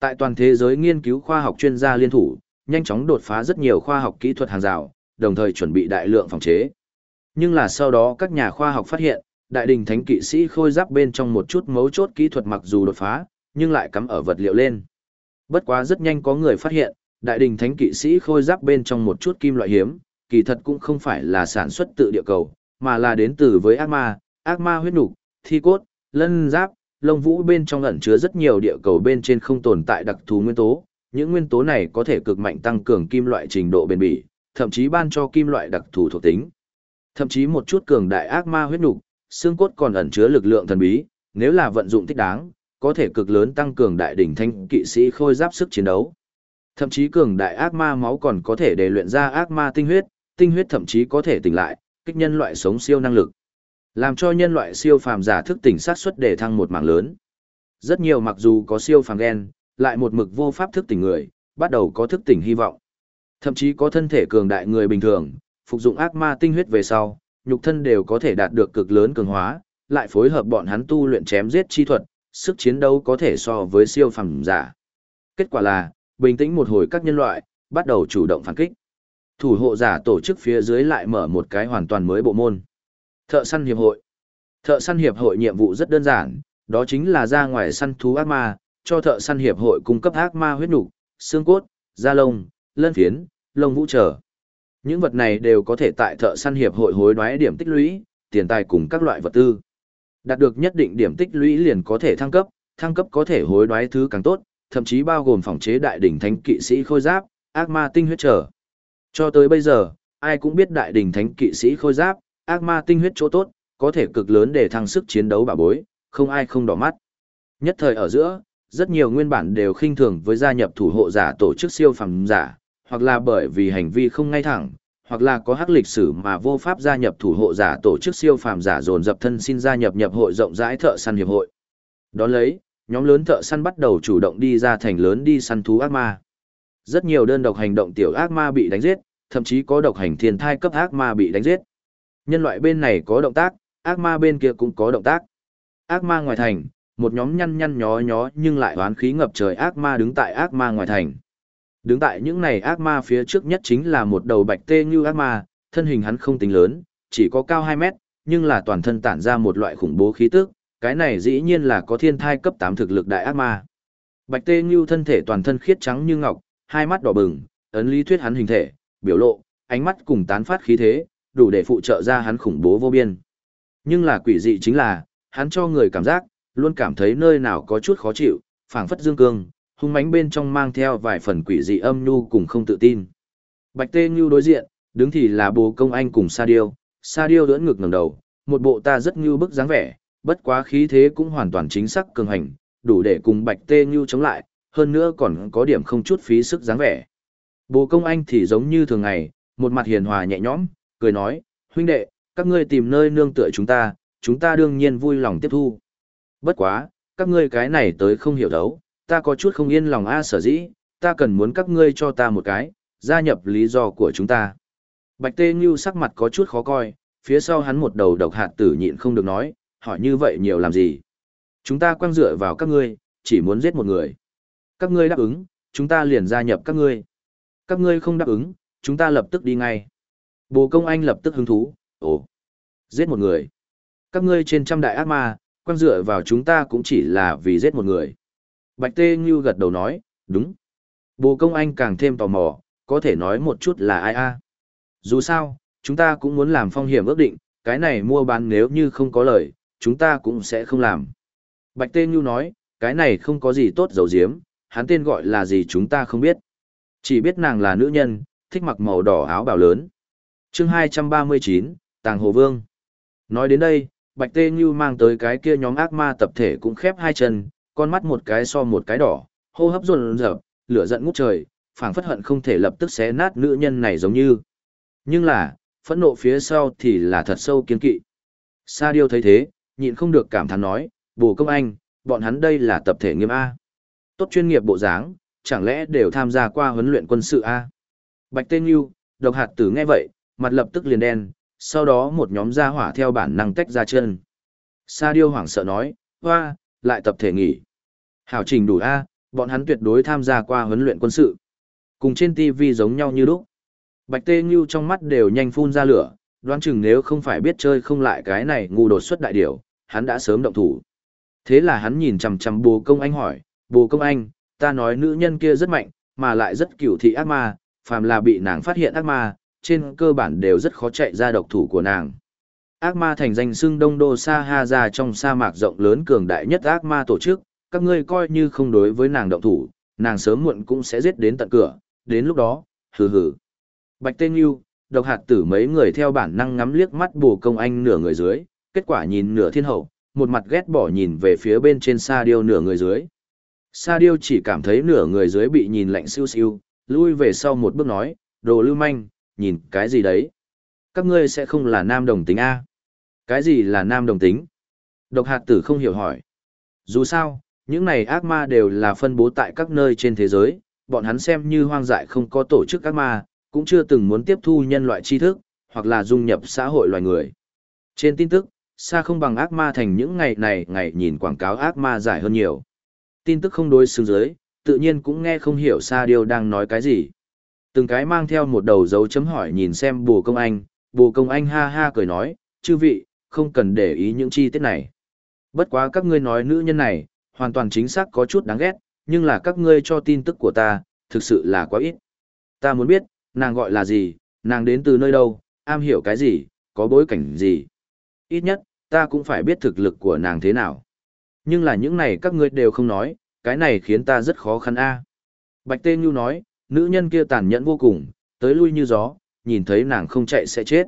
Tại toàn thế giới nghiên cứu khoa học chuyên gia liên thủ, nhanh chóng đột phá rất nhiều khoa học kỹ thuật hàng rào, đồng thời chuẩn bị đại lượng phòng chế. Nhưng là sau đó các nhà khoa học phát hiện, đại đình thánh kỵ sĩ khôi giáp bên trong một chút mấu chốt kỹ thuật mặc dù đột phá, nhưng lại cắm ở vật liệu lên. Bất quá rất nhanh có người phát hiện, đại đình thánh kỵ sĩ khôi giáp bên trong một chút kim loại hiếm, kỳ thật cũng không phải là sản xuất tự địa cầu, mà là đến từ với ác ma, ác ma huyết nục, thi cốt, lân giáp, lông vũ bên trong ẩn chứa rất nhiều địa cầu bên trên không tồn tại đặc thù nguyên tố. Những nguyên tố này có thể cực mạnh tăng cường kim loại trình độ bền bỉ, thậm chí ban cho kim loại đặc thù thuộc tính. Thậm chí một chút cường đại ác ma huyết nục, xương cốt còn ẩn chứa lực lượng thần bí, nếu là vận dụng thích đáng, có thể cực lớn tăng cường đại đỉnh thanh kỵ sĩ khôi giáp sức chiến đấu. Thậm chí cường đại ác ma máu còn có thể để luyện ra ác ma tinh huyết, tinh huyết thậm chí có thể tỉnh lại, kích nhân loại sống siêu năng lực. Làm cho nhân loại siêu phàm giả thức tỉnh sát xuất để thăng một mảng lớn. Rất nhiều mặc dù có siêu phàm gen, lại một mực vô pháp thức tỉnh người, bắt đầu có thức tỉnh hy vọng. Thậm chí có thân thể cường đại người bình thường, phục dụng ác ma tinh huyết về sau, nhục thân đều có thể đạt được cực lớn cường hóa, lại phối hợp bọn hắn tu luyện chém giết chi thuật, sức chiến đấu có thể so với siêu phàm giả. Kết quả là, bình tĩnh một hồi các nhân loại, bắt đầu chủ động phản kích. Thủ hộ giả tổ chức phía dưới lại mở một cái hoàn toàn mới bộ môn. Thợ săn hiệp hội. Thợ săn hiệp hội nhiệm vụ rất đơn giản, đó chính là ra ngoài săn thú ác ma, cho thợ săn hiệp hội cung cấp ác ma huyết nục, xương cốt, da lông, lân phiến, lông vũ trở. Những vật này đều có thể tại thợ săn hiệp hội hối đoái điểm tích lũy, tiền tài cùng các loại vật tư. Đạt được nhất định điểm tích lũy liền có thể thăng cấp, thăng cấp có thể hối đoái thứ càng tốt, thậm chí bao gồm phòng chế đại đỉnh thánh kỵ sĩ khôi giáp, ác ma tinh huyết trở. Cho tới bây giờ, ai cũng biết đại đỉnh thánh kỵ sĩ khôi giáp, ác ma tinh huyết chỗ tốt, có thể cực lớn để thăng sức chiến đấu bà bối, không ai không đỏ mắt. Nhất thời ở giữa, rất nhiều nguyên bản đều khinh thường với gia nhập thủ hộ giả tổ chức siêu phẩm giả, hoặc là bởi vì hành vi không ngay thẳng, hoặc là có hắc lịch sử mà vô pháp gia nhập thủ hộ giả tổ chức siêu phàm giả dồn dập thân xin gia nhập nhập hội rộng rãi thợ săn hiệp hội. Đón lấy, nhóm lớn thợ săn bắt đầu chủ động đi ra thành lớn đi săn thú ác ma. Rất nhiều đơn độc hành động tiểu ác ma bị đánh giết, thậm chí có độc hành thiên thai cấp ác ma bị đánh giết. Nhân loại bên này có động tác, ác ma bên kia cũng có động tác. Ác ma ngoài thành, một nhóm nhăn nhăn nhó nhó nhưng lại oán khí ngập trời ác ma đứng tại ác ma ngoài thành. Đứng tại những này ác ma phía trước nhất chính là một đầu bạch tê như ác ma, thân hình hắn không tính lớn, chỉ có cao 2 mét, nhưng là toàn thân tản ra một loại khủng bố khí tức, cái này dĩ nhiên là có thiên thai cấp 8 thực lực đại ác ma. Bạch tê như thân thể toàn thân khiết trắng như ngọc, hai mắt đỏ bừng, ấn lý thuyết hắn hình thể, biểu lộ, ánh mắt cùng tán phát khí thế, đủ để phụ trợ ra hắn khủng bố vô biên. Nhưng là quỷ dị chính là, hắn cho người cảm giác, luôn cảm thấy nơi nào có chút khó chịu, phảng phất dương cương, hung mãnh bên trong mang theo vài phần quỷ dị âm nhu cùng không tự tin. Bạch Tê Nhu đối diện, đứng thì là bồ công anh cùng Sa Điêu, Sa Điêu đỡ ngực ngẩng đầu, một bộ ta rất như bức dáng vẻ, bất quá khí thế cũng hoàn toàn chính xác cường hành, đủ để cùng Bạch Tê Nhu chống lại, hơn nữa còn có điểm không chút phí sức dáng vẻ. Bồ công anh thì giống như thường ngày, một mặt hiền hòa nhẹ nhõm, cười nói, huynh đệ, các ngươi tìm nơi nương tựa chúng ta, chúng ta đương nhiên vui lòng tiếp thu. Bất quá, các ngươi cái này tới không hiểu đấu, ta có chút không yên lòng a à, sở dĩ, ta cần muốn các ngươi cho ta một cái, gia nhập lý do của chúng ta. Bạch Tê Như sắc mặt có chút khó coi, phía sau hắn một đầu độc hạt tử nhịn không được nói, hỏi như vậy nhiều làm gì. Chúng ta quăng dựa vào các ngươi, chỉ muốn giết một người. Các ngươi đáp ứng, chúng ta liền gia nhập các ngươi. Các ngươi không đáp ứng, chúng ta lập tức đi ngay. Bồ công anh lập tức hứng thú, ồ, giết một người. Các ngươi trên trăm đại ác ma, quan dựa vào chúng ta cũng chỉ là vì giết một người. Bạch Tê Như gật đầu nói, đúng. Bồ công anh càng thêm tò mò, có thể nói một chút là ai a Dù sao, chúng ta cũng muốn làm phong hiểm ước định, cái này mua bán nếu như không có lời, chúng ta cũng sẽ không làm. Bạch Tê Như nói, cái này không có gì tốt dầu diếm, hắn tên gọi là gì chúng ta không biết. Chỉ biết nàng là nữ nhân, thích mặc màu đỏ áo bào lớn chương 239, Tàng Hồ Vương. Nói đến đây, Bạch Tê Như mang tới cái kia nhóm ác ma tập thể cũng khép hai chân, con mắt một cái so một cái đỏ, hô hấp run rợp, lửa giận ngút trời, phảng phất hận không thể lập tức xé nát nữ nhân này giống như. Nhưng là, phẫn nộ phía sau thì là thật sâu kiên kỵ. Sa Diêu thấy thế, nhịn không được cảm thán nói, bồ công anh, bọn hắn đây là tập thể nghiêm A. Tốt chuyên nghiệp bộ dáng, chẳng lẽ đều tham gia qua huấn luyện quân sự A. Bạch Tên Yêu, độc hạt tử nghe vậy, mặt lập tức liền đen, sau đó một nhóm gia hỏa theo bản năng tách ra chân. Sa Diêu hoảng sợ nói, hoa, lại tập thể nghỉ. Hảo trình đủ A, Bọn hắn tuyệt đối tham gia qua huấn luyện quân sự. Cùng trên TV giống nhau như lúc. Bạch Tê Ngưu trong mắt đều nhanh phun ra lửa, đoán chừng nếu không phải biết chơi không lại cái này ngu đột xuất đại điểu, hắn đã sớm động thủ. Thế là hắn nhìn chằm chằm bồ công anh hỏi, bồ công anh, ta nói nữ nhân kia rất mạnh, mà lại rất cửu thị ác ma, phàm là bị nàng phát hiện ác ma, trên cơ bản đều rất khó chạy ra độc thủ của nàng. Ác ma thành danh xưng đông đô sa ha ra trong sa mạc rộng lớn cường đại nhất ác ma tổ chức, các ngươi coi như không đối với nàng động thủ, nàng sớm muộn cũng sẽ giết đến tận cửa, đến lúc đó, hừ hừ. Bạch Tên Nhu, độc hạt tử mấy người theo bản năng ngắm liếc mắt bù công anh nửa người dưới, kết quả nhìn nửa thiên hậu, một mặt ghét bỏ nhìn về phía bên trên sa điêu nửa người dưới. Sa điêu chỉ cảm thấy nửa người dưới bị nhìn lạnh siêu siêu, lui về sau một bước nói, đồ lưu manh, nhìn cái gì đấy? Các ngươi sẽ không là nam đồng tính A. Cái gì là nam đồng tính? Độc hạt tử không hiểu hỏi. Dù sao, những này ác ma đều là phân bố tại các nơi trên thế giới, bọn hắn xem như hoang dại không có tổ chức ác ma, cũng chưa từng muốn tiếp thu nhân loại tri thức, hoặc là dung nhập xã hội loài người. Trên tin tức, xa không bằng ác ma thành những ngày này ngày nhìn quảng cáo ác ma giải hơn nhiều. Tin tức không đối xứng dưới, tự nhiên cũng nghe không hiểu xa điều đang nói cái gì. Từng cái mang theo một đầu dấu chấm hỏi nhìn xem bồ công anh, bồ công anh ha ha cười nói, chư vị, không cần để ý những chi tiết này. Bất quá các ngươi nói nữ nhân này, hoàn toàn chính xác có chút đáng ghét, nhưng là các ngươi cho tin tức của ta, thực sự là quá ít. Ta muốn biết, nàng gọi là gì, nàng đến từ nơi đâu, am hiểu cái gì, có bối cảnh gì. Ít nhất, ta cũng phải biết thực lực của nàng thế nào. Nhưng là những này các ngươi đều không nói, cái này khiến ta rất khó khăn a. Bạch Tê Nhu nói, nữ nhân kia tàn nhẫn vô cùng, tới lui như gió, nhìn thấy nàng không chạy sẽ chết.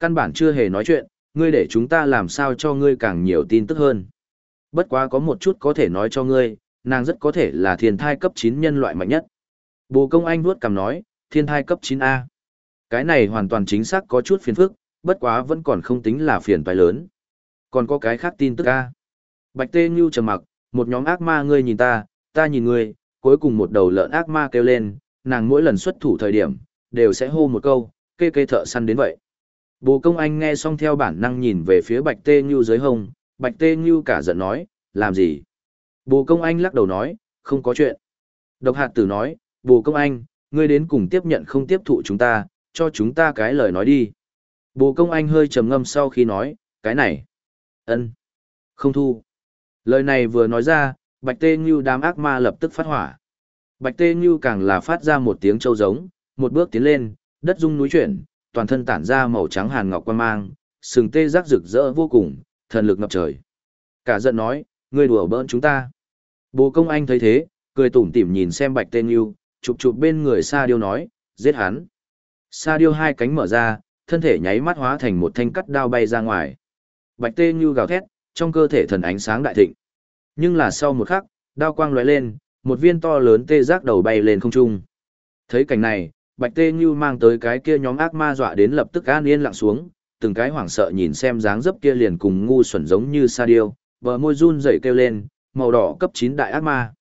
Căn bản chưa hề nói chuyện, ngươi để chúng ta làm sao cho ngươi càng nhiều tin tức hơn. Bất quá có một chút có thể nói cho ngươi, nàng rất có thể là thiên thai cấp 9 nhân loại mạnh nhất. Bồ công anh vuốt cằm nói, thiên thai cấp 9A. Cái này hoàn toàn chính xác có chút phiền phức, bất quá vẫn còn không tính là phiền phải lớn. Còn có cái khác tin tức A. Bạch Tê như trầm mặc, một nhóm ác ma ngươi nhìn ta, ta nhìn ngươi, cuối cùng một đầu lợn ác ma kêu lên, nàng mỗi lần xuất thủ thời điểm, đều sẽ hô một câu, kê kê thợ săn đến vậy. Bồ công anh nghe xong theo bản năng nhìn về phía Bạch Tê Ngưu dưới hông, Bạch Tê Ngưu cả giận nói, làm gì? Bồ công anh lắc đầu nói, không có chuyện. Độc hạt tử nói, bồ công anh, ngươi đến cùng tiếp nhận không tiếp thụ chúng ta, cho chúng ta cái lời nói đi. Bồ công anh hơi trầm ngâm sau khi nói, cái này. ân Không thu. Lời này vừa nói ra, Bạch Tê Ngưu đám ác ma lập tức phát hỏa. Bạch Tê Như càng là phát ra một tiếng trâu giống, một bước tiến lên, đất rung núi chuyển, toàn thân tản ra màu trắng hàn ngọc quan mang, sừng tê giác rực rỡ vô cùng, thần lực ngập trời. Cả giận nói, ngươi đùa bỡn chúng ta. Bồ công anh thấy thế, cười tủm tỉm nhìn xem Bạch Tê Như, chụp chụp bên người Sa Điêu nói, giết hắn. Sa Điêu hai cánh mở ra, thân thể nháy mắt hóa thành một thanh cắt đao bay ra ngoài. Bạch Tê Như gào thét, trong cơ thể thần ánh sáng đại thịnh. Nhưng là sau một khắc, đao quang lóe lên, một viên to lớn tê giác đầu bay lên không trung. Thấy cảnh này, Bạch Tê Như mang tới cái kia nhóm ác ma dọa đến lập tức an yên lặng xuống, từng cái hoảng sợ nhìn xem dáng dấp kia liền cùng ngu xuẩn giống như sa điêu, bờ môi run rẩy kêu lên, màu đỏ cấp 9 đại ác ma.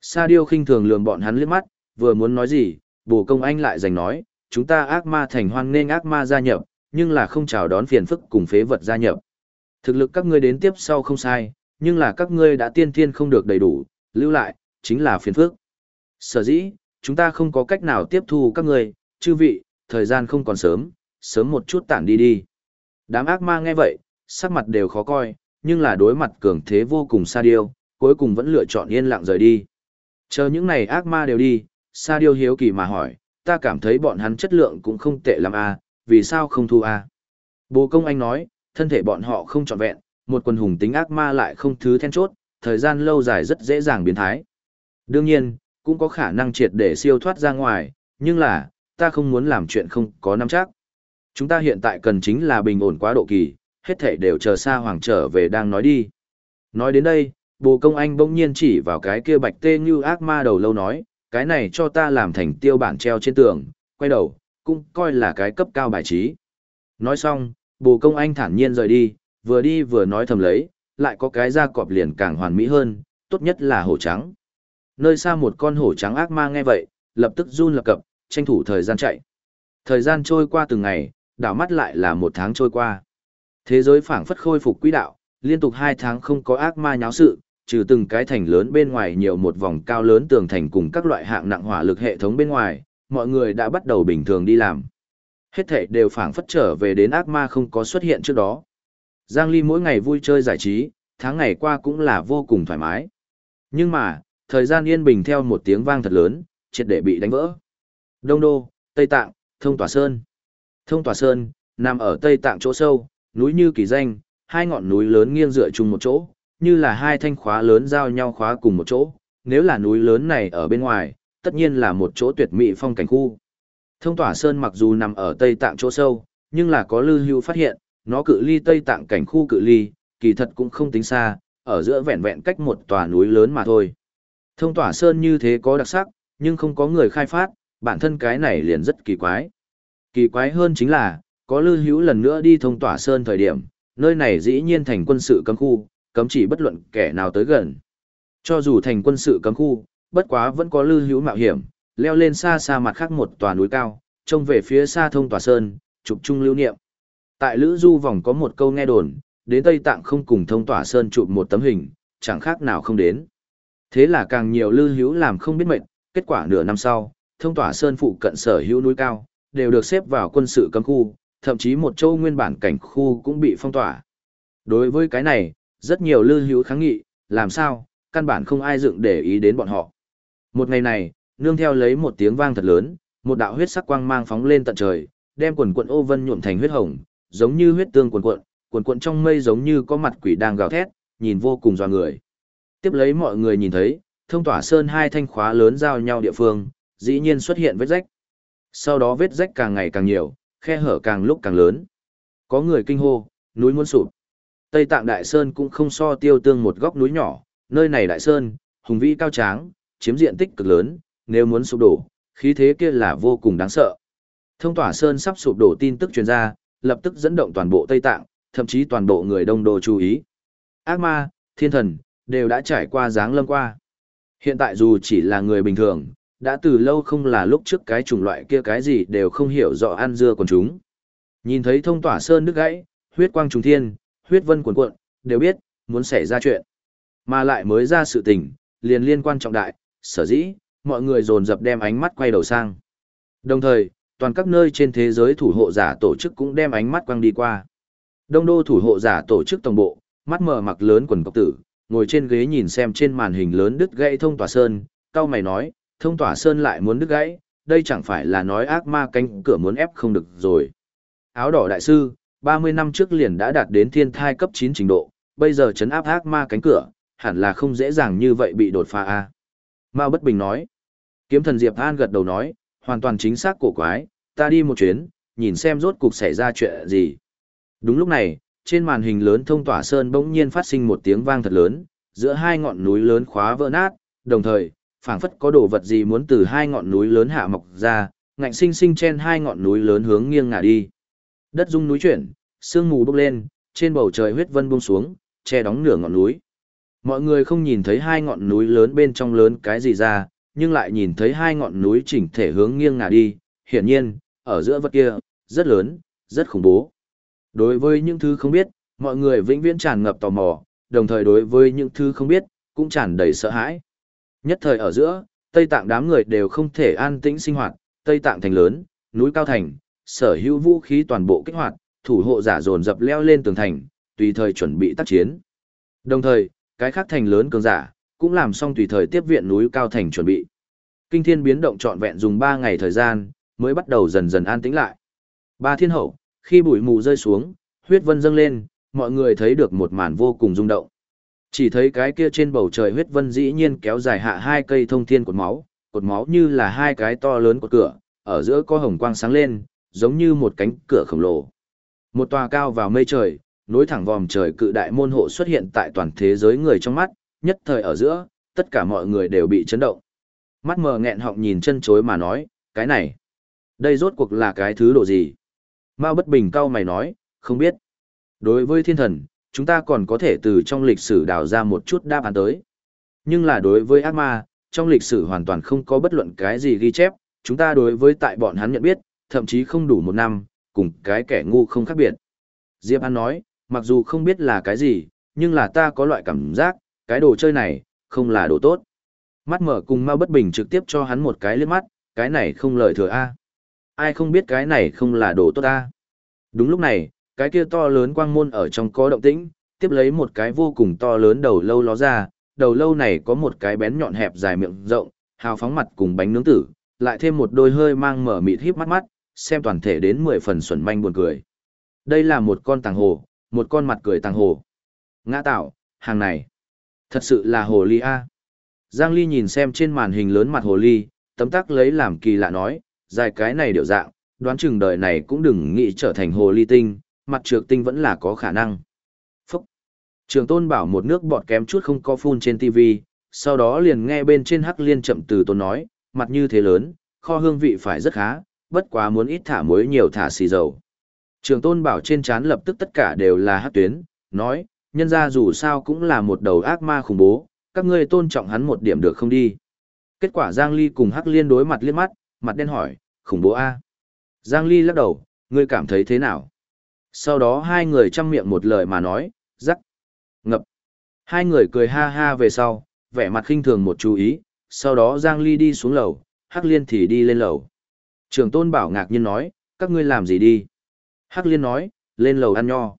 Sa điêu khinh thường lườm bọn hắn liếc mắt, vừa muốn nói gì, bổ công anh lại giành nói, chúng ta ác ma thành hoan nên ác ma gia nhập, nhưng là không chào đón phiền phức cùng phế vật gia nhập. Thực lực các ngươi đến tiếp sau không sai, nhưng là các ngươi đã tiên thiên không được đầy đủ, lưu lại, chính là phiền phức. Sở dĩ, chúng ta không có cách nào tiếp thu các người, chư vị, thời gian không còn sớm, sớm một chút tản đi đi. Đám ác ma nghe vậy, sắc mặt đều khó coi, nhưng là đối mặt cường thế vô cùng Sa điêu, cuối cùng vẫn lựa chọn yên lặng rời đi. Chờ những này ác ma đều đi, Sa Điêu hiếu kỳ mà hỏi, ta cảm thấy bọn hắn chất lượng cũng không tệ lắm à, vì sao không thu à? Bồ công anh nói, thân thể bọn họ không trọn vẹn, một quần hùng tính ác ma lại không thứ then chốt, thời gian lâu dài rất dễ dàng biến thái. Đương nhiên, cũng có khả năng triệt để siêu thoát ra ngoài, nhưng là, ta không muốn làm chuyện không có nắm chắc. Chúng ta hiện tại cần chính là bình ổn quá độ kỳ, hết thể đều chờ xa hoàng trở về đang nói đi. Nói đến đây, bồ công anh bỗng nhiên chỉ vào cái kia bạch tê như ác ma đầu lâu nói, cái này cho ta làm thành tiêu bản treo trên tường, quay đầu, cũng coi là cái cấp cao bài trí. Nói xong, bồ công anh thản nhiên rời đi, vừa đi vừa nói thầm lấy, lại có cái da cọp liền càng hoàn mỹ hơn, tốt nhất là hổ trắng. Nơi xa một con hổ trắng ác ma nghe vậy, lập tức run lập cập, tranh thủ thời gian chạy. Thời gian trôi qua từng ngày, đảo mắt lại là một tháng trôi qua. Thế giới phảng phất khôi phục quỹ đạo, liên tục hai tháng không có ác ma nháo sự, trừ từng cái thành lớn bên ngoài nhiều một vòng cao lớn tường thành cùng các loại hạng nặng hỏa lực hệ thống bên ngoài, mọi người đã bắt đầu bình thường đi làm. Hết thảy đều phảng phất trở về đến ác ma không có xuất hiện trước đó. Giang Ly mỗi ngày vui chơi giải trí, tháng ngày qua cũng là vô cùng thoải mái. Nhưng mà, thời gian yên bình theo một tiếng vang thật lớn, triệt để bị đánh vỡ. Đông Đô, Tây Tạng, Thông Tòa Sơn. Thông Tòa Sơn, nằm ở Tây Tạng chỗ sâu, núi như kỳ danh, hai ngọn núi lớn nghiêng dựa chung một chỗ, như là hai thanh khóa lớn giao nhau khóa cùng một chỗ. Nếu là núi lớn này ở bên ngoài, tất nhiên là một chỗ tuyệt mỹ phong cảnh khu. Thông Tỏa Sơn mặc dù nằm ở Tây Tạng chỗ sâu, nhưng là có lưu hưu phát hiện, nó cự ly Tây Tạng cảnh khu cự ly, kỳ thật cũng không tính xa, ở giữa vẹn vẹn cách một tòa núi lớn mà thôi. Thông Tỏa Sơn như thế có đặc sắc, nhưng không có người khai phát, bản thân cái này liền rất kỳ quái. Kỳ quái hơn chính là, có lưu hữu lần nữa đi thông Tỏa Sơn thời điểm, nơi này dĩ nhiên thành quân sự cấm khu, cấm chỉ bất luận kẻ nào tới gần. Cho dù thành quân sự cấm khu, bất quá vẫn có lưu hữu mạo hiểm, leo lên xa xa mặt khác một tòa núi cao, trông về phía xa thông tòa sơn, chụp chung lưu niệm. Tại Lữ Du vòng có một câu nghe đồn, đến Tây Tạng không cùng thông tòa sơn chụp một tấm hình, chẳng khác nào không đến. Thế là càng nhiều lưu hữu làm không biết mệnh, kết quả nửa năm sau, thông tỏa sơn phụ cận sở hữu núi cao, đều được xếp vào quân sự cấm khu, thậm chí một châu nguyên bản cảnh khu cũng bị phong tỏa. Đối với cái này, rất nhiều lưu hữu kháng nghị, làm sao, căn bản không ai dựng để ý đến bọn họ. Một ngày này, nương theo lấy một tiếng vang thật lớn, một đạo huyết sắc quang mang phóng lên tận trời, đem quần quần ô vân nhuộm thành huyết hồng, giống như huyết tương quần quần, quần quần trong mây giống như có mặt quỷ đang gào thét, nhìn vô cùng doa người. Tiếp lấy mọi người nhìn thấy, thông tỏa sơn hai thanh khóa lớn giao nhau địa phương, dĩ nhiên xuất hiện vết rách. Sau đó vết rách càng ngày càng nhiều, khe hở càng lúc càng lớn. Có người kinh hô, núi muốn sụp. Tây Tạng Đại Sơn cũng không so tiêu tương một góc núi nhỏ, nơi này Đại Sơn, hùng vĩ cao tráng, chiếm diện tích cực lớn, nếu muốn sụp đổ, khí thế kia là vô cùng đáng sợ. Thông tỏa Sơn sắp sụp đổ tin tức truyền ra, lập tức dẫn động toàn bộ Tây Tạng, thậm chí toàn bộ người đông đô chú ý. Ác ma, thiên thần, đều đã trải qua dáng lâm qua. Hiện tại dù chỉ là người bình thường, đã từ lâu không là lúc trước cái chủng loại kia cái gì đều không hiểu rõ ăn dưa còn chúng. Nhìn thấy thông tỏa sơn nước gãy, huyết quang trùng thiên, huyết vân cuồn cuộn, đều biết, muốn xảy ra chuyện. Mà lại mới ra sự tình, liền liên quan trọng đại, sở dĩ, mọi người dồn dập đem ánh mắt quay đầu sang. Đồng thời, toàn các nơi trên thế giới thủ hộ giả tổ chức cũng đem ánh mắt quăng đi qua. Đông đô thủ hộ giả tổ chức tổng bộ, mắt mở mặc lớn quần cọc tử, ngồi trên ghế nhìn xem trên màn hình lớn đứt gãy thông tỏa sơn, cao mày nói, thông tỏa sơn lại muốn đứt gãy, đây chẳng phải là nói ác ma cánh cửa muốn ép không được rồi. Áo đỏ đại sư, 30 năm trước liền đã đạt đến thiên thai cấp 9 trình độ, bây giờ chấn áp ác ma cánh cửa, hẳn là không dễ dàng như vậy bị đột phá a. Mao Bất Bình nói. Kiếm thần Diệp An gật đầu nói, hoàn toàn chính xác cổ quái, ta đi một chuyến, nhìn xem rốt cục xảy ra chuyện gì. Đúng lúc này, trên màn hình lớn thông tỏa sơn bỗng nhiên phát sinh một tiếng vang thật lớn, giữa hai ngọn núi lớn khóa vỡ nát, đồng thời, phảng phất có đồ vật gì muốn từ hai ngọn núi lớn hạ mọc ra, ngạnh sinh sinh trên hai ngọn núi lớn hướng nghiêng ngả đi. Đất rung núi chuyển, sương mù bốc lên, trên bầu trời huyết vân buông xuống, che đóng nửa ngọn núi. Mọi người không nhìn thấy hai ngọn núi lớn bên trong lớn cái gì ra, nhưng lại nhìn thấy hai ngọn núi chỉnh thể hướng nghiêng ngả đi, hiển nhiên, ở giữa vật kia, rất lớn, rất khủng bố. Đối với những thứ không biết, mọi người vĩnh viễn tràn ngập tò mò, đồng thời đối với những thứ không biết, cũng tràn đầy sợ hãi. Nhất thời ở giữa, Tây Tạng đám người đều không thể an tĩnh sinh hoạt, Tây Tạng thành lớn, núi cao thành, sở hữu vũ khí toàn bộ kích hoạt, thủ hộ giả dồn dập leo lên tường thành, tùy thời chuẩn bị tác chiến. Đồng thời, cái khác thành lớn cường giả, cũng làm xong tùy thời tiếp viện núi cao thành chuẩn bị. Kinh thiên biến động trọn vẹn dùng 3 ngày thời gian, mới bắt đầu dần dần an tĩnh lại. Ba thiên hậu, khi bụi mù rơi xuống, huyết vân dâng lên, mọi người thấy được một màn vô cùng rung động. Chỉ thấy cái kia trên bầu trời huyết vân dĩ nhiên kéo dài hạ hai cây thông thiên cột máu, cột máu như là hai cái to lớn của cửa, ở giữa có hồng quang sáng lên, giống như một cánh cửa khổng lồ. Một tòa cao vào mây trời, nối thẳng vòm trời cự đại môn hộ xuất hiện tại toàn thế giới người trong mắt, nhất thời ở giữa, tất cả mọi người đều bị chấn động. Mắt mờ nghẹn họng nhìn chân chối mà nói, cái này, đây rốt cuộc là cái thứ độ gì? Mao bất bình cao mày nói, không biết. Đối với thiên thần, chúng ta còn có thể từ trong lịch sử đào ra một chút đáp án tới. Nhưng là đối với ác ma, trong lịch sử hoàn toàn không có bất luận cái gì ghi chép, chúng ta đối với tại bọn hắn nhận biết, thậm chí không đủ một năm, cùng cái kẻ ngu không khác biệt. Diệp An nói, mặc dù không biết là cái gì, nhưng là ta có loại cảm giác, cái đồ chơi này, không là đồ tốt. Mắt mở cùng Mao bất bình trực tiếp cho hắn một cái liếc mắt, cái này không lời thừa a. Ai không biết cái này không là đồ tốt ta. Đúng lúc này, cái kia to lớn quang môn ở trong có động tĩnh, tiếp lấy một cái vô cùng to lớn đầu lâu ló ra, đầu lâu này có một cái bén nhọn hẹp dài miệng rộng, hào phóng mặt cùng bánh nướng tử, lại thêm một đôi hơi mang mở mịt híp mắt mắt, xem toàn thể đến mười phần xuẩn manh buồn cười. Đây là một con tàng hồ, một con mặt cười tàng hồ. Ngã tạo, hàng này, thật sự là hồ ly A. Giang Ly nhìn xem trên màn hình lớn mặt hồ ly, tấm tắc lấy làm kỳ lạ nói, dài cái này điều dạng, đoán chừng đời này cũng đừng nghĩ trở thành hồ ly tinh, mặt trược tinh vẫn là có khả năng. Phúc! Trường tôn bảo một nước bọt kém chút không có phun trên TV, sau đó liền nghe bên trên hắc liên chậm từ tôn nói, mặt như thế lớn, kho hương vị phải rất khá, bất quá muốn ít thả muối nhiều thả xì dầu. Trường tôn bảo trên chán lập tức tất cả đều là hắc tuyến, nói, nhân ra dù sao cũng là một đầu ác ma khủng bố, các ngươi tôn trọng hắn một điểm được không đi. Kết quả Giang Ly cùng Hắc Liên đối mặt liếc mắt, mặt đen hỏi, khủng bố A. Giang Ly lắc đầu, ngươi cảm thấy thế nào? Sau đó hai người chăm miệng một lời mà nói, rắc, ngập. Hai người cười ha ha về sau, vẻ mặt khinh thường một chú ý, sau đó Giang Ly đi xuống lầu, Hắc Liên thì đi lên lầu. Trường tôn bảo ngạc nhiên nói, các ngươi làm gì đi? Hắc Liên nói, lên lầu ăn nho.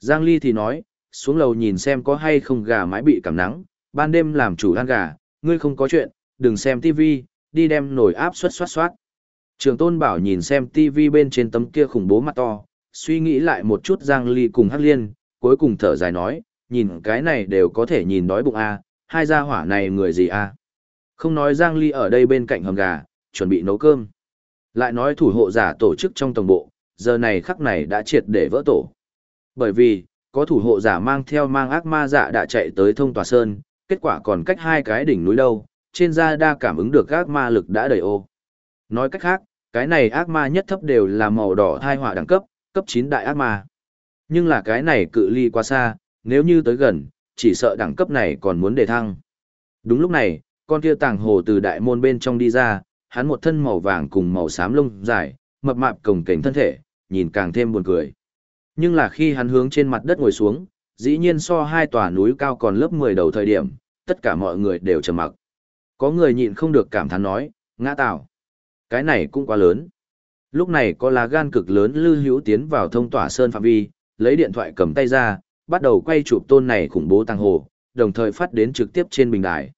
Giang Ly thì nói, xuống lầu nhìn xem có hay không gà mái bị cảm nắng, ban đêm làm chủ ăn gà, ngươi không có chuyện, đừng xem tivi, đi đem nồi áp suất xoát xoát. Trường tôn bảo nhìn xem TV bên trên tấm kia khủng bố mặt to, suy nghĩ lại một chút Giang Ly cùng Hắc Liên, cuối cùng thở dài nói, nhìn cái này đều có thể nhìn đói bụng a, hai gia hỏa này người gì a? Không nói Giang Ly ở đây bên cạnh hầm gà, chuẩn bị nấu cơm. Lại nói thủ hộ giả tổ chức trong tổng bộ, giờ này khắc này đã triệt để vỡ tổ. Bởi vì, có thủ hộ giả mang theo mang ác ma giả đã chạy tới thông tòa sơn, kết quả còn cách hai cái đỉnh núi đâu, trên da đa cảm ứng được ác ma lực đã đầy ô. Nói cách khác, cái này ác ma nhất thấp đều là màu đỏ thai họa đẳng cấp, cấp 9 đại ác ma. Nhưng là cái này cự ly quá xa, nếu như tới gần, chỉ sợ đẳng cấp này còn muốn đề thăng. Đúng lúc này, con kia tàng hồ từ đại môn bên trong đi ra, hắn một thân màu vàng cùng màu xám lông dài, mập mạp cồng cảnh thân thể, nhìn càng thêm buồn cười. Nhưng là khi hắn hướng trên mặt đất ngồi xuống, dĩ nhiên so hai tòa núi cao còn lớp 10 đầu thời điểm, tất cả mọi người đều trầm mặc. Có người nhịn không được cảm thán nói, ngã tạo. Cái này cũng quá lớn. Lúc này có lá gan cực lớn lư hữu tiến vào thông tỏa sơn phạm vi, lấy điện thoại cầm tay ra, bắt đầu quay chụp tôn này khủng bố tăng hồ, đồng thời phát đến trực tiếp trên bình đài.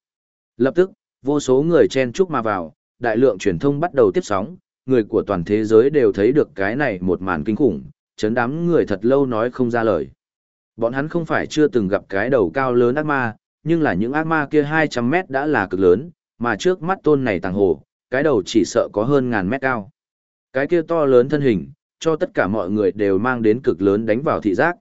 Lập tức, vô số người chen chúc mà vào, đại lượng truyền thông bắt đầu tiếp sóng, người của toàn thế giới đều thấy được cái này một màn kinh khủng, chấn đám người thật lâu nói không ra lời. Bọn hắn không phải chưa từng gặp cái đầu cao lớn ác ma, nhưng là những ác ma kia 200 mét đã là cực lớn, mà trước mắt tôn này tàng hồ, cái đầu chỉ sợ có hơn ngàn mét cao. Cái kia to lớn thân hình, cho tất cả mọi người đều mang đến cực lớn đánh vào thị giác.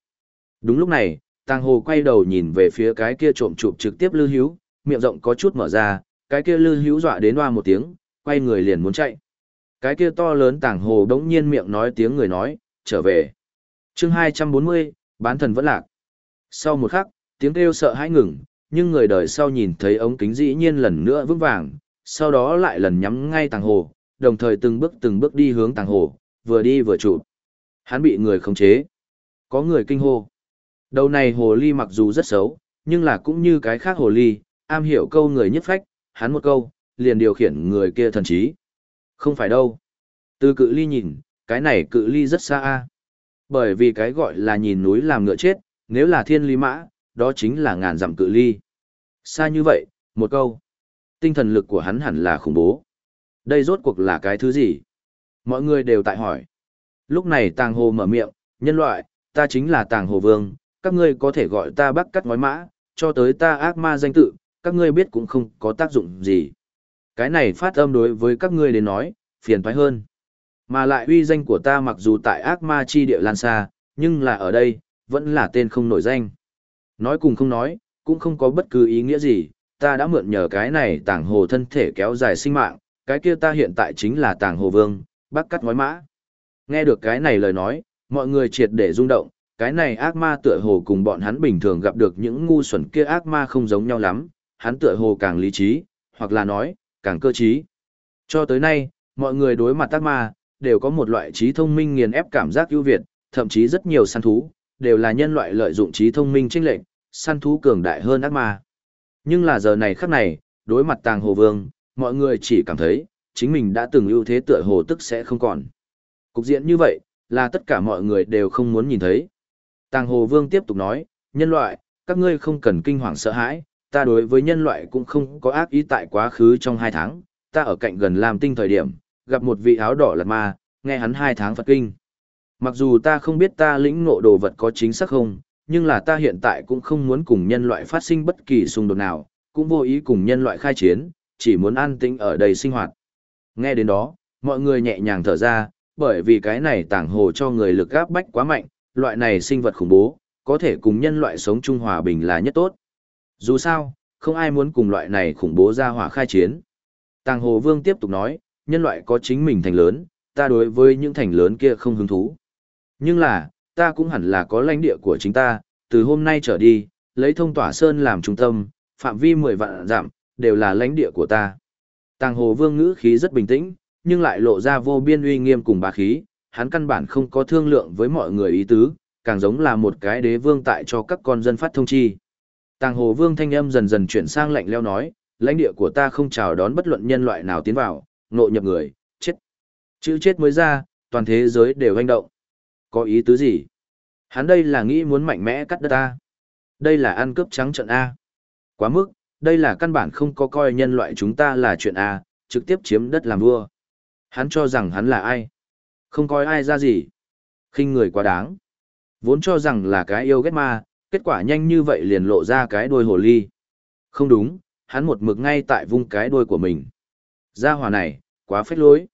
Đúng lúc này, tàng hồ quay đầu nhìn về phía cái kia trộm chụp trực tiếp lư hữu, miệng rộng có chút mở ra, cái kia lư hữu dọa đến hoa một tiếng, quay người liền muốn chạy. Cái kia to lớn tàng hồ đống nhiên miệng nói tiếng người nói, trở về. chương 240, bán thần vẫn lạc. Sau một khắc, tiếng kêu sợ hãi ngừng, nhưng người đời sau nhìn thấy ống kính dĩ nhiên lần nữa vững vàng, sau đó lại lần nhắm ngay tàng hồ, đồng thời từng bước từng bước đi hướng tàng hồ, vừa đi vừa chụp. Hắn bị người khống chế. Có người kinh hô. Đầu này hồ ly mặc dù rất xấu, nhưng là cũng như cái khác hồ ly, am hiểu câu người nhất phách, hắn một câu, liền điều khiển người kia thần trí. Không phải đâu. Từ cự ly nhìn, cái này cự ly rất xa a. Bởi vì cái gọi là nhìn núi làm ngựa chết, nếu là thiên lý mã, đó chính là ngàn dặm cự ly. Xa như vậy, một câu. Tinh thần lực của hắn hẳn là khủng bố. Đây rốt cuộc là cái thứ gì? Mọi người đều tại hỏi. Lúc này tàng hồ mở miệng, nhân loại, ta chính là tàng hồ vương, các ngươi có thể gọi ta bắc cắt ngói mã, cho tới ta ác ma danh tự, các ngươi biết cũng không có tác dụng gì. Cái này phát âm đối với các ngươi đến nói, phiền thoái hơn. Mà lại uy danh của ta mặc dù tại ác ma chi địa lan xa, nhưng là ở đây, vẫn là tên không nổi danh. Nói cùng không nói, cũng không có bất cứ ý nghĩa gì, ta đã mượn nhờ cái này tàng hồ thân thể kéo dài sinh mạng, cái kia ta hiện tại chính là tàng hồ vương, bác cắt ngói mã. Nghe được cái này lời nói, mọi người triệt để rung động, cái này ác ma tựa hồ cùng bọn hắn bình thường gặp được những ngu xuẩn kia ác ma không giống nhau lắm, hắn tựa hồ càng lý trí, hoặc là nói, càng cơ trí. Cho tới nay, mọi người đối mặt ác ma, đều có một loại trí thông minh nghiền ép cảm giác ưu việt, thậm chí rất nhiều săn thú, đều là nhân loại lợi dụng trí thông minh chênh lệch, săn thú cường đại hơn ác ma. Nhưng là giờ này khắc này, đối mặt tàng hồ vương, mọi người chỉ cảm thấy, chính mình đã từng ưu thế tựa hồ tức sẽ không còn. Cục diện như vậy, là tất cả mọi người đều không muốn nhìn thấy. Tàng hồ vương tiếp tục nói, nhân loại, các ngươi không cần kinh hoàng sợ hãi, ta đối với nhân loại cũng không có ác ý tại quá khứ trong hai tháng, ta ở cạnh gần làm tinh thời điểm, gặp một vị áo đỏ lật ma, nghe hắn hai tháng Phật kinh. Mặc dù ta không biết ta lĩnh ngộ đồ vật có chính xác không, nhưng là ta hiện tại cũng không muốn cùng nhân loại phát sinh bất kỳ xung đột nào, cũng vô ý cùng nhân loại khai chiến, chỉ muốn an tĩnh ở đây sinh hoạt. Nghe đến đó, mọi người nhẹ nhàng thở ra, bởi vì cái này tảng hồ cho người lực gáp bách quá mạnh, loại này sinh vật khủng bố, có thể cùng nhân loại sống chung hòa bình là nhất tốt. Dù sao, không ai muốn cùng loại này khủng bố ra hỏa khai chiến. Tàng Hồ Vương tiếp tục nói, nhân loại có chính mình thành lớn, ta đối với những thành lớn kia không hứng thú. Nhưng là, ta cũng hẳn là có lãnh địa của chính ta, từ hôm nay trở đi, lấy thông tỏa sơn làm trung tâm, phạm vi 10 vạn giảm, đều là lãnh địa của ta. Tàng Hồ Vương ngữ khí rất bình tĩnh, nhưng lại lộ ra vô biên uy nghiêm cùng bá khí, hắn căn bản không có thương lượng với mọi người ý tứ, càng giống là một cái đế vương tại cho các con dân phát thông chi. Tàng Hồ Vương thanh âm dần dần chuyển sang lạnh leo nói, lãnh địa của ta không chào đón bất luận nhân loại nào tiến vào, nộ nhập người, chết. Chữ chết mới ra, toàn thế giới đều hành động. Có ý tứ gì? Hắn đây là nghĩ muốn mạnh mẽ cắt đất ta. Đây là ăn cướp trắng trận A. Quá mức, đây là căn bản không có coi nhân loại chúng ta là chuyện A, trực tiếp chiếm đất làm vua. Hắn cho rằng hắn là ai? Không coi ai ra gì. khinh người quá đáng. Vốn cho rằng là cái yêu ghét ma, kết quả nhanh như vậy liền lộ ra cái đuôi hồ ly. Không đúng, hắn một mực ngay tại vung cái đuôi của mình. Gia hỏa này, quá phết lối.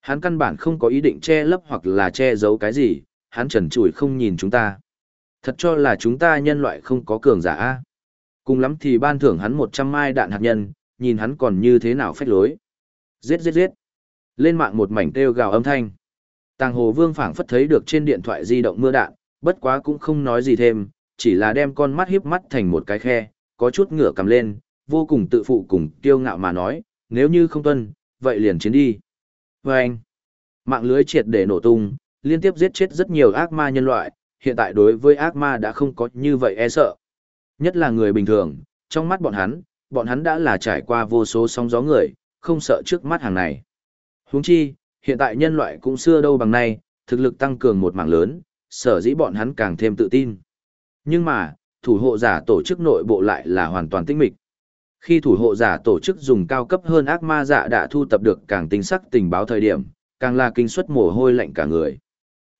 Hắn căn bản không có ý định che lấp hoặc là che giấu cái gì, hắn trần trụi không nhìn chúng ta. Thật cho là chúng ta nhân loại không có cường giả a. Cùng lắm thì ban thưởng hắn 100 mai đạn hạt nhân, nhìn hắn còn như thế nào phách lối. Giết giết giết. Lên mạng một mảnh kêu gào âm thanh. Tàng Hồ Vương phảng phất thấy được trên điện thoại di động mưa đạn, bất quá cũng không nói gì thêm, chỉ là đem con mắt hiếp mắt thành một cái khe, có chút ngửa cầm lên, vô cùng tự phụ cùng kiêu ngạo mà nói, nếu như không tuân, vậy liền chiến đi. Vâng! anh, mạng lưới triệt để nổ tung, liên tiếp giết chết rất nhiều ác ma nhân loại, hiện tại đối với ác ma đã không có như vậy e sợ. Nhất là người bình thường, trong mắt bọn hắn, bọn hắn đã là trải qua vô số sóng gió người, không sợ trước mắt hàng này. Huống chi, hiện tại nhân loại cũng xưa đâu bằng nay, thực lực tăng cường một mảng lớn, sở dĩ bọn hắn càng thêm tự tin. Nhưng mà, thủ hộ giả tổ chức nội bộ lại là hoàn toàn tinh mịch. Khi thủ hộ giả tổ chức dùng cao cấp hơn ác ma giả đã thu tập được càng tinh sắc tình báo thời điểm, càng là kinh suất mồ hôi lạnh cả người.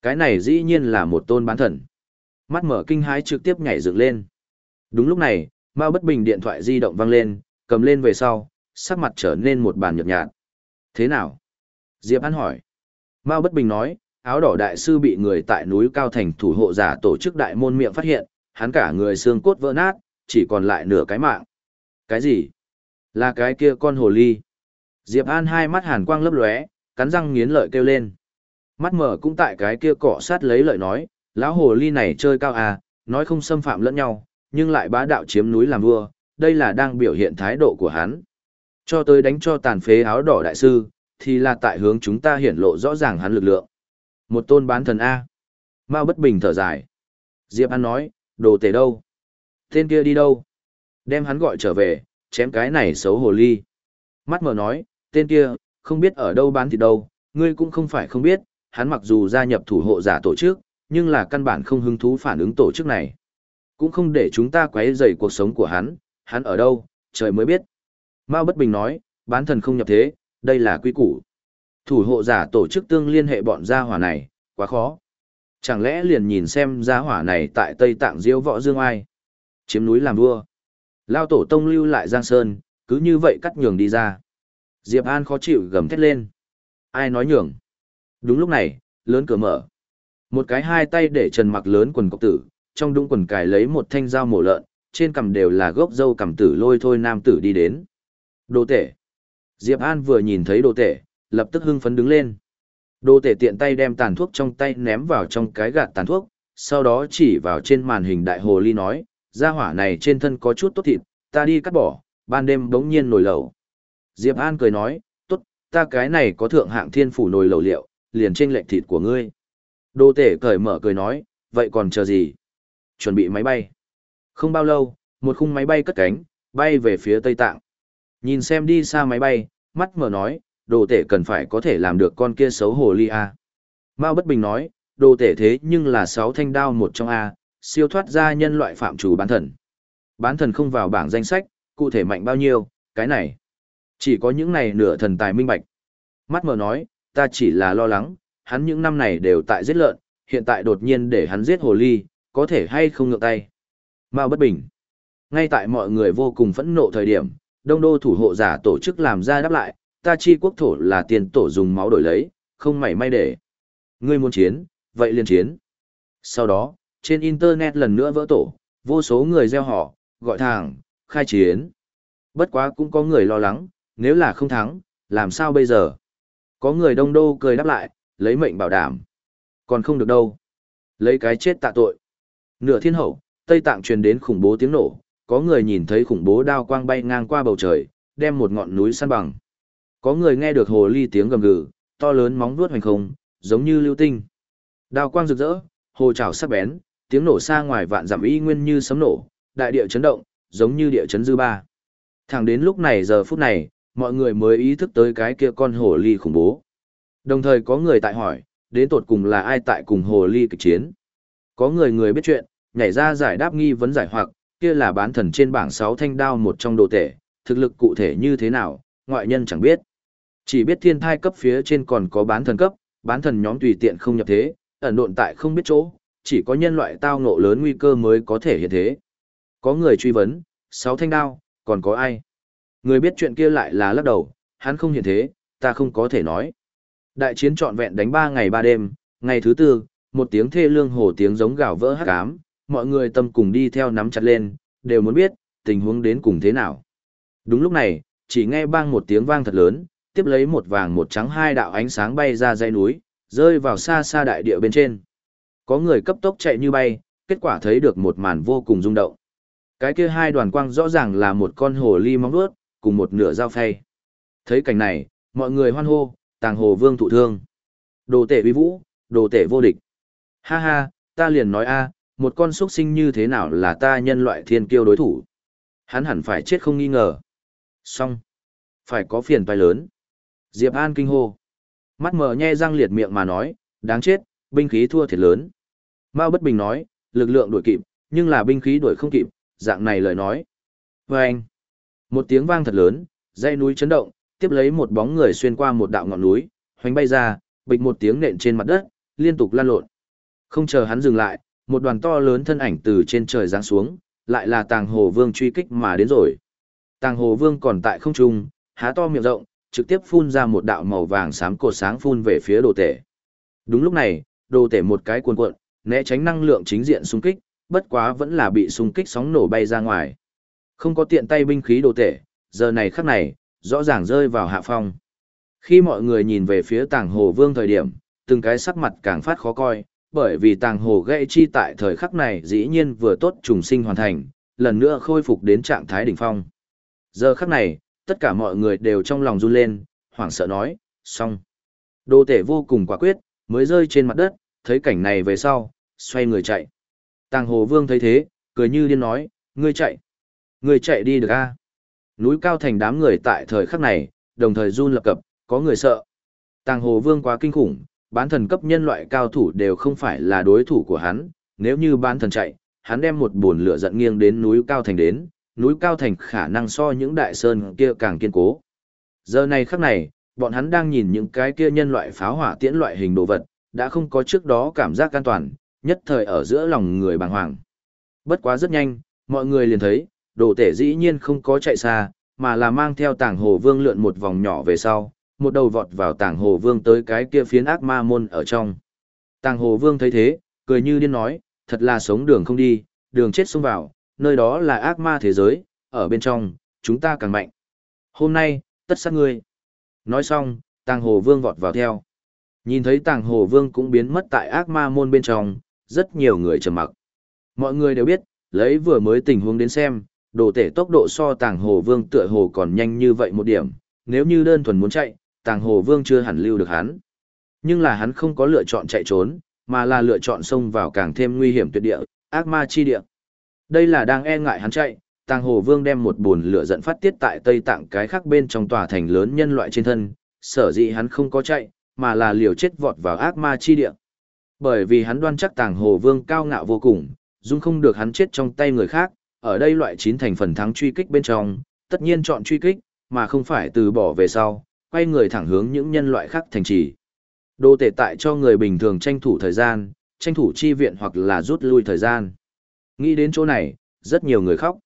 Cái này dĩ nhiên là một tôn bán thần. Mắt mở kinh hãi trực tiếp nhảy dựng lên. Đúng lúc này, Mao Bất Bình điện thoại di động vang lên, cầm lên về sau, sắc mặt trở nên một bàn nhợt nhạt. Thế nào? Diệp An hỏi. Mao Bất Bình nói, áo đỏ đại sư bị người tại núi cao thành thủ hộ giả tổ chức đại môn miệng phát hiện, hắn cả người xương cốt vỡ nát, chỉ còn lại nửa cái mạng. Cái gì? Là cái kia con hồ ly. Diệp An hai mắt hàn quang lấp lóe, cắn răng nghiến lợi kêu lên. Mắt mở cũng tại cái kia cọ sát lấy lợi nói, lão hồ ly này chơi cao à, nói không xâm phạm lẫn nhau, nhưng lại bá đạo chiếm núi làm vua, đây là đang biểu hiện thái độ của hắn. Cho tới đánh cho tàn phế áo đỏ đại sư, thì là tại hướng chúng ta hiển lộ rõ ràng hắn lực lượng. Một tôn bán thần A. Mao bất bình thở dài. Diệp An nói, đồ tể đâu? Tên kia đi đâu? Đem hắn gọi trở về, chém cái này xấu hồ ly. Mắt mở nói, tên kia, không biết ở đâu bán thịt đâu, ngươi cũng không phải không biết, hắn mặc dù gia nhập thủ hộ giả tổ chức, nhưng là căn bản không hứng thú phản ứng tổ chức này. Cũng không để chúng ta quấy rầy cuộc sống của hắn, hắn ở đâu, trời mới biết. Mao Bất Bình nói, bán thần không nhập thế, đây là quy củ. Thủ hộ giả tổ chức tương liên hệ bọn gia hỏa này, quá khó. Chẳng lẽ liền nhìn xem gia hỏa này tại Tây Tạng diêu võ dương ai? Chiếm núi làm vua. Lao tổ tông lưu lại Giang Sơn, cứ như vậy cắt nhường đi ra. Diệp An khó chịu gầm thét lên. Ai nói nhường? Đúng lúc này, lớn cửa mở. Một cái hai tay để trần mặc lớn quần cọc tử, trong đũng quần cài lấy một thanh dao mổ lợn, trên cằm đều là gốc dâu cằm tử lôi thôi nam tử đi đến. Đồ tể. Diệp An vừa nhìn thấy đồ tể, lập tức hưng phấn đứng lên. Đồ tể tiện tay đem tàn thuốc trong tay ném vào trong cái gạt tàn thuốc, sau đó chỉ vào trên màn hình đại hồ ly nói, gia hỏa này trên thân có chút tốt thịt, ta đi cắt bỏ, ban đêm bỗng nhiên nổi lẩu. Diệp An cười nói, tốt, ta cái này có thượng hạng thiên phủ nồi lẩu liệu, liền trên lệnh thịt của ngươi. Đồ tể cởi mở cười nói, vậy còn chờ gì? Chuẩn bị máy bay. Không bao lâu, một khung máy bay cất cánh, bay về phía Tây Tạng. Nhìn xem đi xa máy bay, mắt mở nói, đồ tể cần phải có thể làm được con kia xấu hồ ly A. Mao Bất Bình nói, đồ tể thế nhưng là sáu thanh đao một trong A, siêu thoát ra nhân loại phạm chủ bán thần. Bán thần không vào bảng danh sách, cụ thể mạnh bao nhiêu, cái này. Chỉ có những này nửa thần tài minh bạch. Mắt mở nói, ta chỉ là lo lắng, hắn những năm này đều tại giết lợn, hiện tại đột nhiên để hắn giết hồ ly, có thể hay không ngược tay. Mao bất bình. Ngay tại mọi người vô cùng phẫn nộ thời điểm, đông đô thủ hộ giả tổ chức làm ra đáp lại, ta chi quốc thổ là tiền tổ dùng máu đổi lấy, không mảy may để. Ngươi muốn chiến, vậy liền chiến. Sau đó, trên Internet lần nữa vỡ tổ, vô số người gieo họ, gọi thẳng, khai chiến. Bất quá cũng có người lo lắng, nếu là không thắng, làm sao bây giờ? Có người đông đô cười đáp lại, lấy mệnh bảo đảm. Còn không được đâu. Lấy cái chết tạ tội. Nửa thiên hậu, Tây Tạng truyền đến khủng bố tiếng nổ, có người nhìn thấy khủng bố đao quang bay ngang qua bầu trời, đem một ngọn núi săn bằng. Có người nghe được hồ ly tiếng gầm gừ, to lớn móng vuốt hoành không, giống như lưu tinh. Đao quang rực rỡ, hồ trào sắc bén, tiếng nổ xa ngoài vạn dặm y nguyên như sấm nổ, đại địa chấn động, giống như địa chấn dư ba. Thẳng đến lúc này giờ phút này, mọi người mới ý thức tới cái kia con hồ ly khủng bố. Đồng thời có người tại hỏi, đến tột cùng là ai tại cùng hồ ly kịch chiến. Có người người biết chuyện, nhảy ra giải đáp nghi vấn giải hoặc, kia là bán thần trên bảng 6 thanh đao một trong đồ tể, thực lực cụ thể như thế nào, ngoại nhân chẳng biết. Chỉ biết thiên thai cấp phía trên còn có bán thần cấp, bán thần nhóm tùy tiện không nhập thế, ẩn độn tại không biết chỗ, chỉ có nhân loại tao ngộ lớn nguy cơ mới có thể hiện thế. Có người truy vấn, 6 thanh đao, còn có ai? Người biết chuyện kia lại là lắc đầu, hắn không hiện thế, ta không có thể nói. Đại chiến trọn vẹn đánh 3 ngày 3 đêm, ngày thứ tư, một tiếng thê lương hồ tiếng giống gào vỡ hắc ám, mọi người tâm cùng đi theo nắm chặt lên, đều muốn biết, tình huống đến cùng thế nào. Đúng lúc này, chỉ nghe bang một tiếng vang thật lớn, tiếp lấy một vàng một trắng hai đạo ánh sáng bay ra dãy núi, rơi vào xa xa đại địa bên trên. Có người cấp tốc chạy như bay, kết quả thấy được một màn vô cùng rung động. Cái kia hai đoàn quang rõ ràng là một con hồ ly móng vuốt, cùng một nửa dao phay. Thấy cảnh này, mọi người hoan hô, tàng hồ vương thụ thương. Đồ tể vi vũ, đồ tể vô địch. Ha ha, ta liền nói a, một con xuất sinh như thế nào là ta nhân loại thiên kiêu đối thủ. Hắn hẳn phải chết không nghi ngờ. Xong. Phải có phiền toái lớn. Diệp An kinh hô. Mắt mở nhe răng liệt miệng mà nói, đáng chết, binh khí thua thiệt lớn. Mao bất bình nói, lực lượng đuổi kịp, nhưng là binh khí đuổi không kịp, dạng này lời nói. Và anh. Một tiếng vang thật lớn, dãy núi chấn động, tiếp lấy một bóng người xuyên qua một đạo ngọn núi, hoành bay ra, bịch một tiếng nện trên mặt đất, liên tục lan lộn. Không chờ hắn dừng lại, một đoàn to lớn thân ảnh từ trên trời giáng xuống, lại là Tàng Hồ Vương truy kích mà đến rồi. Tàng Hồ Vương còn tại không trung, há to miệng rộng, trực tiếp phun ra một đạo màu vàng xám cột sáng phun về phía đồ tể. Đúng lúc này, đồ tể một cái cuộn cuộn, né tránh năng lượng chính diện xung kích, bất quá vẫn là bị xung kích sóng nổ bay ra ngoài. Không có tiện tay binh khí đồ tể, giờ này khắc này, rõ ràng rơi vào hạ phong. Khi mọi người nhìn về phía tàng hồ vương thời điểm, từng cái sắc mặt càng phát khó coi, bởi vì tàng hồ gãy chi tại thời khắc này dĩ nhiên vừa tốt trùng sinh hoàn thành, lần nữa khôi phục đến trạng thái đỉnh phong. Giờ khắc này, tất cả mọi người đều trong lòng run lên, hoảng sợ nói, xong. Đồ tể vô cùng quả quyết, mới rơi trên mặt đất, thấy cảnh này về sau, xoay người chạy. Tàng hồ vương thấy thế, cười như điên nói, ngươi chạy. Người chạy đi được a Núi cao thành đám người tại thời khắc này, đồng thời run lập cập, có người sợ. Tàng hồ vương quá kinh khủng, bán thần cấp nhân loại cao thủ đều không phải là đối thủ của hắn, nếu như bán thần chạy, hắn đem một buồn lửa giận nghiêng đến núi cao thành đến, núi cao thành khả năng so những đại sơn kia càng kiên cố. Giờ này khắc này, bọn hắn đang nhìn những cái kia nhân loại pháo hỏa tiễn loại hình đồ vật, đã không có trước đó cảm giác an toàn, nhất thời ở giữa lòng người bàng hoàng. Bất quá rất nhanh, mọi người liền thấy, đồ tể dĩ nhiên không có chạy xa, mà là mang theo tàng hồ vương lượn một vòng nhỏ về sau, một đầu vọt vào tàng hồ vương tới cái kia phiến ác ma môn ở trong. Tàng hồ vương thấy thế, cười như điên nói, thật là sống đường không đi, đường chết xông vào, nơi đó là ác ma thế giới, ở bên trong, chúng ta càng mạnh. Hôm nay, tất sát ngươi. Nói xong, tàng hồ vương vọt vào theo. Nhìn thấy tàng hồ vương cũng biến mất tại ác ma môn bên trong, rất nhiều người trầm mặc. Mọi người đều biết, lấy vừa mới tình huống đến xem, đồ tể tốc độ so tàng hồ vương tựa hồ còn nhanh như vậy một điểm, nếu như đơn thuần muốn chạy, tàng hồ vương chưa hẳn lưu được hắn. Nhưng là hắn không có lựa chọn chạy trốn, mà là lựa chọn xông vào càng thêm nguy hiểm tuyệt địa, ác ma chi địa. Đây là đang e ngại hắn chạy, Tàng Hồ Vương đem một bồn lửa giận phát tiết tại Tây Tạng cái khác bên trong tòa thành lớn nhân loại trên thân, sở dĩ hắn không có chạy, mà là liều chết vọt vào ác ma chi địa. Bởi vì hắn đoan chắc Tàng Hồ Vương cao ngạo vô cùng, dung không được hắn chết trong tay người khác, ở đây loại chín thành phần thắng truy kích bên trong, tất nhiên chọn truy kích, mà không phải từ bỏ về sau, quay người thẳng hướng những nhân loại khác thành trì. Đô tệ tại cho người bình thường tranh thủ thời gian, tranh thủ chi viện hoặc là rút lui thời gian. Nghĩ đến chỗ này, rất nhiều người khóc.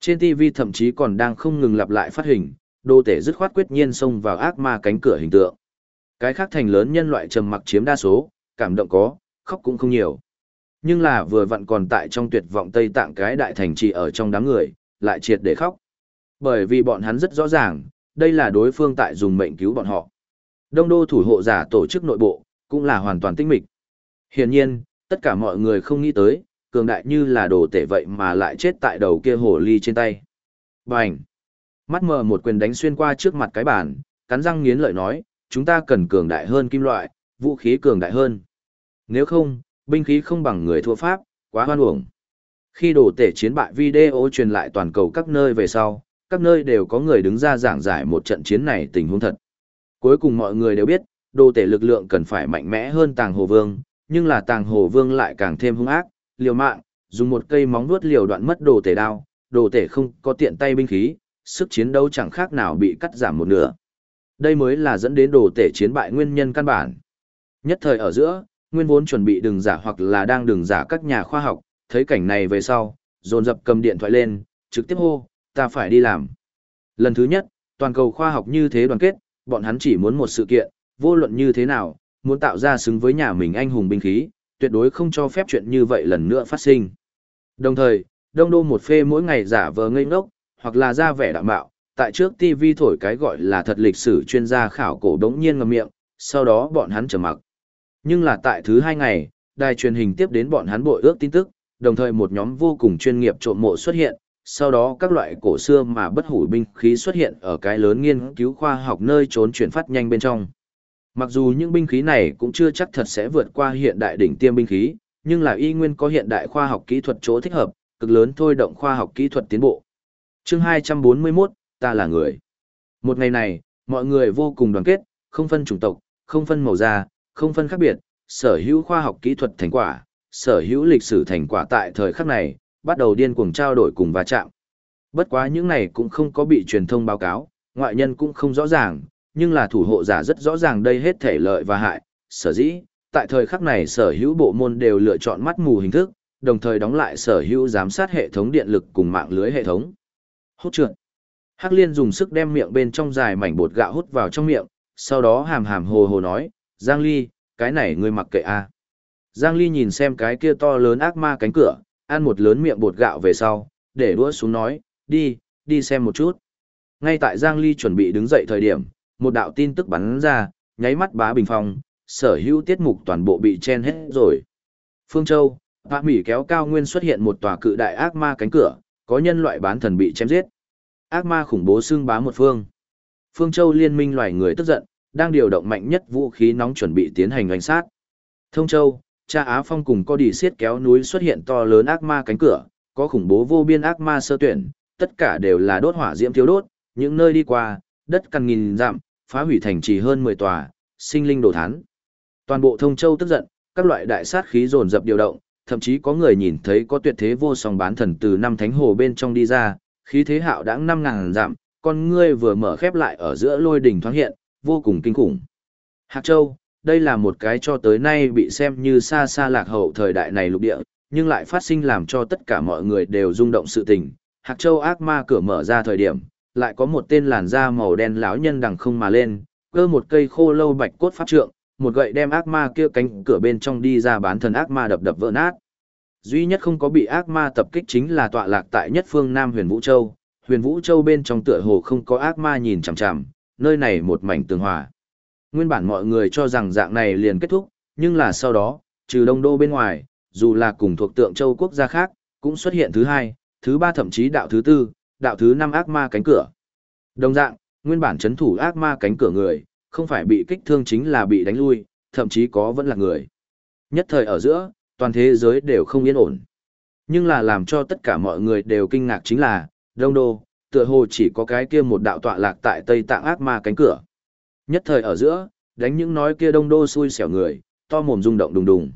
Trên TV thậm chí còn đang không ngừng lặp lại phát hình, đô tể dứt khoát quyết nhiên xông vào ác ma cánh cửa hình tượng. Cái khác thành lớn nhân loại trầm mặc chiếm đa số, cảm động có, khóc cũng không nhiều. Nhưng là vừa vặn còn tại trong tuyệt vọng Tây Tạng cái đại thành trì ở trong đám người, lại triệt để khóc. Bởi vì bọn hắn rất rõ ràng, đây là đối phương tại dùng mệnh cứu bọn họ. Đông đô thủ hộ giả tổ chức nội bộ, cũng là hoàn toàn tinh mịch. Hiển nhiên, tất cả mọi người không nghĩ tới, cường đại như là đồ tể vậy mà lại chết tại đầu kia hồ ly trên tay. Bành! Mắt mờ một quyền đánh xuyên qua trước mặt cái bàn, cắn răng nghiến lợi nói, chúng ta cần cường đại hơn kim loại, vũ khí cường đại hơn. Nếu không, binh khí không bằng người thua pháp, quá hoan uổng. Khi đồ tể chiến bại video truyền lại toàn cầu các nơi về sau, các nơi đều có người đứng ra giảng giải một trận chiến này tình huống thật. Cuối cùng mọi người đều biết, đồ tể lực lượng cần phải mạnh mẽ hơn tàng hồ vương, nhưng là tàng hồ vương lại càng thêm hung ác, liều mạng, dùng một cây móng vuốt liều đoạn mất đồ tể đao, đồ tể không có tiện tay binh khí, sức chiến đấu chẳng khác nào bị cắt giảm một nửa. Đây mới là dẫn đến đồ tể chiến bại nguyên nhân căn bản. Nhất thời ở giữa, nguyên vốn chuẩn bị đường giả hoặc là đang đường giả các nhà khoa học, thấy cảnh này về sau, dồn dập cầm điện thoại lên, trực tiếp hô, ta phải đi làm. Lần thứ nhất, toàn cầu khoa học như thế đoàn kết, bọn hắn chỉ muốn một sự kiện, vô luận như thế nào, muốn tạo ra xứng với nhà mình anh hùng binh khí, tuyệt đối không cho phép chuyện như vậy lần nữa phát sinh. Đồng thời, đông đô một phê mỗi ngày giả vờ ngây ngốc, hoặc là ra vẻ đạm bạo, tại trước TV thổi cái gọi là thật lịch sử chuyên gia khảo cổ đống nhiên ngầm miệng, sau đó bọn hắn trở mặc. Nhưng là tại thứ hai ngày, đài truyền hình tiếp đến bọn hắn bội ước tin tức, đồng thời một nhóm vô cùng chuyên nghiệp trộm mộ xuất hiện, sau đó các loại cổ xưa mà bất hủ binh khí xuất hiện ở cái lớn nghiên cứu khoa học nơi trốn chuyển phát nhanh bên trong. Mặc dù những binh khí này cũng chưa chắc thật sẽ vượt qua hiện đại đỉnh tiêm binh khí, nhưng là y nguyên có hiện đại khoa học kỹ thuật chỗ thích hợp, cực lớn thôi động khoa học kỹ thuật tiến bộ. Chương 241, ta là người. Một ngày này, mọi người vô cùng đoàn kết, không phân chủng tộc, không phân màu da, không phân khác biệt, sở hữu khoa học kỹ thuật thành quả, sở hữu lịch sử thành quả tại thời khắc này, bắt đầu điên cuồng trao đổi cùng va chạm. Bất quá những này cũng không có bị truyền thông báo cáo, ngoại nhân cũng không rõ ràng, nhưng là thủ hộ giả rất rõ ràng đây hết thể lợi và hại, sở dĩ, tại thời khắc này sở hữu bộ môn đều lựa chọn mắt mù hình thức, đồng thời đóng lại sở hữu giám sát hệ thống điện lực cùng mạng lưới hệ thống. Hút trượt. Hắc Liên dùng sức đem miệng bên trong dài mảnh bột gạo hút vào trong miệng, sau đó hàm hàm hồ hồ nói, Giang Ly, cái này ngươi mặc kệ a. À. Giang Ly nhìn xem cái kia to lớn ác ma cánh cửa, ăn một lớn miệng bột gạo về sau, để đũa xuống nói, đi, đi xem một chút. Ngay tại Giang Ly chuẩn bị đứng dậy thời điểm, một đạo tin tức bắn ra, nháy mắt bá bình phong, sở hữu tiết mục toàn bộ bị chen hết rồi. Phương Châu, Hạ Mỹ kéo cao nguyên xuất hiện một tòa cự đại ác ma cánh cửa, có nhân loại bán thần bị chém giết. Ác ma khủng bố xương bá một phương. Phương Châu liên minh loài người tức giận, đang điều động mạnh nhất vũ khí nóng chuẩn bị tiến hành đánh sát. Thông Châu, cha Á Phong cùng có đi xiết kéo núi xuất hiện to lớn ác ma cánh cửa, có khủng bố vô biên ác ma sơ tuyển, tất cả đều là đốt hỏa diễm thiếu đốt, những nơi đi qua, đất cằn nghìn dặm, phá hủy thành trì hơn 10 tòa, sinh linh đổ thán. Toàn bộ thông châu tức giận, các loại đại sát khí dồn dập điều động, thậm chí có người nhìn thấy có tuyệt thế vô song bán thần từ năm thánh hồ bên trong đi ra, khí thế hạo đãng năm ngàn dặm, con ngươi vừa mở khép lại ở giữa lôi đỉnh thoáng hiện, vô cùng kinh khủng. Hạc Châu, đây là một cái cho tới nay bị xem như xa xa lạc hậu thời đại này lục địa, nhưng lại phát sinh làm cho tất cả mọi người đều rung động sự tình. Hạc Châu ác ma cửa mở ra thời điểm, lại có một tên làn da màu đen lão nhân đằng không mà lên, cơ một cây khô lâu bạch cốt pháp trượng, một gậy đem ác ma kia cánh cửa bên trong đi ra bán thần ác ma đập đập vỡ nát. Duy nhất không có bị ác ma tập kích chính là tọa lạc tại nhất phương Nam Huyền Vũ Châu. Huyền Vũ Châu bên trong tựa hồ không có ác ma nhìn chằm chằm, nơi này một mảnh tường hòa. Nguyên bản mọi người cho rằng dạng này liền kết thúc, nhưng là sau đó, trừ Đông Đô bên ngoài, dù là cùng thuộc tượng châu quốc gia khác, cũng xuất hiện thứ hai, thứ ba thậm chí đạo thứ tư, đạo thứ năm ác ma cánh cửa. Đồng dạng, nguyên bản chấn thủ ác ma cánh cửa người, không phải bị kích thương chính là bị đánh lui, thậm chí có vẫn là người. Nhất thời ở giữa, toàn thế giới đều không yên ổn. Nhưng là làm cho tất cả mọi người đều kinh ngạc chính là, đông đô, tựa hồ chỉ có cái kia một đạo tọa lạc tại Tây Tạng ác ma cánh cửa. Nhất thời ở giữa, đánh những nói kia đông đô xui xẻo người, to mồm rung động đùng đùng.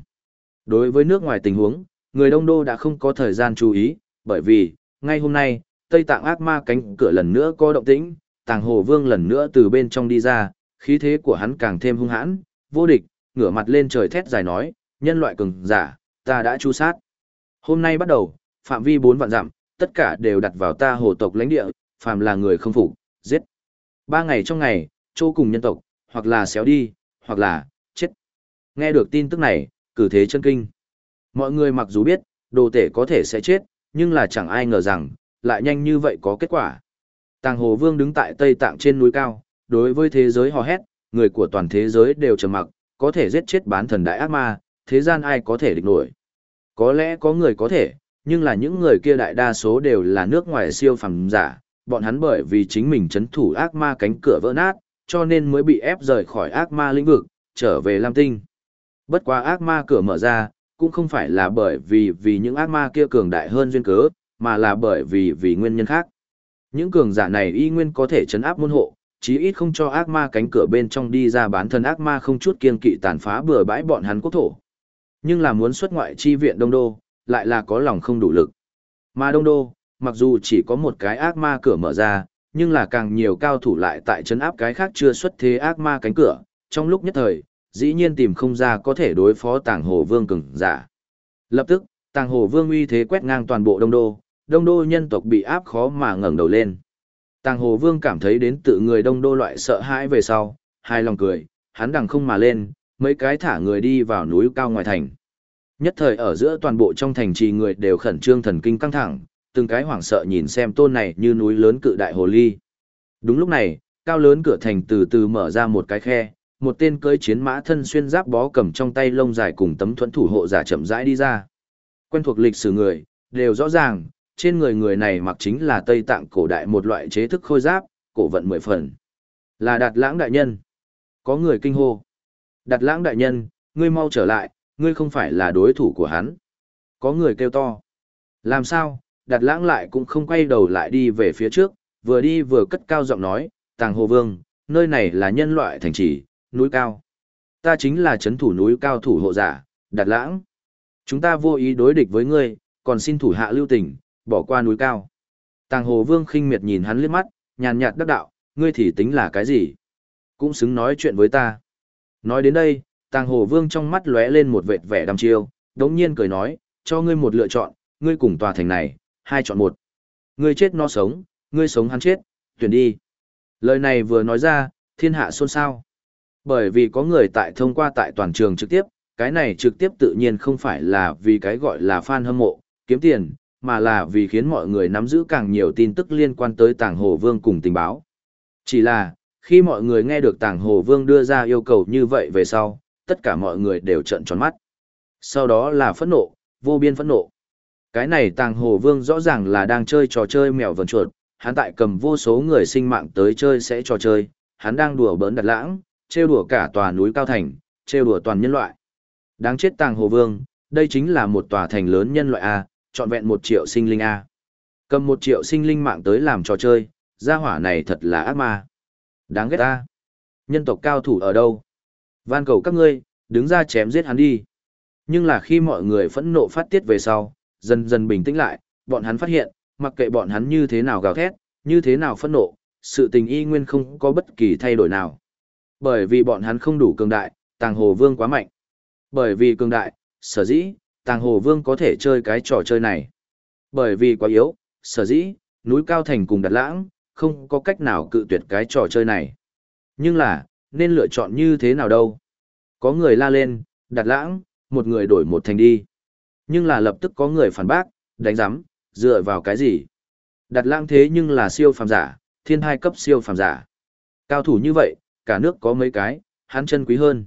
Đối với nước ngoài tình huống, người đông đô đã không có thời gian chú ý, bởi vì, ngay hôm nay, Tây Tạng ác ma cánh cửa lần nữa có động tĩnh, Tàng Hồ Vương lần nữa từ bên trong đi ra, khí thế của hắn càng thêm hung hãn, vô địch, ngửa mặt lên trời thét dài nói, nhân loại cường giả, ta đã chu sát. Hôm nay bắt đầu, phạm vi bốn vạn dặm, tất cả đều đặt vào ta hồ tộc lãnh địa, phàm là người không phục, giết. Ba ngày trong ngày, châu cùng nhân tộc, hoặc là xéo đi, hoặc là, chết. Nghe được tin tức này, cử thế chân kinh. Mọi người mặc dù biết, đồ tể có thể sẽ chết, nhưng là chẳng ai ngờ rằng, lại nhanh như vậy có kết quả. Tàng Hồ Vương đứng tại Tây Tạng trên núi cao, đối với thế giới hò hét, người của toàn thế giới đều trầm mặc, có thể giết chết bán thần đại ác ma, thế gian ai có thể địch nổi. Có lẽ có người có thể, nhưng là những người kia đại đa số đều là nước ngoài siêu phàm giả, bọn hắn bởi vì chính mình chấn thủ ác ma cánh cửa vỡ nát, cho nên mới bị ép rời khỏi ác ma lĩnh vực, trở về Lam Tinh. Bất quá ác ma cửa mở ra, cũng không phải là bởi vì vì những ác ma kia cường đại hơn duyên cớ, mà là bởi vì vì nguyên nhân khác. Những cường giả này y nguyên có thể chấn áp môn hộ, chí ít không cho ác ma cánh cửa bên trong đi ra bán thân ác ma không chút kiên kỵ tàn phá bừa bãi bọn hắn quốc thổ. Nhưng là muốn xuất ngoại chi viện Đông Đô, lại là có lòng không đủ lực. Mà Đông Đô, mặc dù chỉ có một cái ác ma cửa mở ra, nhưng là càng nhiều cao thủ lại tại chấn áp cái khác chưa xuất thế ác ma cánh cửa, trong lúc nhất thời, dĩ nhiên tìm không ra có thể đối phó tàng hồ vương cường giả. Lập tức, tàng hồ vương uy thế quét ngang toàn bộ Đông Đô, Đông Đô nhân tộc bị áp khó mà ngẩng đầu lên. Tàng hồ vương cảm thấy đến tự người Đông Đô loại sợ hãi về sau, hai lòng cười, hắn đằng không mà lên, mấy cái thả người đi vào núi cao ngoài thành. Nhất thời ở giữa toàn bộ trong thành trì người đều khẩn trương thần kinh căng thẳng, từng cái hoảng sợ nhìn xem tôn này như núi lớn cự đại hồ ly. Đúng lúc này, cao lớn cửa thành từ từ mở ra một cái khe, một tên cưỡi chiến mã thân xuyên giáp bó cầm trong tay lông dài cùng tấm thuẫn thủ hộ giả chậm rãi đi ra. Quen thuộc lịch sử người, đều rõ ràng, trên người người này mặc chính là Tây Tạng cổ đại một loại chế thức khôi giáp, cổ vận mười phần. Là Đạt Lãng đại nhân. Có người kinh hô. Đạt Lãng đại nhân, ngươi mau trở lại, ngươi không phải là đối thủ của hắn. Có người kêu to. Làm sao, Đạt Lãng lại cũng không quay đầu lại đi về phía trước, vừa đi vừa cất cao giọng nói, Tàng Hồ Vương, nơi này là nhân loại thành trì, núi cao. Ta chính là chấn thủ núi cao thủ hộ giả, Đạt Lãng. Chúng ta vô ý đối địch với ngươi, còn xin thủ hạ lưu tình, bỏ qua núi cao. Tàng Hồ Vương khinh miệt nhìn hắn liếc mắt, nhàn nhạt đắc đạo, ngươi thì tính là cái gì? Cũng xứng nói chuyện với ta. Nói đến đây, Tàng Hồ Vương trong mắt lóe lên một vệt vẻ đăm chiêu, đống nhiên cười nói, cho ngươi một lựa chọn, ngươi cùng tòa thành này, hai chọn một. Ngươi chết nó sống, ngươi sống hắn chết, tuyển đi. Lời này vừa nói ra, thiên hạ xôn xao. Bởi vì có người tại thông qua tại toàn trường trực tiếp, cái này trực tiếp tự nhiên không phải là vì cái gọi là fan hâm mộ, kiếm tiền, mà là vì khiến mọi người nắm giữ càng nhiều tin tức liên quan tới Tàng Hồ Vương cùng tình báo. Chỉ là, khi mọi người nghe được Tàng Hồ Vương đưa ra yêu cầu như vậy về sau, tất cả mọi người đều trợn tròn mắt. Sau đó là phẫn nộ, vô biên phẫn nộ. Cái này Tàng Hồ Vương rõ ràng là đang chơi trò chơi mèo vần chuột, hắn tại cầm vô số người sinh mạng tới chơi sẽ trò chơi, hắn đang đùa bỡn đặt lãng, trêu đùa cả tòa núi cao thành, trêu đùa toàn nhân loại. Đáng chết Tàng Hồ Vương, đây chính là một tòa thành lớn nhân loại A, trọn vẹn một triệu sinh linh A. Cầm một triệu sinh linh mạng tới làm trò chơi, gia hỏa này thật là ác ma. Đáng ghét ta. Nhân tộc cao thủ ở đâu? Van cầu các ngươi, đứng ra chém giết hắn đi. Nhưng là khi mọi người phẫn nộ phát tiết về sau, dần dần bình tĩnh lại, bọn hắn phát hiện, mặc kệ bọn hắn như thế nào gào thét, như thế nào phẫn nộ, sự tình y nguyên không có bất kỳ thay đổi nào. Bởi vì bọn hắn không đủ cường đại, tàng hồ vương quá mạnh. Bởi vì cường đại, sở dĩ, tàng hồ vương có thể chơi cái trò chơi này. Bởi vì quá yếu, sở dĩ, núi cao thành cùng đặt lãng, không có cách nào cự tuyệt cái trò chơi này. Nhưng là, nên lựa chọn như thế nào đâu? Có người la lên, đặt lãng, một người đổi một thành đi. Nhưng là lập tức có người phản bác, đánh giám, dựa vào cái gì? Đặt lãng thế nhưng là siêu phàm giả, thiên hai cấp siêu phàm giả. Cao thủ như vậy, cả nước có mấy cái, hắn chân quý hơn.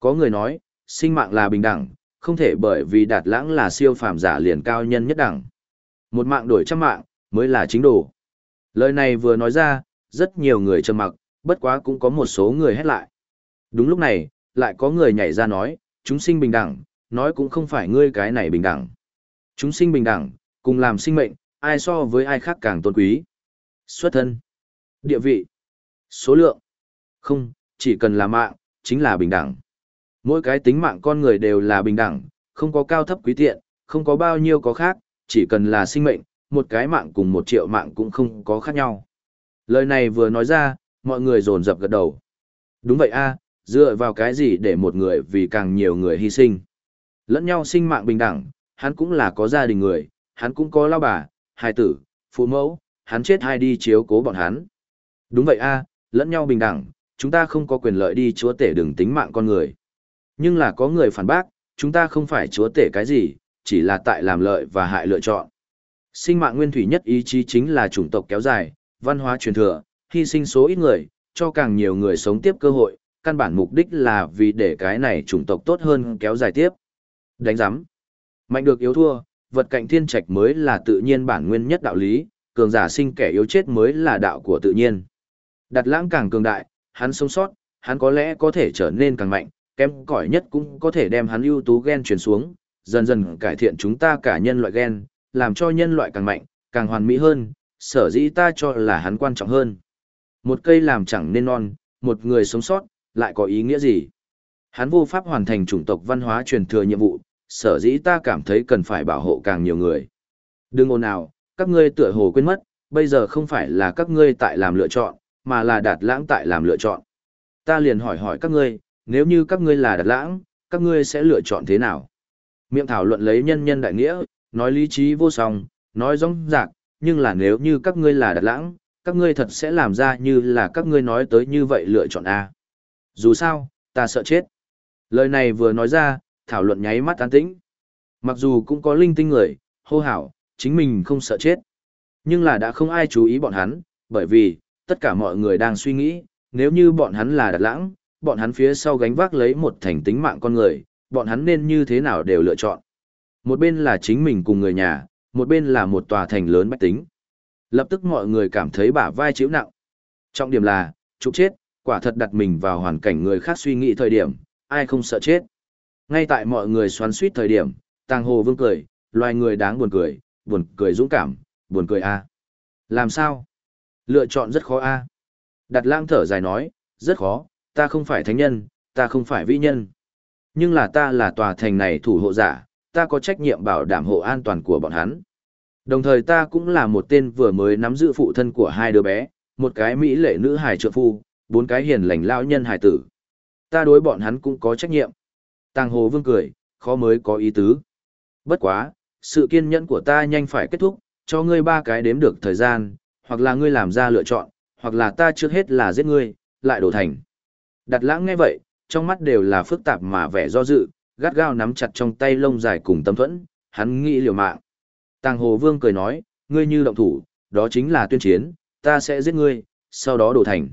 Có người nói, sinh mạng là bình đẳng, không thể bởi vì đạt lãng là siêu phàm giả liền cao nhân nhất đẳng. Một mạng đổi trăm mạng, mới là chính đồ. Lời này vừa nói ra, rất nhiều người trầm mặc, bất quá cũng có một số người hét lại. Đúng lúc này, lại có người nhảy ra nói, chúng sinh bình đẳng, nói cũng không phải ngươi cái này bình đẳng. Chúng sinh bình đẳng, cùng làm sinh mệnh, ai so với ai khác càng tôn quý. Xuất thân, địa vị, số lượng. Không, chỉ cần là mạng, chính là bình đẳng. Mỗi cái tính mạng con người đều là bình đẳng, không có cao thấp quý tiện, không có bao nhiêu có khác, chỉ cần là sinh mệnh, một cái mạng cùng một triệu mạng cũng không có khác nhau. Lời này vừa nói ra, mọi người dồn dập gật đầu. Đúng vậy a, dựa vào cái gì để một người vì càng nhiều người hy sinh. Lẫn nhau sinh mạng bình đẳng, hắn cũng là có gia đình người, hắn cũng có lao bà, hài tử, phụ mẫu, hắn chết hay đi chiếu cố bọn hắn. Đúng vậy a, lẫn nhau bình đẳng, chúng ta không có quyền lợi đi chúa tể đường tính mạng con người. Nhưng là có người phản bác, chúng ta không phải chúa tể cái gì, chỉ là tại làm lợi và hại lựa chọn. Sinh mạng nguyên thủy nhất ý chí chính là chủng tộc kéo dài, văn hóa truyền thừa, hy sinh số ít người, cho càng nhiều người sống tiếp cơ hội, căn bản mục đích là vì để cái này chủng tộc tốt hơn kéo dài tiếp. Đánh giám. Mạnh được yếu thua, vật cạnh thiên trạch mới là tự nhiên bản nguyên nhất đạo lý, cường giả sinh kẻ yếu chết mới là đạo của tự nhiên. Đặt lãng càng cường đại, hắn sống sót, hắn có lẽ có thể trở nên càng mạnh, kém cỏi nhất cũng có thể đem hắn ưu tú gen truyền xuống, dần dần cải thiện chúng ta cả nhân loại gen, làm cho nhân loại càng mạnh, càng hoàn mỹ hơn, sở dĩ ta cho là hắn quan trọng hơn. Một cây làm chẳng nên non, một người sống sót, lại có ý nghĩa gì? Hắn vô pháp hoàn thành chủng tộc văn hóa truyền thừa nhiệm vụ, sở dĩ ta cảm thấy cần phải bảo hộ càng nhiều người. Đừng ồn nào, các ngươi tựa hồ quên mất, bây giờ không phải là các ngươi tại làm lựa chọn, mà là đạt lãng tại làm lựa chọn. Ta liền hỏi hỏi các ngươi, nếu như các ngươi là đạt lãng, các ngươi sẽ lựa chọn thế nào? Miệng thảo luận lấy nhân nhân đại nghĩa, nói lý trí vô song, nói rong rạc, nhưng là nếu như các ngươi là đạt lãng, các ngươi thật sẽ làm ra như là các ngươi nói tới như vậy lựa chọn A. Dù sao, ta sợ chết. Lời này vừa nói ra, thảo luận nháy mắt an tĩnh. Mặc dù cũng có linh tinh người, hô hào, chính mình không sợ chết. Nhưng là đã không ai chú ý bọn hắn, bởi vì, tất cả mọi người đang suy nghĩ, nếu như bọn hắn là đặt lãng, bọn hắn phía sau gánh vác lấy một thành tính mạng con người, bọn hắn nên như thế nào đều lựa chọn. Một bên là chính mình cùng người nhà, một bên là một tòa thành lớn bách tính. Lập tức mọi người cảm thấy bả vai chịu nặng. Trọng điểm là, chụp chết, quả thật đặt mình vào hoàn cảnh người khác suy nghĩ thời điểm, ai không sợ chết. Ngay tại mọi người xoắn suýt thời điểm, Tàng Hồ Vương cười, loài người đáng buồn cười, buồn cười dũng cảm, buồn cười a. Làm sao? Lựa chọn rất khó a. Đặt lang thở dài nói, rất khó, ta không phải thánh nhân, ta không phải vĩ nhân. Nhưng là ta là tòa thành này thủ hộ giả, ta có trách nhiệm bảo đảm hộ an toàn của bọn hắn. Đồng thời ta cũng là một tên vừa mới nắm giữ phụ thân của hai đứa bé, một cái mỹ lệ nữ hài trợ phu, bốn cái hiền lành lao nhân hài tử. Ta đối bọn hắn cũng có trách nhiệm. Tàng Hồ Vương cười, khó mới có ý tứ. Bất quá, sự kiên nhẫn của ta nhanh phải kết thúc, cho ngươi ba cái đếm được thời gian, hoặc là ngươi làm ra lựa chọn, hoặc là ta trước hết là giết ngươi, lại đổ thành. Đặt lãng nghe vậy, trong mắt đều là phức tạp mà vẻ do dự, gắt gao nắm chặt trong tay lông dài cùng tâm thuẫn, hắn nghĩ liều mạng. Tàng Hồ Vương cười nói, ngươi như động thủ, đó chính là tuyên chiến, ta sẽ giết ngươi, sau đó đổ thành.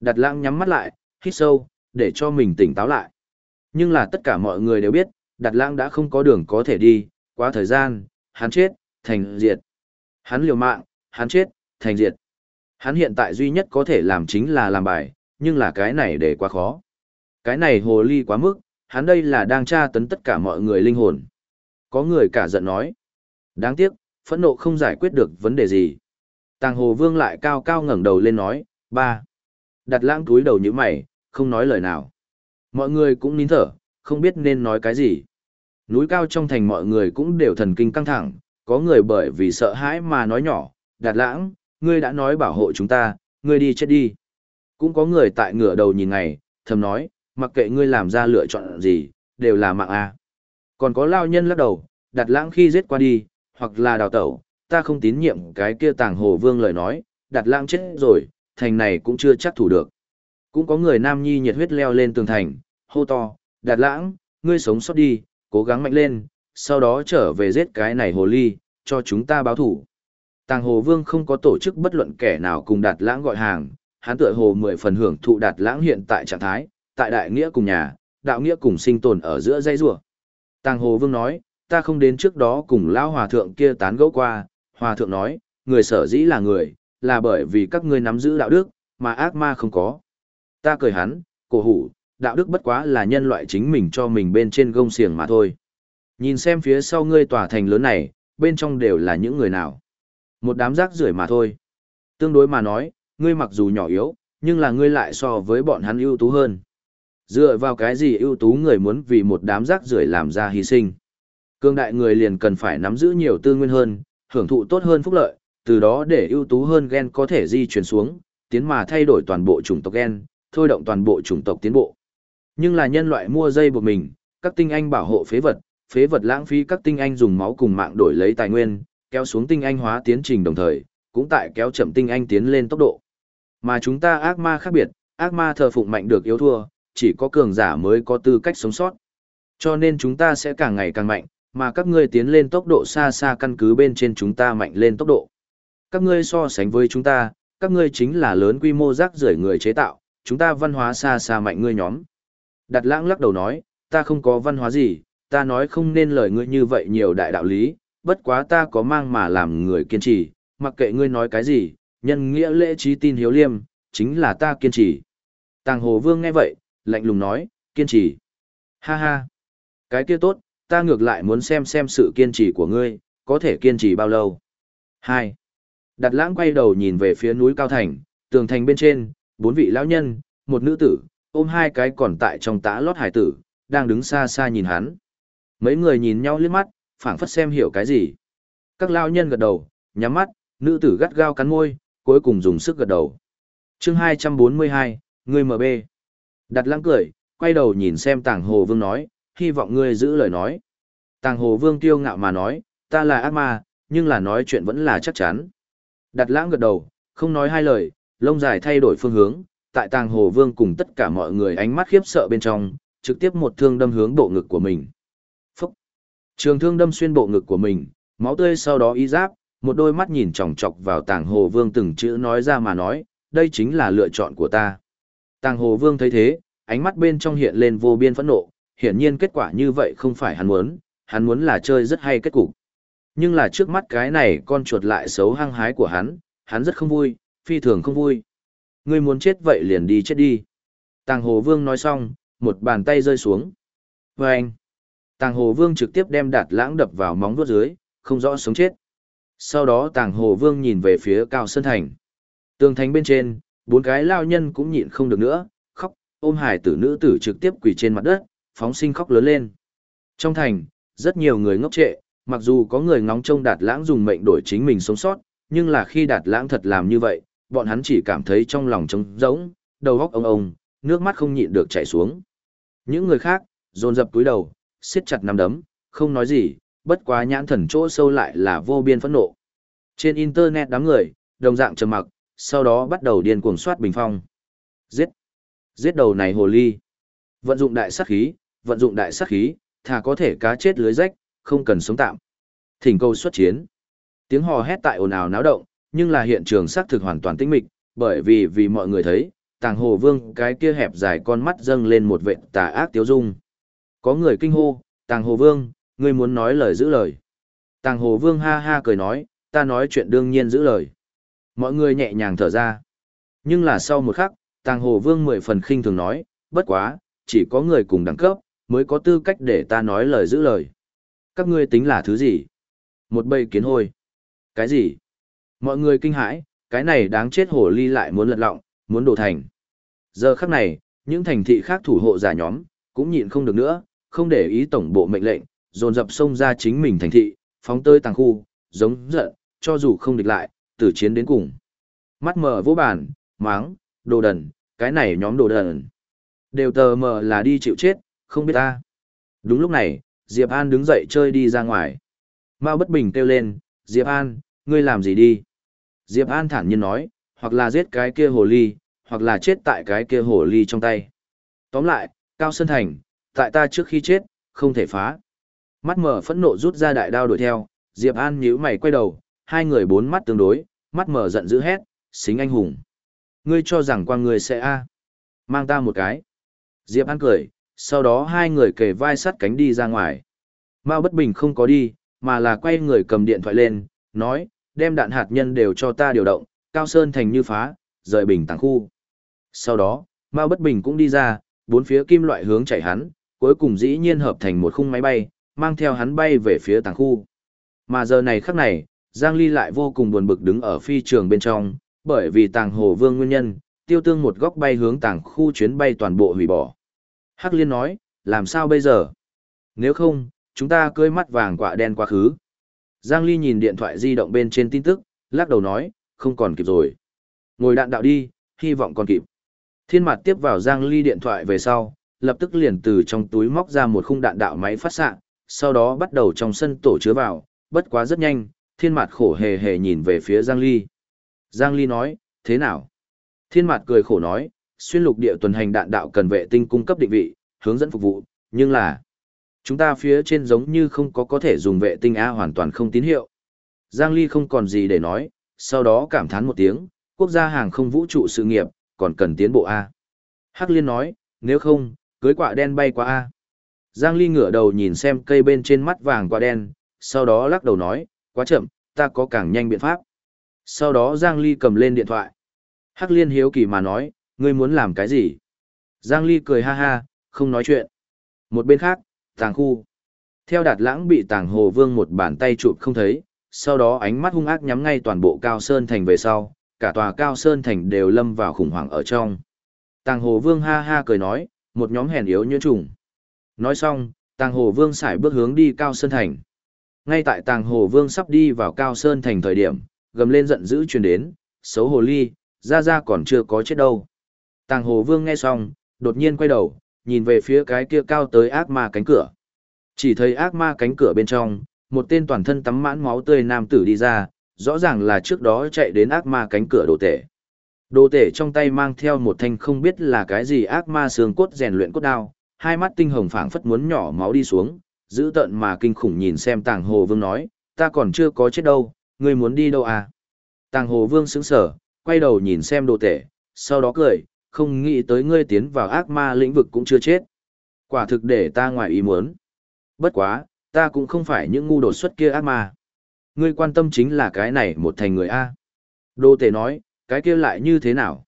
Đặt lãng nhắm mắt lại, hít sâu, để cho mình tỉnh táo lại. Nhưng là tất cả mọi người đều biết, đặt lãng đã không có đường có thể đi, quá thời gian, hắn chết, thành diệt. Hắn liều mạng, hắn chết, thành diệt. Hắn hiện tại duy nhất có thể làm chính là làm bài, nhưng là cái này để quá khó. Cái này hồ ly quá mức, hắn đây là đang tra tấn tất cả mọi người linh hồn. Có người cả giận nói. Đáng tiếc, phẫn nộ không giải quyết được vấn đề gì. Tàng hồ vương lại cao cao ngẩng đầu lên nói, ba. Đặt lãng túi đầu như mày, không nói lời nào. Mọi người cũng nín thở, không biết nên nói cái gì. Núi cao trong thành mọi người cũng đều thần kinh căng thẳng, có người bởi vì sợ hãi mà nói nhỏ, đạt lãng, ngươi đã nói bảo hộ chúng ta, ngươi đi chết đi. Cũng có người tại ngửa đầu nhìn ngày, thầm nói, mặc kệ ngươi làm ra lựa chọn gì, đều là mạng a. Còn có lao nhân lắc đầu, Đạt lãng khi giết qua đi, hoặc là đào tẩu, ta không tín nhiệm cái kia tàng hồ vương lời nói, đặt lãng chết rồi, thành này cũng chưa chắc thủ được. Cũng có người nam nhi nhiệt huyết leo lên tường thành, hô to, đặt lãng, ngươi sống sót đi, cố gắng mạnh lên, sau đó trở về giết cái này hồ ly, cho chúng ta báo thủ. Tàng hồ vương không có tổ chức bất luận kẻ nào cùng đạt lãng gọi hàng, hắn tựa hồ mười phần hưởng thụ đạt lãng hiện tại trạng thái, tại đại nghĩa cùng nhà, đạo nghĩa cùng sinh tồn ở giữa dây rùa. Tàng hồ vương nói, ta không đến trước đó cùng lão hòa thượng kia tán gẫu qua, hòa thượng nói, người sở dĩ là người, là bởi vì các ngươi nắm giữ đạo đức, mà ác ma không có. Ta cười hắn, cổ hủ, đạo đức bất quá là nhân loại chính mình cho mình bên trên gông xiềng mà thôi. Nhìn xem phía sau ngươi tòa thành lớn này, bên trong đều là những người nào. Một đám rác rưởi mà thôi. Tương đối mà nói, ngươi mặc dù nhỏ yếu, nhưng là ngươi lại so với bọn hắn ưu tú hơn. Dựa vào cái gì ưu tú người muốn vì một đám rác rưởi làm ra hy sinh. Cương đại người liền cần phải nắm giữ nhiều tư nguyên hơn, hưởng thụ tốt hơn phúc lợi, từ đó để ưu tú hơn gen có thể di chuyển xuống, tiến mà thay đổi toàn bộ chủng tộc gen, thôi động toàn bộ chủng tộc tiến bộ. Nhưng là nhân loại mua dây buộc mình, các tinh anh bảo hộ phế vật, phế vật lãng phí các tinh anh dùng máu cùng mạng đổi lấy tài nguyên, kéo xuống tinh anh hóa tiến trình đồng thời, cũng tại kéo chậm tinh anh tiến lên tốc độ. Mà chúng ta ác ma khác biệt, ác ma thờ phụng mạnh được yếu thua, chỉ có cường giả mới có tư cách sống sót. Cho nên chúng ta sẽ càng ngày càng mạnh, mà các ngươi tiến lên tốc độ xa xa căn cứ bên trên chúng ta mạnh lên tốc độ. Các ngươi so sánh với chúng ta, các ngươi chính là lớn quy mô rác rưởi người chế tạo, chúng ta văn hóa xa xa mạnh ngươi nhóm. Đặt lãng lắc đầu nói, ta không có văn hóa gì, ta nói không nên lời ngươi như vậy nhiều đại đạo lý, bất quá ta có mang mà làm người kiên trì, mặc kệ ngươi nói cái gì, nhân nghĩa lễ trí tin hiếu liêm, chính là ta kiên trì. Tàng Hồ Vương nghe vậy, lạnh lùng nói, kiên trì. Ha ha, cái kia tốt, ta ngược lại muốn xem xem sự kiên trì của ngươi, có thể kiên trì bao lâu. 2. Đặt lãng quay đầu nhìn về phía núi Cao Thành, tường thành bên trên, bốn vị lão nhân, một nữ tử, ôm hai cái còn tại trong tã lót hải tử, đang đứng xa xa nhìn hắn. Mấy người nhìn nhau liếc mắt, phảng phất xem hiểu cái gì. Các lão nhân gật đầu, nhắm mắt, nữ tử gắt gao cắn môi, cuối cùng dùng sức gật đầu. chương 242, người MB. Đặt lãng cười, quay đầu nhìn xem tàng hồ vương nói, hy vọng ngươi giữ lời nói. Tàng hồ vương tiêu ngạo mà nói, ta là ác ma, nhưng là nói chuyện vẫn là chắc chắn. Đặt lãng gật đầu, không nói hai lời, lông dài thay đổi phương hướng, tại tàng hồ vương cùng tất cả mọi người ánh mắt khiếp sợ bên trong, trực tiếp một thương đâm hướng bộ ngực của mình. Phúc! Trường thương đâm xuyên bộ ngực của mình, máu tươi sau đó y giáp, một đôi mắt nhìn chòng chọc vào tàng hồ vương từng chữ nói ra mà nói, đây chính là lựa chọn của ta. Tàng hồ vương thấy thế, ánh mắt bên trong hiện lên vô biên phẫn nộ, hiển nhiên kết quả như vậy không phải hắn muốn, hắn muốn là chơi rất hay kết cục. Nhưng là trước mắt cái này con chuột lại xấu hăng hái của hắn, hắn rất không vui, phi thường không vui. Ngươi muốn chết vậy liền đi chết đi. Tàng Hồ Vương nói xong, một bàn tay rơi xuống. Và anh, Tàng Hồ Vương trực tiếp đem đạt lãng đập vào móng vuốt dưới, không rõ sống chết. Sau đó Tàng Hồ Vương nhìn về phía Cao Sơn Thành. Tường thành bên trên, bốn cái lao nhân cũng nhịn không được nữa, khóc, ôm hải tử nữ tử trực tiếp quỳ trên mặt đất, phóng sinh khóc lớn lên. Trong thành, rất nhiều người ngốc trệ, mặc dù có người ngóng trông đạt lãng dùng mệnh đổi chính mình sống sót, nhưng là khi đạt lãng thật làm như vậy, bọn hắn chỉ cảm thấy trong lòng trống rỗng, đầu góc ông ông, nước mắt không nhịn được chảy xuống. Những người khác, dồn dập túi đầu, siết chặt nắm đấm, không nói gì, bất quá nhãn thần chỗ sâu lại là vô biên phẫn nộ. Trên internet đám người, đồng dạng trầm mặc, sau đó bắt đầu điên cuồng soát bình phong. Giết! Giết đầu này hồ ly! Vận dụng đại sát khí, vận dụng đại sát khí, thà có thể cá chết lưới rách, không cần sống tạm. Thỉnh cầu xuất chiến. Tiếng hò hét tại ồn ào náo động, nhưng là hiện trường xác thực hoàn toàn tĩnh mịch, bởi vì vì mọi người thấy, tàng hồ vương cái kia hẹp dài con mắt dâng lên một vệt tà ác tiếu dung. Có người kinh hô, tàng hồ vương, ngươi muốn nói lời giữ lời. Tàng hồ vương ha ha cười nói, ta nói chuyện đương nhiên giữ lời. Mọi người nhẹ nhàng thở ra. Nhưng là sau một khắc, tàng hồ vương mười phần khinh thường nói, bất quá, chỉ có người cùng đẳng cấp, mới có tư cách để ta nói lời giữ lời. Các ngươi tính là thứ gì? Một bầy kiến hôi. Cái gì? Mọi người kinh hãi, cái này đáng chết hổ ly lại muốn lật lọng, muốn đổ thành. Giờ khắc này, những thành thị khác thủ hộ giả nhóm, cũng nhịn không được nữa, không để ý tổng bộ mệnh lệnh, dồn dập xông ra chính mình thành thị, phóng tơi tàng khu, giống giận, cho dù không địch lại, tử chiến đến cùng. Mắt mở vô bàn, máng, đồ đần, cái này nhóm đồ đần. Đều tờ mờ là đi chịu chết, không biết ta. Đúng lúc này, Diệp An đứng dậy chơi đi ra ngoài. Mao bất bình kêu lên, Diệp An, ngươi làm gì đi? Diệp An thản nhiên nói, hoặc là giết cái kia hồ ly, hoặc là chết tại cái kia hồ ly trong tay. Tóm lại, Cao Sơn Thành, tại ta trước khi chết, không thể phá. Mắt mở phẫn nộ rút ra đại đao đuổi theo, Diệp An nhíu mày quay đầu, hai người bốn mắt tương đối, mắt mở giận dữ hét, xính anh hùng. Ngươi cho rằng qua người sẽ a Mang ta một cái. Diệp An cười, sau đó hai người kề vai sắt cánh đi ra ngoài. Mao Bất Bình không có đi, mà là quay người cầm điện thoại lên, nói, đem đạn hạt nhân đều cho ta điều động, Cao Sơn thành như phá, rời bình tàng khu. Sau đó, Mao Bất Bình cũng đi ra, bốn phía kim loại hướng chạy hắn, cuối cùng dĩ nhiên hợp thành một khung máy bay, mang theo hắn bay về phía tàng khu. Mà giờ này khắc này, Giang Ly lại vô cùng buồn bực đứng ở phi trường bên trong, bởi vì tàng hồ vương nguyên nhân, tiêu tương một góc bay hướng tàng khu chuyến bay toàn bộ hủy bỏ. Hắc Liên nói, làm sao bây giờ? Nếu không, chúng ta cưới mắt vàng quạ đen quá khứ. Giang Ly nhìn điện thoại di động bên trên tin tức, lắc đầu nói, không còn kịp rồi. Ngồi đạn đạo đi, hy vọng còn kịp. Thiên mặt tiếp vào Giang Ly điện thoại về sau, lập tức liền từ trong túi móc ra một khung đạn đạo máy phát xạ, sau đó bắt đầu trong sân tổ chứa vào, bất quá rất nhanh, thiên mặt khổ hề hề nhìn về phía Giang Ly. Giang Ly nói, thế nào? Thiên mặt cười khổ nói, xuyên lục địa tuần hành đạn đạo cần vệ tinh cung cấp định vị, hướng dẫn phục vụ, nhưng là chúng ta phía trên giống như không có có thể dùng vệ tinh A hoàn toàn không tín hiệu. Giang Ly không còn gì để nói, sau đó cảm thán một tiếng, quốc gia hàng không vũ trụ sự nghiệp, còn cần tiến bộ A. Hắc Liên nói, nếu không, cưới quả đen bay qua A. Giang Ly ngửa đầu nhìn xem cây bên trên mắt vàng quả đen, sau đó lắc đầu nói, quá chậm, ta có càng nhanh biện pháp. Sau đó Giang Ly cầm lên điện thoại. Hắc Liên hiếu kỳ mà nói, ngươi muốn làm cái gì? Giang Ly cười ha ha, không nói chuyện. Một bên khác, tàng khu. Theo đạt lãng bị tàng hồ vương một bàn tay chụp không thấy, sau đó ánh mắt hung ác nhắm ngay toàn bộ cao sơn thành về sau, cả tòa cao sơn thành đều lâm vào khủng hoảng ở trong. Tàng hồ vương ha ha cười nói, một nhóm hèn yếu như trùng. Nói xong, tàng hồ vương xài bước hướng đi cao sơn thành. Ngay tại tàng hồ vương sắp đi vào cao sơn thành thời điểm, gầm lên giận dữ truyền đến, xấu hồ ly, ra ra còn chưa có chết đâu. Tàng hồ vương nghe xong, đột nhiên quay đầu, nhìn về phía cái kia cao tới ác ma cánh cửa. Chỉ thấy ác ma cánh cửa bên trong, một tên toàn thân tắm mãn máu tươi nam tử đi ra, rõ ràng là trước đó chạy đến ác ma cánh cửa đồ tể. Đồ tể trong tay mang theo một thanh không biết là cái gì ác ma xương cốt rèn luyện cốt đao, hai mắt tinh hồng phảng phất muốn nhỏ máu đi xuống, giữ tận mà kinh khủng nhìn xem tàng hồ vương nói, ta còn chưa có chết đâu, ngươi muốn đi đâu à? Tàng hồ vương sững sở, quay đầu nhìn xem đồ tể, sau đó cười, không nghĩ tới ngươi tiến vào ác ma lĩnh vực cũng chưa chết. Quả thực để ta ngoài ý muốn. Bất quá, ta cũng không phải những ngu đột xuất kia ác ma. Ngươi quan tâm chính là cái này một thành người A. Đô tể nói, cái kia lại như thế nào?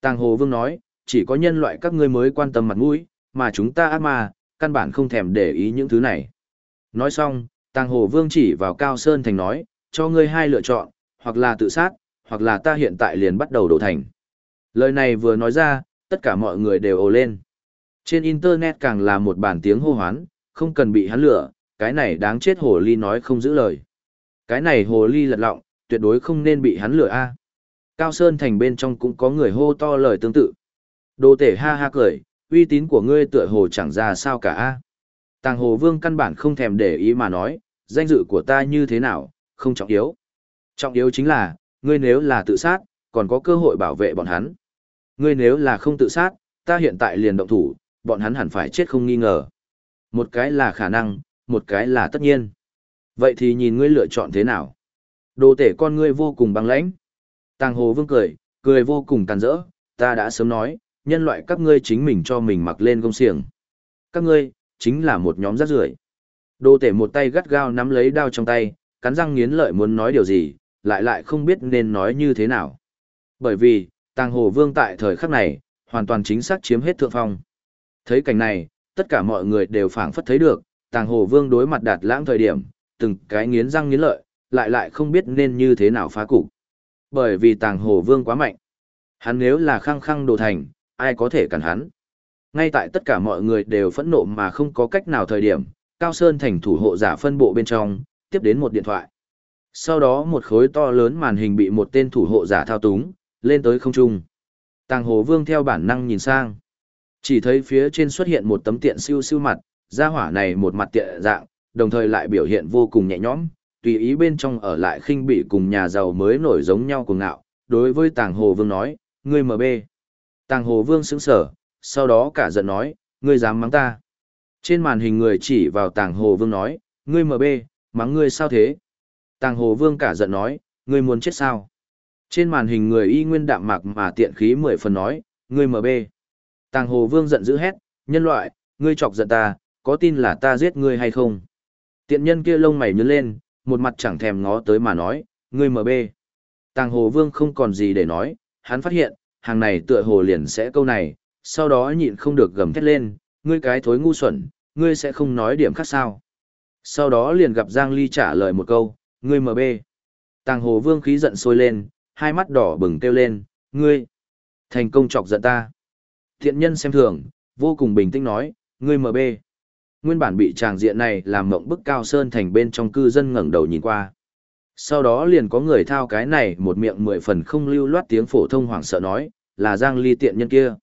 Tàng Hồ Vương nói, chỉ có nhân loại các ngươi mới quan tâm mặt mũi, mà chúng ta ác ma, căn bản không thèm để ý những thứ này. Nói xong, Tàng Hồ Vương chỉ vào Cao Sơn Thành nói, cho ngươi hai lựa chọn, hoặc là tự sát, hoặc là ta hiện tại liền bắt đầu đổ thành. Lời này vừa nói ra, tất cả mọi người đều ồ lên. Trên Internet càng là một bản tiếng hô hoán, không cần bị hắn lửa, cái này đáng chết hồ ly nói không giữ lời. Cái này hồ ly lật lọng, tuyệt đối không nên bị hắn lửa a. Cao Sơn thành bên trong cũng có người hô to lời tương tự. Đồ tể ha ha cười, uy tín của ngươi tựa hồ chẳng ra sao cả a. Tàng hồ vương căn bản không thèm để ý mà nói, danh dự của ta như thế nào, không trọng yếu. Trọng yếu chính là, ngươi nếu là tự sát, còn có cơ hội bảo vệ bọn hắn. Ngươi nếu là không tự sát, ta hiện tại liền động thủ, bọn hắn hẳn phải chết không nghi ngờ. Một cái là khả năng, một cái là tất nhiên. Vậy thì nhìn ngươi lựa chọn thế nào? Đồ tể con ngươi vô cùng băng lãnh. Tàng hồ vương cười, cười vô cùng tàn rỡ, ta đã sớm nói, nhân loại các ngươi chính mình cho mình mặc lên gông xiềng. Các ngươi, chính là một nhóm rác rưởi. Đồ tể một tay gắt gao nắm lấy đao trong tay, cắn răng nghiến lợi muốn nói điều gì, lại lại không biết nên nói như thế nào. Bởi vì, Tàng Hồ Vương tại thời khắc này, hoàn toàn chính xác chiếm hết thượng phong. Thấy cảnh này, tất cả mọi người đều phảng phất thấy được, Tàng Hồ Vương đối mặt đạt lãng thời điểm, từng cái nghiến răng nghiến lợi, lại lại không biết nên như thế nào phá cục. Bởi vì Tàng Hồ Vương quá mạnh. Hắn nếu là khăng khăng đồ thành, ai có thể cản hắn. Ngay tại tất cả mọi người đều phẫn nộ mà không có cách nào thời điểm, Cao Sơn thành thủ hộ giả phân bộ bên trong, tiếp đến một điện thoại. Sau đó một khối to lớn màn hình bị một tên thủ hộ giả thao túng, lên tới không trung. Tàng hồ vương theo bản năng nhìn sang. Chỉ thấy phía trên xuất hiện một tấm tiện siêu siêu mặt, gia hỏa này một mặt tiện dạng, đồng thời lại biểu hiện vô cùng nhẹ nhõm, tùy ý bên trong ở lại khinh bị cùng nhà giàu mới nổi giống nhau cùng ngạo. Đối với tàng hồ vương nói, ngươi MB. Tàng hồ vương sững sở, sau đó cả giận nói, ngươi dám mắng ta. Trên màn hình người chỉ vào tàng hồ vương nói, ngươi MB, mắng ngươi sao thế? Tàng hồ vương cả giận nói, ngươi muốn chết sao? Trên màn hình người y nguyên đạm mạc mà tiện khí mười phần nói, ngươi MB. Tàng hồ vương giận dữ hét, nhân loại, ngươi chọc giận ta, có tin là ta giết ngươi hay không? Tiện nhân kia lông mày nhướng lên, một mặt chẳng thèm ngó tới mà nói, ngươi MB. Tàng hồ vương không còn gì để nói, hắn phát hiện, hàng này tựa hồ liền sẽ câu này, sau đó nhịn không được gầm thét lên, ngươi cái thối ngu xuẩn, ngươi sẽ không nói điểm khác sao. Sau đó liền gặp Giang Ly trả lời một câu, ngươi MB. Tàng hồ vương khí giận sôi lên, hai mắt đỏ bừng kêu lên, ngươi, thành công chọc giận ta. Thiện nhân xem thường, vô cùng bình tĩnh nói, ngươi MB. Nguyên bản bị tràng diện này làm mộng bức cao sơn thành bên trong cư dân ngẩng đầu nhìn qua. Sau đó liền có người thao cái này một miệng mười phần không lưu loát tiếng phổ thông hoảng sợ nói, là Giang Ly tiện nhân kia.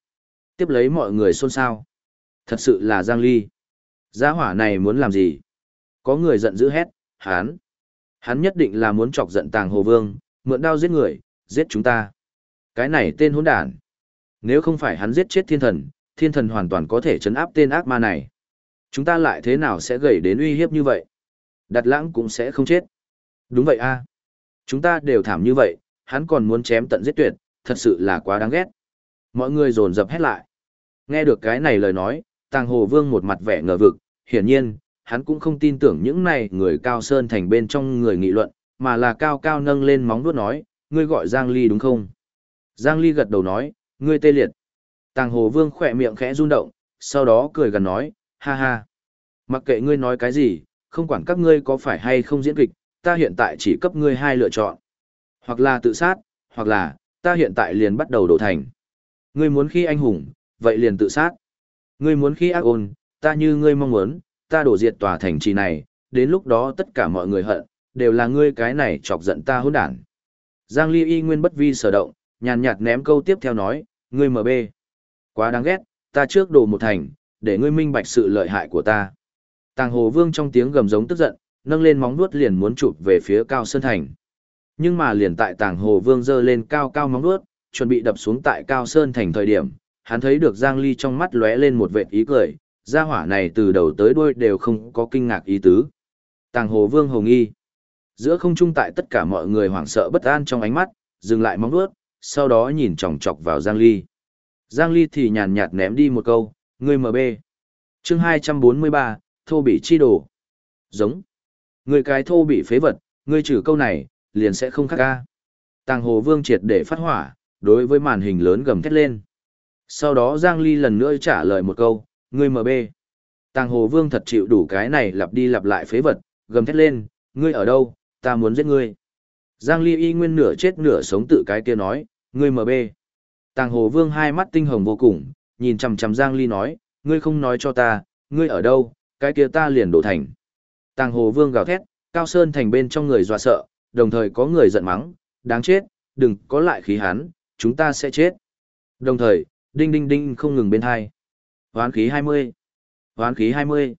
Tiếp lấy mọi người xôn xao. Thật sự là Giang Ly. Gia hỏa này muốn làm gì? Có người giận dữ hét, hán. Hắn nhất định là muốn chọc giận tàng hồ vương, mượn đao giết người, giết chúng ta. Cái này tên hỗn đản. Nếu không phải hắn giết chết thiên thần, thiên thần hoàn toàn có thể chấn áp tên ác ma này. Chúng ta lại thế nào sẽ gầy đến uy hiếp như vậy? Đặt lãng cũng sẽ không chết. Đúng vậy a à. Chúng ta đều thảm như vậy, hắn còn muốn chém tận giết tuyệt, thật sự là quá đáng ghét. Mọi người dồn dập hét lại. Nghe được cái này lời nói, Tàng Hồ Vương một mặt vẻ ngờ vực, hiển nhiên, hắn cũng không tin tưởng những này người cao sơn thành bên trong người nghị luận, mà là cao cao nâng lên móng vuốt nói, ngươi gọi Giang Ly đúng không? Giang Ly gật đầu nói, ngươi tê liệt. Tàng Hồ Vương khỏe miệng khẽ run động, sau đó cười gần nói, ha ha. Mặc kệ ngươi nói cái gì, không quản các ngươi có phải hay không diễn kịch, ta hiện tại chỉ cấp ngươi hai lựa chọn. Hoặc là tự sát, hoặc là, ta hiện tại liền bắt đầu đổ thành. Ngươi muốn khi anh hùng, vậy liền tự sát. Ngươi muốn khi ác ôn, ta như ngươi mong muốn, ta đổ diệt tòa thành trì này, đến lúc đó tất cả mọi người hận, đều là ngươi cái này chọc giận ta hỗn đản. Giang Ly y nguyên bất vi sở động, nhàn nhạt ném câu tiếp theo nói, ngươi MB. Quá đáng ghét, ta trước đổ một thành, để ngươi minh bạch sự lợi hại của ta. Tàng Hồ Vương trong tiếng gầm giống tức giận, nâng lên móng vuốt liền muốn chụp về phía Cao Sơn Thành. Nhưng mà liền tại Tàng Hồ Vương giơ lên cao cao móng vuốt, chuẩn bị đập xuống tại Cao Sơn Thành thời điểm, hắn thấy được Giang Ly trong mắt lóe lên một vệt ý cười, gia hỏa này từ đầu tới đuôi đều không có kinh ngạc ý tứ. Tàng Hồ Vương hồng nghi. Giữa không trung tại tất cả mọi người hoảng sợ bất an trong ánh mắt, dừng lại móng vuốt, sau đó nhìn chòng chọc vào Giang Ly. Giang Ly thì nhàn nhạt ném đi một câu, ngươi MB. Chương 243, thô bị chi đồ. Giống. Người cái thô bị phế vật, ngươi trừ câu này, liền sẽ không khác ca. Tàng Hồ Vương triệt để phát hỏa, đối với màn hình lớn gầm thét lên. Sau đó Giang Ly lần nữa trả lời một câu, ngươi MB. Tàng Hồ Vương thật chịu đủ cái này lặp đi lặp lại phế vật, gầm thét lên, ngươi ở đâu, ta muốn giết ngươi. Giang Ly y nguyên nửa chết nửa sống tự cái kia nói, ngươi MB. Tàng Hồ Vương hai mắt tinh hồng vô cùng, nhìn chằm chằm Giang Ly nói, ngươi không nói cho ta, ngươi ở đâu, cái kia ta liền đổ thành. Tàng Hồ Vương gào thét, Cao Sơn thành bên trong người dọa sợ, đồng thời có người giận mắng, đáng chết, đừng có lại khí hắn, chúng ta sẽ chết. Đồng thời, đinh đinh đinh không ngừng bên hai. Hoán khí 20. Hoán khí 20.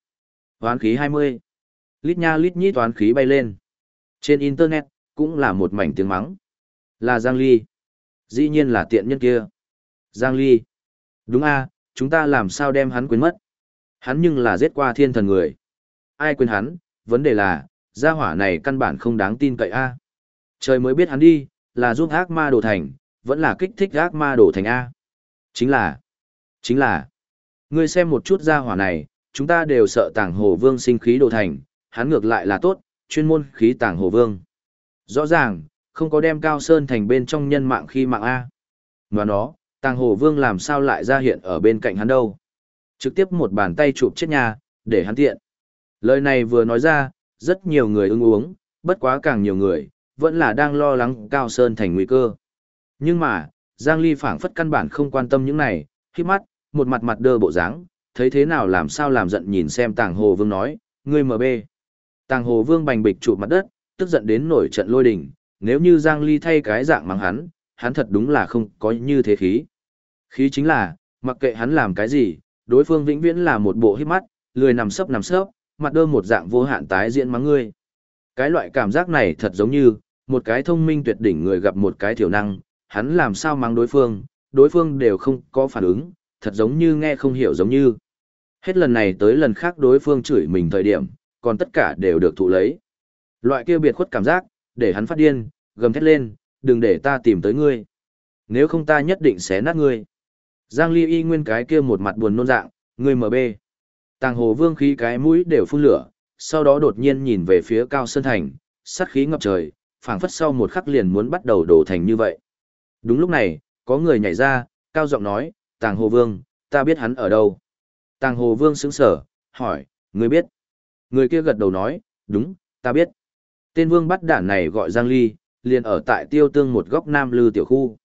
Hoán khí 20. Lít nha lít nhít toán khí bay lên. Trên Internet, cũng là một mảnh tiếng mắng. Là Giang Ly. Dĩ nhiên là tiện nhân kia. Giang Ly. Đúng a, chúng ta làm sao đem hắn quên mất. Hắn nhưng là giết qua thiên thần người. Ai quên hắn, vấn đề là, gia hỏa này căn bản không đáng tin cậy a. Trời mới biết hắn đi, là giúp ác ma đổ thành, vẫn là kích thích ác ma đổ thành a. Chính là, chính là, ngươi xem một chút gia hỏa này, chúng ta đều sợ tàng hồ vương sinh khí đổ thành, hắn ngược lại là tốt, chuyên môn khí tàng hồ vương. Rõ ràng, không có đem cao sơn thành bên trong nhân mạng khi mạng A. Ngoài đó, tàng hồ vương làm sao lại ra hiện ở bên cạnh hắn đâu. Trực tiếp một bàn tay chụp chết nhà, để hắn tiện. Lời này vừa nói ra, rất nhiều người ưng uống, bất quá càng nhiều người, vẫn là đang lo lắng cao sơn thành nguy cơ. Nhưng mà, Giang Ly phảng phất căn bản không quan tâm những này, khi mắt, một mặt mặt đơ bộ dáng, thấy thế nào làm sao làm giận nhìn xem tàng hồ vương nói, ngươi MB. Tàng hồ vương bành bịch chụp mặt đất, tức giận đến nổi trận lôi đình, nếu như Giang Ly thay cái dạng mắng hắn, hắn thật đúng là không có như thế khí. Khí chính là, mặc kệ hắn làm cái gì, đối phương vĩnh viễn là một bộ hít mắt, lười nằm sấp nằm sấp, mặt đơ một dạng vô hạn tái diễn mắng ngươi. Cái loại cảm giác này thật giống như, một cái thông minh tuyệt đỉnh người gặp một cái thiểu năng, hắn làm sao mắng đối phương, đối phương đều không có phản ứng, thật giống như nghe không hiểu giống như. Hết lần này tới lần khác đối phương chửi mình thời điểm, còn tất cả đều được thụ lấy. Loại kia biệt khuất cảm giác, để hắn phát điên, gầm thét lên, đừng để ta tìm tới ngươi. Nếu không ta nhất định sẽ nát ngươi. Giang Ly y nguyên cái kia một mặt buồn nôn dạng, ngươi bê Tàng hồ vương khí cái mũi đều phun lửa, sau đó đột nhiên nhìn về phía cao sơn thành, sát khí ngập trời, phảng phất sau một khắc liền muốn bắt đầu đổ thành như vậy. Đúng lúc này, có người nhảy ra, cao giọng nói, Tàng hồ vương, ta biết hắn ở đâu. Tàng hồ vương sững sở, hỏi, ngươi biết? Người kia gật đầu nói, đúng, ta biết. Tên vương bắt đản này gọi Giang Ly, liền ở tại tiêu tương một góc nam lư tiểu khu.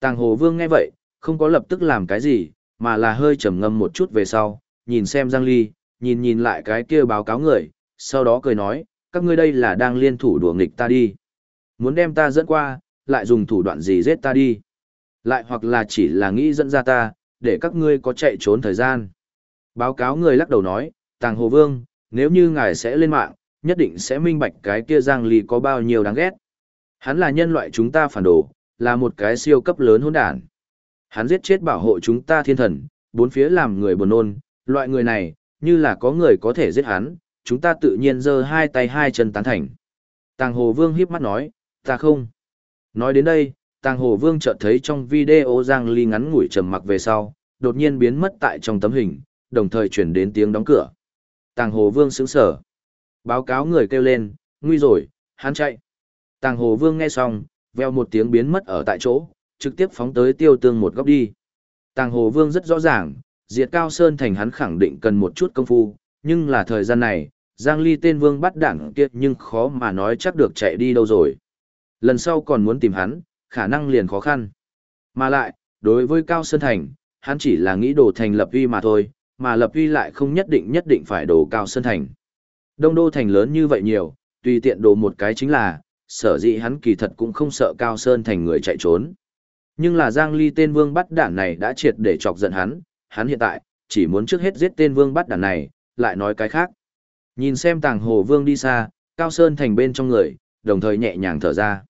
Tàng Hồ Vương nghe vậy, không có lập tức làm cái gì, mà là hơi trầm ngâm một chút về sau, nhìn xem Giang Ly, nhìn nhìn lại cái kia báo cáo người, sau đó cười nói, các ngươi đây là đang liên thủ đùa nghịch ta đi. Muốn đem ta dẫn qua, lại dùng thủ đoạn gì giết ta đi. Lại hoặc là chỉ là nghĩ dẫn ra ta, để các ngươi có chạy trốn thời gian. Báo cáo người lắc đầu nói, Tàng Hồ Vương, nếu như ngài sẽ lên mạng, nhất định sẽ minh bạch cái kia Giang Ly có bao nhiêu đáng ghét. Hắn là nhân loại chúng ta phản đồ, là một cái siêu cấp lớn hỗn đản. Hắn giết chết bảo hộ chúng ta thiên thần, bốn phía làm người buồn nôn, loại người này, như là có người có thể giết hắn, chúng ta tự nhiên giơ hai tay hai chân tán thành. Tàng Hồ Vương híp mắt nói, ta không. Nói đến đây, Tàng Hồ Vương chợt thấy trong video Giang Ly ngắn ngủi trầm mặc về sau, đột nhiên biến mất tại trong tấm hình, đồng thời chuyển đến tiếng đóng cửa. Tàng Hồ Vương sững sờ. Báo cáo người kêu lên, nguy rồi, hắn chạy. Tàng Hồ Vương nghe xong, veo một tiếng biến mất ở tại chỗ, trực tiếp phóng tới tiêu tương một góc đi. Tàng Hồ Vương rất rõ ràng, diệt cao sơn thành hắn khẳng định cần một chút công phu, nhưng là thời gian này, Giang Ly tên vương bắt đảng kia nhưng khó mà nói chắc được chạy đi đâu rồi. Lần sau còn muốn tìm hắn, khả năng liền khó khăn. Mà lại, đối với Cao Sơn Thành, hắn chỉ là nghĩ đồ thành lập uy mà thôi, mà lập uy lại không nhất định nhất định phải đồ Cao Sơn Thành. Đông đô thành lớn như vậy nhiều, tùy tiện đồ một cái chính là, sở dĩ hắn kỳ thật cũng không sợ Cao Sơn Thành người chạy trốn. Nhưng là Giang Ly tên vương bắt đản này đã triệt để chọc giận hắn, hắn hiện tại, chỉ muốn trước hết giết tên vương bắt đản này, lại nói cái khác. Nhìn xem tàng hồ vương đi xa, Cao Sơn Thành bên trong người, đồng thời nhẹ nhàng thở ra.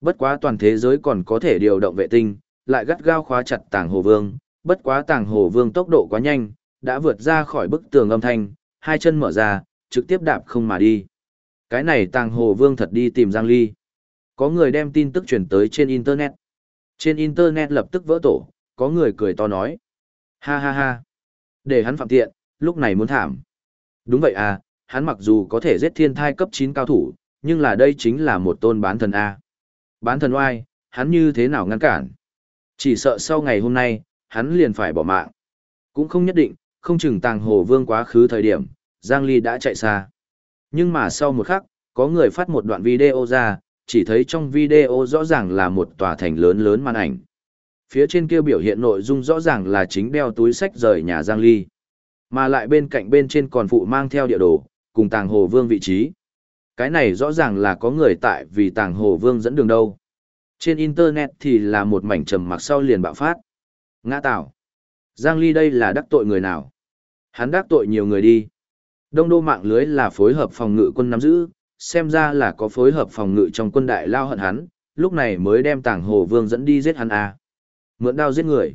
Bất quá toàn thế giới còn có thể điều động vệ tinh, lại gắt gao khóa chặt tàng hồ vương, bất quá tàng hồ vương tốc độ quá nhanh, đã vượt ra khỏi bức tường âm thanh, hai chân mở ra, trực tiếp đạp không mà đi. Cái này tàng hồ vương thật đi tìm Giang Ly. Có người đem tin tức truyền tới trên Internet. Trên Internet lập tức vỡ tổ, có người cười to nói. Ha ha ha. Để hắn phạm tiện, lúc này muốn thảm. Đúng vậy à, hắn mặc dù có thể giết thiên thai cấp 9 cao thủ, nhưng là đây chính là một tôn bán thần A. Bán thần oai, hắn như thế nào ngăn cản? Chỉ sợ sau ngày hôm nay, hắn liền phải bỏ mạng. Cũng không nhất định, không chừng tàng hồ vương quá khứ thời điểm, Giang Ly đã chạy xa. Nhưng mà sau một khắc, có người phát một đoạn video ra, chỉ thấy trong video rõ ràng là một tòa thành lớn lớn màn ảnh. Phía trên kia biểu hiện nội dung rõ ràng là chính đeo túi sách rời nhà Giang Ly. Mà lại bên cạnh bên trên còn phụ mang theo địa đồ, cùng tàng hồ vương vị trí. Cái này rõ ràng là có người tại vì tàng hồ vương dẫn đường đâu. Trên Internet thì là một mảnh trầm mặc sau liền bạo phát. Ngã tạo. Giang Ly đây là đắc tội người nào? Hắn đắc tội nhiều người đi. Đông đô mạng lưới là phối hợp phòng ngự quân nắm giữ, xem ra là có phối hợp phòng ngự trong quân đại lao hận hắn, lúc này mới đem tàng hồ vương dẫn đi giết hắn à. Mượn đao giết người.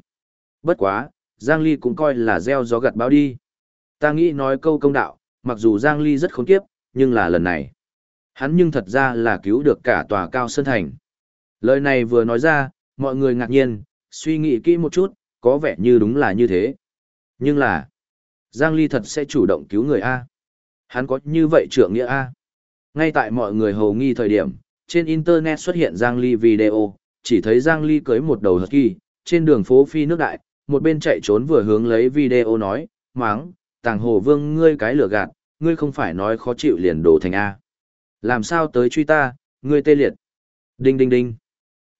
Bất quá, Giang Ly cũng coi là gieo gió gặt báo đi. Ta nghĩ nói câu công đạo, mặc dù Giang Ly rất khốn kiếp, nhưng là lần này. Hắn nhưng thật ra là cứu được cả tòa cao sơn thành. Lời này vừa nói ra, mọi người ngạc nhiên, suy nghĩ kỹ một chút, có vẻ như đúng là như thế. Nhưng là, Giang Ly thật sẽ chủ động cứu người A. Hắn có như vậy trưởng nghĩa A. Ngay tại mọi người hầu nghi thời điểm, trên Internet xuất hiện Giang Ly video, chỉ thấy Giang Ly cưới một đầu kỳ, trên đường phố phi nước đại, một bên chạy trốn vừa hướng lấy video nói, máng, tàng hồ vương ngươi cái lửa gạt, ngươi không phải nói khó chịu liền đổ thành A. Làm sao tới truy ta, ngươi tê liệt. Đinh đinh đinh.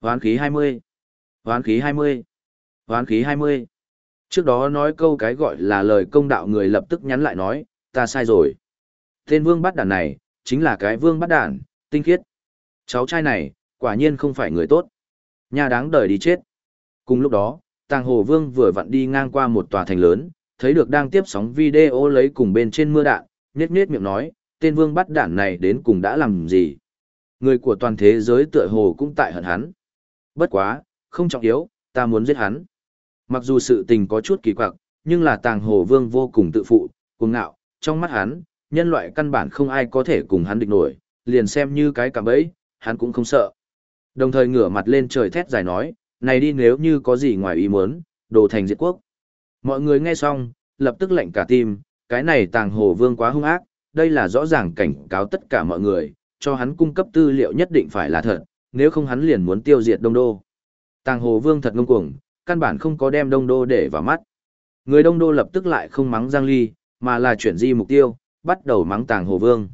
Hoán khí 20. Hoán khí 20. Hoán khí 20. Trước đó nói câu cái gọi là lời công đạo người lập tức nhắn lại nói, ta sai rồi. Tên vương bắt đàn này, chính là cái vương bắt đàn, tinh khiết. Cháu trai này, quả nhiên không phải người tốt. Nhà đáng đời đi chết. Cùng lúc đó, Tàng Hồ Vương vừa vặn đi ngang qua một tòa thành lớn, thấy được đang tiếp sóng video lấy cùng bên trên mưa đạn, nhét nhét miệng nói, tên vương bắt đạn này đến cùng đã làm gì. Người của toàn thế giới tựa hồ cũng tại hận hắn. Bất quá, không trọng yếu, ta muốn giết hắn. Mặc dù sự tình có chút kỳ quặc, nhưng là tàng hồ vương vô cùng tự phụ, cuồng ngạo, trong mắt hắn, nhân loại căn bản không ai có thể cùng hắn địch nổi, liền xem như cái cạm bẫy, hắn cũng không sợ. Đồng thời ngửa mặt lên trời thét dài nói, này đi nếu như có gì ngoài ý muốn, đồ thành diệt quốc. Mọi người nghe xong, lập tức lệnh cả tim, cái này tàng hồ vương quá hung ác, đây là rõ ràng cảnh cáo tất cả mọi người, cho hắn cung cấp tư liệu nhất định phải là thật, nếu không hắn liền muốn tiêu diệt đông đô. Tàng hồ vương thật ngông cuồng, căn bản không có đem đông đô để vào mắt. Người đông đô lập tức lại không mắng Giang Ly, mà là chuyển di mục tiêu, bắt đầu mắng tàng hồ vương.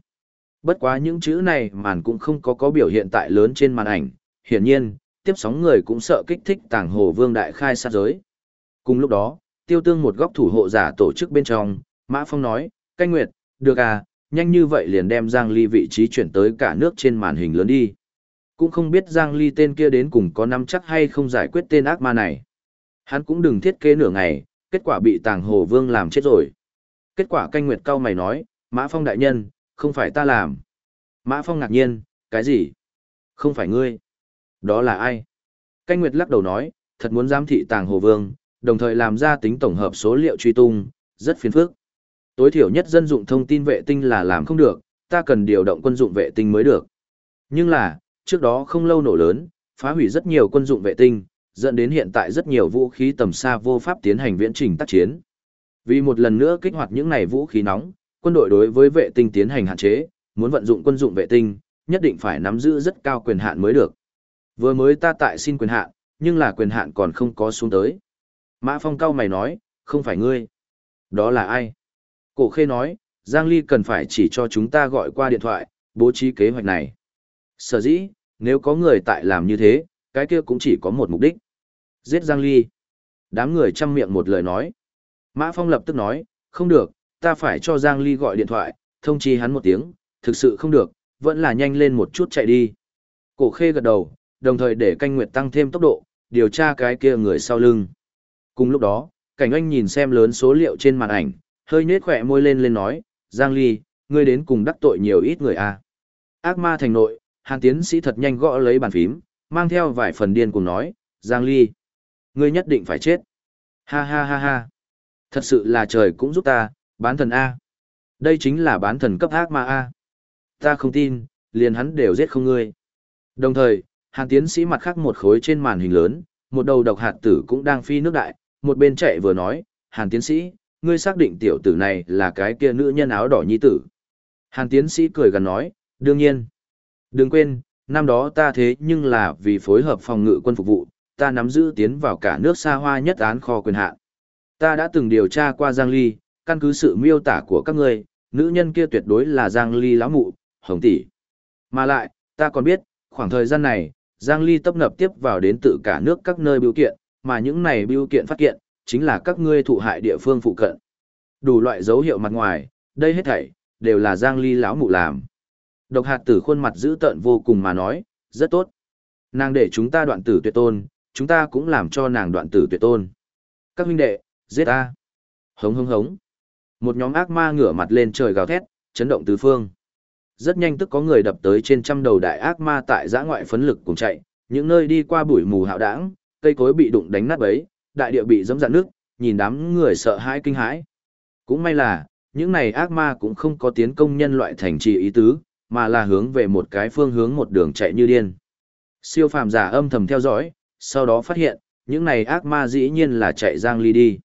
Bất quá những chữ này màn cũng không có có biểu hiện tại lớn trên màn ảnh, hiển nhiên, tiếp sóng người cũng sợ kích thích tàng hồ vương đại khai sát giới. Cùng lúc đó, tiêu tương một góc thủ hộ giả tổ chức bên trong, Mã Phong nói, canh nguyệt, được à, nhanh như vậy liền đem Giang Ly vị trí chuyển tới cả nước trên màn hình lớn đi. Cũng không biết Giang Ly tên kia đến cùng có nắm chắc hay không giải quyết tên ác ma này. Hắn cũng đừng thiết kế nửa ngày, kết quả bị tàng hồ vương làm chết rồi. Kết quả canh nguyệt cao mày nói, Mã Phong đại nhân, không phải ta làm. Mã Phong ngạc nhiên, cái gì? Không phải ngươi. Đó là ai? Canh nguyệt lắc đầu nói, thật muốn giám thị tàng hồ vương, đồng thời làm ra tính tổng hợp số liệu truy tung, rất phiền phức. Tối thiểu nhất dân dụng thông tin vệ tinh là làm không được, ta cần điều động quân dụng vệ tinh mới được. Nhưng là, trước đó không lâu nổ lớn, phá hủy rất nhiều quân dụng vệ tinh, dẫn đến hiện tại rất nhiều vũ khí tầm xa vô pháp tiến hành viễn trình tác chiến. Vì một lần nữa kích hoạt những này vũ khí nóng, quân đội đối với vệ tinh tiến hành hạn chế, muốn vận dụng quân dụng vệ tinh, nhất định phải nắm giữ rất cao quyền hạn mới được. Vừa mới ta tại xin quyền hạn, nhưng là quyền hạn còn không có xuống tới. Mã Phong cao mày nói, không phải ngươi. Đó là ai? Cổ khê nói, Giang Ly cần phải chỉ cho chúng ta gọi qua điện thoại, bố trí kế hoạch này. Sở dĩ, nếu có người tại làm như thế, cái kia cũng chỉ có một mục đích. Giết Giang Ly. Đám người chăm miệng một lời nói. Mã Phong lập tức nói, không được, ta phải cho Giang Ly gọi điện thoại, thông chi hắn một tiếng, thực sự không được, vẫn là nhanh lên một chút chạy đi. Cổ khê gật đầu, đồng thời để canh nguyệt tăng thêm tốc độ, điều tra cái kia người sau lưng. Cùng lúc đó, cảnh anh nhìn xem lớn số liệu trên màn ảnh, hơi nhếch khỏe môi lên lên nói, Giang Ly, ngươi đến cùng đắc tội nhiều ít người à. Ác ma thành nội, hàng tiến sĩ thật nhanh gõ lấy bàn phím, mang theo vài phần điên cùng nói, Giang Ly, ngươi nhất định phải chết. Ha ha ha ha. Thật sự là trời cũng giúp ta, bán thần A. Đây chính là bán thần cấp ác ma A. Ta không tin, liền hắn đều giết không ngươi. Đồng thời, hàn tiến sĩ mặt khác một khối trên màn hình lớn, một đầu độc hạt tử cũng đang phi nước đại, một bên chạy vừa nói, hàn tiến sĩ, ngươi xác định tiểu tử này là cái kia nữ nhân áo đỏ nhi tử. Hàn tiến sĩ cười gần nói, đương nhiên. Đừng quên, năm đó ta thế nhưng là vì phối hợp phòng ngự quân phục vụ, ta nắm giữ tiến vào cả nước xa hoa nhất án kho quyền hạn. Ta đã từng điều tra qua Giang Ly, căn cứ sự miêu tả của các ngươi, nữ nhân kia tuyệt đối là Giang Ly lão mụ, hồng tỷ. Mà lại, ta còn biết, khoảng thời gian này, Giang Ly tấp nập tiếp vào đến tự cả nước các nơi biểu kiện, mà những này biểu kiện phát kiện, chính là các ngươi thụ hại địa phương phụ cận. Đủ loại dấu hiệu mặt ngoài, đây hết thảy, đều là Giang Ly lão mụ làm. Độc hạt tử khuôn mặt giữ tợn vô cùng mà nói, rất tốt. Nàng để chúng ta đoạn tử tuyệt tôn, chúng ta cũng làm cho nàng đoạn tử tuyệt tôn. Các huynh đệ, giết ta. Hống hống hống. Một nhóm ác ma ngửa mặt lên trời gào thét, chấn động tứ phương. Rất nhanh tức có người đập tới trên trăm đầu đại ác ma tại giã ngoại phấn lực cùng chạy, những nơi đi qua bụi mù hạo đảng, cây cối bị đụng đánh nát bấy, đại địa bị dẫm dạn nước, nhìn đám người sợ hãi kinh hãi. Cũng may là, những này ác ma cũng không có tiến công nhân loại thành trì ý tứ, mà là hướng về một cái phương hướng một đường chạy như điên. Siêu phàm giả âm thầm theo dõi, sau đó phát hiện, những này ác ma dĩ nhiên là chạy Giang Ly đi.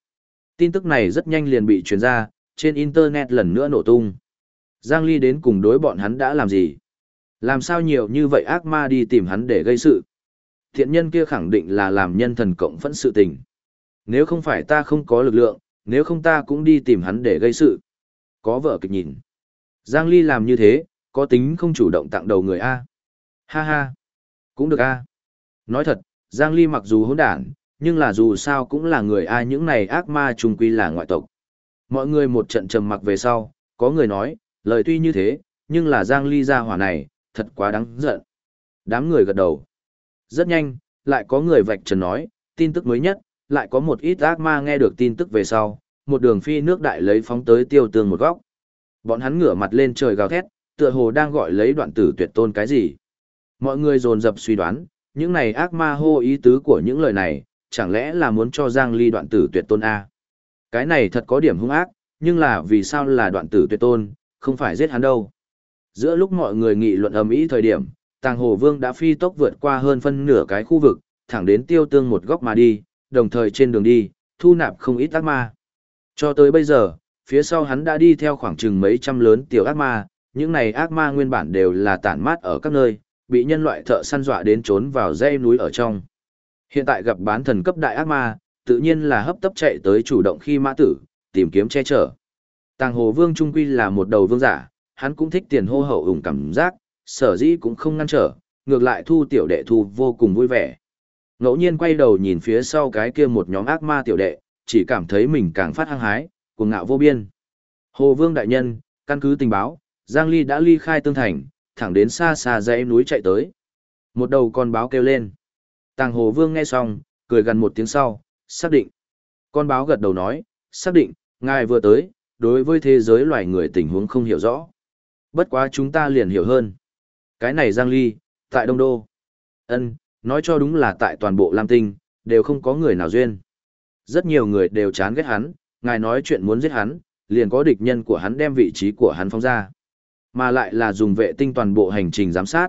Tin tức này rất nhanh liền bị truyền ra, trên Internet lần nữa nổ tung. Giang Ly đến cùng đối bọn hắn đã làm gì? Làm sao nhiều như vậy ác ma đi tìm hắn để gây sự? Thiện nhân kia khẳng định là làm nhân thần cộng phẫn sự tình. Nếu không phải ta không có lực lượng, nếu không ta cũng đi tìm hắn để gây sự. Có vợ kịch nhìn. Giang Ly làm như thế, có tính không chủ động tặng đầu người A. Ha ha. Cũng được A. Nói thật, Giang Ly mặc dù hỗn đản, nhưng là dù sao cũng là người ai những này ác ma trùng quy là ngoại tộc. Mọi người một trận trầm mặc về sau, có người nói, lời tuy như thế, nhưng là Giang Ly ra hỏa này, thật quá đáng giận. Đám người gật đầu. Rất nhanh, lại có người vạch trần nói, tin tức mới nhất, lại có một ít ác ma nghe được tin tức về sau, một đường phi nước đại lấy phóng tới tiêu tương một góc. Bọn hắn ngửa mặt lên trời gào thét, tựa hồ đang gọi lấy đoạn tử tuyệt tôn cái gì. Mọi người dồn dập suy đoán, những này ác ma hô ý tứ của những lời này, chẳng lẽ là muốn cho Giang Ly đoạn tử tuyệt tôn A. Cái này thật có điểm hung ác, nhưng là vì sao là đoạn tử tuyệt tôn, không phải giết hắn đâu. Giữa lúc mọi người nghị luận ầm ĩ thời điểm, Tàng Hồ Vương đã phi tốc vượt qua hơn phân nửa cái khu vực, thẳng đến tiêu tương một góc mà đi, đồng thời trên đường đi, thu nạp không ít ác ma. Cho tới bây giờ, phía sau hắn đã đi theo khoảng chừng mấy trăm lớn tiểu ác ma, những này ác ma nguyên bản đều là tản mát ở các nơi, bị nhân loại thợ săn dọa đến trốn vào dãy núi ở trong. Hiện tại gặp bán thần cấp đại ác ma, tự nhiên là hấp tấp chạy tới chủ động khi mã tử, tìm kiếm che chở. Tàng Hồ Vương Trung Quy là một đầu vương giả, hắn cũng thích tiền hô hậu ủng cảm giác, sở dĩ cũng không ngăn trở, ngược lại thu tiểu đệ thu vô cùng vui vẻ. Ngẫu nhiên quay đầu nhìn phía sau cái kia một nhóm ác ma tiểu đệ, chỉ cảm thấy mình càng phát hăng hái, cuồng ngạo vô biên. Hồ Vương đại nhân, căn cứ tình báo, Giang Ly đã ly khai tương thành, thẳng đến xa xa dãy núi chạy tới. Một đầu con báo kêu lên. Tàng Hồ Vương nghe xong, cười gần một tiếng sau, xác định. Con báo gật đầu nói, xác định, ngài vừa tới, đối với thế giới loài người tình huống không hiểu rõ. Bất quá chúng ta liền hiểu hơn. Cái này Giang Ly, tại Đông Đô. ân nói cho đúng là tại toàn bộ Lam Tinh, đều không có người nào duyên. Rất nhiều người đều chán ghét hắn, ngài nói chuyện muốn giết hắn, liền có địch nhân của hắn đem vị trí của hắn phóng ra. Mà lại là dùng vệ tinh toàn bộ hành trình giám sát.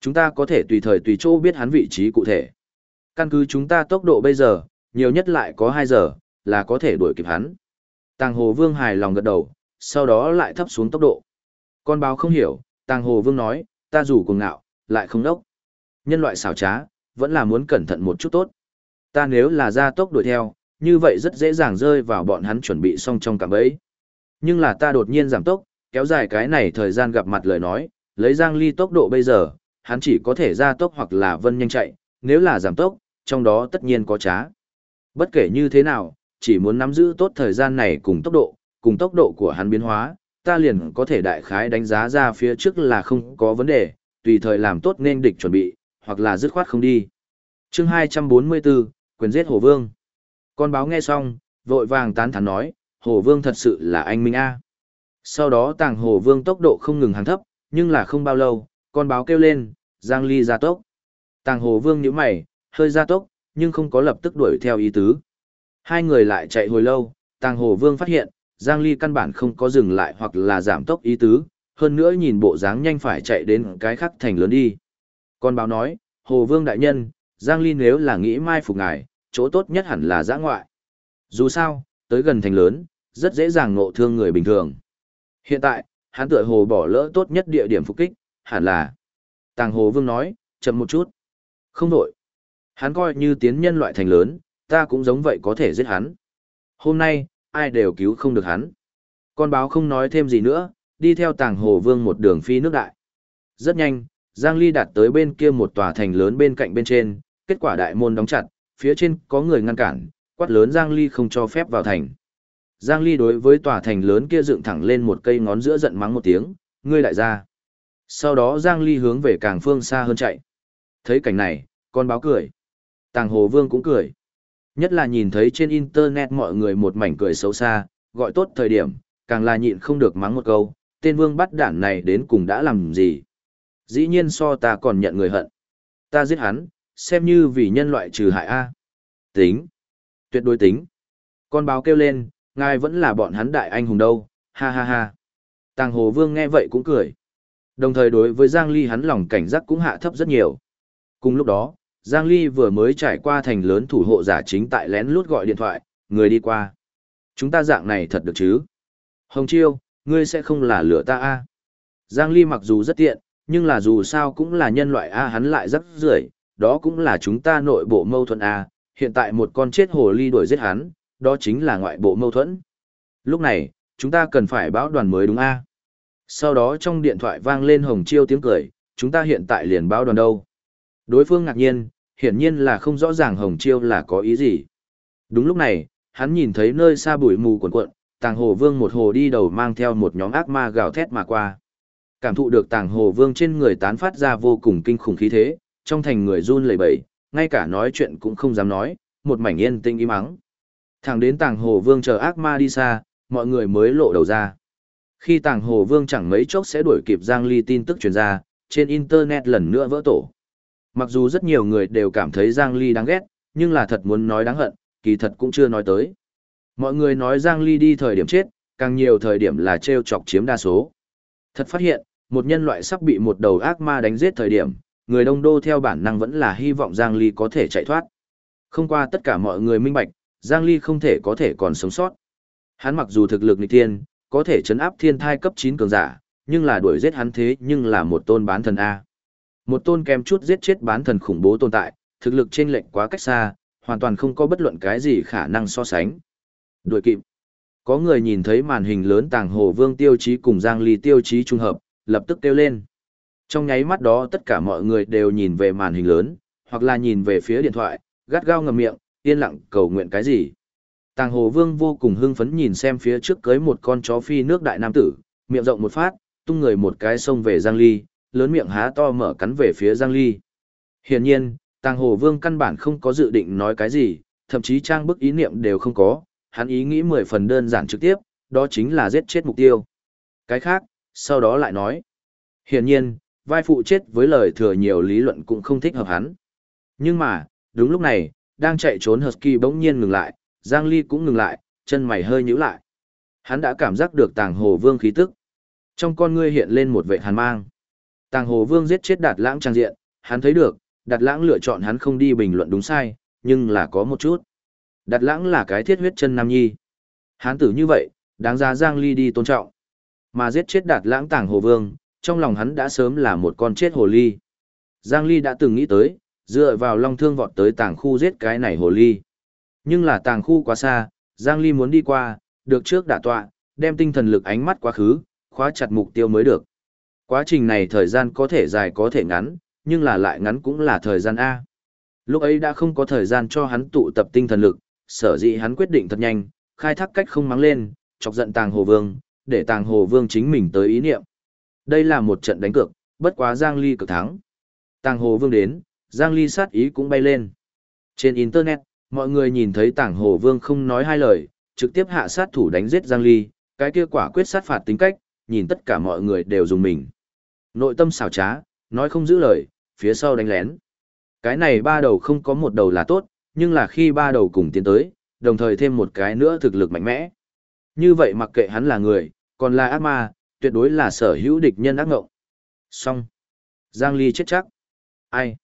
Chúng ta có thể tùy thời tùy chỗ biết hắn vị trí cụ thể. Căn cứ chúng ta tốc độ bây giờ, nhiều nhất lại có 2 giờ, là có thể đuổi kịp hắn. Tàng Hồ Vương hài lòng gật đầu, sau đó lại thấp xuống tốc độ. Con báo không hiểu, Tàng Hồ Vương nói, ta dù cùng ngạo, lại không đốc. Nhân loại xảo trá, vẫn là muốn cẩn thận một chút tốt. Ta nếu là ra tốc đuổi theo, như vậy rất dễ dàng rơi vào bọn hắn chuẩn bị xong trong cạm bẫy. Nhưng là ta đột nhiên giảm tốc, kéo dài cái này thời gian gặp mặt lời nói, lấy Giang Ly tốc độ bây giờ, hắn chỉ có thể ra tốc hoặc là vân nhanh chạy, nếu là giảm tốc, trong đó tất nhiên có trá. Bất kể như thế nào, chỉ muốn nắm giữ tốt thời gian này cùng tốc độ, cùng tốc độ của hắn biến hóa, ta liền có thể đại khái đánh giá ra phía trước là không có vấn đề, tùy thời làm tốt nên địch chuẩn bị, hoặc là dứt khoát không đi. chương 244, quyền giết Hồ Vương. Con báo nghe xong, vội vàng tán thán nói, Hồ Vương thật sự là anh Minh A. Sau đó tàng Hồ Vương tốc độ không ngừng hàng thấp, nhưng là không bao lâu, con báo kêu lên, Giang Ly ra tốc. Tàng Hồ Vương nhíu mày, hơi ra tốc, nhưng không có lập tức đuổi theo ý tứ. Hai người lại chạy hồi lâu, Tàng Hồ Vương phát hiện, Giang Ly căn bản không có dừng lại hoặc là giảm tốc ý tứ, hơn nữa nhìn bộ dáng nhanh phải chạy đến cái khắc thành lớn đi. Con báo nói, Hồ Vương đại nhân, Giang Ly nếu là nghĩ mai phục ngài, chỗ tốt nhất hẳn là giã ngoại. Dù sao, tới gần thành lớn, rất dễ dàng ngộ thương người bình thường. Hiện tại, hắn tựa hồ bỏ lỡ tốt nhất địa điểm phục kích, hẳn là. Tàng Hồ Vương nói, chậm một chút. Không đổi. Hắn coi như tiến nhân loại thành lớn, ta cũng giống vậy có thể giết hắn. Hôm nay, ai đều cứu không được hắn. Con báo không nói thêm gì nữa, đi theo tàng hồ vương một đường phi nước đại. Rất nhanh, Giang Ly đạt tới bên kia một tòa thành lớn bên cạnh bên trên, kết quả đại môn đóng chặt, phía trên có người ngăn cản, quát lớn Giang Ly không cho phép vào thành. Giang Ly đối với tòa thành lớn kia dựng thẳng lên một cây ngón giữa giận mắng một tiếng, ngươi lại ra. Sau đó Giang Ly hướng về càng phương xa hơn chạy. Thấy cảnh này, con báo cười. Tàng Hồ Vương cũng cười. Nhất là nhìn thấy trên internet mọi người một mảnh cười xấu xa, gọi tốt thời điểm, càng là nhịn không được mắng một câu, tên vương bắt đản này đến cùng đã làm gì. Dĩ nhiên so ta còn nhận người hận. Ta giết hắn, xem như vì nhân loại trừ hại A. Tính. Tuyệt đối tính. Con báo kêu lên, ngài vẫn là bọn hắn đại anh hùng đâu, ha ha ha. Tàng Hồ Vương nghe vậy cũng cười. Đồng thời đối với Giang Ly hắn lòng cảnh giác cũng hạ thấp rất nhiều. Cùng lúc đó, Giang Ly vừa mới trải qua thành lớn thủ hộ giả chính tại lén lút gọi điện thoại, người đi qua. Chúng ta dạng này thật được chứ? Hồng Chiêu, ngươi sẽ không là lửa ta a? Giang Ly mặc dù rất tiện, nhưng là dù sao cũng là nhân loại a hắn lại rất rưởi, đó cũng là chúng ta nội bộ mâu thuẫn a. Hiện tại một con chết hồ ly đuổi giết hắn, đó chính là ngoại bộ mâu thuẫn. Lúc này, chúng ta cần phải báo đoàn mới đúng a? Sau đó trong điện thoại vang lên Hồng Chiêu tiếng cười, chúng ta hiện tại liền báo đoàn đâu. Đối phương ngạc nhiên, hiển nhiên là không rõ ràng Hồng Chiêu là có ý gì. Đúng lúc này, hắn nhìn thấy nơi xa bụi mù cuộn cuộn, Tàng Hồ Vương một hồ đi đầu mang theo một nhóm ác ma gào thét mà qua. Cảm thụ được Tàng Hồ Vương trên người tán phát ra vô cùng kinh khủng khí thế, trong thành người run lẩy bẩy, ngay cả nói chuyện cũng không dám nói, một mảnh yên tĩnh im mắng. Thẳng đến Tàng Hồ Vương chờ ác ma đi xa, mọi người mới lộ đầu ra. Khi Tàng Hồ Vương chẳng mấy chốc sẽ đuổi kịp Giang Ly tin tức truyền ra, trên internet lần nữa vỡ tổ. Mặc dù rất nhiều người đều cảm thấy Giang Ly đáng ghét, nhưng là thật muốn nói đáng hận, kỳ thật cũng chưa nói tới. Mọi người nói Giang Ly đi thời điểm chết, càng nhiều thời điểm là treo chọc chiếm đa số. Thật phát hiện, một nhân loại sắp bị một đầu ác ma đánh giết thời điểm, người đông đô theo bản năng vẫn là hy vọng Giang Ly có thể chạy thoát. Không qua tất cả mọi người minh bạch, Giang Ly không thể có thể còn sống sót. Hắn mặc dù thực lực nghịch thiên, có thể chấn áp thiên thai cấp 9 cường giả, nhưng là đuổi giết hắn thế nhưng là một tôn bán thần A. Một tôn kèm chút giết chết bán thần khủng bố tồn tại, thực lực trên lệnh quá cách xa, hoàn toàn không có bất luận cái gì khả năng so sánh. Đuổi kịp. Có người nhìn thấy màn hình lớn tàng hồ vương tiêu chí cùng Giang Ly tiêu chí trung hợp, lập tức kêu lên. Trong nháy mắt đó tất cả mọi người đều nhìn về màn hình lớn, hoặc là nhìn về phía điện thoại, gắt gao ngầm miệng, yên lặng cầu nguyện cái gì. Tàng hồ vương vô cùng hưng phấn nhìn xem phía trước cưới một con chó phi nước đại nam tử, miệng rộng một phát, tung người một cái xông về Giang Ly, lớn miệng há to mở cắn về phía Giang Ly. Hiển nhiên, Tàng Hồ Vương căn bản không có dự định nói cái gì, thậm chí trang bức ý niệm đều không có, hắn ý nghĩ mười phần đơn giản trực tiếp, đó chính là giết chết mục tiêu. Cái khác, sau đó lại nói. Hiển nhiên, vai phụ chết với lời thừa nhiều lý luận cũng không thích hợp hắn. Nhưng mà, đúng lúc này, đang chạy trốn Husky bỗng nhiên ngừng lại, Giang Ly cũng ngừng lại, chân mày hơi nhíu lại. Hắn đã cảm giác được Tàng Hồ Vương khí tức. Trong con ngươi hiện lên một vệ hàn mang. Tàng Hồ Vương giết chết Đạt Lãng trang diện, hắn thấy được, Đạt Lãng lựa chọn hắn không đi bình luận đúng sai, nhưng là có một chút. Đạt Lãng là cái thiết huyết chân nam nhi. Hắn tử như vậy, đáng ra Giang Ly đi tôn trọng. Mà giết chết Đạt Lãng Tàng Hồ Vương, trong lòng hắn đã sớm là một con chết hồ ly. Giang Ly đã từng nghĩ tới, dựa vào long thương vọt tới tàng khu giết cái này hồ ly. Nhưng là tàng khu quá xa, Giang Ly muốn đi qua, được trước đả tọa, đem tinh thần lực ánh mắt quá khứ, khóa chặt mục tiêu mới được. Quá trình này thời gian có thể dài có thể ngắn, nhưng là lại ngắn cũng là thời gian A. Lúc ấy đã không có thời gian cho hắn tụ tập tinh thần lực, sở dĩ hắn quyết định thật nhanh, khai thác cách không mắng lên, chọc giận tàng hồ vương, để tàng hồ vương chính mình tới ý niệm. Đây là một trận đánh cược, bất quá Giang Ly cực thắng. Tàng hồ vương đến, Giang Ly sát ý cũng bay lên. Trên Internet, mọi người nhìn thấy Tảng hồ vương không nói hai lời, trực tiếp hạ sát thủ đánh giết Giang Ly, cái kia quả quyết sát phạt tính cách, nhìn tất cả mọi người đều dùng mình. Nội tâm xảo trá, nói không giữ lời, phía sau đánh lén. Cái này ba đầu không có một đầu là tốt, nhưng là khi ba đầu cùng tiến tới, đồng thời thêm một cái nữa thực lực mạnh mẽ. Như vậy mặc kệ hắn là người, còn là ác ma, tuyệt đối là sở hữu địch nhân ác ngộng. Xong. Giang Ly chết chắc. Ai?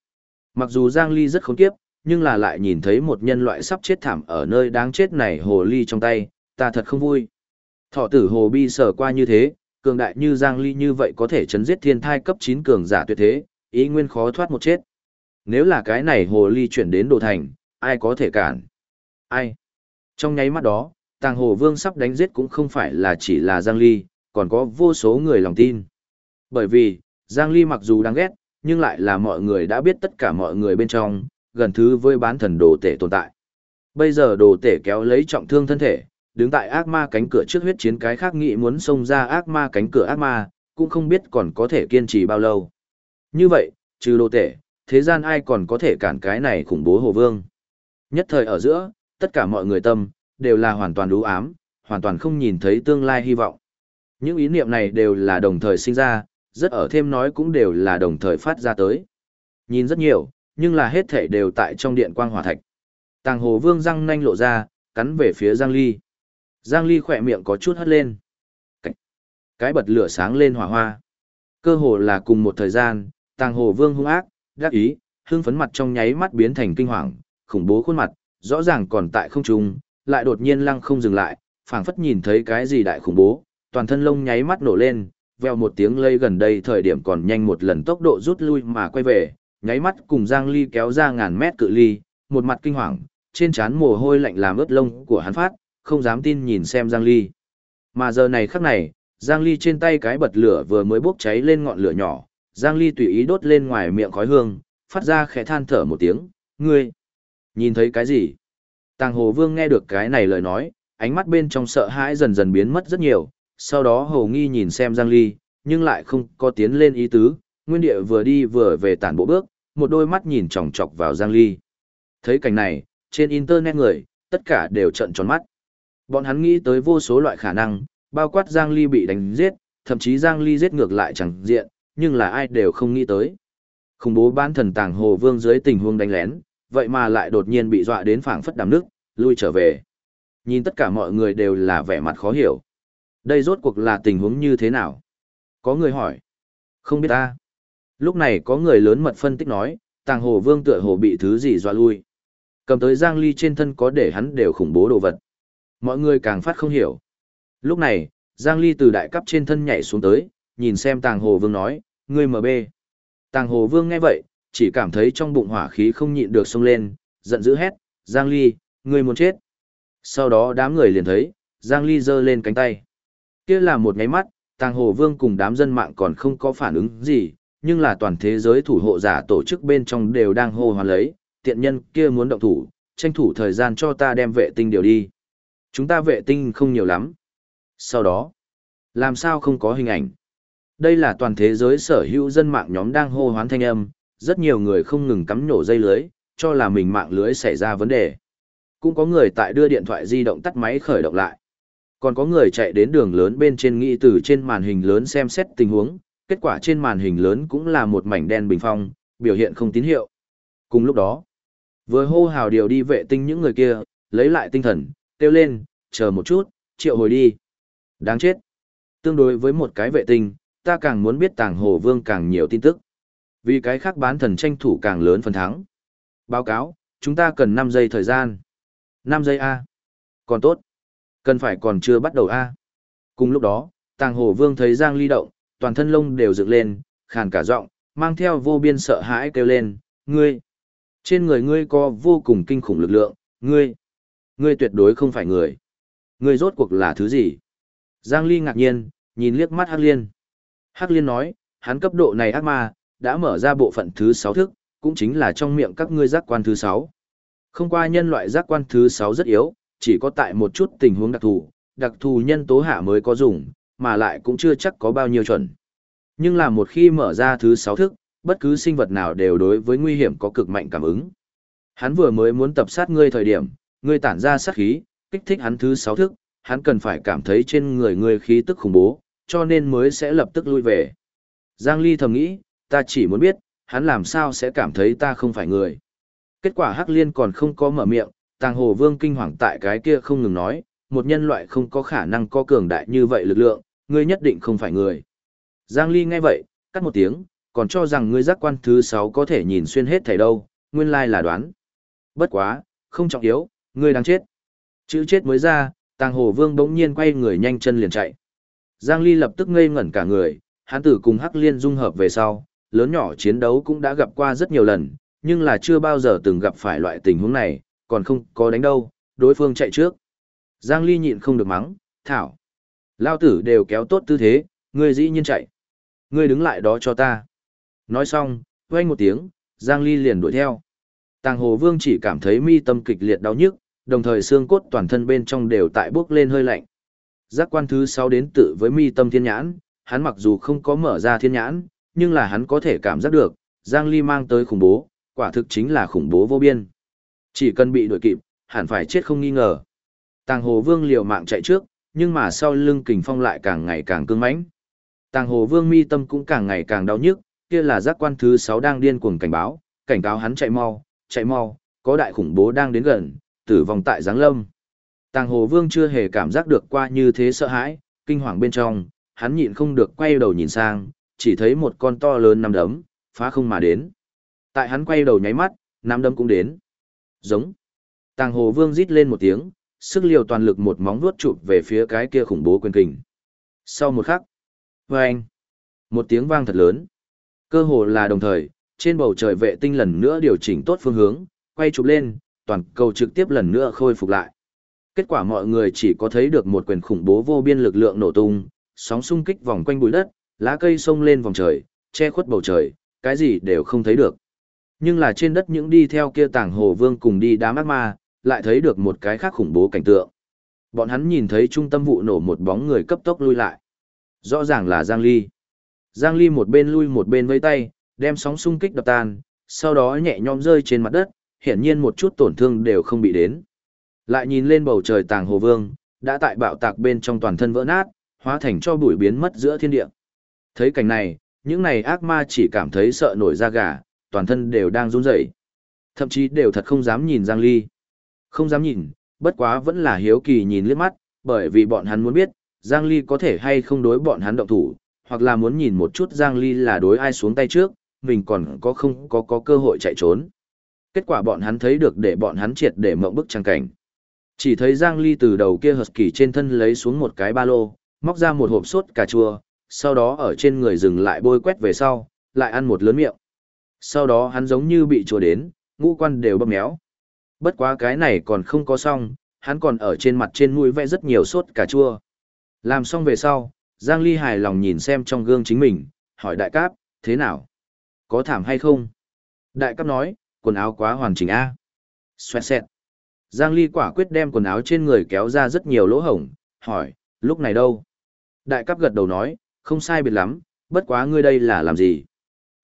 Mặc dù Giang Ly rất khốn kiếp, nhưng là lại nhìn thấy một nhân loại sắp chết thảm ở nơi đáng chết này hồ ly trong tay, ta thật không vui. Thọ tử hồ bi sở qua như thế, cường đại như Giang Ly như vậy có thể chấn giết thiên thai cấp 9 cường giả tuyệt thế, ý nguyên khó thoát một chết. Nếu là cái này hồ ly chuyển đến đồ thành, ai có thể cản? Ai? Trong nháy mắt đó, tàng hồ vương sắp đánh giết cũng không phải là chỉ là Giang Ly, còn có vô số người lòng tin. Bởi vì, Giang Ly mặc dù đáng ghét, nhưng lại là mọi người đã biết tất cả mọi người bên trong, gần thứ với bán thần đồ tể tồn tại. Bây giờ đồ tể kéo lấy trọng thương thân thể, đứng tại ác ma cánh cửa trước huyết chiến cái khác nghĩ muốn xông ra ác ma cánh cửa ác ma, cũng không biết còn có thể kiên trì bao lâu. Như vậy, trừ đồ tể, thế gian ai còn có thể cản cái này khủng bố hồ vương. Nhất thời ở giữa, tất cả mọi người tâm, đều là hoàn toàn đú ám, hoàn toàn không nhìn thấy tương lai hy vọng. Những ý niệm này đều là đồng thời sinh ra, rất ở thêm nói cũng đều là đồng thời phát ra tới. Nhìn rất nhiều, nhưng là hết thể đều tại trong điện quang hỏa thạch. Tàng hồ vương răng nanh lộ ra, cắn về phía Giang Ly. Giang Ly khỏe miệng có chút hất lên. Cái bật lửa sáng lên hỏa hoa. Cơ hồ là cùng một thời gian, tàng hồ vương hung ác, đắc ý, hưng phấn mặt trong nháy mắt biến thành kinh hoàng, khủng bố khuôn mặt, rõ ràng còn tại không trung, lại đột nhiên lăng không dừng lại, phảng phất nhìn thấy cái gì đại khủng bố, toàn thân lông nháy mắt nổ lên, veo một tiếng lây gần đây thời điểm còn nhanh một lần tốc độ rút lui mà quay về, nháy mắt cùng Giang Ly kéo ra ngàn mét cự ly, một mặt kinh hoàng, trên trán mồ hôi lạnh làm ướt lông của hắn phát, không dám tin nhìn xem Giang Ly. Mà giờ này khắc này, Giang Ly trên tay cái bật lửa vừa mới bốc cháy lên ngọn lửa nhỏ, Giang Ly tùy ý đốt lên ngoài miệng khói hương, phát ra khẽ than thở một tiếng, ngươi, nhìn thấy cái gì? Tàng Hồ Vương nghe được cái này lời nói, ánh mắt bên trong sợ hãi dần dần biến mất rất nhiều, sau đó Hồ Nghi nhìn xem Giang Ly, nhưng lại không có tiến lên ý tứ, nguyên địa vừa đi vừa về tản bộ bước, một đôi mắt nhìn chòng chọc vào Giang Ly. Thấy cảnh này, trên internet người, tất cả đều trợn tròn mắt. Bọn hắn nghĩ tới vô số loại khả năng, bao quát Giang Ly bị đánh giết, thậm chí Giang Ly giết ngược lại chẳng diện, nhưng là ai đều không nghĩ tới. Khủng bố bán thần tàng hồ vương dưới tình huống đánh lén, vậy mà lại đột nhiên bị dọa đến phảng phất đám nước, lui trở về. Nhìn tất cả mọi người đều là vẻ mặt khó hiểu. Đây rốt cuộc là tình huống như thế nào? Có người hỏi. Không biết ta. Lúc này có người lớn mật phân tích nói, tàng hồ vương tựa hồ bị thứ gì dọa lui. Cầm tới Giang Ly trên thân có để hắn đều khủng bố đồ vật. Mọi người càng phát không hiểu. Lúc này, Giang Ly từ đại cấp trên thân nhảy xuống tới, nhìn xem tàng hồ vương nói, ngươi MB. Tàng hồ vương nghe vậy, chỉ cảm thấy trong bụng hỏa khí không nhịn được xông lên, giận dữ hét, Giang Ly, ngươi muốn chết. Sau đó đám người liền thấy, Giang Ly giơ lên cánh tay. Kia là một nháy mắt, Tàng Hồ Vương cùng đám dân mạng còn không có phản ứng gì, nhưng là toàn thế giới thủ hộ giả tổ chức bên trong đều đang hô hoán lấy, tiện nhân kia muốn động thủ, tranh thủ thời gian cho ta đem vệ tinh điều đi. Chúng ta vệ tinh không nhiều lắm. Sau đó, làm sao không có hình ảnh? Đây là toàn thế giới sở hữu dân mạng nhóm đang hô hoán thanh âm, rất nhiều người không ngừng cắm nhổ dây lưới, cho là mình mạng lưới xảy ra vấn đề. Cũng có người tại đưa điện thoại di động tắt máy khởi động lại. Còn có người chạy đến đường lớn bên trên nghĩ từ trên màn hình lớn xem xét tình huống, kết quả trên màn hình lớn cũng là một mảnh đen bình phong, biểu hiện không tín hiệu. Cùng lúc đó, vừa hô hào điều đi vệ tinh những người kia, lấy lại tinh thần, kêu lên, chờ một chút, triệu hồi đi. Đáng chết. Tương đối với một cái vệ tinh, ta càng muốn biết tàng hồ vương càng nhiều tin tức. Vì cái khác bán thần tranh thủ càng lớn phần thắng. Báo cáo, chúng ta cần 5 giây thời gian. 5 giây A. Còn tốt. Cần phải còn chưa bắt đầu A. Cùng lúc đó, tàng hồ vương thấy Giang ly động, toàn thân lông đều dựng lên, khàn cả giọng, mang theo vô biên sợ hãi kêu lên, ngươi. Trên người ngươi có vô cùng kinh khủng lực lượng, ngươi. Ngươi tuyệt đối không phải người. Ngươi rốt cuộc là thứ gì? Giang Ly ngạc nhiên, nhìn liếc mắt Hắc Liên. Hắc Liên nói, hắn cấp độ này ác ma, đã mở ra bộ phận thứ 6 thức, cũng chính là trong miệng các ngươi giác quan thứ 6. Không qua nhân loại giác quan thứ 6 rất yếu, chỉ có tại một chút tình huống đặc thù, đặc thù nhân tố hạ mới có dùng, mà lại cũng chưa chắc có bao nhiêu chuẩn. Nhưng là một khi mở ra thứ sáu thức, bất cứ sinh vật nào đều đối với nguy hiểm có cực mạnh cảm ứng. Hắn vừa mới muốn tập sát ngươi thời điểm, ngươi tản ra sát khí, kích thích hắn thứ sáu thức, hắn cần phải cảm thấy trên người ngươi khí tức khủng bố, cho nên mới sẽ lập tức lui về. Giang Ly thầm nghĩ, ta chỉ muốn biết, hắn làm sao sẽ cảm thấy ta không phải người. Kết quả Hắc Liên còn không có mở miệng, Tàng Hồ Vương kinh hoàng tại cái kia không ngừng nói, một nhân loại không có khả năng có cường đại như vậy lực lượng, ngươi nhất định không phải người. Giang Ly nghe vậy, cắt một tiếng, còn cho rằng ngươi giác quan thứ 6 có thể nhìn xuyên hết thảy đâu, nguyên lai là đoán. Bất quá, không trọng yếu, ngươi đang chết. Chữ chết mới ra, Tàng Hồ Vương bỗng nhiên quay người nhanh chân liền chạy. Giang Ly lập tức ngây ngẩn cả người, hắn tử cùng Hắc Liên dung hợp về sau, lớn nhỏ chiến đấu cũng đã gặp qua rất nhiều lần, nhưng là chưa bao giờ từng gặp phải loại tình huống này, còn không có đánh đâu, đối phương chạy trước. Giang Ly nhịn không được mắng, thảo. Lao tử đều kéo tốt tư thế, ngươi dĩ nhiên chạy. Ngươi đứng lại đó cho ta. Nói xong, quay một tiếng, Giang Ly liền đuổi theo. Tàng Hồ Vương chỉ cảm thấy mi tâm kịch liệt đau nhức, đồng thời xương cốt toàn thân bên trong đều tại bước lên hơi lạnh. Giác quan thứ 6 đến tự với mi tâm thiên nhãn, hắn mặc dù không có mở ra thiên nhãn, nhưng là hắn có thể cảm giác được, Giang Ly mang tới khủng bố, quả thực chính là khủng bố vô biên. Chỉ cần bị đuổi kịp, hẳn phải chết không nghi ngờ. Tàng Hồ Vương liều mạng chạy trước, nhưng mà sau lưng kình phong lại càng ngày càng cứng mãnh. Tàng Hồ Vương mi tâm cũng càng ngày càng đau nhức, kia là giác quan thứ 6 đang điên cuồng cảnh báo, cảnh cáo hắn chạy mau, chạy mau, có đại khủng bố đang đến gần, tử vong tại giáng lâm. Tàng Hồ Vương chưa hề cảm giác được qua như thế sợ hãi, kinh hoàng bên trong, hắn nhịn không được quay đầu nhìn sang, chỉ thấy một con to lớn nằm đấm, phá không mà đến. Tại hắn quay đầu nháy mắt, nắm đấm cũng đến. Giống. Tàng Hồ Vương rít lên một tiếng, sức liều toàn lực một móng vuốt chụp về phía cái kia khủng bố quyền kình. Sau một khắc, vang, một tiếng vang thật lớn. Cơ hồ là đồng thời, trên bầu trời vệ tinh lần nữa điều chỉnh tốt phương hướng, quay chụp lên, toàn cầu trực tiếp lần nữa khôi phục lại. Kết quả mọi người chỉ có thấy được một quyền khủng bố vô biên lực lượng nổ tung, sóng xung kích vòng quanh bụi đất, lá cây xông lên vòng trời, che khuất bầu trời, cái gì đều không thấy được. Nhưng là trên đất những đi theo kia tàng hồ vương cùng đi đám ác ma, lại thấy được một cái khác khủng bố cảnh tượng. Bọn hắn nhìn thấy trung tâm vụ nổ một bóng người cấp tốc lui lại. Rõ ràng là Giang Ly. Giang Ly một bên lui một bên vây tay, đem sóng xung kích đập tan, sau đó nhẹ nhõm rơi trên mặt đất, hiển nhiên một chút tổn thương đều không bị đến. Lại nhìn lên bầu trời tàng hồ vương, đã tại bạo tạc bên trong toàn thân vỡ nát, hóa thành cho bụi biến mất giữa thiên địa. Thấy cảnh này, những này ác ma chỉ cảm thấy sợ nổi da gà, toàn thân đều đang run rẩy. Thậm chí đều thật không dám nhìn Giang Ly. Không dám nhìn, bất quá vẫn là hiếu kỳ nhìn liếc mắt, bởi vì bọn hắn muốn biết, Giang Ly có thể hay không đối bọn hắn động thủ, hoặc là muốn nhìn một chút Giang Ly là đối ai xuống tay trước, mình còn có không có có cơ hội chạy trốn. Kết quả bọn hắn thấy được để bọn hắn triệt để mộng bức trang cảnh. Chỉ thấy Giang Ly từ đầu kia hợp kỳ trên thân lấy xuống một cái ba lô, móc ra một hộp sốt cà chua, sau đó ở trên người dừng lại bôi quét về sau, lại ăn một lớn miệng. Sau đó hắn giống như bị chùa đến, ngũ quan đều bơm méo. Bất quá cái này còn không có xong, hắn còn ở trên mặt trên mũi vẽ rất nhiều sốt cà chua. Làm xong về sau, Giang Ly hài lòng nhìn xem trong gương chính mình, hỏi đại cáp, thế nào? Có thảm hay không? Đại cáp nói, quần áo quá hoàn chỉnh a. Xoẹt xẹt. Giang Ly quả quyết đem quần áo trên người kéo ra rất nhiều lỗ hổng, hỏi, lúc này đâu? Đại cáp gật đầu nói, không sai biệt lắm, bất quá ngươi đây là làm gì?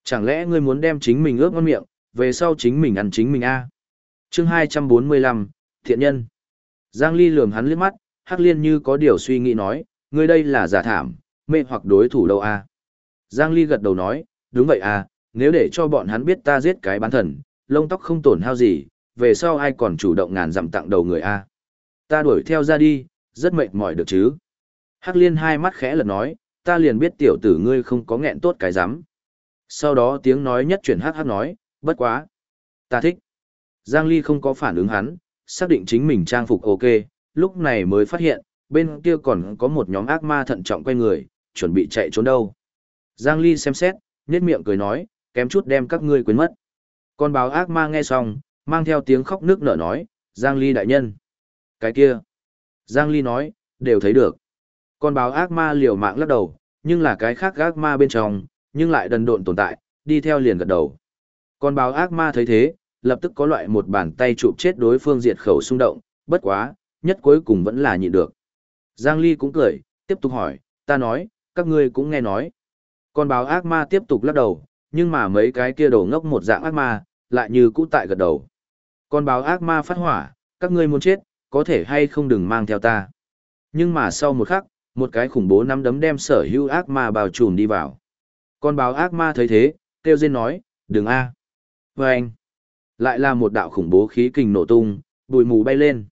Chẳng lẽ ngươi muốn đem chính mình ướp ngon miệng, về sau chính mình ăn chính mình a? À? Chương 245, Thiện nhân. Giang Ly lườm hắn liếc mắt, Hắc Liên như có điều suy nghĩ nói, ngươi đây là giả thảm, mê hoặc đối thủ đâu a? Giang Ly gật đầu nói, đúng vậy a, nếu để cho bọn hắn biết ta giết cái bán thần, lông tóc không tổn hao gì, về sau ai còn chủ động ngàn dặm tặng đầu người a? Ta đuổi theo ra đi, rất mệt mỏi được chứ? Hắc liên hai mắt khẽ lật nói, ta liền biết tiểu tử ngươi không có nghẹn tốt cái rắm sau đó tiếng nói nhất chuyển hát hát nói, bất quá. Ta thích. Giang Ly không có phản ứng hắn, xác định chính mình trang phục ok, lúc này mới phát hiện, bên kia còn có một nhóm ác ma thận trọng quay người, chuẩn bị chạy trốn đâu. Giang Ly xem xét, nhếch miệng cười nói, kém chút đem các ngươi quên mất. Con báo ác ma nghe xong, mang theo tiếng khóc nước nở nói, Giang Ly đại nhân. Cái kia. Giang Ly nói, đều thấy được. Con báo ác ma liều mạng lắc đầu, nhưng là cái khác ác ma bên trong, nhưng lại đần độn tồn tại, đi theo liền gật đầu. Con báo ác ma thấy thế, lập tức có loại một bàn tay chụp chết đối phương diệt khẩu xung động, bất quá, nhất cuối cùng vẫn là nhịn được. Giang Ly cũng cười, tiếp tục hỏi, ta nói, các ngươi cũng nghe nói. Con báo ác ma tiếp tục lắc đầu, nhưng mà mấy cái kia đổ ngốc một dạng ác ma, lại như cũ tại gật đầu. Con báo ác ma phát hỏa, các ngươi muốn chết, có thể hay không đừng mang theo ta. Nhưng mà sau một khắc, một cái khủng bố nắm đấm đem sở hữu ác ma bao trùm đi vào. Con báo ác ma thấy thế, kêu rên nói, đừng a. À. Và anh, lại là một đạo khủng bố khí kình nổ tung, bụi mù bay lên.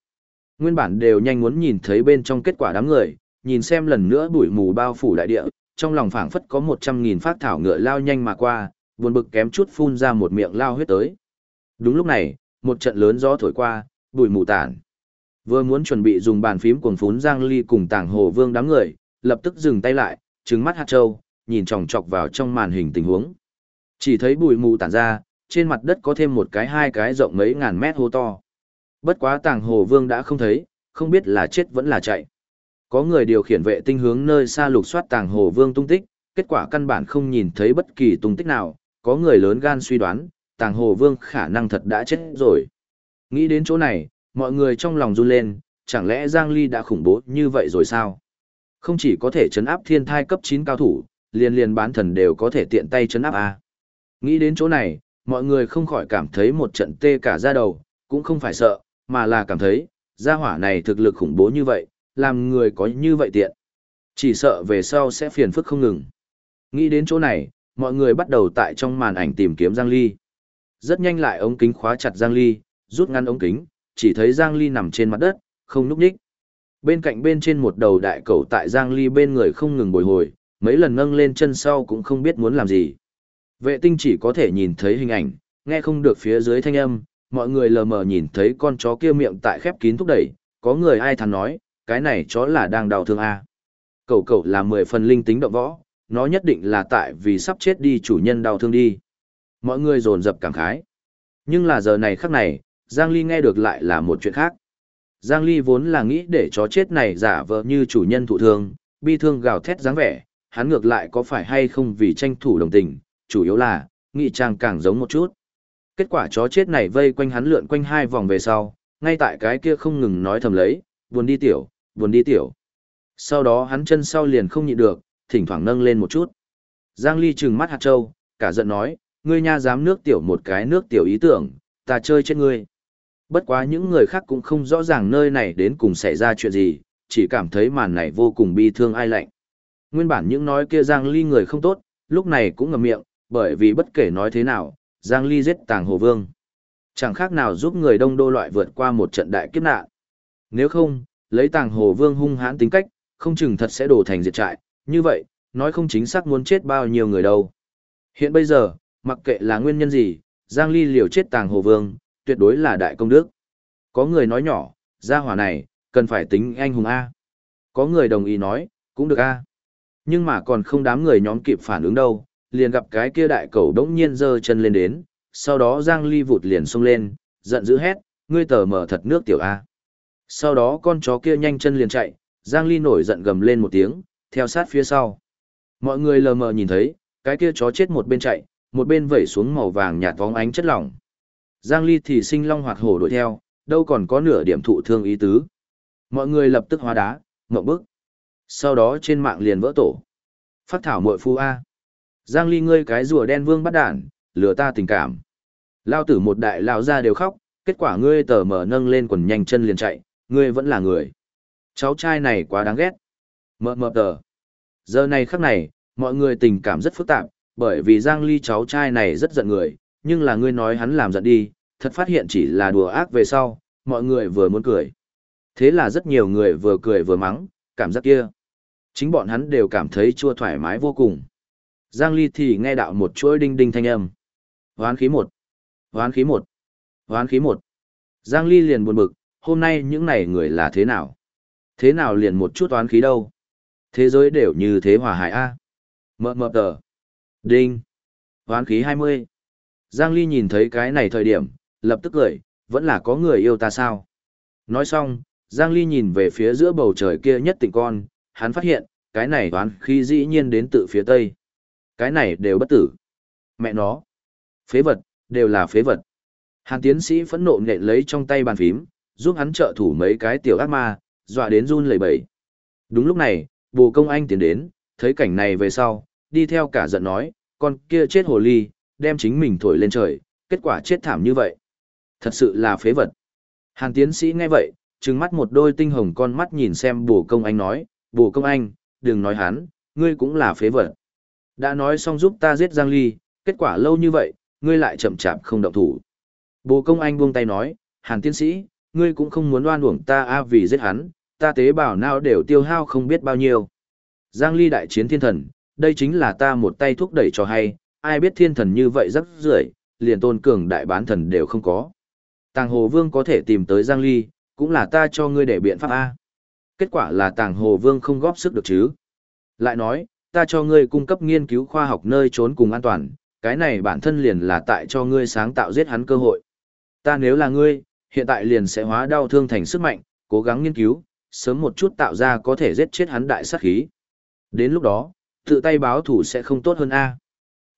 Nguyên bản đều nhanh muốn nhìn thấy bên trong kết quả đám người, nhìn xem lần nữa bụi mù bao phủ đại địa, trong lòng phảng phất có một trăm nghìn phát thảo ngựa lao nhanh mà qua, buồn bực kém chút phun ra một miệng lao huyết tới. Đúng lúc này, một trận lớn gió thổi qua, bụi mù tản. Vừa muốn chuẩn bị dùng bàn phím cuồng phún Giang Ly cùng Tàng Hồ Vương đám người, lập tức dừng tay lại, trừng mắt hạt châu, nhìn chòng chọc vào trong màn hình tình huống. Chỉ thấy bụi mù tản ra, trên mặt đất có thêm một cái hai cái rộng mấy ngàn mét hô to. Bất quá Tàng Hồ Vương đã không thấy, không biết là chết vẫn là chạy. Có người điều khiển vệ tinh hướng nơi xa lục soát Tàng Hồ Vương tung tích, kết quả căn bản không nhìn thấy bất kỳ tung tích nào, có người lớn gan suy đoán, Tàng Hồ Vương khả năng thật đã chết rồi. Nghĩ đến chỗ này, Mọi người trong lòng run lên, chẳng lẽ Giang Ly đã khủng bố như vậy rồi sao? Không chỉ có thể chấn áp thiên thai cấp 9 cao thủ, liền liền bán thần đều có thể tiện tay chấn áp A. Nghĩ đến chỗ này, mọi người không khỏi cảm thấy một trận tê cả da đầu, cũng không phải sợ, mà là cảm thấy, gia hỏa này thực lực khủng bố như vậy, làm người có như vậy tiện. Chỉ sợ về sau sẽ phiền phức không ngừng. Nghĩ đến chỗ này, mọi người bắt đầu tại trong màn ảnh tìm kiếm Giang Ly. Rất nhanh lại ống kính khóa chặt Giang Ly, rút ngắn ống kính, chỉ thấy Giang Ly nằm trên mặt đất, không núp nhích. Bên cạnh bên trên một đầu đại cầu tại Giang Ly bên người không ngừng bồi hồi, mấy lần ngâng lên chân sau cũng không biết muốn làm gì. Vệ tinh chỉ có thể nhìn thấy hình ảnh, nghe không được phía dưới thanh âm, mọi người lờ mờ nhìn thấy con chó kia miệng tại khép kín thúc đẩy, có người ai thắn nói, cái này chó là đang đau thương a. Cậu cậu là 10 phần linh tính động võ, nó nhất định là tại vì sắp chết đi chủ nhân đau thương đi. Mọi người dồn dập cảm khái. Nhưng là giờ này khắc này, Giang Ly nghe được lại là một chuyện khác. Giang Ly vốn là nghĩ để chó chết này giả vờ như chủ nhân thụ thương, bi thương gào thét dáng vẻ, hắn ngược lại có phải hay không vì tranh thủ đồng tình, chủ yếu là, nghị trang càng giống một chút. Kết quả chó chết này vây quanh hắn lượn quanh hai vòng về sau, ngay tại cái kia không ngừng nói thầm lấy, buồn đi tiểu, buồn đi tiểu. Sau đó hắn chân sau liền không nhịn được, thỉnh thoảng nâng lên một chút. Giang Ly trừng mắt hạt châu, cả giận nói, ngươi nha dám nước tiểu một cái nước tiểu ý tưởng, ta chơi chết ngươi. Bất quá những người khác cũng không rõ ràng nơi này đến cùng xảy ra chuyện gì, chỉ cảm thấy màn này vô cùng bi thương ai lạnh. Nguyên bản những nói kia Giang Ly người không tốt, lúc này cũng ngậm miệng, bởi vì bất kể nói thế nào, Giang Ly giết Tàng Hồ Vương. Chẳng khác nào giúp người đông đô loại vượt qua một trận đại kiếp nạn. Nếu không, lấy Tàng Hồ Vương hung hãn tính cách, không chừng thật sẽ đổ thành diệt trại, như vậy, nói không chính xác muốn chết bao nhiêu người đâu. Hiện bây giờ, mặc kệ là nguyên nhân gì, Giang Ly liều chết Tàng Hồ Vương, tuyệt đối là đại công đức. Có người nói nhỏ, gia hỏa này, cần phải tính anh hùng A. Có người đồng ý nói, cũng được A. Nhưng mà còn không đám người nhóm kịp phản ứng đâu, liền gặp cái kia đại cầu đống nhiên giơ chân lên đến, sau đó Giang Ly vụt liền xông lên, giận dữ hét, ngươi tờ mở thật nước tiểu A. Sau đó con chó kia nhanh chân liền chạy, Giang Ly nổi giận gầm lên một tiếng, theo sát phía sau. Mọi người lờ mờ nhìn thấy, cái kia chó chết một bên chạy, một bên vẩy xuống màu vàng nhạt vóng ánh chất lỏng. Giang Ly thì sinh long hoạt hổ đuổi theo, đâu còn có nửa điểm thụ thương ý tứ. Mọi người lập tức hóa đá, ngậm bức. Sau đó trên mạng liền vỡ tổ. Phát thảo muội phu A. Giang Ly ngươi cái rùa đen vương bắt đản, lừa ta tình cảm. Lao tử một đại lao ra đều khóc, kết quả ngươi tờ mở nâng lên quần nhanh chân liền chạy, ngươi vẫn là người. Cháu trai này quá đáng ghét. Mờ mờ tờ. Giờ này khắc này, mọi người tình cảm rất phức tạp, bởi vì Giang Ly cháu trai này rất giận người, nhưng là ngươi nói hắn làm giận đi, thật phát hiện chỉ là đùa ác về sau, mọi người vừa muốn cười. Thế là rất nhiều người vừa cười vừa mắng, cảm giác kia. Chính bọn hắn đều cảm thấy chua thoải mái vô cùng. Giang Ly thì nghe đạo một chuỗi đinh đinh thanh âm. Hoán khí một, hoán khí một, hoán khí một. Giang Ly liền buồn bực, hôm nay những này người là thế nào? Thế nào liền một chút toán khí đâu? Thế giới đều như thế hòa hải A. Mờ mờ tờ. Đinh. Hoán khí 20. Giang Ly nhìn thấy cái này thời điểm, lập tức cười, vẫn là có người yêu ta sao? Nói xong, Giang Ly nhìn về phía giữa bầu trời kia nhất tỉnh con, hắn phát hiện, cái này toán khí dĩ nhiên đến từ phía tây. Cái này đều bất tử. Mẹ nó. Phế vật, đều là phế vật. Hàn tiến sĩ phẫn nộ nện lấy trong tay bàn phím, giúp hắn trợ thủ mấy cái tiểu ác ma, dọa đến run lẩy bẩy. Đúng lúc này, bồ công anh tiến đến, thấy cảnh này về sau, đi theo cả giận nói, con kia chết hồ ly, đem chính mình thổi lên trời, kết quả chết thảm như vậy. Thật sự là phế vật. Hàn tiến sĩ nghe vậy, trừng mắt một đôi tinh hồng con mắt nhìn xem bồ công anh nói, bồ công anh, đừng nói hắn, ngươi cũng là phế vật. Đã nói xong giúp ta giết Giang Ly, kết quả lâu như vậy, ngươi lại chậm chạp không động thủ. Bồ công anh buông tay nói, hàn tiến sĩ, ngươi cũng không muốn oan uổng ta a vì giết hắn, ta tế bào nào đều tiêu hao không biết bao nhiêu. Giang Ly đại chiến thiên thần, đây chính là ta một tay thúc đẩy cho hay, ai biết thiên thần như vậy rất rưởi, liền tôn cường đại bán thần đều không có. Tàng Hồ Vương có thể tìm tới Giang Ly, cũng là ta cho ngươi để biện pháp A. Kết quả là Tàng Hồ Vương không góp sức được chứ. Lại nói, ta cho ngươi cung cấp nghiên cứu khoa học nơi trốn cùng an toàn, cái này bản thân liền là tại cho ngươi sáng tạo giết hắn cơ hội. Ta nếu là ngươi, hiện tại liền sẽ hóa đau thương thành sức mạnh, cố gắng nghiên cứu, sớm một chút tạo ra có thể giết chết hắn đại sát khí. Đến lúc đó, tự tay báo thủ sẽ không tốt hơn a.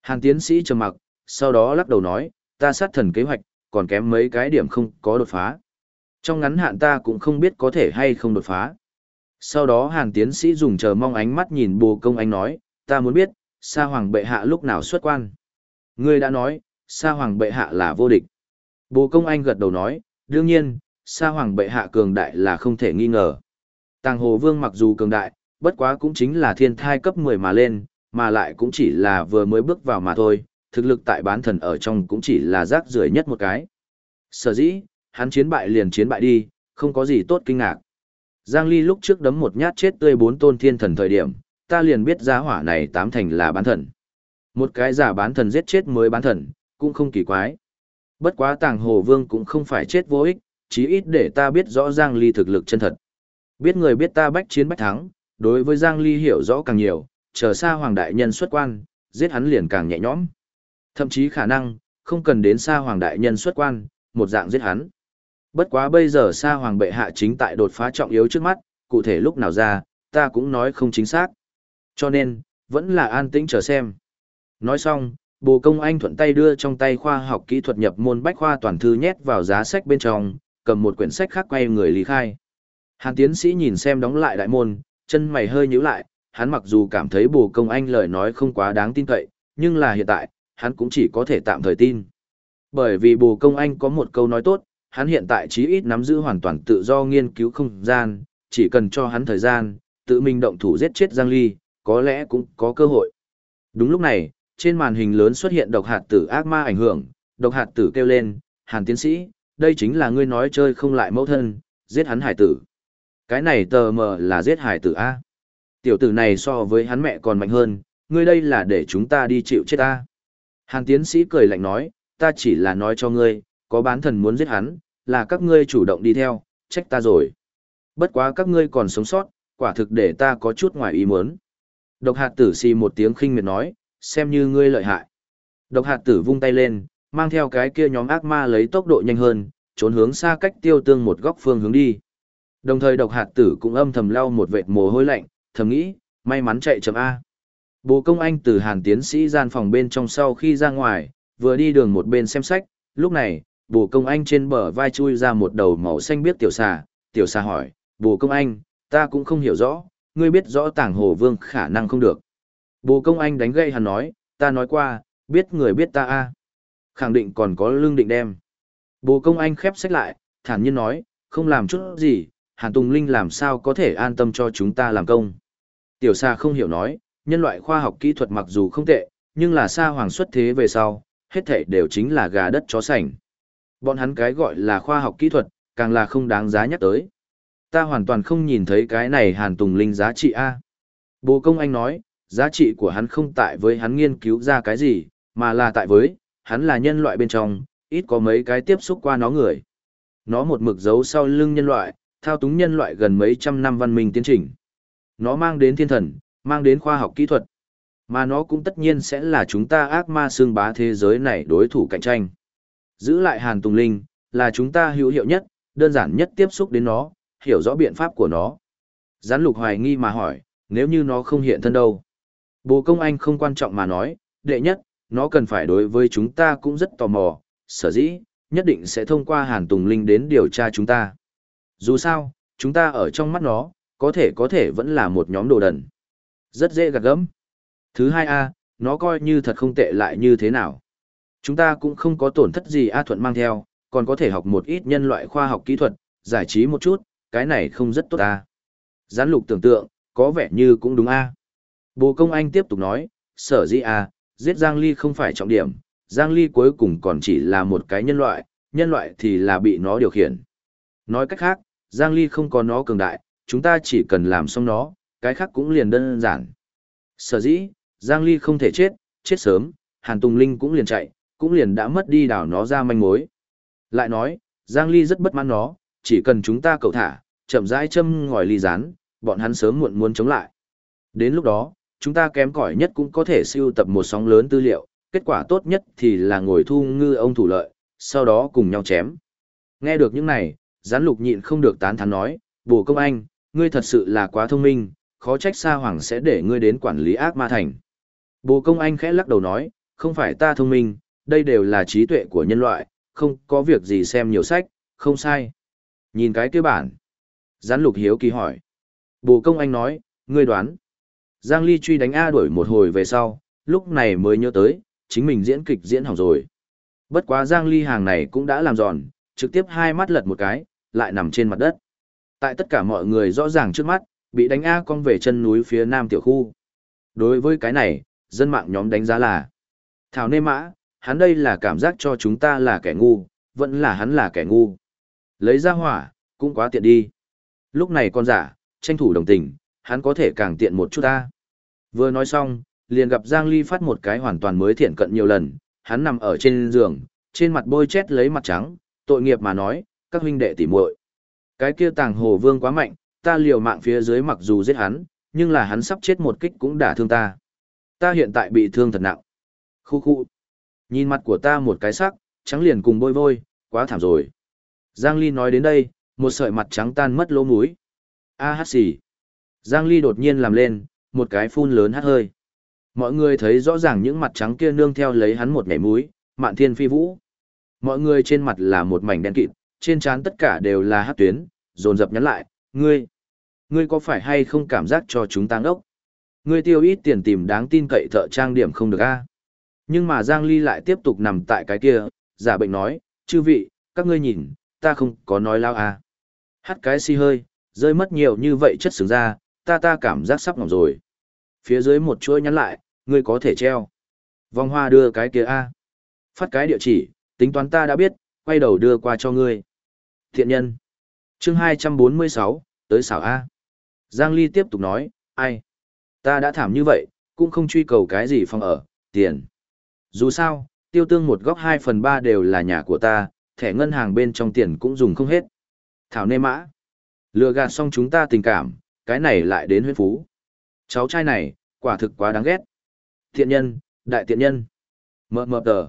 Hàn tiến sĩ trầm mặc, sau đó lắc đầu nói, ta sát thần kế hoạch, còn kém mấy cái điểm không có đột phá. Trong ngắn hạn ta cũng không biết có thể hay không đột phá. Sau đó hàn tiến sĩ dùng chờ mong ánh mắt nhìn bồ công anh nói, ta muốn biết, sa hoàng bệ hạ lúc nào xuất quan. Ngươi đã nói, sa hoàng bệ hạ là vô địch. Bồ công anh gật đầu nói, đương nhiên, sa hoàng bệ hạ cường đại là không thể nghi ngờ. Tàng hồ vương mặc dù cường đại, bất quá cũng chính là thiên thai cấp 10 mà lên, mà lại cũng chỉ là vừa mới bước vào mà thôi, thực lực tại bán thần ở trong cũng chỉ là rác rưởi nhất một cái. Sở dĩ, hắn chiến bại liền chiến bại đi, không có gì tốt kinh ngạc. Giang Ly lúc trước đấm một nhát chết tươi bốn tôn thiên thần thời điểm, ta liền biết giá hỏa này tám thành là bán thần. Một cái giả bán thần giết chết mới bán thần, cũng không kỳ quái. Bất quá tàng hồ vương cũng không phải chết vô ích, chí ít để ta biết rõ Giang Ly thực lực chân thật. Biết người biết ta bách chiến bách thắng, đối với Giang Ly hiểu rõ càng nhiều, chờ xa hoàng đại nhân xuất quan, giết hắn liền càng nhẹ nhõm. Thậm chí khả năng, không cần đến xa hoàng đại nhân xuất quan, một dạng giết hắn. Bất quá bây giờ xa hoàng bệ hạ chính tại đột phá trọng yếu trước mắt, cụ thể lúc nào ra, ta cũng nói không chính xác. Cho nên, vẫn là an tĩnh chờ xem. Nói xong, bồ công anh thuận tay đưa trong tay khoa học kỹ thuật nhập môn bách khoa toàn thư nhét vào giá sách bên trong, cầm một quyển sách khác quay người lý khai. Hàn tiến sĩ nhìn xem đóng lại đại môn, chân mày hơi nhíu lại, hắn mặc dù cảm thấy bồ công anh lời nói không quá đáng tin cậy, nhưng là hiện tại, hắn cũng chỉ có thể tạm thời tin. Bởi vì bồ công anh có một câu nói tốt, hắn hiện tại chí ít nắm giữ hoàn toàn tự do nghiên cứu không gian, chỉ cần cho hắn thời gian, tự mình động thủ giết chết Giang Ly, có lẽ cũng có cơ hội. Đúng lúc này, trên màn hình lớn xuất hiện độc hạt tử ác ma ảnh hưởng, độc hạt tử kêu lên, hàn tiến sĩ, đây chính là ngươi nói chơi không lại mẫu thân, giết hắn hải tử. Cái này tờ mờ là giết hải tử A. Tiểu tử này so với hắn mẹ còn mạnh hơn, ngươi đây là để chúng ta đi chịu chết ta. Hàn tiến sĩ cười lạnh nói, ta chỉ là nói cho ngươi, có bán thần muốn giết hắn, là các ngươi chủ động đi theo, trách ta rồi. Bất quá các ngươi còn sống sót, quả thực để ta có chút ngoài ý muốn. Độc hạt tử xì một tiếng khinh miệt nói, xem như ngươi lợi hại. Độc hạt tử vung tay lên, mang theo cái kia nhóm ác ma lấy tốc độ nhanh hơn, trốn hướng xa cách tiêu tương một góc phương hướng đi. Đồng thời độc hạt tử cũng âm thầm lau một vệt mồ hôi lạnh, thầm nghĩ, may mắn chạy chậm A. Bố công anh từ hàn tiến sĩ gian phòng bên trong sau khi ra ngoài, vừa đi đường một bên xem sách, lúc này, bồ công anh trên bờ vai chui ra một đầu màu xanh biết tiểu xà, tiểu xà hỏi, bồ công anh, ta cũng không hiểu rõ, ngươi biết rõ tảng hồ vương khả năng không được. Bồ công anh đánh gây hắn nói, ta nói qua, biết người biết ta a Khẳng định còn có lương định đem. Bồ công anh khép sách lại, thản nhiên nói, không làm chút gì, Hàn Tùng Linh làm sao có thể an tâm cho chúng ta làm công. Tiểu Sa không hiểu nói, nhân loại khoa học kỹ thuật mặc dù không tệ, nhưng là Sa Hoàng xuất thế về sau, hết thảy đều chính là gà đất chó sành. Bọn hắn cái gọi là khoa học kỹ thuật, càng là không đáng giá nhắc tới. Ta hoàn toàn không nhìn thấy cái này Hàn Tùng Linh giá trị A. Bố công anh nói, giá trị của hắn không tại với hắn nghiên cứu ra cái gì, mà là tại với, hắn là nhân loại bên trong, ít có mấy cái tiếp xúc qua nó người. Nó một mực giấu sau lưng nhân loại, thao túng nhân loại gần mấy trăm năm văn minh tiến trình. Nó mang đến thiên thần, mang đến khoa học kỹ thuật. Mà nó cũng tất nhiên sẽ là chúng ta ác ma xương bá thế giới này đối thủ cạnh tranh. Giữ lại Hàn Tùng Linh, là chúng ta hữu hiệu nhất, đơn giản nhất tiếp xúc đến nó, hiểu rõ biện pháp của nó. Gián lục hoài nghi mà hỏi, nếu như nó không hiện thân đâu? Bồ công anh không quan trọng mà nói, đệ nhất, nó cần phải đối với chúng ta cũng rất tò mò, sở dĩ, nhất định sẽ thông qua Hàn Tùng Linh đến điều tra chúng ta. Dù sao, chúng ta ở trong mắt nó, có thể có thể vẫn là một nhóm đồ đần. Rất dễ gạt gẫm. Thứ hai A, nó coi như thật không tệ lại như thế nào. Chúng ta cũng không có tổn thất gì A Thuận mang theo, còn có thể học một ít nhân loại khoa học kỹ thuật, giải trí một chút, cái này không rất tốt ta Gián lục tưởng tượng, có vẻ như cũng đúng A. Bồ công anh tiếp tục nói, sở dĩ A, giết Giang Ly không phải trọng điểm, Giang Ly cuối cùng còn chỉ là một cái nhân loại, nhân loại thì là bị nó điều khiển. Nói cách khác, Giang Ly không có nó cường đại, chúng ta chỉ cần làm xong nó, cái khác cũng liền đơn giản. Sở dĩ, Giang Ly không thể chết, chết sớm, Hàn Tùng Linh cũng liền chạy, cũng liền đã mất đi đảo nó ra manh mối. Lại nói, Giang Ly rất bất mãn nó, chỉ cần chúng ta cầu thả, chậm rãi châm ngòi ly rán, bọn hắn sớm muộn muốn chống lại. Đến lúc đó, chúng ta kém cỏi nhất cũng có thể siêu tập một sóng lớn tư liệu, kết quả tốt nhất thì là ngồi thu ngư ông thủ lợi, sau đó cùng nhau chém. Nghe được những này, gián lục nhịn không được tán thán nói, bồ công anh, ngươi thật sự là quá thông minh, khó trách Sa Hoàng sẽ để ngươi đến quản lý ác ma thành. Bồ công anh khẽ lắc đầu nói, không phải ta thông minh, đây đều là trí tuệ của nhân loại, không có việc gì xem nhiều sách, không sai. Nhìn cái kia bản. Gián lục hiếu kỳ hỏi. Bồ công anh nói, ngươi đoán. Giang Ly truy đánh A đuổi một hồi về sau, lúc này mới nhớ tới, chính mình diễn kịch diễn hỏng rồi. Bất quá Giang Ly hàng này cũng đã làm giòn, trực tiếp hai mắt lật một cái, lại nằm trên mặt đất. Tại tất cả mọi người rõ ràng trước mắt, bị đánh A con về chân núi phía nam tiểu khu. Đối với cái này, dân mạng nhóm đánh giá là Thảo nê mã, hắn đây là cảm giác cho chúng ta là kẻ ngu, vẫn là hắn là kẻ ngu. Lấy ra hỏa, cũng quá tiện đi. Lúc này con giả, tranh thủ đồng tình, hắn có thể càng tiện một chút ta. Vừa nói xong, liền gặp Giang Ly phát một cái hoàn toàn mới thiện cận nhiều lần, hắn nằm ở trên giường, trên mặt bôi chét lấy mặt trắng, tội nghiệp mà nói, các huynh đệ tỉ muội. Cái kia tàng hồ vương quá mạnh, ta liều mạng phía dưới mặc dù giết hắn, nhưng là hắn sắp chết một kích cũng đả thương ta. Ta hiện tại bị thương thật nặng. Khu khu. Nhìn mặt của ta một cái sắc, trắng liền cùng bôi vôi, quá thảm rồi. Giang Ly nói đến đây, một sợi mặt trắng tan mất lỗ mũi. A hát xì. Giang Ly đột nhiên làm lên, một cái phun lớn hát hơi. Mọi người thấy rõ ràng những mặt trắng kia nương theo lấy hắn một nhảy mũi, mạn thiên phi vũ. Mọi người trên mặt là một mảnh đen kịt, trên trán tất cả đều là hát tuyến, dồn dập nhắn lại, ngươi, ngươi có phải hay không cảm giác cho chúng ta ngốc? Ngươi tiêu ít tiền tìm đáng tin cậy thợ trang điểm không được a? Nhưng mà Giang Ly lại tiếp tục nằm tại cái kia, giả bệnh nói, chư vị, các ngươi nhìn, ta không có nói lao à? Hát cái si hơi, rơi mất nhiều như vậy chất xứng ra, ta ta cảm giác sắp ngỏng rồi. Phía dưới một chuỗi nhắn lại, ngươi có thể treo. Vòng hoa đưa cái kia a. Phát cái địa chỉ, tính toán ta đã biết, quay đầu đưa qua cho ngươi. Thiện nhân. chương 246, tới xảo A. Giang Ly tiếp tục nói, ai? Ta đã thảm như vậy, cũng không truy cầu cái gì phòng ở, tiền. Dù sao, tiêu tương một góc 2 phần 3 đều là nhà của ta, thẻ ngân hàng bên trong tiền cũng dùng không hết. Thảo nê mã. Lừa gạt xong chúng ta tình cảm, cái này lại đến huyết phú. Cháu trai này, quả thực quá đáng ghét. Thiện nhân, đại thiện nhân. Mờ mờ tờ.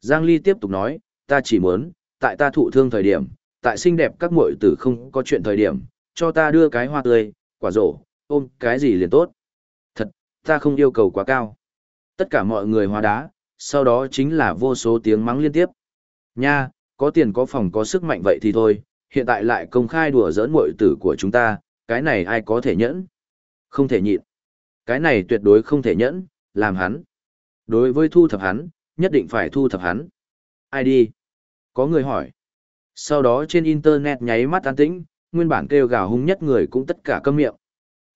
Giang Ly tiếp tục nói, ta chỉ muốn, tại ta thụ thương thời điểm, tại xinh đẹp các muội tử không có chuyện thời điểm, cho ta đưa cái hoa tươi, quả rổ, ôm cái gì liền tốt. Thật, ta không yêu cầu quá cao. Tất cả mọi người hóa đá, sau đó chính là vô số tiếng mắng liên tiếp. Nha, có tiền có phòng có sức mạnh vậy thì thôi, hiện tại lại công khai đùa giỡn muội tử của chúng ta, cái này ai có thể nhẫn? Không thể nhịn. Cái này tuyệt đối không thể nhẫn, làm hắn. Đối với thu thập hắn, nhất định phải thu thập hắn. Ai đi? Có người hỏi. Sau đó trên internet nháy mắt an tĩnh, nguyên bản kêu gào hung nhất người cũng tất cả câm miệng.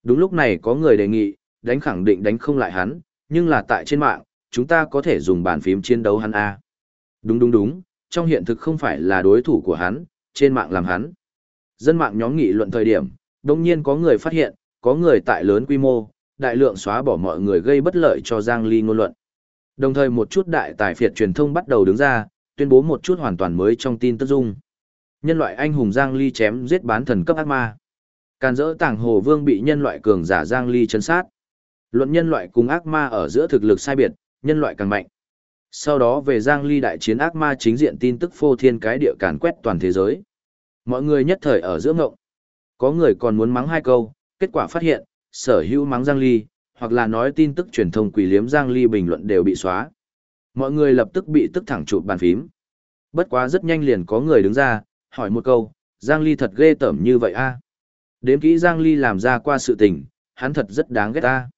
Đúng lúc này có người đề nghị, đánh khẳng định đánh không lại hắn, nhưng là tại trên mạng, chúng ta có thể dùng bàn phím chiến đấu hắn A. Đúng đúng đúng, trong hiện thực không phải là đối thủ của hắn, trên mạng làm hắn. Dân mạng nhóm nghị luận thời điểm, đồng nhiên có người phát hiện, có người tại lớn quy mô, đại lượng xóa bỏ mọi người gây bất lợi cho Giang Ly ngôn luận. Đồng thời một chút đại tài phiệt truyền thông bắt đầu đứng ra, tuyên bố một chút hoàn toàn mới trong tin tức dung. Nhân loại anh hùng Giang Ly chém giết bán thần cấp ác ma. Càn dỡ tàng hồ vương bị nhân loại cường giả Giang Ly chấn sát. Luận nhân loại cùng ác ma ở giữa thực lực sai biệt, nhân loại càng mạnh. Sau đó về Giang Ly đại chiến ác ma chính diện tin tức phô thiên cái địa càn quét toàn thế giới. Mọi người nhất thời ở giữa ngộng. Có người còn muốn mắng hai câu, kết quả phát hiện, sở hữu mắng Giang Ly, hoặc là nói tin tức truyền thông quỷ liếm Giang Ly bình luận đều bị xóa. Mọi người lập tức bị tức thẳng chụp bàn phím. Bất quá rất nhanh liền có người đứng ra, hỏi một câu, Giang Ly thật ghê tởm như vậy a? À? Đếm kỹ Giang Ly làm ra qua sự tình, hắn thật rất đáng ghét ta.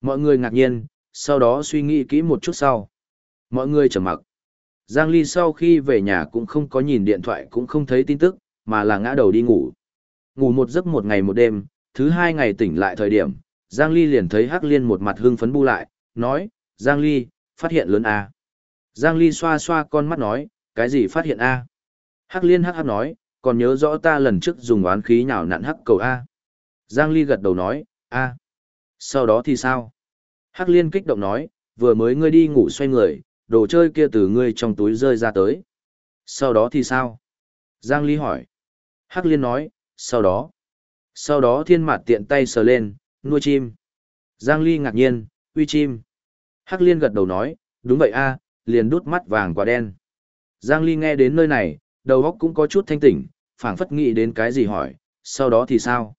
Mọi người ngạc nhiên, sau đó suy nghĩ kỹ một chút sau. Mọi người trầm mặc. Giang Ly sau khi về nhà cũng không có nhìn điện thoại cũng không thấy tin tức, mà là ngã đầu đi ngủ. Ngủ một giấc một ngày một đêm, thứ hai ngày tỉnh lại thời điểm, Giang Ly liền thấy Hắc Liên một mặt hưng phấn bu lại, nói, Giang Ly, phát hiện lớn A. Giang Ly xoa xoa con mắt nói, cái gì phát hiện A. Hắc Liên hắc hắc nói, còn nhớ rõ ta lần trước dùng oán khí nhào nặn hắc cầu A. Giang Ly gật đầu nói, A. Sau đó thì sao? Hắc Liên kích động nói, vừa mới ngươi đi ngủ xoay người, đồ chơi kia từ ngươi trong túi rơi ra tới. Sau đó thì sao? Giang Ly hỏi. Hắc Liên nói, sau đó. Sau đó thiên mạt tiện tay sờ lên, nuôi chim. Giang Ly ngạc nhiên, uy chim. Hắc Liên gật đầu nói, đúng vậy a, liền đút mắt vàng quả đen. Giang Ly nghe đến nơi này, đầu óc cũng có chút thanh tỉnh, phảng phất nghĩ đến cái gì hỏi, sau đó thì sao?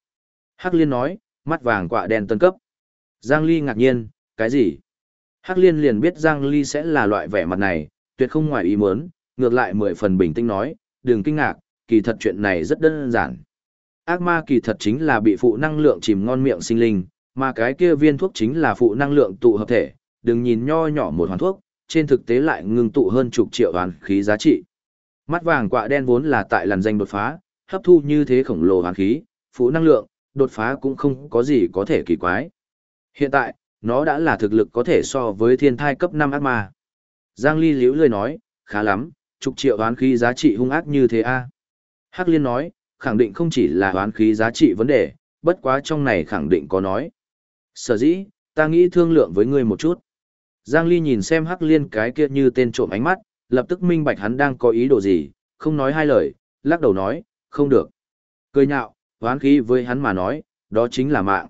Hắc Liên nói, mắt vàng quạ đen tân cấp. Giang Ly ngạc nhiên, cái gì? Hắc Liên liền biết Giang Ly sẽ là loại vẻ mặt này, tuyệt không ngoài ý muốn, ngược lại mười phần bình tĩnh nói, đừng kinh ngạc, kỳ thật chuyện này rất đơn giản. Ác ma kỳ thật chính là bị phụ năng lượng chìm ngon miệng sinh linh, mà cái kia viên thuốc chính là phụ năng lượng tụ hợp thể, đừng nhìn nho nhỏ một hoàn thuốc, trên thực tế lại ngừng tụ hơn chục triệu hoàn khí giá trị. Mắt vàng quạ đen vốn là tại làn danh đột phá, hấp thu như thế khổng lồ hoàn khí, phụ năng lượng, đột phá cũng không có gì có thể kỳ quái. Hiện tại, nó đã là thực lực có thể so với thiên thai cấp 5 ác ma. Giang Ly liễu lời nói, khá lắm, chục triệu oán khí giá trị hung ác như thế a. Hắc Liên nói, khẳng định không chỉ là oán khí giá trị vấn đề, bất quá trong này khẳng định có nói. Sở dĩ, ta nghĩ thương lượng với ngươi một chút. Giang Ly nhìn xem Hắc Liên cái kia như tên trộm ánh mắt, lập tức minh bạch hắn đang có ý đồ gì, không nói hai lời, lắc đầu nói, không được. Cười nhạo, oán khí với hắn mà nói, đó chính là mạng.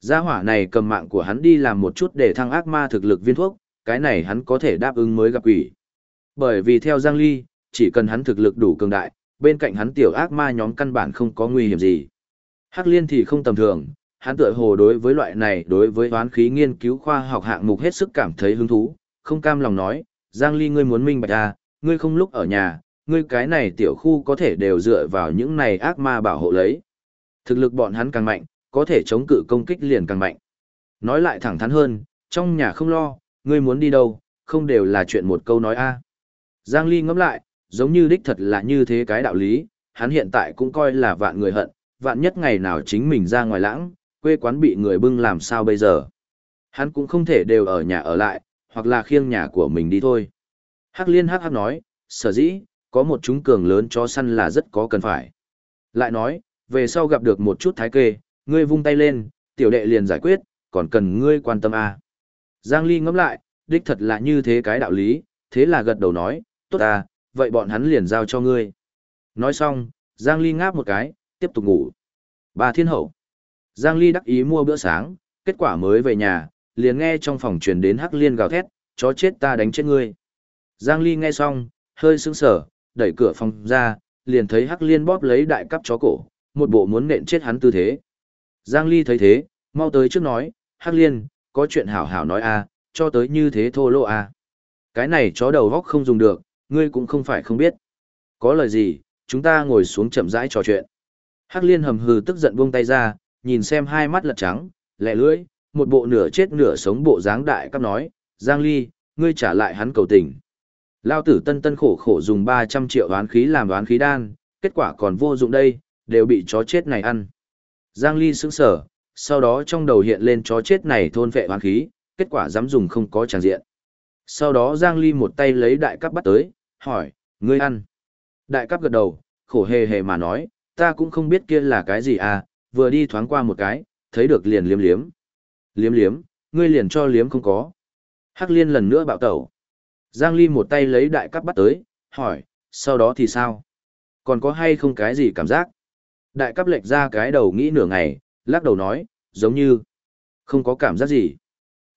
Gia hỏa này cầm mạng của hắn đi làm một chút để thăng ác ma thực lực viên thuốc, cái này hắn có thể đáp ứng mới gặp quỷ. Bởi vì theo Giang Ly, chỉ cần hắn thực lực đủ cường đại, bên cạnh hắn tiểu ác ma nhóm căn bản không có nguy hiểm gì. Hắc Liên thì không tầm thường, hắn tựa hồ đối với loại này đối với toán khí nghiên cứu khoa học hạng mục hết sức cảm thấy hứng thú, không cam lòng nói, Giang Ly ngươi muốn minh bạch à, ngươi không lúc ở nhà, ngươi cái này tiểu khu có thể đều dựa vào những này ác ma bảo hộ lấy. Thực lực bọn hắn càng mạnh, có thể chống cự công kích liền càng mạnh. Nói lại thẳng thắn hơn, trong nhà không lo, ngươi muốn đi đâu, không đều là chuyện một câu nói a. Giang Ly ngẫm lại, giống như đích thật là như thế cái đạo lý, hắn hiện tại cũng coi là vạn người hận, vạn nhất ngày nào chính mình ra ngoài lãng, quê quán bị người bưng làm sao bây giờ. Hắn cũng không thể đều ở nhà ở lại, hoặc là khiêng nhà của mình đi thôi. Hắc liên hắc hắc nói, sở dĩ, có một chúng cường lớn chó săn là rất có cần phải. Lại nói, về sau gặp được một chút thái kê, ngươi vung tay lên, tiểu đệ liền giải quyết, còn cần ngươi quan tâm à. Giang Ly ngẫm lại, đích thật là như thế cái đạo lý, thế là gật đầu nói, tốt à, vậy bọn hắn liền giao cho ngươi. Nói xong, Giang Ly ngáp một cái, tiếp tục ngủ. Bà thiên hậu. Giang Ly đắc ý mua bữa sáng, kết quả mới về nhà, liền nghe trong phòng truyền đến Hắc Liên gào thét, chó chết ta đánh chết ngươi. Giang Ly nghe xong, hơi sững sờ, đẩy cửa phòng ra, liền thấy Hắc Liên bóp lấy đại cấp chó cổ, một bộ muốn nện chết hắn tư thế. Giang Ly thấy thế, mau tới trước nói, Hắc Liên, có chuyện hảo hảo nói a, cho tới như thế thô lỗ a. Cái này chó đầu góc không dùng được, ngươi cũng không phải không biết. Có lời gì, chúng ta ngồi xuống chậm rãi trò chuyện. Hắc liên hầm hừ tức giận buông tay ra, nhìn xem hai mắt lật trắng, lẹ lưỡi, một bộ nửa chết nửa sống bộ dáng đại cấp nói, Giang Ly, ngươi trả lại hắn cầu tình. Lao tử tân tân khổ khổ dùng 300 triệu oán khí làm oán khí đan, kết quả còn vô dụng đây, đều bị chó chết này ăn. Giang Ly sững sở, sau đó trong đầu hiện lên chó chết này thôn vệ hoang khí, kết quả dám dùng không có tràng diện. Sau đó Giang Ly một tay lấy đại cấp bắt tới, hỏi, ngươi ăn. Đại cấp gật đầu, khổ hề hề mà nói, ta cũng không biết kia là cái gì à, vừa đi thoáng qua một cái, thấy được liền liếm liếm. Liếm liếm, ngươi liền cho liếm không có. Hắc liên lần nữa bạo tẩu. Giang Ly một tay lấy đại cấp bắt tới, hỏi, sau đó thì sao? Còn có hay không cái gì cảm giác? Đại cấp lệch ra cái đầu nghĩ nửa ngày, lắc đầu nói, giống như, không có cảm giác gì.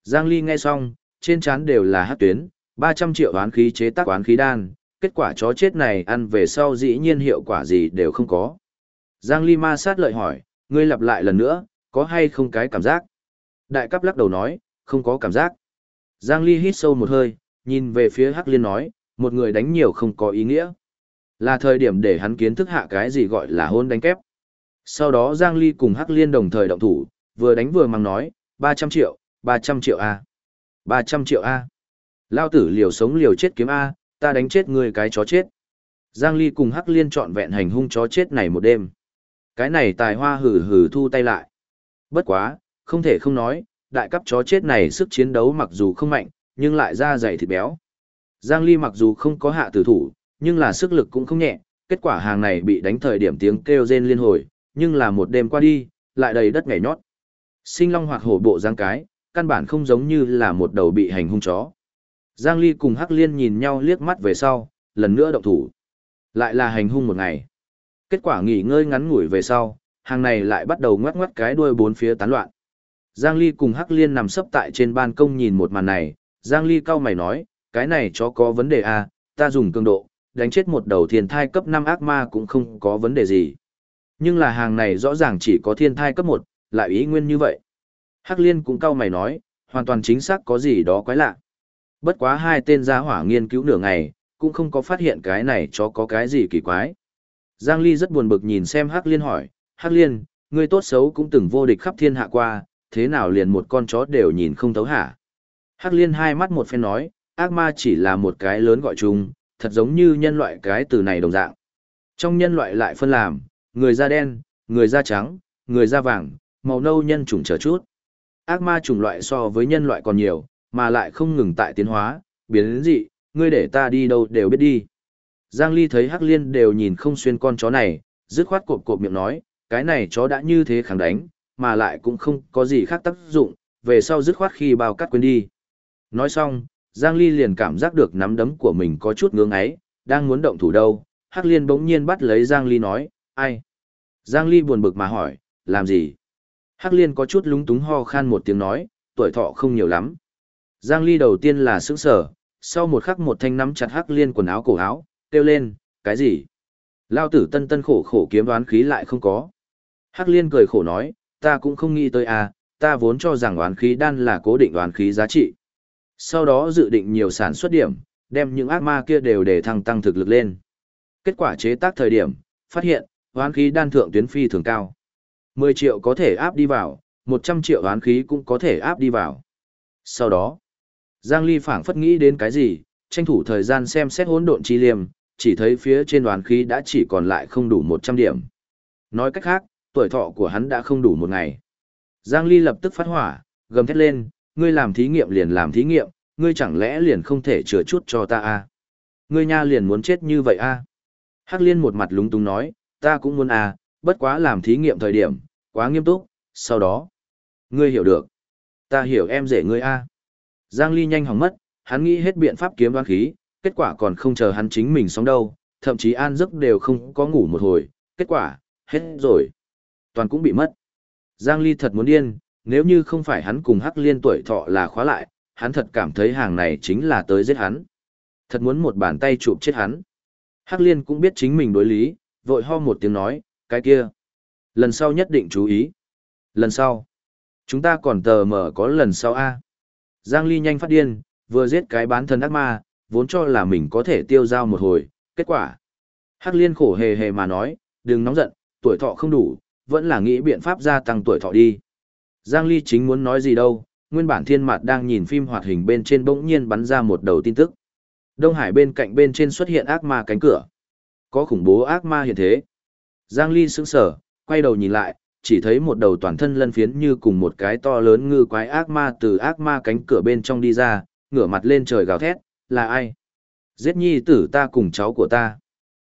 Giang Ly nghe xong, trên trán đều là hát tuyến, 300 triệu oán khí chế tác oán khí đan, kết quả chó chết này ăn về sau dĩ nhiên hiệu quả gì đều không có. Giang Ly ma sát lợi hỏi, ngươi lặp lại lần nữa, có hay không cái cảm giác? Đại cấp lắc đầu nói, không có cảm giác. Giang Ly hít sâu một hơi, nhìn về phía Hắc Liên nói, một người đánh nhiều không có ý nghĩa. Là thời điểm để hắn kiến thức hạ cái gì gọi là hôn đánh kép. Sau đó Giang Ly cùng Hắc Liên đồng thời động thủ, vừa đánh vừa mang nói, 300 triệu, 300 triệu A. 300 triệu A. Lao tử liều sống liều chết kiếm A, ta đánh chết người cái chó chết. Giang Ly cùng Hắc Liên chọn vẹn hành hung chó chết này một đêm. Cái này tài hoa hử hử thu tay lại. Bất quá, không thể không nói, đại cấp chó chết này sức chiến đấu mặc dù không mạnh, nhưng lại da dày thịt béo. Giang Ly mặc dù không có hạ tử thủ, nhưng là sức lực cũng không nhẹ, kết quả hàng này bị đánh thời điểm tiếng kêu rên liên hồi, nhưng là một đêm qua đi, lại đầy đất nhảy nhót. Sinh long hoặc hổ bộ giang cái, căn bản không giống như là một đầu bị hành hung chó. Giang Ly cùng Hắc Liên nhìn nhau liếc mắt về sau, lần nữa động thủ. Lại là hành hung một ngày. Kết quả nghỉ ngơi ngắn ngủi về sau, hàng này lại bắt đầu ngoắc ngoắc cái đuôi bốn phía tán loạn. Giang Ly cùng Hắc Liên nằm sấp tại trên ban công nhìn một màn này, Giang Ly cau mày nói, cái này chó có vấn đề à, ta dùng cường độ, đánh chết một đầu thiên thai cấp 5 ác ma cũng không có vấn đề gì. Nhưng là hàng này rõ ràng chỉ có thiên thai cấp 1, lại ý nguyên như vậy. Hắc Liên cũng cau mày nói, hoàn toàn chính xác có gì đó quái lạ. Bất quá hai tên gia hỏa nghiên cứu nửa ngày, cũng không có phát hiện cái này chó có cái gì kỳ quái. Giang Ly rất buồn bực nhìn xem Hắc Liên hỏi, Hắc Liên, ngươi tốt xấu cũng từng vô địch khắp thiên hạ qua, thế nào liền một con chó đều nhìn không thấu hả? Hắc Liên hai mắt một phen nói, ác ma chỉ là một cái lớn gọi chung, thật giống như nhân loại cái từ này đồng dạng. Trong nhân loại lại phân làm, người da đen, người da trắng, người da vàng, màu nâu nhân chủng chờ chút. Ác ma chủng loại so với nhân loại còn nhiều, mà lại không ngừng tại tiến hóa, biến đến dị, ngươi để ta đi đâu đều biết đi. Giang Ly thấy Hắc Liên đều nhìn không xuyên con chó này, dứt khoát cộp cộp miệng nói, cái này chó đã như thế kháng đánh, mà lại cũng không có gì khác tác dụng, về sau dứt khoát khi bao cắt quên đi. Nói xong, Giang Ly liền cảm giác được nắm đấm của mình có chút ngưỡng ấy, đang muốn động thủ đâu, Hắc Liên bỗng nhiên bắt lấy Giang Ly nói, ai? Giang Ly buồn bực mà hỏi, làm gì? Hắc Liên có chút lúng túng ho khan một tiếng nói, tuổi thọ không nhiều lắm. Giang Ly đầu tiên là sững sở, sau một khắc một thanh nắm chặt Hắc Liên quần áo cổ áo, kêu lên, cái gì? Lao tử tân tân khổ khổ kiếm đoán khí lại không có. Hắc Liên cười khổ nói, ta cũng không nghĩ tới à, ta vốn cho rằng đoán khí đan là cố định đoán khí giá trị. Sau đó dự định nhiều sản xuất điểm, đem những ác ma kia đều để thăng tăng thực lực lên. Kết quả chế tác thời điểm, phát hiện, đoán khí đan thượng tuyến phi thường cao. 10 triệu có thể áp đi vào, 100 triệu đoán khí cũng có thể áp đi vào. Sau đó, Giang Ly phảng phất nghĩ đến cái gì, tranh thủ thời gian xem xét hỗn độn chi liêm, chỉ thấy phía trên đoán khí đã chỉ còn lại không đủ 100 điểm. Nói cách khác, tuổi thọ của hắn đã không đủ một ngày. Giang Ly lập tức phát hỏa, gầm thét lên, ngươi làm thí nghiệm liền làm thí nghiệm, ngươi chẳng lẽ liền không thể chữa chút cho ta à? Ngươi nha liền muốn chết như vậy à? Hắc Liên một mặt lúng túng nói, ta cũng muốn à, bất quá làm thí nghiệm thời điểm, quá nghiêm túc, sau đó. Ngươi hiểu được. Ta hiểu em rể ngươi à. Giang Ly nhanh hỏng mất, hắn nghĩ hết biện pháp kiếm đoán khí, kết quả còn không chờ hắn chính mình sống đâu, thậm chí an giấc đều không có ngủ một hồi, kết quả, hết rồi. Toàn cũng bị mất. Giang Ly thật muốn điên, nếu như không phải hắn cùng Hắc Liên tuổi thọ là khóa lại, hắn thật cảm thấy hàng này chính là tới giết hắn. Thật muốn một bàn tay chụp chết hắn. Hắc Liên cũng biết chính mình đối lý, vội ho một tiếng nói, cái kia. Lần sau nhất định chú ý. Lần sau. Chúng ta còn tờ mở có lần sau A. Giang Ly nhanh phát điên, vừa giết cái bán thân ác ma, vốn cho là mình có thể tiêu giao một hồi, kết quả. Hắc liên khổ hề hề mà nói, đừng nóng giận, tuổi thọ không đủ, vẫn là nghĩ biện pháp gia tăng tuổi thọ đi. Giang Ly chính muốn nói gì đâu, nguyên bản thiên mặt đang nhìn phim hoạt hình bên trên bỗng nhiên bắn ra một đầu tin tức. Đông Hải bên cạnh bên trên xuất hiện ác ma cánh cửa. Có khủng bố ác ma hiện thế. Giang Ly sững sờ, quay đầu nhìn lại, chỉ thấy một đầu toàn thân lân phiến như cùng một cái to lớn ngư quái ác ma từ ác ma cánh cửa bên trong đi ra, ngửa mặt lên trời gào thét, là ai? Giết nhi tử ta cùng cháu của ta.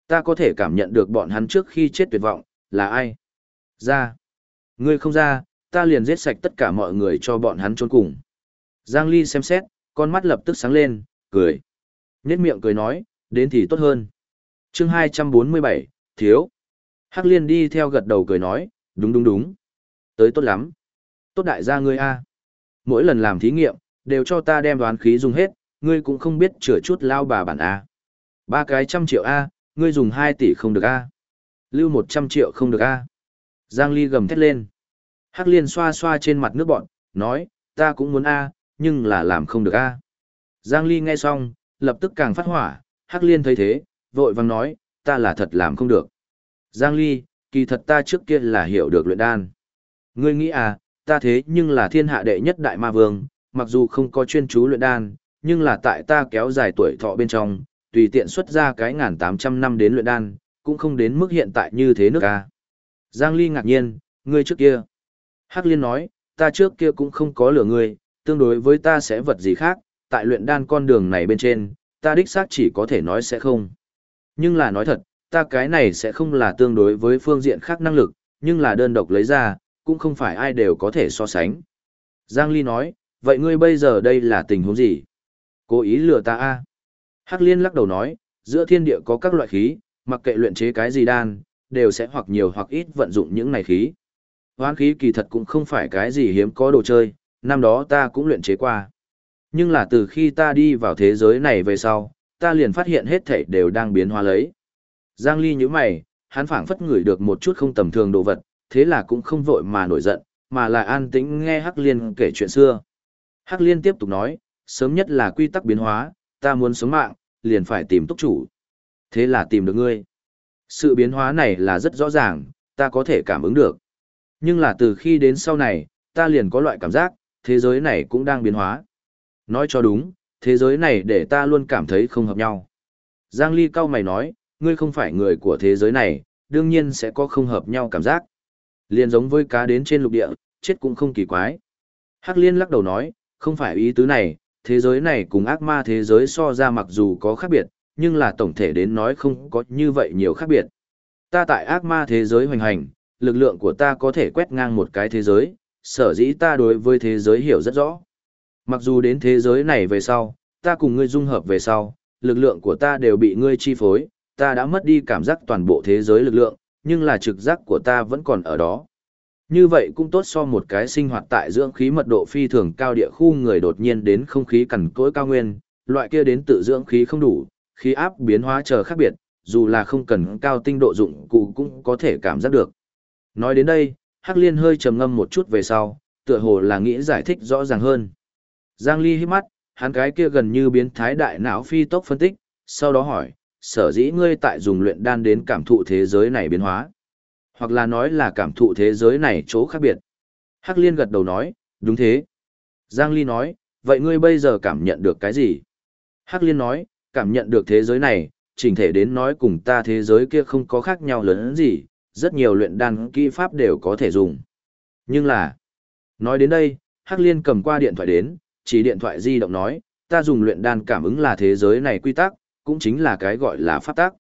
Ta có thể cảm nhận được bọn hắn trước khi chết tuyệt vọng, là ai? Ra. Ngươi không ra, ta liền giết sạch tất cả mọi người cho bọn hắn trốn cùng. Giang Ly xem xét, con mắt lập tức sáng lên, cười. Nhết miệng cười nói, đến thì tốt hơn chương 247, thiếu. Hắc liên đi theo gật đầu cười nói, đúng đúng đúng. Tới tốt lắm. Tốt đại gia ngươi A. Mỗi lần làm thí nghiệm, đều cho ta đem đoán khí dùng hết, ngươi cũng không biết chữa chút lao bà bản A. Ba cái trăm triệu A, ngươi dùng 2 tỷ không được A. Lưu 100 triệu không được A. Giang Ly gầm thét lên. Hắc liên xoa xoa trên mặt nước bọn, nói, ta cũng muốn A, nhưng là làm không được A. Giang Ly nghe xong, lập tức càng phát hỏa, Hắc liên thấy thế, vội vàng nói, ta là thật làm không được. Giang Ly, kỳ thật ta trước kia là hiểu được luyện đan. Ngươi nghĩ à, ta thế nhưng là thiên hạ đệ nhất đại ma vương, mặc dù không có chuyên chú luyện đan, nhưng là tại ta kéo dài tuổi thọ bên trong, tùy tiện xuất ra cái ngàn tám trăm năm đến luyện đan, cũng không đến mức hiện tại như thế nước a. Giang Ly ngạc nhiên, ngươi trước kia. Hắc Liên nói, ta trước kia cũng không có lửa ngươi, tương đối với ta sẽ vật gì khác, tại luyện đan con đường này bên trên, ta đích xác chỉ có thể nói sẽ không. Nhưng là nói thật, ta cái này sẽ không là tương đối với phương diện khác năng lực, nhưng là đơn độc lấy ra, cũng không phải ai đều có thể so sánh. Giang Ly nói, vậy ngươi bây giờ đây là tình huống gì? Cố ý lừa ta a? Hắc Liên lắc đầu nói, giữa thiên địa có các loại khí, mặc kệ luyện chế cái gì đan, đều sẽ hoặc nhiều hoặc ít vận dụng những này khí. Hoán khí kỳ thật cũng không phải cái gì hiếm có đồ chơi, năm đó ta cũng luyện chế qua. Nhưng là từ khi ta đi vào thế giới này về sau, ta liền phát hiện hết thảy đều đang biến hóa lấy. Giang Ly nhíu mày, hắn phảng phất ngửi được một chút không tầm thường đồ vật, thế là cũng không vội mà nổi giận, mà là an tĩnh nghe Hắc Liên kể chuyện xưa. Hắc Liên tiếp tục nói, sớm nhất là quy tắc biến hóa, ta muốn sống mạng, liền phải tìm túc chủ. Thế là tìm được ngươi. Sự biến hóa này là rất rõ ràng, ta có thể cảm ứng được. Nhưng là từ khi đến sau này, ta liền có loại cảm giác, thế giới này cũng đang biến hóa. Nói cho đúng, thế giới này để ta luôn cảm thấy không hợp nhau. Giang Ly cao mày nói, ngươi không phải người của thế giới này, đương nhiên sẽ có không hợp nhau cảm giác. Liên giống với cá đến trên lục địa, chết cũng không kỳ quái. Hắc Liên lắc đầu nói, không phải ý tứ này, thế giới này cùng ác ma thế giới so ra mặc dù có khác biệt, nhưng là tổng thể đến nói không có như vậy nhiều khác biệt. Ta tại ác ma thế giới hoành hành, lực lượng của ta có thể quét ngang một cái thế giới, sở dĩ ta đối với thế giới hiểu rất rõ. Mặc dù đến thế giới này về sau, ta cùng ngươi dung hợp về sau, lực lượng của ta đều bị ngươi chi phối, ta đã mất đi cảm giác toàn bộ thế giới lực lượng, nhưng là trực giác của ta vẫn còn ở đó. Như vậy cũng tốt so một cái sinh hoạt tại dưỡng khí mật độ phi thường cao địa khu người đột nhiên đến không khí cằn cỗi cao nguyên, loại kia đến tự dưỡng khí không đủ, khí áp biến hóa chờ khác biệt, dù là không cần cao tinh độ dụng cụ cũng có thể cảm giác được. Nói đến đây, Hắc Liên hơi trầm ngâm một chút về sau, tựa hồ là nghĩ giải thích rõ ràng hơn. Giang Ly hít mắt, hắn cái kia gần như biến thái đại não phi tốc phân tích, sau đó hỏi, sở dĩ ngươi tại dùng luyện đan đến cảm thụ thế giới này biến hóa. Hoặc là nói là cảm thụ thế giới này chỗ khác biệt. Hắc Liên gật đầu nói, đúng thế. Giang Ly nói, vậy ngươi bây giờ cảm nhận được cái gì? Hắc Liên nói, cảm nhận được thế giới này, chỉnh thể đến nói cùng ta thế giới kia không có khác nhau lớn gì, rất nhiều luyện đan kỹ pháp đều có thể dùng. Nhưng là, nói đến đây, Hắc Liên cầm qua điện thoại đến, chỉ điện thoại di động nói, ta dùng luyện đan cảm ứng là thế giới này quy tắc, cũng chính là cái gọi là pháp tắc.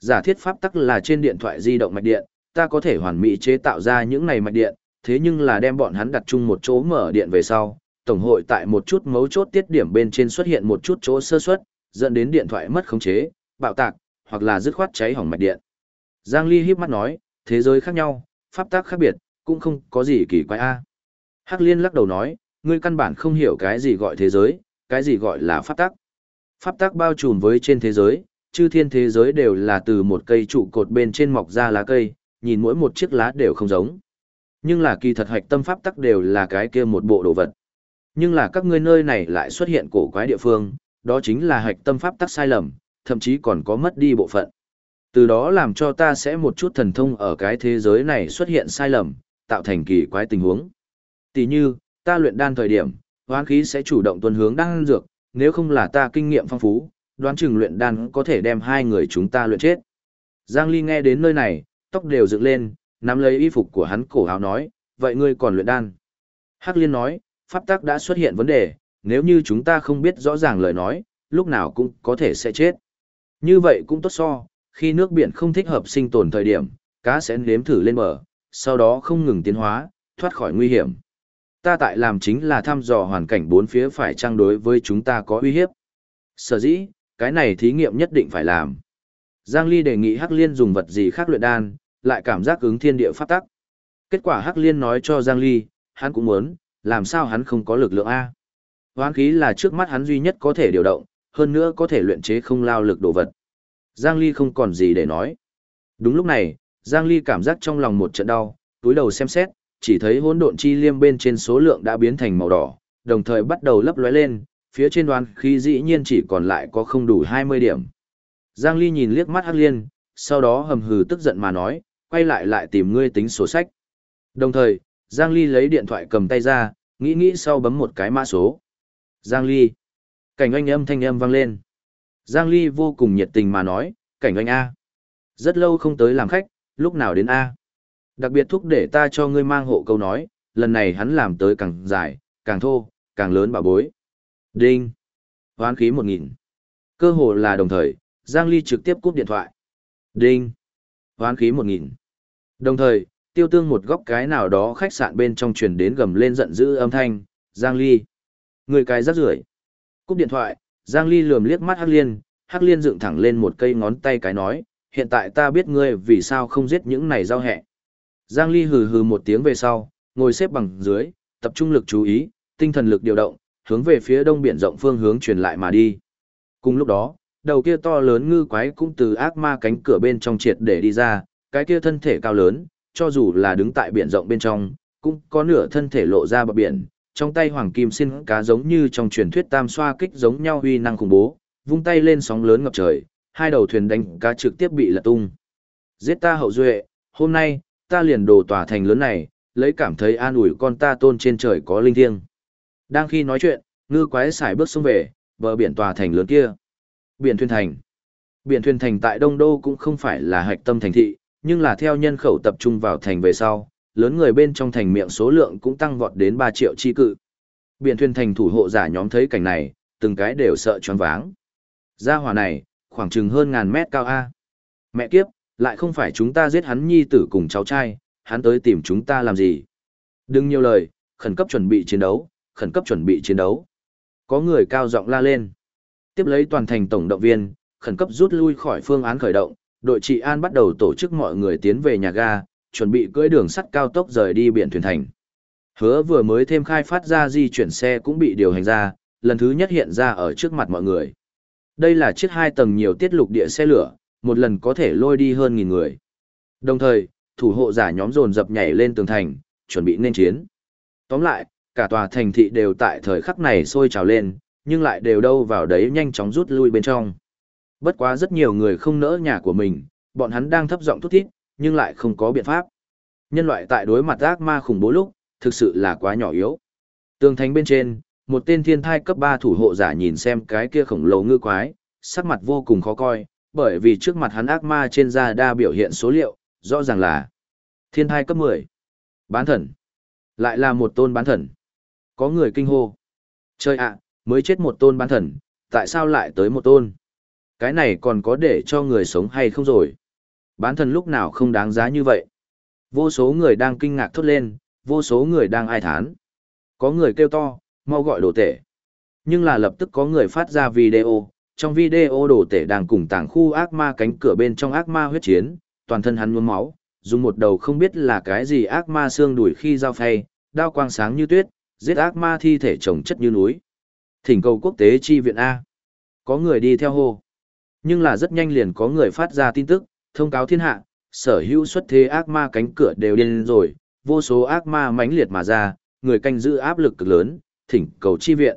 Giả thiết pháp tắc là trên điện thoại di động mạch điện, ta có thể hoàn mỹ chế tạo ra những này mạch điện, thế nhưng là đem bọn hắn đặt chung một chỗ mở điện về sau, tổng hội tại một chút mấu chốt tiết điểm bên trên xuất hiện một chút chỗ sơ suất, dẫn đến điện thoại mất khống chế, bạo tạc, hoặc là dứt khoát cháy hỏng mạch điện. Giang Ly híp mắt nói, thế giới khác nhau, pháp tắc khác biệt, cũng không có gì kỳ quái a. Hắc Liên lắc đầu nói, ngươi căn bản không hiểu cái gì gọi thế giới, cái gì gọi là pháp tắc. Pháp tắc bao trùm với trên thế giới, chư thiên thế giới đều là từ một cây trụ cột bên trên mọc ra lá cây, nhìn mỗi một chiếc lá đều không giống. Nhưng là kỳ thật hạch tâm pháp tắc đều là cái kia một bộ đồ vật. Nhưng là các ngươi nơi này lại xuất hiện cổ quái địa phương, đó chính là hạch tâm pháp tắc sai lầm, thậm chí còn có mất đi bộ phận. Từ đó làm cho ta sẽ một chút thần thông ở cái thế giới này xuất hiện sai lầm, tạo thành kỳ quái tình huống. Tỷ như, ta luyện đan thời điểm, hoán khí sẽ chủ động tuần hướng đan dược, nếu không là ta kinh nghiệm phong phú, đoán chừng luyện đan có thể đem hai người chúng ta luyện chết. Giang Ly nghe đến nơi này, tóc đều dựng lên, nắm lấy y phục của hắn cổ áo nói, vậy ngươi còn luyện đan. Hắc Liên nói, pháp tắc đã xuất hiện vấn đề, nếu như chúng ta không biết rõ ràng lời nói, lúc nào cũng có thể sẽ chết. Như vậy cũng tốt so, khi nước biển không thích hợp sinh tồn thời điểm, cá sẽ nếm thử lên bờ, sau đó không ngừng tiến hóa, thoát khỏi nguy hiểm. Ta tại làm chính là thăm dò hoàn cảnh bốn phía phải trang đối với chúng ta có uy hiếp. Sở dĩ, cái này thí nghiệm nhất định phải làm. Giang Ly đề nghị Hắc Liên dùng vật gì khác luyện đan, lại cảm giác ứng thiên địa pháp tắc. Kết quả Hắc Liên nói cho Giang Ly, hắn cũng muốn, làm sao hắn không có lực lượng A. Hoán khí là trước mắt hắn duy nhất có thể điều động, hơn nữa có thể luyện chế không lao lực đồ vật. Giang Ly không còn gì để nói. Đúng lúc này, Giang Ly cảm giác trong lòng một trận đau, túi đầu xem xét, chỉ thấy hỗn độn chi liêm bên trên số lượng đã biến thành màu đỏ, đồng thời bắt đầu lấp lóe lên, phía trên đoán khí dĩ nhiên chỉ còn lại có không đủ 20 điểm. Giang Ly nhìn liếc mắt Hắc Liên, sau đó hầm hừ tức giận mà nói, quay lại lại tìm ngươi tính sổ sách. Đồng thời, Giang Ly lấy điện thoại cầm tay ra, nghĩ nghĩ sau bấm một cái mã số. Giang Ly. Cảnh anh âm thanh âm vang lên. Giang Ly vô cùng nhiệt tình mà nói, cảnh anh A. Rất lâu không tới làm khách, lúc nào đến A. Đặc biệt thúc để ta cho ngươi mang hộ câu nói, lần này hắn làm tới càng dài, càng thô, càng lớn bảo bối. Đinh. Hoán khí 1.000. Cơ hồ là đồng thời, Giang Ly trực tiếp cúp điện thoại. Đinh. Hoán khí 1.000. Đồng thời, tiêu tương một góc cái nào đó khách sạn bên trong truyền đến gầm lên giận dữ âm thanh, Giang Ly. Người cái rắc rưởi Cúp điện thoại, Giang Ly lườm liếc mắt Hắc Liên, Hắc Liên dựng thẳng lên một cây ngón tay cái nói, hiện tại ta biết ngươi vì sao không giết những này giao hẹ. Giang Ly hừ hừ một tiếng về sau, ngồi xếp bằng dưới, tập trung lực chú ý, tinh thần lực điều động, hướng về phía đông biển rộng phương hướng truyền lại mà đi. Cùng lúc đó, đầu kia to lớn ngư quái cũng từ ác ma cánh cửa bên trong triệt để đi ra, cái kia thân thể cao lớn, cho dù là đứng tại biển rộng bên trong, cũng có nửa thân thể lộ ra bờ biển, trong tay hoàng kim xin cá giống như trong truyền thuyết tam xoa kích giống nhau huy năng khủng bố, vung tay lên sóng lớn ngập trời, hai đầu thuyền đánh cá trực tiếp bị lật tung. Giết ta hậu duệ, hôm nay, ta liền đồ tòa thành lớn này, lấy cảm thấy an ủi con ta tôn trên trời có linh thiêng. Đang khi nói chuyện, ngư quái xài bước xuống về, bờ biển tòa thành lớn kia. Biển thuyền thành. Biển thuyền thành tại Đông Đô cũng không phải là hạch tâm thành thị, nhưng là theo nhân khẩu tập trung vào thành về sau, lớn người bên trong thành miệng số lượng cũng tăng vọt đến 3 triệu chi cự. Biển thuyền thành thủ hộ giả nhóm thấy cảnh này, từng cái đều sợ choáng váng. Gia hỏa này, khoảng chừng hơn ngàn mét cao A. Mẹ kiếp, lại không phải chúng ta giết hắn nhi tử cùng cháu trai, hắn tới tìm chúng ta làm gì. Đừng nhiều lời, khẩn cấp chuẩn bị chiến đấu, khẩn cấp chuẩn bị chiến đấu. Có người cao giọng la lên. Tiếp lấy toàn thành tổng động viên, khẩn cấp rút lui khỏi phương án khởi động, đội trị an bắt đầu tổ chức mọi người tiến về nhà ga, chuẩn bị cưỡi đường sắt cao tốc rời đi biển thuyền thành. Hứa vừa mới thêm khai phát ra di chuyển xe cũng bị điều hành ra, lần thứ nhất hiện ra ở trước mặt mọi người. Đây là chiếc hai tầng nhiều tiết lục địa xe lửa, một lần có thể lôi đi hơn nghìn người. Đồng thời, thủ hộ giả nhóm dồn dập nhảy lên tường thành, chuẩn bị nên chiến. Tóm lại, cả tòa thành thị đều tại thời khắc này sôi trào lên, nhưng lại đều đâu vào đấy nhanh chóng rút lui bên trong. Bất quá rất nhiều người không nỡ nhà của mình, bọn hắn đang thấp giọng thút thít, nhưng lại không có biện pháp. Nhân loại tại đối mặt ác ma khủng bố lúc, thực sự là quá nhỏ yếu. Tường thành bên trên, một tên thiên thai cấp 3 thủ hộ giả nhìn xem cái kia khổng lồ ngư quái, sắc mặt vô cùng khó coi, bởi vì trước mặt hắn ác ma trên da đa biểu hiện số liệu, rõ ràng là thiên thai cấp 10. Bán thần. Lại là một tôn bán thần. Có người kinh hô. Chơi ạ, mới chết một tôn bán thần, tại sao lại tới một tôn? Cái này còn có để cho người sống hay không rồi? Bán thần lúc nào không đáng giá như vậy? Vô số người đang kinh ngạc thốt lên, vô số người đang ai thán. Có người kêu to, mau gọi đồ tể. Nhưng là lập tức có người phát ra video, trong video đồ tể đang cùng tảng khu ác ma cánh cửa bên trong ác ma huyết chiến, toàn thân hắn nhuốm máu, dùng một đầu không biết là cái gì ác ma xương đuổi khi giao phay, đao quang sáng như tuyết, giết ác ma thi thể chồng chất như núi. Thỉnh cầu quốc tế chi viện A. Có người đi theo hô. Nhưng là rất nhanh liền có người phát ra tin tức, thông cáo thiên hạ, sở hữu xuất thế ác ma cánh cửa đều điên rồi, vô số ác ma mãnh liệt mà ra, người canh giữ áp lực cực lớn, thỉnh cầu chi viện.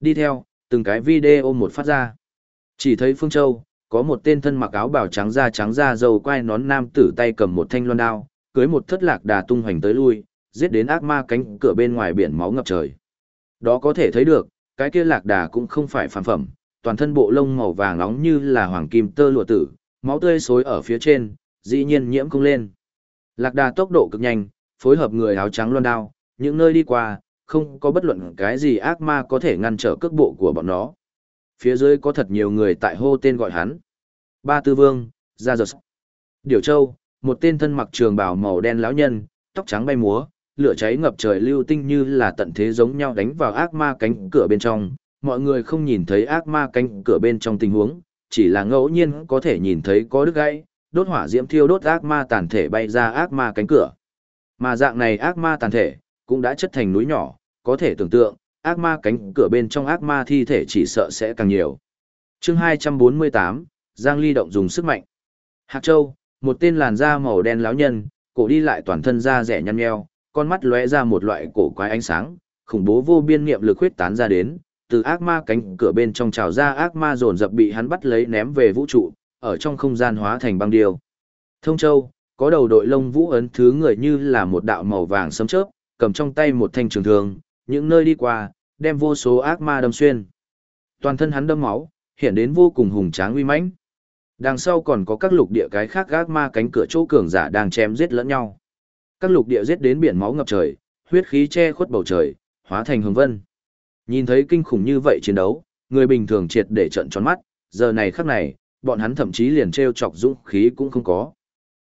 Đi theo, từng cái video một phát ra. Chỉ thấy Phương Châu, có một tên thân mặc áo bào trắng da trắng da dầu quai nón nam tử tay cầm một thanh loan đao, cưới một thất lạc đà tung hoành tới lui, giết đến ác ma cánh cửa bên ngoài biển máu ngập trời. Đó có thể thấy được, cái kia lạc đà cũng không phải phàm phẩm, toàn thân bộ lông màu vàng nóng như là hoàng kim tơ lụa tử, máu tươi xối ở phía trên, dĩ nhiên nhiễm không lên. Lạc đà tốc độ cực nhanh, phối hợp người áo trắng loan đao, những nơi đi qua, không có bất luận cái gì ác ma có thể ngăn trở cước bộ của bọn nó. Phía dưới có thật nhiều người tại hô tên gọi hắn. Ba Tư Vương, Gia Giật. Điều Châu, một tên thân mặc trường bào màu đen lão nhân, tóc trắng bay múa, lửa cháy ngập trời lưu tinh như là tận thế giống nhau đánh vào ác ma cánh cửa bên trong. Mọi người không nhìn thấy ác ma cánh cửa bên trong tình huống, chỉ là ngẫu nhiên có thể nhìn thấy có đứt gãy, đốt hỏa diễm thiêu đốt ác ma tàn thể bay ra ác ma cánh cửa. Mà dạng này ác ma tàn thể, cũng đã chất thành núi nhỏ, có thể tưởng tượng, ác ma cánh cửa bên trong ác ma thi thể chỉ sợ sẽ càng nhiều. chương 248, Giang Ly động dùng sức mạnh. Hạc Châu, một tên làn da màu đen lão nhân, cổ đi lại toàn thân da rẻ nhăn nheo, con mắt lóe ra một loại cổ quái ánh sáng, khủng bố vô biên niệm lực huyết tán ra đến, từ ác ma cánh cửa bên trong trào ra ác ma dồn dập bị hắn bắt lấy ném về vũ trụ, ở trong không gian hóa thành băng điêu. Thông Châu, có đầu đội lông vũ ấn thứ người như là một đạo màu vàng sấm chớp, cầm trong tay một thanh trường thương, những nơi đi qua, đem vô số ác ma đâm xuyên. Toàn thân hắn đâm máu, hiện đến vô cùng hùng tráng uy mãnh. Đằng sau còn có các lục địa cái khác ác ma cánh cửa chỗ cường giả đang chém giết lẫn nhau. Các lục địa giết đến biển máu ngập trời, huyết khí che khuất bầu trời, hóa thành hồng vân. Nhìn thấy kinh khủng như vậy chiến đấu, người bình thường triệt để trận tròn mắt, giờ này khắc này, bọn hắn thậm chí liền treo chọc dũng khí cũng không có.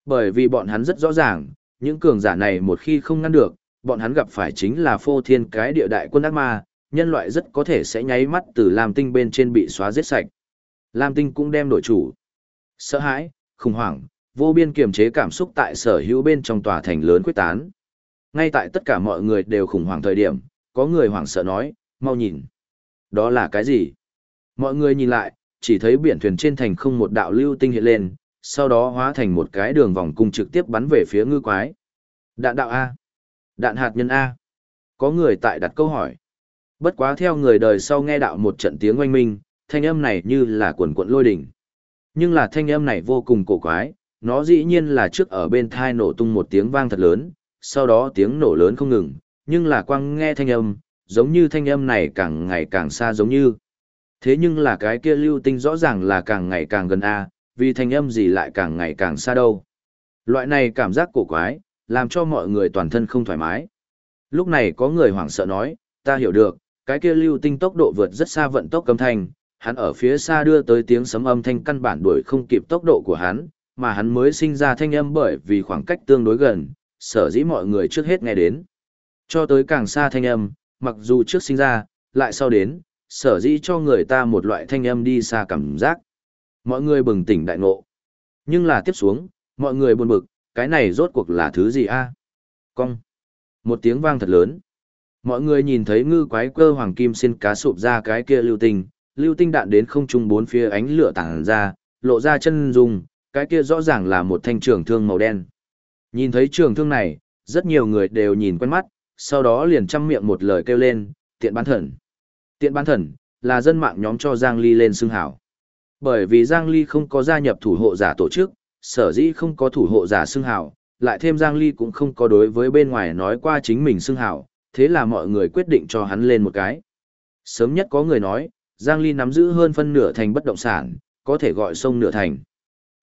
Bởi vì bọn hắn rất rõ ràng, những cường giả này một khi không ngăn được, bọn hắn gặp phải chính là phô thiên cái địa đại quân ác ma, nhân loại rất có thể sẽ nháy mắt từ Lam Tinh bên trên bị xóa giết sạch. Lam Tinh cũng đem đổi chủ. Sợ hãi, khủng hoảng, vô biên kiềm chế cảm xúc tại sở hữu bên trong tòa thành lớn quyết tán. Ngay tại tất cả mọi người đều khủng hoảng thời điểm, có người hoảng sợ nói, mau nhìn. Đó là cái gì? Mọi người nhìn lại, chỉ thấy biển thuyền trên thành không một đạo lưu tinh hiện lên, sau đó hóa thành một cái đường vòng cung trực tiếp bắn về phía ngư quái. Đạn đạo A. Đạn hạt nhân A. Có người tại đặt câu hỏi. Bất quá theo người đời sau nghe đạo một trận tiếng oanh minh, thanh âm này như là quần cuộn lôi đỉnh. Nhưng là thanh âm này vô cùng cổ quái, nó dĩ nhiên là trước ở bên thai nổ tung một tiếng vang thật lớn, sau đó tiếng nổ lớn không ngừng, nhưng là quang nghe thanh âm, giống như thanh âm này càng ngày càng xa giống như. Thế nhưng là cái kia lưu tinh rõ ràng là càng ngày càng gần A, vì thanh âm gì lại càng ngày càng xa đâu. Loại này cảm giác cổ quái, làm cho mọi người toàn thân không thoải mái. Lúc này có người hoảng sợ nói, ta hiểu được, cái kia lưu tinh tốc độ vượt rất xa vận tốc cấm thanh, hắn ở phía xa đưa tới tiếng sấm âm thanh căn bản đuổi không kịp tốc độ của hắn, mà hắn mới sinh ra thanh âm bởi vì khoảng cách tương đối gần, sở dĩ mọi người trước hết nghe đến. Cho tới càng xa thanh âm, mặc dù trước sinh ra, lại sau đến, sở dĩ cho người ta một loại thanh âm đi xa cảm giác. Mọi người bừng tỉnh đại ngộ. Nhưng là tiếp xuống, mọi người buồn bực, cái này rốt cuộc là thứ gì a? Cong. Một tiếng vang thật lớn. Mọi người nhìn thấy ngư quái cơ hoàng kim xin cá sụp ra cái kia lưu tinh, lưu tinh đạn đến không trung bốn phía ánh lửa tản ra, lộ ra chân dung, cái kia rõ ràng là một thanh trường thương màu đen. Nhìn thấy trường thương này, rất nhiều người đều nhìn quen mắt, sau đó liền chăm miệng một lời kêu lên, tiện bán thần. Tiện bán thần, là dân mạng nhóm cho Giang Ly lên xưng hảo. Bởi vì Giang Ly không có gia nhập thủ hộ giả tổ chức, sở dĩ không có thủ hộ giả xưng hảo, lại thêm Giang Ly cũng không có đối với bên ngoài nói qua chính mình xưng hảo, thế là mọi người quyết định cho hắn lên một cái. Sớm nhất có người nói, Giang Ly nắm giữ hơn phân nửa thành bất động sản, có thể gọi sông nửa thành.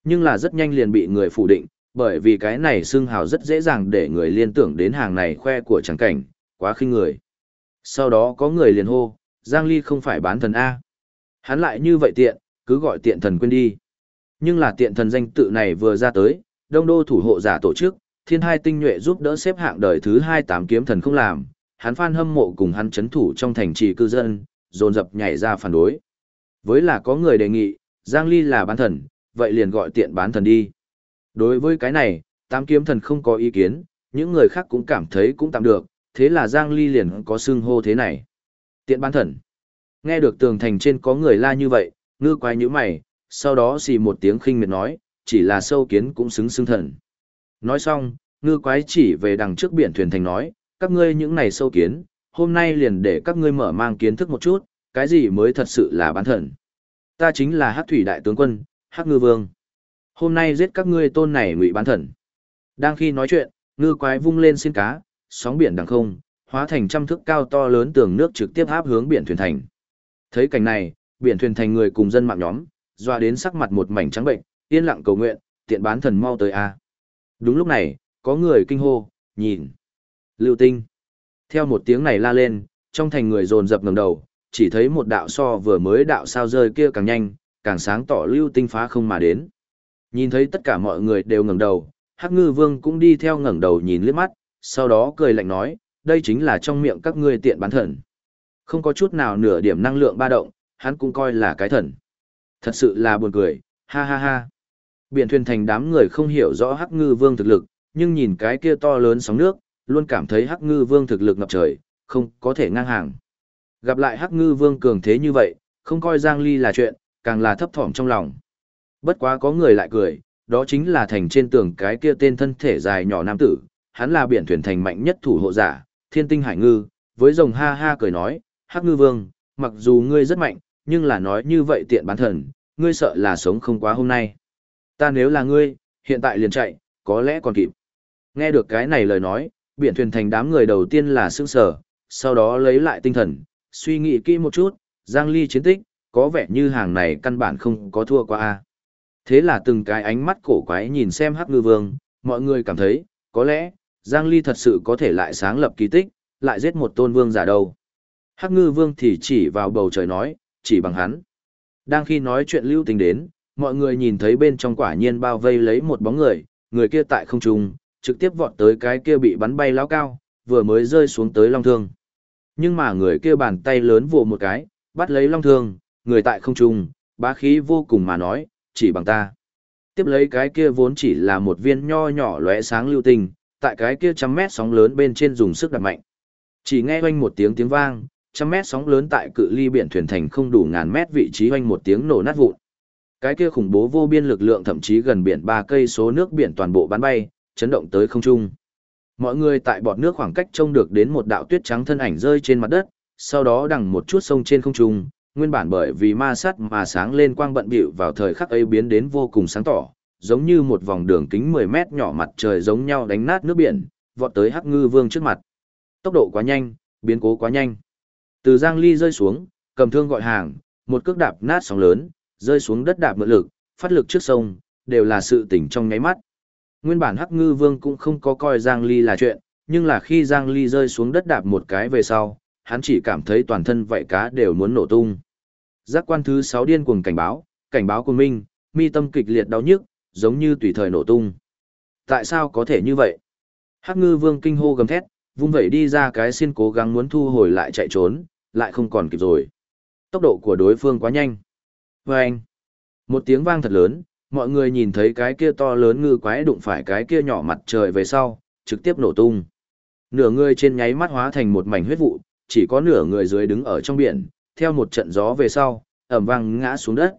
Nhưng là rất nhanh liền bị người phủ định, bởi vì cái này xưng hào rất dễ dàng để người liên tưởng đến hàng này khoe của chẳng cảnh, quá khinh người. Sau đó có người liền hô, Giang Ly không phải bán thần A. Hắn lại như vậy tiện, cứ gọi tiện thần quên đi. Nhưng là tiện thần danh tự này vừa ra tới, đông đô thủ hộ giả tổ chức, thiên hai tinh nhuệ giúp đỡ xếp hạng đời thứ hai tám kiếm thần không làm, hắn phan hâm mộ cùng hắn chấn thủ trong thành trì cư dân, dồn dập nhảy ra phản đối. Với là có người đề nghị, Giang Ly là bán thần, vậy liền gọi tiện bán thần đi. Đối với cái này, tám kiếm thần không có ý kiến, những người khác cũng cảm thấy cũng tạm được, thế là Giang Ly liền có xưng hô thế này. Tiện bán thần. Nghe được tường thành trên có người la như vậy, ngư quái như mày, sau đó xì một tiếng khinh miệt nói, chỉ là sâu kiến cũng xứng xưng thần. Nói xong, ngư quái chỉ về đằng trước biển thuyền thành nói, các ngươi những này sâu kiến, hôm nay liền để các ngươi mở mang kiến thức một chút, cái gì mới thật sự là bán thần. Ta chính là Hắc thủy đại tướng quân, Hắc ngư vương. Hôm nay giết các ngươi tôn này ngụy bán thần. Đang khi nói chuyện, ngư quái vung lên xin cá, sóng biển đằng không, hóa thành trăm thước cao to lớn tường nước trực tiếp áp hướng biển thuyền thành. Thấy cảnh này, biển thuyền thành người cùng dân mạng nhóm, doa đến sắc mặt một mảnh trắng bệnh, yên lặng cầu nguyện, tiện bán thần mau tới a. Đúng lúc này, có người kinh hô, nhìn. Lưu tinh. Theo một tiếng này la lên, trong thành người dồn dập ngẩng đầu, chỉ thấy một đạo so vừa mới đạo sao rơi kia càng nhanh, càng sáng tỏ lưu tinh phá không mà đến. Nhìn thấy tất cả mọi người đều ngẩng đầu, Hắc Ngư Vương cũng đi theo ngẩng đầu nhìn liếc mắt, sau đó cười lạnh nói, đây chính là trong miệng các ngươi tiện bán thần. Không có chút nào nửa điểm năng lượng ba động, hắn cũng coi là cái thần. Thật sự là buồn cười, ha ha ha. Biển thuyền thành đám người không hiểu rõ Hắc Ngư Vương thực lực, nhưng nhìn cái kia to lớn sóng nước, luôn cảm thấy Hắc Ngư Vương thực lực ngập trời, không có thể ngang hàng. Gặp lại Hắc Ngư Vương cường thế như vậy, không coi Giang Ly là chuyện, càng là thấp thỏm trong lòng. Bất quá có người lại cười, đó chính là thành trên tường cái kia tên thân thể dài nhỏ nam tử, hắn là biển thuyền thành mạnh nhất thủ hộ giả, thiên tinh hải ngư, với rồng ha ha cười nói, Hắc Ngư Vương, mặc dù ngươi rất mạnh, nhưng là nói như vậy tiện bán thần, ngươi sợ là sống không quá hôm nay. Ta nếu là ngươi, hiện tại liền chạy, có lẽ còn kịp. Nghe được cái này lời nói, biển thuyền thành đám người đầu tiên là sững sờ, sau đó lấy lại tinh thần, suy nghĩ kỹ một chút, Giang Ly chiến tích, có vẻ như hàng này căn bản không có thua qua a. Thế là từng cái ánh mắt cổ quái nhìn xem Hắc Ngư Vương, mọi người cảm thấy, có lẽ, Giang Ly thật sự có thể lại sáng lập kỳ tích, lại giết một tôn vương giả đâu. Hắc Ngư Vương thì chỉ vào bầu trời nói, chỉ bằng hắn. Đang khi nói chuyện lưu tình đến, mọi người nhìn thấy bên trong quả nhiên bao vây lấy một bóng người, người kia tại không trung, trực tiếp vọt tới cái kia bị bắn bay lao cao, vừa mới rơi xuống tới long thương. Nhưng mà người kia bàn tay lớn vồ một cái, bắt lấy long thương, người tại không trung, bá khí vô cùng mà nói, chỉ bằng ta. Tiếp lấy cái kia vốn chỉ là một viên nho nhỏ lóe sáng lưu tình, tại cái kia trăm mét sóng lớn bên trên dùng sức đặt mạnh. Chỉ nghe oanh một tiếng tiếng vang, trăm mét sóng lớn tại cự ly biển thuyền thành không đủ ngàn mét vị trí oanh một tiếng nổ nát vụn. Cái kia khủng bố vô biên lực lượng thậm chí gần biển ba cây số nước biển toàn bộ bắn bay, chấn động tới không trung. Mọi người tại bọt nước khoảng cách trông được đến một đạo tuyết trắng thân ảnh rơi trên mặt đất, sau đó đằng một chút sông trên không trung, nguyên bản bởi vì ma sát mà sáng lên quang bận bịu vào thời khắc ấy biến đến vô cùng sáng tỏ, giống như một vòng đường kính 10 mét nhỏ mặt trời giống nhau đánh nát nước biển, vọt tới Hắc Ngư Vương trước mặt. Tốc độ quá nhanh, biến cố quá nhanh. Từ Giang Ly rơi xuống, cầm thương gọi hàng, một cước đạp nát sóng lớn, rơi xuống đất đạp mượn lực, phát lực trước sông, đều là sự tỉnh trong nháy mắt. Nguyên bản Hắc Ngư Vương cũng không có coi Giang Ly là chuyện, nhưng là khi Giang Ly rơi xuống đất đạp một cái về sau, hắn chỉ cảm thấy toàn thân vảy cá đều muốn nổ tung. Giác quan thứ 6 điên cuồng cảnh báo, cảnh báo của minh, mi tâm kịch liệt đau nhức, giống như tùy thời nổ tung. Tại sao có thể như vậy? Hắc ngư vương kinh hô gầm thét, vung vẩy đi ra cái xin cố gắng muốn thu hồi lại chạy trốn, lại không còn kịp rồi. Tốc độ của đối phương quá nhanh. Và anh, một tiếng vang thật lớn, mọi người nhìn thấy cái kia to lớn ngư quái đụng phải cái kia nhỏ mặt trời về sau, trực tiếp nổ tung. Nửa người trên nháy mắt hóa thành một mảnh huyết vụ, chỉ có nửa người dưới đứng ở trong biển, theo một trận gió về sau, ẩm vang ngã xuống đất.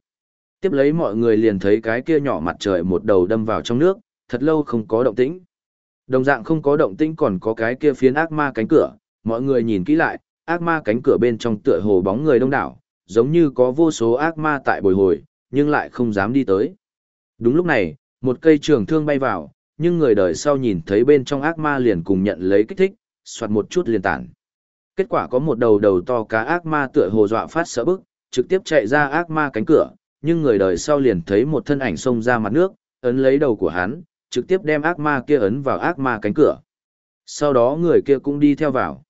Tiếp lấy mọi người liền thấy cái kia nhỏ mặt trời một đầu đâm vào trong nước, thật lâu không có động tĩnh. Đồng dạng không có động tĩnh còn có cái kia phiến ác ma cánh cửa, mọi người nhìn kỹ lại, ác ma cánh cửa bên trong tựa hồ bóng người đông đảo, giống như có vô số ác ma tại bồi hồi, nhưng lại không dám đi tới. Đúng lúc này, một cây trường thương bay vào, nhưng người đời sau nhìn thấy bên trong ác ma liền cùng nhận lấy kích thích, soạt một chút liền tản. Kết quả có một đầu đầu to cá ác ma tựa hồ dọa phát sợ bức, trực tiếp chạy ra ác ma cánh cửa, nhưng người đời sau liền thấy một thân ảnh xông ra mặt nước, ấn lấy đầu của hắn, trực tiếp đem ác ma kia ấn vào ác ma cánh cửa. Sau đó người kia cũng đi theo vào.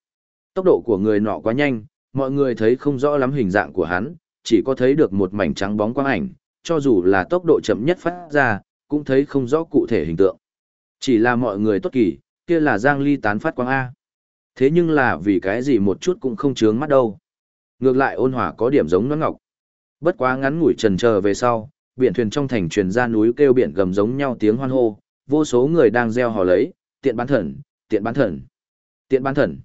Tốc độ của người nọ quá nhanh, mọi người thấy không rõ lắm hình dạng của hắn, chỉ có thấy được một mảnh trắng bóng quang ảnh, cho dù là tốc độ chậm nhất phát ra, cũng thấy không rõ cụ thể hình tượng. Chỉ là mọi người tốt kỳ, kia là Giang Ly tán phát quang A. Thế nhưng là vì cái gì một chút cũng không chướng mắt đâu. Ngược lại ôn hòa có điểm giống nó ngọc. Bất quá ngắn ngủi trần chờ về sau, biển thuyền trong thành truyền ra núi kêu biển gầm giống nhau tiếng hoan hô, vô số người đang reo hò lấy, tiện bán thần, tiện bán thần, tiện bán thần.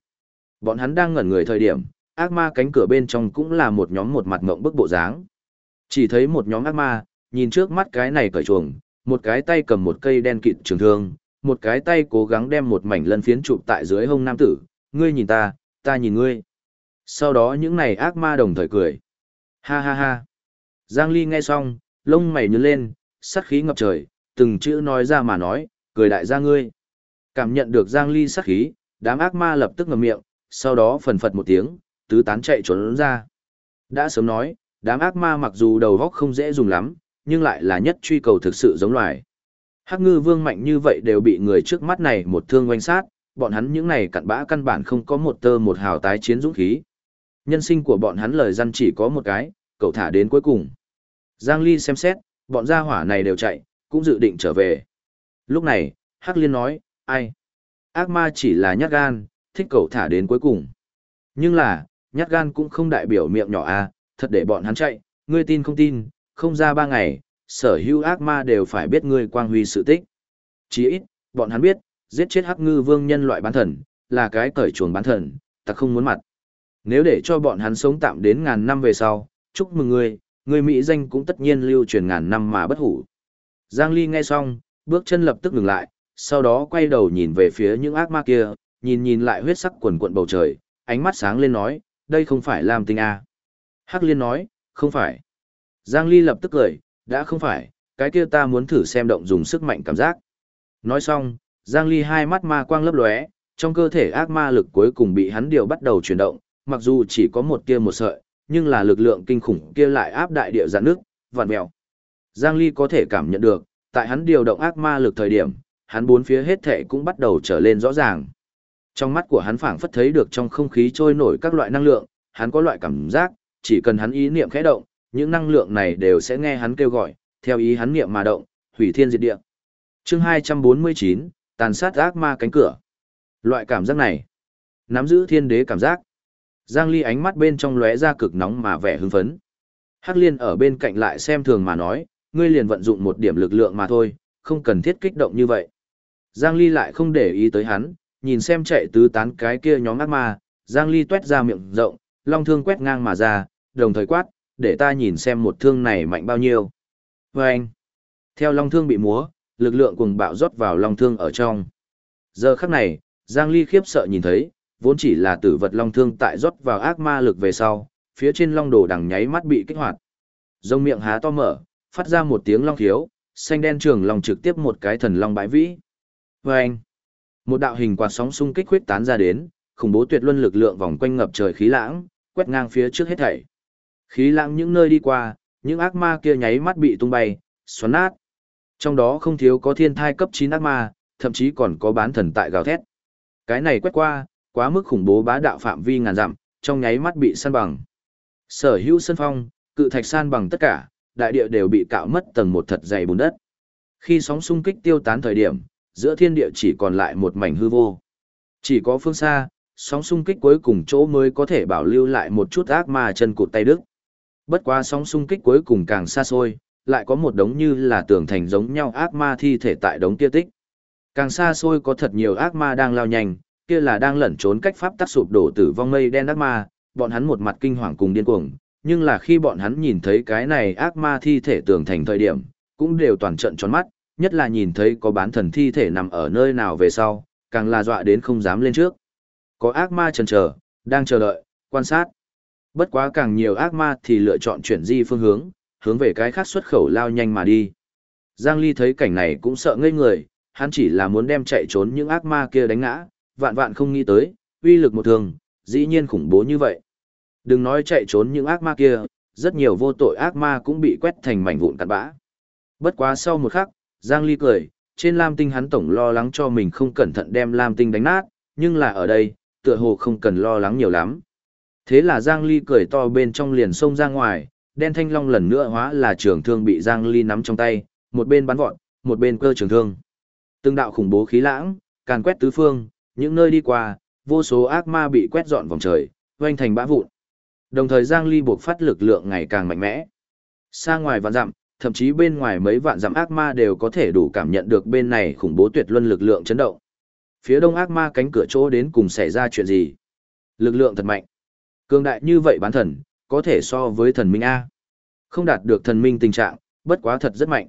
Bọn hắn đang ngẩn người thời điểm, ác ma cánh cửa bên trong cũng là một nhóm một mặt ngộng bức bộ dáng. Chỉ thấy một nhóm ác ma, nhìn trước mắt cái này cởi chuồng, một cái tay cầm một cây đen kịt trường thương, một cái tay cố gắng đem một mảnh lân phiến chụp tại dưới hông nam tử, ngươi nhìn ta, ta nhìn ngươi. Sau đó những này ác ma đồng thời cười. Ha ha ha. Giang Ly nghe xong, lông mày nhướng lên, sát khí ngập trời, từng chữ nói ra mà nói, cười đại gia ngươi. Cảm nhận được Giang Ly sát khí, đám ác ma lập tức ngậm miệng, sau đó phần phật một tiếng, tứ tán chạy trốn ra. Đã sớm nói, đám ác ma mặc dù đầu góc không dễ dùng lắm, nhưng lại là nhất truy cầu thực sự giống loài. Hắc ngư vương mạnh như vậy đều bị người trước mắt này một thương oanh sát, bọn hắn những này cặn bã căn bản không có một tơ một hào tái chiến dũng khí. Nhân sinh của bọn hắn lời răn chỉ có một cái, cậu thả đến cuối cùng. Giang Ly xem xét, bọn gia hỏa này đều chạy, cũng dự định trở về. Lúc này, Hắc Liên nói, ai? Ác ma chỉ là nhát gan, thích cậu thả đến cuối cùng. Nhưng là, nhát gan cũng không đại biểu miệng nhỏ à, thật để bọn hắn chạy, ngươi tin không tin, không ra ba ngày, sở hữu ác ma đều phải biết ngươi quang huy sự tích. Chỉ ít, bọn hắn biết, giết chết hắc ngư vương nhân loại bán thần, là cái cởi chuồng bán thần, ta không muốn mặt. Nếu để cho bọn hắn sống tạm đến ngàn năm về sau, chúc mừng ngươi, ngươi Mỹ danh cũng tất nhiên lưu truyền ngàn năm mà bất hủ. Giang Ly nghe xong, bước chân lập tức ngừng lại, sau đó quay đầu nhìn về phía những ác ma kia, nhìn nhìn lại huyết sắc quần cuộn bầu trời, ánh mắt sáng lên nói, đây không phải Lam Tinh A. Hắc Liên nói, không phải. Giang Ly lập tức cười, đã không phải, cái kia ta muốn thử xem động dùng sức mạnh cảm giác. Nói xong, Giang Ly hai mắt ma quang lấp lóe, trong cơ thể ác ma lực cuối cùng bị hắn điều bắt đầu chuyển động, mặc dù chỉ có một tia một sợi, nhưng là lực lượng kinh khủng kia lại áp đại địa giãn nước, vạn mèo. Giang Ly có thể cảm nhận được, tại hắn điều động ác ma lực thời điểm, hắn bốn phía hết thể cũng bắt đầu trở lên rõ ràng. Trong mắt của hắn phảng phất thấy được trong không khí trôi nổi các loại năng lượng, hắn có loại cảm giác, chỉ cần hắn ý niệm khẽ động, những năng lượng này đều sẽ nghe hắn kêu gọi, theo ý hắn niệm mà động, hủy thiên diệt địa. Chương 249, tàn sát ác ma cánh cửa. Loại cảm giác này, nắm giữ thiên đế cảm giác. Giang Ly ánh mắt bên trong lóe ra cực nóng mà vẻ hưng phấn. Hắc Liên ở bên cạnh lại xem thường mà nói, ngươi liền vận dụng một điểm lực lượng mà thôi, không cần thiết kích động như vậy. Giang Ly lại không để ý tới hắn, nhìn xem chạy tứ tán cái kia nhóm ác ma, Giang Ly tuét ra miệng rộng, long thương quét ngang mà ra, đồng thời quát, để ta nhìn xem một thương này mạnh bao nhiêu. Và anh, theo long thương bị múa, lực lượng cùng bạo rót vào long thương ở trong. Giờ khắc này, Giang Ly khiếp sợ nhìn thấy, vốn chỉ là tử vật long thương tại rót vào ác ma lực về sau, phía trên long đồ đằng nháy mắt bị kích hoạt. Rông miệng há to mở, phát ra một tiếng long khiếu, xanh đen trường long trực tiếp một cái thần long bãi vĩ. Và anh, một đạo hình quạt sóng xung kích huyết tán ra đến, khủng bố tuyệt luân lực lượng vòng quanh ngập trời khí lãng, quét ngang phía trước hết thảy. Khí lãng những nơi đi qua, những ác ma kia nháy mắt bị tung bay, xoắn nát. Trong đó không thiếu có thiên thai cấp 9 ác ma, thậm chí còn có bán thần tại gào thét. Cái này quét qua, quá mức khủng bố bá đạo phạm vi ngàn dặm, trong nháy mắt bị san bằng. Sở hữu sân phong, cự thạch san bằng tất cả, đại địa đều bị cạo mất tầng một thật dày bùn đất. Khi sóng xung kích tiêu tán thời điểm, giữa thiên địa chỉ còn lại một mảnh hư vô. Chỉ có phương xa, sóng xung kích cuối cùng chỗ mới có thể bảo lưu lại một chút ác ma chân cụt tay đức. Bất quá sóng xung kích cuối cùng càng xa xôi, lại có một đống như là tường thành giống nhau ác ma thi thể tại đống kia tích. Càng xa xôi có thật nhiều ác ma đang lao nhanh, kia là đang lẩn trốn cách pháp tắc sụp đổ tử vong mây đen ác ma, bọn hắn một mặt kinh hoàng cùng điên cuồng, nhưng là khi bọn hắn nhìn thấy cái này ác ma thi thể tường thành thời điểm, cũng đều toàn trận tròn mắt, nhất là nhìn thấy có bán thần thi thể nằm ở nơi nào về sau, càng là dọa đến không dám lên trước. Có ác ma chần chờ, đang chờ đợi, quan sát. Bất quá càng nhiều ác ma thì lựa chọn chuyển di phương hướng, hướng về cái khác xuất khẩu lao nhanh mà đi. Giang Ly thấy cảnh này cũng sợ ngây người, hắn chỉ là muốn đem chạy trốn những ác ma kia đánh ngã, vạn vạn không nghĩ tới, uy lực một thường, dĩ nhiên khủng bố như vậy. Đừng nói chạy trốn những ác ma kia, rất nhiều vô tội ác ma cũng bị quét thành mảnh vụn cặn bã. Bất quá sau một khắc, Giang Ly cười, trên Lam Tinh hắn tổng lo lắng cho mình không cẩn thận đem Lam Tinh đánh nát, nhưng là ở đây, tựa hồ không cần lo lắng nhiều lắm. Thế là Giang Ly cười to bên trong liền xông ra ngoài, đen thanh long lần nữa hóa là trường thương bị Giang Ly nắm trong tay, một bên bắn vọt, một bên cơ trường thương. Từng đạo khủng bố khí lãng, càn quét tứ phương, những nơi đi qua, vô số ác ma bị quét dọn vòng trời, hoành thành bã vụn. Đồng thời Giang Ly buộc phát lực lượng ngày càng mạnh mẽ. Xa ngoài vạn dặm, thậm chí bên ngoài mấy vạn dặm ác ma đều có thể đủ cảm nhận được bên này khủng bố tuyệt luân lực lượng chấn động. Phía đông ác ma cánh cửa chỗ đến cùng xảy ra chuyện gì? Lực lượng thật mạnh. Cường đại như vậy bán thần, có thể so với thần minh A. Không đạt được thần minh tình trạng, bất quá thật rất mạnh.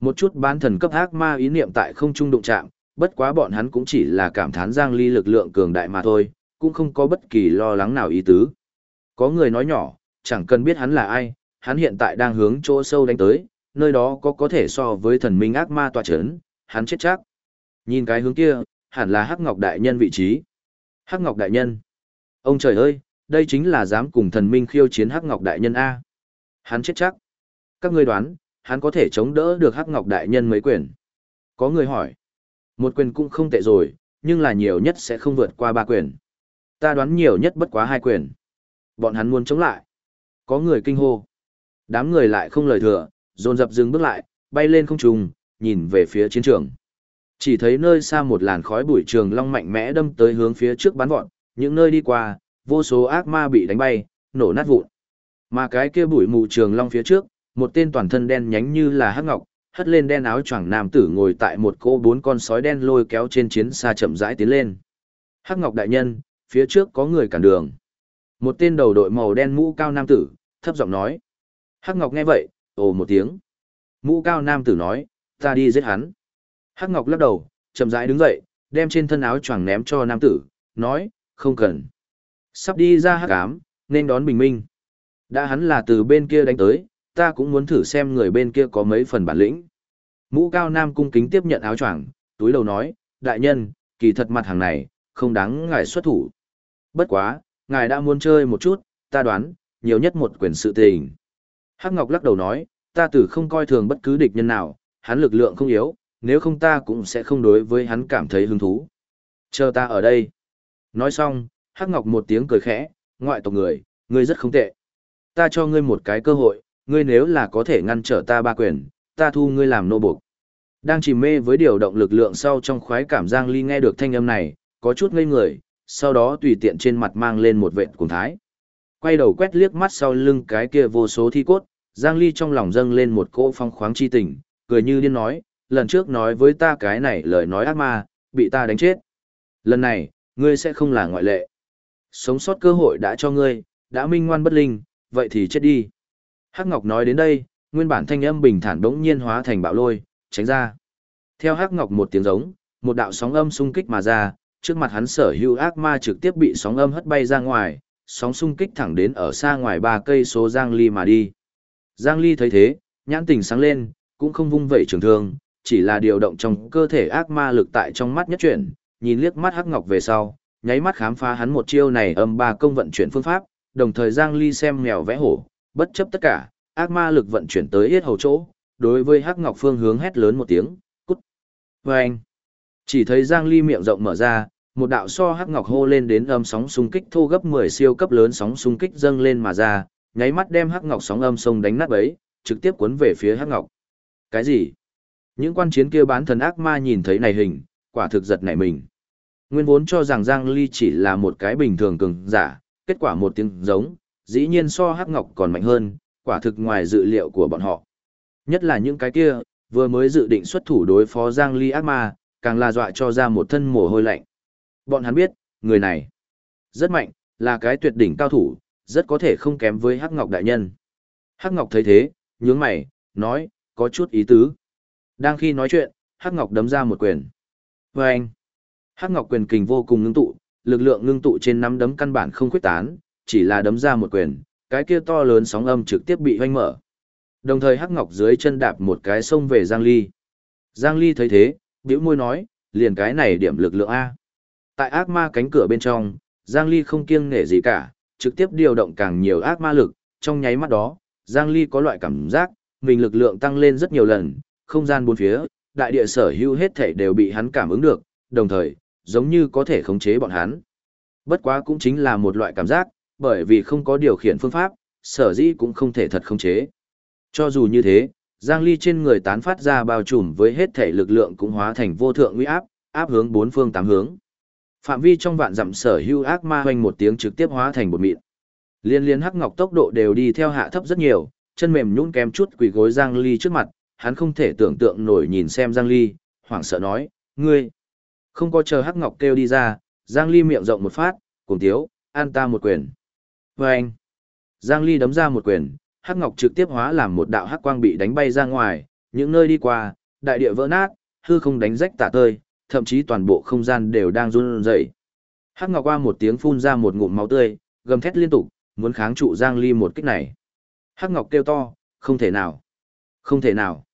Một chút bán thần cấp ác ma ý niệm tại không trung đụng chạm, bất quá bọn hắn cũng chỉ là cảm thán Giang Ly lực lượng cường đại mà thôi, cũng không có bất kỳ lo lắng nào ý tứ. Có người nói nhỏ, chẳng cần biết hắn là ai, hắn hiện tại đang hướng chỗ sâu đánh tới, nơi đó có có thể so với thần minh ác ma tòa chấn, hắn chết chắc. Nhìn cái hướng kia, hẳn là Hắc Ngọc Đại Nhân vị trí. Hắc Ngọc Đại Nhân. Ông trời ơi, đây chính là dám cùng thần minh khiêu chiến Hắc Ngọc Đại Nhân A. Hắn chết chắc. Các ngươi đoán, hắn có thể chống đỡ được Hắc Ngọc Đại Nhân mấy quyền. Có người hỏi. Một quyền cũng không tệ rồi, nhưng là nhiều nhất sẽ không vượt qua ba quyền. Ta đoán nhiều nhất bất quá hai quyền. Bọn hắn muốn chống lại. Có người kinh hô. Đám người lại không lời thừa, dồn dập dừng bước lại, bay lên không trung, nhìn về phía chiến trường. Chỉ thấy nơi xa một làn khói bụi trường long mạnh mẽ đâm tới hướng phía trước bắn vọt, những nơi đi qua, vô số ác ma bị đánh bay, nổ nát vụn. Mà cái kia bụi mù trường long phía trước, một tên toàn thân đen nhánh như là hắc ngọc, hất lên đen áo choàng nam tử ngồi tại một cô bốn con sói đen lôi kéo trên chiến xa chậm rãi tiến lên. Hắc ngọc đại nhân, phía trước có người cản đường. Một tên đầu đội màu đen mũ cao nam tử, thấp giọng nói. Hắc ngọc nghe vậy, ồ một tiếng. Mũ cao nam tử nói, ta đi giết hắn. Hắc ngọc lắc đầu, chậm rãi đứng dậy, đem trên thân áo choàng ném cho nam tử, nói, không cần. Sắp đi ra hắc ám, nên đón bình minh. Đã hắn là từ bên kia đánh tới, ta cũng muốn thử xem người bên kia có mấy phần bản lĩnh. Mũ cao nam cung kính tiếp nhận áo choàng, túi đầu nói, đại nhân, kỳ thật mặt hàng này, không đáng ngài xuất thủ. Bất quá, ngài đã muốn chơi một chút, ta đoán, nhiều nhất một quyền sự tình. Hắc Ngọc lắc đầu nói, ta tử không coi thường bất cứ địch nhân nào, hắn lực lượng không yếu, nếu không ta cũng sẽ không đối với hắn cảm thấy hứng thú. Chờ ta ở đây. Nói xong, Hắc Ngọc một tiếng cười khẽ, ngoại tộc người, ngươi rất không tệ. Ta cho ngươi một cái cơ hội, ngươi nếu là có thể ngăn trở ta ba quyền, ta thu ngươi làm nô buộc. Đang chìm mê với điều động lực lượng sau trong khoái cảm Giang Ly nghe được thanh âm này, có chút ngây người, sau đó tùy tiện trên mặt mang lên một vệt cuồng thái. Quay đầu quét liếc mắt sau lưng cái kia vô số thi cốt, Giang Ly trong lòng dâng lên một cỗ phong khoáng chi tình, cười như điên nói, lần trước nói với ta cái này lời nói ác ma, bị ta đánh chết. Lần này, ngươi sẽ không là ngoại lệ. Sống sót cơ hội đã cho ngươi, đã minh ngoan bất linh, vậy thì chết đi. Hắc Ngọc nói đến đây, nguyên bản thanh âm bình thản đống nhiên hóa thành bạo lôi, tránh ra. Theo Hắc Ngọc một tiếng giống, một đạo sóng âm xung kích mà ra, trước mặt hắn sở hữu ác ma trực tiếp bị sóng âm hất bay ra ngoài, sóng xung kích thẳng đến ở xa ngoài ba cây số Giang Ly mà đi. Giang Ly thấy thế, nhãn tình sáng lên, cũng không vung vẩy trường thương, chỉ là điều động trong cơ thể ác ma lực tại trong mắt nhất chuyển, nhìn liếc mắt Hắc Ngọc về sau, nháy mắt khám phá hắn một chiêu này âm ba công vận chuyển phương pháp, đồng thời Giang Ly xem mèo vẽ hổ, bất chấp tất cả, ác ma lực vận chuyển tới yết hầu chỗ, đối với Hắc Ngọc Phương hướng hét lớn một tiếng, cút. Và anh, chỉ thấy Giang Ly miệng rộng mở ra, một đạo so Hắc Ngọc hô lên đến âm sóng xung kích thô gấp 10 siêu cấp lớn sóng xung kích dâng lên mà ra, nháy mắt đem Hắc Ngọc sóng âm sông đánh nát bấy, trực tiếp cuốn về phía Hắc Ngọc. Cái gì? Những quan chiến kia bán thần ác ma nhìn thấy này hình, quả thực giật nảy mình. Nguyên vốn cho rằng Giang Ly chỉ là một cái bình thường cường giả, kết quả một tiếng giống, dĩ nhiên so Hắc Ngọc còn mạnh hơn, quả thực ngoài dự liệu của bọn họ. Nhất là những cái kia, vừa mới dự định xuất thủ đối phó Giang Ly ác ma, càng là dọa cho ra một thân mồ hôi lạnh. Bọn hắn biết, người này rất mạnh, là cái tuyệt đỉnh cao thủ, rất có thể không kém với Hắc Ngọc đại nhân. Hắc Ngọc thấy thế, nhướng mày, nói, có chút ý tứ. Đang khi nói chuyện, Hắc Ngọc đấm ra một quyền. Và anh, Hắc Ngọc quyền kình vô cùng ngưng tụ, lực lượng ngưng tụ trên nắm đấm căn bản không khuyết tán, chỉ là đấm ra một quyền, cái kia to lớn sóng âm trực tiếp bị hoanh mở. Đồng thời Hắc Ngọc dưới chân đạp một cái sông về Giang Ly. Giang Ly thấy thế, bĩu môi nói, liền cái này điểm lực lượng A. Tại ác ma cánh cửa bên trong, Giang Ly không kiêng nể gì cả, trực tiếp điều động càng nhiều ác ma lực, trong nháy mắt đó, Giang Ly có loại cảm giác, mình lực lượng tăng lên rất nhiều lần, không gian bốn phía, đại địa sở hữu hết thể đều bị hắn cảm ứng được, đồng thời, giống như có thể khống chế bọn hắn. Bất quá cũng chính là một loại cảm giác, bởi vì không có điều khiển phương pháp, sở dĩ cũng không thể thật khống chế. Cho dù như thế, Giang Ly trên người tán phát ra bao trùm với hết thể lực lượng cũng hóa thành vô thượng uy áp, áp hướng bốn phương tám hướng. Phạm vi trong vạn dặm sở hưu ác ma hoành một tiếng trực tiếp hóa thành một mịn. Liên liên hắc ngọc tốc độ đều đi theo hạ thấp rất nhiều, chân mềm nhũn kém chút quỳ gối Giang Ly trước mặt, hắn không thể tưởng tượng nổi nhìn xem Giang Ly, hoảng sợ nói, ngươi. Không có chờ hắc ngọc kêu đi ra, Giang Ly miệng rộng một phát, cùng tiếu, an ta một quyền. Và anh, Giang Ly đấm ra một quyền, hắc ngọc trực tiếp hóa làm một đạo hắc quang bị đánh bay ra ngoài, những nơi đi qua, đại địa vỡ nát, hư không đánh rách tả tơi, thậm chí toàn bộ không gian đều đang run rẩy. Hắc Ngọc qua một tiếng phun ra một ngụm máu tươi, gầm thét liên tục, muốn kháng trụ Giang Ly một kích này. Hắc Ngọc kêu to, không thể nào. Không thể nào.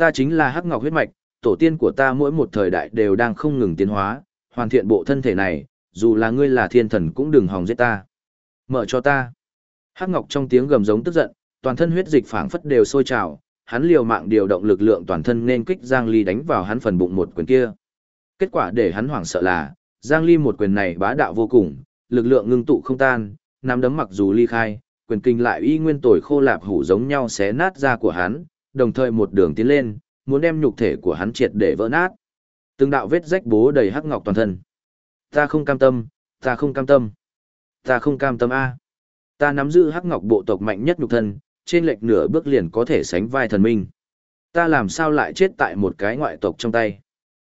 Ta chính là Hắc Ngọc huyết mạch, tổ tiên của ta mỗi một thời đại đều đang không ngừng tiến hóa, hoàn thiện bộ thân thể này, dù là ngươi là thiên thần cũng đừng hòng giết ta. Mở cho ta. Hắc Ngọc trong tiếng gầm giống tức giận, toàn thân huyết dịch phảng phất đều sôi trào, hắn liều mạng điều động lực lượng toàn thân nên kích Giang Ly đánh vào hắn phần bụng một quyền kia. Kết quả để hắn hoảng sợ là, Giang Ly một quyền này bá đạo vô cùng, lực lượng ngưng tụ không tan, nắm đấm mặc dù ly khai, quyền kinh lại y nguyên tồi khô lạp hủ giống nhau xé nát da của hắn, đồng thời một đường tiến lên, muốn đem nhục thể của hắn triệt để vỡ nát. Từng đạo vết rách bố đầy hắc ngọc toàn thân. Ta không cam tâm, ta không cam tâm. Ta không cam tâm a. Ta nắm giữ hắc ngọc bộ tộc mạnh nhất nhục thân, trên lệch nửa bước liền có thể sánh vai thần minh. Ta làm sao lại chết tại một cái ngoại tộc trong tay?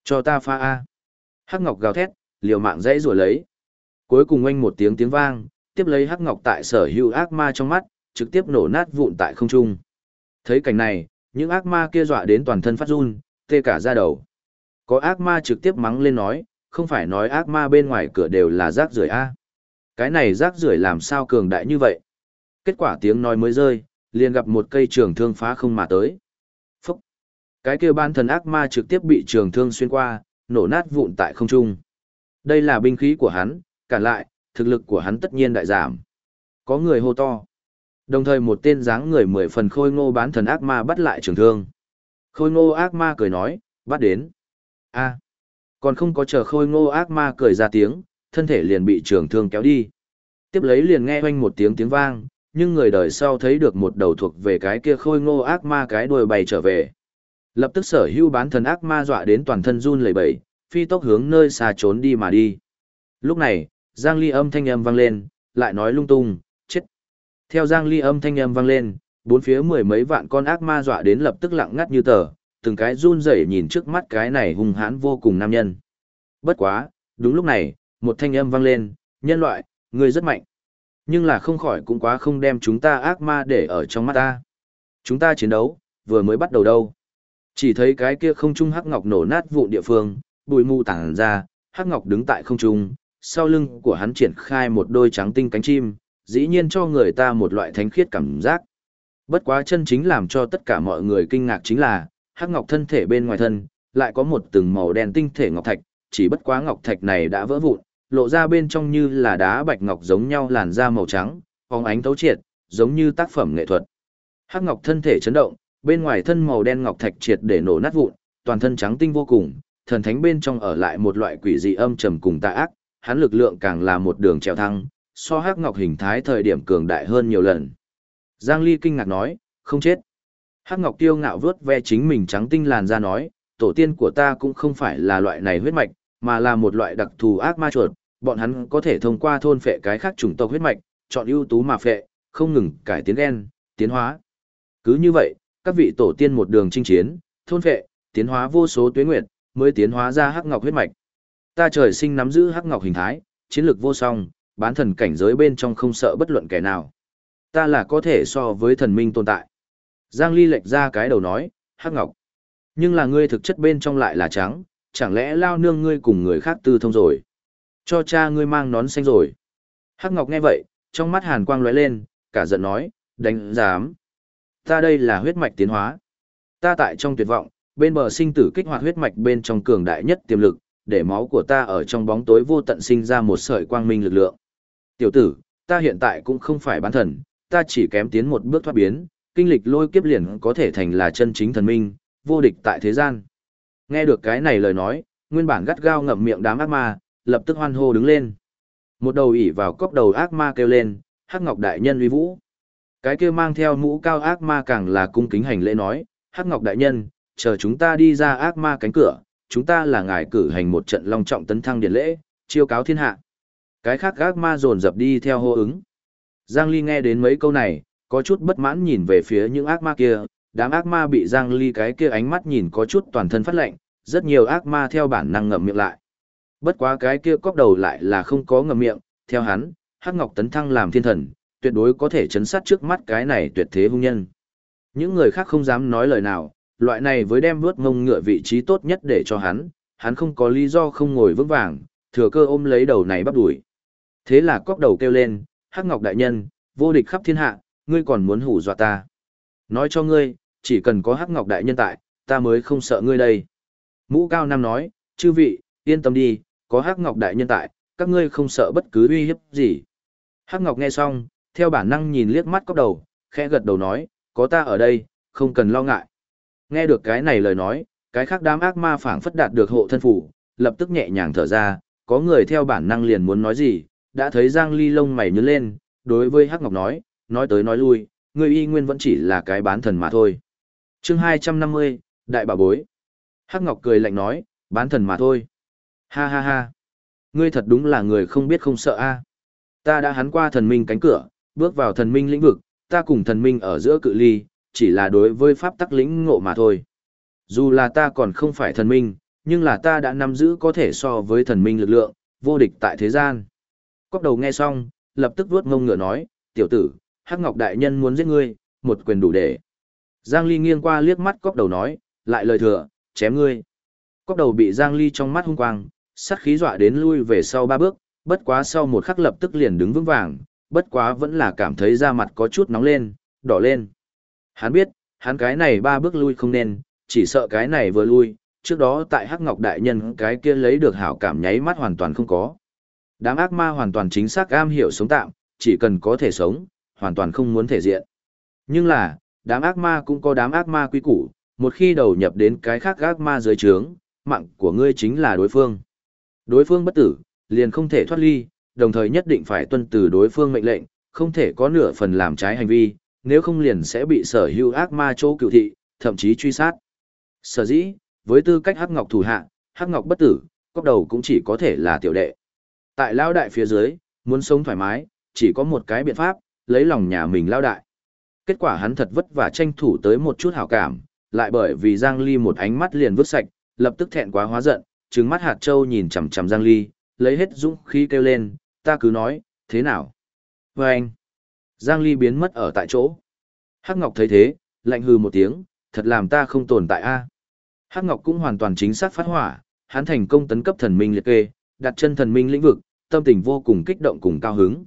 Cho ta pha a. Hắc ngọc gào thét, liều mạng dãy rủa lấy. Cuối cùng oanh một tiếng tiếng vang, tiếp lấy hắc ngọc tại sở hữu ác ma trong mắt, trực tiếp nổ nát vụn tại không trung. Thấy cảnh này, những ác ma kia dọa đến toàn thân phát run, tê cả da đầu. Có ác ma trực tiếp mắng lên nói, không phải nói ác ma bên ngoài cửa đều là rác rưởi a. Cái này rác rưởi làm sao cường đại như vậy? Kết quả tiếng nói mới rơi, liền gặp một cây trường thương phá không mà tới. Phúc! Cái kia ban thần ác ma trực tiếp bị trường thương xuyên qua, nổ nát vụn tại không trung. Đây là binh khí của hắn, cản lại, thực lực của hắn tất nhiên đại giảm. Có người hô to. Đồng thời một tên dáng người mười phần khôi ngô bán thần ác ma bắt lại trường thương. Khôi ngô ác ma cười nói, bắt đến. a còn không có chờ khôi ngô ác ma cười ra tiếng, thân thể liền bị trường thương kéo đi. Tiếp lấy liền nghe hoanh một tiếng tiếng vang, nhưng người đời sau thấy được một đầu thuộc về cái kia khôi ngô ác ma cái đuôi bay trở về. Lập tức sở hưu bán thần ác ma dọa đến toàn thân run lẩy bẩy, phi tốc hướng nơi xa trốn đi mà đi. Lúc này, Giang Ly âm thanh âm vang lên, lại nói lung tung. Theo Giang Ly âm thanh âm vang lên, bốn phía mười mấy vạn con ác ma dọa đến lập tức lặng ngắt như tờ, từng cái run rẩy nhìn trước mắt cái này hung hãn vô cùng nam nhân. Bất quá, đúng lúc này, một thanh âm vang lên, nhân loại, ngươi rất mạnh. Nhưng là không khỏi cũng quá không đem chúng ta ác ma để ở trong mắt ta. Chúng ta chiến đấu, vừa mới bắt đầu đâu. Chỉ thấy cái kia không trung hắc ngọc nổ nát vụ địa phương, bụi mù tản ra, hắc ngọc đứng tại không trung, sau lưng của hắn triển khai một đôi trắng tinh cánh chim, dĩ nhiên cho người ta một loại thánh khiết cảm giác. Bất quá chân chính làm cho tất cả mọi người kinh ngạc chính là, hắc ngọc thân thể bên ngoài thân, lại có một từng màu đen tinh thể ngọc thạch, chỉ bất quá ngọc thạch này đã vỡ vụn, lộ ra bên trong như là đá bạch ngọc giống nhau làn da màu trắng, phóng ánh thấu triệt, giống như tác phẩm nghệ thuật. Hắc ngọc thân thể chấn động, bên ngoài thân màu đen ngọc thạch triệt để nổ nát vụn, toàn thân trắng tinh vô cùng, thần thánh bên trong ở lại một loại quỷ dị âm trầm cùng tà ác, hắn lực lượng càng là một đường trèo thăng, so hắc ngọc hình thái thời điểm cường đại hơn nhiều lần. Giang Ly kinh ngạc nói, không chết. Hắc ngọc tiêu ngạo vớt ve chính mình trắng tinh làn ra nói, tổ tiên của ta cũng không phải là loại này huyết mạch, mà là một loại đặc thù ác ma chuột, bọn hắn có thể thông qua thôn phệ cái khác chủng tộc huyết mạch, chọn ưu tú mà phệ, không ngừng cải tiến gen, tiến hóa. Cứ như vậy, các vị tổ tiên một đường chinh chiến, thôn phệ, tiến hóa vô số tuyến nguyệt, mới tiến hóa ra hắc ngọc huyết mạch. Ta trời sinh nắm giữ hắc ngọc hình thái, chiến lược vô song, bán thần cảnh giới bên trong không sợ bất luận kẻ nào. Ta là có thể so với thần minh tồn tại. Giang Ly lệch ra cái đầu nói, hắc ngọc. Nhưng là ngươi thực chất bên trong lại là trắng, chẳng lẽ lao nương ngươi cùng người khác tư thông rồi. Cho cha ngươi mang nón xanh rồi. Hắc ngọc nghe vậy, trong mắt hàn quang lóe lên, cả giận nói, đánh giám. Ta đây là huyết mạch tiến hóa. Ta tại trong tuyệt vọng, bên bờ sinh tử kích hoạt huyết mạch bên trong cường đại nhất tiềm lực, để máu của ta ở trong bóng tối vô tận sinh ra một sợi quang minh lực lượng. Tiểu tử, ta hiện tại cũng không phải bán thần, ta chỉ kém tiến một bước thoát biến, kinh lịch lôi kiếp liền có thể thành là chân chính thần minh, vô địch tại thế gian. Nghe được cái này lời nói, nguyên bản gắt gao ngậm miệng đám ác ma, lập tức hoan hô đứng lên. Một đầu ỉ vào cốc đầu ác ma kêu lên, Hắc Ngọc đại nhân uy vũ. Cái kia mang theo mũ cao ác ma càng là cung kính hành lễ nói, Hắc Ngọc đại nhân, chờ chúng ta đi ra ác ma cánh cửa, chúng ta là ngài cử hành một trận long trọng tấn thăng điện lễ, chiêu cáo thiên hạ. Cái khác ác ma dồn dập đi theo hô ứng. Giang Ly nghe đến mấy câu này, có chút bất mãn nhìn về phía những ác ma kia, đám ác ma bị Giang Ly cái kia ánh mắt nhìn có chút toàn thân phát lạnh, rất nhiều ác ma theo bản năng ngậm miệng lại. Bất quá cái kia cóc đầu lại là không có ngậm miệng, theo hắn, Hắc Ngọc tấn thăng làm thiên thần, tuyệt đối có thể chấn sát trước mắt cái này tuyệt thế hung nhân. Những người khác không dám nói lời nào, Loại này với đem vớt ngông ngựa vị trí tốt nhất để cho hắn, hắn không có lý do không ngồi vững vàng, thừa cơ ôm lấy đầu này bắt đuổi. Thế là cóc đầu kêu lên, Hắc Ngọc đại nhân, vô địch khắp thiên hạ, ngươi còn muốn hủ dọa ta. Nói cho ngươi, chỉ cần có Hắc Ngọc đại nhân tại, ta mới không sợ ngươi đây. Mũ Cao Nam nói, chư vị, yên tâm đi, có Hắc Ngọc đại nhân tại, các ngươi không sợ bất cứ uy hiếp gì. Hắc Ngọc nghe xong, theo bản năng nhìn liếc mắt cóc đầu, khẽ gật đầu nói, có ta ở đây, không cần lo ngại. Nghe được cái này lời nói, cái khác đám ác ma phảng phất đạt được hộ thân phủ, lập tức nhẹ nhàng thở ra, có người theo bản năng liền muốn nói gì, đã thấy Giang Ly lông mày nhướng lên, đối với Hắc Ngọc nói, nói tới nói lui, người y nguyên vẫn chỉ là cái bán thần mà thôi. Chương 250, Đại bà bối. Hắc Ngọc cười lạnh nói, bán thần mà thôi. Ha ha ha. Ngươi thật đúng là người không biết không sợ a. Ta đã hắn qua thần minh cánh cửa, bước vào thần minh lĩnh vực, ta cùng thần minh ở giữa cự ly, chỉ là đối với pháp tắc lĩnh ngộ mà thôi. Dù là ta còn không phải thần minh, nhưng là ta đã nắm giữ có thể so với thần minh lực lượng, vô địch tại thế gian. Cóc đầu nghe xong, lập tức vuốt ngông ngựa nói, tiểu tử, Hắc Ngọc Đại Nhân muốn giết ngươi, một quyền đủ để. Giang Ly nghiêng qua liếc mắt cóc đầu nói, lại lời thừa, chém ngươi. Cóc đầu bị Giang Ly trong mắt hung quang, sát khí dọa đến lui về sau ba bước, bất quá sau một khắc lập tức liền đứng vững vàng, bất quá vẫn là cảm thấy da mặt có chút nóng lên, đỏ lên. Hắn biết, hắn cái này ba bước lui không nên, chỉ sợ cái này vừa lui, trước đó tại Hắc Ngọc Đại Nhân cái kia lấy được hảo cảm nháy mắt hoàn toàn không có. Đám ác ma hoàn toàn chính xác am hiểu sống tạm, chỉ cần có thể sống, hoàn toàn không muốn thể diện. Nhưng là, đám ác ma cũng có đám ác ma quý củ, một khi đầu nhập đến cái khác ác ma dưới trướng, mạng của ngươi chính là đối phương. Đối phương bất tử, liền không thể thoát ly, đồng thời nhất định phải tuân từ đối phương mệnh lệnh, không thể có nửa phần làm trái hành vi, nếu không liền sẽ bị sở hữu ác ma chỗ cựu thị, thậm chí truy sát. Sở dĩ, với tư cách hắc ngọc thủ hạ, hắc ngọc bất tử, cóc đầu cũng chỉ có thể là tiểu đệ. Tại lao đại phía dưới, muốn sống thoải mái, chỉ có một cái biện pháp, lấy lòng nhà mình lao đại. Kết quả hắn thật vất vả tranh thủ tới một chút hảo cảm, lại bởi vì Giang Ly một ánh mắt liền vứt sạch, lập tức thẹn quá hóa giận, trừng mắt hạt châu nhìn chằm chằm Giang Ly, lấy hết dũng khí kêu lên, ta cứ nói, thế nào? Và anh, Giang Ly biến mất ở tại chỗ. Hắc Ngọc thấy thế, lạnh hừ một tiếng, thật làm ta không tồn tại a. Hắc Ngọc cũng hoàn toàn chính xác phát hỏa, hắn thành công tấn cấp thần minh liệt kê, đặt chân thần minh lĩnh vực, tâm tình vô cùng kích động cùng cao hứng.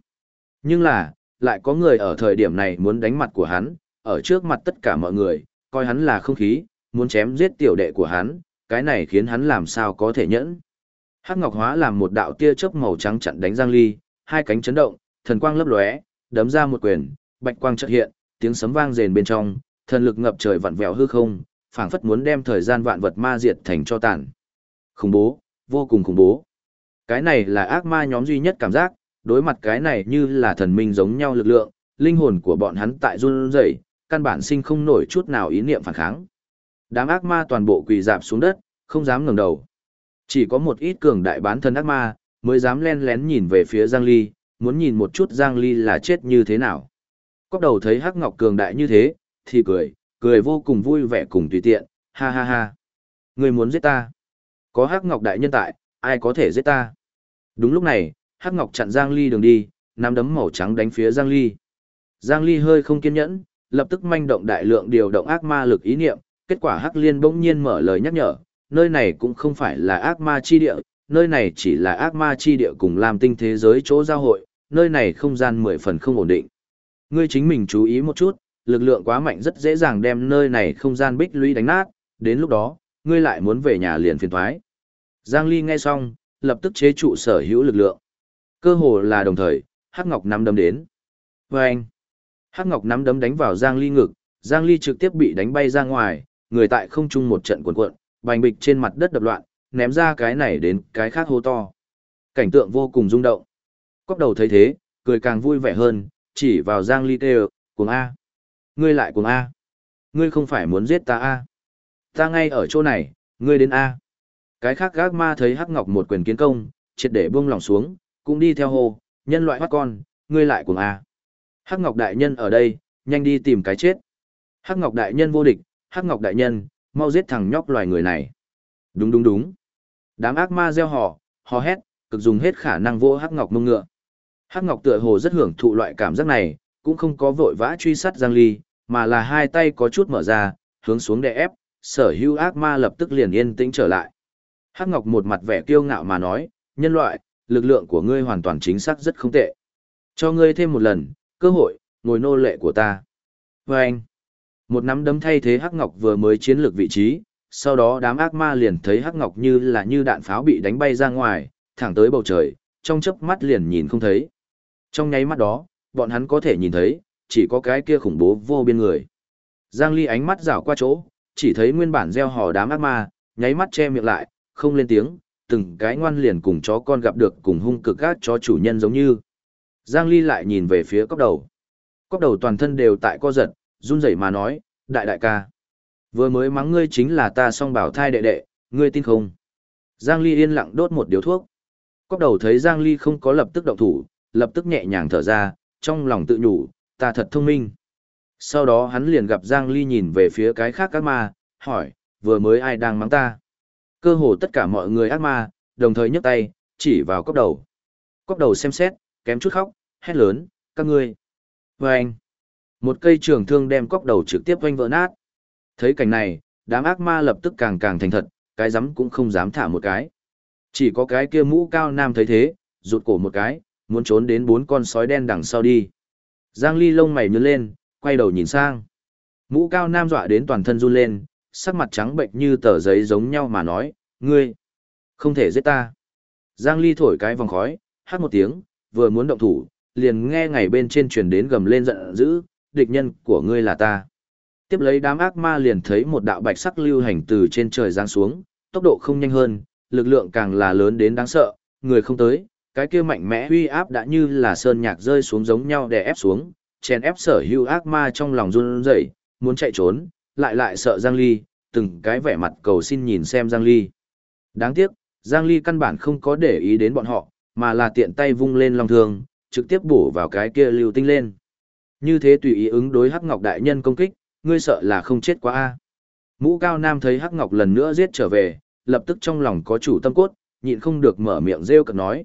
Nhưng là, lại có người ở thời điểm này muốn đánh mặt của hắn, ở trước mặt tất cả mọi người, coi hắn là không khí, muốn chém giết tiểu đệ của hắn, cái này khiến hắn làm sao có thể nhẫn. Hắc Ngọc Hóa làm một đạo tia chớp màu trắng chặn đánh Giang Ly, hai cánh chấn động, thần quang lấp lóe, đấm ra một quyền, bạch quang chợt hiện, tiếng sấm vang rền bên trong, thần lực ngập trời vặn vẹo hư không, phảng phất muốn đem thời gian vạn vật ma diệt thành cho tàn. Khủng bố, vô cùng khủng bố. Cái này là ác ma nhóm duy nhất cảm giác, đối mặt cái này như là thần minh giống nhau lực lượng, linh hồn của bọn hắn tại run rẩy, căn bản sinh không nổi chút nào ý niệm phản kháng. Đám ác ma toàn bộ quỳ dạp xuống đất, không dám ngẩng đầu. Chỉ có một ít cường đại bán thân ác ma, mới dám len lén nhìn về phía Giang Ly, muốn nhìn một chút Giang Ly là chết như thế nào. Cóc đầu thấy Hắc Ngọc cường đại như thế, thì cười, cười vô cùng vui vẻ cùng tùy tiện, ha ha ha. Người muốn giết ta. Có Hắc Ngọc đại nhân tại, ai có thể giết ta. Đúng lúc này, Hắc Ngọc chặn Giang Ly đường đi, nắm đấm màu trắng đánh phía Giang Ly. Giang Ly hơi không kiên nhẫn, lập tức manh động đại lượng điều động ác ma lực ý niệm, kết quả Hắc Liên bỗng nhiên mở lời nhắc nhở, nơi này cũng không phải là ác ma chi địa, nơi này chỉ là ác ma chi địa cùng làm tinh thế giới chỗ giao hội, nơi này không gian mười phần không ổn định. Ngươi chính mình chú ý một chút, lực lượng quá mạnh rất dễ dàng đem nơi này không gian bích lũy đánh nát, đến lúc đó, ngươi lại muốn về nhà liền phiền thoái. Giang Ly nghe xong, lập tức chế trụ sở hữu lực lượng. Cơ hồ là đồng thời, Hắc Ngọc nắm đấm đến. Và anh, Hắc Ngọc nắm đấm đánh vào Giang Ly ngực, Giang Ly trực tiếp bị đánh bay ra ngoài, người tại không trung một trận cuộn cuộn, bành bịch trên mặt đất đập loạn, ném ra cái này đến cái khác hô to. Cảnh tượng vô cùng rung động. Cóc đầu thấy thế, cười càng vui vẻ hơn, chỉ vào Giang Ly kêu, cuồng A. Ngươi lại cuồng A. Ngươi không phải muốn giết ta A. Ta ngay ở chỗ này, ngươi đến A. Cái khác gác ma thấy Hắc Ngọc một quyền kiến công, triệt để buông lòng xuống, cũng đi theo hồ, nhân loại hoát con, ngươi lại cùng A. Hắc Ngọc đại nhân ở đây, nhanh đi tìm cái chết. Hắc Ngọc đại nhân vô địch, Hắc Ngọc đại nhân, mau giết thằng nhóc loài người này. Đúng đúng đúng. Đám ác ma gieo hò, hò hét, cực dùng hết khả năng vô Hắc Ngọc mông ngựa. Hắc Ngọc tựa hồ rất hưởng thụ loại cảm giác này, cũng không có vội vã truy sát Giang Ly, mà là hai tay có chút mở ra, hướng xuống đè ép, sở hữu ác ma lập tức liền yên tĩnh trở lại. Hắc Ngọc một mặt vẻ kiêu ngạo mà nói, nhân loại, lực lượng của ngươi hoàn toàn chính xác rất không tệ. Cho ngươi thêm một lần, cơ hội, ngồi nô lệ của ta. Và anh, một nắm đấm thay thế Hắc Ngọc vừa mới chiến lược vị trí, sau đó đám ác ma liền thấy Hắc Ngọc như là như đạn pháo bị đánh bay ra ngoài, thẳng tới bầu trời, trong chớp mắt liền nhìn không thấy. Trong nháy mắt đó, bọn hắn có thể nhìn thấy, chỉ có cái kia khủng bố vô biên người. Giang Ly ánh mắt rảo qua chỗ, chỉ thấy nguyên bản gieo hò đám ác ma, nháy mắt che miệng lại, không lên tiếng, từng cái ngoan liền cùng chó con gặp được cùng hung cực gác chó chủ nhân giống như. Giang Ly lại nhìn về phía cốc đầu. Cốc đầu toàn thân đều tại co giật, run rẩy mà nói, đại đại ca. Vừa mới mắng ngươi chính là ta song bảo thai đệ đệ, ngươi tin không? Giang Ly yên lặng đốt một điếu thuốc. Cốc đầu thấy Giang Ly không có lập tức động thủ, lập tức nhẹ nhàng thở ra, trong lòng tự nhủ, ta thật thông minh. Sau đó hắn liền gặp Giang Ly nhìn về phía cái khác các ma, hỏi, vừa mới ai đang mắng ta? Cơ hồ tất cả mọi người ác ma, đồng thời nhấc tay, chỉ vào cốc đầu. Cốc đầu xem xét, kém chút khóc, hét lớn, các ngươi. Và anh, một cây trường thương đem cốc đầu trực tiếp vanh vỡ nát. Thấy cảnh này, đám ác ma lập tức càng càng thành thật, cái rắm cũng không dám thả một cái. Chỉ có cái kia mũ cao nam thấy thế, rụt cổ một cái, muốn trốn đến bốn con sói đen đằng sau đi. Giang Ly lông mày nhướng lên, quay đầu nhìn sang. Mũ cao nam dọa đến toàn thân run lên, sắc mặt trắng bệnh như tờ giấy giống nhau mà nói, ngươi, không thể giết ta. Giang Ly thổi cái vòng khói, hát một tiếng, vừa muốn động thủ, liền nghe ngày bên trên truyền đến gầm lên giận dữ, địch nhân của ngươi là ta. Tiếp lấy đám ác ma liền thấy một đạo bạch sắc lưu hành từ trên trời giáng xuống, tốc độ không nhanh hơn, lực lượng càng là lớn đến đáng sợ, người không tới, cái kia mạnh mẽ uy áp đã như là sơn nhạc rơi xuống giống nhau để ép xuống, chèn ép sở hữu ác ma trong lòng run rẩy, muốn chạy trốn, lại lại sợ Giang Ly, từng cái vẻ mặt cầu xin nhìn xem Giang Ly. Đáng tiếc, Giang Ly căn bản không có để ý đến bọn họ, mà là tiện tay vung lên long thương, trực tiếp bổ vào cái kia lưu tinh lên. Như thế tùy ý ứng đối Hắc Ngọc đại nhân công kích, ngươi sợ là không chết quá a. Mũ Cao Nam thấy Hắc Ngọc lần nữa giết trở về, lập tức trong lòng có chủ tâm cốt, nhịn không được mở miệng rêu cợt nói.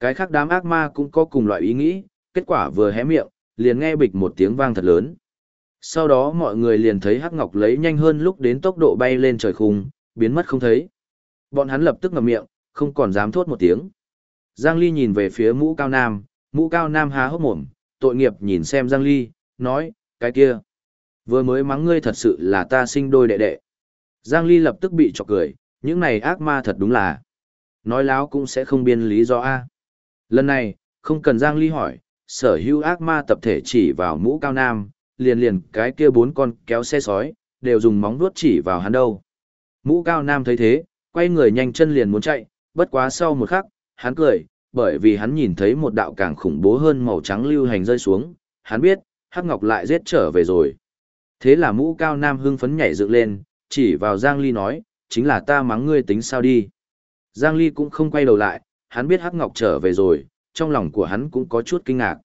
Cái khác đám ác ma cũng có cùng loại ý nghĩ, kết quả vừa hé miệng, liền nghe bịch một tiếng vang thật lớn. Sau đó mọi người liền thấy Hắc Ngọc lấy nhanh hơn lúc đến tốc độ bay lên trời khung, biến mất không thấy. Bọn hắn lập tức ngậm miệng, không còn dám thốt một tiếng. Giang Ly nhìn về phía mũ cao nam, mũ cao nam há hốc mồm, tội nghiệp nhìn xem Giang Ly, nói, cái kia. Vừa mới mắng ngươi thật sự là ta sinh đôi đệ đệ. Giang Ly lập tức bị chọc cười, những này ác ma thật đúng là. Nói láo cũng sẽ không biên lý do A. Lần này, không cần Giang Ly hỏi, sở hữu ác ma tập thể chỉ vào mũ cao nam, liền liền cái kia bốn con kéo xe sói, đều dùng móng vuốt chỉ vào hắn đâu. Mũ cao nam thấy thế, quay người nhanh chân liền muốn chạy, bất quá sau một khắc, hắn cười, bởi vì hắn nhìn thấy một đạo càng khủng bố hơn màu trắng lưu hành rơi xuống, hắn biết, Hắc Ngọc lại giết trở về rồi. Thế là mũ cao nam hưng phấn nhảy dựng lên, chỉ vào Giang Ly nói, chính là ta mắng ngươi tính sao đi. Giang Ly cũng không quay đầu lại, hắn biết Hắc Ngọc trở về rồi, trong lòng của hắn cũng có chút kinh ngạc.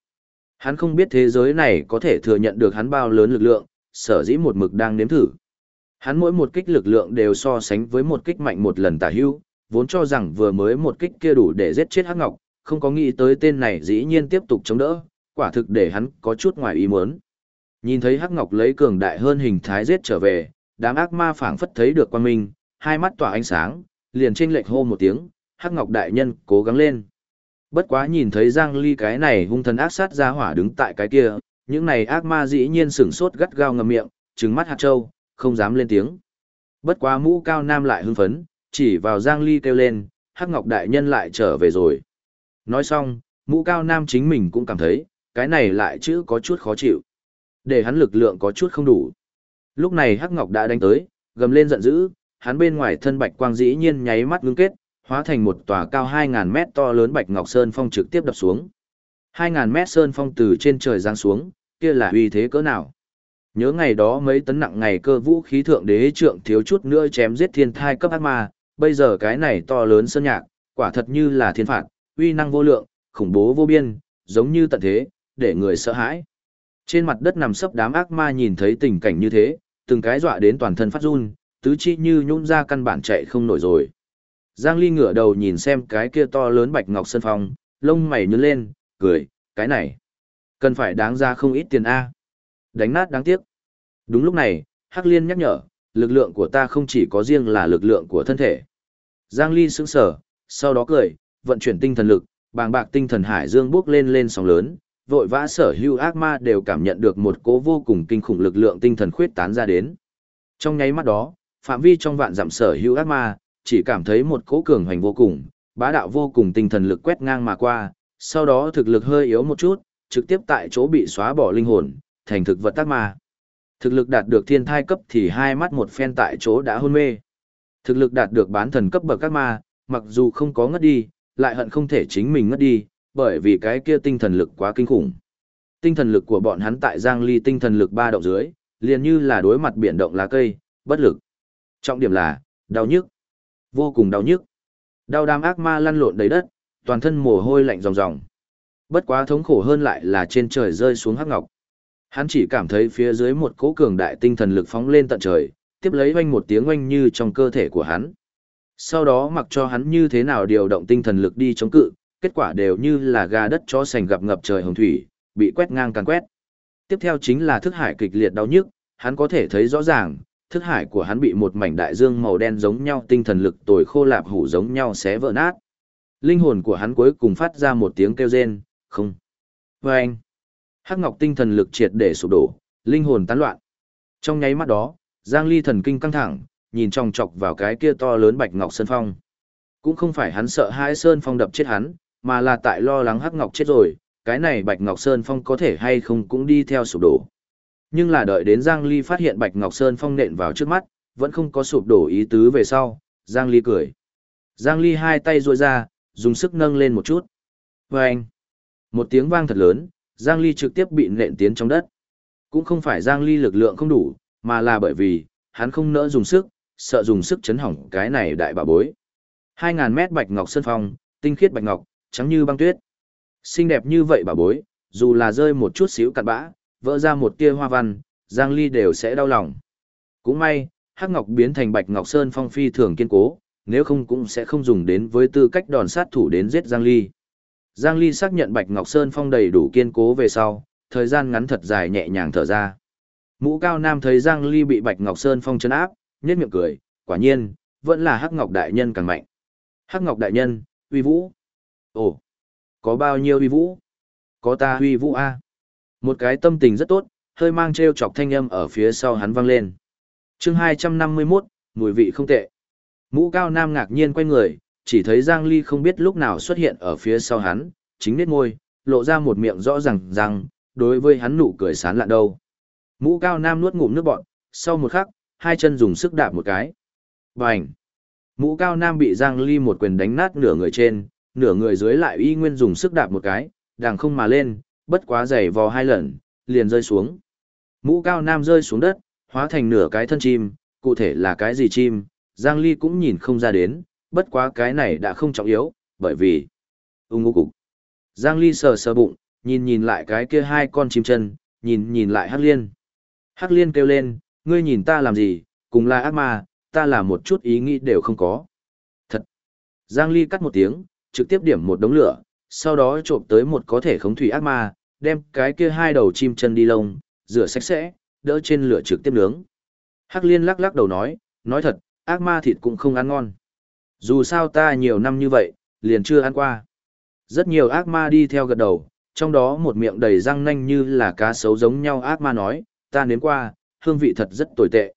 Hắn không biết thế giới này có thể thừa nhận được hắn bao lớn lực lượng, sở dĩ một mực đang nếm thử. Hắn mỗi một kích lực lượng đều so sánh với một kích mạnh một lần tả hưu, vốn cho rằng vừa mới một kích kia đủ để giết chết Hắc Ngọc, không có nghĩ tới tên này dĩ nhiên tiếp tục chống đỡ, quả thực để hắn có chút ngoài ý muốn. Nhìn thấy Hắc Ngọc lấy cường đại hơn hình thái giết trở về, đám ác ma phảng phất thấy được quan minh, hai mắt tỏa ánh sáng, liền chênh lệch hô một tiếng, Hắc Ngọc đại nhân cố gắng lên. Bất quá nhìn thấy Giang Ly cái này hung thần ác sát ra hỏa đứng tại cái kia, những này ác ma dĩ nhiên sửng sốt gắt gao ngậm miệng, trừng mắt hạt châu, không dám lên tiếng. Bất quá mũ cao nam lại hưng phấn, chỉ vào Giang Ly kêu lên, Hắc Ngọc Đại Nhân lại trở về rồi. Nói xong, mũ cao nam chính mình cũng cảm thấy, cái này lại chữ có chút khó chịu. Để hắn lực lượng có chút không đủ. Lúc này Hắc Ngọc đã đánh tới, gầm lên giận dữ, hắn bên ngoài thân bạch quang dĩ nhiên nháy mắt ngưng kết, hóa thành một tòa cao 2.000 mét to lớn bạch ngọc sơn phong trực tiếp đập xuống. 2.000 mét sơn phong từ trên trời giáng xuống, kia là uy thế cỡ nào. Nhớ ngày đó mấy tấn nặng ngày cơ vũ khí thượng đế trượng thiếu chút nữa chém giết thiên thai cấp ác ma, bây giờ cái này to lớn sơn nhạc, quả thật như là thiên phạt, uy năng vô lượng, khủng bố vô biên, giống như tận thế, để người sợ hãi. Trên mặt đất nằm sấp đám ác ma nhìn thấy tình cảnh như thế, từng cái dọa đến toàn thân phát run, tứ chi như nhũn ra căn bản chạy không nổi rồi. Giang Ly ngửa đầu nhìn xem cái kia to lớn bạch ngọc sơn phong, lông mày nhướng lên, cười, cái này, cần phải đáng ra không ít tiền A. Đánh nát đáng tiếc. Đúng lúc này, Hắc Liên nhắc nhở, lực lượng của ta không chỉ có riêng là lực lượng của thân thể. Giang Ly sững sờ, sau đó cười, vận chuyển tinh thần lực, bàng bạc tinh thần hải dương bước lên lên sóng lớn, vội vã sở hưu ác ma đều cảm nhận được một cố vô cùng kinh khủng lực lượng tinh thần khuyết tán ra đến. Trong nháy mắt đó, phạm vi trong vạn giảm sở hưu ác ma, chỉ cảm thấy một cỗ cường hoành vô cùng, bá đạo vô cùng tinh thần lực quét ngang mà qua, sau đó thực lực hơi yếu một chút, trực tiếp tại chỗ bị xóa bỏ linh hồn, thành thực vật ác ma. Thực lực đạt được thiên thai cấp thì hai mắt một phen tại chỗ đã hôn mê. Thực lực đạt được bán thần cấp bậc các ma, mặc dù không có ngất đi, lại hận không thể chính mình ngất đi, bởi vì cái kia tinh thần lực quá kinh khủng. Tinh thần lực của bọn hắn tại Giang Ly tinh thần lực ba động dưới, liền như là đối mặt biển động lá cây, bất lực. Trọng điểm là, đau nhức. Vô cùng đau nhức. Đau đam ác ma lăn lộn đầy đất, toàn thân mồ hôi lạnh ròng ròng. Bất quá thống khổ hơn lại là trên trời rơi xuống hắc ngọc. Hắn chỉ cảm thấy phía dưới một cỗ cường đại tinh thần lực phóng lên tận trời, tiếp lấy oanh một tiếng oanh như trong cơ thể của hắn. Sau đó mặc cho hắn như thế nào điều động tinh thần lực đi chống cự, kết quả đều như là gà đất cho sành gặp ngập trời hồng thủy, bị quét ngang càng quét. Tiếp theo chính là thức hải kịch liệt đau nhức, hắn có thể thấy rõ ràng, thức hải của hắn bị một mảnh đại dương màu đen giống nhau tinh thần lực tồi khô lạp hủ giống nhau xé vỡ nát. Linh hồn của hắn cuối cùng phát ra một tiếng kêu rên, không. Và anh, Hắc Ngọc tinh thần lực triệt để sụp đổ, linh hồn tán loạn. Trong nháy mắt đó, Giang Ly thần kinh căng thẳng, nhìn chòng chọc vào cái kia to lớn Bạch Ngọc Sơn Phong. Cũng không phải hắn sợ hai Sơn Phong đập chết hắn, mà là tại lo lắng Hắc Ngọc chết rồi, cái này Bạch Ngọc Sơn Phong có thể hay không cũng đi theo sụp đổ. Nhưng là đợi đến Giang Ly phát hiện Bạch Ngọc Sơn Phong nện vào trước mắt, vẫn không có sụp đổ ý tứ về sau, Giang Ly cười. Giang Ly hai tay duỗi ra, dùng sức nâng lên một chút. Vâng! Một tiếng vang thật lớn, Giang Ly trực tiếp bị nện tiến trong đất. Cũng không phải Giang Ly lực lượng không đủ, mà là bởi vì, hắn không nỡ dùng sức, sợ dùng sức chấn hỏng cái này đại bà bối. 2.000 mét bạch ngọc sơn phong, tinh khiết bạch ngọc, trắng như băng tuyết. Xinh đẹp như vậy bà bối, dù là rơi một chút xíu cặn bã, vỡ ra một tia hoa văn, Giang Ly đều sẽ đau lòng. Cũng may, hắc ngọc biến thành bạch ngọc sơn phong phi thường kiên cố, nếu không cũng sẽ không dùng đến với tư cách đòn sát thủ đến giết Giang Ly. Giang Ly xác nhận Bạch Ngọc Sơn Phong đầy đủ kiên cố về sau, thời gian ngắn thật dài nhẹ nhàng thở ra. Mũ cao nam thấy Giang Ly bị Bạch Ngọc Sơn Phong chấn áp, nhếch miệng cười, quả nhiên, vẫn là Hắc Ngọc Đại Nhân càng mạnh. Hắc Ngọc Đại Nhân, uy vũ. Ồ, có bao nhiêu uy vũ? Có ta uy vũ a. Một cái tâm tình rất tốt, hơi mang treo chọc thanh âm ở phía sau hắn vang lên. chương 251, mùi vị không tệ. Mũ cao nam ngạc nhiên quay người, chỉ thấy Giang Ly không biết lúc nào xuất hiện ở phía sau hắn, chính nét ngôi, lộ ra một miệng rõ ràng rằng, đối với hắn nụ cười sán lạ đâu. Mũ cao nam nuốt ngụm nước bọt, sau một khắc, hai chân dùng sức đạp một cái. Bành! Mũ cao nam bị Giang Ly một quyền đánh nát nửa người trên, nửa người dưới lại y nguyên dùng sức đạp một cái, đàng không mà lên, bất quá dày vò hai lần, liền rơi xuống. Mũ cao nam rơi xuống đất, hóa thành nửa cái thân chim, cụ thể là cái gì chim, Giang Ly cũng nhìn không ra đến, bất quá cái này đã không trọng yếu, bởi vì... Ung ngô cục. Giang Ly sờ sờ bụng, nhìn nhìn lại cái kia hai con chim chân, nhìn nhìn lại Hắc Liên. Hắc Liên kêu lên, ngươi nhìn ta làm gì, cùng là ác ma, ta làm một chút ý nghĩ đều không có. Thật. Giang Ly cắt một tiếng, trực tiếp điểm một đống lửa, sau đó trộm tới một có thể khống thủy ác ma, đem cái kia hai đầu chim chân đi lông, rửa sạch sẽ, đỡ trên lửa trực tiếp nướng. Hắc Liên lắc lắc đầu nói, nói thật, ác ma thịt cũng không ăn ngon. Dù sao ta nhiều năm như vậy, liền chưa ăn qua. Rất nhiều ác ma đi theo gật đầu, trong đó một miệng đầy răng nanh như là cá sấu giống nhau ác ma nói, ta nếm qua, hương vị thật rất tồi tệ.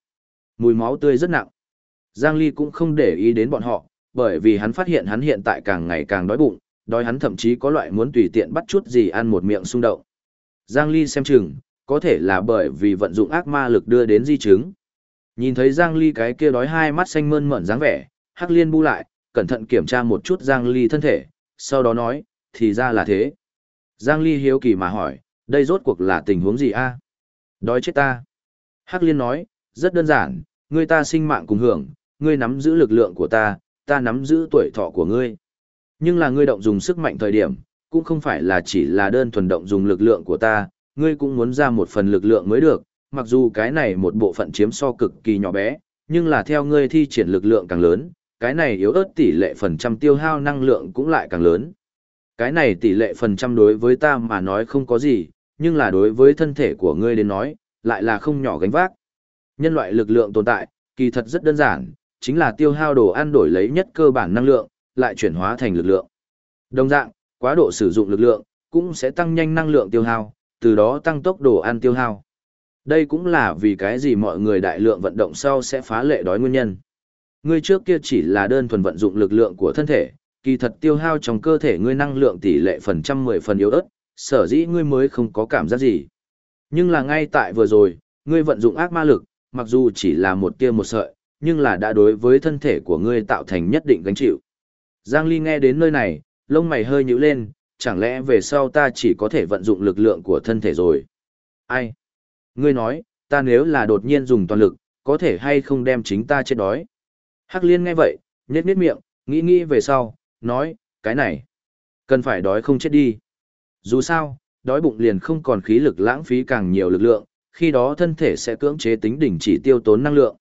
Mùi máu tươi rất nặng. Giang Ly cũng không để ý đến bọn họ, bởi vì hắn phát hiện hắn hiện tại càng ngày càng đói bụng, đói hắn thậm chí có loại muốn tùy tiện bắt chút gì ăn một miệng xung động. Giang Ly xem chừng, có thể là bởi vì vận dụng ác ma lực đưa đến di chứng. Nhìn thấy Giang Ly cái kia đói hai mắt xanh mơn mởn dáng vẻ, Hắc Liên bu lại, cẩn thận kiểm tra một chút Giang Ly thân thể, sau đó nói, thì ra là thế. Giang Ly hiếu kỳ mà hỏi, đây rốt cuộc là tình huống gì a? Đói chết ta. Hắc Liên nói, rất đơn giản, ngươi ta sinh mạng cùng hưởng, ngươi nắm giữ lực lượng của ta, ta nắm giữ tuổi thọ của ngươi. Nhưng là ngươi động dùng sức mạnh thời điểm, cũng không phải là chỉ là đơn thuần động dùng lực lượng của ta, ngươi cũng muốn ra một phần lực lượng mới được, mặc dù cái này một bộ phận chiếm so cực kỳ nhỏ bé, nhưng là theo ngươi thi triển lực lượng càng lớn, cái này yếu ớt tỷ lệ phần trăm tiêu hao năng lượng cũng lại càng lớn. Cái này tỷ lệ phần trăm đối với ta mà nói không có gì, nhưng là đối với thân thể của ngươi đến nói, lại là không nhỏ gánh vác. Nhân loại lực lượng tồn tại, kỳ thật rất đơn giản, chính là tiêu hao đồ ăn đổi lấy nhất cơ bản năng lượng, lại chuyển hóa thành lực lượng. Đồng dạng, quá độ sử dụng lực lượng, cũng sẽ tăng nhanh năng lượng tiêu hao, từ đó tăng tốc độ ăn tiêu hao. Đây cũng là vì cái gì mọi người đại lượng vận động sau sẽ phá lệ đói nguyên nhân. Ngươi trước kia chỉ là đơn thuần vận dụng lực lượng của thân thể, kỳ thật tiêu hao trong cơ thể ngươi năng lượng tỷ lệ phần trăm mười phần yếu ớt, sở dĩ ngươi mới không có cảm giác gì. Nhưng là ngay tại vừa rồi, ngươi vận dụng ác ma lực, mặc dù chỉ là một tia một sợi, nhưng là đã đối với thân thể của ngươi tạo thành nhất định gánh chịu. Giang Ly nghe đến nơi này, lông mày hơi nhíu lên, chẳng lẽ về sau ta chỉ có thể vận dụng lực lượng của thân thể rồi? Ai? Ngươi nói, ta nếu là đột nhiên dùng toàn lực, có thể hay không đem chính ta chết đói? Hắc liên nghe vậy, nhếch nhếch miệng, nghĩ nghĩ về sau, nói, cái này, cần phải đói không chết đi. Dù sao, đói bụng liền không còn khí lực lãng phí càng nhiều lực lượng, khi đó thân thể sẽ cưỡng chế tính đỉnh chỉ tiêu tốn năng lượng.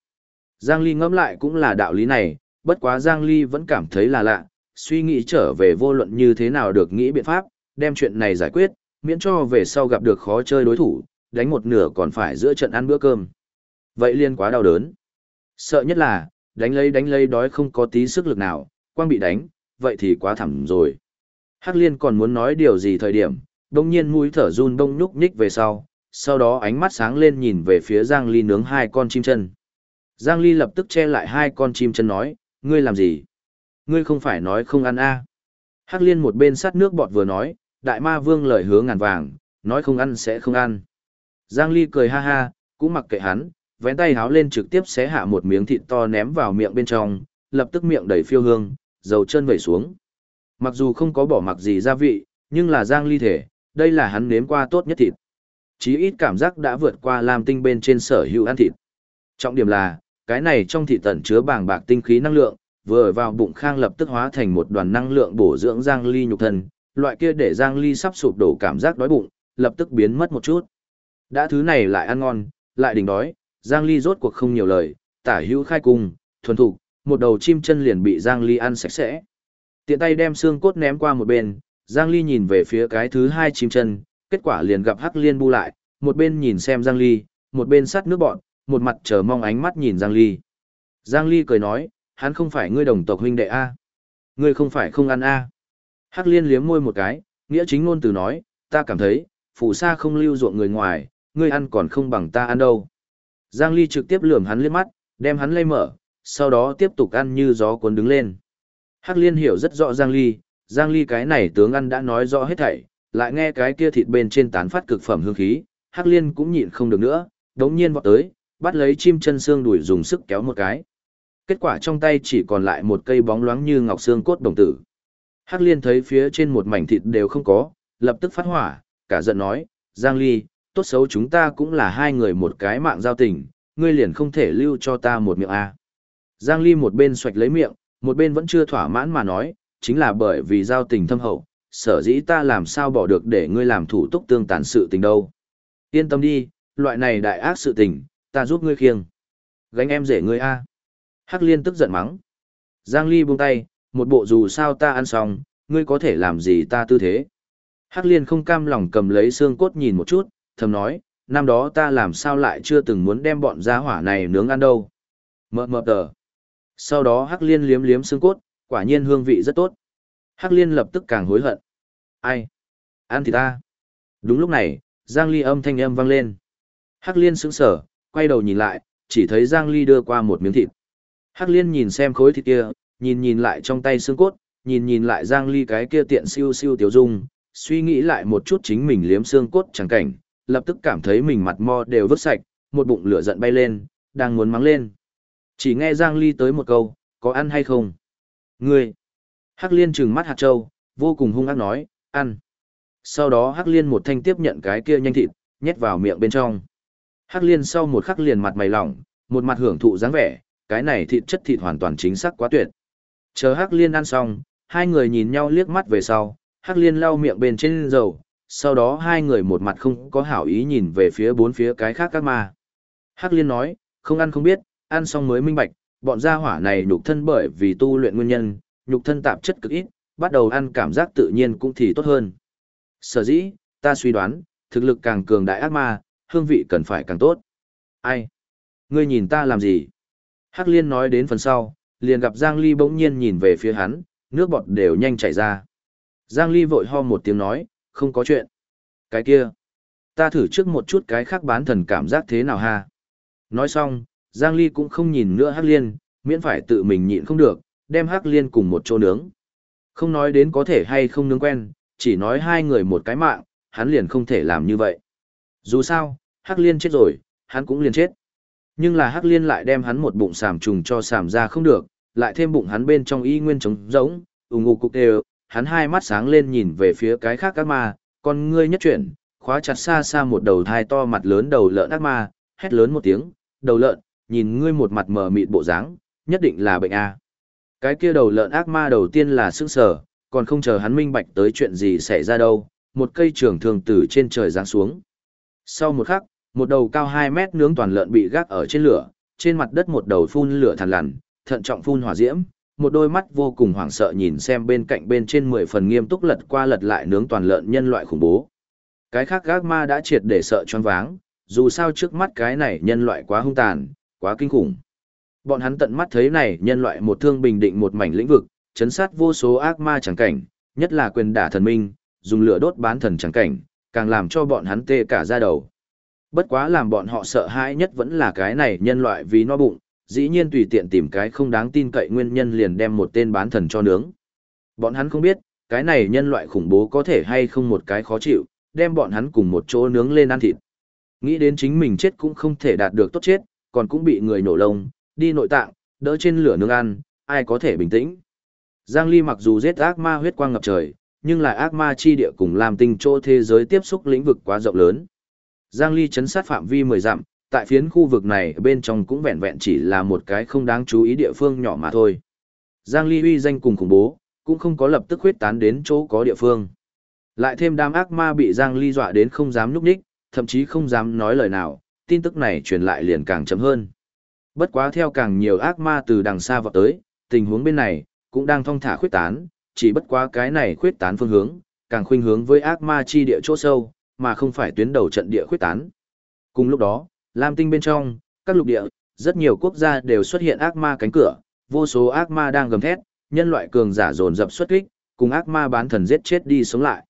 Giang Ly ngẫm lại cũng là đạo lý này, bất quá Giang Ly vẫn cảm thấy là lạ, suy nghĩ trở về vô luận như thế nào được nghĩ biện pháp, đem chuyện này giải quyết, miễn cho về sau gặp được khó chơi đối thủ, đánh một nửa còn phải giữa trận ăn bữa cơm. Vậy liên quá đau đớn. Sợ nhất là, đánh lấy đánh lấy đói không có tí sức lực nào, quang bị đánh, vậy thì quá thẳm rồi. Hắc liên còn muốn nói điều gì thời điểm, đông nhiên mũi thở run đông nhúc nhích về sau, sau đó ánh mắt sáng lên nhìn về phía Giang Ly nướng hai con chim chân. Giang Ly lập tức che lại hai con chim chân nói, ngươi làm gì? Ngươi không phải nói không ăn a? À. Hắc liên một bên sát nước bọt vừa nói, đại ma vương lời hứa ngàn vàng, nói không ăn sẽ không ăn. Giang Ly cười ha ha, cũng mặc kệ hắn, vén tay háo lên trực tiếp xé hạ một miếng thịt to ném vào miệng bên trong, lập tức miệng đầy phiêu hương, dầu chân vẩy xuống. Mặc dù không có bỏ mặc gì gia vị, nhưng là Giang Ly thể, đây là hắn nếm qua tốt nhất thịt. Chí ít cảm giác đã vượt qua làm tinh bên trên sở hữu ăn thịt. Trọng điểm là, cái này trong thịt tẩn chứa bàng bạc tinh khí năng lượng, vừa vào bụng khang lập tức hóa thành một đoàn năng lượng bổ dưỡng Giang Ly nhục thân, loại kia để Giang Ly sắp sụp đổ cảm giác đói bụng, lập tức biến mất một chút. Đã thứ này lại ăn ngon, lại đỉnh đói, Giang Ly rốt cuộc không nhiều lời, tả hữu khai cung, thuần thục, một đầu chim chân liền bị Giang Ly ăn sạch sẽ. Tiện tay đem xương cốt ném qua một bên, Giang Ly nhìn về phía cái thứ hai chim chân, kết quả liền gặp Hắc Liên bu lại, một bên nhìn xem Giang Ly, một bên sắt nước bọn, một mặt chờ mong ánh mắt nhìn Giang Ly. Giang Ly cười nói, hắn không phải ngươi đồng tộc huynh đệ A. Ngươi không phải không ăn A. Hắc Liên liếm môi một cái, nghĩa chính ngôn từ nói, ta cảm thấy, phù sa không lưu ruộng người ngoài, ngươi ăn còn không bằng ta ăn đâu. Giang Ly trực tiếp lườm hắn liếc mắt, đem hắn lây mở, sau đó tiếp tục ăn như gió cuốn đứng lên. Hắc Liên hiểu rất rõ Giang Ly, Giang Ly cái này tướng ăn đã nói rõ hết thảy, lại nghe cái kia thịt bên trên tán phát cực phẩm hương khí, Hắc Liên cũng nhịn không được nữa, đống nhiên vọt tới, bắt lấy chim chân xương đuổi dùng sức kéo một cái. Kết quả trong tay chỉ còn lại một cây bóng loáng như ngọc xương cốt đồng tử. Hắc Liên thấy phía trên một mảnh thịt đều không có, lập tức phát hỏa, cả giận nói, Giang Ly, tốt xấu chúng ta cũng là hai người một cái mạng giao tình, ngươi liền không thể lưu cho ta một miệng A. Giang Ly một bên xoạch lấy miệng, một bên vẫn chưa thỏa mãn mà nói, chính là bởi vì giao tình thâm hậu, sở dĩ ta làm sao bỏ được để ngươi làm thủ tục tương tàn sự tình đâu. Yên tâm đi, loại này đại ác sự tình, ta giúp ngươi khiêng. Gánh em rể ngươi A. Hắc liên tức giận mắng. Giang Ly buông tay, một bộ dù sao ta ăn xong, ngươi có thể làm gì ta tư thế. Hắc liên không cam lòng cầm lấy xương cốt nhìn một chút, thầm nói, năm đó ta làm sao lại chưa từng muốn đem bọn gia hỏa này nướng ăn đâu. Mờ mờ tờ. Sau đó Hắc liên liếm liếm xương cốt, quả nhiên hương vị rất tốt. Hắc liên lập tức càng hối hận. Ai? Ăn thì ta. Đúng lúc này, Giang Ly âm thanh âm vang lên. Hắc liên sững sờ, quay đầu nhìn lại, chỉ thấy Giang Ly đưa qua một miếng thịt. Hắc liên nhìn xem khối thịt kia, nhìn nhìn lại trong tay xương cốt, nhìn nhìn lại Giang Ly cái kia tiện siêu siêu tiểu dung, suy nghĩ lại một chút chính mình liếm xương cốt chẳng cảnh, lập tức cảm thấy mình mặt mo đều vứt sạch, một bụng lửa giận bay lên, đang muốn mắng lên. Chỉ nghe Giang Ly tới một câu, có ăn hay không? Ngươi! Hắc liên trừng mắt hạt châu, vô cùng hung ác nói, ăn. Sau đó Hắc liên một thanh tiếp nhận cái kia nhanh thịt, nhét vào miệng bên trong. Hắc liên sau một khắc liền mặt mày lỏng, một mặt hưởng thụ dáng vẻ, cái này thịt chất thịt hoàn toàn chính xác quá tuyệt. Chờ Hắc liên ăn xong, hai người nhìn nhau liếc mắt về sau, Hắc liên lau miệng bên trên dầu, sau đó hai người một mặt không có hảo ý nhìn về phía bốn phía cái khác các ma. Hắc liên nói, không ăn không biết, ăn xong mới minh bạch, bọn gia hỏa này nhục thân bởi vì tu luyện nguyên nhân, nhục thân tạp chất cực ít, bắt đầu ăn cảm giác tự nhiên cũng thì tốt hơn. Sở dĩ, ta suy đoán, thực lực càng cường đại ác ma, hương vị cần phải càng tốt. Ai? Ngươi nhìn ta làm gì? Hắc Liên nói đến phần sau, liền gặp Giang Ly bỗng nhiên nhìn về phía hắn, nước bọt đều nhanh chảy ra. Giang Ly vội ho một tiếng nói, không có chuyện. Cái kia, ta thử trước một chút cái khác bán thần cảm giác thế nào ha. Nói xong, Giang Ly cũng không nhìn nữa Hắc Liên, miễn phải tự mình nhịn không được, đem Hắc Liên cùng một chỗ nướng. Không nói đến có thể hay không nướng quen, chỉ nói hai người một cái mạng, hắn liền không thể làm như vậy. Dù sao, Hắc Liên chết rồi, hắn cũng liền chết. Nhưng là Hắc Liên lại đem hắn một bụng sàm trùng cho sàm ra không được, lại thêm bụng hắn bên trong y nguyên trống rỗng, ủng ngục cục đều, hắn hai mắt sáng lên nhìn về phía cái khác ác ma, con ngươi nhất chuyển, khóa chặt xa xa một đầu thai to mặt lớn đầu lợn ác ma, hét lớn một tiếng, đầu lợn, nhìn ngươi một mặt mờ mịt bộ dáng, nhất định là bệnh A. Cái kia đầu lợn ác ma đầu tiên là sức sờ, còn không chờ hắn minh bạch tới chuyện gì xảy ra đâu, một cây trường thường từ trên trời giáng xuống. Sau một khắc, một đầu cao 2 mét nướng toàn lợn bị gác ở trên lửa, trên mặt đất một đầu phun lửa thằn lằn, thận trọng phun hỏa diễm, một đôi mắt vô cùng hoảng sợ nhìn xem bên cạnh bên trên 10 phần nghiêm túc lật qua lật lại nướng toàn lợn nhân loại khủng bố. Cái khác gác ma đã triệt để sợ choáng váng, dù sao trước mắt cái này nhân loại quá hung tàn, quá kinh khủng. Bọn hắn tận mắt thấy này nhân loại một thương bình định một mảnh lĩnh vực, chấn sát vô số ác ma chẳng cảnh, nhất là quyền đả thần minh, dùng lửa đốt bán thần chẳng cảnh, càng làm cho bọn hắn tê cả da đầu. Bất quá làm bọn họ sợ hãi nhất vẫn là cái này nhân loại vì no bụng, dĩ nhiên tùy tiện tìm cái không đáng tin cậy nguyên nhân liền đem một tên bán thần cho nướng. Bọn hắn không biết, cái này nhân loại khủng bố có thể hay không một cái khó chịu, đem bọn hắn cùng một chỗ nướng lên ăn thịt. Nghĩ đến chính mình chết cũng không thể đạt được tốt chết, còn cũng bị người nổ lông, đi nội tạng, đỡ trên lửa nướng ăn, ai có thể bình tĩnh. Giang Ly mặc dù giết ác ma huyết quang ngập trời, nhưng lại ác ma chi địa cùng làm tình chỗ thế giới tiếp xúc lĩnh vực quá rộng lớn. Giang Ly chấn sát phạm vi 10 dặm, tại phiến khu vực này bên trong cũng vẹn vẹn chỉ là một cái không đáng chú ý địa phương nhỏ mà thôi. Giang Ly uy danh cùng khủng bố, cũng không có lập tức huyết tán đến chỗ có địa phương. Lại thêm đám ác ma bị Giang Ly dọa đến không dám núp đích, thậm chí không dám nói lời nào, tin tức này truyền lại liền càng chậm hơn. Bất quá theo càng nhiều ác ma từ đằng xa vọt tới, tình huống bên này cũng đang thong thả khuyết tán, chỉ bất quá cái này khuyết tán phương hướng, càng khuynh hướng với ác ma chi địa chỗ sâu, mà không phải tuyến đầu trận địa khuyết tán. Cùng lúc đó, Lam Tinh bên trong, các lục địa, rất nhiều quốc gia đều xuất hiện ác ma cánh cửa, vô số ác ma đang gầm thét, nhân loại cường giả dồn dập xuất kích, cùng ác ma bán thần giết chết đi sống lại.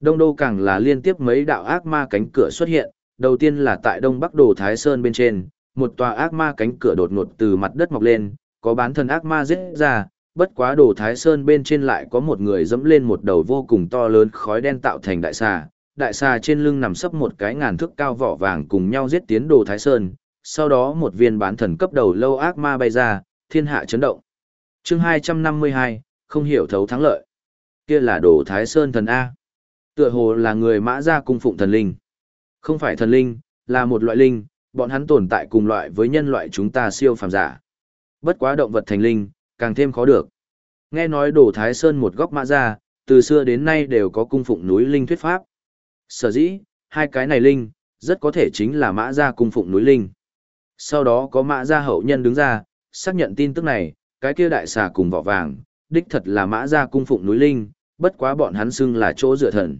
Đông đô càng là liên tiếp mấy đạo ác ma cánh cửa xuất hiện, đầu tiên là tại Đông Bắc Đồ Thái Sơn bên trên, một tòa ác ma cánh cửa đột ngột từ mặt đất mọc lên, có bán thần ác ma giết ra, bất quá Đồ Thái Sơn bên trên lại có một người dẫm lên một đầu vô cùng to lớn khói đen tạo thành đại xà, đại xà trên lưng nằm sấp một cái ngàn thước cao vỏ vàng cùng nhau giết tiến Đồ Thái Sơn, sau đó một viên bán thần cấp đầu lâu ác ma bay ra, thiên hạ chấn động. Chương 252, không hiểu thấu thắng lợi. Kia là Đồ Thái Sơn thần a. Tựa hồ là người mã gia cung phụng thần linh. Không phải thần linh, là một loại linh, bọn hắn tồn tại cùng loại với nhân loại chúng ta siêu phàm giả. Bất quá động vật thành linh, càng thêm khó được. Nghe nói đồ Thái Sơn một góc mã gia, từ xưa đến nay đều có cung phụng núi linh thuyết pháp. Sở dĩ, hai cái này linh, rất có thể chính là mã gia cung phụng núi linh. Sau đó có mã gia hậu nhân đứng ra, xác nhận tin tức này, cái kia đại xà cùng vỏ vàng, đích thật là mã gia cung phụng núi linh, bất quá bọn hắn xưng là chỗ dựa thần.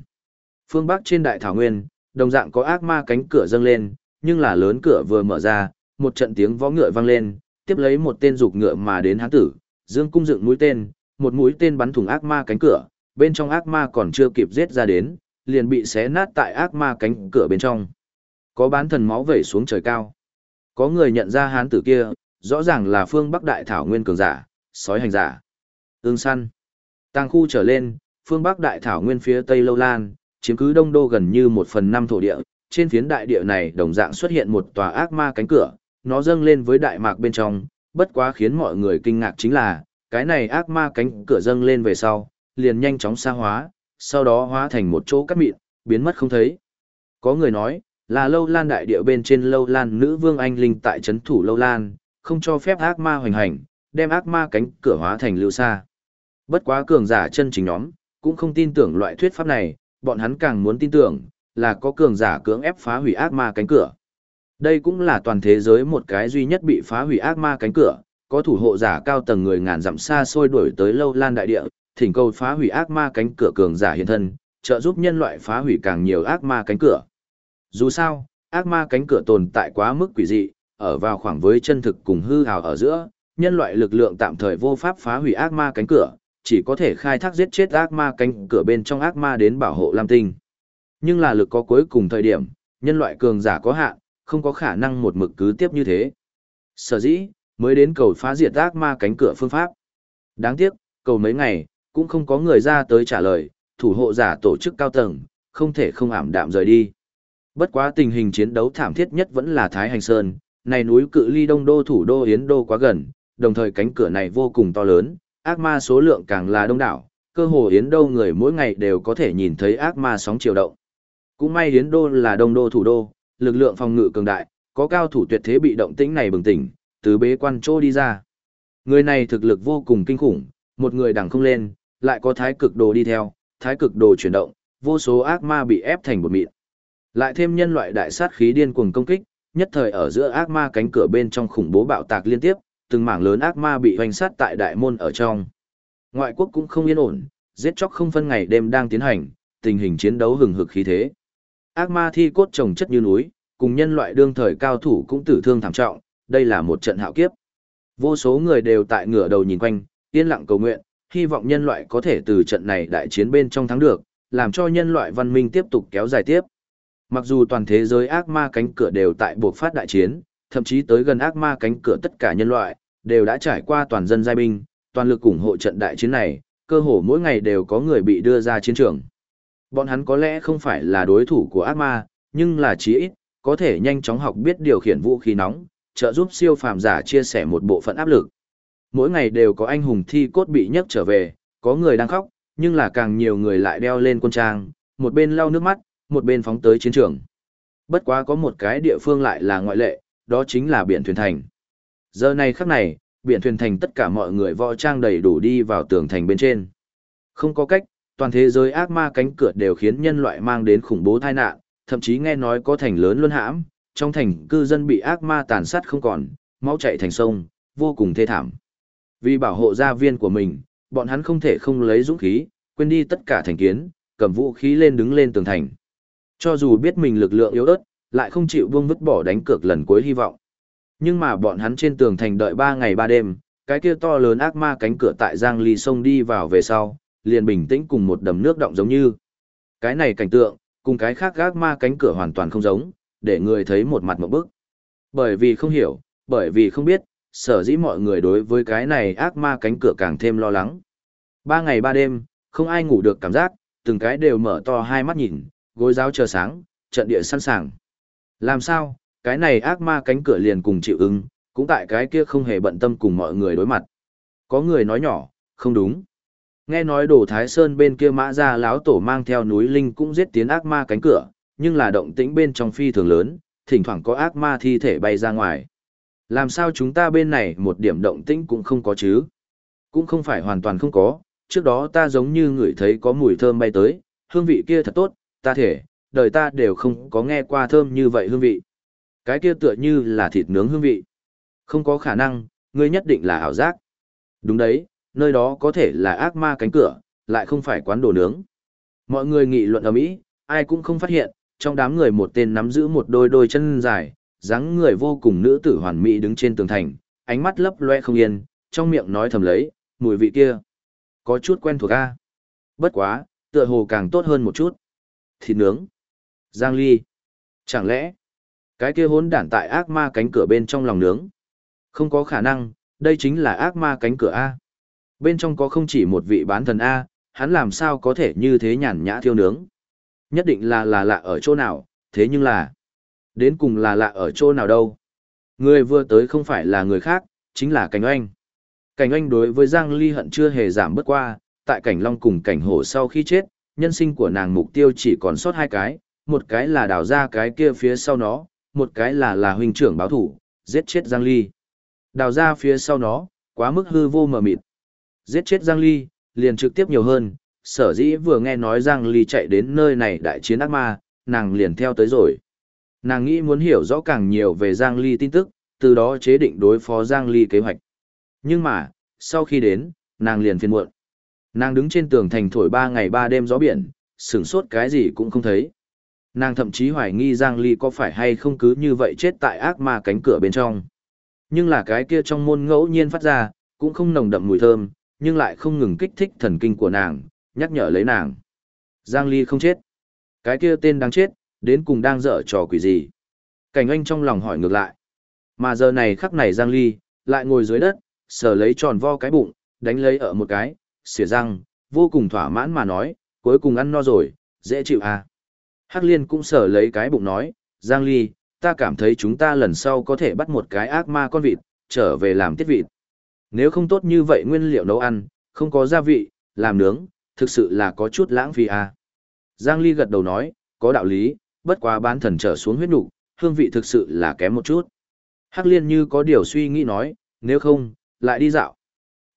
Phương Bắc trên đại thảo nguyên, đồng dạng có ác ma cánh cửa dâng lên, nhưng là lớn cửa vừa mở ra, một trận tiếng võ ngựa vang lên, tiếp lấy một tên dục ngựa mà đến hắn tử, dương cung dựng mũi tên, một mũi tên bắn thủng ác ma cánh cửa, bên trong ác ma còn chưa kịp giết ra đến, liền bị xé nát tại ác ma cánh cửa bên trong. Có bán thần máu vẩy xuống trời cao. Có người nhận ra hán tử kia, rõ ràng là phương Bắc Đại Thảo Nguyên cường giả, sói hành giả. Ương săn. Tàng khu trở lên, phương Bắc Đại Thảo Nguyên phía Tây Lâu Lan, chiếm cứ đông đô gần như một phần năm thổ địa, trên phiến đại địa này đồng dạng xuất hiện một tòa ác ma cánh cửa, nó dâng lên với đại mạc bên trong, bất quá khiến mọi người kinh ngạc chính là, cái này ác ma cánh cửa dâng lên về sau, liền nhanh chóng xa hóa, sau đó hóa thành một chỗ cắt mịn, biến mất không thấy. Có người nói, là lâu lan đại địa bên trên lâu lan nữ vương anh linh tại trấn thủ lâu lan, không cho phép ác ma hoành hành, đem ác ma cánh cửa hóa thành lưu xa. Bất quá cường giả chân chính nhóm, cũng không tin tưởng loại thuyết pháp này, bọn hắn càng muốn tin tưởng, là có cường giả cưỡng ép phá hủy ác ma cánh cửa. Đây cũng là toàn thế giới một cái duy nhất bị phá hủy ác ma cánh cửa, có thủ hộ giả cao tầng người ngàn dặm xa xôi đuổi tới lâu lan đại địa, thỉnh cầu phá hủy ác ma cánh cửa cường giả hiện thân, trợ giúp nhân loại phá hủy càng nhiều ác ma cánh cửa. Dù sao, ác ma cánh cửa tồn tại quá mức quỷ dị, ở vào khoảng với chân thực cùng hư ảo ở giữa, nhân loại lực lượng tạm thời vô pháp phá hủy ác ma cánh cửa, chỉ có thể khai thác giết chết ác ma cánh cửa bên trong ác ma đến bảo hộ Lam Tinh. Nhưng là lực có cuối cùng thời điểm, nhân loại cường giả có hạn, không có khả năng một mực cứ tiếp như thế. Sở dĩ, mới đến cầu phá diệt ác ma cánh cửa phương pháp. Đáng tiếc, cầu mấy ngày, cũng không có người ra tới trả lời, thủ hộ giả tổ chức cao tầng, không thể không ảm đạm rời đi. Bất quá tình hình chiến đấu thảm thiết nhất vẫn là Thái Hành Sơn, này núi cự ly đông đô thủ đô Yến Đô quá gần, đồng thời cánh cửa này vô cùng to lớn, ác ma số lượng càng là đông đảo, cơ hồ Yến Đô người mỗi ngày đều có thể nhìn thấy ác ma sóng chiều động. Cũng may Yến Đô là đông đô thủ đô, lực lượng phòng ngự cường đại, có cao thủ tuyệt thế bị động tĩnh này bừng tỉnh, từ bế quan chỗ đi ra. Người này thực lực vô cùng kinh khủng, một người đằng không lên, lại có thái cực đồ đi theo, thái cực đồ chuyển động, vô số ác ma bị ép thành một mịn. Lại thêm nhân loại đại sát khí điên cuồng công kích, nhất thời ở giữa ác ma cánh cửa bên trong khủng bố bạo tạc liên tiếp, từng mảng lớn ác ma bị hoành sát tại đại môn ở trong. Ngoại quốc cũng không yên ổn, giết chóc không phân ngày đêm đang tiến hành, tình hình chiến đấu hừng hực khí thế. Ác ma thi cốt trồng chất như núi, cùng nhân loại đương thời cao thủ cũng tử thương thảm trọng, đây là một trận hạo kiếp. Vô số người đều tại ngửa đầu nhìn quanh, yên lặng cầu nguyện, hy vọng nhân loại có thể từ trận này đại chiến bên trong thắng được, làm cho nhân loại văn minh tiếp tục kéo dài tiếp. Mặc dù toàn thế giới ác ma cánh cửa đều tại buộc phát đại chiến, thậm chí tới gần ác ma cánh cửa tất cả nhân loại, đều đã trải qua toàn dân giai binh, toàn lực ủng hộ trận đại chiến này, cơ hồ mỗi ngày đều có người bị đưa ra chiến trường. Bọn hắn có lẽ không phải là đối thủ của ác ma, nhưng là chí ít, có thể nhanh chóng học biết điều khiển vũ khí nóng, trợ giúp siêu phàm giả chia sẻ một bộ phận áp lực. Mỗi ngày đều có anh hùng thi cốt bị nhấc trở về, có người đang khóc, nhưng là càng nhiều người lại đeo lên quân trang, một bên lau nước mắt, một bên phóng tới chiến trường. Bất quá có một cái địa phương lại là ngoại lệ, đó chính là biển thuyền thành. Giờ này khắc này, biển thuyền thành tất cả mọi người võ trang đầy đủ đi vào tường thành bên trên. Không có cách, toàn thế giới ác ma cánh cửa đều khiến nhân loại mang đến khủng bố tai nạn, thậm chí nghe nói có thành lớn luân hãm, trong thành cư dân bị ác ma tàn sát không còn, máu chảy thành sông, vô cùng thê thảm. Vì bảo hộ gia viên của mình, bọn hắn không thể không lấy dũng khí, quên đi tất cả thành kiến, cầm vũ khí lên đứng lên tường thành. Cho dù biết mình lực lượng yếu ớt, lại không chịu buông vứt bỏ đánh cược lần cuối hy vọng. Nhưng mà bọn hắn trên tường thành đợi 3 ngày 3 đêm, cái kia to lớn ác ma cánh cửa tại Giang Ly sông đi vào về sau, liền bình tĩnh cùng một đầm nước động giống như. Cái này cảnh tượng, cùng cái khác ác ma cánh cửa hoàn toàn không giống, để người thấy một mặt một bức. Bởi vì không hiểu, bởi vì không biết, sở dĩ mọi người đối với cái này ác ma cánh cửa càng thêm lo lắng. Ba ngày ba đêm, không ai ngủ được cảm giác, từng cái đều mở to hai mắt nhìn, gối giáo chờ sáng, trận địa sẵn sàng. Làm sao, cái này ác ma cánh cửa liền cùng chịu ứng, cũng tại cái kia không hề bận tâm cùng mọi người đối mặt. Có người nói nhỏ, không đúng. Nghe nói đổ Thái Sơn bên kia mã ra láo tổ mang theo núi Linh cũng giết tiến ác ma cánh cửa, nhưng là động tĩnh bên trong phi thường lớn, thỉnh thoảng có ác ma thi thể bay ra ngoài. Làm sao chúng ta bên này một điểm động tĩnh cũng không có chứ? Cũng không phải hoàn toàn không có, trước đó ta giống như ngửi thấy có mùi thơm bay tới, hương vị kia thật tốt, ta thể, đời ta đều không có nghe qua thơm như vậy hương vị. Cái kia tựa như là thịt nướng hương vị. Không có khả năng, ngươi nhất định là ảo giác. Đúng đấy, nơi đó có thể là ác ma cánh cửa, lại không phải quán đồ nướng. Mọi người nghị luận ở mỹ, ai cũng không phát hiện, trong đám người một tên nắm giữ một đôi đôi chân dài, dáng người vô cùng nữ tử hoàn mỹ đứng trên tường thành, ánh mắt lấp loe không yên, trong miệng nói thầm lấy, mùi vị kia. Có chút quen thuộc a. Bất quá, tựa hồ càng tốt hơn một chút. Thịt nướng. Giang ly. Chẳng lẽ, cái kia hốn đản tại ác ma cánh cửa bên trong lòng nướng? Không có khả năng, đây chính là ác ma cánh cửa A. Bên trong có không chỉ một vị bán thần A, hắn làm sao có thể như thế nhàn nhã thiêu nướng? Nhất định là là lạ ở chỗ nào, thế nhưng là... Đến cùng là lạ ở chỗ nào đâu? Người vừa tới không phải là người khác, chính là Cảnh Oanh. Cảnh Oanh đối với Giang Ly hận chưa hề giảm bớt qua, tại Cảnh Long cùng Cảnh Hổ sau khi chết, nhân sinh của nàng mục tiêu chỉ còn sót hai cái, một cái là đào ra cái kia phía sau nó, một cái là là huynh trưởng báo thủ, giết chết Giang Ly. Đào ra phía sau nó, quá mức hư vô mờ mịt. Giết chết Giang Ly, liền trực tiếp nhiều hơn, sở dĩ vừa nghe nói Giang Ly chạy đến nơi này đại chiến ác ma, nàng liền theo tới rồi. Nàng nghĩ muốn hiểu rõ càng nhiều về Giang Ly tin tức, từ đó chế định đối phó Giang Ly kế hoạch. Nhưng mà, sau khi đến, nàng liền phiền muộn. Nàng đứng trên tường thành thổi ba ngày ba đêm gió biển, sửng sốt cái gì cũng không thấy. Nàng thậm chí hoài nghi Giang Ly có phải hay không cứ như vậy chết tại ác ma cánh cửa bên trong. Nhưng là cái kia trong môn ngẫu nhiên phát ra, cũng không nồng đậm mùi thơm, nhưng lại không ngừng kích thích thần kinh của nàng, nhắc nhở lấy nàng. Giang Ly không chết. Cái kia tên đáng chết, đến cùng đang dở trò quỷ gì? Cảnh anh trong lòng hỏi ngược lại. Mà giờ này khắc này Giang Ly, lại ngồi dưới đất, sờ lấy tròn vo cái bụng, đánh lấy ở một cái, xỉa răng, vô cùng thỏa mãn mà nói, cuối cùng ăn no rồi, dễ chịu à. Hắc liên cũng sờ lấy cái bụng nói, Giang Ly, ta cảm thấy chúng ta lần sau có thể bắt một cái ác ma con vịt, trở về làm tiết vịt. Nếu không tốt như vậy nguyên liệu nấu ăn, không có gia vị, làm nướng, thực sự là có chút lãng phí à. Giang Ly gật đầu nói, có đạo lý, bất quá bán thần trở xuống huyết nục, hương vị thực sự là kém một chút. Hắc liên như có điều suy nghĩ nói, nếu không, lại đi dạo.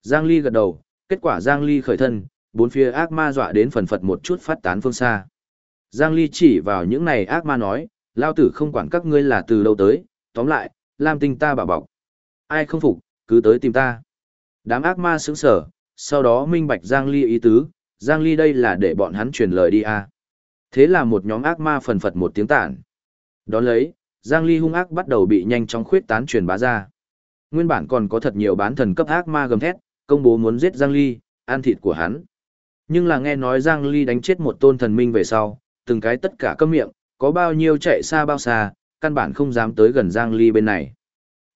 Giang Ly gật đầu, kết quả Giang Ly khởi thân, bốn phía ác ma dọa đến phần phật một chút phát tán phương xa. Giang Ly chỉ vào những này ác ma nói, lao tử không quản các ngươi là từ đâu tới, tóm lại, Lam Tinh ta bảo bọc. Ai không phục, cứ tới tìm ta. Đám ác ma sững sở, sau đó minh bạch Giang Ly ý tứ, Giang Ly đây là để bọn hắn truyền lời đi à. Thế là một nhóm ác ma phần phật một tiếng tản. Đón lấy, Giang Ly hung ác bắt đầu bị nhanh chóng khuyết tán truyền bá ra. Nguyên bản còn có thật nhiều bán thần cấp ác ma gầm thét, công bố muốn giết Giang Ly, ăn thịt của hắn. Nhưng là nghe nói Giang Ly đánh chết một tôn thần minh về sau, từng cái tất cả câm miệng, có bao nhiêu chạy xa bao xa, căn bản không dám tới gần Giang Ly bên này.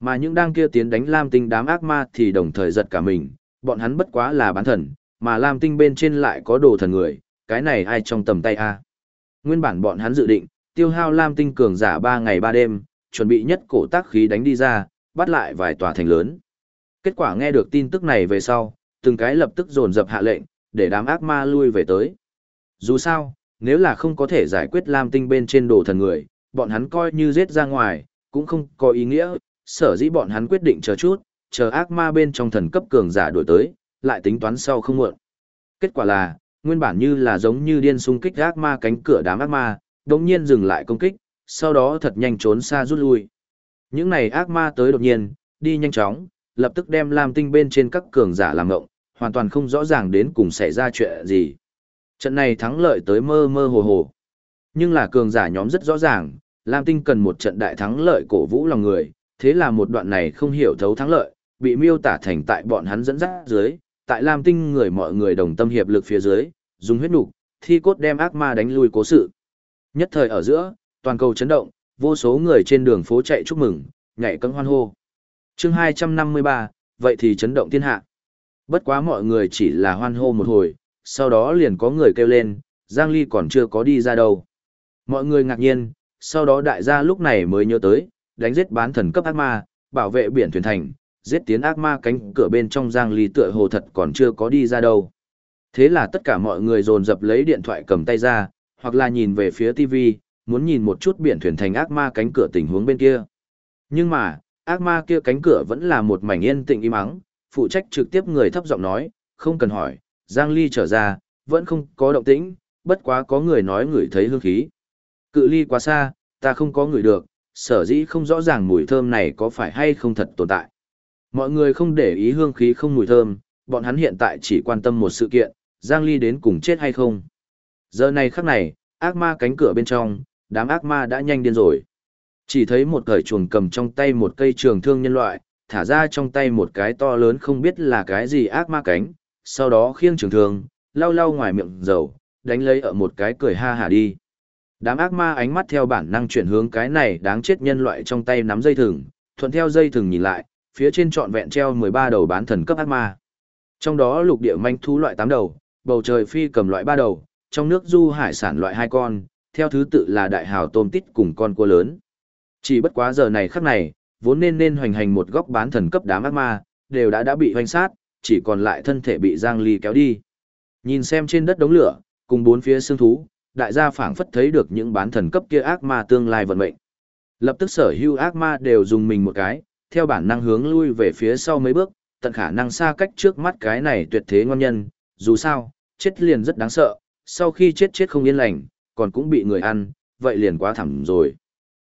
Mà những đang kia tiến đánh Lam Tinh đám ác ma thì đồng thời giật cả mình, bọn hắn bất quá là bán thần, mà Lam Tinh bên trên lại có đồ thần người, cái này ai trong tầm tay a? Nguyên bản bọn hắn dự định, tiêu hao Lam Tinh cường giả 3 ngày 3 đêm, chuẩn bị nhất cổ tác khí đánh đi ra, bắt lại vài tòa thành lớn. Kết quả nghe được tin tức này về sau, từng cái lập tức dồn dập hạ lệnh, để đám ác ma lui về tới. Dù sao, nếu là không có thể giải quyết Lam Tinh bên trên đồ thần người, bọn hắn coi như giết ra ngoài, cũng không có ý nghĩa, sở dĩ bọn hắn quyết định chờ chút, chờ ác ma bên trong thần cấp cường giả đổi tới, lại tính toán sau không muộn. Kết quả là, nguyên bản như là giống như điên xung kích ác ma cánh cửa đám ác ma, đồng nhiên dừng lại công kích, sau đó thật nhanh trốn xa rút lui. Những này ác ma tới đột nhiên, đi nhanh chóng, lập tức đem Lam Tinh bên trên các cường giả làm ngộng, hoàn toàn không rõ ràng đến cùng xảy ra chuyện gì. Trận này thắng lợi tới mơ mơ hồ hồ. Nhưng là cường giả nhóm rất rõ ràng, Lam Tinh cần một trận đại thắng lợi cổ vũ lòng người, thế là một đoạn này không hiểu thấu thắng lợi, bị miêu tả thành tại bọn hắn dẫn dắt dưới, tại Lam Tinh người mọi người đồng tâm hiệp lực phía dưới, dùng huyết nục, thi cốt đem ác ma đánh lui cố sự. Nhất thời ở giữa, toàn cầu chấn động, vô số người trên đường phố chạy chúc mừng, nhảy cẫng hoan hô. Chương 253, vậy thì chấn động thiên hạ. Bất quá mọi người chỉ là hoan hô một hồi, sau đó liền có người kêu lên, Giang Ly còn chưa có đi ra đâu. Mọi người ngạc nhiên, sau đó đại gia lúc này mới nhớ tới, đánh giết bán thần cấp ác ma, bảo vệ biển thuyền thành, giết tiến ác ma cánh cửa bên trong Giang Ly tựa hồ thật còn chưa có đi ra đâu. Thế là tất cả mọi người dồn dập lấy điện thoại cầm tay ra, hoặc là nhìn về phía TV, muốn nhìn một chút biển thuyền thành ác ma cánh cửa tình huống bên kia. Nhưng mà, ác ma kia cánh cửa vẫn là một mảnh yên tĩnh im ắng, phụ trách trực tiếp người thấp giọng nói, không cần hỏi, Giang Ly trở ra, vẫn không có động tĩnh, bất quá có người nói người thấy hương khí. Cự ly quá xa, ta không có người được, sở dĩ không rõ ràng mùi thơm này có phải hay không thật tồn tại. Mọi người không để ý hương khí không mùi thơm, bọn hắn hiện tại chỉ quan tâm một sự kiện, Giang Ly đến cùng chết hay không. Giờ này khắc này, ác ma cánh cửa bên trong, đám ác ma đã nhanh điên rồi. Chỉ thấy một cởi chuồng cầm trong tay một cây trường thương nhân loại, thả ra trong tay một cái to lớn không biết là cái gì ác ma cánh, sau đó khiêng trường thương, lau lau ngoài miệng dầu, đánh lấy ở một cái cười ha hả đi. Đám ác ma ánh mắt theo bản năng chuyển hướng cái này đáng chết nhân loại trong tay nắm dây thừng, thuận theo dây thừng nhìn lại, phía trên trọn vẹn treo 13 đầu bán thần cấp ác ma. Trong đó lục địa manh thú loại 8 đầu, bầu trời phi cầm loại 3 đầu, trong nước du hải sản loại 2 con, theo thứ tự là đại hào tôm tít cùng con cua lớn. Chỉ bất quá giờ này khắc này, vốn nên nên hoành hành một góc bán thần cấp đám ác ma, đều đã đã bị hoành sát, chỉ còn lại thân thể bị Giang Ly kéo đi. Nhìn xem trên đất đống lửa, cùng bốn phía xương thú, đại gia phảng phất thấy được những bán thần cấp kia ác ma tương lai vận mệnh. Lập tức sở hữu ác ma đều dùng mình một cái, theo bản năng hướng lui về phía sau mấy bước, tận khả năng xa cách trước mắt cái này tuyệt thế ngon nhân, dù sao, chết liền rất đáng sợ, sau khi chết chết không yên lành, còn cũng bị người ăn, vậy liền quá thẳm rồi.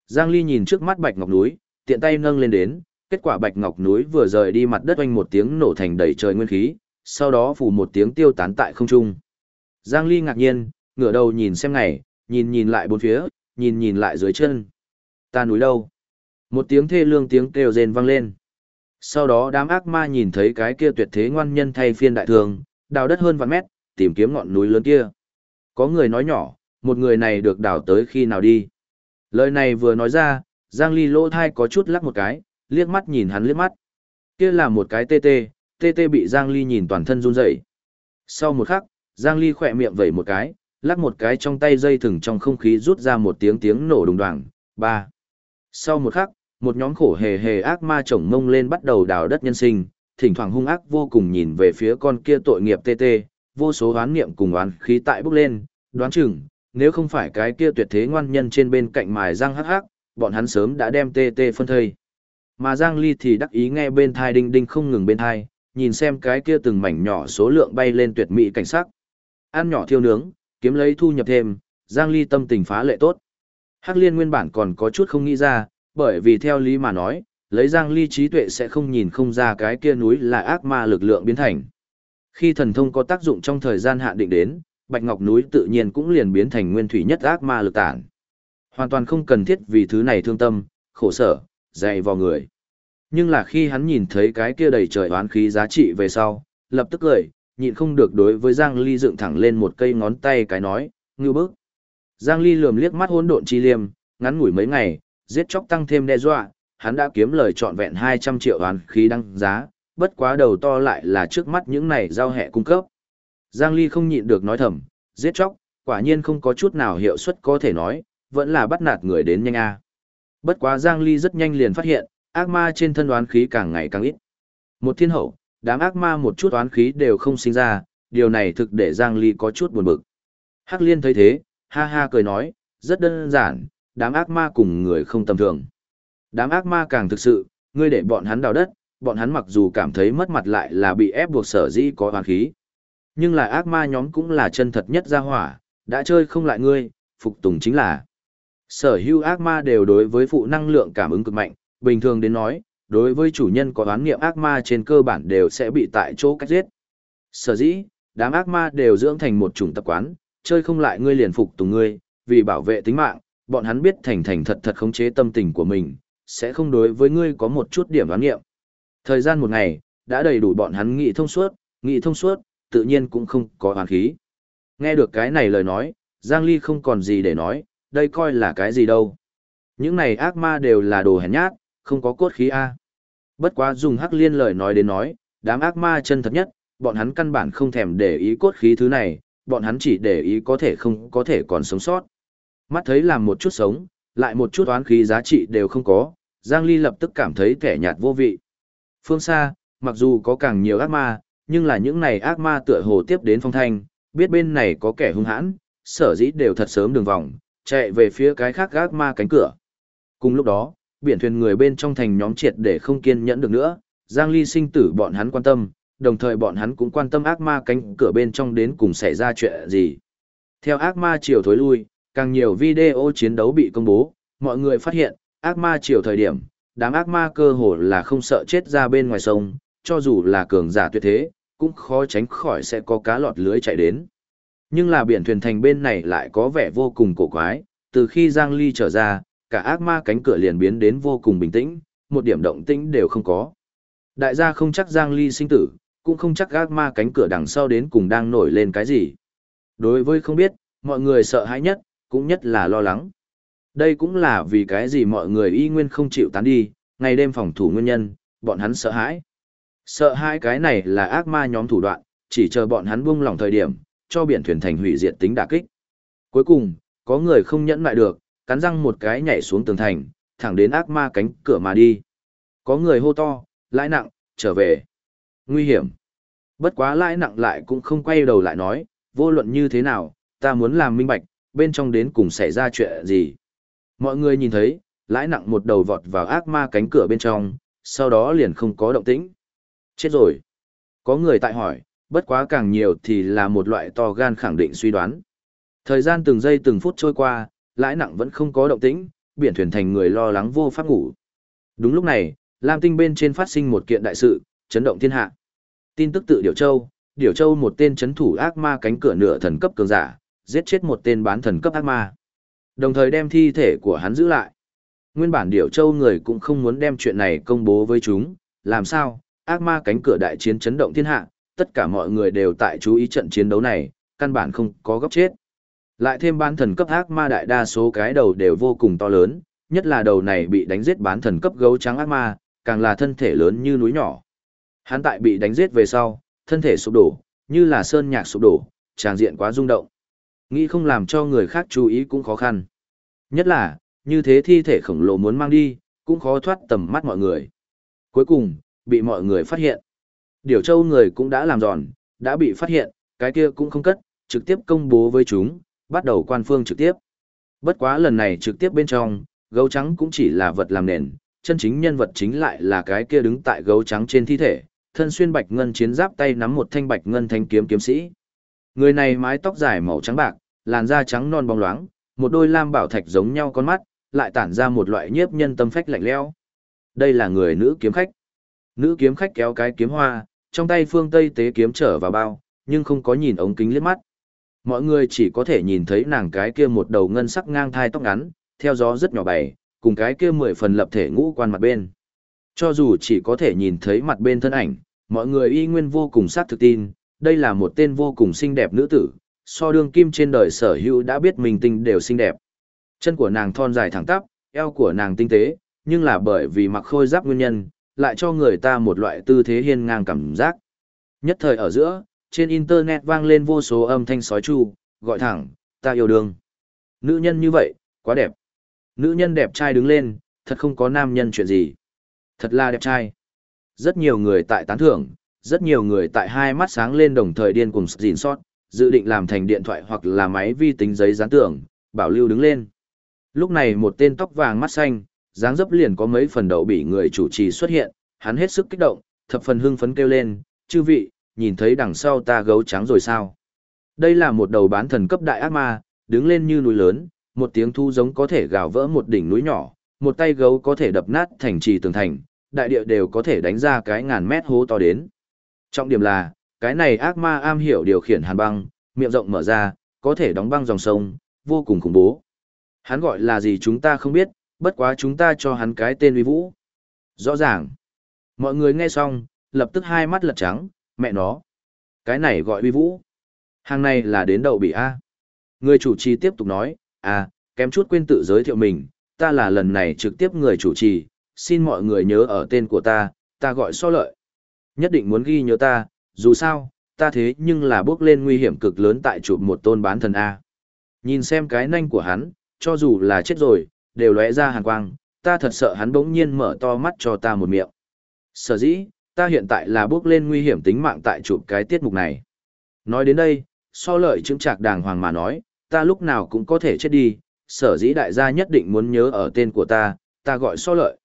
Giang Ly nhìn trước mắt Bạch Ngọc núi, tiện tay nâng lên đến, kết quả Bạch Ngọc núi vừa rời đi mặt đất oanh một tiếng nổ thành đầy trời nguyên khí, sau đó phủ một tiếng tiêu tán tại không trung. Giang Ly ngạc nhiên, ngửa đầu nhìn xem ngày, nhìn nhìn lại bốn phía, nhìn nhìn lại dưới chân. Ta núi đâu? Một tiếng thê lương tiếng kêu rên vang lên. Sau đó đám ác ma nhìn thấy cái kia tuyệt thế ngoan nhân thay phiên đại thường, đào đất hơn vạn mét, tìm kiếm ngọn núi lớn kia. Có người nói nhỏ, một người này được đào tới khi nào đi. Lời này vừa nói ra, Giang Ly lỗ thai có chút lắc một cái, liếc mắt nhìn hắn liếc mắt. Kia là một cái tê tê, tê tê bị Giang Ly nhìn toàn thân run rẩy. Sau một khắc, Giang Ly khỏe miệng vẩy một cái, lắc một cái trong tay dây thừng trong không khí rút ra một tiếng tiếng nổ đùng đoàng. Ba. Sau một khắc, một nhóm khổ hề hề ác ma chồng mông lên bắt đầu đào đất nhân sinh, thỉnh thoảng hung ác vô cùng nhìn về phía con kia tội nghiệp tê tê, vô số oán niệm cùng oán khí tại bốc lên, đoán chừng, nếu không phải cái kia tuyệt thế ngoan nhân trên bên cạnh mài răng hắc hắc, bọn hắn sớm đã đem tê tê phân thây. Mà Giang Ly thì đắc ý nghe bên thai đinh đinh không ngừng bên thai, nhìn xem cái kia từng mảnh nhỏ số lượng bay lên tuyệt mỹ cảnh sắc. Ăn nhỏ thiêu nướng, kiếm lấy thu nhập thêm, Giang Ly tâm tình phá lệ tốt. Hắc Liên nguyên bản còn có chút không nghĩ ra, bởi vì theo lý mà nói, lấy Giang Ly trí tuệ sẽ không nhìn không ra cái kia núi là ác ma lực lượng biến thành. Khi thần thông có tác dụng trong thời gian hạn định đến, Bạch Ngọc núi tự nhiên cũng liền biến thành nguyên thủy nhất ác ma lực tản. Hoàn toàn không cần thiết vì thứ này thương tâm, khổ sở, dày vào người. Nhưng là khi hắn nhìn thấy cái kia đầy trời oán khí giá trị về sau, lập tức cười, nhịn không được đối với Giang Ly dựng thẳng lên một cây ngón tay cái nói, ngư bức. Giang Ly lườm liếc mắt hỗn độn chi liêm, ngắn ngủi mấy ngày, giết chóc tăng thêm đe dọa, hắn đã kiếm lời trọn vẹn 200 triệu oán khí đăng giá, bất quá đầu to lại là trước mắt những này giao hẹ cung cấp. Giang Ly không nhịn được nói thầm, giết chóc, quả nhiên không có chút nào hiệu suất có thể nói, vẫn là bắt nạt người đến nhanh a. Bất quá Giang Ly rất nhanh liền phát hiện, ác ma trên thân đoán khí càng ngày càng ít. Một thiên hậu, đám ác ma một chút đoán khí đều không sinh ra, điều này thực để Giang Ly có chút buồn bực. Hắc Liên thấy thế, ha ha cười nói, rất đơn giản, đám ác ma cùng người không tầm thường. Đám ác ma càng thực sự, ngươi để bọn hắn đào đất, bọn hắn mặc dù cảm thấy mất mặt lại là bị ép buộc sở dĩ có hoàn khí. Nhưng là ác ma nhóm cũng là chân thật nhất ra hỏa, đã chơi không lại ngươi, phục tùng chính là. Sở hữu ác ma đều đối với phụ năng lượng cảm ứng cực mạnh, bình thường đến nói, đối với chủ nhân có đoán nghiệm ác ma trên cơ bản đều sẽ bị tại chỗ cách giết. Sở dĩ, đám ác ma đều dưỡng thành một chủng tập quán, chơi không lại ngươi liền phục tùng ngươi, vì bảo vệ tính mạng, bọn hắn biết thành thành thật thật khống chế tâm tình của mình, sẽ không đối với ngươi có một chút điểm đoán nghiệm. Thời gian một ngày, đã đầy đủ bọn hắn nghị thông suốt, nghị thông suốt, tự nhiên cũng không có hoàn khí. Nghe được cái này lời nói, Giang Ly không còn gì để nói, đây coi là cái gì đâu. Những này ác ma đều là đồ hèn nhát, không có cốt khí A. Bất quá dùng hắc liên lời nói đến nói, đám ác ma chân thật nhất, bọn hắn căn bản không thèm để ý cốt khí thứ này, bọn hắn chỉ để ý có thể không có thể còn sống sót. Mắt thấy làm một chút sống, lại một chút oán khí giá trị đều không có, Giang Ly lập tức cảm thấy kẻ nhạt vô vị. Phương xa, mặc dù có càng nhiều ác ma, nhưng là những này ác ma tựa hồ tiếp đến phong thanh, biết bên này có kẻ hung hãn, sở dĩ đều thật sớm đường vòng, chạy về phía cái khác ác ma cánh cửa. Cùng lúc đó, biển thuyền người bên trong thành nhóm triệt để không kiên nhẫn được nữa, Giang Ly sinh tử bọn hắn quan tâm, đồng thời bọn hắn cũng quan tâm ác ma cánh cửa bên trong đến cùng xảy ra chuyện gì. Theo ác ma chiều thối lui, càng nhiều video chiến đấu bị công bố, mọi người phát hiện, ác ma chiều thời điểm, đám ác ma cơ hồ là không sợ chết ra bên ngoài sông, cho dù là cường giả tuyệt thế, cũng khó tránh khỏi sẽ có cá lọt lưới chạy đến. Nhưng là biển thuyền thành bên này lại có vẻ vô cùng cổ quái, từ khi Giang Ly trở ra, cả ác ma cánh cửa liền biến đến vô cùng bình tĩnh, một điểm động tĩnh đều không có. Đại gia không chắc Giang Ly sinh tử, cũng không chắc ác ma cánh cửa đằng sau đến cùng đang nổi lên cái gì. Đối với không biết, mọi người sợ hãi nhất, cũng nhất là lo lắng. Đây cũng là vì cái gì mọi người y nguyên không chịu tán đi, ngày đêm phòng thủ nguyên nhân, bọn hắn sợ hãi. Sợ hãi cái này là ác ma nhóm thủ đoạn, chỉ chờ bọn hắn buông lỏng thời điểm, cho biển thuyền thành hủy diệt tính đả kích. Cuối cùng, có người không nhẫn lại được, cắn răng một cái nhảy xuống tường thành, thẳng đến ác ma cánh cửa mà đi. Có người hô to, lãi nặng, trở về. Nguy hiểm. Bất quá lãi nặng lại cũng không quay đầu lại nói, vô luận như thế nào, ta muốn làm minh bạch, bên trong đến cùng xảy ra chuyện gì. Mọi người nhìn thấy, lãi nặng một đầu vọt vào ác ma cánh cửa bên trong, sau đó liền không có động tĩnh. Chết rồi. Có người tại hỏi, bất quá càng nhiều thì là một loại to gan khẳng định suy đoán. Thời gian từng giây từng phút trôi qua, lãi nặng vẫn không có động tĩnh, biển thuyền thành người lo lắng vô pháp ngủ. Đúng lúc này, Lam Tinh bên trên phát sinh một kiện đại sự, chấn động thiên hạ. Tin tức tự Điểu Châu, Điểu Châu một tên chấn thủ ác ma cánh cửa nửa thần cấp cường giả, giết chết một tên bán thần cấp ác ma. Đồng thời đem thi thể của hắn giữ lại. Nguyên bản Điểu Châu người cũng không muốn đem chuyện này công bố với chúng, làm sao, ác ma cánh cửa đại chiến chấn động thiên hạ, tất cả mọi người đều tại chú ý trận chiến đấu này, căn bản không có gấp chết. Lại thêm bán thần cấp ác ma đại đa số cái đầu đều vô cùng to lớn, nhất là đầu này bị đánh giết bán thần cấp gấu trắng ác ma, càng là thân thể lớn như núi nhỏ. Hắn tại bị đánh giết về sau, thân thể sụp đổ, như là sơn nhạc sụp đổ, tràng diện quá rung động. Nghĩ không làm cho người khác chú ý cũng khó khăn. Nhất là, như thế thi thể khổng lồ muốn mang đi, cũng khó thoát tầm mắt mọi người. Cuối cùng, bị mọi người phát hiện. Điều châu người cũng đã làm giòn, đã bị phát hiện, cái kia cũng không cất, trực tiếp công bố với chúng, bắt đầu quan phương trực tiếp. Bất quá lần này trực tiếp bên trong, gấu trắng cũng chỉ là vật làm nền, chân chính nhân vật chính lại là cái kia đứng tại gấu trắng trên thi thể, thân xuyên bạch ngân chiến giáp tay nắm một thanh bạch ngân thanh kiếm kiếm sĩ. Người này mái tóc dài màu trắng bạc, làn da trắng non bóng loáng, một đôi lam bảo thạch giống nhau con mắt, lại tản ra một loại nhiếp nhân tâm phách lạnh lẽo. Đây là người nữ kiếm khách. Nữ kiếm khách kéo cái kiếm hoa, trong tay phương Tây tế kiếm trở vào bao, nhưng không có nhìn ống kính liếc mắt. Mọi người chỉ có thể nhìn thấy nàng cái kia một đầu ngân sắc ngang thai tóc ngắn, theo gió rất nhỏ bày, cùng cái kia mười phần lập thể ngũ quan mặt bên. Cho dù chỉ có thể nhìn thấy mặt bên thân ảnh, mọi người y nguyên vô cùng sát thực tin, đây là một tên vô cùng xinh đẹp nữ tử, so đương kim trên đời sở hữu đã biết mình tinh đều xinh đẹp. Chân của nàng thon dài thẳng tắp, eo của nàng tinh tế, nhưng là bởi vì mặc khôi giáp nguyên nhân, lại cho người ta một loại tư thế hiên ngang cảm giác. Nhất thời ở giữa, trên internet vang lên vô số âm thanh sói chu, gọi thẳng, ta yêu đương. Nữ nhân như vậy, quá đẹp. Nữ nhân đẹp trai đứng lên, thật không có nam nhân chuyện gì. Thật là đẹp trai. Rất nhiều người tại tán thưởng, rất nhiều người tại hai mắt sáng lên đồng thời điên cùng dịn sót, dự định làm thành điện thoại hoặc là máy vi tính giấy dán tưởng, bảo lưu đứng lên. Lúc này một tên tóc vàng mắt xanh, dáng dấp liền có mấy phần đầu bị người chủ trì xuất hiện, hắn hết sức kích động, thập phần hưng phấn kêu lên, chư vị, nhìn thấy đằng sau ta gấu trắng rồi sao? Đây là một đầu bán thần cấp đại ác ma, đứng lên như núi lớn, một tiếng thu giống có thể gào vỡ một đỉnh núi nhỏ, một tay gấu có thể đập nát thành trì tường thành, đại địa đều có thể đánh ra cái ngàn mét hố to đến. Trọng điểm là, cái này ác ma am hiểu điều khiển hàn băng, miệng rộng mở ra, có thể đóng băng dòng sông, vô cùng khủng bố. Hắn gọi là gì chúng ta không biết, bất quá chúng ta cho hắn cái tên uy vũ. Rõ ràng. Mọi người nghe xong, lập tức hai mắt lật trắng, mẹ nó. Cái này gọi uy vũ. Hàng này là đến đầu bị A. Người chủ trì tiếp tục nói, à, kém chút quên tự giới thiệu mình, ta là lần này trực tiếp người chủ trì, xin mọi người nhớ ở tên của ta, ta gọi so lợi. Nhất định muốn ghi nhớ ta, dù sao, ta thế nhưng là bước lên nguy hiểm cực lớn tại chụp một tôn bán thần A. Nhìn xem cái nanh của hắn, cho dù là chết rồi, đều lóe ra hàn quang, ta thật sợ hắn bỗng nhiên mở to mắt cho ta một miệng. Sở dĩ, ta hiện tại là bước lên nguy hiểm tính mạng tại chụp cái tiết mục này. Nói đến đây, so lợi chứng trạc đàng hoàng mà nói, ta lúc nào cũng có thể chết đi, sở dĩ đại gia nhất định muốn nhớ ở tên của ta, ta gọi so lợi.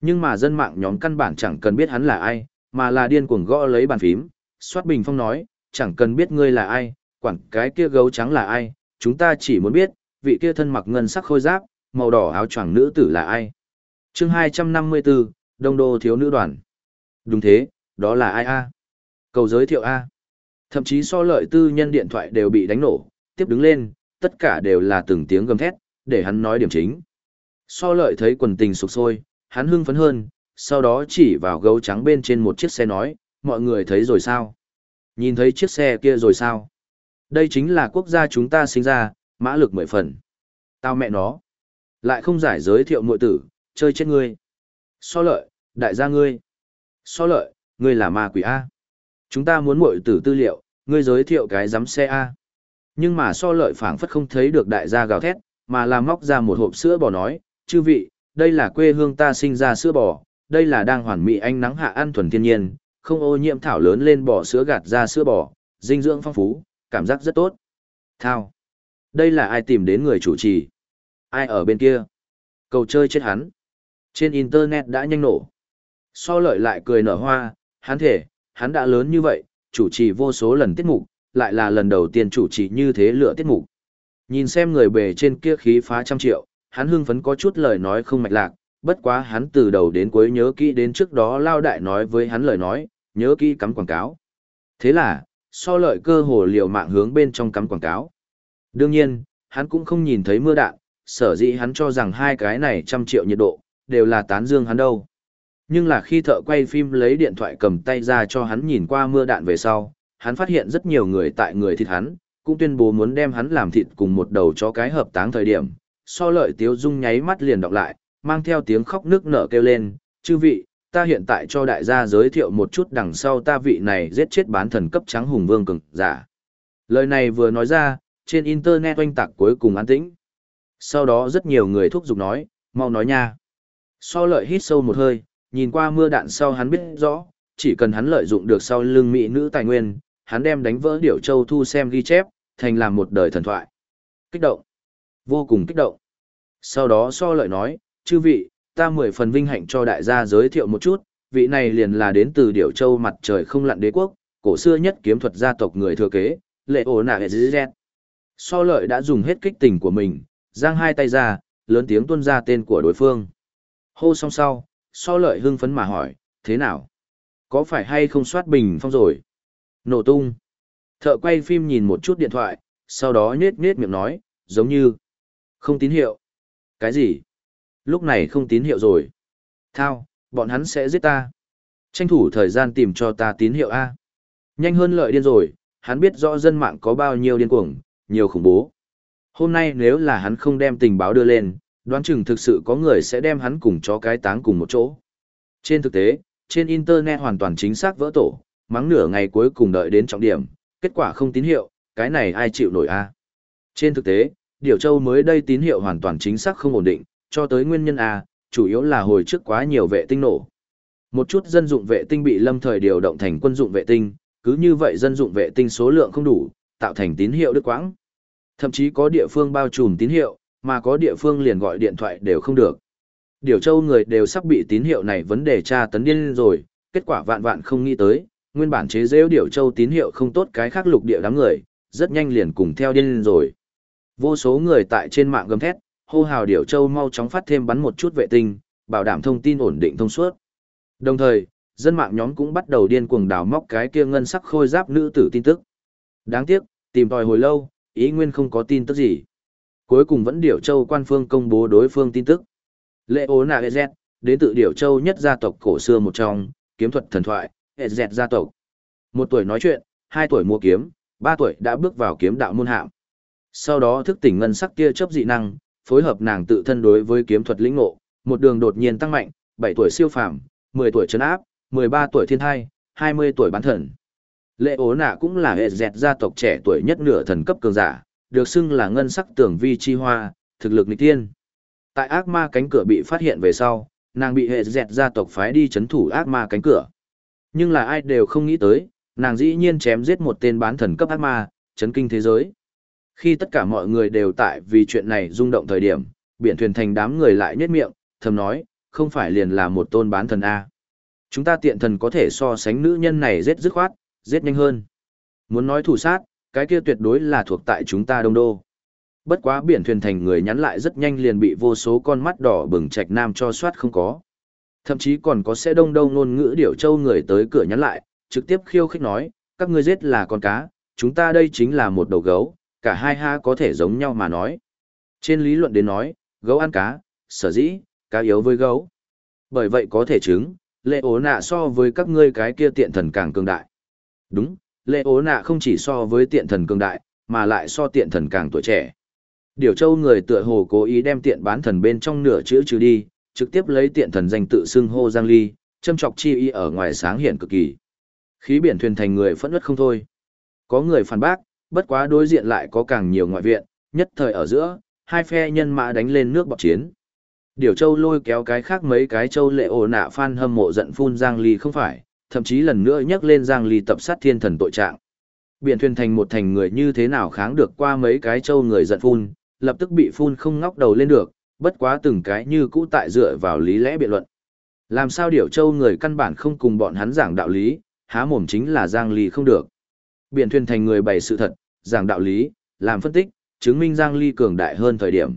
Nhưng mà dân mạng nhóm căn bản chẳng cần biết hắn là ai, mà là điên cuồng gõ lấy bàn phím, soát bình phong nói, chẳng cần biết ngươi là ai, quản cái kia gấu trắng là ai, chúng ta chỉ muốn biết, vị kia thân mặc ngân sắc khôi giáp, màu đỏ áo choàng nữ tử là ai. chương 254, Đông Đô Thiếu Nữ Đoàn. Đúng thế, đó là ai a Cầu giới thiệu a Thậm chí so lợi tư nhân điện thoại đều bị đánh nổ, tiếp đứng lên, tất cả đều là từng tiếng gầm thét, để hắn nói điểm chính. So lợi thấy quần tình sục sôi, hắn hưng phấn hơn, sau đó chỉ vào gấu trắng bên trên một chiếc xe nói, mọi người thấy rồi sao? Nhìn thấy chiếc xe kia rồi sao? Đây chính là quốc gia chúng ta sinh ra, mã lực mười phần. Tao mẹ nó. Lại không giải giới thiệu mội tử, chơi chết ngươi. So lợi, đại gia ngươi. So lợi, ngươi là ma quỷ A. Chúng ta muốn mội tử tư liệu, ngươi giới thiệu cái giám xe A. Nhưng mà so lợi phảng phất không thấy được đại gia gào thét, mà làm móc ra một hộp sữa bò nói, chư vị, đây là quê hương ta sinh ra sữa bò, đây là đang hoàn mỹ ánh nắng hạ ăn thuần thiên nhiên, không ô nhiễm thảo lớn lên bò sữa gạt ra sữa bò, dinh dưỡng phong phú, cảm giác rất tốt. Thao. Đây là ai tìm đến người chủ trì? Ai ở bên kia? Cầu chơi chết hắn. Trên internet đã nhanh nổ. So lợi lại cười nở hoa, hắn thể, hắn đã lớn như vậy, chủ trì vô số lần tiết mục, lại là lần đầu tiên chủ trì như thế lựa tiết mục. Nhìn xem người bề trên kia khí phá trăm triệu, hắn hưng phấn có chút lời nói không mạch lạc, bất quá hắn từ đầu đến cuối nhớ kỹ đến trước đó lao đại nói với hắn lời nói, nhớ kỹ cắm quảng cáo. Thế là, so lợi cơ hồ liều mạng hướng bên trong cắm quảng cáo. Đương nhiên, hắn cũng không nhìn thấy mưa đạn, sở dĩ hắn cho rằng hai cái này trăm triệu nhiệt độ, đều là tán dương hắn đâu. Nhưng là khi thợ quay phim lấy điện thoại cầm tay ra cho hắn nhìn qua mưa đạn về sau, hắn phát hiện rất nhiều người tại người thịt hắn, cũng tuyên bố muốn đem hắn làm thịt cùng một đầu cho cái hợp táng thời điểm. So lợi tiếu dung nháy mắt liền đọc lại, mang theo tiếng khóc nước nở kêu lên, chư vị, ta hiện tại cho đại gia giới thiệu một chút đằng sau ta vị này giết chết bán thần cấp trắng hùng vương cường giả. Lời này vừa nói ra, trên internet oanh tạc cuối cùng an tĩnh. Sau đó rất nhiều người thúc giục nói, mau nói nha. So lợi hít sâu một hơi, nhìn qua mưa đạn sau hắn biết rõ, chỉ cần hắn lợi dụng được sau lưng mỹ nữ tài nguyên, hắn đem đánh vỡ điểu châu thu xem ghi chép, thành làm một đời thần thoại. Kích động. Vô cùng kích động. Sau đó so lợi nói, chư vị, ta mười phần vinh hạnh cho đại gia giới thiệu một chút, vị này liền là đến từ điểu châu mặt trời không lặn đế quốc, cổ xưa nhất kiếm thuật gia tộc người thừa kế, lệ ổ nạ z So lợi đã dùng hết kích tình của mình, giang hai tay ra, lớn tiếng tuân ra tên của đối phương. Hô xong sau, so lợi hưng phấn mà hỏi, thế nào? Có phải hay không soát bình phong rồi? Nổ tung. Thợ quay phim nhìn một chút điện thoại, sau đó nhết nhết miệng nói, giống như không tín hiệu. Cái gì? Lúc này không tín hiệu rồi. Thao, bọn hắn sẽ giết ta. Tranh thủ thời gian tìm cho ta tín hiệu A. Nhanh hơn lợi điên rồi, hắn biết rõ dân mạng có bao nhiêu điên cuồng, nhiều khủng bố. Hôm nay nếu là hắn không đem tình báo đưa lên, đoán chừng thực sự có người sẽ đem hắn cùng chó cái táng cùng một chỗ. Trên thực tế, trên Internet hoàn toàn chính xác vỡ tổ, mắng nửa ngày cuối cùng đợi đến trọng điểm, kết quả không tín hiệu, cái này ai chịu nổi a? Trên thực tế, Điều Châu mới đây tín hiệu hoàn toàn chính xác không ổn định, cho tới nguyên nhân a, chủ yếu là hồi trước quá nhiều vệ tinh nổ. Một chút dân dụng vệ tinh bị lâm thời điều động thành quân dụng vệ tinh, cứ như vậy dân dụng vệ tinh số lượng không đủ, tạo thành tín hiệu đứt quãng. Thậm chí có địa phương bao trùm tín hiệu, mà có địa phương liền gọi điện thoại đều không được. Điều châu người đều sắp bị tín hiệu này vấn đề tra tấn điên rồi, kết quả vạn vạn không nghĩ tới, nguyên bản chế rêu điều châu tín hiệu không tốt cái khác lục địa đám người, rất nhanh liền cùng theo điên rồi. Vô số người tại trên mạng gầm thét, hô hào điểu châu mau chóng phát thêm bắn một chút vệ tinh, bảo đảm thông tin ổn định thông suốt. Đồng thời, dân mạng nhóm cũng bắt đầu điên cuồng đào móc cái kia ngân sắc khôi giáp nữ tử tin tức. Đáng tiếc, tìm tòi hồi lâu, ý nguyên không có tin tức gì. Cuối cùng vẫn Điểu Châu quan phương công bố đối phương tin tức. Lệ ố nạ EZ, đến từ Điểu Châu nhất gia tộc cổ xưa một trong, kiếm thuật thần thoại, EZ gia tộc. Một tuổi nói chuyện, hai tuổi mua kiếm, ba tuổi đã bước vào kiếm đạo môn hạm. Sau đó thức tỉnh ngân sắc kia chớp dị năng, phối hợp nàng tự thân đối với kiếm thuật lĩnh ngộ, một đường đột nhiên tăng mạnh, bảy tuổi siêu phàm, mười tuổi trấn áp, mười ba tuổi thiên thai, hai mươi tuổi bán thần. Lệ ố nạ cũng là hệ dẹt gia tộc trẻ tuổi nhất nửa thần cấp cường giả, được xưng là ngân sắc tưởng vi chi hoa, thực lực nghịch tiên. Tại ác ma cánh cửa bị phát hiện về sau, nàng bị hệ dẹt gia tộc phái đi chấn thủ ác ma cánh cửa. Nhưng là ai đều không nghĩ tới, nàng dĩ nhiên chém giết một tên bán thần cấp ác ma, chấn kinh thế giới. Khi tất cả mọi người đều tại vì chuyện này rung động thời điểm, biển thuyền thành đám người lại nhếch miệng, thầm nói, không phải liền là một tôn bán thần A. Chúng ta tiện thần có thể so sánh nữ nhân này giết dứt khoát, giết nhanh hơn. Muốn nói thủ sát, cái kia tuyệt đối là thuộc tại chúng ta đông đô. Bất quá biển thuyền thành người nhắn lại rất nhanh liền bị vô số con mắt đỏ bừng trạch nam cho soát không có. Thậm chí còn có xe đông đông ngôn ngữ điểu châu người tới cửa nhắn lại, trực tiếp khiêu khích nói, các ngươi giết là con cá, chúng ta đây chính là một đầu gấu, cả hai ha có thể giống nhau mà nói. Trên lý luận đến nói, gấu ăn cá, sở dĩ, cá yếu với gấu. Bởi vậy có thể chứng, lệ ố nạ so với các ngươi cái kia tiện thần càng cường đại. Đúng, lệ ố nạ không chỉ so với tiện thần cường đại, mà lại so tiện thần càng tuổi trẻ. Điều châu người tựa hồ cố ý đem tiện bán thần bên trong nửa chữ trừ đi, trực tiếp lấy tiện thần danh tự xưng hô Giang Ly, châm chọc chi y ở ngoài sáng hiện cực kỳ. Khí biển thuyền thành người phẫn nộ không thôi. Có người phản bác, bất quá đối diện lại có càng nhiều ngoại viện, nhất thời ở giữa, hai phe nhân mã đánh lên nước bọc chiến. Điều châu lôi kéo cái khác mấy cái châu lệ ồ nạ phan hâm mộ giận phun Giang Ly không phải, thậm chí lần nữa nhắc lên Giang Ly tập sát thiên thần tội trạng. Biển thuyền thành một thành người như thế nào kháng được qua mấy cái châu người giận phun, lập tức bị phun không ngóc đầu lên được, bất quá từng cái như cũ tại dựa vào lý lẽ biện luận. Làm sao điểu châu người căn bản không cùng bọn hắn giảng đạo lý, há mồm chính là Giang Ly không được. Biển thuyền thành người bày sự thật, giảng đạo lý, làm phân tích, chứng minh Giang Ly cường đại hơn thời điểm.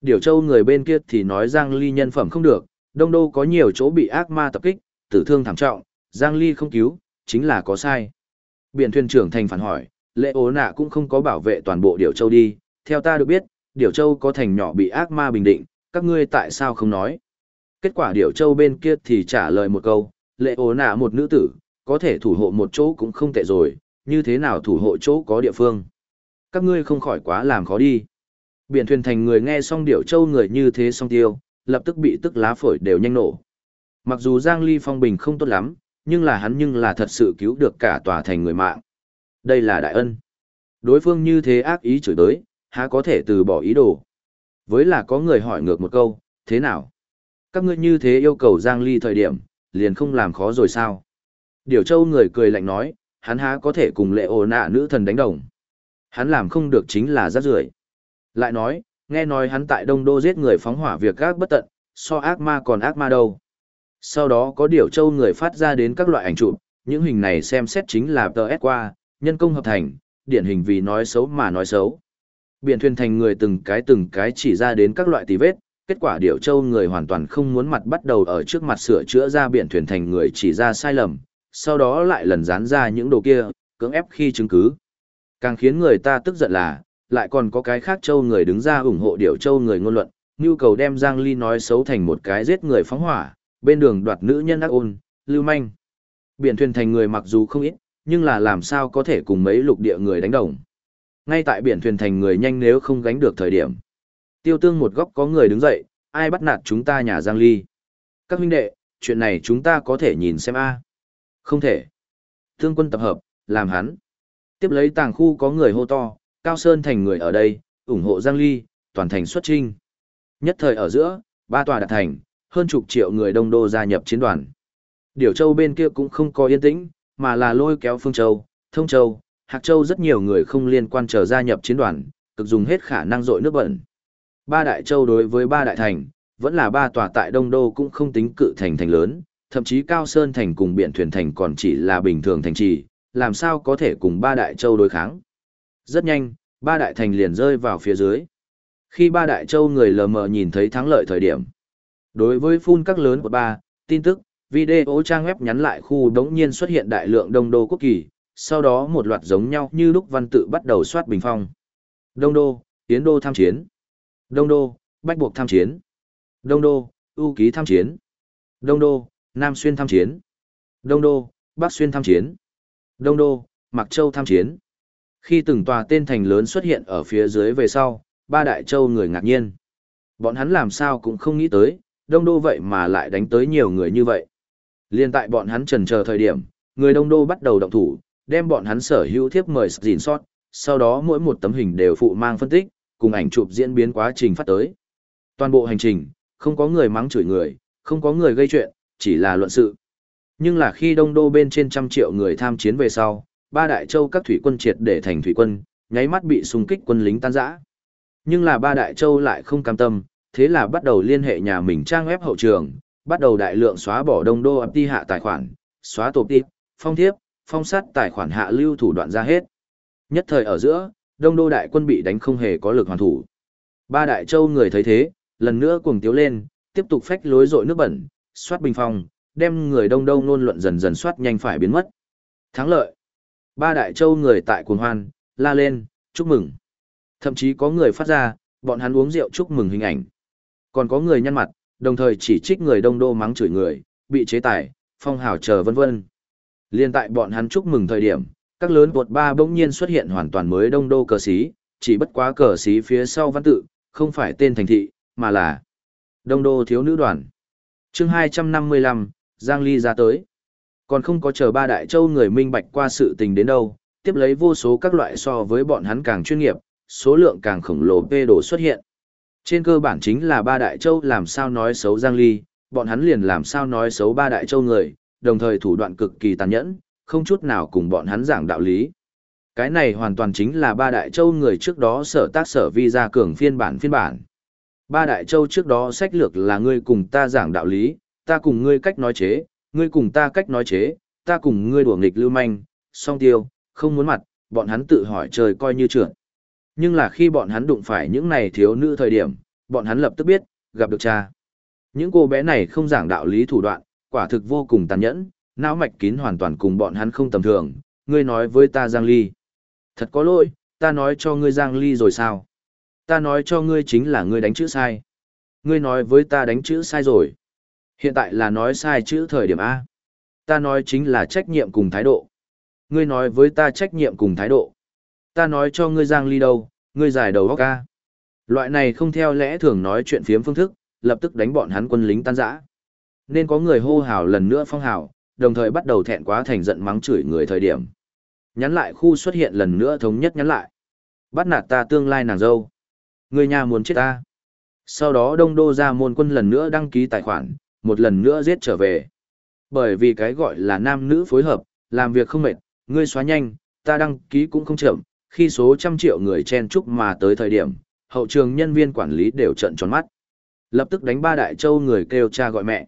Điểu châu người bên kia thì nói Giang Ly nhân phẩm không được, đông đô có nhiều chỗ bị ác ma tập kích, tử thương thảm trọng, Giang Ly không cứu, chính là có sai. Biển thuyền trưởng thành phản hỏi, lệ ố nạ cũng không có bảo vệ toàn bộ điểu châu đi, theo ta được biết, Điểu Châu có thành nhỏ bị ác ma bình định, các ngươi tại sao không nói? Kết quả Điểu Châu bên kia thì trả lời một câu, lệ ố nạ một nữ tử, có thể thủ hộ một chỗ cũng không tệ rồi, như thế nào thủ hộ chỗ có địa phương. Các ngươi không khỏi quá làm khó đi. Biển thuyền thành người nghe xong Điểu Châu người như thế xong tiêu, lập tức bị tức lá phổi đều nhanh nổ. Mặc dù Giang Ly phong bình không tốt lắm, nhưng là hắn nhưng là thật sự cứu được cả tòa thành người mạng. Đây là đại ân. Đối phương như thế ác ý chửi tới, há có thể từ bỏ ý đồ. Với là có người hỏi ngược một câu, thế nào? Các ngươi như thế yêu cầu Giang Ly thời điểm, liền không làm khó rồi sao? Điều châu người cười lạnh nói, hắn há có thể cùng lệ ổ nạ nữ thần đánh đồng. Hắn làm không được chính là rác rưởi. Lại nói, nghe nói hắn tại Đông Đô giết người phóng hỏa việc gác bất tận, so ác ma còn ác ma đâu. Sau đó có điều châu người phát ra đến các loại ảnh chụp, những hình này xem xét chính là tờ S qua, nhân công hợp thành, điển hình vì nói xấu mà nói xấu. Biển thuyền thành người từng cái từng cái chỉ ra đến các loại tì vết, kết quả điệu châu người hoàn toàn không muốn mặt bắt đầu ở trước mặt sửa chữa ra biển thuyền thành người chỉ ra sai lầm, sau đó lại lần dán ra những đồ kia, cưỡng ép khi chứng cứ. Càng khiến người ta tức giận là, lại còn có cái khác châu người đứng ra ủng hộ điều châu người ngôn luận, nhu cầu đem Giang Ly nói xấu thành một cái giết người phóng hỏa, bên đường đoạt nữ nhân ác ôn, lưu manh. Biển thuyền thành người mặc dù không ít, nhưng là làm sao có thể cùng mấy lục địa người đánh đồng. Ngay tại biển thuyền thành người nhanh nếu không gánh được thời điểm. Tiêu tương một góc có người đứng dậy, ai bắt nạt chúng ta nhà Giang Ly. Các huynh đệ, chuyện này chúng ta có thể nhìn xem a không thể. Thương quân tập hợp, làm hắn. Tiếp lấy tàng khu có người hô to, Cao Sơn thành người ở đây, ủng hộ Giang Ly, toàn thành xuất trinh. Nhất thời ở giữa, ba tòa đạt thành, hơn chục triệu người đông đô gia nhập chiến đoàn. Điều Châu bên kia cũng không có yên tĩnh, mà là lôi kéo Phương Châu, Thông Châu, Hạc Châu rất nhiều người không liên quan trở gia nhập chiến đoàn, cực dùng hết khả năng dội nước bẩn. Ba đại châu đối với ba đại thành, vẫn là ba tòa tại Đông Đô cũng không tính cự thành thành lớn, thậm chí Cao Sơn thành cùng Biển Thuyền thành còn chỉ là bình thường thành trì, làm sao có thể cùng ba đại châu đối kháng. Rất nhanh, ba đại thành liền rơi vào phía dưới. Khi ba đại châu người lờ mờ nhìn thấy thắng lợi thời điểm. Đối với phun các lớn của ba, tin tức, video trang web nhắn lại khu đống nhiên xuất hiện đại lượng đông đô quốc kỳ, sau đó một loạt giống nhau như lúc văn tự bắt đầu soát bình phong. Đông đô, Yến đô tham chiến. Đông đô, Bách buộc tham chiến. Đông đô, ưu ký tham chiến. Đông đô, Nam Xuyên tham chiến. Đông đô, Bắc Xuyên tham chiến. Đông đô, Mạc Châu tham chiến. Khi từng tòa tên thành lớn xuất hiện ở phía dưới về sau, ba đại châu người ngạc nhiên. Bọn hắn làm sao cũng không nghĩ tới, đông đô vậy mà lại đánh tới nhiều người như vậy. Liên tại bọn hắn trần chờ thời điểm, người đông đô bắt đầu động thủ, đem bọn hắn sở hữu thiếp mời dìn sót, sau đó mỗi một tấm hình đều phụ mang phân tích, cùng ảnh chụp diễn biến quá trình phát tới. Toàn bộ hành trình, không có người mắng chửi người, không có người gây chuyện, chỉ là luận sự. Nhưng là khi đông đô bên trên trăm triệu người tham chiến về sau, ba đại châu các thủy quân triệt để thành thủy quân, nháy mắt bị xung kích quân lính tan rã. Nhưng là ba đại châu lại không cam tâm, thế là bắt đầu liên hệ nhà mình trang web hậu trường, bắt đầu đại lượng xóa bỏ đông đô ập ti hạ tài khoản, xóa tổ tiếp, phong thiếp, phong sát tài khoản hạ lưu thủ đoạn ra hết. Nhất thời ở giữa, đông đô đại quân bị đánh không hề có lực hoàn thủ. Ba đại châu người thấy thế, lần nữa cuồng tiếu lên, tiếp tục phách lối dội nước bẩn, soát bình phong, đem người đông đông nôn luận dần dần soát nhanh phải biến mất. Thắng lợi. Ba đại châu người tại cuồng hoan, la lên, chúc mừng. Thậm chí có người phát ra, bọn hắn uống rượu chúc mừng hình ảnh. Còn có người nhăn mặt, đồng thời chỉ trích người đông đô mắng chửi người, bị chế tài, phong hào chờ vân vân. Liên tại bọn hắn chúc mừng thời điểm, các lớn bột ba bỗng nhiên xuất hiện hoàn toàn mới đông đô cờ xí, chỉ bất quá cờ xí phía sau văn tự, không phải tên thành thị, mà là đông đô thiếu nữ đoàn chương 255, Giang Ly ra tới. Còn không có chờ ba đại châu người minh bạch qua sự tình đến đâu, tiếp lấy vô số các loại so với bọn hắn càng chuyên nghiệp, số lượng càng khổng lồ phê đồ xuất hiện. Trên cơ bản chính là ba đại châu làm sao nói xấu Giang Ly, bọn hắn liền làm sao nói xấu ba đại châu người, đồng thời thủ đoạn cực kỳ tàn nhẫn, không chút nào cùng bọn hắn giảng đạo lý. Cái này hoàn toàn chính là ba đại châu người trước đó sở tác sở vi ra cường phiên bản phiên bản. Ba đại châu trước đó sách lược là ngươi cùng ta giảng đạo lý, ta cùng ngươi cách nói chế, ngươi cùng ta cách nói chế, ta cùng ngươi đùa nghịch lưu manh, song tiêu, không muốn mặt, bọn hắn tự hỏi trời coi như trượt. Nhưng là khi bọn hắn đụng phải những này thiếu nữ thời điểm, bọn hắn lập tức biết, gặp được cha. Những cô bé này không giảng đạo lý thủ đoạn, quả thực vô cùng tàn nhẫn, não mạch kín hoàn toàn cùng bọn hắn không tầm thường, ngươi nói với ta Giang Ly. Thật có lỗi, ta nói cho ngươi Giang Ly rồi sao? Ta nói cho ngươi chính là ngươi đánh chữ sai. Ngươi nói với ta đánh chữ sai rồi. Hiện tại là nói sai chữ thời điểm A. Ta nói chính là trách nhiệm cùng thái độ. Ngươi nói với ta trách nhiệm cùng thái độ. Ta nói cho ngươi giang ly đâu, ngươi giải đầu góc A. Loại này không theo lẽ thường nói chuyện phiếm phương thức, lập tức đánh bọn hắn quân lính tan rã. Nên có người hô hào lần nữa phong hào, đồng thời bắt đầu thẹn quá thành giận mắng chửi người thời điểm. Nhắn lại khu xuất hiện lần nữa thống nhất nhắn lại. Bắt nạt ta tương lai nàng dâu. Người nhà muốn chết ta. Sau đó đông đô ra môn quân lần nữa đăng ký tài khoản, một lần nữa giết trở về. Bởi vì cái gọi là nam nữ phối hợp, làm việc không mệt, ngươi xóa nhanh, ta đăng ký cũng không chậm, khi số trăm triệu người chen chúc mà tới thời điểm, hậu trường nhân viên quản lý đều trận tròn mắt. Lập tức đánh ba đại châu người kêu cha gọi mẹ.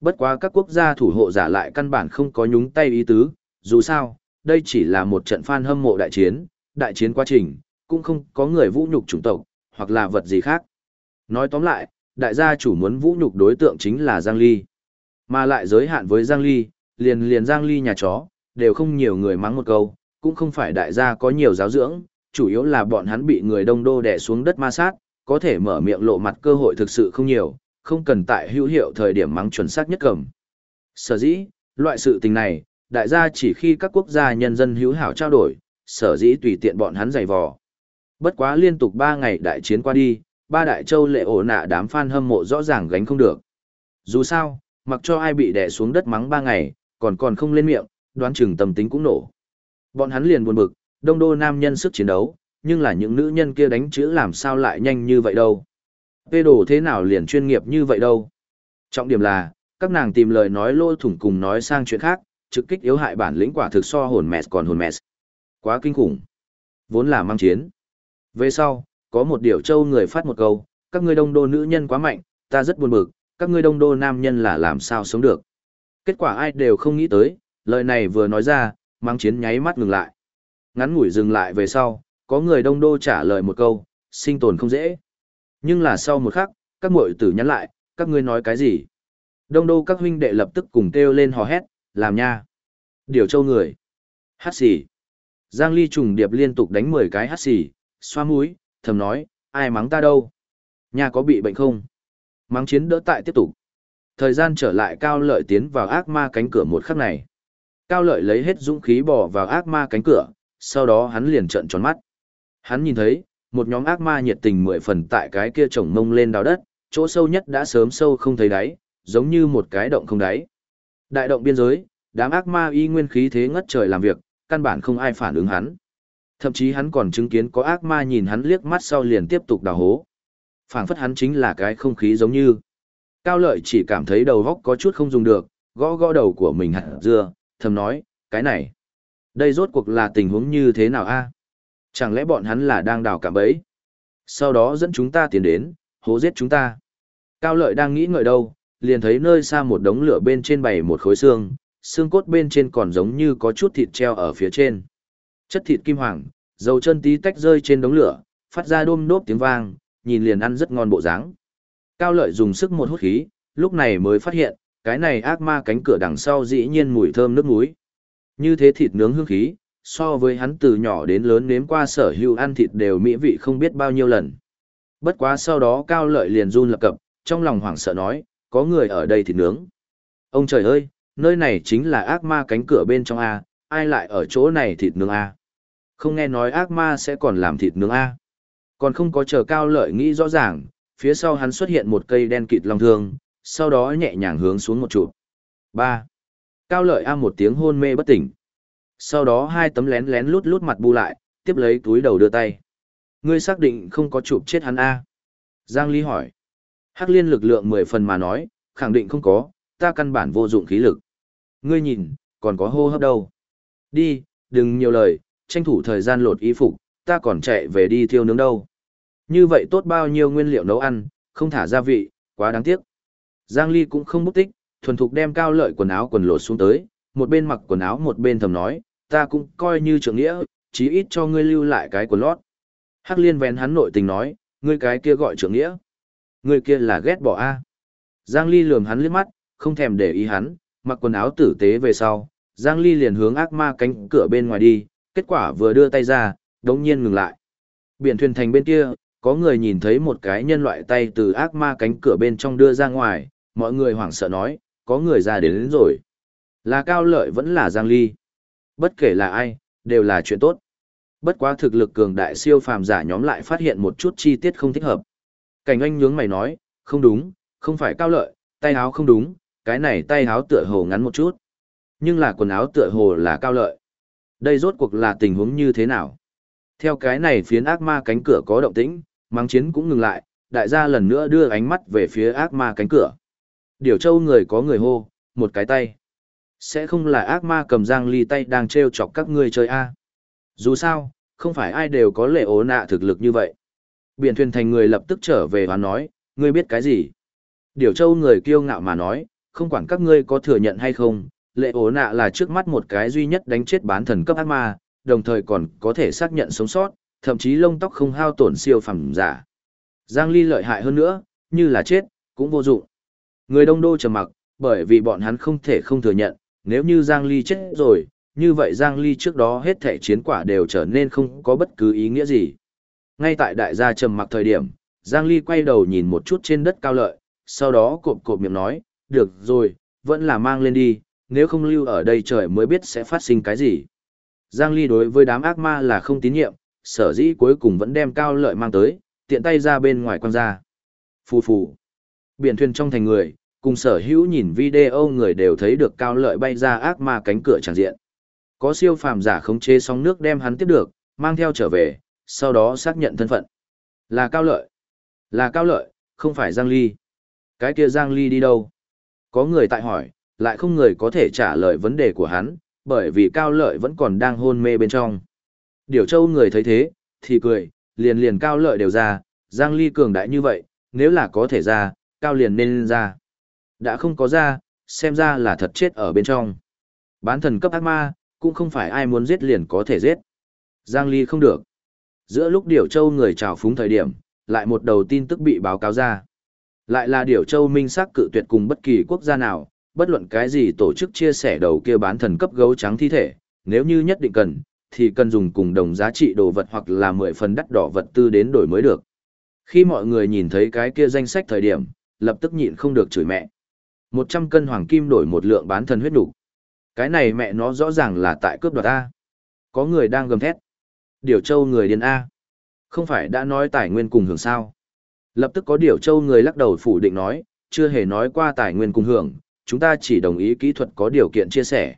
Bất quá các quốc gia thủ hộ giả lại căn bản không có nhúng tay ý tứ, dù sao, đây chỉ là một trận fan hâm mộ đại chiến, đại chiến quá trình, cũng không có người vũ nhục chủng tộc, hoặc là vật gì khác. Nói tóm lại, đại gia chủ muốn vũ nhục đối tượng chính là Giang Ly. Mà lại giới hạn với Giang Ly, liền liền Giang Ly nhà chó, đều không nhiều người mắng một câu, cũng không phải đại gia có nhiều giáo dưỡng, chủ yếu là bọn hắn bị người đông đô đè xuống đất ma sát, có thể mở miệng lộ mặt cơ hội thực sự không nhiều, không cần tại hữu hiệu thời điểm mắng chuẩn xác nhất cầm. Sở dĩ, loại sự tình này, đại gia chỉ khi các quốc gia nhân dân hữu hảo trao đổi, sở dĩ tùy tiện bọn hắn giày vò. Bất quá liên tục 3 ngày đại chiến qua đi, ba đại châu lệ ổ nạ đám fan hâm mộ rõ ràng gánh không được. Dù sao, mặc cho ai bị đè xuống đất mắng 3 ngày, còn còn không lên miệng, đoán chừng tâm tính cũng nổ. Bọn hắn liền buồn bực, đông đô nam nhân sức chiến đấu, nhưng là những nữ nhân kia đánh chữ làm sao lại nhanh như vậy đâu. Vê đồ thế nào liền chuyên nghiệp như vậy đâu. Trọng điểm là, các nàng tìm lời nói lôi thủng cùng nói sang chuyện khác, trực kích yếu hại bản lĩnh quả thực so hồn mẹ còn hồn mẹ. Quá kinh khủng. Vốn là mang chiến. Về sau, có một điều châu người phát một câu, các ngươi đông đô nữ nhân quá mạnh, ta rất buồn bực, các ngươi đông đô nam nhân là làm sao sống được. Kết quả ai đều không nghĩ tới, lời này vừa nói ra, mang chiến nháy mắt ngừng lại. Ngắn ngủi dừng lại về sau, có người đông đô trả lời một câu, sinh tồn không dễ. Nhưng là sau một khắc, các muội tử nhắn lại, các ngươi nói cái gì? Đông đô các huynh đệ lập tức cùng kêu lên hò hét, làm nha. Điều châu người. Hát xỉ. Giang ly trùng điệp liên tục đánh 10 cái hát xỉ, xoa mũi, thầm nói, ai mắng ta đâu? Nhà có bị bệnh không? Mắng chiến đỡ tại tiếp tục. Thời gian trở lại cao lợi tiến vào ác ma cánh cửa một khắc này. Cao lợi lấy hết dũng khí bỏ vào ác ma cánh cửa, sau đó hắn liền trợn tròn mắt. Hắn nhìn thấy, một nhóm ác ma nhiệt tình mười phần tại cái kia trồng mông lên đào đất, chỗ sâu nhất đã sớm sâu không thấy đáy, giống như một cái động không đáy. Đại động biên giới, đám ác ma y nguyên khí thế ngất trời làm việc, căn bản không ai phản ứng hắn. Thậm chí hắn còn chứng kiến có ác ma nhìn hắn liếc mắt sau liền tiếp tục đào hố. phảng phất hắn chính là cái không khí giống như. Cao lợi chỉ cảm thấy đầu góc có chút không dùng được, gõ gõ đầu của mình hạt dưa, thầm nói, cái này. Đây rốt cuộc là tình huống như thế nào a? Chẳng lẽ bọn hắn là đang đào cạm bẫy? Sau đó dẫn chúng ta tiến đến, hố giết chúng ta. Cao lợi đang nghĩ ngợi đâu, liền thấy nơi xa một đống lửa bên trên bày một khối xương, xương cốt bên trên còn giống như có chút thịt treo ở phía trên. Chất thịt kim hoàng, dầu chân tí tách rơi trên đống lửa, phát ra đôm đốp tiếng vang, nhìn liền ăn rất ngon bộ dáng. Cao lợi dùng sức một hút khí, lúc này mới phát hiện, cái này ác ma cánh cửa đằng sau dĩ nhiên mùi thơm nước muối. Như thế thịt nướng hương khí, so với hắn từ nhỏ đến lớn nếm qua sở hữu ăn thịt đều mỹ vị không biết bao nhiêu lần. Bất quá sau đó cao lợi liền run lập cập, trong lòng hoảng sợ nói, có người ở đây thịt nướng. Ông trời ơi, nơi này chính là ác ma cánh cửa bên trong A, ai lại ở chỗ này thịt nướng A. Không nghe nói ác ma sẽ còn làm thịt nướng A. Còn không có chờ cao lợi nghĩ rõ ràng, phía sau hắn xuất hiện một cây đen kịt long thương, sau đó nhẹ nhàng hướng xuống một chụp. ba Cao lợi A một tiếng hôn mê bất tỉnh. Sau đó hai tấm lén lén lút lút mặt bu lại, tiếp lấy túi đầu đưa tay. Ngươi xác định không có chụp chết hắn A. Giang Ly hỏi. Hắc liên lực lượng 10 phần mà nói, khẳng định không có, ta căn bản vô dụng khí lực. Ngươi nhìn, còn có hô hấp đâu. Đi, đừng nhiều lời, tranh thủ thời gian lột y phục, ta còn chạy về đi thiêu nướng đâu. Như vậy tốt bao nhiêu nguyên liệu nấu ăn, không thả gia vị, quá đáng tiếc. Giang Ly cũng không bút tích, thuần thục đem cao lợi quần áo quần lột xuống tới, một bên mặc quần áo một bên thầm nói, ta cũng coi như trưởng nghĩa, chí ít cho ngươi lưu lại cái quần lót. Hắc liên vén hắn nội tình nói, ngươi cái kia gọi trưởng nghĩa. Ngươi kia là ghét bỏ a. Giang Ly lườm hắn liếc mắt, không thèm để ý hắn, mặc quần áo tử tế về sau, Giang Ly liền hướng ác ma cánh cửa bên ngoài đi, kết quả vừa đưa tay ra, đống nhiên ngừng lại. Biển thuyền thành bên kia, có người nhìn thấy một cái nhân loại tay từ ác ma cánh cửa bên trong đưa ra ngoài, mọi người hoảng sợ nói, có người ra đến, đến rồi. Là Cao Lợi vẫn là Giang Ly. Bất kể là ai, đều là chuyện tốt. Bất quá thực lực cường đại siêu phàm giả nhóm lại phát hiện một chút chi tiết không thích hợp. Cảnh anh nhướng mày nói, không đúng, không phải Cao Lợi, tay áo không đúng, cái này tay áo tựa hồ ngắn một chút. Nhưng là quần áo tựa hồ là Cao Lợi. Đây rốt cuộc là tình huống như thế nào? Theo cái này phiến ác ma cánh cửa có động tĩnh, mang chiến cũng ngừng lại, đại gia lần nữa đưa ánh mắt về phía ác ma cánh cửa. Điều châu người có người hô, một cái tay. Sẽ không là ác ma cầm giang ly tay đang treo chọc các ngươi chơi a Dù sao, không phải ai đều có lệ ố nạ thực lực như vậy. Biển thuyền thành người lập tức trở về và nói, ngươi biết cái gì? Điều châu người kiêu ngạo mà nói, không quản các ngươi có thừa nhận hay không, lệ ố nạ là trước mắt một cái duy nhất đánh chết bán thần cấp ác ma, đồng thời còn có thể xác nhận sống sót, thậm chí lông tóc không hao tổn siêu phẩm giả. Giang Ly lợi hại hơn nữa, như là chết, cũng vô dụng. Người đông đô trầm mặc, bởi vì bọn hắn không thể không thừa nhận, nếu như Giang Ly chết rồi, như vậy Giang Ly trước đó hết thể chiến quả đều trở nên không có bất cứ ý nghĩa gì. Ngay tại đại gia trầm mặc thời điểm, Giang Ly quay đầu nhìn một chút trên đất cao lợi, sau đó cộp cộp miệng nói, được rồi, vẫn là mang lên đi, nếu không lưu ở đây trời mới biết sẽ phát sinh cái gì. Giang Ly đối với đám ác ma là không tín nhiệm, sở dĩ cuối cùng vẫn đem cao lợi mang tới, tiện tay ra bên ngoài quan ra. Phù phù. Biển thuyền trong thành người, cùng sở hữu nhìn video người đều thấy được cao lợi bay ra ác ma cánh cửa tràn diện. Có siêu phàm giả khống chế sóng nước đem hắn tiếp được, mang theo trở về, sau đó xác nhận thân phận. Là cao lợi. Là cao lợi, không phải Giang Ly. Cái kia Giang Ly đi đâu? Có người tại hỏi, lại không người có thể trả lời vấn đề của hắn, bởi vì cao lợi vẫn còn đang hôn mê bên trong. Điều châu người thấy thế, thì cười, liền liền cao lợi đều ra, Giang Ly cường đại như vậy, nếu là có thể ra, cao liền nên ra. Đã không có ra, xem ra là thật chết ở bên trong. Bán thần cấp ác ma, cũng không phải ai muốn giết liền có thể giết. Giang Ly không được. Giữa lúc Điều Châu người trào phúng thời điểm, lại một đầu tin tức bị báo cáo ra. Lại là Điều Châu minh sắc cự tuyệt cùng bất kỳ quốc gia nào, bất luận cái gì tổ chức chia sẻ đầu kia bán thần cấp gấu trắng thi thể, nếu như nhất định cần, thì cần dùng cùng đồng giá trị đồ vật hoặc là 10 phần đắt đỏ vật tư đến đổi mới được. Khi mọi người nhìn thấy cái kia danh sách thời điểm, lập tức nhịn không được chửi mẹ. 100 cân hoàng kim đổi một lượng bán thần huyết đủ. Cái này mẹ nó rõ ràng là tại cướp đoạt A. Có người đang gầm thét. Điều châu người điên A. Không phải đã nói tài nguyên cùng hưởng sao. Lập tức có điều châu người lắc đầu phủ định nói, chưa hề nói qua tài nguyên cùng hưởng, chúng ta chỉ đồng ý kỹ thuật có điều kiện chia sẻ.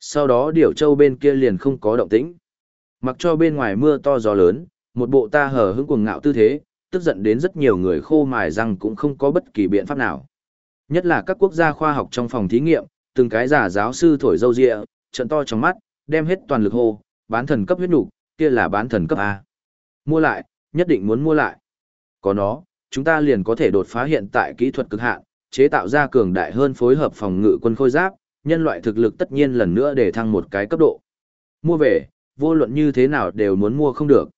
Sau đó điều châu bên kia liền không có động tĩnh. Mặc cho bên ngoài mưa to gió lớn, một bộ ta hờ hững cuồng ngạo tư thế, tức giận đến rất nhiều người khô mài răng cũng không có bất kỳ biện pháp nào. Nhất là các quốc gia khoa học trong phòng thí nghiệm, từng cái giả giáo sư thổi dâu rịa, trận to trong mắt, đem hết toàn lực hô, bán thần cấp huyết nục, kia là bán thần cấp A. Mua lại, nhất định muốn mua lại. Có nó, chúng ta liền có thể đột phá hiện tại kỹ thuật cực hạn, chế tạo ra cường đại hơn phối hợp phòng ngự quân khôi giáp, nhân loại thực lực tất nhiên lần nữa để thăng một cái cấp độ. Mua về, vô luận như thế nào đều muốn mua không được.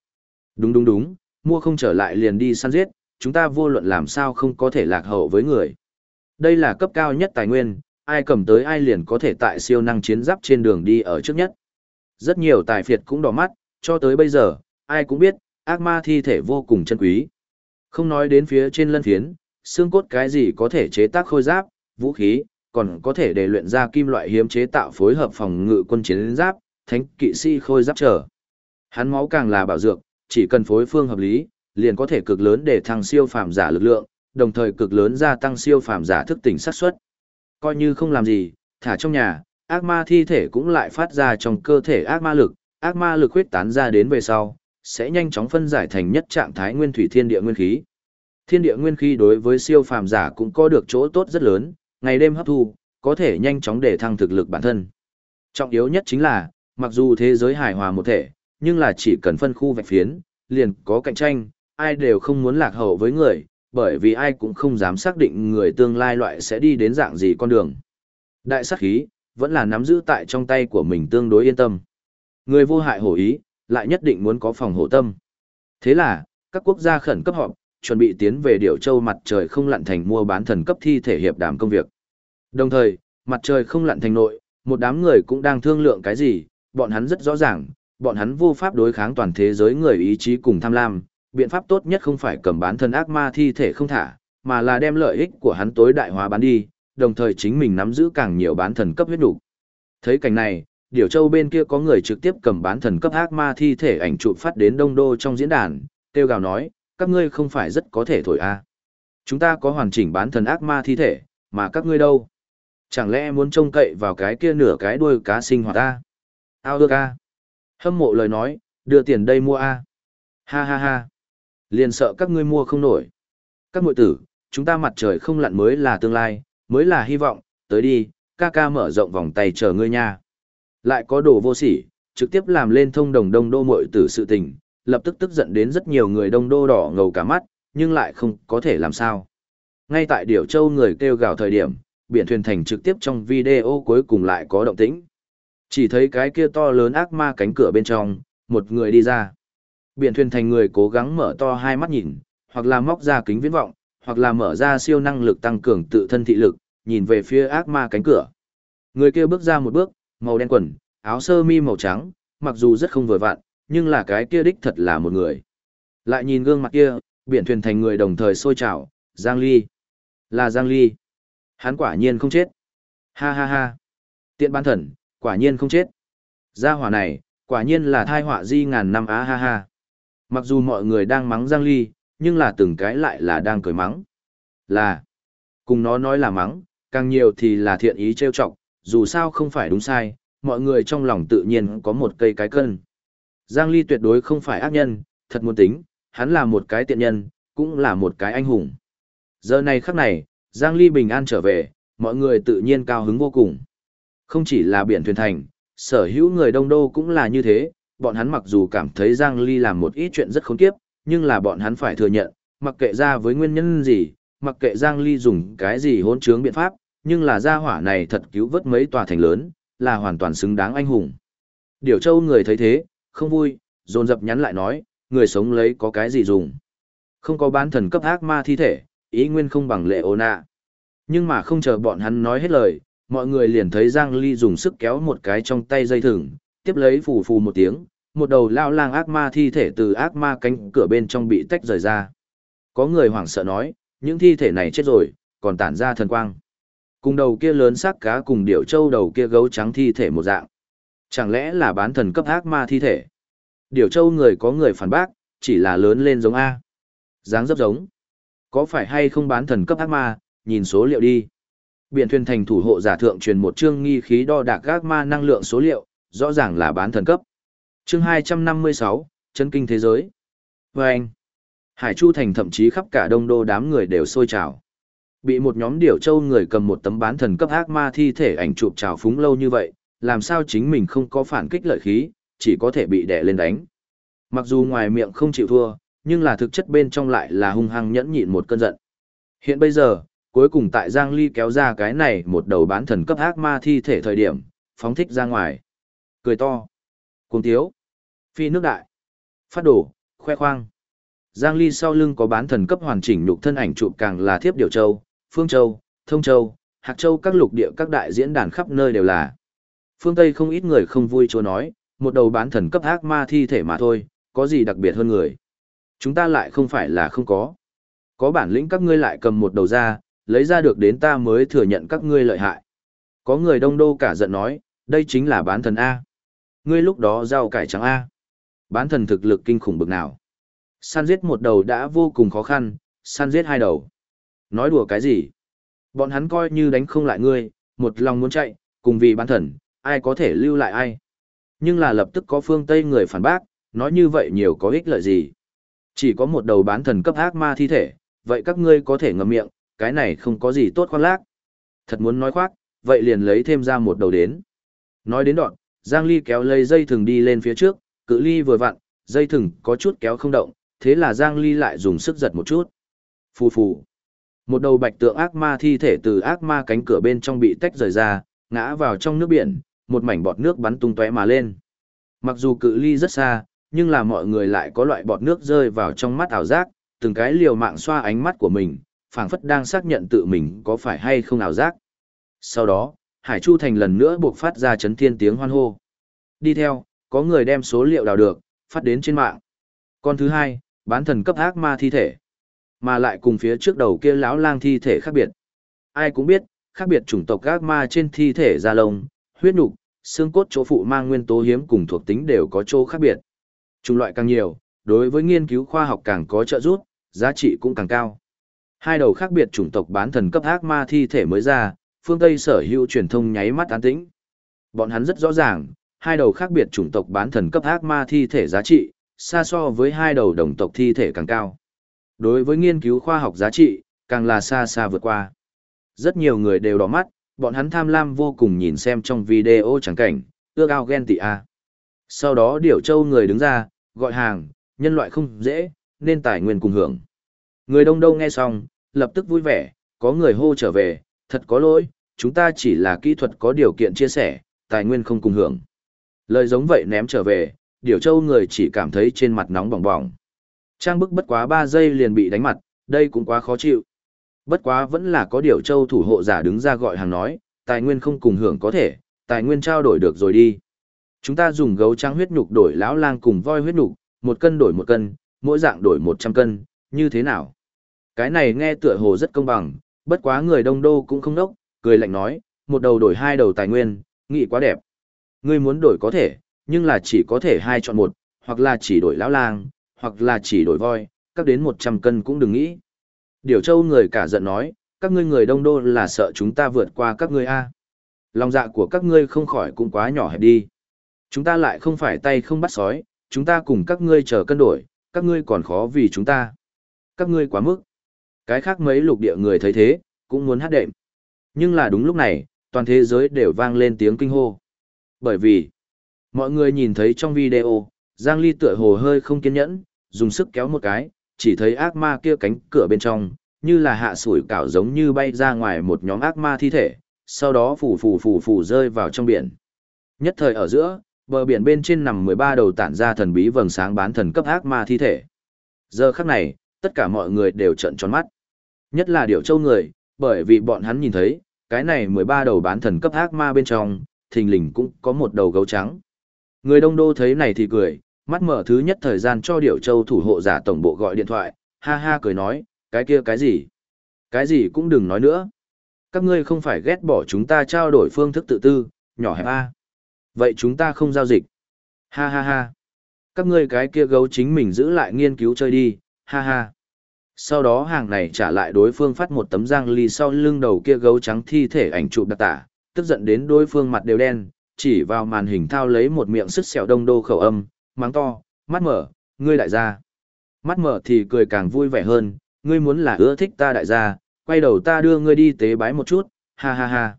Đúng đúng đúng, mua không trở lại liền đi săn giết, chúng ta vô luận làm sao không có thể lạc hậu với người. Đây là cấp cao nhất tài nguyên, ai cầm tới ai liền có thể tại siêu năng chiến giáp trên đường đi ở trước nhất. Rất nhiều tài phiệt cũng đỏ mắt, cho tới bây giờ, ai cũng biết, ác ma thi thể vô cùng chân quý. Không nói đến phía trên lân phiến, xương cốt cái gì có thể chế tác khôi giáp, vũ khí, còn có thể để luyện ra kim loại hiếm chế tạo phối hợp phòng ngự quân chiến giáp, thánh kỵ sĩ khôi giáp trở. Hắn máu càng là bảo dược, chỉ cần phối phương hợp lý, liền có thể cực lớn để thăng siêu phàm giả lực lượng, đồng thời cực lớn gia tăng siêu phàm giả thức tỉnh sát suất. Coi như không làm gì, thả trong nhà, ác ma thi thể cũng lại phát ra trong cơ thể ác ma lực, ác ma lực huyết tán ra đến về sau, sẽ nhanh chóng phân giải thành nhất trạng thái nguyên thủy thiên địa nguyên khí. Thiên địa nguyên khí đối với siêu phàm giả cũng có được chỗ tốt rất lớn, ngày đêm hấp thu, có thể nhanh chóng để thăng thực lực bản thân. Trọng yếu nhất chính là, mặc dù thế giới hài hòa một thể, nhưng là chỉ cần phân khu vạch phiến, liền có cạnh tranh, ai đều không muốn lạc hậu với người, bởi vì ai cũng không dám xác định người tương lai loại sẽ đi đến dạng gì con đường. Đại sát khí, vẫn là nắm giữ tại trong tay của mình tương đối yên tâm. Người vô hại hổ ý, lại nhất định muốn có phòng hộ tâm. Thế là, các quốc gia khẩn cấp họp, chuẩn bị tiến về điểu châu mặt trời không lặn thành mua bán thần cấp thi thể hiệp đàm công việc. Đồng thời, mặt trời không lặn thành nội, một đám người cũng đang thương lượng cái gì, bọn hắn rất rõ ràng, bọn hắn vô pháp đối kháng toàn thế giới người ý chí cùng tham lam, biện pháp tốt nhất không phải cầm bán thân ác ma thi thể không thả, mà là đem lợi ích của hắn tối đại hóa bán đi, đồng thời chính mình nắm giữ càng nhiều bán thần cấp huyết đủ. Thấy cảnh này, Điều Châu bên kia có người trực tiếp cầm bán thần cấp ác ma thi thể ảnh chụp phát đến Đông Đô trong diễn đàn, tiêu gào nói, các ngươi không phải rất có thể thổi a? À. Chúng ta có hoàn chỉnh bán thần ác ma thi thể, mà các ngươi đâu? Chẳng lẽ muốn trông cậy vào cái kia nửa cái đuôi cá sinh hoạt ta? Ao được a? Hâm mộ lời nói, đưa tiền đây mua a. Ha ha ha. Liền sợ các ngươi mua không nổi. Các mội tử, chúng ta mặt trời không lặn mới là tương lai, mới là hy vọng, tới đi, ca ca mở rộng vòng tay chờ ngươi nha. Lại có đồ vô sỉ, trực tiếp làm lên thông đồng đông đô mội tử sự tình, lập tức tức giận đến rất nhiều người đông đô đỏ ngầu cả mắt, nhưng lại không có thể làm sao. Ngay tại Điểu Châu người kêu gào thời điểm, biển thuyền thành trực tiếp trong video cuối cùng lại có động tĩnh. Chỉ thấy cái kia to lớn ác ma cánh cửa bên trong, một người đi ra. Biển thuyền thành người cố gắng mở to hai mắt nhìn, hoặc là móc ra kính viễn vọng, hoặc là mở ra siêu năng lực tăng cường tự thân thị lực, nhìn về phía ác ma cánh cửa. Người kia bước ra một bước, màu đen quần, áo sơ mi màu trắng, mặc dù rất không vừa vặn, nhưng là cái kia đích thật là một người. Lại nhìn gương mặt kia, biển thuyền thành người đồng thời sôi trào, Giang Ly. Là Giang Ly. Hắn quả nhiên không chết. Ha ha ha. Tiện ban thần, quả nhiên không chết. Gia hỏa này, quả nhiên là thai họa di ngàn năm á ha ha. Mặc dù mọi người đang mắng Giang Ly, nhưng là từng cái lại là đang cười mắng. Là, cùng nó nói là mắng, càng nhiều thì là thiện ý trêu chọc, dù sao không phải đúng sai, mọi người trong lòng tự nhiên có một cây cái cân. Giang Ly tuyệt đối không phải ác nhân, thật muốn tính, hắn là một cái tiện nhân, cũng là một cái anh hùng. Giờ này khắc này, Giang Ly bình an trở về, mọi người tự nhiên cao hứng vô cùng. Không chỉ là biển thuyền thành, sở hữu người đông đô cũng là như thế, bọn hắn mặc dù cảm thấy Giang Ly làm một ít chuyện rất khốn kiếp, nhưng là bọn hắn phải thừa nhận, mặc kệ ra với nguyên nhân gì, mặc kệ Giang Ly dùng cái gì hỗn trướng biện pháp, nhưng là gia hỏa này thật cứu vớt mấy tòa thành lớn, là hoàn toàn xứng đáng anh hùng. Điều châu người thấy thế, không vui, dồn dập nhắn lại nói, người sống lấy có cái gì dùng. Không có bán thần cấp ác ma thi thể, ý nguyên không bằng lệ ô nạ. Nhưng mà không chờ bọn hắn nói hết lời, mọi người liền thấy Giang Ly dùng sức kéo một cái trong tay dây thừng, tiếp lấy phù phù một tiếng, một đầu lao lang ác ma thi thể từ ác ma cánh cửa bên trong bị tách rời ra. Có người hoảng sợ nói, những thi thể này chết rồi, còn tản ra thần quang. Cùng đầu kia lớn xác cá cùng điểu châu đầu kia gấu trắng thi thể một dạng. Chẳng lẽ là bán thần cấp ác ma thi thể? Điểu châu người có người phản bác, chỉ là lớn lên giống A. dáng dấp giống. Có phải hay không bán thần cấp ác ma, nhìn số liệu đi. Biển thuyền thành thủ hộ giả thượng truyền một chương nghi khí đo đạc ác ma năng lượng số liệu, rõ ràng là bán thần cấp. Chương 256, chân kinh thế giới. Và anh, Hải Chu Thành thậm chí khắp cả đông đô đám người đều sôi trào. Bị một nhóm điểu châu người cầm một tấm bán thần cấp ác ma thi thể ảnh chụp trào phúng lâu như vậy, làm sao chính mình không có phản kích lợi khí, chỉ có thể bị đè lên đánh. Mặc dù ngoài miệng không chịu thua, nhưng là thực chất bên trong lại là hung hăng nhẫn nhịn một cơn giận. Hiện bây giờ, cuối cùng tại Giang Ly kéo ra cái này một đầu bán thần cấp ác ma thi thể thời điểm, phóng thích ra ngoài. Cười to. Cùng thiếu. Phi nước đại. Phát đổ, khoe khoang. Giang Ly sau lưng có bán thần cấp hoàn chỉnh nhục thân ảnh chụp càng là thiếp điều châu, phương châu, thông châu, hạc châu các lục địa các đại diễn đàn khắp nơi đều là. Phương Tây không ít người không vui chỗ nói, một đầu bán thần cấp ác ma thi thể mà thôi, có gì đặc biệt hơn người. Chúng ta lại không phải là không có. Có bản lĩnh các ngươi lại cầm một đầu ra, lấy ra được đến ta mới thừa nhận các ngươi lợi hại. Có người đông đô cả giận nói, đây chính là bán thần A. Ngươi lúc đó rau cải trắng A. Bán thần thực lực kinh khủng bực nào. Săn giết một đầu đã vô cùng khó khăn, săn giết hai đầu. Nói đùa cái gì? Bọn hắn coi như đánh không lại ngươi, một lòng muốn chạy, cùng vì bán thần, ai có thể lưu lại ai. Nhưng là lập tức có phương Tây người phản bác, nói như vậy nhiều có ích lợi gì. Chỉ có một đầu bán thần cấp ác ma thi thể, vậy các ngươi có thể ngậm miệng, cái này không có gì tốt khoan lác. Thật muốn nói khoác, vậy liền lấy thêm ra một đầu đến. Nói đến đoạn, Giang Ly kéo lấy dây thừng đi lên phía trước, cự ly vừa vặn, dây thừng có chút kéo không động, thế là Giang Ly lại dùng sức giật một chút. Phù phù. Một đầu bạch tượng ác ma thi thể từ ác ma cánh cửa bên trong bị tách rời ra, ngã vào trong nước biển, một mảnh bọt nước bắn tung tóe mà lên. Mặc dù cự ly rất xa, nhưng là mọi người lại có loại bọt nước rơi vào trong mắt ảo giác, từng cái liều mạng xoa ánh mắt của mình, phảng phất đang xác nhận tự mình có phải hay không ảo giác. Sau đó, Hải Chu Thành lần nữa buộc phát ra chấn thiên tiếng hoan hô. Đi theo, có người đem số liệu đào được, phát đến trên mạng. Con thứ hai, bán thần cấp ác ma thi thể. Mà lại cùng phía trước đầu kia lão lang thi thể khác biệt. Ai cũng biết, khác biệt chủng tộc ác ma trên thi thể da lông, huyết nục, xương cốt chỗ phụ mang nguyên tố hiếm cùng thuộc tính đều có chỗ khác biệt. Chủng loại càng nhiều, đối với nghiên cứu khoa học càng có trợ giúp, giá trị cũng càng cao. Hai đầu khác biệt chủng tộc bán thần cấp ác ma thi thể mới ra, phương Tây sở hữu truyền thông nháy mắt an tĩnh. Bọn hắn rất rõ ràng, hai đầu khác biệt chủng tộc bán thần cấp ác ma thi thể giá trị, xa so với hai đầu đồng tộc thi thể càng cao. Đối với nghiên cứu khoa học giá trị, càng là xa xa vượt qua. Rất nhiều người đều đỏ mắt, bọn hắn tham lam vô cùng nhìn xem trong video chẳng cảnh, ước ao ghen tị a. Sau đó Điểu Châu người đứng ra, gọi hàng, nhân loại không dễ, nên tài nguyên cùng hưởng. Người đông đông nghe xong, lập tức vui vẻ, có người hô trở về, thật có lỗi, chúng ta chỉ là kỹ thuật có điều kiện chia sẻ, tài nguyên không cùng hưởng. Lời giống vậy ném trở về, Điểu Châu người chỉ cảm thấy trên mặt nóng bỏng bỏng. Trang bức bất quá 3 giây liền bị đánh mặt, đây cũng quá khó chịu. Bất quá vẫn là có điều Châu thủ hộ giả đứng ra gọi hàng nói, tài nguyên không cùng hưởng có thể, tài nguyên trao đổi được rồi đi. Chúng ta dùng gấu trắng huyết nhục đổi lão lang cùng voi huyết nhục, một cân đổi một cân, mỗi dạng đổi 100 cân, như thế nào? Cái này nghe tựa hồ rất công bằng, bất quá người đông đô cũng không đốc, cười lạnh nói, một đầu đổi hai đầu tài nguyên, nghĩ quá đẹp. Ngươi muốn đổi có thể, nhưng là chỉ có thể hai chọn một, hoặc là chỉ đổi lão lang, hoặc là chỉ đổi voi, các đến 100 cân cũng đừng nghĩ. Điều châu người cả giận nói, các ngươi người đông đô là sợ chúng ta vượt qua các ngươi a. Lòng dạ của các ngươi không khỏi cũng quá nhỏ hẹp đi. Chúng ta lại không phải tay không bắt sói, chúng ta cùng các ngươi chờ cân đổi, các ngươi còn khó vì chúng ta. Các ngươi quá mức. Cái khác mấy lục địa người thấy thế, cũng muốn hát đệm. Nhưng là đúng lúc này, toàn thế giới đều vang lên tiếng kinh hô. Bởi vì, mọi người nhìn thấy trong video, Giang Ly tựa hồ hơi không kiên nhẫn, dùng sức kéo một cái, chỉ thấy ác ma kia cánh cửa bên trong, như là hạ sủi cảo giống như bay ra ngoài một nhóm ác ma thi thể, sau đó phủ phủ phủ phủ rơi vào trong biển. Nhất thời ở giữa, bờ biển bên trên nằm 13 đầu tản ra thần bí vầng sáng bán thần cấp ác ma thi thể. Giờ khắc này, tất cả mọi người đều trợn tròn mắt. Nhất là điều châu người, bởi vì bọn hắn nhìn thấy, cái này 13 đầu bán thần cấp ác ma bên trong, thình lình cũng có một đầu gấu trắng. Người đông đô thấy này thì cười, mắt mở thứ nhất thời gian cho điểu châu thủ hộ giả tổng bộ gọi điện thoại, ha ha cười nói, cái kia cái gì? Cái gì cũng đừng nói nữa. Các ngươi không phải ghét bỏ chúng ta trao đổi phương thức tự tư, nhỏ hẹp A. Vậy chúng ta không giao dịch. Ha ha ha. Các ngươi cái kia gấu chính mình giữ lại nghiên cứu chơi đi, ha ha. Sau đó hàng này trả lại đối phương phát một tấm giang ly sau lưng đầu kia gấu trắng thi thể ảnh chụp đặc tả, tức giận đến đối phương mặt đều đen, chỉ vào màn hình thao lấy một miệng sứt sẹo đông đô khẩu âm, mắng to, mắt mở, ngươi đại gia. Mắt mở thì cười càng vui vẻ hơn, ngươi muốn là ưa thích ta đại gia, quay đầu ta đưa ngươi đi tế bái một chút, ha ha ha.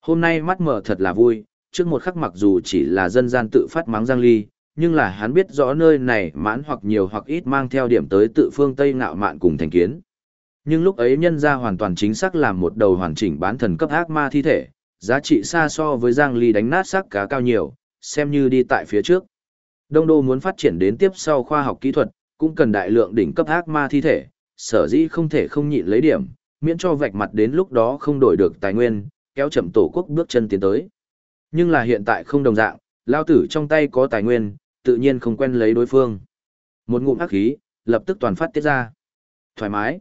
Hôm nay mắt mở thật là vui, trước một khắc mặc dù chỉ là dân gian tự phát mắng Giang Ly, nhưng là hắn biết rõ nơi này mãn hoặc nhiều hoặc ít mang theo điểm tới tự phương Tây ngạo mạn cùng thành kiến. Nhưng lúc ấy nhân ra hoàn toàn chính xác làm một đầu hoàn chỉnh bán thần cấp ác ma thi thể, giá trị xa so với Giang Ly đánh nát xác cá cao nhiều, xem như đi tại phía trước. Đông Đô muốn phát triển đến tiếp sau khoa học kỹ thuật, cũng cần đại lượng đỉnh cấp ác ma thi thể, sở dĩ không thể không nhịn lấy điểm, miễn cho vạch mặt đến lúc đó không đổi được tài nguyên, kéo chậm tổ quốc bước chân tiến tới. Nhưng là hiện tại không đồng dạng, lao tử trong tay có tài nguyên, tự nhiên không quen lấy đối phương. Một ngụm ác khí, lập tức toàn phát tiết ra. Thoải mái.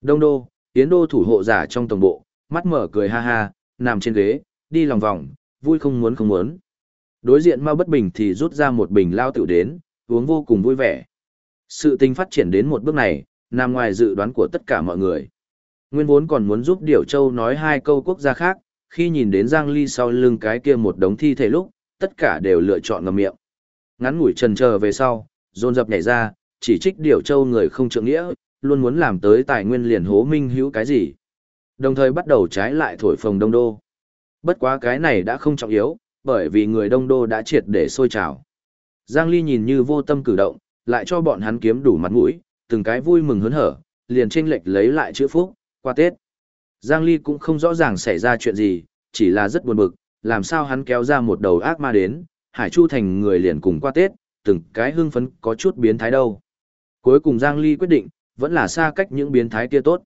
Đông đô, Yến đô thủ hộ giả trong tổng bộ, mắt mở cười ha ha, nằm trên ghế, đi lòng vòng, vui không muốn không muốn. Đối diện Mao bất bình thì rút ra một bình lao tiểu đến, uống vô cùng vui vẻ. Sự tình phát triển đến một bước này, nằm ngoài dự đoán của tất cả mọi người. Nguyên vốn còn muốn giúp Điểu Châu nói hai câu quốc gia khác, khi nhìn đến Giang Ly sau lưng cái kia một đống thi thể lúc, tất cả đều lựa chọn ngậm miệng. Ngắn ngủi trần chờ về sau, dồn dập nhảy ra, chỉ trích Điểu Châu người không trượng nghĩa, luôn muốn làm tới tài nguyên liền hố minh hữu cái gì. Đồng thời bắt đầu trái lại thổi phồng đông đô. Bất quá cái này đã không trọng yếu, bởi vì người đông đô đã triệt để sôi trào. Giang Ly nhìn như vô tâm cử động, lại cho bọn hắn kiếm đủ mặt mũi, từng cái vui mừng hớn hở, liền tranh lệch lấy lại chữ phúc, qua Tết. Giang Ly cũng không rõ ràng xảy ra chuyện gì, chỉ là rất buồn bực, làm sao hắn kéo ra một đầu ác ma đến, Hải Chu thành người liền cùng qua Tết, từng cái hưng phấn có chút biến thái đâu. Cuối cùng Giang Ly quyết định, vẫn là xa cách những biến thái kia tốt.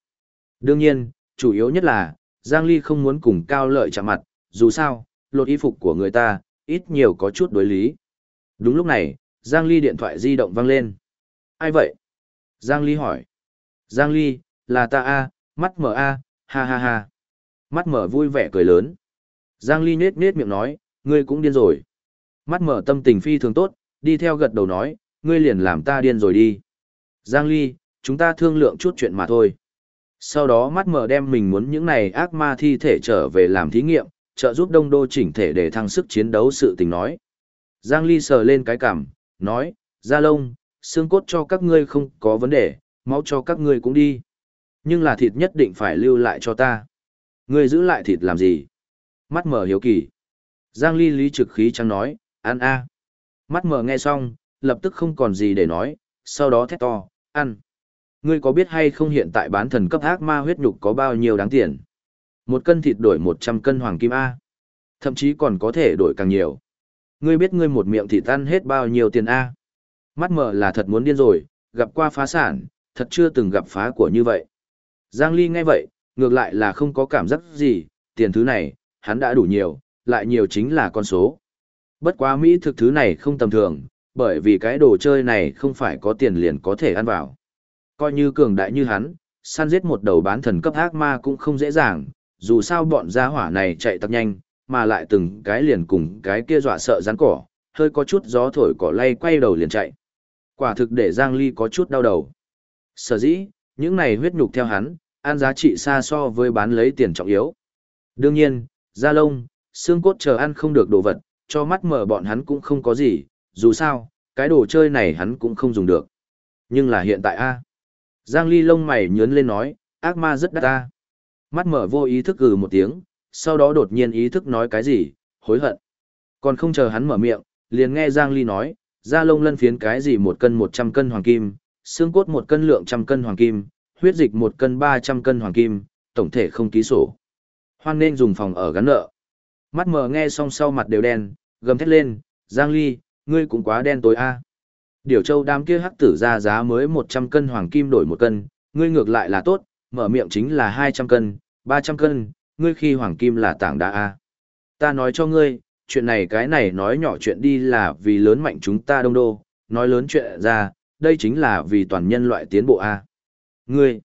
Đương nhiên, chủ yếu nhất là, Giang Ly không muốn cùng cao lợi chạm mặt, dù sao, lột y phục của người ta, ít nhiều có chút đối lý. Đúng lúc này, Giang Ly điện thoại di động vang lên. Ai vậy? Giang Ly hỏi. Giang Ly, là ta a, mắt mở a, ha ha ha. Mắt mở vui vẻ cười lớn. Giang Ly nết nết miệng nói, ngươi cũng điên rồi. Mắt mở tâm tình phi thường tốt, đi theo gật đầu nói, ngươi liền làm ta điên rồi đi. Giang Ly, chúng ta thương lượng chút chuyện mà thôi. Sau đó mắt mở đem mình muốn những này ác ma thi thể trở về làm thí nghiệm, trợ giúp đông đô chỉnh thể để thăng sức chiến đấu sự tình nói. Giang Ly sờ lên cái cằm, nói, da Lông, xương cốt cho các ngươi không có vấn đề, máu cho các ngươi cũng đi. Nhưng là thịt nhất định phải lưu lại cho ta. Ngươi giữ lại thịt làm gì? Mắt mở hiếu kỳ. Giang Ly lý trực khí trắng nói, ăn a. Mắt mở nghe xong, lập tức không còn gì để nói, sau đó thét to, ăn. Ngươi có biết hay không hiện tại bán thần cấp ác ma huyết nhục có bao nhiêu đáng tiền? Một cân thịt đổi 100 cân hoàng kim A. Thậm chí còn có thể đổi càng nhiều. Ngươi biết ngươi một miệng thịt ăn hết bao nhiêu tiền A. Mắt mở là thật muốn điên rồi, gặp qua phá sản, thật chưa từng gặp phá của như vậy. Giang Ly nghe vậy, ngược lại là không có cảm giác gì, tiền thứ này, hắn đã đủ nhiều, lại nhiều chính là con số. Bất quá Mỹ thực thứ này không tầm thường, bởi vì cái đồ chơi này không phải có tiền liền có thể ăn vào. Coi như cường đại như hắn, săn giết một đầu bán thần cấp ác ma cũng không dễ dàng, dù sao bọn gia hỏa này chạy tặc nhanh, mà lại từng cái liền cùng cái kia dọa sợ rắn cỏ, hơi có chút gió thổi cỏ lay quay đầu liền chạy. Quả thực để Giang Ly có chút đau đầu. Sở dĩ, những này huyết nhục theo hắn, ăn giá trị xa so với bán lấy tiền trọng yếu. Đương nhiên, da lông, xương cốt chờ ăn không được đồ vật, cho mắt mở bọn hắn cũng không có gì, dù sao, cái đồ chơi này hắn cũng không dùng được. Nhưng là hiện tại a Giang Ly lông mày nhớn lên nói, ác ma rất đắt ta. Mắt mở vô ý thức gừ một tiếng, sau đó đột nhiên ý thức nói cái gì, hối hận. Còn không chờ hắn mở miệng, liền nghe Giang Ly nói, da lông lân phiến cái gì một cân 100 cân hoàng kim, xương cốt một cân lượng trăm cân hoàng kim, huyết dịch một cân 300 cân hoàng kim, tổng thể không ký sổ. Hoan nên dùng phòng ở gắn nợ. Mắt mở nghe xong sau mặt đều đen, gầm thét lên, Giang Ly, ngươi cũng quá đen tối a. Điều châu đám kia hắc tử ra giá mới 100 cân hoàng kim đổi một cân, ngươi ngược lại là tốt, mở miệng chính là 200 cân, 300 cân, ngươi khi hoàng kim là tảng đá a. Ta nói cho ngươi, chuyện này cái này nói nhỏ chuyện đi là vì lớn mạnh chúng ta đông đô, nói lớn chuyện ra, đây chính là vì toàn nhân loại tiến bộ a. Ngươi,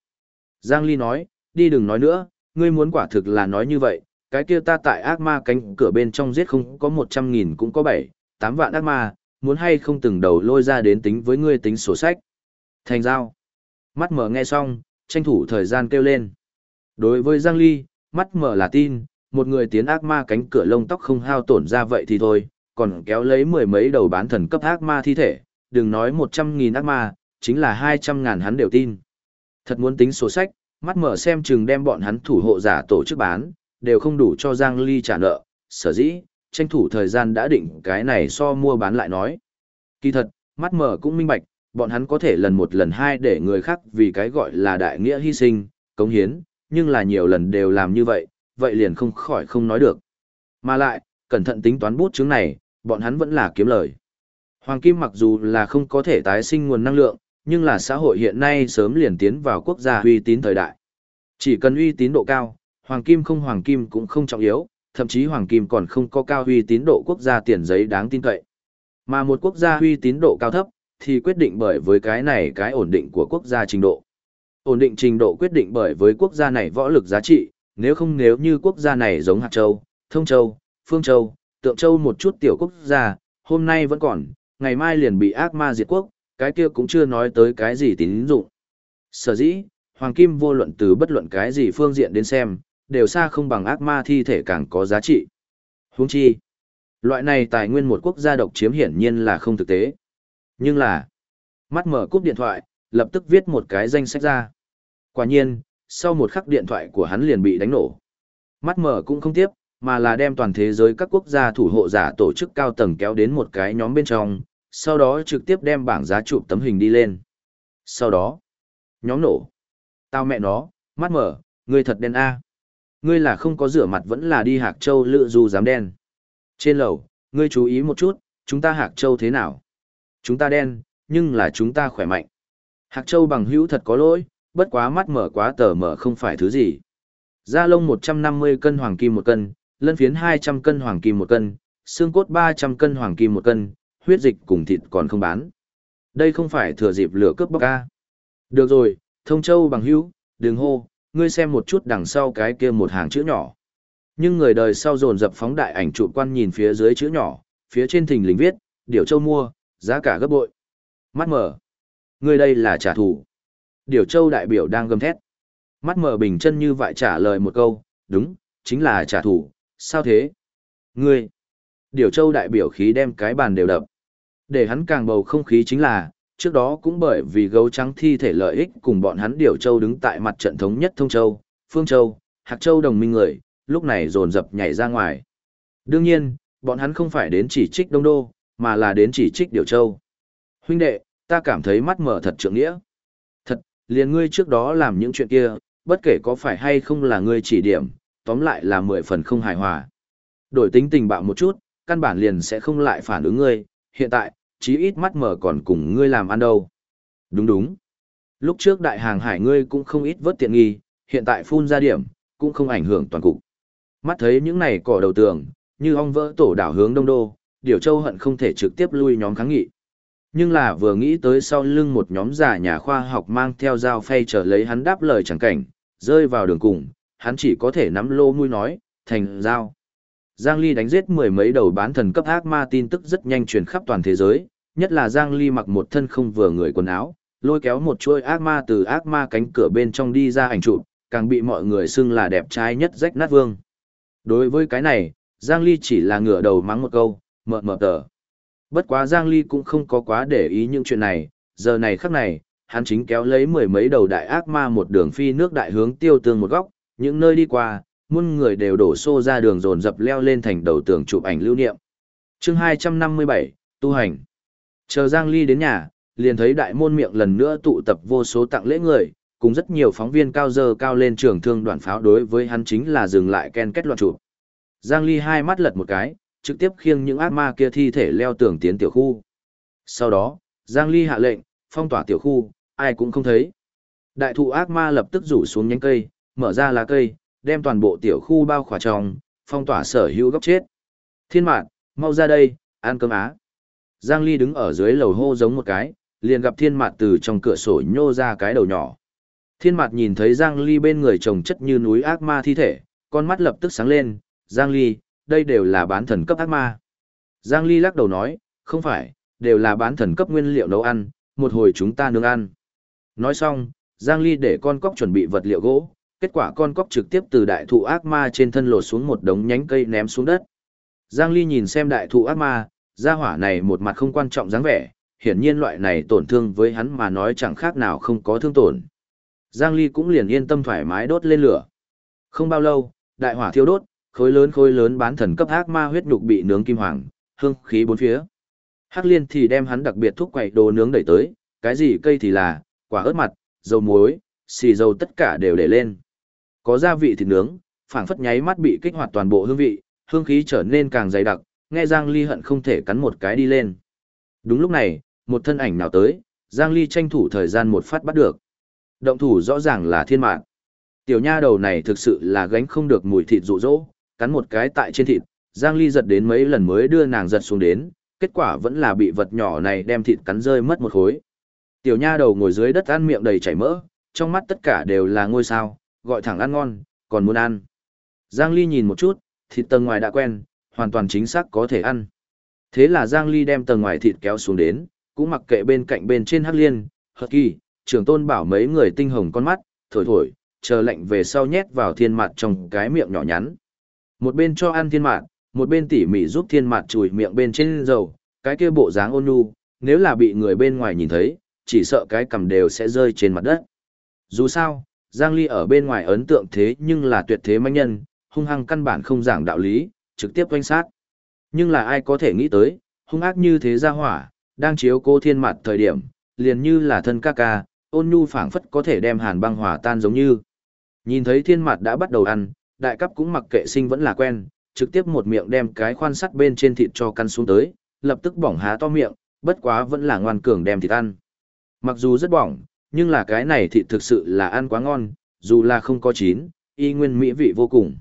Giang Ly nói, đi đừng nói nữa, ngươi muốn quả thực là nói như vậy, cái kia ta tại ác ma cánh cửa bên trong giết không có 100.000 cũng có 7, 8 vạn ác ma, muốn hay không từng đầu lôi ra đến tính với ngươi tính sổ sách. Thành giao. Mắt mở nghe xong, tranh thủ thời gian kêu lên. Đối với Giang Ly, mắt mở là tin, một người tiến ác ma cánh cửa lông tóc không hao tổn ra vậy thì thôi, còn kéo lấy mười mấy đầu bán thần cấp ác ma thi thể, đừng nói 100.000 ác ma, chính là 200 ngàn hắn đều tin. Thật muốn tính sổ sách, mắt mở xem chừng đem bọn hắn thủ hộ giả tổ chức bán, đều không đủ cho Giang Ly trả nợ, sở dĩ, tranh thủ thời gian đã định cái này so mua bán lại nói. Kỳ thật, mắt mở cũng minh bạch, bọn hắn có thể lần một lần hai để người khác vì cái gọi là đại nghĩa hy sinh, cống hiến, nhưng là nhiều lần đều làm như vậy, vậy liền không khỏi không nói được. Mà lại, cẩn thận tính toán bút chứng này, bọn hắn vẫn là kiếm lời. Hoàng kim mặc dù là không có thể tái sinh nguồn năng lượng, nhưng là xã hội hiện nay sớm liền tiến vào quốc gia uy tín thời đại. Chỉ cần uy tín độ cao, hoàng kim không hoàng kim cũng không trọng yếu, thậm chí hoàng kim còn không có cao uy tín độ quốc gia tiền giấy đáng tin cậy. Mà một quốc gia uy tín độ cao thấp, thì quyết định bởi với cái này cái ổn định của quốc gia trình độ. Ổn định trình độ quyết định bởi với quốc gia này võ lực giá trị, nếu không nếu như quốc gia này giống Hạt Châu, Thông Châu, Phương Châu, Tượng Châu một chút tiểu quốc gia, hôm nay vẫn còn, ngày mai liền bị ác ma diệt quốc, cái kia cũng chưa nói tới cái gì tín dụng. Sở dĩ, Hoàng Kim vô luận từ bất luận cái gì phương diện đến xem, đều xa không bằng ác ma thi thể càng có giá trị. Huống chi, loại này tài nguyên một quốc gia độc chiếm hiển nhiên là không thực tế. Nhưng là, mắt mở cúp điện thoại, lập tức viết một cái danh sách ra. Quả nhiên, sau một khắc điện thoại của hắn liền bị đánh nổ. Mắt mở cũng không tiếp, mà là đem toàn thế giới các quốc gia thủ hộ giả tổ chức cao tầng kéo đến một cái nhóm bên trong, sau đó trực tiếp đem bảng giá chụp tấm hình đi lên. Sau đó, nhóm nổ. Tao mẹ nó, mắt mở, ngươi thật đen a. Ngươi là không có rửa mặt vẫn là đi Hạc Châu lựa dù dám đen. Trên lầu, ngươi chú ý một chút, chúng ta Hạc Châu thế nào? Chúng ta đen, nhưng là chúng ta khỏe mạnh. Hạc Châu bằng hữu thật có lỗi, bất quá mắt mở quá tờ mở không phải thứ gì. Da lông 150 cân hoàng kim một cân, lân phiến 200 cân hoàng kim một cân, xương cốt 300 cân hoàng kim một cân, huyết dịch cùng thịt còn không bán. Đây không phải thừa dịp lửa cướp bóc ca. Được rồi, thông châu bằng hữu, đừng hô, ngươi xem một chút đằng sau cái kia một hàng chữ nhỏ. Nhưng người đời sau dồn dập phóng đại ảnh trụ quan nhìn phía dưới chữ nhỏ, phía trên thình lình viết, điều châu mua, giá cả gấp bội. Mắt mở. Ngươi đây là trả thù. Điều châu đại biểu đang gầm thét. Mắt mở bình chân như vậy trả lời một câu, đúng, chính là trả thù, sao thế? Ngươi. Điều châu đại biểu khí đem cái bàn đều đập. Để hắn càng bầu không khí chính là, trước đó cũng bởi vì gấu trắng thi thể lợi ích cùng bọn hắn Điều Châu đứng tại mặt trận thống nhất Thông Châu, Phương Châu, Hạc Châu đồng minh người, lúc này dồn dập nhảy ra ngoài. Đương nhiên, bọn hắn không phải đến chỉ trích Đông Đô, mà là đến chỉ trích Điều Châu. Huynh đệ, ta cảm thấy mắt mở thật trượng nghĩa. Thật, liền ngươi trước đó làm những chuyện kia, bất kể có phải hay không là ngươi chỉ điểm, tóm lại là mười phần không hài hòa. Đổi tính tình bạo một chút, căn bản liền sẽ không lại phản ứng ngươi, hiện tại, chí ít mắt mở còn cùng ngươi làm ăn đâu. Đúng đúng. Lúc trước đại hàng hải ngươi cũng không ít vớt tiện nghi, hiện tại phun ra điểm, cũng không ảnh hưởng toàn cục. Mắt thấy những này cỏ đầu tường, như ong vỡ tổ đảo hướng đông đô, Điều Châu hận không thể trực tiếp lui nhóm kháng nghị. Nhưng là vừa nghĩ tới sau lưng một nhóm giả nhà khoa học mang theo dao phay trở lấy hắn đáp lời chẳng cảnh, rơi vào đường cùng, hắn chỉ có thể nắm lô mũi nói, thành dao. Giang Ly đánh giết mười mấy đầu bán thần cấp ác ma tin tức rất nhanh truyền khắp toàn thế giới, nhất là Giang Ly mặc một thân không vừa người quần áo, lôi kéo một chuôi ác ma từ ác ma cánh cửa bên trong đi ra ảnh chụp, càng bị mọi người xưng là đẹp trai nhất rách nát vương. Đối với cái này, Giang Ly chỉ là ngửa đầu mắng một câu, mờ mờ tờ. Bất quá Giang Ly cũng không có quá để ý những chuyện này, giờ này khắc này, hắn chính kéo lấy mười mấy đầu đại ác ma một đường phi nước đại hướng tiêu tương một góc, những nơi đi qua, muôn người đều đổ xô ra đường dồn dập leo lên thành đầu tường chụp ảnh lưu niệm. chương 257, tu hành. Chờ Giang Ly đến nhà, liền thấy đại môn miệng lần nữa tụ tập vô số tặng lễ người, cùng rất nhiều phóng viên cao dơ cao lên trường thương đoạn pháo đối với hắn chính là dừng lại ken kết loạn chụp. Giang Ly hai mắt lật một cái, trực tiếp khiêng những ác ma kia thi thể leo tường tiến tiểu khu. Sau đó, Giang Ly hạ lệnh, phong tỏa tiểu khu, ai cũng không thấy. Đại thụ ác ma lập tức rủ xuống nhánh cây, mở ra lá cây, đem toàn bộ tiểu khu bao khỏa trong, phong tỏa sở hữu góc chết. Thiên mạn, mau ra đây, ăn cơm á. Giang Ly đứng ở dưới lầu hô giống một cái, liền gặp thiên mạn từ trong cửa sổ nhô ra cái đầu nhỏ. Thiên mạn nhìn thấy Giang Ly bên người chồng chất như núi ác ma thi thể, con mắt lập tức sáng lên, Giang Ly, đây đều là bán thần cấp ác ma. Giang Ly lắc đầu nói, không phải, đều là bán thần cấp nguyên liệu nấu ăn, một hồi chúng ta nướng ăn. Nói xong, Giang Ly để con cóc chuẩn bị vật liệu gỗ, kết quả con cóc trực tiếp từ đại thụ ác ma trên thân lột xuống một đống nhánh cây ném xuống đất. Giang Ly nhìn xem đại thụ ác ma, gia hỏa này một mặt không quan trọng dáng vẻ, hiển nhiên loại này tổn thương với hắn mà nói chẳng khác nào không có thương tổn. Giang Ly cũng liền yên tâm thoải mái đốt lên lửa. Không bao lâu, đại hỏa thiêu đốt, khối lớn khối lớn bán thần cấp ác ma huyết nhục bị nướng kim hoàng, hương khí bốn phía. Hắc Liên thì đem hắn đặc biệt thúc quậy đồ nướng đẩy tới, cái gì cây thì là, quả ớt mặt, dầu muối, xì dầu tất cả đều để lên. Có gia vị thịt nướng, phảng phất nháy mắt bị kích hoạt toàn bộ hương vị, hương khí trở nên càng dày đặc, nghe Giang Ly hận không thể cắn một cái đi lên. Đúng lúc này, một thân ảnh nào tới, Giang Ly tranh thủ thời gian một phát bắt được. Động thủ rõ ràng là thiên mạng. Tiểu nha đầu này thực sự là gánh không được mùi thịt rụ rỗ, cắn một cái tại trên thịt, Giang Ly giật đến mấy lần mới đưa nàng giật xuống đến, kết quả vẫn là bị vật nhỏ này đem thịt cắn rơi mất một khối. Tiểu nha đầu ngồi dưới đất ăn miệng đầy chảy mỡ, trong mắt tất cả đều là ngôi sao, gọi thẳng ăn ngon, còn muốn ăn. Giang Ly nhìn một chút, thịt tầng ngoài đã quen, hoàn toàn chính xác có thể ăn. Thế là Giang Ly đem tầng ngoài thịt kéo xuống đến, cũng mặc kệ bên cạnh bên trên hắc liên, hợp kỳ, trưởng tôn bảo mấy người tinh hồng con mắt, thổi thổi, chờ lệnh về sau nhét vào thiên mặt trong cái miệng nhỏ nhắn. Một bên cho ăn thiên mạt, một bên tỉ mỉ giúp thiên mạt chùi miệng bên trên dầu, cái kia bộ dáng ôn nhu, nếu là bị người bên ngoài nhìn thấy, chỉ sợ cái cầm đều sẽ rơi trên mặt đất. Dù sao, Giang Ly ở bên ngoài ấn tượng thế nhưng là tuyệt thế manh nhân, hung hăng căn bản không giảng đạo lý, trực tiếp quanh sát. Nhưng là ai có thể nghĩ tới, hung ác như thế ra hỏa, đang chiếu cô thiên mặt thời điểm, liền như là thân ca ca, ôn nhu phảng phất có thể đem hàn băng hỏa tan giống như. Nhìn thấy thiên mặt đã bắt đầu ăn, đại cấp cũng mặc kệ sinh vẫn là quen, trực tiếp một miệng đem cái khoan sắt bên trên thịt cho căn xuống tới, lập tức bỏng há to miệng, bất quá vẫn là ngoan cường đem thịt ăn. Mặc dù rất bỏng, nhưng là cái này thịt thực sự là ăn quá ngon, dù là không có chín, y nguyên mỹ vị vô cùng.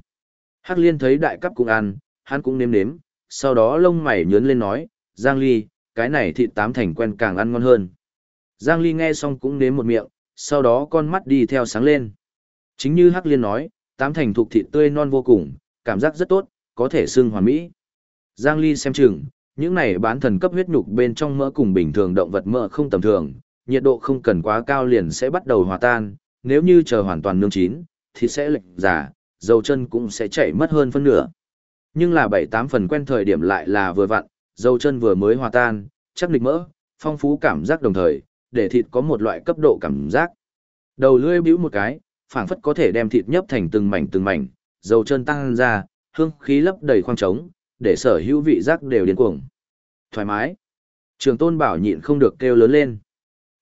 Hắc liên thấy đại cấp cũng ăn, hắn cũng nếm nếm, sau đó lông mày nhớn lên nói, Giang Ly, cái này thịt tám thành quen càng ăn ngon hơn. Giang Ly nghe xong cũng nếm một miệng, sau đó con mắt đi theo sáng lên. Chính như Hắc Liên nói, tám thành thuộc thịt tươi non vô cùng, cảm giác rất tốt, có thể xưng hoàn mỹ. Giang Ly xem chừng, những này bán thần cấp huyết nhục bên trong mỡ cùng bình thường động vật mỡ không tầm thường, nhiệt độ không cần quá cao liền sẽ bắt đầu hòa tan, nếu như chờ hoàn toàn nướng chín, thì sẽ lệch giả, dầu chân cũng sẽ chảy mất hơn phân nửa. Nhưng là 7-8 phần quen thời điểm lại là vừa vặn, dầu chân vừa mới hòa tan, chắc lịch mỡ, phong phú cảm giác đồng thời, để thịt có một loại cấp độ cảm giác. Đầu lưỡi bĩu một cái, phảng phất có thể đem thịt nhấp thành từng mảnh từng mảnh, dầu chân tăng ra, hương khí lấp đầy khoang trống, để sở hữu vị giác đều điên cuồng. Thoải mái. Trường tôn bảo nhịn không được kêu lớn lên.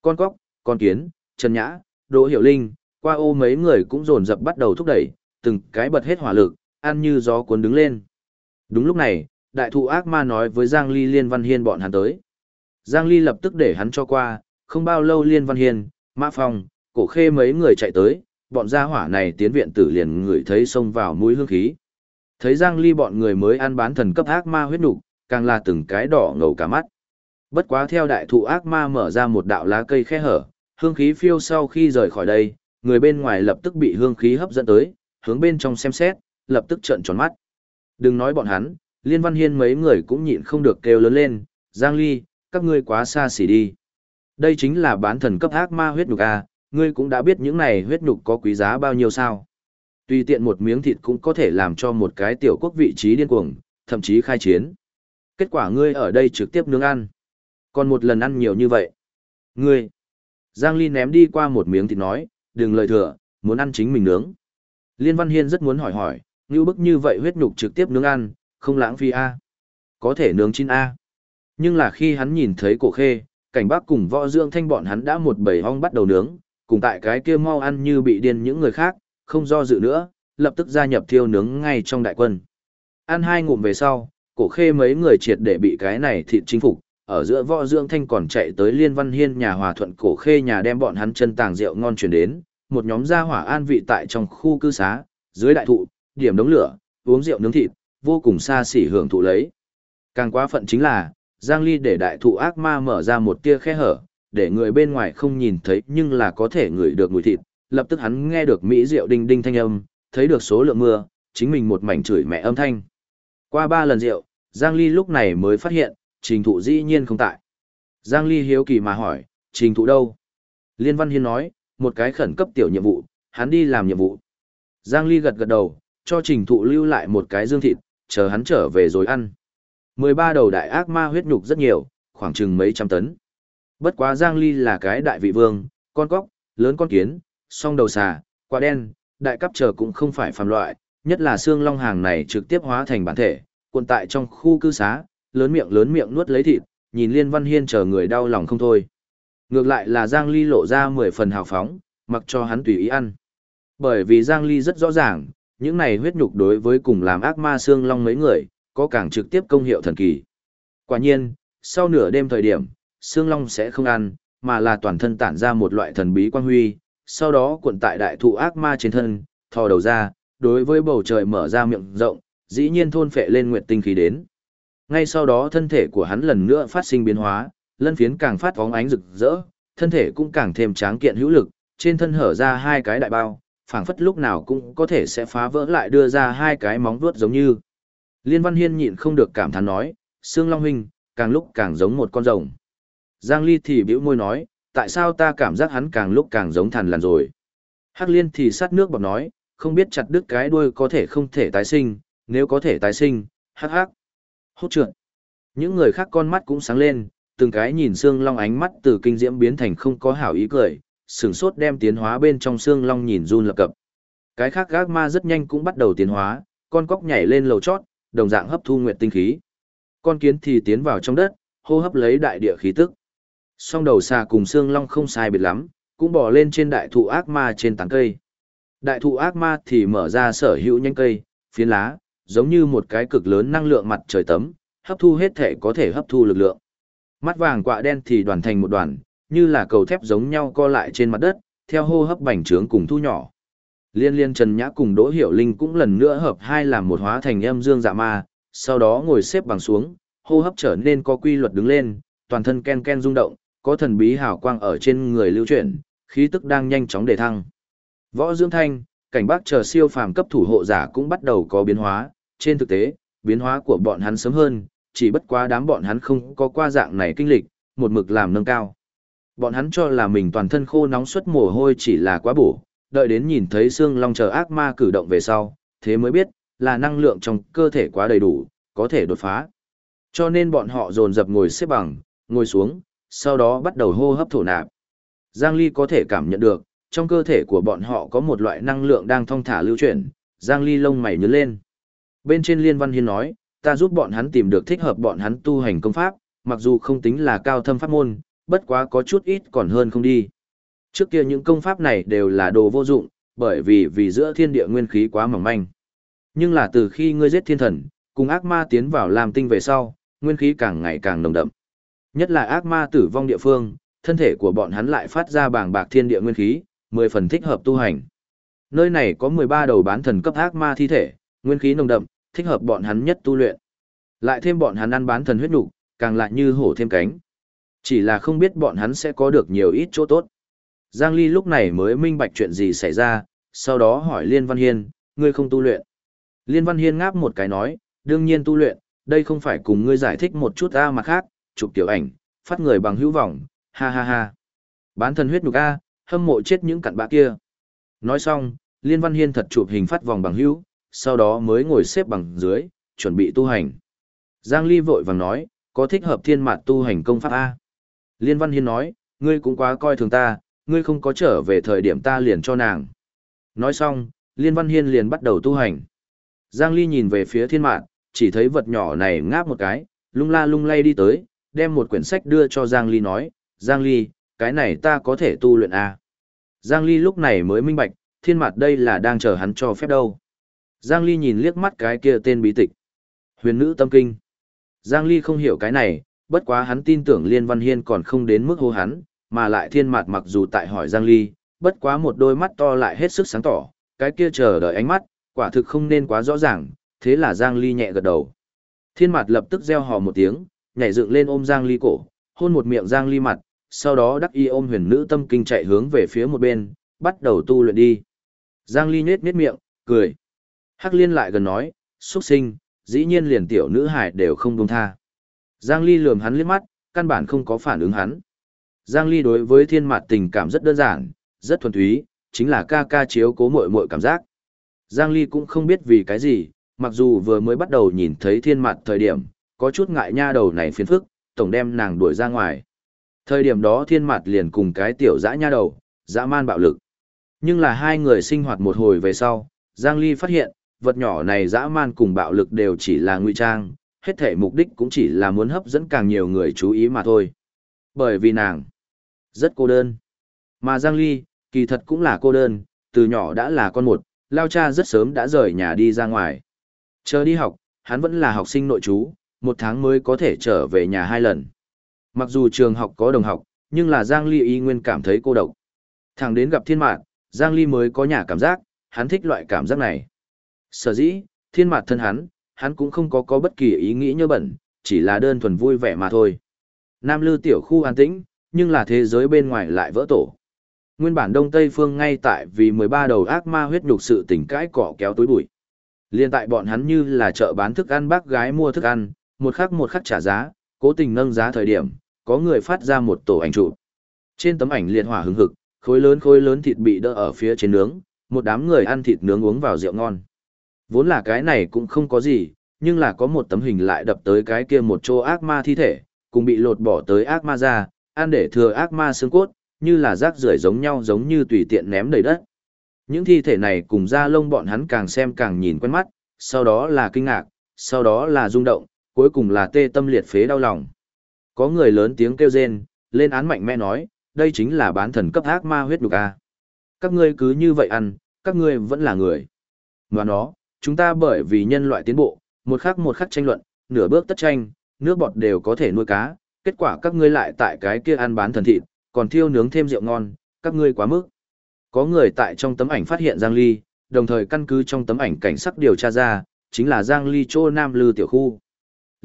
Con cóc, con kiến, Trần Nhã, Đỗ Hiểu Linh, qua ô mấy người cũng dồn dập bắt đầu thúc đẩy, từng cái bật hết hỏa lực, ăn như gió cuốn đứng lên. Đúng lúc này, đại thụ ác ma nói với Giang Ly Liên Văn Hiên bọn hắn tới. Giang Ly lập tức để hắn cho qua, không bao lâu Liên Văn Hiên, Mã Phong, cổ khê mấy người chạy tới, bọn gia hỏa này tiến viện tử liền ngửi thấy xông vào mũi hương khí. Thấy Giang Ly bọn người mới ăn bán thần cấp ác ma huyết nục, càng là từng cái đỏ ngầu cả mắt. Bất quá theo đại thụ ác ma mở ra một đạo lá cây khe hở, hương khí phiêu sau khi rời khỏi đây, người bên ngoài lập tức bị hương khí hấp dẫn tới, hướng bên trong xem xét, lập tức trợn tròn mắt. Đừng nói bọn hắn, Liên Văn Hiên mấy người cũng nhịn không được kêu lớn lên, Giang Ly, các ngươi quá xa xỉ đi. Đây chính là bán thần cấp ác ma huyết nục A, ngươi cũng đã biết những này huyết nhục có quý giá bao nhiêu sao. Tùy tiện một miếng thịt cũng có thể làm cho một cái tiểu quốc vị trí điên cuồng, thậm chí khai chiến. Kết quả ngươi ở đây trực tiếp nướng ăn. Còn một lần ăn nhiều như vậy. Ngươi. Giang Ly ném đi qua một miếng thịt nói, đừng lời thừa, muốn ăn chính mình nướng. Liên Văn Hiên rất muốn hỏi hỏi, như bức như vậy huyết nhục trực tiếp nướng ăn, không lãng phí A. Có thể nướng chín A. Nhưng là khi hắn nhìn thấy cổ khê, cảnh bác cùng võ dưỡng thanh bọn hắn đã một bầy hong bắt đầu nướng, cùng tại cái kia mau ăn như bị điên những người khác, không do dự nữa, lập tức gia nhập thiêu nướng ngay trong đại quân. Ăn hai ngụm về sau, cổ khê mấy người triệt để bị cái này thịt chính phục, ở giữa võ dưỡng thanh còn chạy tới liên văn hiên nhà hòa thuận cổ khê nhà đem bọn hắn chân tàng rượu ngon chuyển đến, một nhóm gia hỏa an vị tại trong khu cư xá, dưới đại thụ, điểm đống lửa, uống rượu nướng thịt, vô cùng xa xỉ hưởng thụ lấy. Càng quá phận chính là, Giang Ly để đại thụ ác ma mở ra một tia khe hở, để người bên ngoài không nhìn thấy nhưng là có thể ngửi được mùi thịt, lập tức hắn nghe được mỹ rượu đinh đinh thanh âm, thấy được số lượng mưa, chính mình một mảnh chửi mẹ âm thanh. Qua ba lần rượu, Giang Ly lúc này mới phát hiện, trình thụ dĩ nhiên không tại. Giang Ly hiếu kỳ mà hỏi, trình thụ đâu? Liên Văn Hiên nói, một cái khẩn cấp tiểu nhiệm vụ, hắn đi làm nhiệm vụ. Giang Ly gật gật đầu, cho trình thụ lưu lại một cái dương thịt, chờ hắn trở về rồi ăn. 13 đầu đại ác ma huyết nhục rất nhiều, khoảng chừng mấy trăm tấn. Bất quá Giang Ly là cái đại vị vương, con cóc, lớn con kiến, song đầu xà, quả đen, đại cấp chờ cũng không phải phàm loại, nhất là xương long hàng này trực tiếp hóa thành bản thể, cuộn tại trong khu cư xá, lớn miệng lớn miệng nuốt lấy thịt, nhìn Liên Văn Hiên chờ người đau lòng không thôi. Ngược lại là Giang Ly lộ ra 10 phần hào phóng, mặc cho hắn tùy ý ăn. Bởi vì Giang Ly rất rõ ràng, những này huyết nhục đối với cùng làm ác ma xương long mấy người, có càng trực tiếp công hiệu thần kỳ. Quả nhiên, sau nửa đêm thời điểm, xương long sẽ không ăn, mà là toàn thân tản ra một loại thần bí quang huy, sau đó cuộn tại đại thụ ác ma trên thân, thò đầu ra, đối với bầu trời mở ra miệng rộng, dĩ nhiên thôn phệ lên nguyệt tinh khí đến. Ngay sau đó thân thể của hắn lần nữa phát sinh biến hóa, lân phiến càng phát phóng ánh rực rỡ, thân thể cũng càng thêm tráng kiện hữu lực, trên thân hở ra hai cái đại bao, phảng phất lúc nào cũng có thể sẽ phá vỡ lại đưa ra hai cái móng vuốt giống như. Liên Văn Hiên nhịn không được cảm thán nói, Sương Long Huynh, càng lúc càng giống một con rồng. Giang Ly thì bĩu môi nói, tại sao ta cảm giác hắn càng lúc càng giống thằn lằn rồi. Hắc Liên thì sát nước bọc nói, không biết chặt đứt cái đuôi có thể không thể tái sinh, nếu có thể tái sinh, hắc hắc. Hốt trượt. Những người khác con mắt cũng sáng lên, từng cái nhìn xương long ánh mắt từ kinh diễm biến thành không có hảo ý cười, sửng sốt đem tiến hóa bên trong xương long nhìn run lập cập. Cái khác gác ma rất nhanh cũng bắt đầu tiến hóa, con cóc nhảy lên lầu chót, đồng dạng hấp thu nguyệt tinh khí. Con kiến thì tiến vào trong đất, hô hấp lấy đại địa khí tức. Song đầu xà cùng xương long không sai biệt lắm, cũng bỏ lên trên đại thụ ác ma trên tán cây. Đại thụ ác ma thì mở ra sở hữu nhanh cây, phiến lá, giống như một cái cực lớn năng lượng mặt trời tấm, hấp thu hết thể có thể hấp thu lực lượng. Mắt vàng quạ đen thì đoàn thành một đoàn, như là cầu thép giống nhau co lại trên mặt đất, theo hô hấp bành trướng cùng thu nhỏ. Liên liên Trần Nhã cùng Đỗ Hiểu Linh cũng lần nữa hợp hai làm một hóa thành âm dương dạ ma, sau đó ngồi xếp bằng xuống, hô hấp trở nên có quy luật đứng lên, toàn thân ken ken rung động, có thần bí hào quang ở trên người lưu chuyển, khí tức đang nhanh chóng đề thăng. Võ Dưỡng Thanh, cảnh bác chờ siêu phàm cấp thủ hộ giả cũng bắt đầu có biến hóa, trên thực tế, biến hóa của bọn hắn sớm hơn, chỉ bất quá đám bọn hắn không có qua dạng này kinh lịch, một mực làm nâng cao. Bọn hắn cho là mình toàn thân khô nóng suất mồ hôi chỉ là quá bổ, đợi đến nhìn thấy xương long chờ ác ma cử động về sau, thế mới biết, là năng lượng trong cơ thể quá đầy đủ, có thể đột phá. Cho nên bọn họ dồn dập ngồi xếp bằng, ngồi xuống, sau đó bắt đầu hô hấp thổ nạp. Giang Ly có thể cảm nhận được, trong cơ thể của bọn họ có một loại năng lượng đang thong thả lưu chuyển, Giang Ly lông mày nhướng lên. Bên trên Liên Văn Hiên nói, ta giúp bọn hắn tìm được thích hợp bọn hắn tu hành công pháp, mặc dù không tính là cao thâm pháp môn, bất quá có chút ít còn hơn không đi. Trước kia những công pháp này đều là đồ vô dụng, bởi vì vì giữa thiên địa nguyên khí quá mỏng manh. Nhưng là từ khi ngươi giết thiên thần, cùng ác ma tiến vào làm tinh về sau, nguyên khí càng ngày càng nồng đậm. Nhất là ác ma tử vong địa phương, thân thể của bọn hắn lại phát ra bàng bạc thiên địa nguyên khí, mười phần thích hợp tu hành. Nơi này có 13 đầu bán thần cấp ác ma thi thể, nguyên khí nồng đậm, thích hợp bọn hắn nhất tu luyện. Lại thêm bọn hắn ăn bán thần huyết nục, càng lại như hổ thêm cánh. Chỉ là không biết bọn hắn sẽ có được nhiều ít chỗ tốt. Giang Ly lúc này mới minh bạch chuyện gì xảy ra, sau đó hỏi Liên Văn Hiên, ngươi không tu luyện. Liên Văn Hiên ngáp một cái nói, đương nhiên tu luyện, đây không phải cùng ngươi giải thích một chút ta mà khác, chụp tiểu ảnh, phát người bằng hữu vọng, ha ha ha. Bán thần huyết nhục A, hâm mộ chết những cặn bã kia. Nói xong, Liên Văn Hiên thật chụp hình phát vòng bằng hữu, sau đó mới ngồi xếp bằng dưới, chuẩn bị tu hành. Giang Ly vội vàng nói, có thích hợp thiên mạt tu hành công pháp A. Liên Văn Hiên nói, ngươi cũng quá coi thường ta, ngươi không có trở về thời điểm ta liền cho nàng. Nói xong, Liên Văn Hiên liền bắt đầu tu hành. Giang Ly nhìn về phía thiên mạn, chỉ thấy vật nhỏ này ngáp một cái, lung la lung lay đi tới, đem một quyển sách đưa cho Giang Ly nói, Giang Ly, cái này ta có thể tu luyện à. Giang Ly lúc này mới minh bạch, thiên mặt đây là đang chờ hắn cho phép đâu. Giang Ly nhìn liếc mắt cái kia tên bí tịch. Huyền nữ tâm kinh. Giang Ly không hiểu cái này, bất quá hắn tin tưởng Liên Văn Hiên còn không đến mức hô hắn, mà lại thiên mặt mặc dù tại hỏi Giang Ly, bất quá một đôi mắt to lại hết sức sáng tỏ, cái kia chờ đợi ánh mắt, quả thực không nên quá rõ ràng, thế là Giang Ly nhẹ gật đầu. Thiên mặt lập tức reo hò một tiếng, nhảy dựng lên ôm Giang Ly cổ, hôn một miệng Giang Ly mặt, sau đó đắc y ôm huyền nữ tâm kinh chạy hướng về phía một bên, bắt đầu tu luyện đi. Giang Ly nhếch nhếch miệng, cười. Hắc Liên lại gần nói, xuất sinh, dĩ nhiên liền tiểu nữ hải đều không buông tha. Giang Ly lườm hắn liếc mắt, căn bản không có phản ứng hắn. Giang Ly đối với thiên mặt tình cảm rất đơn giản, rất thuần túy, chính là ca ca chiếu cố muội muội cảm giác. Giang Ly cũng không biết vì cái gì, mặc dù vừa mới bắt đầu nhìn thấy thiên mặt thời điểm, có chút ngại nha đầu này phiền phức, tổng đem nàng đuổi ra ngoài. Thời điểm đó thiên mặt liền cùng cái tiểu dã nha đầu, dã man bạo lực. Nhưng là hai người sinh hoạt một hồi về sau, Giang Ly phát hiện, vật nhỏ này dã man cùng bạo lực đều chỉ là ngụy trang, hết thể mục đích cũng chỉ là muốn hấp dẫn càng nhiều người chú ý mà thôi. Bởi vì nàng rất cô đơn. Mà Giang Ly, kỳ thật cũng là cô đơn, từ nhỏ đã là con một, lao cha rất sớm đã rời nhà đi ra ngoài. Chờ đi học, hắn vẫn là học sinh nội trú, một tháng mới có thể trở về nhà hai lần. Mặc dù trường học có đồng học, nhưng là Giang Ly y nguyên cảm thấy cô độc. Thẳng đến gặp thiên mạn, Giang Ly mới có nhà cảm giác, hắn thích loại cảm giác này. Sở dĩ, thiên mạn thân hắn, hắn cũng không có có bất kỳ ý nghĩ như bẩn, chỉ là đơn thuần vui vẻ mà thôi. Nam Lư tiểu khu an tĩnh, nhưng là thế giới bên ngoài lại vỡ tổ. Nguyên bản Đông Tây Phương ngay tại vì 13 đầu ác ma huyết nhục sự tình cãi cỏ kéo túi bụi. Liên tại bọn hắn như là chợ bán thức ăn bác gái mua thức ăn, một khắc một khắc trả giá, cố tình nâng giá thời điểm, có người phát ra một tổ ảnh chụp. Trên tấm ảnh liệt hỏa hứng hực, khối lớn khối lớn thịt bị đỡ ở phía trên nướng, một đám người ăn thịt nướng uống vào rượu ngon. Vốn là cái này cũng không có gì, nhưng là có một tấm hình lại đập tới cái kia một chỗ ác ma thi thể, cùng bị lột bỏ tới ác ma ra, ăn để thừa ác ma xương cốt, như là rác rưởi giống nhau giống như tùy tiện ném đầy đất. Những thi thể này cùng da lông bọn hắn càng xem càng nhìn quen mắt, sau đó là kinh ngạc, sau đó là rung động, cuối cùng là tê tâm liệt phế đau lòng. Có người lớn tiếng kêu rên, lên án mạnh mẽ nói, đây chính là bán thần cấp ác ma huyết đục a. Các ngươi cứ như vậy ăn, các ngươi vẫn là người. Ngoài nó, chúng ta bởi vì nhân loại tiến bộ, một khắc một khắc tranh luận, nửa bước tất tranh, nước bọt đều có thể nuôi cá, kết quả các ngươi lại tại cái kia ăn bán thần thịt, còn thiêu nướng thêm rượu ngon, các ngươi quá mức. Có người tại trong tấm ảnh phát hiện Giang Ly, đồng thời căn cứ trong tấm ảnh cảnh sắc điều tra ra, chính là Giang Ly Chô Nam Lư tiểu khu.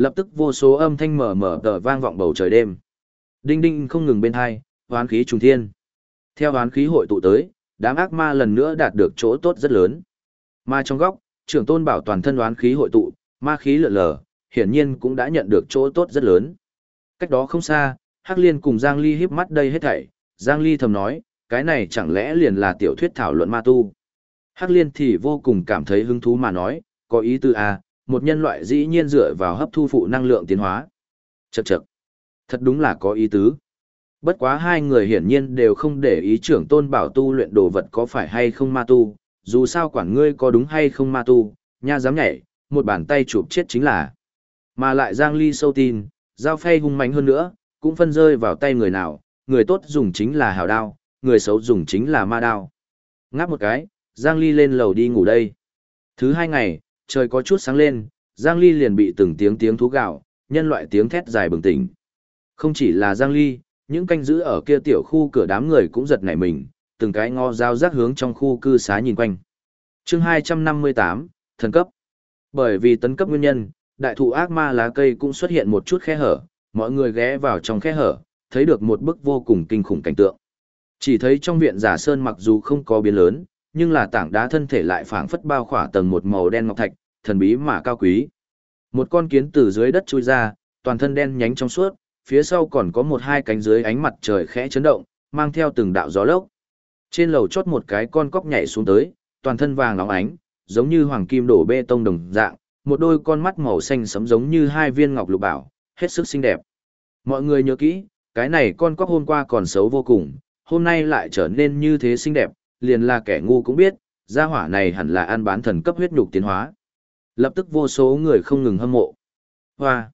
Lập tức vô số âm thanh mở mở tờ vang vọng bầu trời đêm. Đinh đinh không ngừng bên hai, hoán khí trùng thiên. Theo hoán khí hội tụ tới, đám ác ma lần nữa đạt được chỗ tốt rất lớn. Ma trong góc, trưởng tôn bảo toàn thân đoán khí hội tụ, ma khí lượn lờ, hiển nhiên cũng đã nhận được chỗ tốt rất lớn. Cách đó không xa, Hắc Liên cùng Giang Ly híp mắt đây hết thảy, Giang Ly thầm nói, cái này chẳng lẽ liền là tiểu thuyết thảo luận ma tu. Hắc Liên thì vô cùng cảm thấy hứng thú mà nói, có ý tư à, một nhân loại dĩ nhiên dựa vào hấp thu phụ năng lượng tiến hóa. Chậc chậc. Thật đúng là có ý tứ. Bất quá hai người hiển nhiên đều không để ý trưởng tôn bảo tu luyện đồ vật có phải hay không ma tu, dù sao quản ngươi có đúng hay không ma tu, nha dám nhảy, một bàn tay chụp chết chính là. Mà lại Giang Ly sâu tin, dao phay hung mạnh hơn nữa, cũng phân rơi vào tay người nào, người tốt dùng chính là hào đao, người xấu dùng chính là ma đao. Ngáp một cái, Giang Ly lên lầu đi ngủ đây. Thứ hai ngày, trời có chút sáng lên, Giang Ly liền bị từng tiếng tiếng thú gạo, nhân loại tiếng thét dài bừng tỉnh. Không chỉ là Giang Ly, những canh giữ ở kia tiểu khu cửa đám người cũng giật nảy mình, từng cái ngó dao rác hướng trong khu cư xá nhìn quanh. chương 258, thần cấp. Bởi vì tấn cấp nguyên nhân, đại thụ ác ma lá cây cũng xuất hiện một chút khe hở, mọi người ghé vào trong khe hở, thấy được một bức vô cùng kinh khủng cảnh tượng. Chỉ thấy trong viện giả sơn mặc dù không có biến lớn, nhưng là tảng đá thân thể lại phảng phất bao khỏa tầng một màu đen ngọc thạch, thần bí mà cao quý. Một con kiến từ dưới đất chui ra, toàn thân đen nhánh trong suốt, phía sau còn có một hai cánh dưới ánh mặt trời khẽ chấn động, mang theo từng đạo gió lốc. Trên lầu chót một cái con cóc nhảy xuống tới, toàn thân vàng óng ánh, giống như hoàng kim đổ bê tông đồng dạng, một đôi con mắt màu xanh sẫm giống như hai viên ngọc lục bảo, hết sức xinh đẹp. Mọi người nhớ kỹ, cái này con cóc hôm qua còn xấu vô cùng, hôm nay lại trở nên như thế xinh đẹp, liền là kẻ ngu cũng biết, gia hỏa này hẳn là ăn bán thần cấp huyết nhục tiến hóa. Lập tức vô số người không ngừng hâm mộ. Hoa!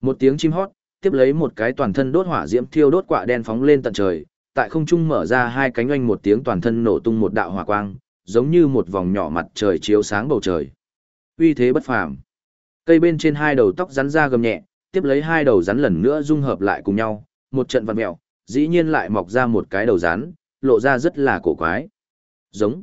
Một tiếng chim hót, tiếp lấy một cái toàn thân đốt hỏa diễm thiêu đốt quả đen phóng lên tận trời, tại không trung mở ra hai cánh oanh một tiếng toàn thân nổ tung một đạo hỏa quang, giống như một vòng nhỏ mặt trời chiếu sáng bầu trời. Uy thế bất phàm. Cây bên trên hai đầu tóc rắn ra gầm nhẹ, tiếp lấy hai đầu rắn lần nữa dung hợp lại cùng nhau, một trận vặn mèo, dĩ nhiên lại mọc ra một cái đầu rắn, lộ ra rất là cổ quái. Giống.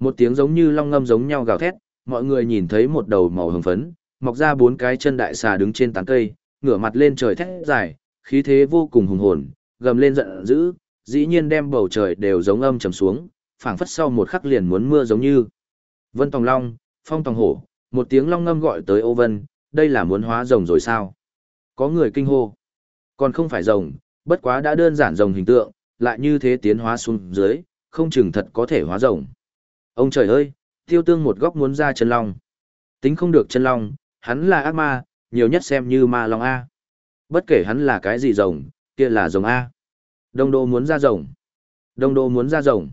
Một tiếng giống như long ngâm giống nhau gào thét, mọi người nhìn thấy một đầu màu hồng phấn, mọc ra bốn cái chân đại xà đứng trên tán cây, ngửa mặt lên trời thét dài, khí thế vô cùng hùng hồn, gầm lên giận dữ, dĩ nhiên đem bầu trời đều giống âm trầm xuống, phảng phất sau một khắc liền muốn mưa giống như. Vân Tòng Long, Phong Tòng Hổ, một tiếng long ngâm gọi tới ô vân, đây là muốn hóa rồng rồi sao? Có người kinh hô. Còn không phải rồng, bất quá đã đơn giản rồng hình tượng, lại như thế tiến hóa xuống dưới, không chừng thật có thể hóa rồng. Ông trời ơi, tiêu tương một góc muốn ra chân long. Tính không được chân long, hắn là ác ma, nhiều nhất xem như ma long A. Bất kể hắn là cái gì rồng, kia là rồng A. Đông đô muốn ra rồng. Đông đô muốn ra rồng.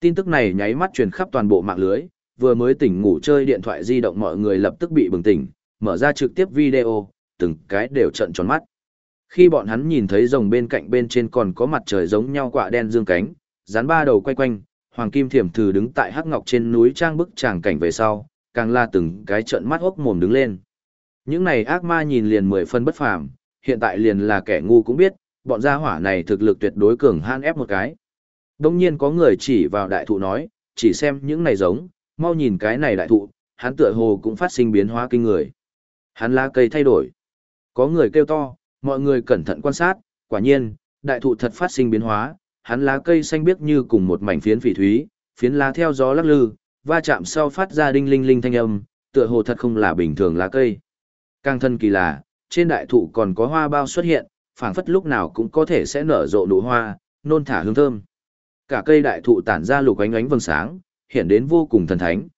Tin tức này nháy mắt truyền khắp toàn bộ mạng lưới, vừa mới tỉnh ngủ chơi điện thoại di động mọi người lập tức bị bừng tỉnh, mở ra trực tiếp video, từng cái đều trận tròn mắt. Khi bọn hắn nhìn thấy rồng bên cạnh bên trên còn có mặt trời giống nhau quả đen dương cánh, dán ba đầu quay quanh, hoàng kim thiểm thử đứng tại hắc ngọc trên núi trang bức tràng cảnh về sau, càng la từng cái trợn mắt hốc mồm đứng lên. Những này ác ma nhìn liền mười phân bất phàm, hiện tại liền là kẻ ngu cũng biết, bọn gia hỏa này thực lực tuyệt đối cường han ép một cái. Đông nhiên có người chỉ vào đại thụ nói, chỉ xem những này giống, mau nhìn cái này đại thụ, hắn tựa hồ cũng phát sinh biến hóa kinh người. Hắn lá cây thay đổi. Có người kêu to, mọi người cẩn thận quan sát, quả nhiên, đại thụ thật phát sinh biến hóa, hắn lá cây xanh biếc như cùng một mảnh phiến phỉ thúy, phiến lá theo gió lắc lư, va chạm sau phát ra đinh linh linh thanh âm, tựa hồ thật không là bình thường lá cây. Càng thân kỳ lạ, trên đại thụ còn có hoa bao xuất hiện, phảng phất lúc nào cũng có thể sẽ nở rộ nụ hoa, nôn thả hương thơm. Cả cây đại thụ tản ra lục ánh ánh vầng sáng, hiện đến vô cùng thần thánh.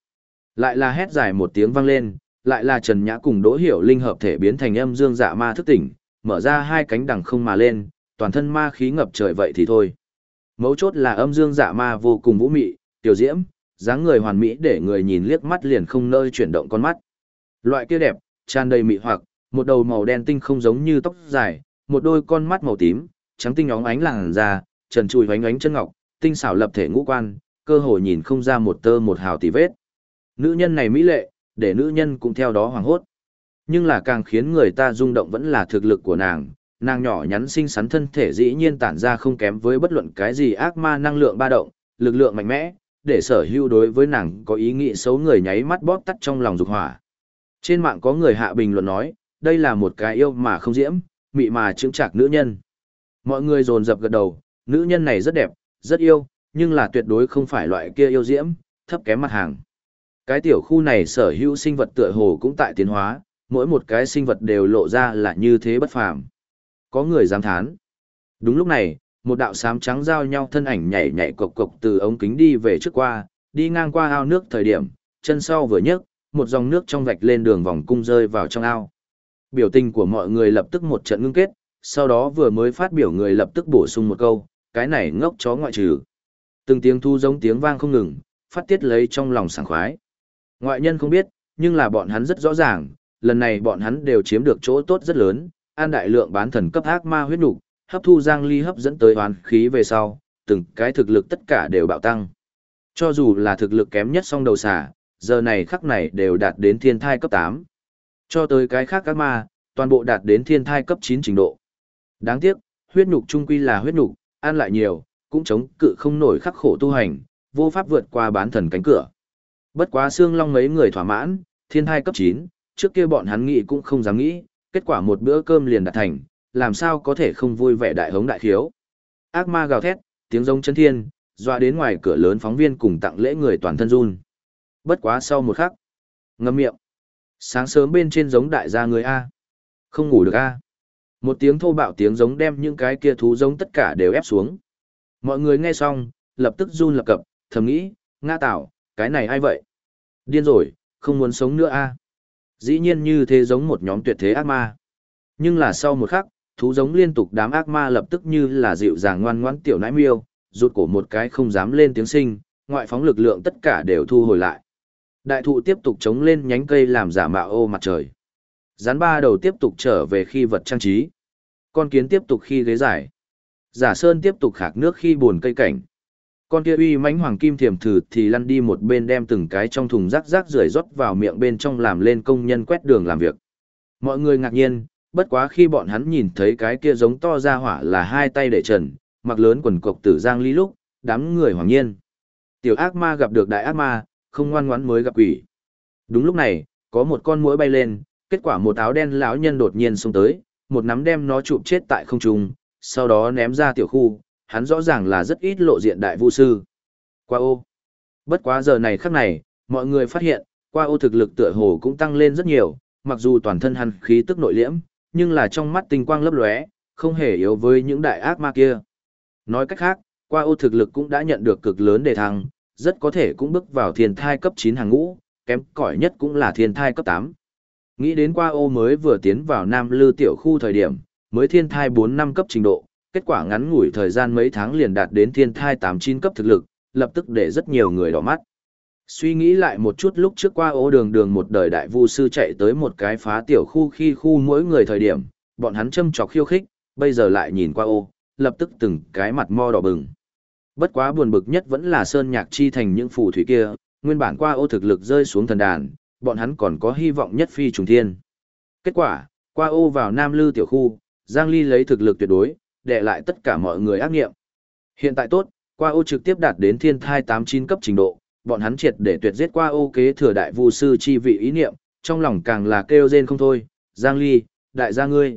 Lại là hét dài một tiếng vang lên, lại là Trần Nhã cùng Đỗ Hiểu Linh hợp thể biến thành âm dương dạ ma thức tỉnh, mở ra hai cánh đằng không mà lên, toàn thân ma khí ngập trời vậy thì thôi. Mấu chốt là âm dương dạ ma vô cùng vũ mị, tiểu diễm, dáng người hoàn mỹ để người nhìn liếc mắt liền không nơi chuyển động con mắt. Loại kia đẹp, tràn đầy mị hoặc, một đầu màu đen tinh không giống như tóc dài, một đôi con mắt màu tím, trắng tinh óng ánh làn da, trần trụi hoánh ánh chân ngọc, tinh xảo lập thể ngũ quan, cơ hồ nhìn không ra một tơ một hào tì vết. Nữ nhân này mỹ lệ, để nữ nhân cũng theo đó hoàng hốt. Nhưng là càng khiến người ta rung động vẫn là thực lực của nàng, nàng nhỏ nhắn xinh xắn thân thể dĩ nhiên tản ra không kém với bất luận cái gì ác ma năng lượng ba động, lực lượng mạnh mẽ, để sở hữu đối với nàng có ý nghĩ xấu người nháy mắt bóp tắt trong lòng dục hỏa. Trên mạng có người hạ bình luận nói, đây là một cái yêu mà không diễm, mị mà chứng trạc nữ nhân. Mọi người dồn dập gật đầu, nữ nhân này rất đẹp, rất yêu, nhưng là tuyệt đối không phải loại kia yêu diễm, thấp kém mặt hàng. Cái tiểu khu này sở hữu sinh vật tựa hồ cũng tại tiến hóa, mỗi một cái sinh vật đều lộ ra là như thế bất phàm. Có người dám thán. Đúng lúc này, một đạo sám trắng giao nhau thân ảnh nhảy nhảy cộc cộc từ ống kính đi về trước qua, đi ngang qua ao nước thời điểm, chân sau vừa nhấc, một dòng nước trong vạch lên đường vòng cung rơi vào trong ao. Biểu tình của mọi người lập tức một trận ngưng kết, sau đó vừa mới phát biểu người lập tức bổ sung một câu, cái này ngốc chó ngoại trừ. Từng tiếng thu giống tiếng vang không ngừng, phát tiết lấy trong lòng sảng khoái. Ngoại nhân không biết, nhưng là bọn hắn rất rõ ràng, lần này bọn hắn đều chiếm được chỗ tốt rất lớn, an đại lượng bán thần cấp ác ma huyết nục, hấp thu giang ly hấp dẫn tới oán khí về sau, từng cái thực lực tất cả đều bạo tăng. Cho dù là thực lực kém nhất song đầu xà, giờ này khắc này đều đạt đến thiên thai cấp 8. Cho tới cái khác các ma, toàn bộ đạt đến thiên thai cấp 9 trình độ. Đáng tiếc, huyết nhục trung quy là huyết nhục, ăn lại nhiều, cũng chống cự không nổi khắc khổ tu hành, vô pháp vượt qua bán thần cánh cửa. Bất quá xương long mấy người thỏa mãn, thiên thai cấp 9, trước kia bọn hắn nghĩ cũng không dám nghĩ, kết quả một bữa cơm liền đạt thành, làm sao có thể không vui vẻ đại hống đại khiếu. Ác ma gào thét, tiếng rống chân thiên, dọa đến ngoài cửa lớn phóng viên cùng tặng lễ người toàn thân run. Bất quá sau một khắc, ngâm miệng. Sáng sớm bên trên giống đại gia người A. Không ngủ được A. Một tiếng thô bạo tiếng giống đem những cái kia thú giống tất cả đều ép xuống. Mọi người nghe xong, lập tức run lập cập, thầm nghĩ, nga tạo, cái này ai vậy? Điên rồi, không muốn sống nữa a Dĩ nhiên như thế giống một nhóm tuyệt thế ác ma. Nhưng là sau một khắc, thú giống liên tục đám ác ma lập tức như là dịu dàng ngoan ngoãn tiểu nãi miêu, rụt cổ một cái không dám lên tiếng sinh, ngoại phóng lực lượng tất cả đều thu hồi lại. Đại thụ tiếp tục chống lên nhánh cây làm giả mạo ô mặt trời. Rắn ba đầu tiếp tục trở về khi vật trang trí. Con kiến tiếp tục khi ghế giải. Giả sơn tiếp tục khạc nước khi buồn cây cảnh. Con kia uy mãnh hoàng kim thiềm thử thì lăn đi một bên đem từng cái trong thùng rác rác rưởi rót vào miệng bên trong làm lên công nhân quét đường làm việc. Mọi người ngạc nhiên, bất quá khi bọn hắn nhìn thấy cái kia giống to ra hỏa là hai tay để trần, mặc lớn quần cộc tử giang ly lúc, đám người hoàng nhiên. Tiểu ác ma gặp được đại ác ma, không ngoan ngoãn mới gặp quỷ. Đúng lúc này, có một con muỗi bay lên, kết quả một áo đen lão nhân đột nhiên xông tới, một nắm đem nó chụp chết tại không trung, sau đó ném ra tiểu khu, hắn rõ ràng là rất ít lộ diện đại vu sư. Qua ô. Bất quá giờ này khắc này, mọi người phát hiện, qua ô thực lực tựa hồ cũng tăng lên rất nhiều, mặc dù toàn thân hắn khí tức nội liễm, nhưng là trong mắt tinh quang lấp lóe, không hề yếu với những đại ác ma kia. Nói cách khác, qua ô thực lực cũng đã nhận được cực lớn đề thăng, rất có thể cũng bước vào thiên thai cấp 9 hàng ngũ, kém cỏi nhất cũng là thiên thai cấp 8. Nghĩ đến qua ô mới vừa tiến vào Nam Lư tiểu khu thời điểm, mới thiên thai 4 năm cấp trình độ, kết quả ngắn ngủi thời gian mấy tháng liền đạt đến thiên thai 8-9 cấp thực lực, lập tức để rất nhiều người đỏ mắt. Suy nghĩ lại một chút lúc trước qua ố đường đường một đời đại vu sư chạy tới một cái phá tiểu khu khi khu mỗi người thời điểm, bọn hắn châm chọc khiêu khích, bây giờ lại nhìn qua ô, lập tức từng cái mặt mo đỏ bừng. Bất quá buồn bực nhất vẫn là Sơn Nhạc chi thành những phù thủy kia, nguyên bản qua ô thực lực rơi xuống thần đàn, bọn hắn còn có hy vọng nhất phi trùng thiên. Kết quả, qua ô vào Nam Lư tiểu khu, Giang Ly lấy thực lực tuyệt đối, đệ lại tất cả mọi người ác nghiệm. Hiện tại tốt, qua ô trực tiếp đạt đến thiên thai 89 cấp trình độ, bọn hắn triệt để tuyệt giết qua ô kế thừa đại vu sư chi vị ý niệm, trong lòng càng là kêu rên không thôi, Giang Ly, đại gia ngươi.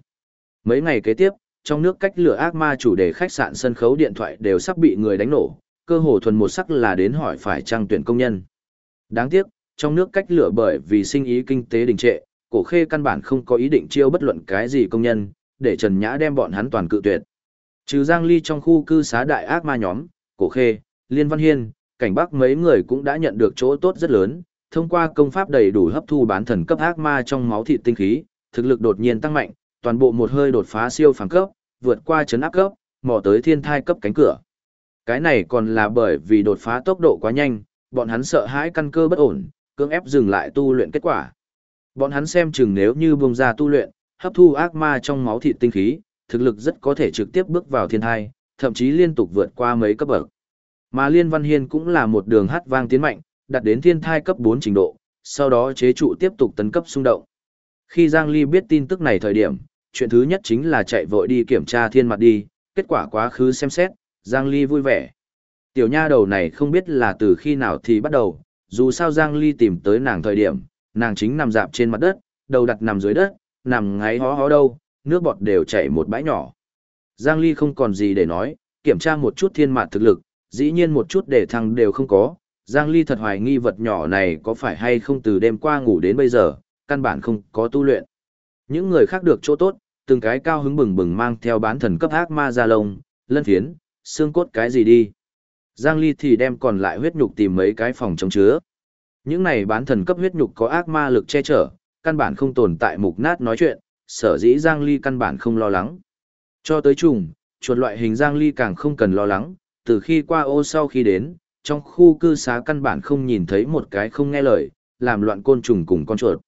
Mấy ngày kế tiếp, trong nước cách lửa ác ma chủ đề khách sạn sân khấu điện thoại đều sắp bị người đánh nổ, cơ hồ thuần một sắc là đến hỏi phải trang tuyển công nhân. Đáng tiếc, trong nước cách lửa bởi vì sinh ý kinh tế đình trệ, cổ khê căn bản không có ý định chiêu bất luận cái gì công nhân, để Trần Nhã đem bọn hắn toàn cự tuyệt. Trừ Giang Ly trong khu cư xá đại ác ma nhóm, cổ khê, Liên Văn Hiên, cảnh bắc mấy người cũng đã nhận được chỗ tốt rất lớn, thông qua công pháp đầy đủ hấp thu bán thần cấp ác ma trong máu thịt tinh khí, thực lực đột nhiên tăng mạnh, toàn bộ một hơi đột phá siêu phàm cấp, vượt qua chấn áp cấp, mò tới thiên thai cấp cánh cửa. Cái này còn là bởi vì đột phá tốc độ quá nhanh, bọn hắn sợ hãi căn cơ bất ổn, cưỡng ép dừng lại tu luyện kết quả. Bọn hắn xem chừng nếu như buông ra tu luyện, hấp thu ác ma trong máu thịt tinh khí, thực lực rất có thể trực tiếp bước vào thiên thai, thậm chí liên tục vượt qua mấy cấp bậc. Mà Liên Văn Hiên cũng là một đường hát vang tiến mạnh, đạt đến thiên thai cấp 4 trình độ, sau đó chế trụ tiếp tục tấn cấp xung động. Khi Giang Ly biết tin tức này thời điểm, chuyện thứ nhất chính là chạy vội đi kiểm tra thiên mặt đi, kết quả quá khứ xem xét, Giang Ly vui vẻ. Tiểu nha đầu này không biết là từ khi nào thì bắt đầu, dù sao Giang Ly tìm tới nàng thời điểm, nàng chính nằm dạp trên mặt đất, đầu đặt nằm dưới đất, nằm ngáy hó hó đâu, nước bọt đều chảy một bãi nhỏ. Giang Ly không còn gì để nói, kiểm tra một chút thiên mạt thực lực, dĩ nhiên một chút để thăng đều không có, Giang Ly thật hoài nghi vật nhỏ này có phải hay không từ đêm qua ngủ đến bây giờ, căn bản không có tu luyện. Những người khác được chỗ tốt, từng cái cao hứng bừng bừng mang theo bán thần cấp ác ma ra lông, lân phiến, xương cốt cái gì đi. Giang Ly thì đem còn lại huyết nhục tìm mấy cái phòng chống chứa. Những này bán thần cấp huyết nhục có ác ma lực che chở, căn bản không tồn tại mục nát nói chuyện, sở dĩ Giang Ly căn bản không lo lắng. Cho tới trùng, chuột loại hình Giang Ly càng không cần lo lắng, từ khi qua ô sau khi đến, trong khu cư xá căn bản không nhìn thấy một cái không nghe lời, làm loạn côn trùng cùng con chuột.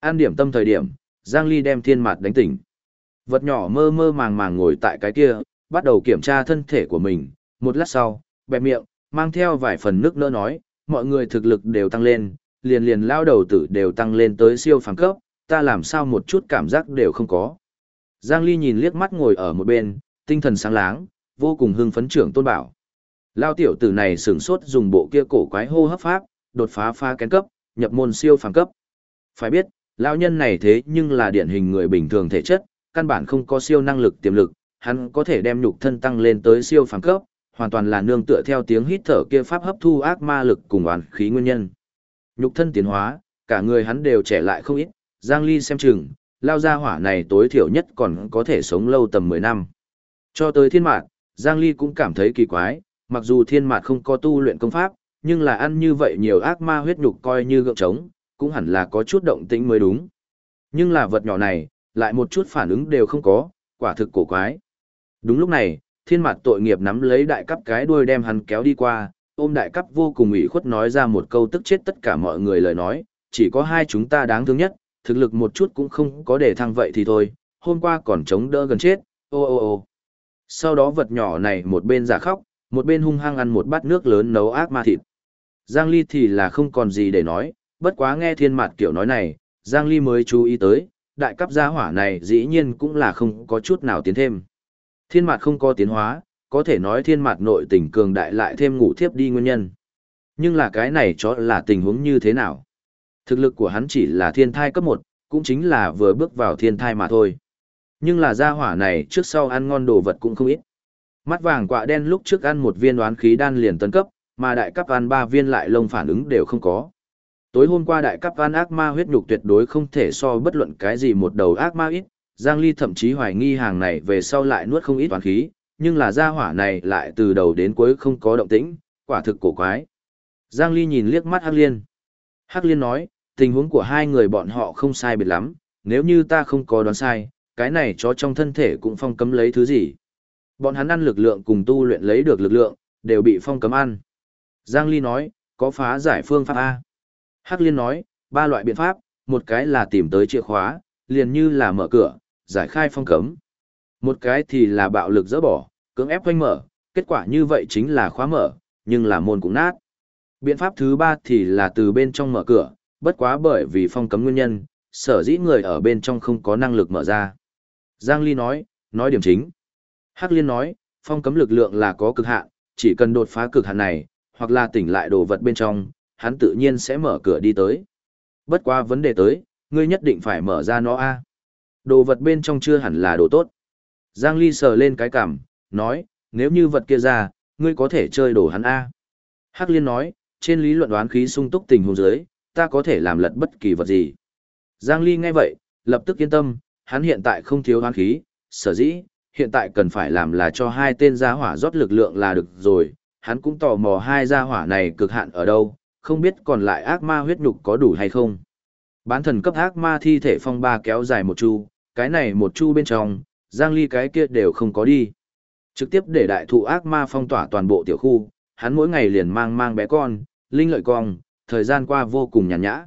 An điểm tâm thời điểm, Giang Ly đem thiên mạt đánh tỉnh. Vật nhỏ mơ mơ màng màng ngồi tại cái kia, bắt đầu kiểm tra thân thể của mình, một lát sau, bẹp miệng, mang theo vài phần nước nỡ nói, mọi người thực lực đều tăng lên, liền liền lao đầu tử đều tăng lên tới siêu phàm cấp, ta làm sao một chút cảm giác đều không có. Giang Ly nhìn liếc mắt ngồi ở một bên, tinh thần sáng láng, vô cùng hưng phấn trưởng tôn bảo. Lao tiểu tử này sửng sốt dùng bộ kia cổ quái hô hấp pháp, đột phá pha kén cấp, nhập môn siêu phàm cấp. Phải biết, lão nhân này thế nhưng là điển hình người bình thường thể chất, căn bản không có siêu năng lực tiềm lực, hắn có thể đem nhục thân tăng lên tới siêu phàm cấp, hoàn toàn là nương tựa theo tiếng hít thở kia pháp hấp thu ác ma lực cùng oán khí nguyên nhân. Nhục thân tiến hóa, cả người hắn đều trẻ lại không ít, Giang Ly xem chừng, lao ra hỏa này tối thiểu nhất còn có thể sống lâu tầm 10 năm. Cho tới thiên mạt, Giang Ly cũng cảm thấy kỳ quái, mặc dù thiên mạt không có tu luyện công pháp, nhưng là ăn như vậy nhiều ác ma huyết nhục coi như gượng trống, cũng hẳn là có chút động tĩnh mới đúng. Nhưng là vật nhỏ này, lại một chút phản ứng đều không có, quả thực cổ quái. Đúng lúc này, thiên Mạt tội nghiệp nắm lấy đại cấp cái đuôi đem hắn kéo đi qua, ôm đại cấp vô cùng ủy khuất nói ra một câu tức chết tất cả mọi người lời nói, chỉ có hai chúng ta đáng thương nhất, thực lực một chút cũng không có để thăng vậy thì thôi, hôm qua còn chống đỡ gần chết, ô ô ô. Sau đó vật nhỏ này một bên giả khóc, một bên hung hăng ăn một bát nước lớn nấu ác ma thịt. Giang Ly thì là không còn gì để nói, bất quá nghe thiên mạt kiểu nói này, Giang Ly mới chú ý tới, đại cấp gia hỏa này dĩ nhiên cũng là không có chút nào tiến thêm. Thiên mạt không có tiến hóa, có thể nói thiên mạt nội tình cường đại lại thêm ngủ thiếp đi nguyên nhân. Nhưng là cái này cho là tình huống như thế nào? Thực lực của hắn chỉ là thiên thai cấp 1, cũng chính là vừa bước vào thiên thai mà thôi. Nhưng là gia hỏa này trước sau ăn ngon đồ vật cũng không ít. Mắt vàng quạ đen lúc trước ăn một viên đoán khí đan liền tấn cấp, mà đại cấp ăn ba viên lại lông phản ứng đều không có. Tối hôm qua đại cấp ăn ác ma huyết nhục tuyệt đối không thể so bất luận cái gì một đầu ác ma ít, Giang Ly thậm chí hoài nghi hàng này về sau lại nuốt không ít toán khí, nhưng là gia hỏa này lại từ đầu đến cuối không có động tĩnh, quả thực cổ quái. Giang Ly nhìn liếc mắt Hắc Liên. Hắc Liên nói, tình huống của hai người bọn họ không sai biệt lắm, nếu như ta không có đoán sai, cái này cho trong thân thể cũng phong cấm lấy thứ gì. Bọn hắn ăn lực lượng cùng tu luyện lấy được lực lượng, đều bị phong cấm ăn. Giang Ly nói, có phá giải phương pháp A. Hắc Liên nói, ba loại biện pháp, một cái là tìm tới chìa khóa, liền như là mở cửa, giải khai phong cấm. Một cái thì là bạo lực dỡ bỏ, cưỡng ép quanh mở, kết quả như vậy chính là khóa mở, nhưng là môn cũng nát. Biện pháp thứ ba thì là từ bên trong mở cửa, bất quá bởi vì phong cấm nguyên nhân, sở dĩ người ở bên trong không có năng lực mở ra. Giang Ly nói, nói điểm chính. Hắc Liên nói, phong cấm lực lượng là có cực hạn, chỉ cần đột phá cực hạn này, hoặc là tỉnh lại đồ vật bên trong, hắn tự nhiên sẽ mở cửa đi tới. Bất quá vấn đề tới, ngươi nhất định phải mở ra nó a. À? Đồ vật bên trong chưa hẳn là đồ tốt. Giang Ly sờ lên cái cằm, nói, nếu như vật kia ra, ngươi có thể chơi đồ hắn a. Hắc Liên nói, trên lý luận đoán khí sung túc tình huống dưới, ta có thể làm lật bất kỳ vật gì. Giang Ly nghe vậy, lập tức yên tâm, hắn hiện tại không thiếu đoán khí, sở dĩ, hiện tại cần phải làm là cho hai tên gia hỏa rót lực lượng là được rồi, hắn cũng tò mò hai gia hỏa này cực hạn ở đâu, không biết còn lại ác ma huyết nhục có đủ hay không. Bán thần cấp ác ma thi thể phong ba kéo dài một chu, cái này một chu bên trong, Giang Ly cái kia đều không có đi. Trực tiếp để đại thụ ác ma phong tỏa toàn bộ tiểu khu, hắn mỗi ngày liền mang mang bé con, linh lợi cong, thời gian qua vô cùng nhàn nhã.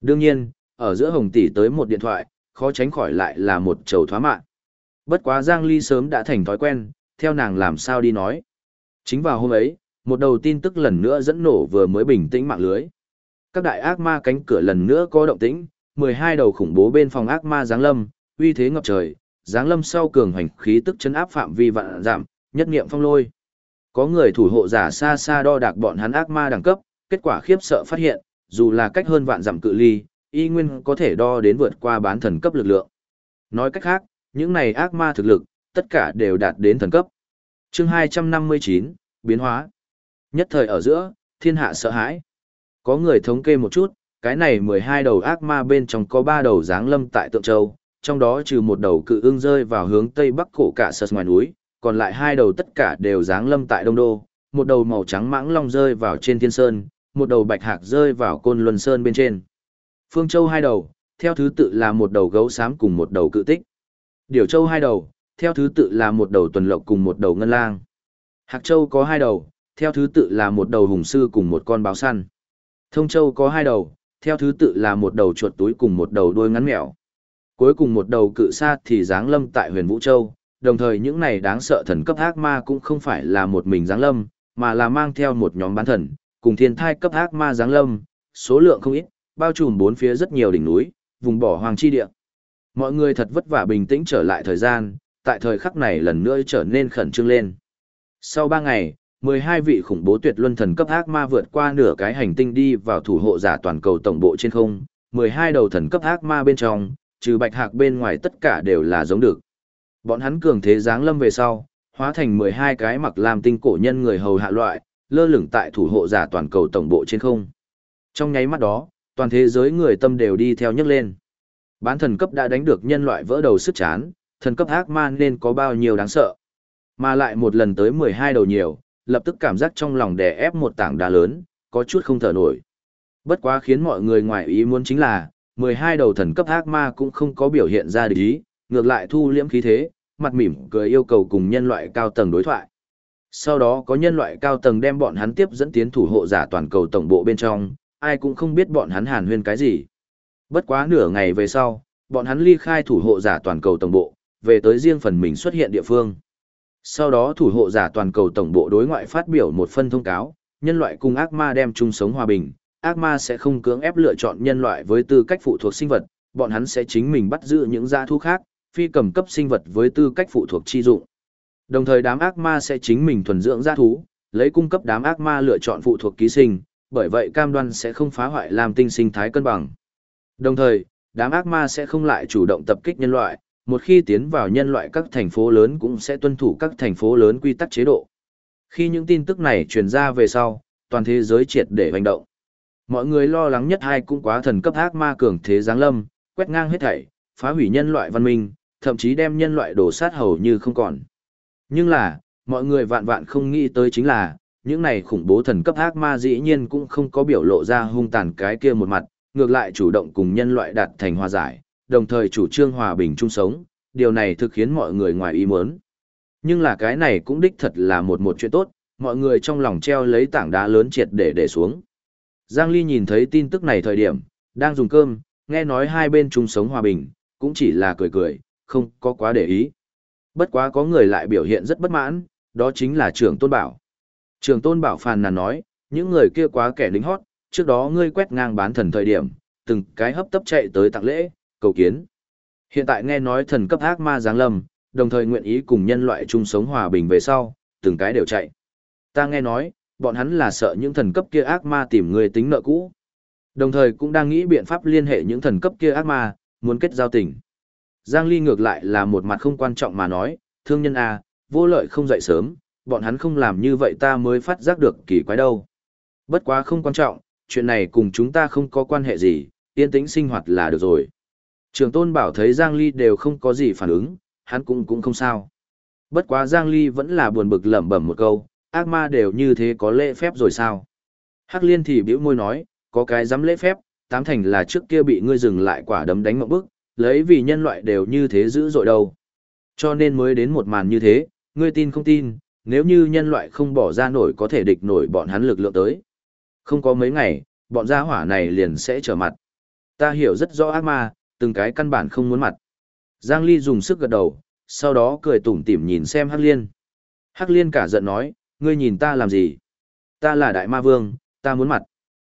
Đương nhiên, ở giữa hồng tỷ tới một điện thoại, khó tránh khỏi lại là một trầu thoá mạng. Bất quá Giang Ly sớm đã thành thói quen, theo nàng làm sao đi nói. Chính vào hôm ấy, một đầu tin tức lần nữa dẫn nổ vừa mới bình tĩnh mạng lưới. Các đại ác ma cánh cửa lần nữa có động tĩnh, 12 đầu khủng bố bên phòng ác ma giáng lâm, uy thế ngập trời, giáng lâm sau cường hành khí tức chấn áp phạm vi vạn giảm, nhất niệm phong lôi. Có người thủ hộ giả xa xa đo đạc bọn hắn ác ma đẳng cấp, kết quả khiếp sợ phát hiện, dù là cách hơn vạn dặm cự ly, y nguyên có thể đo đến vượt qua bán thần cấp lực lượng. Nói cách khác, những này ác ma thực lực, tất cả đều đạt đến thần cấp. Chương 259, biến hóa. Nhất thời ở giữa, thiên hạ sợ hãi. Có người thống kê một chút, cái này 12 đầu ác ma bên trong có 3 đầu dáng lâm tại Tượng Châu, trong đó trừ một đầu cự ưng rơi vào hướng tây bắc cổ cả sật ngoài núi, còn lại hai đầu tất cả đều dáng lâm tại Đông Đô, một đầu màu trắng mãng long rơi vào trên Thiên Sơn, một đầu bạch hạc rơi vào Côn Luân Sơn bên trên. Phương Châu hai đầu, theo thứ tự là một đầu gấu xám cùng một đầu cự tích. Điểu Châu hai đầu, theo thứ tự là một đầu tuần lộc cùng một đầu ngân lang. Hạc Châu có hai đầu, theo thứ tự là một đầu hùng sư cùng một con báo săn. Thông Châu có hai đầu, theo thứ tự là một đầu chuột túi cùng một đầu đuôi ngắn mèo. Cuối cùng một đầu cự sa thì giáng lâm tại huyền Vũ Châu, đồng thời những này đáng sợ thần cấp ác ma cũng không phải là một mình giáng lâm, mà là mang theo một nhóm bán thần, cùng thiên thai cấp ác ma giáng lâm, số lượng không ít, bao trùm bốn phía rất nhiều đỉnh núi, vùng bỏ hoàng chi địa. Mọi người thật vất vả bình tĩnh trở lại thời gian, tại thời khắc này lần nữa trở nên khẩn trương lên. Sau ba ngày, 12 vị khủng bố tuyệt luân thần cấp ác ma vượt qua nửa cái hành tinh đi vào thủ hộ giả toàn cầu tổng bộ trên không, 12 đầu thần cấp ác ma bên trong, trừ bạch hạc bên ngoài tất cả đều là giống được. Bọn hắn cường thế giáng lâm về sau, hóa thành 12 cái mặc làm tinh cổ nhân người hầu hạ loại, lơ lửng tại thủ hộ giả toàn cầu tổng bộ trên không. Trong nháy mắt đó, toàn thế giới người tâm đều đi theo nhấc lên. Bán thần cấp đã đánh được nhân loại vỡ đầu sức chán, thần cấp ác ma nên có bao nhiêu đáng sợ. Mà lại một lần tới 12 đầu nhiều, lập tức cảm giác trong lòng đè ép một tảng đá lớn, có chút không thở nổi. Bất quá khiến mọi người ngoài ý muốn chính là, 12 đầu thần cấp ác ma cũng không có biểu hiện ra địch ý, ngược lại thu liễm khí thế, mặt mỉm cười yêu cầu cùng nhân loại cao tầng đối thoại. Sau đó có nhân loại cao tầng đem bọn hắn tiếp dẫn tiến thủ hộ giả toàn cầu tổng bộ bên trong, ai cũng không biết bọn hắn hàn huyên cái gì. Bất quá nửa ngày về sau, bọn hắn ly khai thủ hộ giả toàn cầu tổng bộ, về tới riêng phần mình xuất hiện địa phương. Sau đó thủ hộ giả toàn cầu tổng bộ đối ngoại phát biểu một phân thông cáo, nhân loại cùng ác ma đem chung sống hòa bình, ác ma sẽ không cưỡng ép lựa chọn nhân loại với tư cách phụ thuộc sinh vật, bọn hắn sẽ chính mình bắt giữ những gia thú khác, phi cầm cấp sinh vật với tư cách phụ thuộc chi dụng. Đồng thời đám ác ma sẽ chính mình thuần dưỡng gia thú, lấy cung cấp đám ác ma lựa chọn phụ thuộc ký sinh, bởi vậy cam đoan sẽ không phá hoại làm tinh sinh thái cân bằng. Đồng thời, đám ác ma sẽ không lại chủ động tập kích nhân loại, một khi tiến vào nhân loại các thành phố lớn cũng sẽ tuân thủ các thành phố lớn quy tắc chế độ. Khi những tin tức này truyền ra về sau, toàn thế giới triệt để hành động. Mọi người lo lắng nhất hai cũng quá thần cấp ác ma cường thế giáng lâm, quét ngang hết thảy, phá hủy nhân loại văn minh, thậm chí đem nhân loại đổ sát hầu như không còn. Nhưng là, mọi người vạn vạn không nghĩ tới chính là, những này khủng bố thần cấp ác ma dĩ nhiên cũng không có biểu lộ ra hung tàn cái kia một mặt, ngược lại chủ động cùng nhân loại đạt thành hòa giải, đồng thời chủ trương hòa bình chung sống, điều này thực khiến mọi người ngoài ý muốn. Nhưng là cái này cũng đích thật là một một chuyện tốt, mọi người trong lòng treo lấy tảng đá lớn triệt để để xuống. Giang Ly nhìn thấy tin tức này thời điểm, đang dùng cơm, nghe nói hai bên chung sống hòa bình, cũng chỉ là cười cười, không có quá để ý. Bất quá có người lại biểu hiện rất bất mãn, đó chính là trưởng tôn bảo. Trưởng tôn bảo phàn nàn nói, những người kia quá kẻ lính hót, trước đó ngươi quét ngang bán thần thời điểm, từng cái hấp tấp chạy tới tặng lễ, cầu kiến. Hiện tại nghe nói thần cấp ác ma giáng lâm, đồng thời nguyện ý cùng nhân loại chung sống hòa bình về sau, từng cái đều chạy. Ta nghe nói, bọn hắn là sợ những thần cấp kia ác ma tìm người tính nợ cũ. Đồng thời cũng đang nghĩ biện pháp liên hệ những thần cấp kia ác ma, muốn kết giao tình. Giang Ly ngược lại là một mặt không quan trọng mà nói, thương nhân A, vô lợi không dậy sớm, bọn hắn không làm như vậy ta mới phát giác được kỳ quái đâu. Bất quá không quan trọng, chuyện này cùng chúng ta không có quan hệ gì, yên tĩnh sinh hoạt là được rồi. Trường tôn bảo thấy Giang Ly đều không có gì phản ứng, hắn cũng cũng không sao. Bất quá Giang Ly vẫn là buồn bực lẩm bẩm một câu, ác ma đều như thế có lễ phép rồi sao? Hắc liên thì bĩu môi nói, có cái dám lễ phép, tám thành là trước kia bị ngươi dừng lại quả đấm đánh một bức, lấy vì nhân loại đều như thế dữ dội đâu. Cho nên mới đến một màn như thế, ngươi tin không tin, nếu như nhân loại không bỏ ra nổi có thể địch nổi bọn hắn lực lượng tới. Không có mấy ngày, bọn gia hỏa này liền sẽ trở mặt. Ta hiểu rất rõ ác ma, từng cái căn bản không muốn mặt. Giang Ly dùng sức gật đầu, sau đó cười tủm tỉm nhìn xem Hắc Liên. Hắc Liên cả giận nói, ngươi nhìn ta làm gì? Ta là đại ma vương, ta muốn mặt.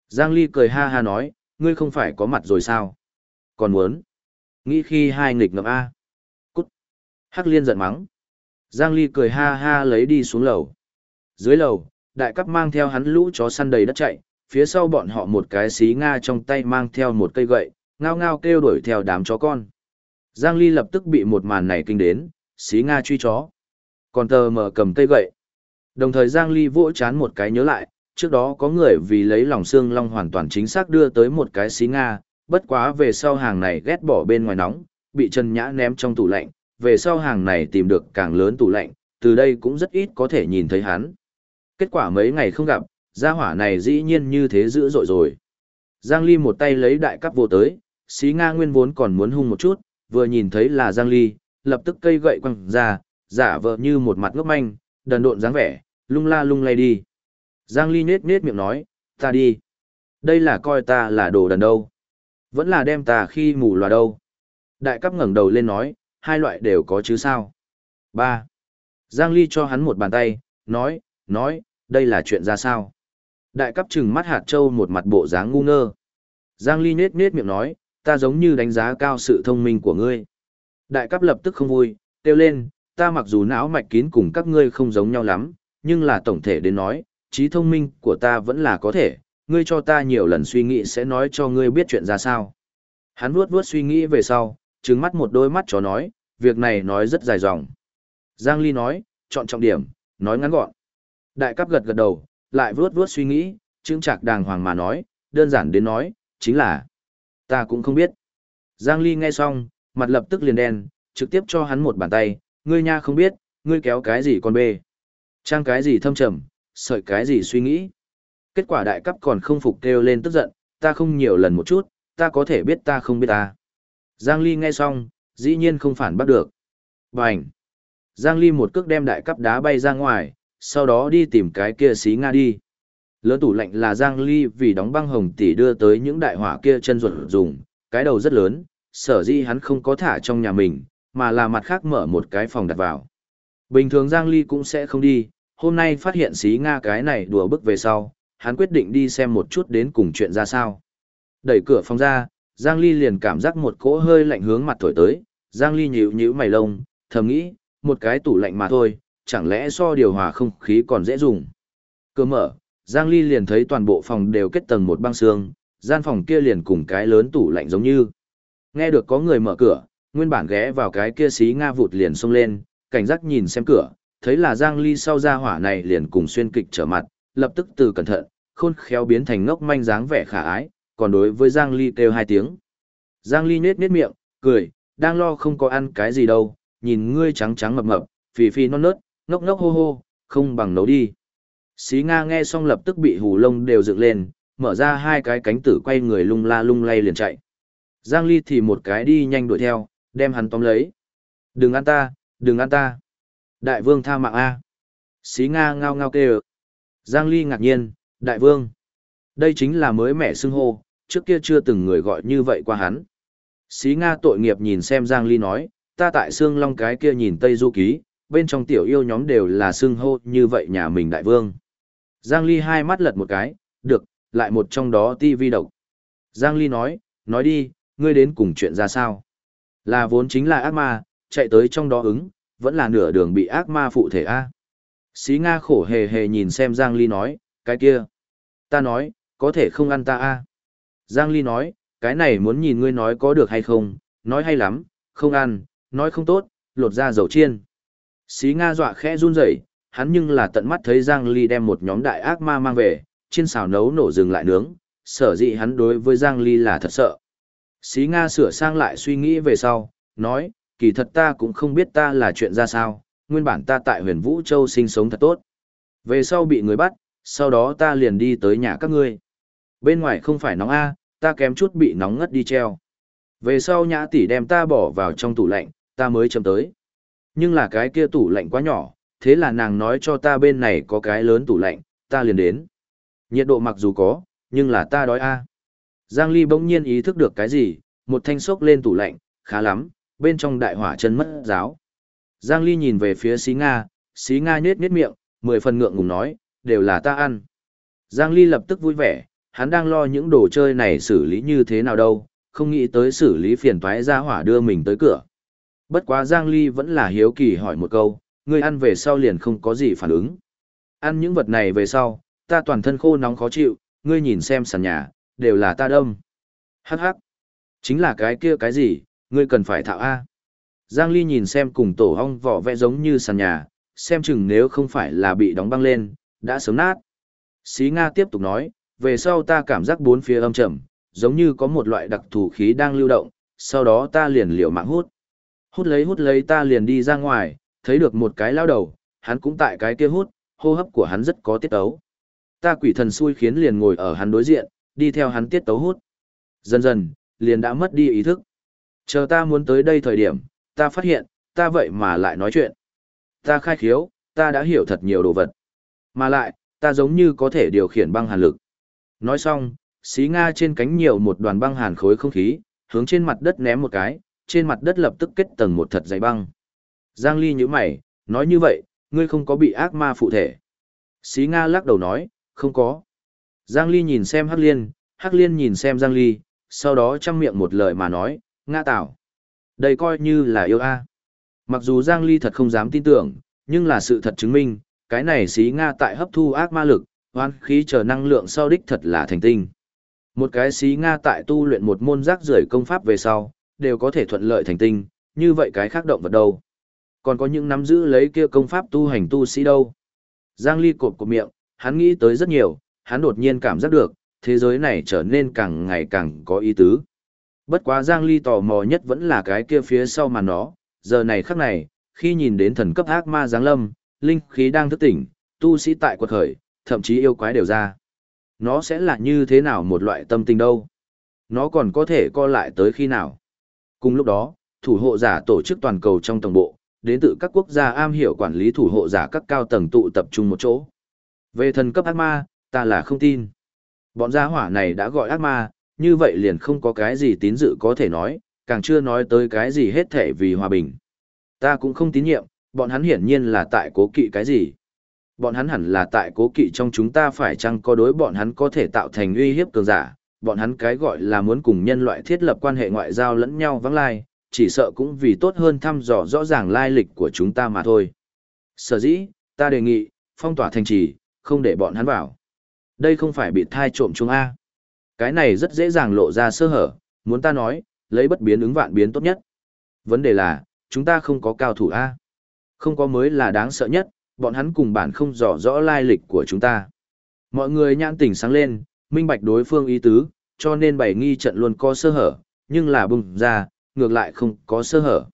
Giang Ly cười ha ha nói, ngươi không phải có mặt rồi sao? Còn muốn? Nghĩ khi hai nghịch ngợm A. Cút. Hắc Liên giận mắng. Giang Ly cười ha ha lấy đi xuống lầu. Dưới lầu, đại cấp mang theo hắn lũ chó săn đầy đất chạy, phía sau bọn họ một cái xí Nga trong tay mang theo một cây gậy, ngao ngao kêu đuổi theo đám chó con. Giang Ly lập tức bị một màn này kinh đến, xí Nga truy chó. Còn tờ mở cầm cây gậy. Đồng thời Giang Ly vỗ chán một cái nhớ lại, trước đó có người vì lấy lòng xương long hoàn toàn chính xác đưa tới một cái xí Nga, bất quá về sau hàng này ghét bỏ bên ngoài nóng, bị Trần Nhã ném trong tủ lạnh, về sau hàng này tìm được càng lớn tủ lạnh, từ đây cũng rất ít có thể nhìn thấy hắn. Kết quả mấy ngày không gặp, gia hỏa này dĩ nhiên như thế dữ dội rồi. Giang Ly một tay lấy đại cấp vô tới, xí Nga nguyên vốn còn muốn hung một chút, vừa nhìn thấy là Giang Ly, lập tức cây gậy quăng ra, giả vờ như một mặt ngốc manh, đần độn dáng vẻ, lung la lung lay đi. Giang Ly nết nết miệng nói, ta đi. Đây là coi ta là đồ đần đâu. Vẫn là đem ta khi mù loà đâu. Đại cấp ngẩng đầu lên nói, hai loại đều có chứ sao. Ba. Giang Ly cho hắn một bàn tay, nói, nói, đây là chuyện ra sao. Đại cấp trừng mắt hạt châu một mặt bộ dáng ngu ngơ. Giang Ly nết nết miệng nói, ta giống như đánh giá cao sự thông minh của ngươi. Đại cấp lập tức không vui, kêu lên, ta mặc dù não mạch kín cùng các ngươi không giống nhau lắm, nhưng là tổng thể đến nói, trí thông minh của ta vẫn là có thể, ngươi cho ta nhiều lần suy nghĩ sẽ nói cho ngươi biết chuyện ra sao. Hắn vuốt vuốt suy nghĩ về sau, trừng mắt một đôi mắt chó nói, việc này nói rất dài dòng. Giang Ly nói, chọn trọng điểm, nói ngắn gọn. Đại cấp gật gật đầu, lại vuốt vuốt suy nghĩ, trương chạc đàng hoàng mà nói, đơn giản đến nói, chính là, ta cũng không biết. Giang Ly nghe xong, mặt lập tức liền đen, trực tiếp cho hắn một bàn tay, ngươi nha không biết, ngươi kéo cái gì con bê. Trang cái gì thâm trầm, sợi cái gì suy nghĩ. Kết quả đại cấp còn không phục kêu lên tức giận, ta không nhiều lần một chút, ta có thể biết ta không biết ta. Giang Ly nghe xong, dĩ nhiên không phản bắt được. Bành! Giang Ly một cước đem đại cấp đá bay ra ngoài, sau đó đi tìm cái kia xí Nga đi. Lớn tủ lạnh là Giang Ly vì đóng băng hồng tỷ đưa tới những đại hỏa kia chân ruột dùng, cái đầu rất lớn, sở dĩ hắn không có thả trong nhà mình, mà là mặt khác mở một cái phòng đặt vào. Bình thường Giang Ly cũng sẽ không đi, hôm nay phát hiện xí Nga cái này đùa bức về sau, hắn quyết định đi xem một chút đến cùng chuyện ra sao. Đẩy cửa phòng ra, Giang Ly liền cảm giác một cỗ hơi lạnh hướng mặt thổi tới, Giang Ly nhíu nhíu mày lông, thầm nghĩ, một cái tủ lạnh mà thôi, chẳng lẽ so điều hòa không khí còn dễ dùng. Cửa mở, Giang Ly liền thấy toàn bộ phòng đều kết tầng một băng xương, gian phòng kia liền cùng cái lớn tủ lạnh giống như. Nghe được có người mở cửa, nguyên bản ghé vào cái kia xí nga vụt liền xông lên, cảnh giác nhìn xem cửa, thấy là Giang Ly sau ra hỏa này liền cùng xuyên kịch trở mặt, lập tức từ cẩn thận, khôn khéo biến thành ngốc manh dáng vẻ khả ái, còn đối với Giang Ly kêu hai tiếng. Giang Ly nết nết miệng, cười, đang lo không có ăn cái gì đâu, nhìn ngươi trắng trắng mập mập, phì phì non nớt, ngốc ngốc hô hô, không bằng nấu đi. Xí Nga nghe xong lập tức bị hù lông đều dựng lên, mở ra hai cái cánh tử quay người lung la lung lay liền chạy. Giang Ly thì một cái đi nhanh đuổi theo, đem hắn tóm lấy. Đừng ăn ta, đừng ăn ta. Đại vương tha mạng A. Xí Nga ngao ngao kêu. Giang Ly ngạc nhiên, đại vương. Đây chính là mới mẻ xưng hô, trước kia chưa từng người gọi như vậy qua hắn. Xí Nga tội nghiệp nhìn xem Giang Ly nói, ta tại xương long cái kia nhìn Tây Du Ký, bên trong tiểu yêu nhóm đều là xưng hô như vậy nhà mình đại vương. Giang Ly hai mắt lật một cái, được, lại một trong đó ti vi độc. Giang Ly nói, nói đi, ngươi đến cùng chuyện ra sao? Là vốn chính là ác ma, chạy tới trong đó ứng, vẫn là nửa đường bị ác ma phụ thể a. Xí Nga khổ hề hề nhìn xem Giang Ly nói, cái kia. Ta nói, có thể không ăn ta a. Giang Ly nói, cái này muốn nhìn ngươi nói có được hay không, nói hay lắm, không ăn, nói không tốt, lột ra dầu chiên. Xí Nga dọa khẽ run rẩy, hắn nhưng là tận mắt thấy Giang Ly đem một nhóm đại ác ma mang về, chiên xào nấu nổ dừng lại nướng, sở dĩ hắn đối với Giang Ly là thật sợ. Xí Nga sửa sang lại suy nghĩ về sau, nói, kỳ thật ta cũng không biết ta là chuyện ra sao, nguyên bản ta tại huyền Vũ Châu sinh sống thật tốt. Về sau bị người bắt, sau đó ta liền đi tới nhà các ngươi. Bên ngoài không phải nóng A, ta kém chút bị nóng ngất đi treo. Về sau nhã tỷ đem ta bỏ vào trong tủ lạnh, ta mới chấm tới. Nhưng là cái kia tủ lạnh quá nhỏ, thế là nàng nói cho ta bên này có cái lớn tủ lạnh, ta liền đến. Nhiệt độ mặc dù có, nhưng là ta đói A. Giang Ly bỗng nhiên ý thức được cái gì, một thanh sốc lên tủ lạnh, khá lắm, bên trong đại hỏa chân mất giáo. Giang Ly nhìn về phía xí Nga, xí Nga nhết nhết miệng, mười phần ngượng ngùng nói, đều là ta ăn. Giang Ly lập tức vui vẻ, hắn đang lo những đồ chơi này xử lý như thế nào đâu, không nghĩ tới xử lý phiền toái ra hỏa đưa mình tới cửa. Bất quá Giang Ly vẫn là hiếu kỳ hỏi một câu, ngươi ăn về sau liền không có gì phản ứng. Ăn những vật này về sau, ta toàn thân khô nóng khó chịu, ngươi nhìn xem sàn nhà, đều là ta đông. Hắc hắc. Chính là cái kia cái gì, ngươi cần phải thạo A. Giang Ly nhìn xem cùng tổ hong vỏ vẽ giống như sàn nhà, xem chừng nếu không phải là bị đóng băng lên, đã sớm nát. Xí Nga tiếp tục nói, về sau ta cảm giác bốn phía âm trầm, giống như có một loại đặc thù khí đang lưu động, sau đó ta liền liều mạng hút. Hút lấy hút lấy ta liền đi ra ngoài, thấy được một cái lao đầu, hắn cũng tại cái kia hút, hô hấp của hắn rất có tiết tấu. Ta quỷ thần xui khiến liền ngồi ở hắn đối diện, đi theo hắn tiết tấu hút. Dần dần, liền đã mất đi ý thức. Chờ ta muốn tới đây thời điểm, ta phát hiện, ta vậy mà lại nói chuyện. Ta khai khiếu, ta đã hiểu thật nhiều đồ vật. Mà lại, ta giống như có thể điều khiển băng hàn lực. Nói xong, xí Nga trên cánh nhiều một đoàn băng hàn khối không khí, hướng trên mặt đất ném một cái, trên mặt đất lập tức kết tầng một thật dày băng. Giang Ly như mày, nói như vậy, ngươi không có bị ác ma phụ thể. Xí Nga lắc đầu nói, không có. Giang Ly nhìn xem Hắc Liên, Hắc Liên nhìn xem Giang Ly, sau đó chăm miệng một lời mà nói, Nga tạo. Đây coi như là yêu a. Mặc dù Giang Ly thật không dám tin tưởng, nhưng là sự thật chứng minh, cái này xí Nga tại hấp thu ác ma lực, hoan khí chờ năng lượng sau đích thật là thành tinh. Một cái xí Nga tại tu luyện một môn rác rưởi công pháp về sau, đều có thể thuận lợi thành tinh, như vậy cái khác động vật đâu. Còn có những nắm giữ lấy kia công pháp tu hành tu sĩ đâu. Giang Ly cột của miệng, hắn nghĩ tới rất nhiều, hắn đột nhiên cảm giác được, thế giới này trở nên càng ngày càng có ý tứ. Bất quá Giang Ly tò mò nhất vẫn là cái kia phía sau mà nó, giờ này khắc này, khi nhìn đến thần cấp ác ma giáng lâm, linh khí đang thức tỉnh, tu sĩ tại quật khởi, thậm chí yêu quái đều ra. Nó sẽ là như thế nào một loại tâm tình đâu? Nó còn có thể co lại tới khi nào? Cùng lúc đó, thủ hộ giả tổ chức toàn cầu trong tổng bộ, đến từ các quốc gia am hiểu quản lý thủ hộ giả các cao tầng tụ tập trung một chỗ. Về thần cấp ác ma, ta là không tin. Bọn gia hỏa này đã gọi ác ma, như vậy liền không có cái gì tín dự có thể nói, càng chưa nói tới cái gì hết thể vì hòa bình. Ta cũng không tín nhiệm, bọn hắn hiển nhiên là tại cố kỵ cái gì. Bọn hắn hẳn là tại cố kỵ trong chúng ta phải chăng có đối bọn hắn có thể tạo thành uy hiếp cường giả, bọn hắn cái gọi là muốn cùng nhân loại thiết lập quan hệ ngoại giao lẫn nhau vắng lai, chỉ sợ cũng vì tốt hơn thăm dò rõ ràng lai lịch của chúng ta mà thôi. Sở dĩ, ta đề nghị, phong tỏa thành trì, không để bọn hắn vào. Đây không phải bị thai trộm chúng A. Cái này rất dễ dàng lộ ra sơ hở, muốn ta nói, lấy bất biến ứng vạn biến tốt nhất. Vấn đề là, chúng ta không có cao thủ A. Không có mới là đáng sợ nhất, bọn hắn cùng bản không rõ rõ lai lịch của chúng ta. Mọi người nhãn tỉnh sáng lên, minh bạch đối phương ý tứ, cho nên bày nghi trận luôn có sơ hở, nhưng là bùng ra, ngược lại không có sơ hở.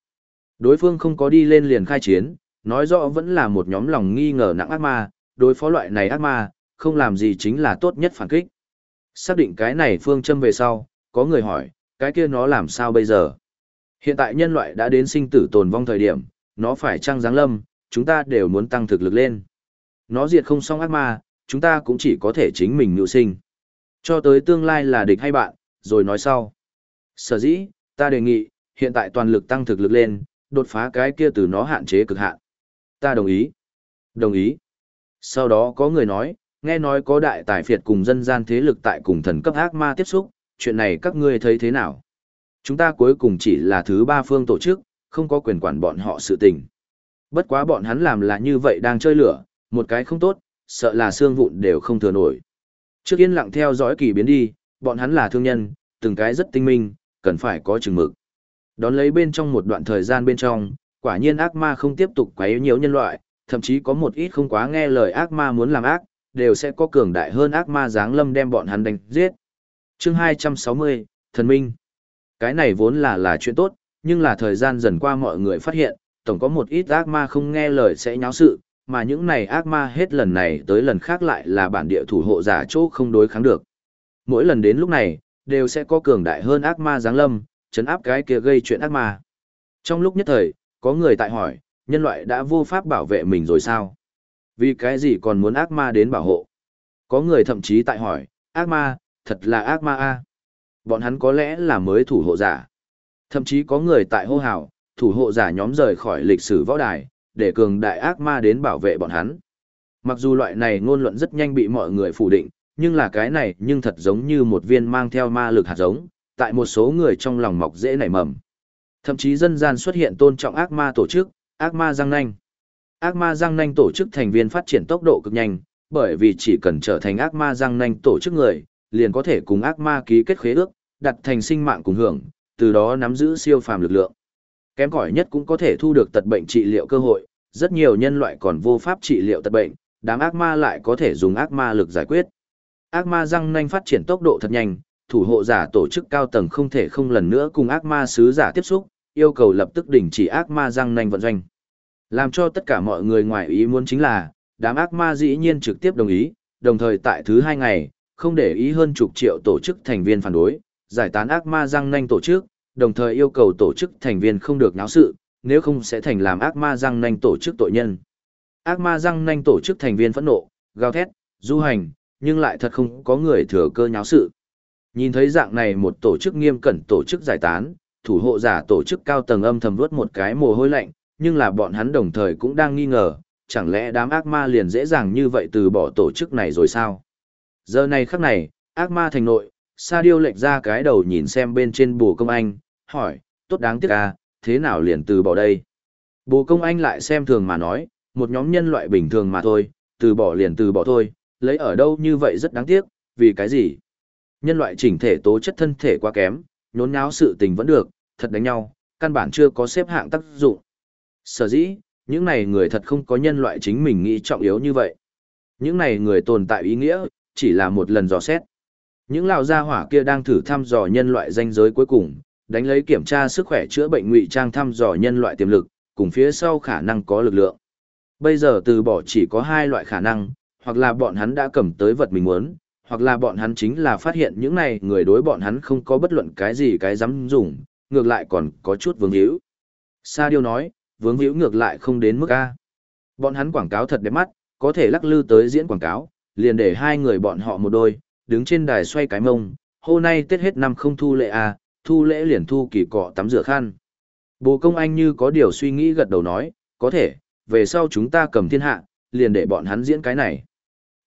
Đối phương không có đi lên liền khai chiến, nói rõ vẫn là một nhóm lòng nghi ngờ nặng ác ma, đối phó loại này ác ma, không làm gì chính là tốt nhất phản kích. Xác định cái này phương châm về sau, có người hỏi, cái kia nó làm sao bây giờ? Hiện tại nhân loại đã đến sinh tử tồn vong thời điểm, nó phải trăng giáng lâm, chúng ta đều muốn tăng thực lực lên. Nó diệt không xong ác ma, chúng ta cũng chỉ có thể chính mình nụ sinh. Cho tới tương lai là địch hay bạn, rồi nói sau. Sở dĩ, ta đề nghị, hiện tại toàn lực tăng thực lực lên, đột phá cái kia từ nó hạn chế cực hạn. Ta đồng ý. Đồng ý. Sau đó có người nói, nghe nói có đại tài phiệt cùng dân gian thế lực tại cùng thần cấp ác ma tiếp xúc, chuyện này các ngươi thấy thế nào? Chúng ta cuối cùng chỉ là thứ ba phương tổ chức, không có quyền quản bọn họ sự tình. Bất quá bọn hắn làm là như vậy đang chơi lửa, một cái không tốt, sợ là xương vụn đều không thừa nổi. Trước yên lặng theo dõi kỳ biến đi, bọn hắn là thương nhân, từng cái rất tinh minh, cần phải có chừng mực. Đón lấy bên trong một đoạn thời gian bên trong, quả nhiên ác ma không tiếp tục quấy nhiễu nhân loại, thậm chí có một ít không quá nghe lời ác ma muốn làm ác, đều sẽ có cường đại hơn ác ma giáng lâm đem bọn hắn đánh giết. Chương 260, Thần Minh. Cái này vốn là là chuyện tốt, nhưng là thời gian dần qua mọi người phát hiện, tổng có một ít ác ma không nghe lời sẽ nháo sự, mà những này ác ma hết lần này tới lần khác lại là bản địa thủ hộ giả chỗ không đối kháng được. Mỗi lần đến lúc này, đều sẽ có cường đại hơn ác ma giáng lâm, chấn áp cái kia gây chuyện ác ma. Trong lúc nhất thời, có người tại hỏi, nhân loại đã vô pháp bảo vệ mình rồi sao? Vì cái gì còn muốn ác ma đến bảo hộ? Có người thậm chí tại hỏi, ác ma, thật là ác ma a Bọn hắn có lẽ là mới thủ hộ giả. Thậm chí có người tại hô hào, thủ hộ giả nhóm rời khỏi lịch sử võ đài, để cường đại ác ma đến bảo vệ bọn hắn. Mặc dù loại này ngôn luận rất nhanh bị mọi người phủ định, nhưng là cái này nhưng thật giống như một viên mang theo ma lực hạt giống, tại một số người trong lòng mọc dễ nảy mầm. Thậm chí dân gian xuất hiện tôn trọng ác ma tổ chức, ác ma răng nanh. Ác ma răng nanh tổ chức thành viên phát triển tốc độ cực nhanh, bởi vì chỉ cần trở thành ác ma răng nanh tổ chức người, liền có thể cùng ác ma ký kết khế ước, đặt thành sinh mạng cùng hưởng, từ đó nắm giữ siêu phàm lực lượng. Kém cỏi nhất cũng có thể thu được tật bệnh trị liệu cơ hội, rất nhiều nhân loại còn vô pháp trị liệu tật bệnh, đám ác ma lại có thể dùng ác ma lực giải quyết. Ác ma răng nanh phát triển tốc độ thật nhanh, thủ hộ giả tổ chức cao tầng không thể không lần nữa cùng ác ma sứ giả tiếp xúc, yêu cầu lập tức đình chỉ ác ma răng nanh vận doanh. Làm cho tất cả mọi người ngoài ý muốn chính là, đám ác ma dĩ nhiên trực tiếp đồng ý, đồng thời tại thứ hai ngày, không để ý hơn chục triệu tổ chức thành viên phản đối, giải tán ác ma răng nanh tổ chức, đồng thời yêu cầu tổ chức thành viên không được náo sự, nếu không sẽ thành làm ác ma răng nanh tổ chức tội nhân. Ác ma răng nanh tổ chức thành viên phẫn nộ, gào thét, du hành, nhưng lại thật không có người thừa cơ nháo sự. Nhìn thấy dạng này một tổ chức nghiêm cẩn tổ chức giải tán, thủ hộ giả tổ chức cao tầng âm thầm vuốt một cái mồ hôi lạnh, nhưng là bọn hắn đồng thời cũng đang nghi ngờ, chẳng lẽ đám ác ma liền dễ dàng như vậy từ bỏ tổ chức này rồi sao? Giờ này khắc này, ác ma thành nội, Sa Điêu lệch ra cái đầu nhìn xem bên trên Bù công anh, hỏi, tốt đáng tiếc à, thế nào liền từ bỏ đây? Bù công anh lại xem thường mà nói, một nhóm nhân loại bình thường mà thôi, từ bỏ liền từ bỏ thôi, lấy ở đâu như vậy rất đáng tiếc, vì cái gì? Nhân loại chỉnh thể tố chất thân thể quá kém, nhốn nháo sự tình vẫn được, thật đánh nhau, căn bản chưa có xếp hạng tác dụng. Sở dĩ, những này người thật không có nhân loại chính mình nghĩ trọng yếu như vậy. Những này người tồn tại ý nghĩa, chỉ là một lần dò xét. Những lão gia hỏa kia đang thử thăm dò nhân loại danh giới cuối cùng, đánh lấy kiểm tra sức khỏe chữa bệnh ngụy trang thăm dò nhân loại tiềm lực, cùng phía sau khả năng có lực lượng. Bây giờ từ bỏ chỉ có hai loại khả năng, hoặc là bọn hắn đã cầm tới vật mình muốn, hoặc là bọn hắn chính là phát hiện những này người đối bọn hắn không có bất luận cái gì cái dám dùng, ngược lại còn có chút vương hữu. Sa Diêu nói, vướng víu ngược lại không đến mức A. Bọn hắn quảng cáo thật đẹp mắt, có thể lắc lư tới diễn quảng cáo, liền để hai người bọn họ một đôi, đứng trên đài xoay cái mông, hôm nay Tết hết năm không thu lệ A, thu lễ liền thu kỳ cọ tắm rửa khăn. Bồ công anh như có điều suy nghĩ gật đầu nói, có thể, về sau chúng ta cầm thiên hạ, liền để bọn hắn diễn cái này.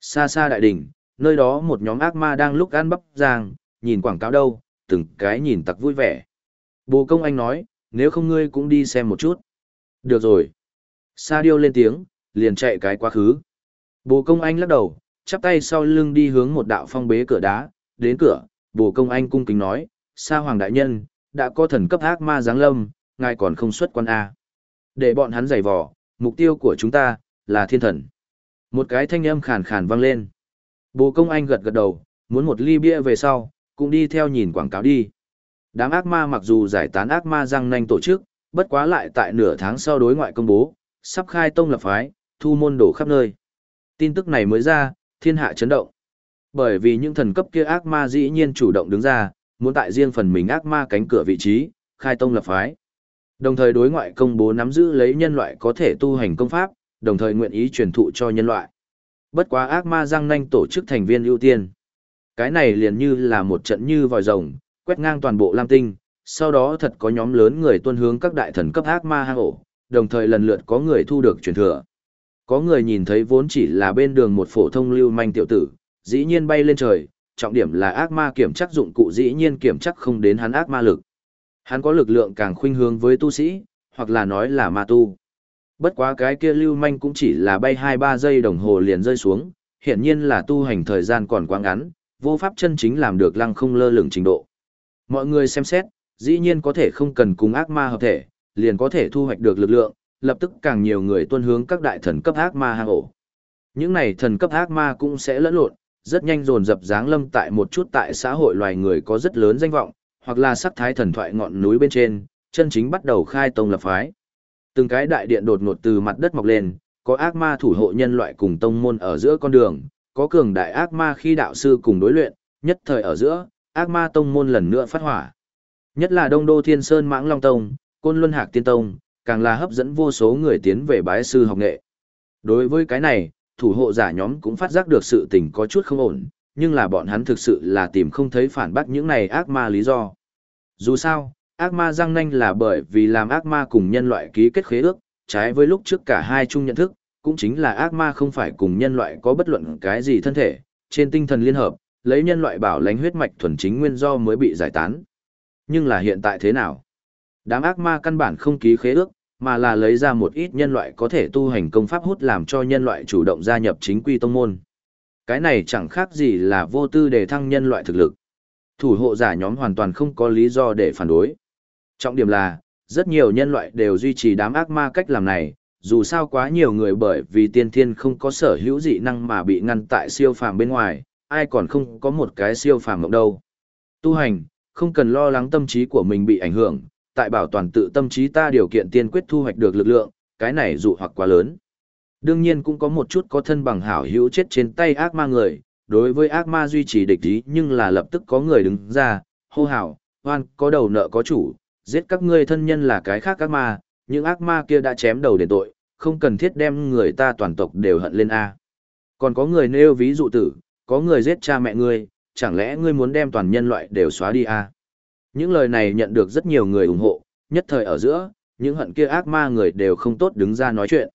Xa xa đại đỉnh, nơi đó một nhóm ác ma đang lúc ăn bắp giang, nhìn quảng cáo đâu, từng cái nhìn tặc vui vẻ. Bồ công anh nói, nếu không ngươi cũng đi xem một chút. Được rồi. Sa điêu lên tiếng, liền chạy cái quá khứ. Bồ công anh lắc đầu, chắp tay sau lưng đi hướng một đạo phong bế cửa đá, đến cửa, bồ công anh cung kính nói, Sa Hoàng Đại Nhân, đã có thần cấp ác ma giáng lâm, ngài còn không xuất quan A. Để bọn hắn giày vò, mục tiêu của chúng ta, là thiên thần. Một cái thanh âm khàn khàn vang lên. Bồ công anh gật gật đầu, muốn một ly bia về sau, cũng đi theo nhìn quảng cáo đi. Đám ác ma mặc dù giải tán ác ma răng nanh tổ chức, bất quá lại tại nửa tháng sau đối ngoại công bố, sắp khai tông lập phái, thu môn đổ khắp nơi. Tin tức này mới ra, thiên hạ chấn động. Bởi vì những thần cấp kia ác ma dĩ nhiên chủ động đứng ra, muốn tại riêng phần mình ác ma cánh cửa vị trí, khai tông lập phái. Đồng thời đối ngoại công bố nắm giữ lấy nhân loại có thể tu hành công pháp, đồng thời nguyện ý truyền thụ cho nhân loại. Bất quá ác ma răng nanh tổ chức thành viên ưu tiên. Cái này liền như là một trận như vòi rồng, quét ngang toàn bộ Lam Tinh, sau đó thật có nhóm lớn người tuân hướng các đại thần cấp ác ma hang ổ, đồng thời lần lượt có người thu được truyền thừa. Có người nhìn thấy vốn chỉ là bên đường một phổ thông lưu manh tiểu tử, dĩ nhiên bay lên trời, trọng điểm là ác ma kiểm chắc dụng cụ dĩ nhiên kiểm chắc không đến hắn ác ma lực. Hắn có lực lượng càng khuynh hướng với tu sĩ, hoặc là nói là ma tu. Bất quá cái kia lưu manh cũng chỉ là bay 2-3 giây đồng hồ liền rơi xuống, hiển nhiên là tu hành thời gian còn quá ngắn, vô pháp chân chính làm được lăng không lơ lửng trình độ. Mọi người xem xét, dĩ nhiên có thể không cần cùng ác ma hợp thể, liền có thể thu hoạch được lực lượng, lập tức càng nhiều người tuân hướng các đại thần cấp ác ma hang ổ. Những này thần cấp ác ma cũng sẽ lẫn lộn, rất nhanh dồn dập dáng lâm tại một chút tại xã hội loài người có rất lớn danh vọng, hoặc là sắc thái thần thoại ngọn núi bên trên, chân chính bắt đầu khai tông lập phái. Từng cái đại điện đột ngột từ mặt đất mọc lên, có ác ma thủ hộ nhân loại cùng tông môn ở giữa con đường, có cường đại ác ma khi đạo sư cùng đối luyện, nhất thời ở giữa, ác ma tông môn lần nữa phát hỏa. Nhất là Đông Đô Thiên Sơn Mãng Long Tông, Côn Luân Hạc Tiên Tông, càng là hấp dẫn vô số người tiến về bái sư học nghệ. Đối với cái này, thủ hộ giả nhóm cũng phát giác được sự tình có chút không ổn, nhưng là bọn hắn thực sự là tìm không thấy phản bác những này ác ma lý do. Dù sao, ác ma răng nanh là bởi vì làm ác ma cùng nhân loại ký kết khế ước, trái với lúc trước cả hai chung nhận thức, cũng chính là ác ma không phải cùng nhân loại có bất luận cái gì thân thể, trên tinh thần liên hợp, lấy nhân loại bảo lãnh huyết mạch thuần chính nguyên do mới bị giải tán. Nhưng là hiện tại thế nào? Đám ác ma căn bản không ký khế ước, mà là lấy ra một ít nhân loại có thể tu hành công pháp hút làm cho nhân loại chủ động gia nhập chính quy tông môn. Cái này chẳng khác gì là vô tư để thăng nhân loại thực lực. Thủ hộ giả nhóm hoàn toàn không có lý do để phản đối. Trọng điểm là, rất nhiều nhân loại đều duy trì đám ác ma cách làm này, dù sao quá nhiều người bởi vì tiên thiên không có sở hữu dị năng mà bị ngăn tại siêu phàm bên ngoài, ai còn không có một cái siêu phàm mộng đâu. Tu hành, không cần lo lắng tâm trí của mình bị ảnh hưởng, tại bảo toàn tự tâm trí ta điều kiện tiên quyết thu hoạch được lực lượng, cái này dụ hoặc quá lớn. Đương nhiên cũng có một chút có thân bằng hảo hữu chết trên tay ác ma người, đối với ác ma duy trì địch ý nhưng là lập tức có người đứng ra, hô hào, hoan, có đầu nợ có chủ, giết các ngươi thân nhân là cái khác ác ma, những ác ma kia đã chém đầu đền tội, không cần thiết đem người ta toàn tộc đều hận lên A. Còn có người nêu ví dụ tử, có người giết cha mẹ ngươi, chẳng lẽ ngươi muốn đem toàn nhân loại đều xóa đi à? Những lời này nhận được rất nhiều người ủng hộ, nhất thời ở giữa, những hận kia ác ma người đều không tốt đứng ra nói chuyện.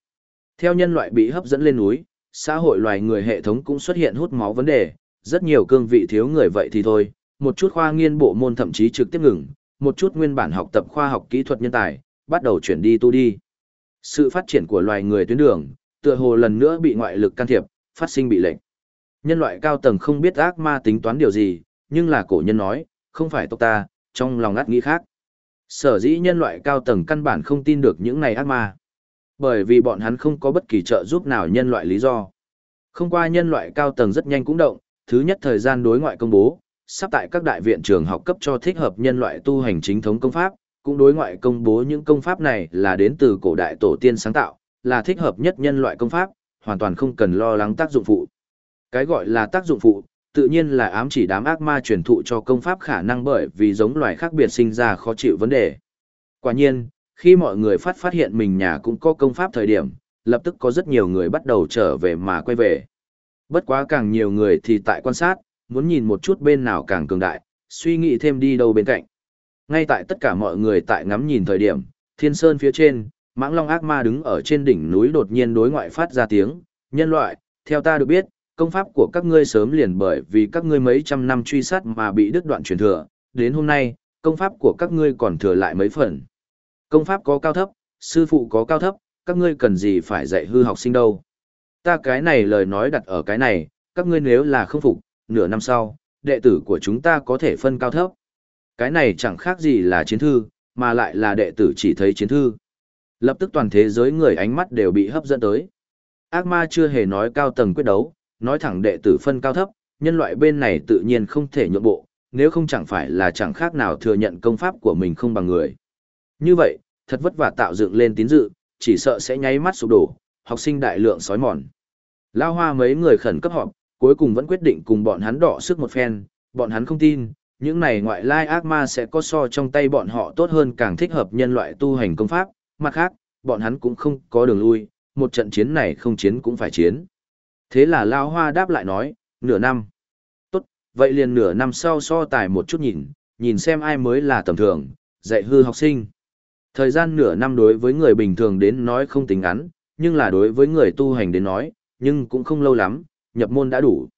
Theo nhân loại bị hấp dẫn lên núi, xã hội loài người hệ thống cũng xuất hiện hút máu vấn đề, rất nhiều cương vị thiếu người vậy thì thôi, một chút khoa nghiên bộ môn thậm chí trực tiếp ngừng, một chút nguyên bản học tập khoa học kỹ thuật nhân tài, bắt đầu chuyển đi tu đi. Sự phát triển của loài người tuyến đường, tựa hồ lần nữa bị ngoại lực can thiệp, phát sinh bị lệnh. Nhân loại cao tầng không biết ác ma tính toán điều gì, nhưng là cổ nhân nói, không phải tộc ta, trong lòng ngắt nghĩ khác. Sở dĩ nhân loại cao tầng căn bản không tin được những này ác ma. Bởi vì bọn hắn không có bất kỳ trợ giúp nào nhân loại lý do. Không qua nhân loại cao tầng rất nhanh cũng động, thứ nhất thời gian đối ngoại công bố, sắp tại các đại viện trường học cấp cho thích hợp nhân loại tu hành chính thống công pháp, cũng đối ngoại công bố những công pháp này là đến từ cổ đại tổ tiên sáng tạo, là thích hợp nhất nhân loại công pháp, hoàn toàn không cần lo lắng tác dụng phụ. Cái gọi là tác dụng phụ, tự nhiên là ám chỉ đám ác ma truyền thụ cho công pháp khả năng bởi vì giống loài khác biệt sinh ra khó chịu vấn đề. Quả nhiên, khi mọi người phát phát hiện mình nhà cũng có công pháp thời điểm, lập tức có rất nhiều người bắt đầu trở về mà quay về. Bất quá càng nhiều người thì tại quan sát, muốn nhìn một chút bên nào càng cường đại, suy nghĩ thêm đi đâu bên cạnh. Ngay tại tất cả mọi người tại ngắm nhìn thời điểm, thiên sơn phía trên, mãng long ác ma đứng ở trên đỉnh núi đột nhiên đối ngoại phát ra tiếng, nhân loại, theo ta được biết, công pháp của các ngươi sớm liền bởi vì các ngươi mấy trăm năm truy sát mà bị đứt đoạn truyền thừa, đến hôm nay, công pháp của các ngươi còn thừa lại mấy phần. Công pháp có cao thấp, sư phụ có cao thấp, các ngươi cần gì phải dạy hư học sinh đâu. Ta cái này lời nói đặt ở cái này, các ngươi nếu là không phục, nửa năm sau, đệ tử của chúng ta có thể phân cao thấp. Cái này chẳng khác gì là chiến thư, mà lại là đệ tử chỉ thấy chiến thư. Lập tức toàn thế giới người ánh mắt đều bị hấp dẫn tới. Ác ma chưa hề nói cao tầng quyết đấu, nói thẳng đệ tử phân cao thấp, nhân loại bên này tự nhiên không thể nhượng bộ, nếu không chẳng phải là chẳng khác nào thừa nhận công pháp của mình không bằng người. Như vậy, thật vất vả tạo dựng lên tín dự, chỉ sợ sẽ nháy mắt sụp đổ, học sinh đại lượng sói mòn. Lao hoa mấy người khẩn cấp họp, cuối cùng vẫn quyết định cùng bọn hắn đỏ sức một phen, bọn hắn không tin, những này ngoại lai ác ma sẽ có so trong tay bọn họ tốt hơn càng thích hợp nhân loại tu hành công pháp, mặt khác, bọn hắn cũng không có đường lui, một trận chiến này không chiến cũng phải chiến. Thế là Lao Hoa đáp lại nói, nửa năm. Tốt, vậy liền nửa năm sau so tài một chút nhìn, nhìn xem ai mới là tầm thường, dạy hư học sinh. Thời gian nửa năm đối với người bình thường đến nói không tính ngắn, nhưng là đối với người tu hành đến nói, nhưng cũng không lâu lắm, nhập môn đã đủ.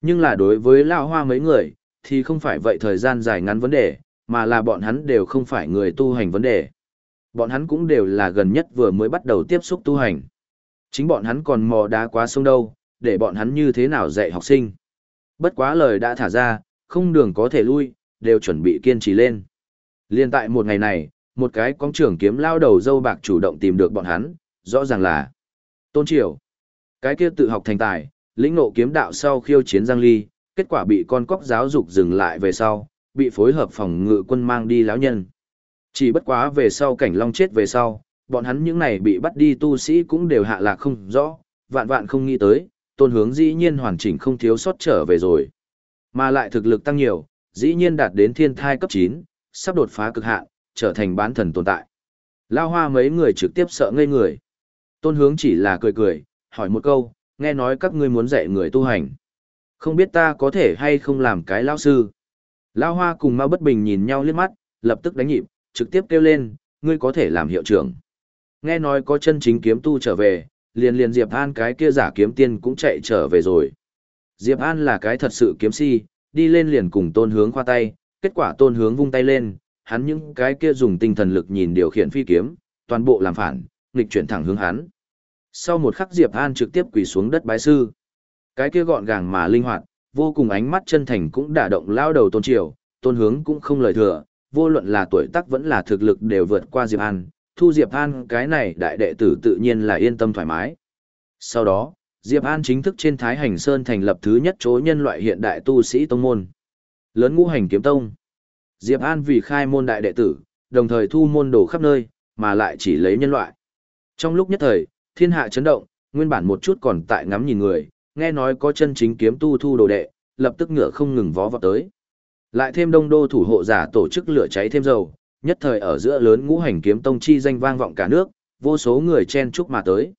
Nhưng là đối với Lao Hoa mấy người, thì không phải vậy thời gian dài ngắn vấn đề, mà là bọn hắn đều không phải người tu hành vấn đề. Bọn hắn cũng đều là gần nhất vừa mới bắt đầu tiếp xúc tu hành. Chính bọn hắn còn mò đá quá sông đâu, để bọn hắn như thế nào dạy học sinh. Bất quá lời đã thả ra, không đường có thể lui, đều chuẩn bị kiên trì lên. Liên tại một ngày này, một cái con trưởng kiếm lao đầu dâu bạc chủ động tìm được bọn hắn, rõ ràng là Tôn Triều. Cái kia tự học thành tài, lĩnh ngộ kiếm đạo sau khiêu chiến Giang Ly, kết quả bị con cóc giáo dục dừng lại về sau, bị phối hợp phòng ngự quân mang đi lão nhân. Chỉ bất quá về sau cảnh long chết về sau, bọn hắn những này bị bắt đi tu sĩ cũng đều hạ lạc không rõ, vạn vạn không nghĩ tới, tôn hướng dĩ nhiên hoàn chỉnh không thiếu sót trở về rồi. Mà lại thực lực tăng nhiều, dĩ nhiên đạt đến thiên thai cấp 9, sắp đột phá cực hạn, trở thành bán thần tồn tại. Lao hoa mấy người trực tiếp sợ ngây người. Tôn hướng chỉ là cười cười, hỏi một câu, nghe nói các ngươi muốn dạy người tu hành. Không biết ta có thể hay không làm cái lão sư. Lao hoa cùng Mao bất bình nhìn nhau liếc mắt, lập tức đánh nhịp, trực tiếp kêu lên, ngươi có thể làm hiệu trưởng. Nghe nói có chân chính kiếm tu trở về, liền liền Diệp An cái kia giả kiếm tiên cũng chạy trở về rồi. Diệp An là cái thật sự kiếm si, đi lên liền cùng tôn hướng khoa tay, kết quả tôn hướng vung tay lên, hắn những cái kia dùng tinh thần lực nhìn điều khiển phi kiếm, toàn bộ làm phản, nghịch chuyển thẳng hướng hắn. Sau một khắc Diệp An trực tiếp quỳ xuống đất bái sư. Cái kia gọn gàng mà linh hoạt, vô cùng ánh mắt chân thành cũng đả động lao đầu tôn triều, tôn hướng cũng không lời thừa, vô luận là tuổi tác vẫn là thực lực đều vượt qua Diệp An, thu Diệp An cái này đại đệ tử tự nhiên là yên tâm thoải mái. Sau đó, Diệp An chính thức trên Thái Hành Sơn thành lập thứ nhất chỗ nhân loại hiện đại tu sĩ tông môn. Lớn ngũ hành kiếm tông. Diệp An vì khai môn đại đệ tử, đồng thời thu môn đồ khắp nơi, mà lại chỉ lấy nhân loại. Trong lúc nhất thời, thiên hạ chấn động, nguyên bản một chút còn tại ngắm nhìn người, nghe nói có chân chính kiếm tu thu đồ đệ, lập tức ngựa không ngừng vó vọt tới. Lại thêm đông đô thủ hộ giả tổ chức lửa cháy thêm dầu, nhất thời ở giữa lớn ngũ hành kiếm tông chi danh vang vọng cả nước, vô số người chen chúc mà tới.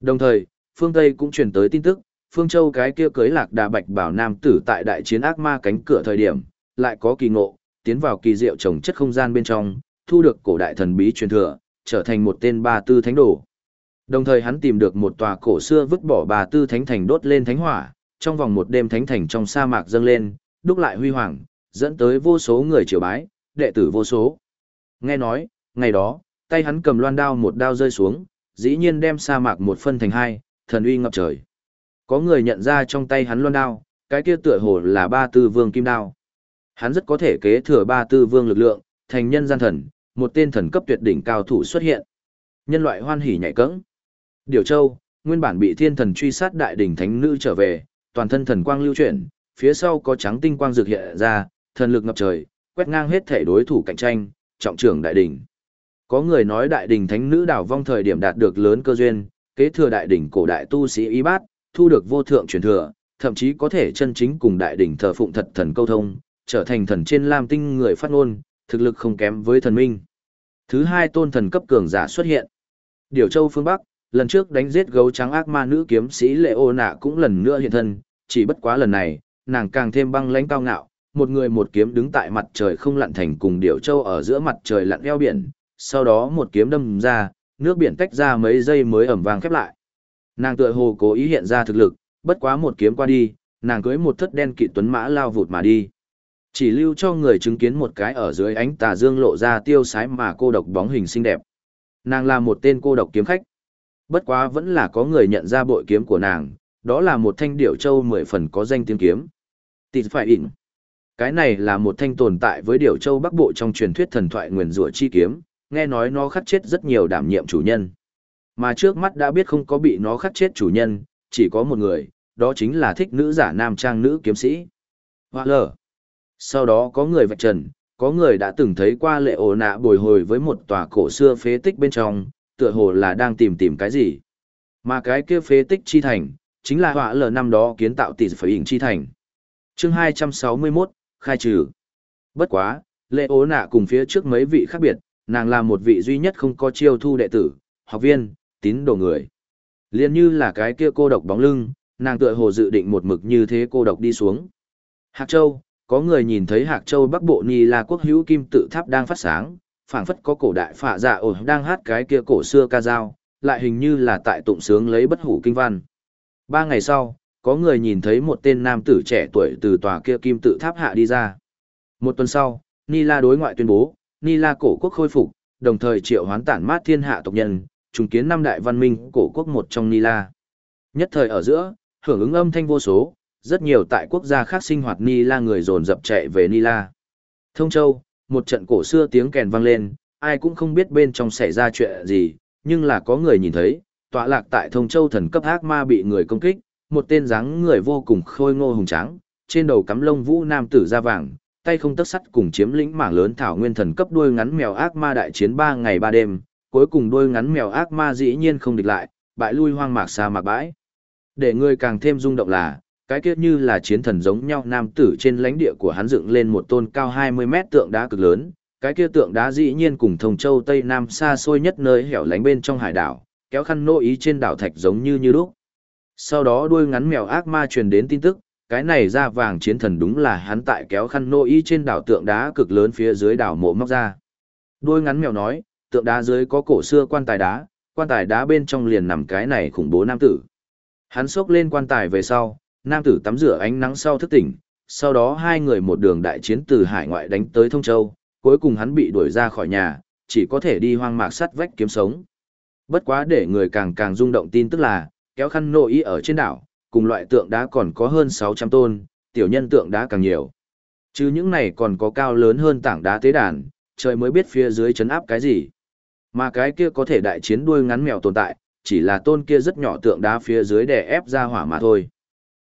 Đồng thời, phương Tây cũng truyền tới tin tức, phương Châu cái kia cưới lạc đà bạch bảo nam tử tại đại chiến ác ma cánh cửa thời điểm, lại có kỳ ngộ, tiến vào kỳ diệu trồng chất không gian bên trong, thu được cổ đại thần bí truyền thừa, trở thành một tên ba tư thánh đồ. Đồng thời hắn tìm được một tòa cổ xưa vứt bỏ bà tư thánh thành đốt lên thánh hỏa, trong vòng một đêm thánh thành trong sa mạc dâng lên, đúc lại huy hoàng, dẫn tới vô số người triều bái, đệ tử vô số. Nghe nói, ngày đó, tay hắn cầm loan đao một đao rơi xuống, dĩ nhiên đem sa mạc một phân thành hai, thần uy ngập trời. Có người nhận ra trong tay hắn loan đao, cái kia tựa hồ là ba tư vương kim đao. Hắn rất có thể kế thừa ba tư vương lực lượng, thành nhân gian thần, một tên thần cấp tuyệt đỉnh cao thủ xuất hiện. Nhân loại hoan hỉ nhảy cẫng. Điều Châu, nguyên bản bị thiên thần truy sát đại đỉnh thánh nữ trở về, toàn thân thần quang lưu chuyển, phía sau có trắng tinh quang rực hiện ra, thần lực ngập trời, quét ngang hết thể đối thủ cạnh tranh, trọng trưởng đại đỉnh. Có người nói đại đỉnh thánh nữ đảo vong thời điểm đạt được lớn cơ duyên, kế thừa đại đỉnh cổ đại tu sĩ y bát, thu được vô thượng truyền thừa, thậm chí có thể chân chính cùng đại đỉnh thờ phụng thật thần câu thông, trở thành thần trên lam tinh người phát ngôn, thực lực không kém với thần minh. Thứ hai tôn thần cấp cường giả xuất hiện. Điều châu phương Bắc, lần trước đánh giết gấu trắng ác ma nữ kiếm sĩ lệ ô nạ cũng lần nữa hiện thân, chỉ bất quá lần này, nàng càng thêm băng lãnh cao ngạo, một người một kiếm đứng tại mặt trời không lặn thành cùng điểu châu ở giữa mặt trời lặn eo biển, sau đó một kiếm đâm ra, nước biển tách ra mấy giây mới ẩm vàng khép lại. Nàng tựa hồ cố ý hiện ra thực lực, bất quá một kiếm qua đi, nàng cưới một thất đen kỵ tuấn mã lao vụt mà đi. Chỉ lưu cho người chứng kiến một cái ở dưới ánh tà dương lộ ra tiêu sái mà cô độc bóng hình xinh đẹp. Nàng là một tên cô độc kiếm khách. Bất quá vẫn là có người nhận ra bội kiếm của nàng, đó là một thanh điểu châu mười phần có danh tiếng kiếm. Tịt phải ịn. Cái này là một thanh tồn tại với điều châu bắc bộ trong truyền thuyết thần thoại nguyền rủa chi kiếm, nghe nói nó khắc chết rất nhiều đảm nhiệm chủ nhân. Mà trước mắt đã biết không có bị nó khắc chết chủ nhân, chỉ có một người, đó chính là thích nữ giả nam trang nữ kiếm sĩ. Hoa lờ. Sau đó có người vạch trần, có người đã từng thấy qua lệ ổ nạ bồi hồi với một tòa cổ xưa phế tích bên trong, tựa hồ là đang tìm tìm cái gì. Mà cái kia phế tích chi thành, chính là họa lờ năm đó kiến tạo tỷ phải hình chi thành. chương 261, khai trừ. Bất quá, lệ ố nạ cùng phía trước mấy vị khác biệt, nàng là một vị duy nhất không có chiêu thu đệ tử, học viên, tín đồ người. Liên như là cái kia cô độc bóng lưng, nàng tựa hồ dự định một mực như thế cô độc đi xuống. Hạc Châu, có người nhìn thấy Hạc Châu Bắc Bộ Ni là Quốc hữu kim tự tháp đang phát sáng, phảng phất có cổ đại phạ dạ ổ đang hát cái kia cổ xưa ca dao, lại hình như là tại tụng sướng lấy bất hủ kinh văn. Ba ngày sau, có người nhìn thấy một tên nam tử trẻ tuổi từ tòa kia kim tự tháp hạ đi ra. Một tuần sau, Ni La đối ngoại tuyên bố, Ni La cổ quốc khôi phục, đồng thời triệu hoán tản mát thiên hạ tộc nhân, trùng kiến năm đại văn minh cổ quốc một trong Ni La. Nhất thời ở giữa, hưởng ứng âm thanh vô số, rất nhiều tại quốc gia khác sinh hoạt Ni La người dồn dập chạy về Ni La. Thông Châu, một trận cổ xưa tiếng kèn vang lên, ai cũng không biết bên trong xảy ra chuyện gì, nhưng là có người nhìn thấy, tọa lạc tại Thông Châu thần cấp ác ma bị người công kích, một tên dáng người vô cùng khôi ngô hùng tráng, trên đầu cắm lông vũ nam tử da vàng, tay không tấc sắt cùng chiếm lĩnh mảng lớn thảo nguyên thần cấp đuôi ngắn mèo ác ma đại chiến 3 ngày 3 đêm, cuối cùng đuôi ngắn mèo ác ma dĩ nhiên không địch lại, bại lui hoang mạc xa mạc bãi. Để người càng thêm rung động là, cái kiết như là chiến thần giống nhau nam tử trên lãnh địa của hắn dựng lên một tôn cao 20 mét tượng đá cực lớn, cái kia tượng đá dĩ nhiên cùng thông châu Tây Nam xa xôi nhất nơi hẻo lánh bên trong hải đảo, kéo khăn nô ý trên đảo thạch giống như như lúc. Sau đó đuôi ngắn mèo ác ma truyền đến tin tức, cái này ra vàng chiến thần đúng là hắn tại kéo khăn nô y trên đảo tượng đá cực lớn phía dưới đảo mộ móc ra. Đuôi ngắn mèo nói, tượng đá dưới có cổ xưa quan tài đá, quan tài đá bên trong liền nằm cái này khủng bố nam tử. Hắn xốc lên quan tài về sau, nam tử tắm rửa ánh nắng sau thức tỉnh, sau đó hai người một đường đại chiến từ hải ngoại đánh tới Thông Châu, cuối cùng hắn bị đuổi ra khỏi nhà, chỉ có thể đi hoang mạc sắt vách kiếm sống. Bất quá để người càng càng rung động tin tức là, kéo khăn nội y ở trên đảo, cùng loại tượng đá còn có hơn 600 tôn, tiểu nhân tượng đá càng nhiều. Chứ những này còn có cao lớn hơn tảng đá tế đàn, trời mới biết phía dưới chấn áp cái gì. Mà cái kia có thể đại chiến đuôi ngắn mèo tồn tại, chỉ là tôn kia rất nhỏ tượng đá phía dưới đè ép ra hỏa mà thôi.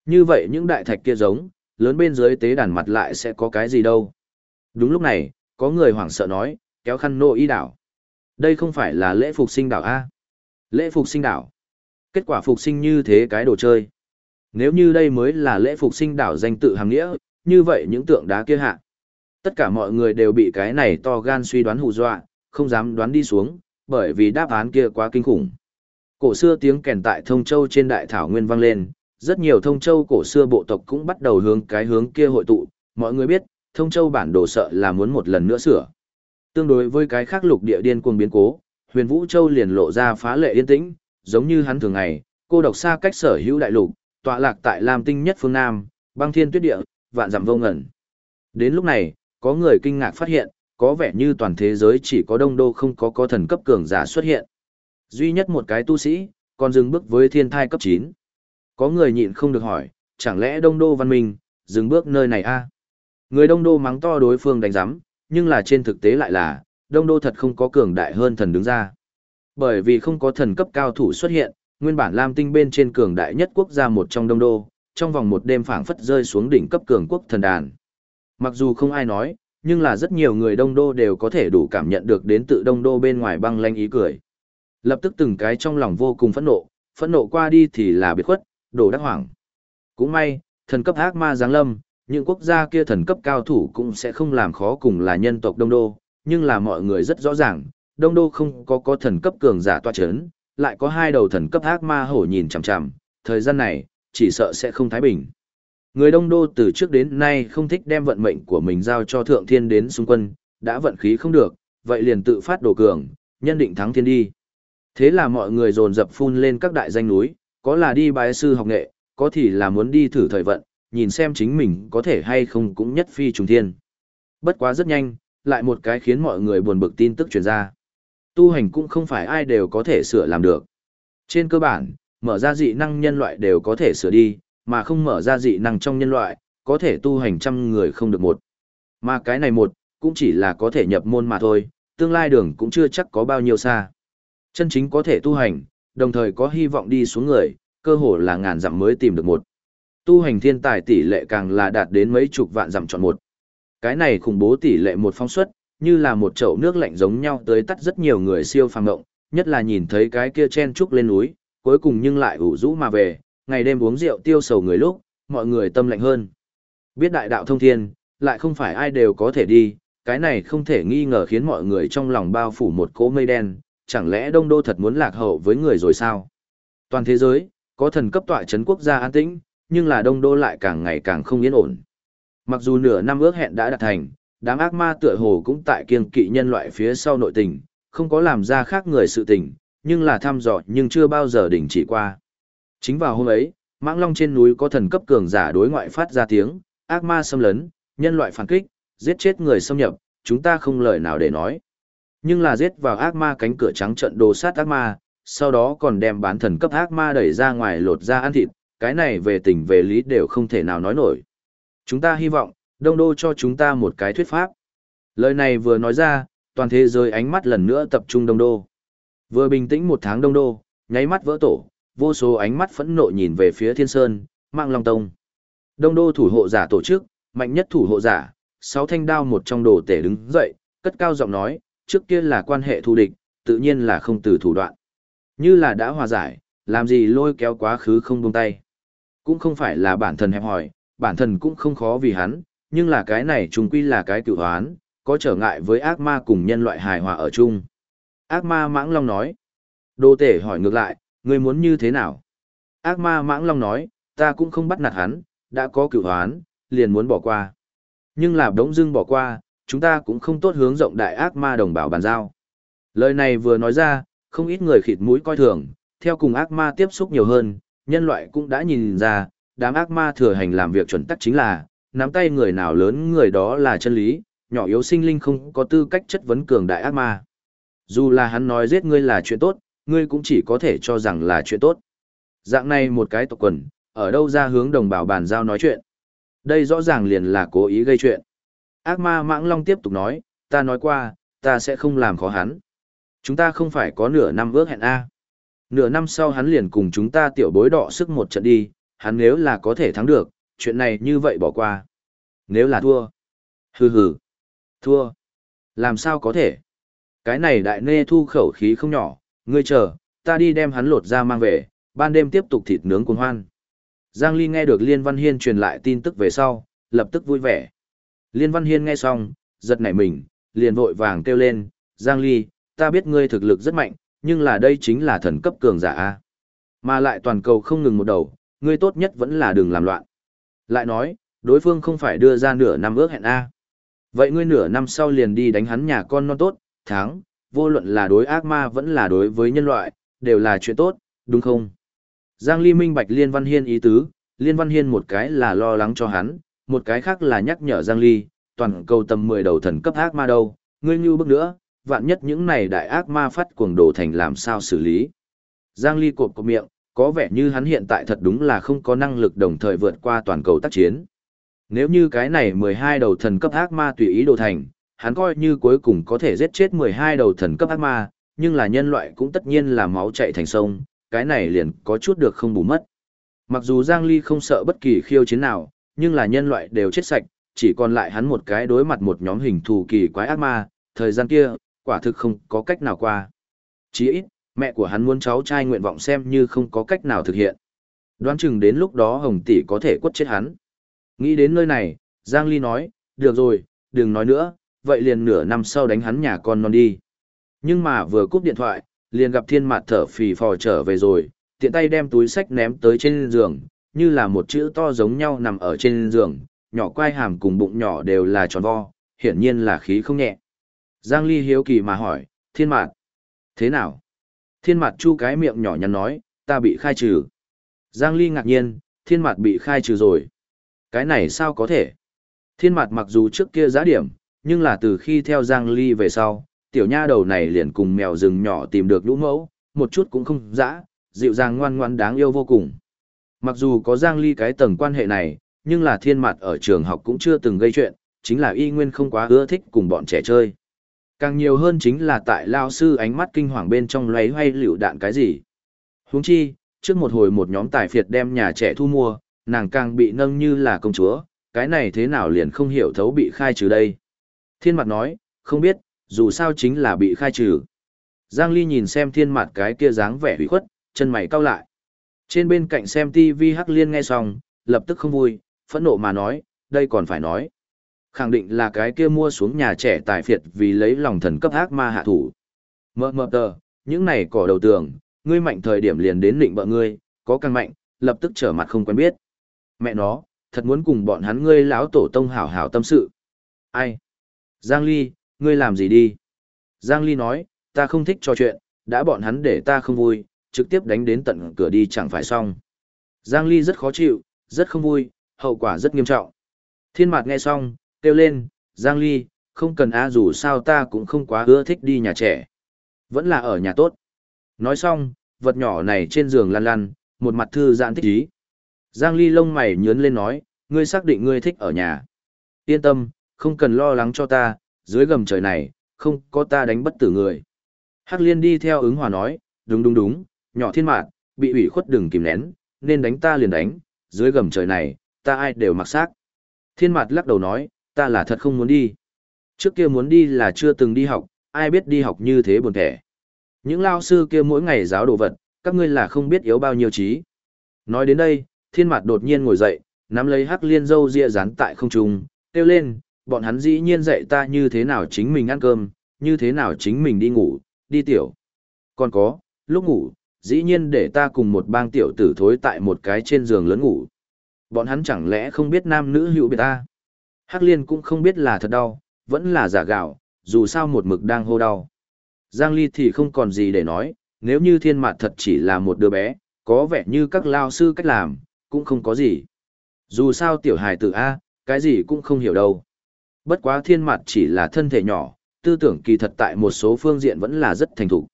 Như vậy những đại thạch kia giống, lớn bên dưới tế đàn mặt lại sẽ có cái gì đâu. Đúng lúc này, có người hoảng sợ nói, kéo khăn nô y đảo. Đây không phải là lễ phục sinh đảo A. Lễ phục sinh đảo. Kết quả phục sinh như thế cái đồ chơi. Nếu như đây mới là lễ phục sinh đảo danh tự hàng nghĩa, như vậy những tượng đá kia hạ. Tất cả mọi người đều bị cái này to gan suy đoán hù dọa, không dám đoán đi xuống, bởi vì đáp án kia quá kinh khủng. Cổ xưa tiếng kèn tại Thông Châu trên đại thảo nguyên vang lên, rất nhiều Thông Châu cổ xưa bộ tộc cũng bắt đầu hướng cái hướng kia hội tụ, mọi người biết, Thông Châu bản đồ sợ là muốn một lần nữa sửa. Tương đối với cái khác lục địa điên cuồng biến cố, Huyền Vũ Châu liền lộ ra phá lệ yên tĩnh, giống như hắn thường ngày, cô độc xa cách sở hữu đại lục, tọa lạc tại Lam Tinh nhất phương Nam, băng thiên tuyết địa, vạn dặm vô ngẩn. Đến lúc này, có người kinh ngạc phát hiện, có vẻ như toàn thế giới chỉ có đông đô không có có thần cấp cường giả xuất hiện. Duy nhất một cái tu sĩ, còn dừng bước với thiên thai cấp 9. Có người nhịn không được hỏi, chẳng lẽ đông đô văn minh, dừng bước nơi này a Người đông đô mắng to đối phương đánh giám, nhưng là trên thực tế lại là, đông đô thật không có cường đại hơn thần đứng ra. Bởi vì không có thần cấp cao thủ xuất hiện, nguyên bản Lam Tinh bên trên cường đại nhất quốc gia một trong đông đô, trong vòng một đêm phảng phất rơi xuống đỉnh cấp cường quốc thần đàn. Mặc dù không ai nói, nhưng là rất nhiều người đông đô đều có thể đủ cảm nhận được đến tự đông đô bên ngoài băng lanh ý cười. Lập tức từng cái trong lòng vô cùng phẫn nộ, phẫn nộ qua đi thì là biệt khuất, đổ đắc hoảng. Cũng may, thần cấp ác ma giáng lâm, những quốc gia kia thần cấp cao thủ cũng sẽ không làm khó cùng là nhân tộc đông đô, nhưng là mọi người rất rõ ràng, đông đô không có có thần cấp cường giả toa chấn, lại có hai đầu thần cấp ác ma hổ nhìn chằm chằm, thời gian này, chỉ sợ sẽ không thái bình. Người đông đô từ trước đến nay không thích đem vận mệnh của mình giao cho thượng thiên đến xung quân, đã vận khí không được, vậy liền tự phát đồ cường, nhân định thắng thiên đi. Thế là mọi người dồn dập phun lên các đại danh núi, có là đi bái sư học nghệ, có thì là muốn đi thử thời vận, nhìn xem chính mình có thể hay không cũng nhất phi trùng thiên. Bất quá rất nhanh, lại một cái khiến mọi người buồn bực tin tức truyền ra. Tu hành cũng không phải ai đều có thể sửa làm được. Trên cơ bản, mở ra dị năng nhân loại đều có thể sửa đi, mà không mở ra dị năng trong nhân loại, có thể tu hành trăm người không được một. Mà cái này một, cũng chỉ là có thể nhập môn mà thôi, tương lai đường cũng chưa chắc có bao nhiêu xa. Chân chính có thể tu hành, đồng thời có hy vọng đi xuống người, cơ hồ là ngàn dặm mới tìm được một. Tu hành thiên tài tỷ lệ càng là đạt đến mấy chục vạn dặm chọn một. Cái này khủng bố tỷ lệ một phong suất, như là một chậu nước lạnh giống nhau tới tắt rất nhiều người siêu phàm động, nhất là nhìn thấy cái kia chen trúc lên núi, cuối cùng nhưng lại ủ rũ mà về, ngày đêm uống rượu tiêu sầu người lúc, mọi người tâm lạnh hơn. Biết đại đạo thông thiên, lại không phải ai đều có thể đi, cái này không thể nghi ngờ khiến mọi người trong lòng bao phủ một cỗ mây đen, chẳng lẽ đông đô thật muốn lạc hậu với người rồi sao? Toàn thế giới, có thần cấp tọa chấn quốc gia an tĩnh, nhưng là đông đô lại càng ngày càng không yên ổn. Mặc dù nửa năm ước hẹn đã đạt thành, đám ác ma tựa hồ cũng tại kiêng kỵ nhân loại phía sau nội tình, không có làm ra khác người sự tình, nhưng là thăm dò nhưng chưa bao giờ đình chỉ qua. Chính vào hôm ấy, mãng long trên núi có thần cấp cường giả đối ngoại phát ra tiếng, ác ma xâm lấn, nhân loại phản kích, giết chết người xâm nhập, chúng ta không lời nào để nói. Nhưng là giết vào ác ma cánh cửa trắng trận đồ sát ác ma, sau đó còn đem bán thần cấp ác ma đẩy ra ngoài lột ra ăn thịt, cái này về tình về lý đều không thể nào nói nổi. Chúng ta hy vọng, đông đô cho chúng ta một cái thuyết pháp. Lời này vừa nói ra, toàn thế giới ánh mắt lần nữa tập trung đông đô. Vừa bình tĩnh một tháng đông đô, nháy mắt vỡ tổ, vô số ánh mắt phẫn nộ nhìn về phía thiên sơn, mạng long tông. Đông đô thủ hộ giả tổ chức, mạnh nhất thủ hộ giả, sáu thanh đao một trong đồ tể đứng dậy, cất cao giọng nói, trước kia là quan hệ thù địch, tự nhiên là không từ thủ đoạn. Như là đã hòa giải, làm gì lôi kéo quá khứ không buông tay. Cũng không phải là bản thân hẹp hỏi, bản thân cũng không khó vì hắn, nhưng là cái này trùng quy là cái cựu hoán, có trở ngại với ác ma cùng nhân loại hài hòa ở chung. Ác ma mãng long nói. Đô tể hỏi ngược lại, ngươi muốn như thế nào? Ác ma mãng long nói, ta cũng không bắt nạt hắn, đã có cựu hoán, liền muốn bỏ qua. Nhưng là đống dưng bỏ qua, chúng ta cũng không tốt hướng rộng đại ác ma đồng bào bàn giao. Lời này vừa nói ra, không ít người khịt mũi coi thường, theo cùng ác ma tiếp xúc nhiều hơn, nhân loại cũng đã nhìn ra, đám ác ma thừa hành làm việc chuẩn tắc chính là, nắm tay người nào lớn người đó là chân lý, nhỏ yếu sinh linh không có tư cách chất vấn cường đại ác ma. Dù là hắn nói giết ngươi là chuyện tốt, ngươi cũng chỉ có thể cho rằng là chuyện tốt. Dạng này một cái tộc quần, ở đâu ra hướng đồng bào bàn giao nói chuyện. Đây rõ ràng liền là cố ý gây chuyện. Ác ma mãng long tiếp tục nói, ta nói qua, ta sẽ không làm khó hắn. Chúng ta không phải có nửa năm ước hẹn A. Nửa năm sau hắn liền cùng chúng ta tiểu bối đọ sức một trận đi, hắn nếu là có thể thắng được, chuyện này như vậy bỏ qua. Nếu là thua. Hừ hừ. Thua. Làm sao có thể? Cái này đại nê thu khẩu khí không nhỏ, ngươi chờ, ta đi đem hắn lột ra mang về, ban đêm tiếp tục thịt nướng cuồng hoan. Giang Ly nghe được Liên Văn Hiên truyền lại tin tức về sau, lập tức vui vẻ. Liên Văn Hiên nghe xong, giật nảy mình, liền vội vàng kêu lên, Giang Ly, ta biết ngươi thực lực rất mạnh, nhưng là đây chính là thần cấp cường giả A. Mà lại toàn cầu không ngừng một đầu, ngươi tốt nhất vẫn là đừng làm loạn. Lại nói, đối phương không phải đưa ra nửa năm ước hẹn A. Vậy ngươi nửa năm sau liền đi đánh hắn nhà con non tốt, tháng, vô luận là đối ác ma vẫn là đối với nhân loại, đều là chuyện tốt, đúng không? Giang Ly minh bạch Liên Văn Hiên ý tứ, Liên Văn Hiên một cái là lo lắng cho hắn, một cái khác là nhắc nhở Giang Ly, toàn cầu tầm 10 đầu thần cấp ác ma đâu, ngươi như bước nữa, vạn nhất những này đại ác ma phát cuồng đồ thành làm sao xử lý. Giang Ly cộp cộp miệng, có vẻ như hắn hiện tại thật đúng là không có năng lực đồng thời vượt qua toàn cầu tác chiến. Nếu như cái này 12 đầu thần cấp ác ma tùy ý đồ thành, hắn coi như cuối cùng có thể giết chết 12 đầu thần cấp ác ma, nhưng là nhân loại cũng tất nhiên là máu chạy thành sông, cái này liền có chút được không bù mất. Mặc dù Giang Ly không sợ bất kỳ khiêu chiến nào, nhưng là nhân loại đều chết sạch, chỉ còn lại hắn một cái đối mặt một nhóm hình thù kỳ quái ác ma, thời gian kia, quả thực không có cách nào qua. Chỉ ít, mẹ của hắn muốn cháu trai nguyện vọng xem như không có cách nào thực hiện. Đoán chừng đến lúc đó Hồng Tỷ có thể quất chết hắn. Nghĩ đến nơi này, Giang Ly nói, được rồi, đừng nói nữa, vậy liền nửa năm sau đánh hắn nhà con non đi. Nhưng mà vừa cúp điện thoại, liền gặp thiên mạt thở phì phò trở về rồi, tiện tay đem túi sách ném tới trên giường, như là một chữ to giống nhau nằm ở trên giường, nhỏ quai hàm cùng bụng nhỏ đều là tròn vo, hiển nhiên là khí không nhẹ. Giang Ly hiếu kỳ mà hỏi, thiên mạt, thế nào? Thiên mặt chu cái miệng nhỏ nhắn nói, ta bị khai trừ. Giang Ly ngạc nhiên, thiên mặt bị khai trừ rồi. Cái này sao có thể? Thiên mặt mặc dù trước kia giá điểm, nhưng là từ khi theo Giang Ly về sau, tiểu nha đầu này liền cùng mèo rừng nhỏ tìm được lũ mẫu, một chút cũng không dã, dịu dàng ngoan ngoan đáng yêu vô cùng. Mặc dù có Giang Ly cái tầng quan hệ này, nhưng là thiên mặt ở trường học cũng chưa từng gây chuyện, chính là y nguyên không quá ưa thích cùng bọn trẻ chơi. Càng nhiều hơn chính là tại lao sư ánh mắt kinh hoàng bên trong lấy hoay liều đạn cái gì. Huống chi, trước một hồi một nhóm tài phiệt đem nhà trẻ thu mua, nàng càng bị nâng như là công chúa, cái này thế nào liền không hiểu thấu bị khai trừ đây. Thiên mặt nói, không biết, dù sao chính là bị khai trừ. Giang Ly nhìn xem thiên mặt cái kia dáng vẻ hủy khuất, chân mày cau lại. Trên bên cạnh xem TV Hắc Liên nghe xong, lập tức không vui, phẫn nộ mà nói, đây còn phải nói. Khẳng định là cái kia mua xuống nhà trẻ tài phiệt vì lấy lòng thần cấp ác ma hạ thủ. Mơ mơ tờ, những này cỏ đầu tường, ngươi mạnh thời điểm liền đến định bợ ngươi, có càng mạnh, lập tức trở mặt không quen biết. Mẹ nó, thật muốn cùng bọn hắn ngươi lão tổ tông hảo hảo tâm sự. Ai? Giang Ly, ngươi làm gì đi? Giang Ly nói, ta không thích trò chuyện, đã bọn hắn để ta không vui, trực tiếp đánh đến tận cửa đi chẳng phải xong. Giang Ly rất khó chịu, rất không vui, hậu quả rất nghiêm trọng. Thiên Mạt nghe xong, kêu lên, Giang Ly, không cần a dù sao ta cũng không quá ưa thích đi nhà trẻ. Vẫn là ở nhà tốt. Nói xong, vật nhỏ này trên giường lăn lăn, một mặt thư giãn thích ý. Giang Ly lông mày nhướn lên nói, ngươi xác định ngươi thích ở nhà. Yên tâm, không cần lo lắng cho ta, dưới gầm trời này, không có ta đánh bất tử người. Hắc liên đi theo ứng hòa nói, đúng đúng đúng, nhỏ thiên mạn, bị ủy khuất đừng kìm nén, nên đánh ta liền đánh, dưới gầm trời này, ta ai đều mặc xác. Thiên mạt lắc đầu nói, ta là thật không muốn đi. Trước kia muốn đi là chưa từng đi học, ai biết đi học như thế buồn thẻ. Những lao sư kia mỗi ngày giáo đồ vật, các ngươi là không biết yếu bao nhiêu trí. Nói đến đây, thiên mạt đột nhiên ngồi dậy, nắm lấy hắc liên dâu ria rán tại không trung, kêu lên, bọn hắn dĩ nhiên dạy ta như thế nào chính mình ăn cơm, như thế nào chính mình đi ngủ, đi tiểu. Còn có, lúc ngủ, dĩ nhiên để ta cùng một bang tiểu tử thối tại một cái trên giường lớn ngủ. Bọn hắn chẳng lẽ không biết nam nữ hữu biệt ta? Hắc liên cũng không biết là thật đau, vẫn là giả gạo, dù sao một mực đang hô đau. Giang Ly thì không còn gì để nói, nếu như thiên mạt thật chỉ là một đứa bé, có vẻ như các lao sư cách làm, cũng không có gì. Dù sao tiểu hài tử A, cái gì cũng không hiểu đâu. Bất quá thiên Mạt chỉ là thân thể nhỏ, tư tưởng kỳ thật tại một số phương diện vẫn là rất thành thục.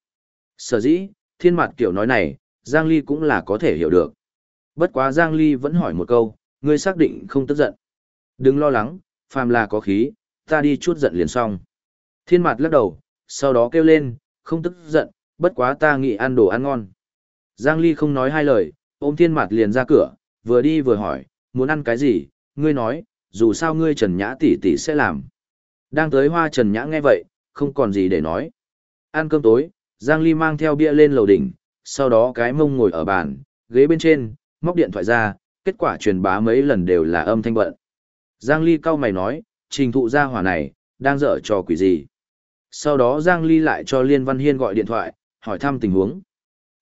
Sở dĩ, thiên Mạt kiểu nói này, Giang Ly cũng là có thể hiểu được. Bất quá Giang Ly vẫn hỏi một câu, ngươi xác định không tức giận. Đừng lo lắng, phàm là có khí, ta đi chút giận liền xong. Thiên mặt lắc đầu, sau đó kêu lên, không tức giận, bất quá ta nghĩ ăn đồ ăn ngon. Giang Ly không nói hai lời, ôm thiên mặt liền ra cửa, vừa đi vừa hỏi, muốn ăn cái gì, ngươi nói, dù sao ngươi Trần Nhã tỷ tỷ sẽ làm. Đang tới hoa Trần Nhã nghe vậy, không còn gì để nói. Ăn cơm tối, Giang Ly mang theo bia lên lầu đỉnh, sau đó cái mông ngồi ở bàn, ghế bên trên, móc điện thoại ra, kết quả truyền bá mấy lần đều là âm thanh bận. Giang Ly cau mày nói, trình thụ gia hỏa này, đang dở trò quỷ gì. Sau đó Giang Ly lại cho Liên Văn Hiên gọi điện thoại, hỏi thăm tình huống.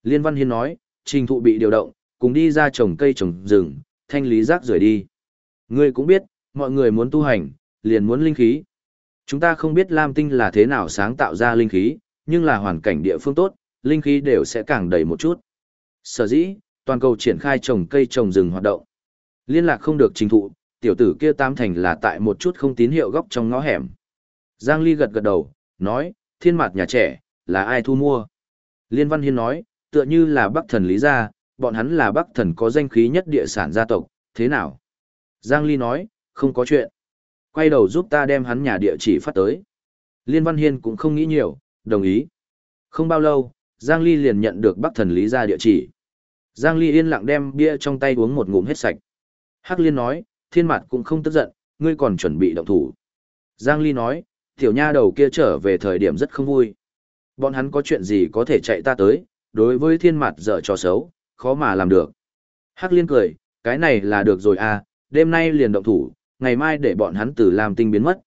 Liên Văn Hiên nói, trình thụ bị điều động, cùng đi ra trồng cây trồng rừng, thanh lý rác rưởi đi. Ngươi cũng biết, mọi người muốn tu hành, liền muốn linh khí. Chúng ta không biết Lam Tinh là thế nào sáng tạo ra linh khí, nhưng là hoàn cảnh địa phương tốt, linh khí đều sẽ càng đầy một chút. Sở dĩ, toàn cầu triển khai trồng cây trồng rừng hoạt động. Liên lạc không được trình thụ, tiểu tử kia tam thành là tại một chút không tín hiệu góc trong ngõ hẻm. Giang Ly gật gật đầu, nói, thiên mặt nhà trẻ, là ai thu mua? Liên Văn Hiên nói, tựa như là Bắc Thần Lý Gia, bọn hắn là Bắc Thần có danh khí nhất địa sản gia tộc, thế nào? Giang Ly nói, không có chuyện. Quay đầu giúp ta đem hắn nhà địa chỉ phát tới. Liên Văn Hiên cũng không nghĩ nhiều, đồng ý. Không bao lâu, Giang Ly liền nhận được Bắc Thần Lý Gia địa chỉ. Giang Ly yên lặng đem bia trong tay uống một ngụm hết sạch. Hắc Liên nói, thiên mặt cũng không tức giận, ngươi còn chuẩn bị động thủ. Giang Ly nói, tiểu nha đầu kia trở về thời điểm rất không vui. Bọn hắn có chuyện gì có thể chạy ta tới, đối với thiên mặt dở trò xấu, khó mà làm được. Hắc liên cười, cái này là được rồi à, đêm nay liền động thủ, ngày mai để bọn hắn từ làm tinh biến mất.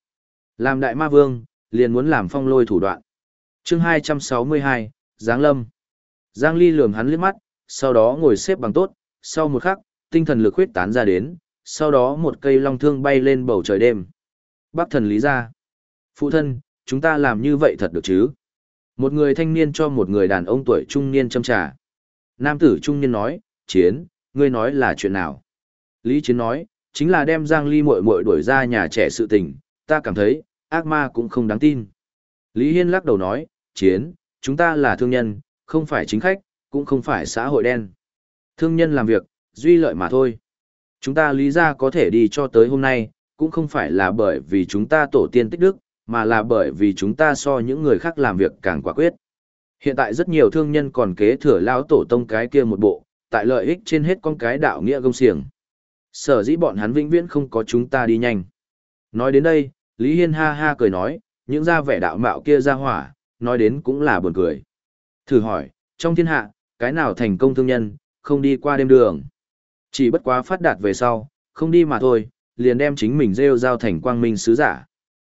Làm đại ma vương, liền muốn làm phong lôi thủ đoạn. chương 262, Giáng Lâm. Giang Ly lườm hắn liếc mắt, sau đó ngồi xếp bằng tốt, sau một khắc, tinh thần lực huyết tán ra đến, sau đó một cây long thương bay lên bầu trời đêm. Bác thần lý ra. Phụ thân, chúng ta làm như vậy thật được chứ? Một người thanh niên cho một người đàn ông tuổi trung niên châm trà. Nam tử trung niên nói, chiến, ngươi nói là chuyện nào? Lý chiến nói, chính là đem Giang Ly muội muội đuổi ra nhà trẻ sự tình, ta cảm thấy, ác ma cũng không đáng tin. Lý Hiên lắc đầu nói, chiến, chúng ta là thương nhân, không phải chính khách, cũng không phải xã hội đen. Thương nhân làm việc, duy lợi mà thôi. Chúng ta lý ra có thể đi cho tới hôm nay, cũng không phải là bởi vì chúng ta tổ tiên tích đức, mà là bởi vì chúng ta so những người khác làm việc càng quả quyết. Hiện tại rất nhiều thương nhân còn kế thừa lao tổ tông cái kia một bộ, tại lợi ích trên hết con cái đạo nghĩa gông xiềng. Sở dĩ bọn hắn vĩnh viễn không có chúng ta đi nhanh. Nói đến đây, Lý Hiên ha ha cười nói, những gia vẻ đạo mạo kia ra hỏa, nói đến cũng là buồn cười. Thử hỏi, trong thiên hạ, cái nào thành công thương nhân, không đi qua đêm đường. Chỉ bất quá phát đạt về sau, không đi mà thôi, liền đem chính mình rêu giao thành quang minh sứ giả.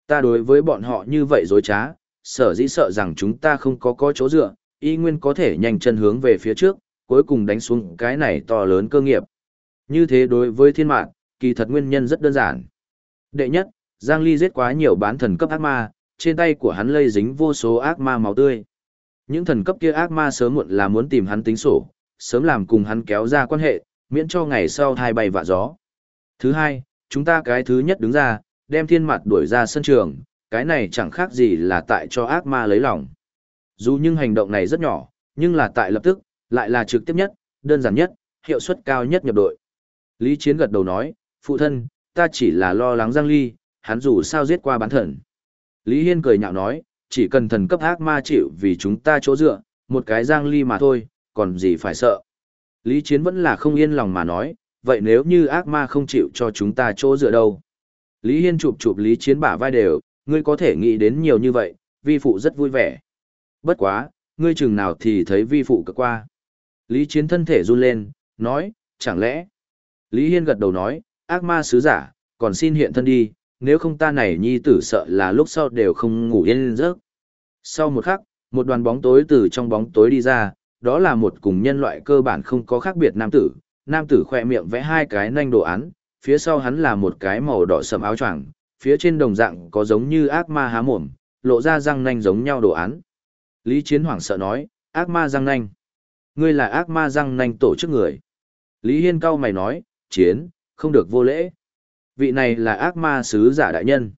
Ta đối với bọn họ như vậy dối trá, sở dĩ sợ rằng chúng ta không có có chỗ dựa, y nguyên có thể nhanh chân hướng về phía trước, cuối cùng đánh xuống cái này to lớn cơ nghiệp. Như thế đối với thiên mạng, kỳ thật nguyên nhân rất đơn giản. Đệ nhất, Giang Ly giết quá nhiều bán thần cấp ác ma, trên tay của hắn lây dính vô số ác ma máu tươi. Những thần cấp kia ác ma sớm muộn là muốn tìm hắn tính sổ, sớm làm cùng hắn kéo ra quan hệ, miễn cho ngày sau thai bay vạ gió. Thứ hai, chúng ta cái thứ nhất đứng ra, đem thiên mặt đuổi ra sân trường, cái này chẳng khác gì là tại cho ác ma lấy lòng. Dù nhưng hành động này rất nhỏ, nhưng là tại lập tức, lại là trực tiếp nhất, đơn giản nhất, hiệu suất cao nhất nhập đội. Lý Chiến gật đầu nói, phụ thân, ta chỉ là lo lắng Giang Ly, hắn dù sao giết qua bán thần. Lý Hiên cười nhạo nói, chỉ cần thần cấp ác ma chịu vì chúng ta chỗ dựa, một cái Giang Ly mà thôi, còn gì phải sợ. Lý Chiến vẫn là không yên lòng mà nói, vậy nếu như ác ma không chịu cho chúng ta chỗ dựa đâu? Lý Hiên chụp chụp Lý Chiến bả vai đều, ngươi có thể nghĩ đến nhiều như vậy, vi phụ rất vui vẻ. Bất quá, ngươi chừng nào thì thấy vi phụ cực qua. Lý Chiến thân thể run lên, nói, chẳng lẽ? Lý Hiên gật đầu nói, ác ma sứ giả, còn xin hiện thân đi, nếu không ta này nhi tử sợ là lúc sau đều không ngủ yên giấc. Sau một khắc, một đoàn bóng tối từ trong bóng tối đi ra, đó là một cùng nhân loại cơ bản không có khác biệt nam tử, nam tử khỏe miệng vẽ hai cái nanh đồ án, phía sau hắn là một cái màu đỏ sầm áo choàng, phía trên đồng dạng có giống như ác ma há mồm, lộ ra răng nanh giống nhau đồ án. Lý Chiến hoảng sợ nói, ác ma răng nanh. Ngươi là ác ma răng nanh tổ chức người. Lý Hiên cao mày nói, Chiến, không được vô lễ. Vị này là ác ma sứ giả đại nhân.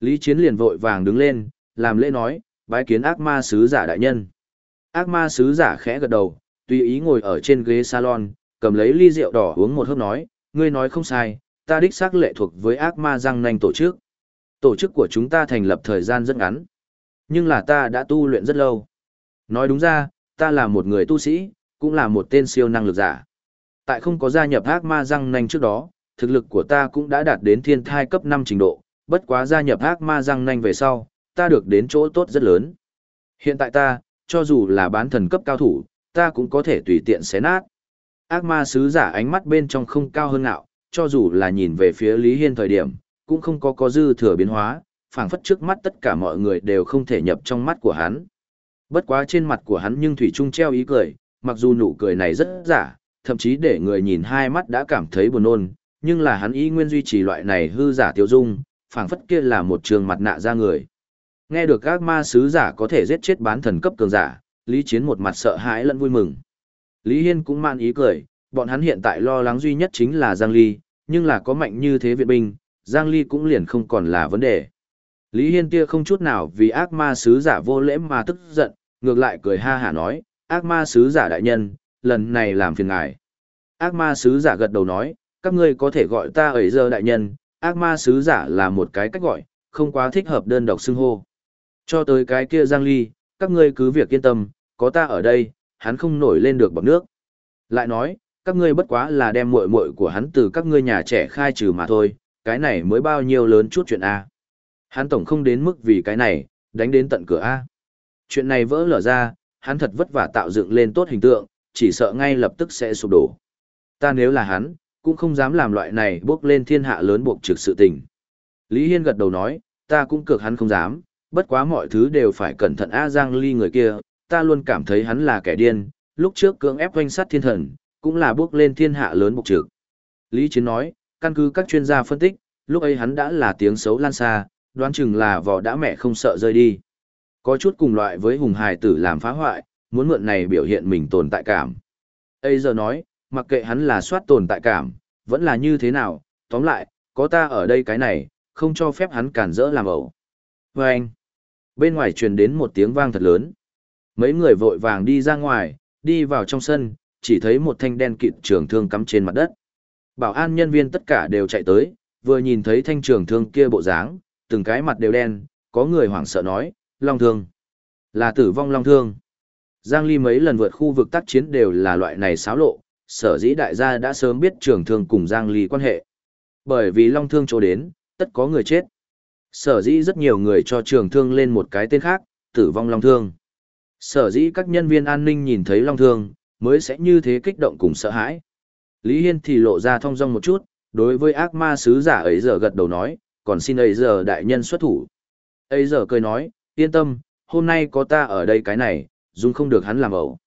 Lý Chiến liền vội vàng đứng lên, làm lễ nói, bái kiến ác ma sứ giả đại nhân. Ác ma sứ giả khẽ gật đầu, tùy ý ngồi ở trên ghế salon, cầm lấy ly rượu đỏ uống một hớp nói, ngươi nói không sai, ta đích xác lệ thuộc với ác ma răng nanh tổ chức. Tổ chức của chúng ta thành lập thời gian rất ngắn. Nhưng là ta đã tu luyện rất lâu. Nói đúng ra, ta là một người tu sĩ, cũng là một tên siêu năng lực giả. Tại không có gia nhập ác ma răng nanh trước đó, thực lực của ta cũng đã đạt đến thiên thai cấp 5 trình độ, bất quá gia nhập ác ma răng nanh về sau, ta được đến chỗ tốt rất lớn. Hiện tại ta, cho dù là bán thần cấp cao thủ, ta cũng có thể tùy tiện xé nát. Ác ma sứ giả ánh mắt bên trong không cao hơn ngạo, cho dù là nhìn về phía Lý Hiên thời điểm, cũng không có có dư thừa biến hóa, phảng phất trước mắt tất cả mọi người đều không thể nhập trong mắt của hắn. Bất quá trên mặt của hắn nhưng thủy trung treo ý cười, mặc dù nụ cười này rất giả, thậm chí để người nhìn hai mắt đã cảm thấy buồn nôn, nhưng là hắn ý nguyên duy trì loại này hư giả tiêu dung, phảng phất kia là một trường mặt nạ ra người. Nghe được các ma sứ giả có thể giết chết bán thần cấp cường giả, Lý Chiến một mặt sợ hãi lẫn vui mừng. Lý Hiên cũng man ý cười, bọn hắn hiện tại lo lắng duy nhất chính là Giang Ly, nhưng là có mạnh như thế viện binh, Giang Ly cũng liền không còn là vấn đề. Lý Hiên kia không chút nào vì ác ma sứ giả vô lễ mà tức giận, ngược lại cười ha hả nói, ác ma sứ giả đại nhân, lần này làm phiền ngài. Ác ma sứ giả gật đầu nói, các ngươi có thể gọi ta ấy giờ đại nhân, ác ma sứ giả là một cái cách gọi, không quá thích hợp đơn độc xưng hô. Cho tới cái kia Giang Ly, các ngươi cứ việc yên tâm, có ta ở đây, hắn không nổi lên được bọc nước. Lại nói, các ngươi bất quá là đem muội muội của hắn từ các ngươi nhà trẻ khai trừ mà thôi, cái này mới bao nhiêu lớn chút chuyện A. Hắn tổng không đến mức vì cái này, đánh đến tận cửa A. Chuyện này vỡ lở ra, hắn thật vất vả tạo dựng lên tốt hình tượng, chỉ sợ ngay lập tức sẽ sụp đổ. Ta nếu là hắn, cũng không dám làm loại này bước lên thiên hạ lớn buộc trực sự tình. Lý Hiên gật đầu nói, ta cũng cực hắn không dám, bất quá mọi thứ đều phải cẩn thận A Giang Ly người kia, ta luôn cảm thấy hắn là kẻ điên, lúc trước cưỡng ép doanh sát thiên thần, cũng là bước lên thiên hạ lớn buộc trực. Lý Chiến nói, căn cứ các chuyên gia phân tích, lúc ấy hắn đã là tiếng xấu lan xa, đoán chừng là vỏ đã mẹ không sợ rơi đi. Có chút cùng loại với hùng hài tử làm phá hoại, muốn mượn này biểu hiện mình tồn tại cảm. Ây giờ nói, mặc kệ hắn là soát tồn tại cảm, vẫn là như thế nào, tóm lại, có ta ở đây cái này, không cho phép hắn cản rỡ làm ẩu. Vâng! anh, bên ngoài truyền đến một tiếng vang thật lớn. Mấy người vội vàng đi ra ngoài, đi vào trong sân, chỉ thấy một thanh đen kịt trường thương cắm trên mặt đất. Bảo an nhân viên tất cả đều chạy tới, vừa nhìn thấy thanh trường thương kia bộ dáng, từng cái mặt đều đen, có người hoảng sợ nói, long thương. Là tử vong long thương. Giang Ly mấy lần vượt khu vực tác chiến đều là loại này xáo lộ, sở dĩ đại gia đã sớm biết trường thương cùng Giang Ly quan hệ. Bởi vì long thương chỗ đến, tất có người chết. Sở dĩ rất nhiều người cho trường thương lên một cái tên khác, tử vong long thương. Sở dĩ các nhân viên an ninh nhìn thấy long thương, mới sẽ như thế kích động cùng sợ hãi. Lý Hiên thì lộ ra thong dong một chút, đối với ác ma sứ giả ấy giờ gật đầu nói, còn xin ấy giờ đại nhân xuất thủ. Ấy giờ cười nói, yên tâm, hôm nay có ta ở đây cái này, dùng không được hắn làm ẩu.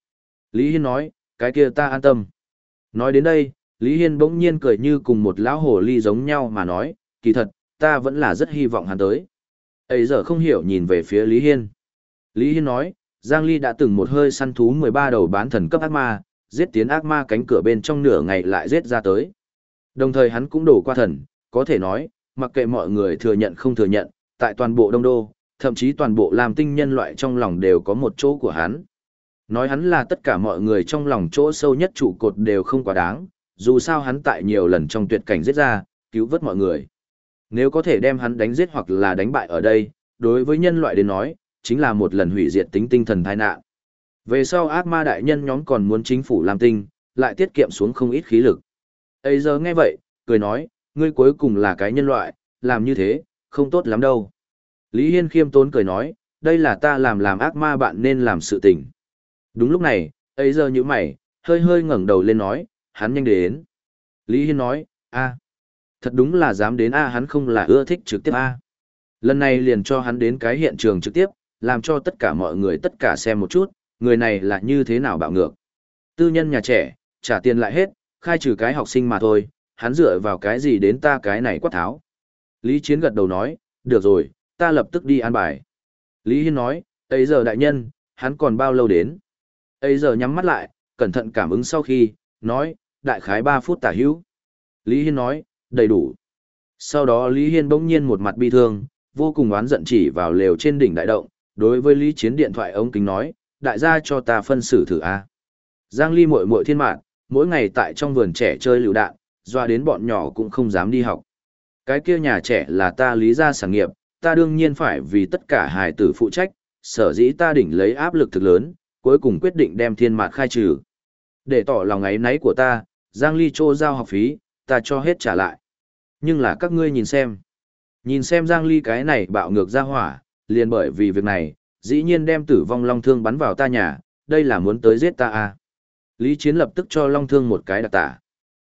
Lý Hiên nói, cái kia ta an tâm. Nói đến đây, Lý Hiên bỗng nhiên cười như cùng một lão hồ ly giống nhau mà nói, kỳ thật, ta vẫn là rất hy vọng hắn tới. Ấy giờ không hiểu nhìn về phía Lý Hiên. Lý Hiên nói, Giang Ly đã từng một hơi săn thú 13 đầu bán thần cấp ác ma, giết tiến ác ma cánh cửa bên trong nửa ngày lại giết ra tới. Đồng thời hắn cũng đổ qua thần, có thể nói, mặc kệ mọi người thừa nhận không thừa nhận, tại toàn bộ Đông Đô, thậm chí toàn bộ làm tinh nhân loại trong lòng đều có một chỗ của hắn. Nói hắn là tất cả mọi người trong lòng chỗ sâu nhất trụ cột đều không quá đáng, dù sao hắn tại nhiều lần trong tuyệt cảnh giết ra, cứu vớt mọi người. Nếu có thể đem hắn đánh giết hoặc là đánh bại ở đây, đối với nhân loại đến nói, chính là một lần hủy diệt tính tinh thần tai nạn. Về sau ác ma đại nhân nhóm còn muốn chính phủ làm tinh, lại tiết kiệm xuống không ít khí lực. Ây giờ nghe vậy, cười nói, ngươi cuối cùng là cái nhân loại, làm như thế, không tốt lắm đâu. Lý Hiên khiêm tốn cười nói, đây là ta làm làm ác ma bạn nên làm sự tình. Đúng lúc này, Ây giờ như mày, hơi hơi ngẩng đầu lên nói, hắn nhanh đến. Lý Hiên nói, a, thật đúng là dám đến a hắn không là ưa thích trực tiếp a. Lần này liền cho hắn đến cái hiện trường trực tiếp, làm cho tất cả mọi người tất cả xem một chút, người này là như thế nào bạo ngược. Tư nhân nhà trẻ, trả tiền lại hết, khai trừ cái học sinh mà thôi, hắn dựa vào cái gì đến ta cái này quát tháo. Lý Chiến gật đầu nói, được rồi, ta lập tức đi an bài. Lý Hiên nói, ấy giờ đại nhân, hắn còn bao lâu đến? ấy giờ nhắm mắt lại, cẩn thận cảm ứng sau khi, nói, đại khái 3 phút tả hữu. Lý Hiên nói, đầy đủ. Sau đó Lý Hiên bỗng nhiên một mặt bi thương, vô cùng oán giận chỉ vào lều trên đỉnh đại động, đối với Lý Chiến điện thoại ống kính nói, đại gia cho ta phân xử thử a. Giang Ly muội muội thiên mạn, mỗi ngày tại trong vườn trẻ chơi lựu đạn, doa đến bọn nhỏ cũng không dám đi học. Cái kia nhà trẻ là ta lý ra sản nghiệp, ta đương nhiên phải vì tất cả hài tử phụ trách, sở dĩ ta đỉnh lấy áp lực thực lớn, cuối cùng quyết định đem thiên mạt khai trừ. Để tỏ lòng ấy náy của ta, Giang Ly Chô giao học phí, ta cho hết trả lại. Nhưng là các ngươi nhìn xem. Nhìn xem Giang Ly cái này bạo ngược ra hỏa, liền bởi vì việc này, dĩ nhiên đem tử vong long thương bắn vào ta nhà, đây là muốn tới giết ta à. Lý Chiến lập tức cho long thương một cái đặc tả.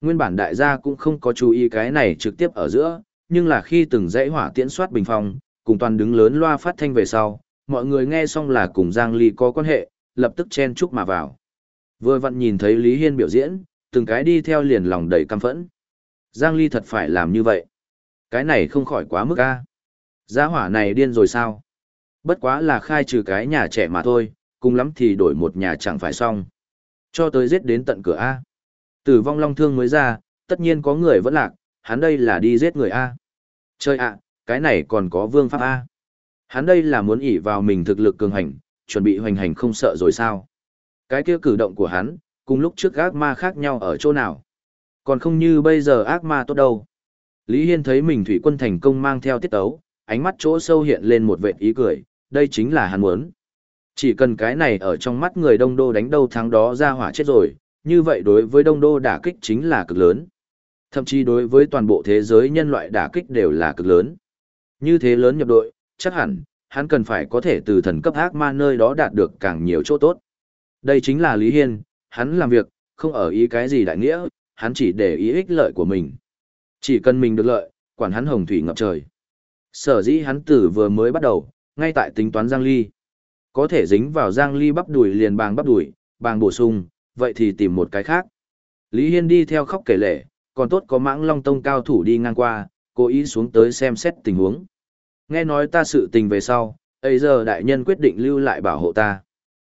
Nguyên bản đại gia cũng không có chú ý cái này trực tiếp ở giữa, nhưng là khi từng dãy hỏa tiễn soát bình phong, cùng toàn đứng lớn loa phát thanh về sau, mọi người nghe xong là cùng Giang Ly có quan hệ, lập tức chen chúc mà vào. Vừa vặn nhìn thấy Lý Hiên biểu diễn, từng cái đi theo liền lòng đầy căm phẫn. Giang Ly thật phải làm như vậy. Cái này không khỏi quá mức a. Giá hỏa này điên rồi sao? Bất quá là khai trừ cái nhà trẻ mà thôi, cùng lắm thì đổi một nhà chẳng phải xong. Cho tới giết đến tận cửa A. Tử vong long thương mới ra, tất nhiên có người vẫn lạc, hắn đây là đi giết người A. Chơi ạ, cái này còn có vương pháp A. Hắn đây là muốn ỷ vào mình thực lực cường hành, chuẩn bị hoành hành không sợ rồi sao. Cái kia cử động của hắn, cùng lúc trước ác ma khác nhau ở chỗ nào. Còn không như bây giờ ác ma tốt đâu. Lý Hiên thấy mình thủy quân thành công mang theo tiết tấu, ánh mắt chỗ sâu hiện lên một vệt ý cười, đây chính là hắn muốn. Chỉ cần cái này ở trong mắt người đông đô đánh đâu thắng đó ra hỏa chết rồi, như vậy đối với đông đô đả kích chính là cực lớn. Thậm chí đối với toàn bộ thế giới nhân loại đả kích đều là cực lớn. Như thế lớn nhập đội, chắc hẳn, hắn cần phải có thể từ thần cấp ác ma nơi đó đạt được càng nhiều chỗ tốt. Đây chính là Lý Hiên, hắn làm việc, không ở ý cái gì đại nghĩa, hắn chỉ để ý ích lợi của mình. Chỉ cần mình được lợi, quản hắn hồng thủy ngập trời. Sở dĩ hắn tử vừa mới bắt đầu, ngay tại tính toán Giang Ly. Có thể dính vào Giang Ly bắp đuổi liền bàng bắp đuổi, bàng bổ sung, vậy thì tìm một cái khác. Lý Hiên đi theo khóc kể lệ, còn tốt có mãng long tông cao thủ đi ngang qua, cố ý xuống tới xem xét tình huống. Nghe nói ta sự tình về sau, ấy giờ đại nhân quyết định lưu lại bảo hộ ta.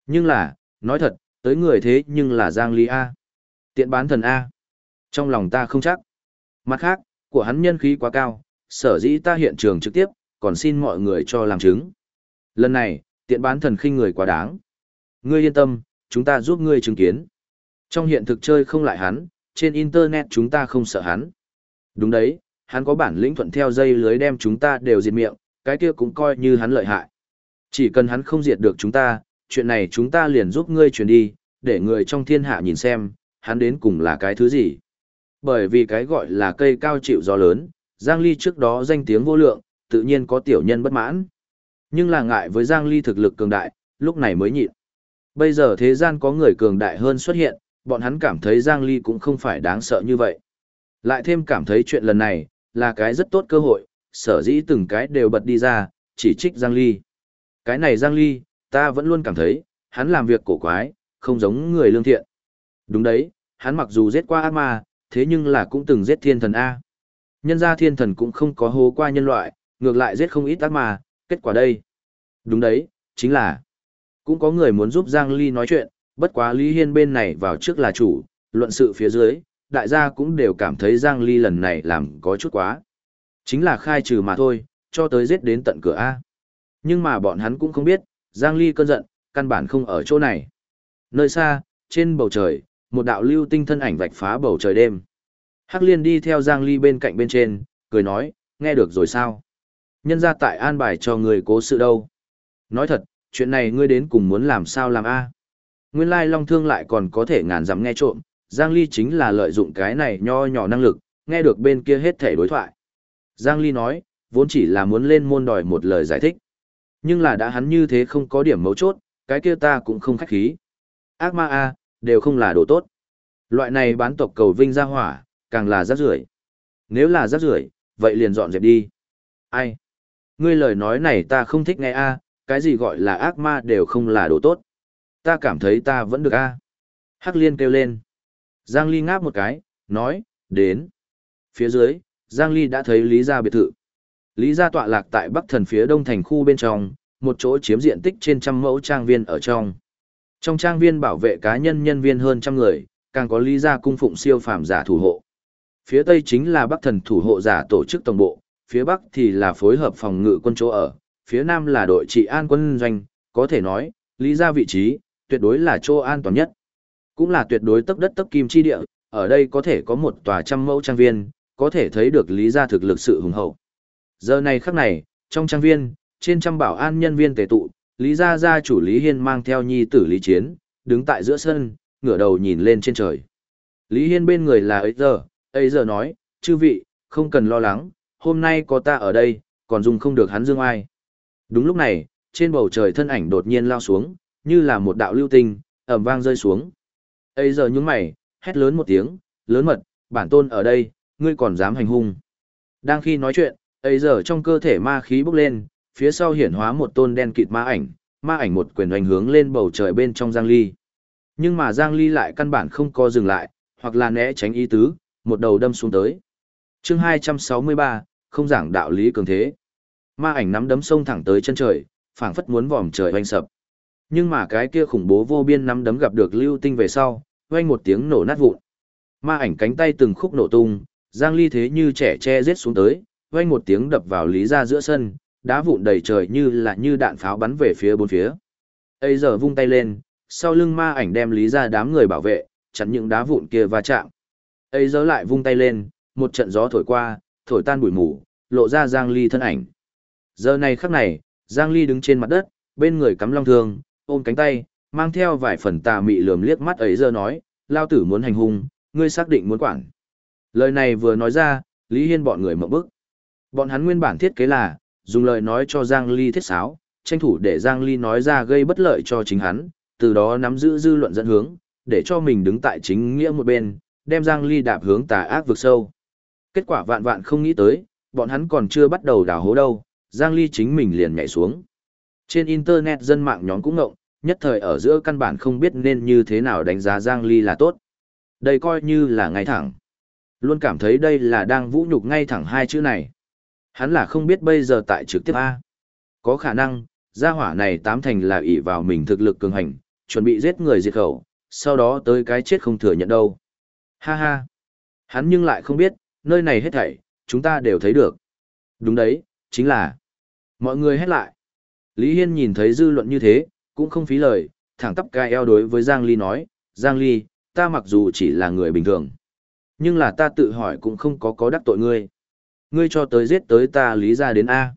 Nhưng là, nói thật, tới người thế nhưng là Giang Ly A. Tiện bán thần A. Trong lòng ta không chắc. Mặt khác, của hắn nhân khí quá cao, sở dĩ ta hiện trường trực tiếp, còn xin mọi người cho làm chứng. Lần này, tiện bán thần khinh người quá đáng. Ngươi yên tâm, chúng ta giúp ngươi chứng kiến. Trong hiện thực chơi không lại hắn, trên internet chúng ta không sợ hắn. Đúng đấy, hắn có bản lĩnh thuận theo dây lưới đem chúng ta đều diệt miệng, cái kia cũng coi như hắn lợi hại. Chỉ cần hắn không diệt được chúng ta, chuyện này chúng ta liền giúp ngươi truyền đi, để người trong thiên hạ nhìn xem, hắn đến cùng là cái thứ gì. Bởi vì cái gọi là cây cao chịu gió lớn, Giang Ly trước đó danh tiếng vô lượng, tự nhiên có tiểu nhân bất mãn. Nhưng là ngại với Giang Ly thực lực cường đại, lúc này mới nhịn. Bây giờ thế gian có người cường đại hơn xuất hiện, bọn hắn cảm thấy Giang Ly cũng không phải đáng sợ như vậy. Lại thêm cảm thấy chuyện lần này, là cái rất tốt cơ hội, sở dĩ từng cái đều bật đi ra, chỉ trích Giang Ly. Cái này Giang Ly, ta vẫn luôn cảm thấy, hắn làm việc cổ quái, không giống người lương thiện. Đúng đấy, hắn mặc dù giết qua ác ma, thế nhưng là cũng từng giết thiên thần A. Nhân ra thiên thần cũng không có hố qua nhân loại, ngược lại giết không ít ác mà kết quả đây. Đúng đấy, chính là, cũng có người muốn giúp Giang Ly nói chuyện, bất quá Lý Hiên bên này vào trước là chủ, luận sự phía dưới, đại gia cũng đều cảm thấy Giang Ly lần này làm có chút quá. Chính là khai trừ mà thôi, cho tới giết đến tận cửa A. Nhưng mà bọn hắn cũng không biết, Giang Ly cơn giận, căn bản không ở chỗ này. Nơi xa, trên bầu trời, một đạo lưu tinh thân ảnh vạch phá bầu trời đêm. Hắc Liên đi theo Giang Ly bên cạnh bên trên, cười nói, nghe được rồi sao? Nhân ra tại an bài cho người cố sự đâu. Nói thật, chuyện này ngươi đến cùng muốn làm sao làm a? Nguyên lai Long Thương lại còn có thể ngàn dặm nghe trộm, Giang Ly chính là lợi dụng cái này nho nhỏ năng lực, nghe được bên kia hết thể đối thoại. Giang Ly nói, vốn chỉ là muốn lên môn đòi một lời giải thích. Nhưng là đã hắn như thế không có điểm mấu chốt, cái kia ta cũng không khách khí. Ác ma A, đều không là đồ tốt. Loại này bán tộc cầu vinh ra hỏa, càng là rác rưởi. Nếu là rác rưởi, vậy liền dọn dẹp đi. Ai? Ngươi lời nói này ta không thích nghe a, cái gì gọi là ác ma đều không là đồ tốt. Ta cảm thấy ta vẫn được a. Hắc liên kêu lên. Giang Ly ngáp một cái, nói, đến. Phía dưới, Giang Ly đã thấy Lý gia biệt thự. Lý gia tọa lạc tại Bắc Thần phía đông thành khu bên trong, một chỗ chiếm diện tích trên trăm mẫu trang viên ở trong. Trong trang viên bảo vệ cá nhân nhân viên hơn trăm người, càng có Lý gia cung phụng siêu phàm giả thủ hộ. Phía tây chính là Bắc Thần thủ hộ giả tổ chức tổng bộ, phía bắc thì là phối hợp phòng ngự quân chỗ ở, phía nam là đội trị an quân doanh, có thể nói, lý ra vị trí, tuyệt đối là chỗ an toàn nhất. Cũng là tuyệt đối tấp đất tấp kim chi địa, ở đây có thể có một tòa trăm mẫu trang viên, có thể thấy được lý ra thực lực sự hùng hậu. Giờ này khắc này, trong trang viên, trên trăm bảo an nhân viên tề tụ, Lý Gia Gia chủ Lý Hiên mang theo nhi tử Lý Chiến, đứng tại giữa sân, ngửa đầu nhìn lên trên trời. Lý Hiên bên người là ấy giờ, ấy giờ nói, chư vị, không cần lo lắng, hôm nay có ta ở đây, còn dùng không được hắn dương ai. Đúng lúc này, trên bầu trời thân ảnh đột nhiên lao xuống, như là một đạo lưu tinh, ẩm vang rơi xuống. Ấy giờ nhúng mày, hét lớn một tiếng, lớn mật, bản tôn ở đây, ngươi còn dám hành hung. Đang khi nói chuyện, ấy giờ trong cơ thể ma khí bốc lên, phía sau hiển hóa một tôn đen kịt ma ảnh, ma ảnh một quyền hoành hướng lên bầu trời bên trong Giang Ly. Nhưng mà Giang Ly lại căn bản không có dừng lại, hoặc là né tránh ý tứ, một đầu đâm xuống tới. Chương 263, không giảng đạo lý cường thế. Ma ảnh nắm đấm sông thẳng tới chân trời, phảng phất muốn vòm trời hoành sập. Nhưng mà cái kia khủng bố vô biên nắm đấm gặp được lưu tinh về sau, vang một tiếng nổ nát vụn. Ma ảnh cánh tay từng khúc nổ tung, Giang Ly thế như trẻ che giết xuống tới, vang một tiếng đập vào lý ra giữa sân, đá vụn đầy trời như là như đạn pháo bắn về phía bốn phía. Ây giờ vung tay lên, sau lưng ma ảnh đem lý ra đám người bảo vệ, chặn những đá vụn kia va chạm. Ây giờ lại vung tay lên, một trận gió thổi qua, thổi tan bụi mù, lộ ra Giang Ly thân ảnh. Giờ này khắc này, Giang Ly đứng trên mặt đất, bên người cắm long thương, ôm cánh tay, mang theo vài phần tà mị lườm liếc mắt ấy giờ nói, lao tử muốn hành hung, ngươi xác định muốn quản. Lời này vừa nói ra, Lý Hiên bọn người mở bức. Bọn hắn nguyên bản thiết kế là, dùng lời nói cho Giang Ly thiết sáo, tranh thủ để Giang Ly nói ra gây bất lợi cho chính hắn, từ đó nắm giữ dư luận dẫn hướng, để cho mình đứng tại chính nghĩa một bên, đem Giang Ly đạp hướng tà ác vực sâu. Kết quả vạn vạn không nghĩ tới, bọn hắn còn chưa bắt đầu đào hố đâu, Giang Ly chính mình liền nhảy xuống. Trên Internet dân mạng nhóm cũng ngộng, nhất thời ở giữa căn bản không biết nên như thế nào đánh giá Giang Ly là tốt. Đây coi như là ngay thẳng. Luôn cảm thấy đây là đang vũ nhục ngay thẳng hai chữ này. Hắn là không biết bây giờ tại trực tiếp A. Có khả năng, gia hỏa này tám thành là ỷ vào mình thực lực cường hành, chuẩn bị giết người diệt khẩu, sau đó tới cái chết không thừa nhận đâu. Ha ha. Hắn nhưng lại không biết, nơi này hết thảy, chúng ta đều thấy được. Đúng đấy, chính là. Mọi người hét lại. Lý Hiên nhìn thấy dư luận như thế, cũng không phí lời, thẳng tắp cai eo đối với Giang Ly nói, Giang Ly, ta mặc dù chỉ là người bình thường, nhưng là ta tự hỏi cũng không có có đắc tội ngươi. Ngươi cho tới giết tới ta lý ra đến A.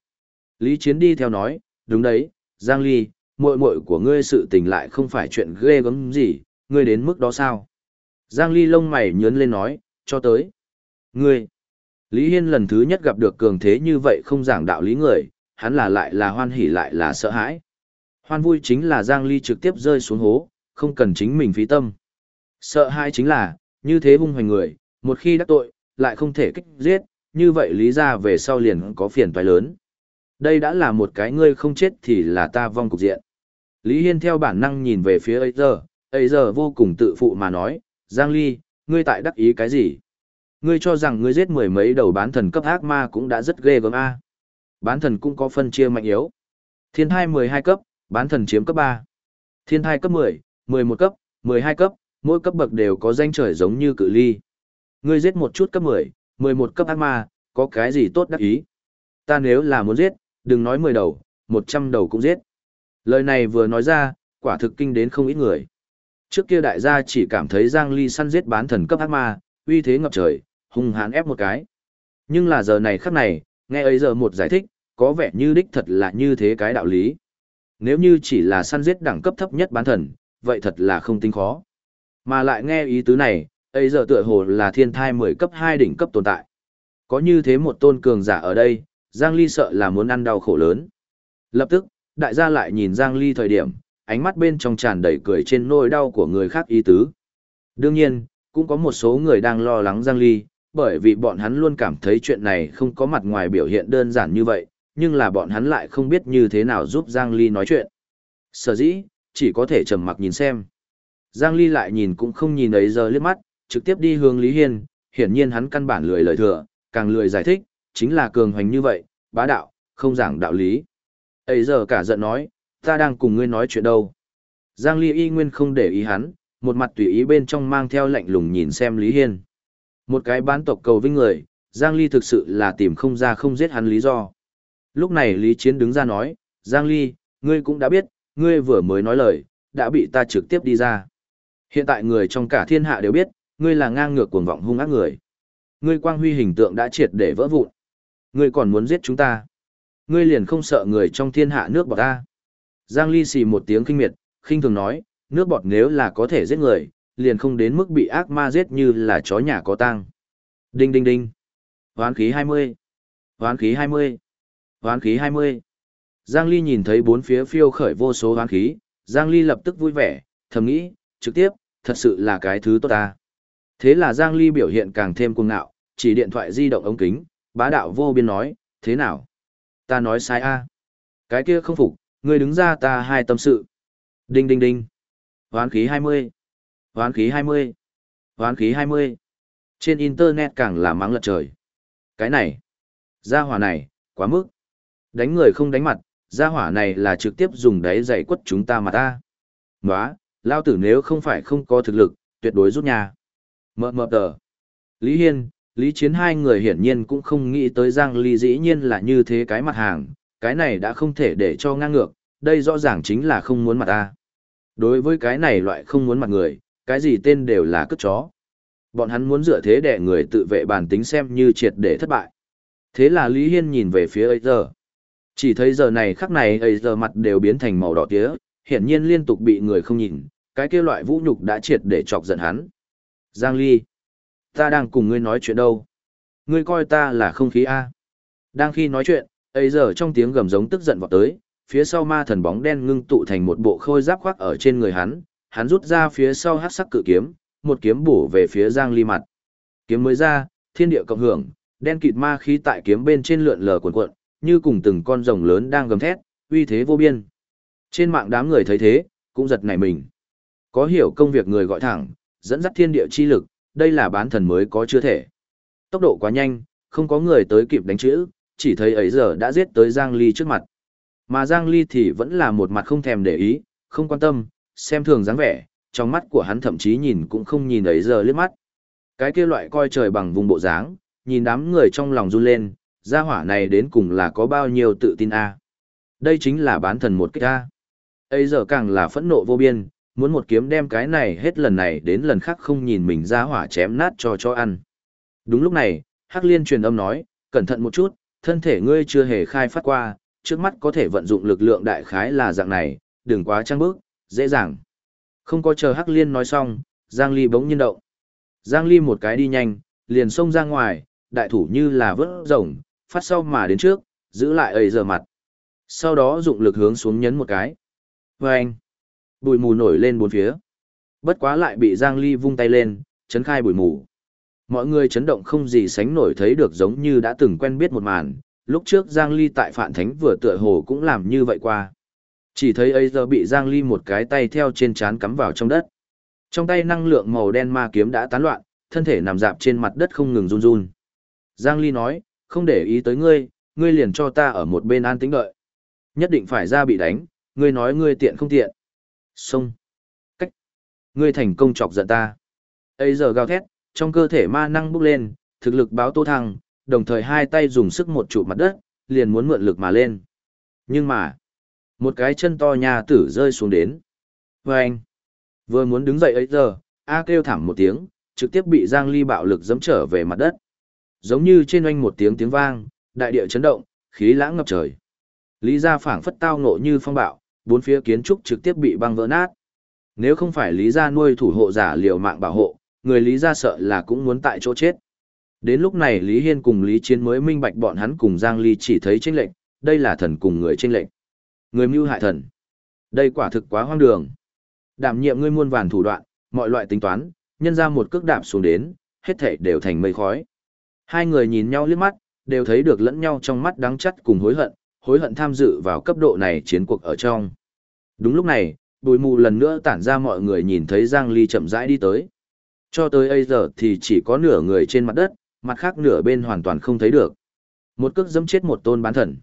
Lý Chiến đi theo nói, đúng đấy, Giang Ly, muội muội của ngươi sự tình lại không phải chuyện ghê gớm gì, ngươi đến mức đó sao? Giang Ly lông mày nhớn lên nói, cho tới. Ngươi. Lý Hiên lần thứ nhất gặp được cường thế như vậy không giảng đạo lý người, hắn là lại là hoan hỉ lại là sợ hãi. Hoan vui chính là Giang Ly trực tiếp rơi xuống hố, không cần chính mình phí tâm. Sợ hãi chính là, như thế hung hoành người, một khi đắc tội, lại không thể kích giết, như vậy lý ra về sau liền có phiền toái lớn. Đây đã là một cái ngươi không chết thì là ta vong cục diện. Lý Hiên theo bản năng nhìn về phía ấy giờ, ấy giờ vô cùng tự phụ mà nói, Giang Ly, ngươi tại đắc ý cái gì? Ngươi cho rằng ngươi giết mười mấy đầu bán thần cấp ác ma cũng đã rất ghê gớm a. Bán thần cũng có phân chia mạnh yếu. Thiên thai 12 cấp, bán thần chiếm cấp 3. Thiên thai cấp 10, 11 cấp, 12 cấp, mỗi cấp bậc đều có danh trời giống như cự ly. Ngươi giết một chút cấp 10, 11 cấp ác ma, có cái gì tốt đắc ý? Ta nếu là muốn giết, đừng nói 10 đầu, 100 đầu cũng giết. Lời này vừa nói ra, quả thực kinh đến không ít người. Trước kia đại gia chỉ cảm thấy Giang Ly săn giết bán thần cấp ác ma, uy thế ngập trời, hung hãn ép một cái. Nhưng là giờ này khắc này, nghe ấy giờ một giải thích, có vẻ như đích thật là như thế cái đạo lý. Nếu như chỉ là săn giết đẳng cấp thấp nhất bán thần, vậy thật là không tính khó. Mà lại nghe ý tứ này, ấy giờ tựa hồ là thiên thai 10 cấp 2 đỉnh cấp tồn tại. Có như thế một tôn cường giả ở đây, Giang Ly sợ là muốn ăn đau khổ lớn. Lập tức, đại gia lại nhìn Giang Ly thời điểm, ánh mắt bên trong tràn đầy cười trên nỗi đau của người khác ý tứ. Đương nhiên, cũng có một số người đang lo lắng Giang Ly, bởi vì bọn hắn luôn cảm thấy chuyện này không có mặt ngoài biểu hiện đơn giản như vậy, nhưng là bọn hắn lại không biết như thế nào giúp Giang Ly nói chuyện. Sở dĩ, chỉ có thể trầm mặc nhìn xem. Giang Ly lại nhìn cũng không nhìn ấy giờ liếc mắt, trực tiếp đi hướng Lý Hiên, hiển nhiên hắn căn bản lười lời thừa, càng lười giải thích, chính là cường hoành như vậy, bá đạo, không giảng đạo lý. Ấy giờ cả giận nói, ta đang cùng ngươi nói chuyện đâu. Giang Ly y nguyên không để ý hắn, một mặt tùy ý bên trong mang theo lạnh lùng nhìn xem Lý Hiên. Một cái bán tộc cầu vinh người, Giang Ly thực sự là tìm không ra không giết hắn lý do. Lúc này Lý Chiến đứng ra nói, Giang Ly, ngươi cũng đã biết, ngươi vừa mới nói lời, đã bị ta trực tiếp đi ra. Hiện tại người trong cả thiên hạ đều biết, ngươi là ngang ngược cuồng vọng hung ác người. Ngươi quang huy hình tượng đã triệt để vỡ vụn. Ngươi còn muốn giết chúng ta. Ngươi liền không sợ người trong thiên hạ nước bọt ta. Giang Ly xì một tiếng kinh miệt, khinh thường nói, nước bọt nếu là có thể giết người, liền không đến mức bị ác ma giết như là chó nhà có tang. Đinh đinh đinh. Hoán khí 20. Hoán khí 20. Hoán khí 20. Giang Ly nhìn thấy bốn phía phiêu khởi vô số hoán khí, Giang Ly lập tức vui vẻ, thầm nghĩ, trực tiếp, thật sự là cái thứ tốt ta. Thế là Giang Ly biểu hiện càng thêm cuồng ngạo, chỉ điện thoại di động ống kính, bá đạo vô biên nói, thế nào? Ta nói sai a Cái kia không phục, người đứng ra ta hai tâm sự. Đinh đinh đinh. Hoán khí 20. Hoán khí 20. Hoán khí 20. Trên internet càng là mắng lật trời. Cái này. Gia hỏa này, quá mức. Đánh người không đánh mặt, gia hỏa này là trực tiếp dùng đáy giày quất chúng ta mà ta. Nóa, lao tử nếu không phải không có thực lực, tuyệt đối rút nhà. Mờ mờ tờ. Lý Hiên, Lý Chiến hai người hiển nhiên cũng không nghĩ tới Giang Ly dĩ nhiên là như thế cái mặt hàng, cái này đã không thể để cho ngang ngược, đây rõ ràng chính là không muốn mặt ta. Đối với cái này loại không muốn mặt người, cái gì tên đều là cất chó. Bọn hắn muốn dựa thế để người tự vệ bản tính xem như triệt để thất bại. Thế là Lý Hiên nhìn về phía ấy giờ. Chỉ thấy giờ này khắc này ấy giờ mặt đều biến thành màu đỏ tía, hiển nhiên liên tục bị người không nhìn, cái kia loại vũ nhục đã triệt để chọc giận hắn. Giang Ly, ta đang cùng ngươi nói chuyện đâu? Ngươi coi ta là không khí A. Đang khi nói chuyện, ấy giờ trong tiếng gầm giống tức giận vọt tới, phía sau ma thần bóng đen ngưng tụ thành một bộ khôi giáp khoác ở trên người hắn, hắn rút ra phía sau hắc sắc cự kiếm, một kiếm bổ về phía Giang Ly mặt. Kiếm mới ra, thiên địa cộng hưởng, đen kịt ma khí tại kiếm bên trên lượn lờ cuộn cuộn, như cùng từng con rồng lớn đang gầm thét, uy thế vô biên. Trên mạng đám người thấy thế, cũng giật nảy mình. Có hiểu công việc người gọi thẳng, dẫn dắt thiên địa chi lực, đây là bán thần mới có chưa thể. Tốc độ quá nhanh, không có người tới kịp đánh chữ, chỉ thấy ấy giờ đã giết tới Giang Ly trước mặt. Mà Giang Ly thì vẫn là một mặt không thèm để ý, không quan tâm, xem thường dáng vẻ, trong mắt của hắn thậm chí nhìn cũng không nhìn ấy giờ liếc mắt. Cái kia loại coi trời bằng vùng bộ dáng, nhìn đám người trong lòng run lên, gia hỏa này đến cùng là có bao nhiêu tự tin a Đây chính là bán thần một kích a ấy giờ càng là phẫn nộ vô biên, muốn một kiếm đem cái này hết lần này đến lần khác không nhìn mình ra hỏa chém nát cho cho ăn. Đúng lúc này, Hắc Liên truyền âm nói, cẩn thận một chút, thân thể ngươi chưa hề khai phát qua, trước mắt có thể vận dụng lực lượng đại khái là dạng này, đừng quá trăng bước, dễ dàng. Không có chờ Hắc Liên nói xong, Giang Ly bỗng nhiên động. Giang Ly một cái đi nhanh, liền xông ra ngoài, đại thủ như là vớt rồng, phát sau mà đến trước, giữ lại ấy giờ mặt. Sau đó dụng lực hướng xuống nhấn một cái. Và anh, bụi mù nổi lên bốn phía. Bất quá lại bị Giang Ly vung tay lên, chấn khai bụi mù. Mọi người chấn động không gì sánh nổi thấy được giống như đã từng quen biết một màn, lúc trước Giang Ly tại Phạn Thánh vừa tựa hồ cũng làm như vậy qua. Chỉ thấy ấy giờ bị Giang Ly một cái tay theo trên chán cắm vào trong đất. Trong tay năng lượng màu đen ma kiếm đã tán loạn, thân thể nằm dạp trên mặt đất không ngừng run run. Giang Ly nói, không để ý tới ngươi, ngươi liền cho ta ở một bên an tĩnh đợi. Nhất định phải ra bị đánh, ngươi nói ngươi tiện không tiện. Xông. Cách. Ngươi thành công chọc giận ta. Ấy giờ gào thét, trong cơ thể ma năng bốc lên, thực lực báo tô thăng, đồng thời hai tay dùng sức một trụ mặt đất, liền muốn mượn lực mà lên. Nhưng mà, một cái chân to nhà tử rơi xuống đến. Và anh, vừa muốn đứng dậy ấy giờ, A kêu thảm một tiếng, trực tiếp bị Giang Ly bạo lực dẫm trở về mặt đất. Giống như trên oanh một tiếng tiếng vang, đại địa chấn động, khí lãng ngập trời. Lý gia phảng phất tao ngộ như phong bạo, bốn phía kiến trúc trực tiếp bị băng vỡ nát. Nếu không phải Lý gia nuôi thủ hộ giả liều mạng bảo hộ, người Lý gia sợ là cũng muốn tại chỗ chết. Đến lúc này Lý Hiên cùng Lý Chiến mới minh bạch bọn hắn cùng Giang Ly chỉ thấy chênh lệnh, đây là thần cùng người chênh lệnh. Người mưu hại thần. Đây quả thực quá hoang đường. Đảm nhiệm ngươi muôn vàn thủ đoạn, mọi loại tính toán, nhân ra một cước đạp xuống đến, hết thảy đều thành mây khói. Hai người nhìn nhau liếc mắt, đều thấy được lẫn nhau trong mắt đắng chắt cùng hối hận, hối hận tham dự vào cấp độ này chiến cuộc ở trong. Đúng lúc này, bụi mù lần nữa tản ra mọi người nhìn thấy Giang Ly chậm rãi đi tới. Cho tới bây giờ thì chỉ có nửa người trên mặt đất, mặt khác nửa bên hoàn toàn không thấy được. Một cước dẫm chết một tôn bán thần.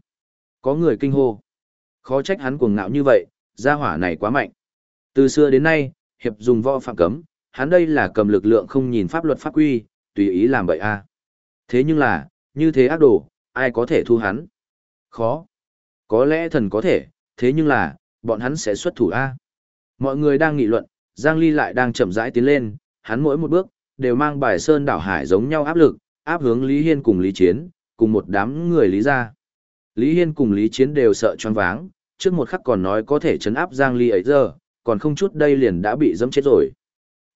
Có người kinh hô. Khó trách hắn cuồng ngạo như vậy, gia hỏa này quá mạnh. Từ xưa đến nay, hiệp dùng võ phạm cấm, hắn đây là cầm lực lượng không nhìn pháp luật pháp quy, tùy ý làm vậy a. Thế nhưng là, như thế ác đồ, ai có thể thu hắn? Khó. Có lẽ thần có thể, thế nhưng là, bọn hắn sẽ xuất thủ A. Mọi người đang nghị luận, Giang Ly lại đang chậm rãi tiến lên, hắn mỗi một bước, đều mang bài sơn đảo hải giống nhau áp lực, áp hướng Lý Hiên cùng Lý Chiến, cùng một đám người Lý ra. Lý Hiên cùng Lý Chiến đều sợ choáng váng, trước một khắc còn nói có thể chấn áp Giang Ly ấy giờ, còn không chút đây liền đã bị dẫm chết rồi.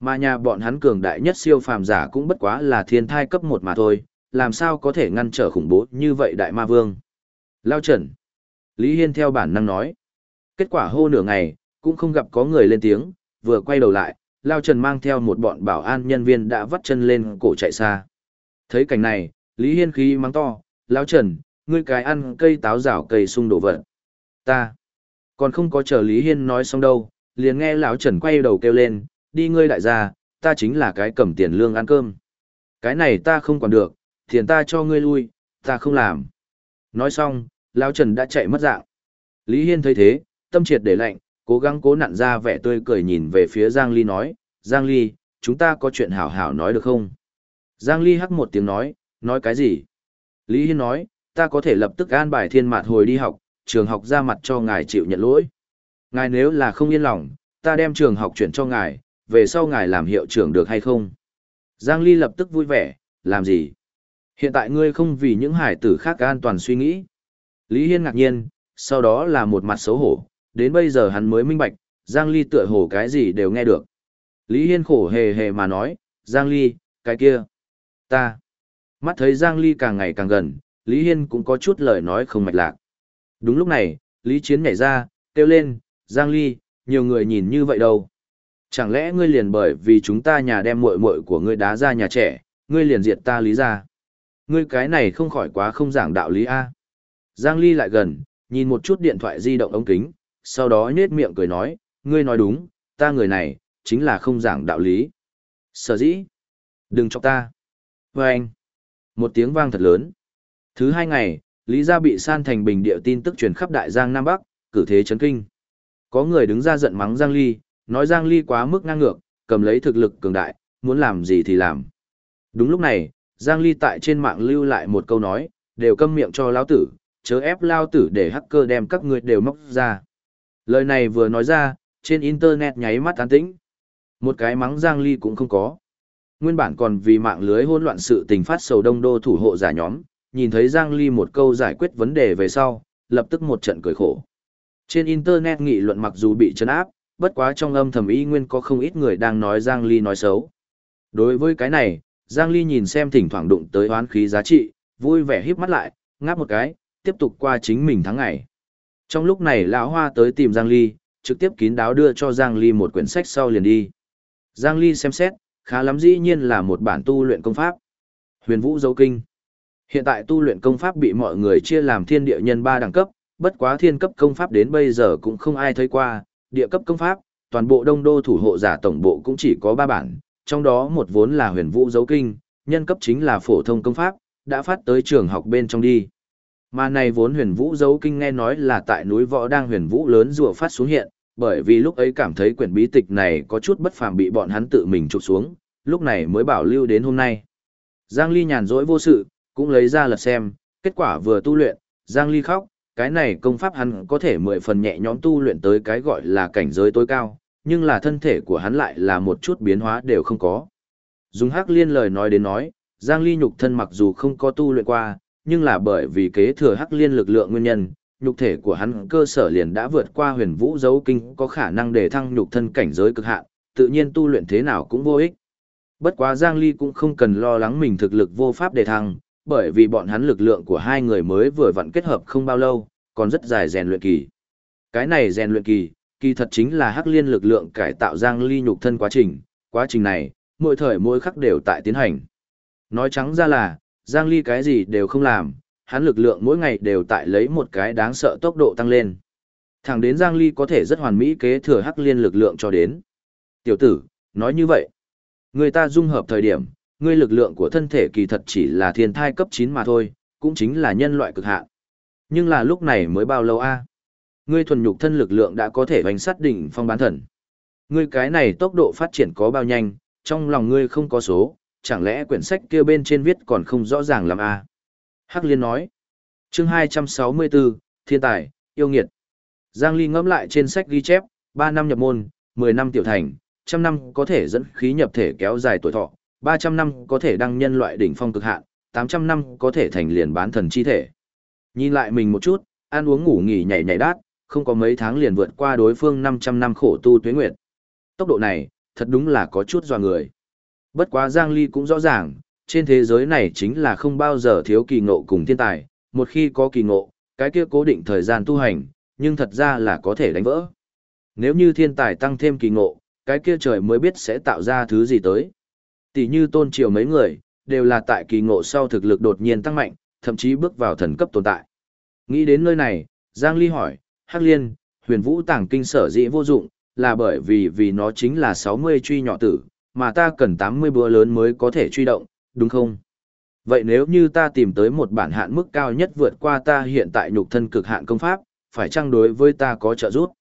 Mà nhà bọn hắn cường đại nhất siêu phàm giả cũng bất quá là thiên thai cấp 1 mà thôi, làm sao có thể ngăn trở khủng bố như vậy đại ma vương. Lao Trần. Lý Hiên theo bản năng nói. Kết quả hô nửa ngày, cũng không gặp có người lên tiếng, vừa quay đầu lại, Lao Trần mang theo một bọn bảo an nhân viên đã vắt chân lên cổ chạy xa. Thấy cảnh này, Lý Hiên khí mắng to, Lao Trần, ngươi cái ăn cây táo rào cây sung đổ vật. Ta. Còn không có chờ Lý Hiên nói xong đâu, liền nghe lão Trần quay đầu kêu lên, đi ngươi đại gia, ta chính là cái cầm tiền lương ăn cơm. Cái này ta không còn được, tiền ta cho ngươi lui, ta không làm. Nói xong, lão Trần đã chạy mất dạng. Lý Hiên thấy thế, tâm triệt để lạnh, cố gắng cố nặn ra vẻ tươi cười nhìn về phía Giang Ly nói, Giang Ly, chúng ta có chuyện hảo hảo nói được không? Giang Ly hắc một tiếng nói, nói cái gì? Lý Hiên nói, ta có thể lập tức an bài thiên mạt hồi đi học, trường học ra mặt cho ngài chịu nhận lỗi. Ngài nếu là không yên lòng, ta đem trường học chuyển cho ngài, về sau ngài làm hiệu trưởng được hay không? Giang Ly lập tức vui vẻ, làm gì? Hiện tại ngươi không vì những hải tử khác an toàn suy nghĩ. Lý Hiên ngạc nhiên, sau đó là một mặt xấu hổ, đến bây giờ hắn mới minh bạch, Giang Ly tựa hồ cái gì đều nghe được. Lý Hiên khổ hề hề mà nói, Giang Ly, cái kia, ta. Mắt thấy Giang Ly càng ngày càng gần, Lý Hiên cũng có chút lời nói không mạch lạc. Đúng lúc này, Lý Chiến nhảy ra, kêu lên, Giang Ly, nhiều người nhìn như vậy đâu. Chẳng lẽ ngươi liền bởi vì chúng ta nhà đem muội muội của ngươi đá ra nhà trẻ, ngươi liền diệt ta lý ra. Ngươi cái này không khỏi quá không giảng đạo lý A. Giang Ly lại gần, nhìn một chút điện thoại di động ống kính, sau đó nhếch miệng cười nói, ngươi nói đúng, ta người này, chính là không giảng đạo lý. Sở dĩ, đừng chọc ta. Và anh, một tiếng vang thật lớn. Thứ hai ngày, Lý Gia bị san thành bình địa tin tức truyền khắp Đại Giang Nam Bắc, cử thế chấn kinh. Có người đứng ra giận mắng Giang Ly, nói Giang Ly quá mức ngang ngược, cầm lấy thực lực cường đại, muốn làm gì thì làm. Đúng lúc này, Giang Ly tại trên mạng lưu lại một câu nói, đều câm miệng cho lão tử, chớ ép lao tử để hacker đem các ngươi đều móc ra. Lời này vừa nói ra, trên internet nháy mắt an tĩnh. Một cái mắng Giang Ly cũng không có. Nguyên bản còn vì mạng lưới hỗn loạn sự tình phát sầu đông đô thủ hộ giả nhóm, nhìn thấy Giang Ly một câu giải quyết vấn đề về sau, lập tức một trận cười khổ. Trên internet nghị luận mặc dù bị chấn áp, bất quá trong âm thầm ý nguyên có không ít người đang nói Giang Ly nói xấu. Đối với cái này, Giang Ly nhìn xem thỉnh thoảng đụng tới oán khí giá trị, vui vẻ híp mắt lại, ngáp một cái, tiếp tục qua chính mình tháng ngày. Trong lúc này lão hoa tới tìm Giang Ly, trực tiếp kín đáo đưa cho Giang Ly một quyển sách sau liền đi. Giang Ly xem xét, khá lắm dĩ nhiên là một bản tu luyện công pháp. Huyền Vũ Dấu Kinh. Hiện tại tu luyện công pháp bị mọi người chia làm thiên địa nhân ba đẳng cấp, bất quá thiên cấp công pháp đến bây giờ cũng không ai thấy qua, địa cấp công pháp, toàn bộ đông đô thủ hộ giả tổng bộ cũng chỉ có ba bản, trong đó một vốn là huyền vũ dấu kinh, nhân cấp chính là phổ thông công pháp, đã phát tới trường học bên trong đi. Mà này vốn huyền vũ dấu kinh nghe nói là tại núi võ đang huyền vũ lớn rùa phát xuống hiện, bởi vì lúc ấy cảm thấy quyển bí tịch này có chút bất phàm bị bọn hắn tự mình chụp xuống, lúc này mới bảo lưu đến hôm nay. Giang Ly nhàn rỗi vô sự, cũng lấy ra lật xem, kết quả vừa tu luyện, Giang Ly khóc, cái này công pháp hắn có thể mười phần nhẹ nhõm tu luyện tới cái gọi là cảnh giới tối cao, nhưng là thân thể của hắn lại là một chút biến hóa đều không có. Dùng Hắc Liên lời nói đến nói, Giang Ly nhục thân mặc dù không có tu luyện qua, nhưng là bởi vì kế thừa Hắc Liên lực lượng nguyên nhân, nhục thể của hắn cơ sở liền đã vượt qua huyền vũ dấu kinh có khả năng để thăng nhục thân cảnh giới cực hạn, tự nhiên tu luyện thế nào cũng vô ích. Bất quá Giang Ly cũng không cần lo lắng mình thực lực vô pháp để thăng, bởi vì bọn hắn lực lượng của hai người mới vừa vặn kết hợp không bao lâu, còn rất dài rèn luyện kỳ. Cái này rèn luyện kỳ, kỳ thật chính là hắc liên lực lượng cải tạo Giang Ly nhục thân quá trình, quá trình này, mỗi thời mỗi khắc đều tại tiến hành. Nói trắng ra là, Giang Ly cái gì đều không làm, hắn lực lượng mỗi ngày đều tại lấy một cái đáng sợ tốc độ tăng lên. Thẳng đến Giang Ly có thể rất hoàn mỹ kế thừa hắc liên lực lượng cho đến. Tiểu tử, nói như vậy, người ta dung hợp thời điểm, ngươi lực lượng của thân thể kỳ thật chỉ là thiên thai cấp 9 mà thôi, cũng chính là nhân loại cực hạn. Nhưng là lúc này mới bao lâu a? Ngươi thuần nhục thân lực lượng đã có thể hoành sát đỉnh phong bán thần. Ngươi cái này tốc độ phát triển có bao nhanh, trong lòng ngươi không có số, chẳng lẽ quyển sách kia bên trên viết còn không rõ ràng lắm a? Hắc Liên nói. Chương 264, Thiên tài, yêu nghiệt. Giang Ly ngẫm lại trên sách ghi chép, ba năm nhập môn, 10 năm tiểu thành, trăm năm có thể dẫn khí nhập thể kéo dài tuổi thọ, 300 năm có thể đăng nhân loại đỉnh phong cực hạn, 800 năm có thể thành liền bán thần chi thể. Nhìn lại mình một chút, ăn uống ngủ nghỉ nhảy nhảy đát, không có mấy tháng liền vượt qua đối phương 500 năm khổ tu tuế nguyệt. Tốc độ này, thật đúng là có chút dò người. Bất quá Giang Ly cũng rõ ràng, trên thế giới này chính là không bao giờ thiếu kỳ ngộ cùng thiên tài, một khi có kỳ ngộ, cái kia cố định thời gian tu hành, nhưng thật ra là có thể đánh vỡ. Nếu như thiên tài tăng thêm kỳ ngộ, cái kia trời mới biết sẽ tạo ra thứ gì tới. Tỷ như tôn triều mấy người, đều là tại kỳ ngộ sau thực lực đột nhiên tăng mạnh, thậm chí bước vào thần cấp tồn tại. Nghĩ đến nơi này, Giang Ly hỏi, Hắc Liên, huyền vũ tàng kinh sở dĩ vô dụng, là bởi vì vì nó chính là 60 truy nhỏ tử, mà ta cần 80 búa lớn mới có thể truy động, đúng không? Vậy nếu như ta tìm tới một bản hạn mức cao nhất vượt qua ta hiện tại nhục thân cực hạn công pháp, phải chăng đối với ta có trợ giúp?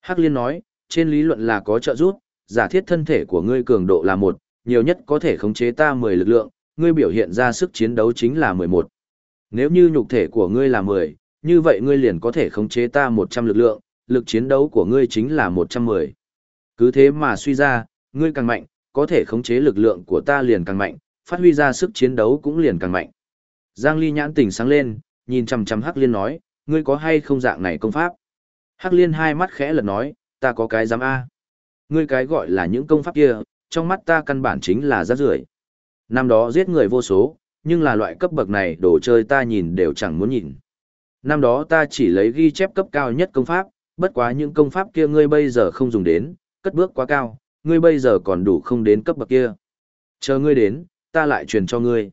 Hắc Liên nói, trên lý luận là có trợ giúp, giả thiết thân thể của ngươi cường độ là một, nhiều nhất có thể khống chế ta 10 lực lượng, ngươi biểu hiện ra sức chiến đấu chính là 11. Nếu như nhục thể của ngươi là 10, như vậy ngươi liền có thể khống chế ta 100 lực lượng, lực chiến đấu của ngươi chính là 110. Cứ thế mà suy ra, ngươi càng mạnh, có thể khống chế lực lượng của ta liền càng mạnh, phát huy ra sức chiến đấu cũng liền càng mạnh. Giang Ly nhãn tỉnh sáng lên, nhìn chằm chằm Hắc Liên nói, ngươi có hay không dạng này công pháp? Hắc Liên hai mắt khẽ lật nói, ta có cái dám A. Ngươi cái gọi là những công pháp kia, trong mắt ta căn bản chính là rác rưởi. Năm đó giết người vô số, nhưng là loại cấp bậc này đồ chơi ta nhìn đều chẳng muốn nhìn. Năm đó ta chỉ lấy ghi chép cấp cao nhất công pháp, bất quá những công pháp kia ngươi bây giờ không dùng đến, cất bước quá cao, ngươi bây giờ còn đủ không đến cấp bậc kia. Chờ ngươi đến, ta lại truyền cho ngươi.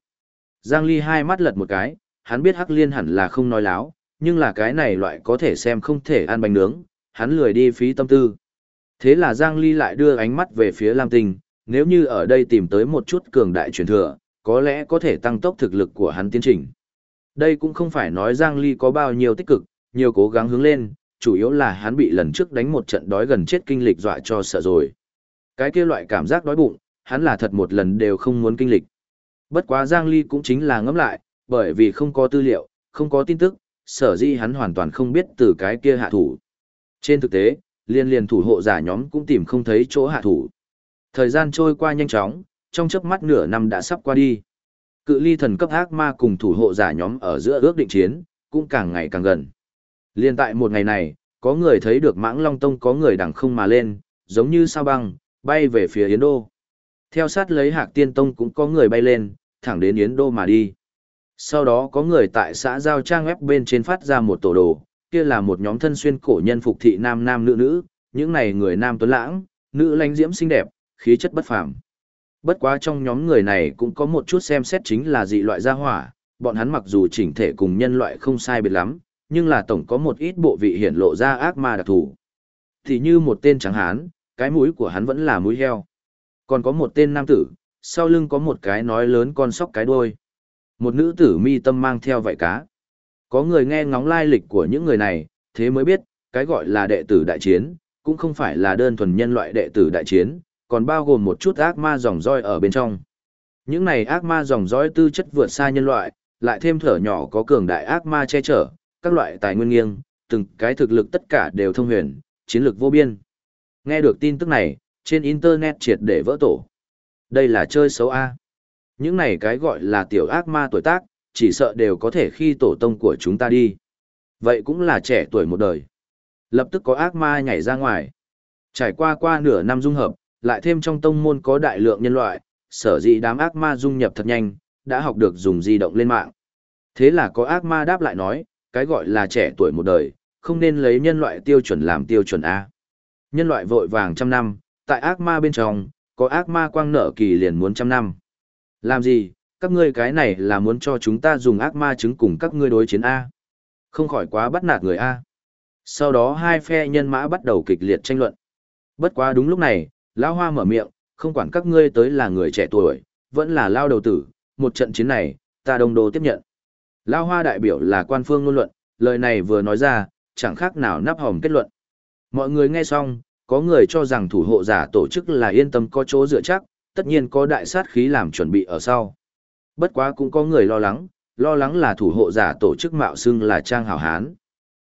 Giang Ly hai mắt lật một cái, hắn biết Hắc Liên hẳn là không nói láo, nhưng là cái này loại có thể xem không thể ăn bánh nướng, hắn lười đi phí tâm tư. Thế là Giang Ly lại đưa ánh mắt về phía Lam Tinh, nếu như ở đây tìm tới một chút cường đại truyền thừa, có lẽ có thể tăng tốc thực lực của hắn tiến trình. Đây cũng không phải nói Giang Ly có bao nhiêu tích cực, nhiều cố gắng hướng lên, chủ yếu là hắn bị lần trước đánh một trận đói gần chết kinh lịch dọa cho sợ rồi. Cái kia loại cảm giác đói bụng, hắn là thật một lần đều không muốn kinh lịch. Bất quá Giang Ly cũng chính là ngẫm lại, bởi vì không có tư liệu, không có tin tức, sở dĩ hắn hoàn toàn không biết từ cái kia hạ thủ. Trên thực tế, liên liên thủ hộ giả nhóm cũng tìm không thấy chỗ hạ thủ. Thời gian trôi qua nhanh chóng, trong chớp mắt nửa năm đã sắp qua đi. Cự ly thần cấp ác ma cùng thủ hộ giả nhóm ở giữa ước định chiến, cũng càng ngày càng gần. Liên tại một ngày này, có người thấy được mãng long tông có người đằng không mà lên, giống như sao băng, bay về phía Yến Đô. Theo sát lấy hạc tiên tông cũng có người bay lên, thẳng đến Yến Đô mà đi. Sau đó có người tại xã giao trang web bên trên phát ra một tổ đồ, kia là một nhóm thân xuyên cổ nhân phục thị nam nam nữ nữ, những này người nam tuấn lãng, nữ lãnh diễm xinh đẹp, khí chất bất phàm. Bất quá trong nhóm người này cũng có một chút xem xét chính là dị loại gia hỏa, bọn hắn mặc dù chỉnh thể cùng nhân loại không sai biệt lắm, nhưng là tổng có một ít bộ vị hiển lộ ra ác ma đặc thù. Thì như một tên trắng hán, cái mũi của hắn vẫn là mũi heo. Còn có một tên nam tử, sau lưng có một cái nói lớn con sóc cái đuôi. Một nữ tử mi tâm mang theo vảy cá. Có người nghe ngóng lai lịch của những người này, thế mới biết, cái gọi là đệ tử đại chiến, cũng không phải là đơn thuần nhân loại đệ tử đại chiến, còn bao gồm một chút ác ma dòng roi ở bên trong. Những này ác ma dòng roi tư chất vượt xa nhân loại, lại thêm thở nhỏ có cường đại ác ma che chở, các loại tài nguyên nghiêng, từng cái thực lực tất cả đều thông huyền, chiến lược vô biên. Nghe được tin tức này, trên internet triệt để vỡ tổ. Đây là chơi xấu A. Những này cái gọi là tiểu ác ma tuổi tác, chỉ sợ đều có thể khi tổ tông của chúng ta đi. Vậy cũng là trẻ tuổi một đời. Lập tức có ác ma nhảy ra ngoài. Trải qua qua nửa năm dung hợp, lại thêm trong tông môn có đại lượng nhân loại, sở dĩ đám ác ma dung nhập thật nhanh, đã học được dùng di động lên mạng. Thế là có ác ma đáp lại nói, cái gọi là trẻ tuổi một đời, không nên lấy nhân loại tiêu chuẩn làm tiêu chuẩn A. Nhân loại vội vàng trăm năm, tại ác ma bên trong, có ác ma quang nở kỳ liền muốn trăm năm. Làm gì, các ngươi cái này là muốn cho chúng ta dùng ác ma chứng cùng các ngươi đối chiến A. Không khỏi quá bắt nạt người A. Sau đó hai phe nhân mã bắt đầu kịch liệt tranh luận. Bất quá đúng lúc này, Lão Hoa mở miệng, không quản các ngươi tới là người trẻ tuổi, vẫn là lao đầu tử, một trận chiến này, ta đồng đồ tiếp nhận. Lão Hoa đại biểu là quan phương ngôn luận, lời này vừa nói ra, chẳng khác nào nắp hòm kết luận. Mọi người nghe xong, có người cho rằng thủ hộ giả tổ chức là yên tâm có chỗ dựa chắc, tất nhiên có đại sát khí làm chuẩn bị ở sau. Bất quá cũng có người lo lắng, lo lắng là thủ hộ giả tổ chức mạo xưng là trang hảo hán.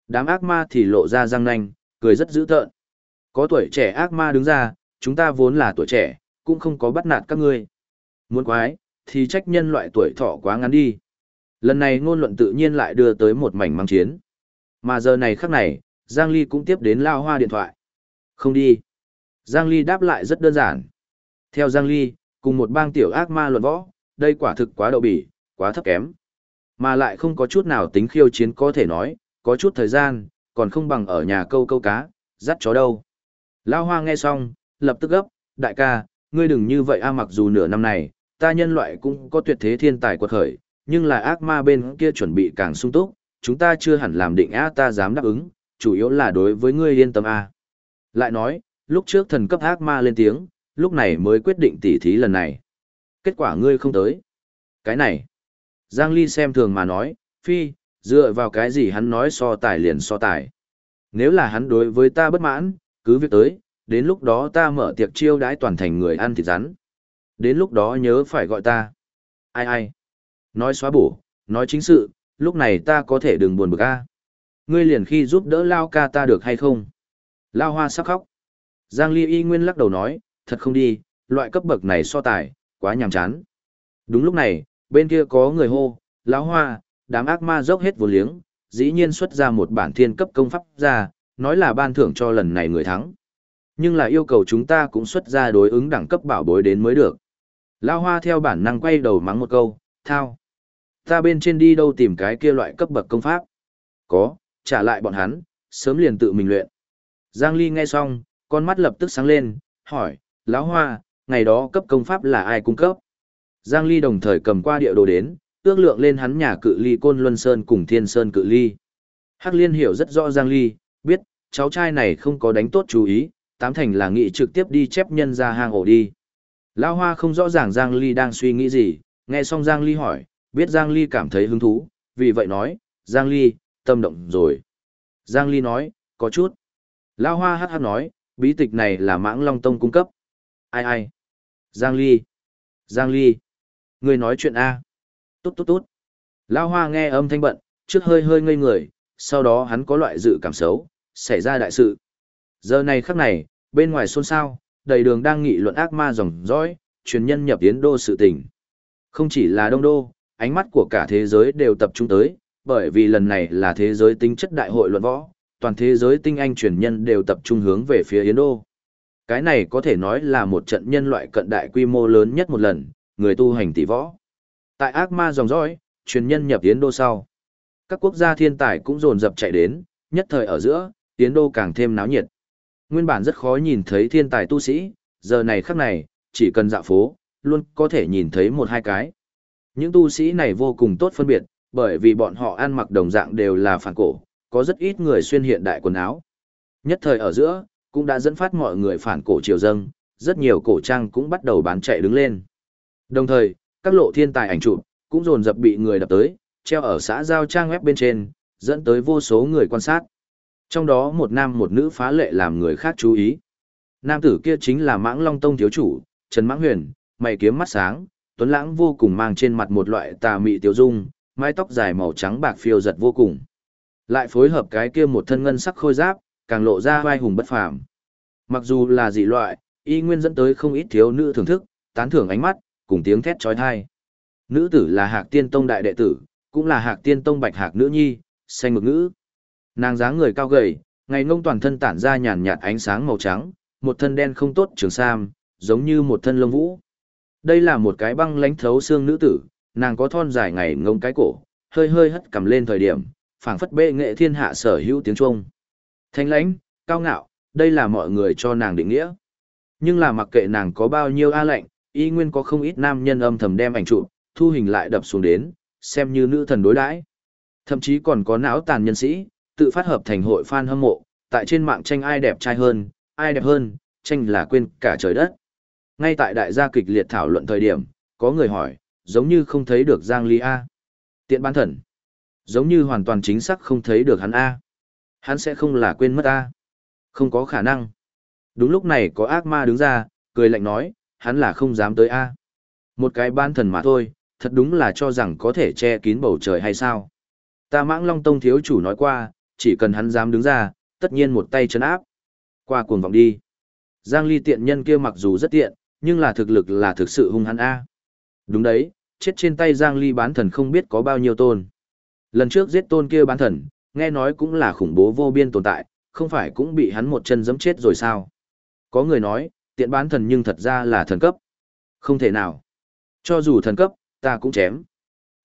Đám ác ma thì lộ ra răng nanh, cười rất dữ tợn. Có tuổi trẻ ác ma đứng ra, chúng ta vốn là tuổi trẻ, cũng không có bắt nạt các ngươi. Muốn quái, thì trách nhân loại tuổi thọ quá ngắn đi. Lần này ngôn luận tự nhiên lại đưa tới một mảnh mang chiến. Mà giờ này khắc này, Giang Ly cũng tiếp đến Lao Hoa điện thoại. Không đi. Giang Ly đáp lại rất đơn giản. Theo Giang Ly, cùng một bang tiểu ác ma luận võ, đây quả thực quá đậu bỉ, quá thấp kém. Mà lại không có chút nào tính khiêu chiến có thể nói, có chút thời gian, còn không bằng ở nhà câu câu cá, dắt chó đâu. Lao Hoa nghe xong, lập tức gấp, đại ca, ngươi đừng như vậy a mặc dù nửa năm này, ta nhân loại cũng có tuyệt thế thiên tài quật khởi, nhưng là ác ma bên kia chuẩn bị càng sung túc, chúng ta chưa hẳn làm định a ta dám đáp ứng, chủ yếu là đối với ngươi yên tâm a. Lại nói, lúc trước thần cấp ác ma lên tiếng, lúc này mới quyết định tỉ thí lần này. Kết quả ngươi không tới. Cái này. Giang Ly xem thường mà nói, phi, dựa vào cái gì hắn nói so tài liền so tài. Nếu là hắn đối với ta bất mãn, cứ việc tới, đến lúc đó ta mở tiệc chiêu đãi toàn thành người ăn thịt rắn. Đến lúc đó nhớ phải gọi ta. Ai ai? Nói xóa bổ, nói chính sự, lúc này ta có thể đừng buồn bực a. Ngươi liền khi giúp đỡ Lao ca ta được hay không? Lao hoa sắc khóc. Giang Ly y nguyên lắc đầu nói, thật không đi, loại cấp bậc này so tài, quá nhàm chán. Đúng lúc này, bên kia có người hô, lão hoa, đám ác ma dốc hết vô liếng, dĩ nhiên xuất ra một bản thiên cấp công pháp ra, nói là ban thưởng cho lần này người thắng. Nhưng là yêu cầu chúng ta cũng xuất ra đối ứng đẳng cấp bảo bối đến mới được. Lão hoa theo bản năng quay đầu mắng một câu, thao. Ta bên trên đi đâu tìm cái kia loại cấp bậc công pháp? Có, trả lại bọn hắn, sớm liền tự mình luyện. Giang Ly nghe xong, con mắt lập tức sáng lên, hỏi, lão hoa, ngày đó cấp công pháp là ai cung cấp? Giang Ly đồng thời cầm qua địa đồ đến, ước lượng lên hắn nhà cự ly Côn Luân Sơn cùng Thiên Sơn cự ly. Hắc Liên hiểu rất rõ Giang Ly, biết, cháu trai này không có đánh tốt chú ý, tám thành là nghị trực tiếp đi chép nhân ra hang ổ đi. Lão Hoa không rõ ràng Giang Ly đang suy nghĩ gì, nghe xong Giang Ly hỏi, biết Giang Ly cảm thấy hứng thú, vì vậy nói, Giang Ly, tâm động rồi. Giang Ly nói, có chút. Lão Hoa hát hát nói, bí tịch này là mãng Long Tông cung cấp. Ai ai? Giang Ly. Giang Ly. Người nói chuyện A. Tốt tốt tốt. Lao Hoa nghe âm thanh bận, trước hơi hơi ngây người, sau đó hắn có loại dự cảm xấu, xảy ra đại sự. Giờ này khắc này, bên ngoài xôn xao, đầy đường đang nghị luận ác ma dòng dõi, truyền nhân nhập tiến đô sự tình. Không chỉ là đông đô, ánh mắt của cả thế giới đều tập trung tới, bởi vì lần này là thế giới tính chất đại hội luận võ, toàn thế giới tinh anh truyền nhân đều tập trung hướng về phía Yến Đô. Cái này có thể nói là một trận nhân loại cận đại quy mô lớn nhất một lần, người tu hành tỷ võ. Tại ác ma dòng dõi, truyền nhân nhập Yến Đô sau. Các quốc gia thiên tài cũng dồn dập chạy đến, nhất thời ở giữa, Yến Đô càng thêm náo nhiệt. Nguyên bản rất khó nhìn thấy thiên tài tu sĩ, giờ này khắc này, chỉ cần dạo phố, luôn có thể nhìn thấy một hai cái. Những tu sĩ này vô cùng tốt phân biệt, bởi vì bọn họ ăn mặc đồng dạng đều là phản cổ, có rất ít người xuyên hiện đại quần áo. Nhất thời ở giữa, cũng đã dẫn phát mọi người phản cổ triều dâng, rất nhiều cổ trang cũng bắt đầu bán chạy đứng lên. Đồng thời, các lộ thiên tài ảnh chụp cũng dồn dập bị người đập tới, treo ở xã giao trang web bên trên, dẫn tới vô số người quan sát. Trong đó một nam một nữ phá lệ làm người khác chú ý. Nam tử kia chính là Mãng Long Tông thiếu chủ, Trần Mãng Huyền, mày kiếm mắt sáng, tuấn lãng vô cùng mang trên mặt một loại tà mị tiêu dung, mái tóc dài màu trắng bạc phiêu giật vô cùng. Lại phối hợp cái kia một thân ngân sắc khôi giáp, càng lộ ra vai hùng bất phàm. Mặc dù là dị loại, y nguyên dẫn tới không ít thiếu nữ thưởng thức, tán thưởng ánh mắt, cùng tiếng thét trói thai. Nữ tử là Hạc Tiên Tông đại đệ tử, cũng là Hạc Tiên Tông Bạch Hạc nữ nhi, xanh mực ngữ. Nàng dáng người cao gầy, ngày ngông toàn thân tản ra nhàn nhạt ánh sáng màu trắng, một thân đen không tốt trường sam, giống như một thân lông vũ. Đây là một cái băng lánh thấu xương nữ tử, nàng có thon dài ngày ngông cái cổ, hơi hơi hất cầm lên thời điểm, phảng phất bệ nghệ thiên hạ sở hữu tiếng Trung. Thanh lãnh, cao ngạo, đây là mọi người cho nàng định nghĩa. Nhưng là mặc kệ nàng có bao nhiêu a lệnh, y nguyên có không ít nam nhân âm thầm đem ảnh chụp, thu hình lại đập xuống đến, xem như nữ thần đối đãi. Thậm chí còn có não tàn nhân sĩ, tự phát hợp thành hội fan hâm mộ, tại trên mạng tranh ai đẹp trai hơn, ai đẹp hơn, tranh là quên cả trời đất. Ngay tại đại gia kịch liệt thảo luận thời điểm, có người hỏi, giống như không thấy được Giang Ly A. Tiện bán thần. Giống như hoàn toàn chính xác không thấy được hắn A. Hắn sẽ không là quên mất A. Không có khả năng. Đúng lúc này có ác ma đứng ra, cười lạnh nói, hắn là không dám tới A. Một cái ban thần mà thôi, thật đúng là cho rằng có thể che kín bầu trời hay sao. Ta mãng long tông thiếu chủ nói qua, chỉ cần hắn dám đứng ra, tất nhiên một tay chân áp. Qua cuồng vọng đi. Giang ly tiện nhân kia mặc dù rất tiện, nhưng là thực lực là thực sự hung hắn A. Đúng đấy, chết trên tay Giang ly bán thần không biết có bao nhiêu tôn. Lần trước giết tôn kia bán thần, nghe nói cũng là khủng bố vô biên tồn tại, không phải cũng bị hắn một chân giẫm chết rồi sao? Có người nói, tiện bán thần nhưng thật ra là thần cấp. Không thể nào. Cho dù thần cấp, ta cũng chém.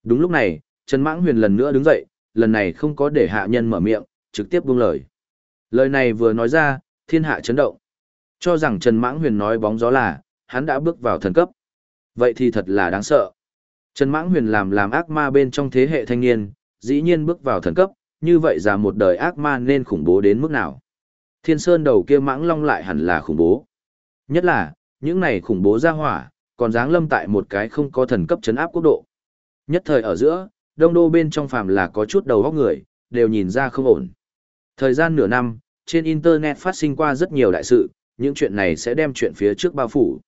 Đúng lúc này, Trần Mãng Huyền lần nữa đứng dậy, lần này không có để hạ nhân mở miệng, trực tiếp buông lời. Lời này vừa nói ra, thiên hạ chấn động. Cho rằng Trần Mãng Huyền nói bóng gió là, hắn đã bước vào thần cấp. Vậy thì thật là đáng sợ. Trần Mãng Huyền làm làm ác ma bên trong thế hệ thanh niên, dĩ nhiên bước vào thần cấp, như vậy ra một đời ác ma nên khủng bố đến mức nào. Thiên Sơn đầu kia mãng long lại hẳn là khủng bố. Nhất là, những này khủng bố ra hỏa, còn dáng lâm tại một cái không có thần cấp chấn áp quốc độ. Nhất thời ở giữa, đông đô bên trong phàm là có chút đầu góc người, đều nhìn ra không ổn. Thời gian nửa năm, trên Internet phát sinh qua rất nhiều đại sự, những chuyện này sẽ đem chuyện phía trước bao phủ.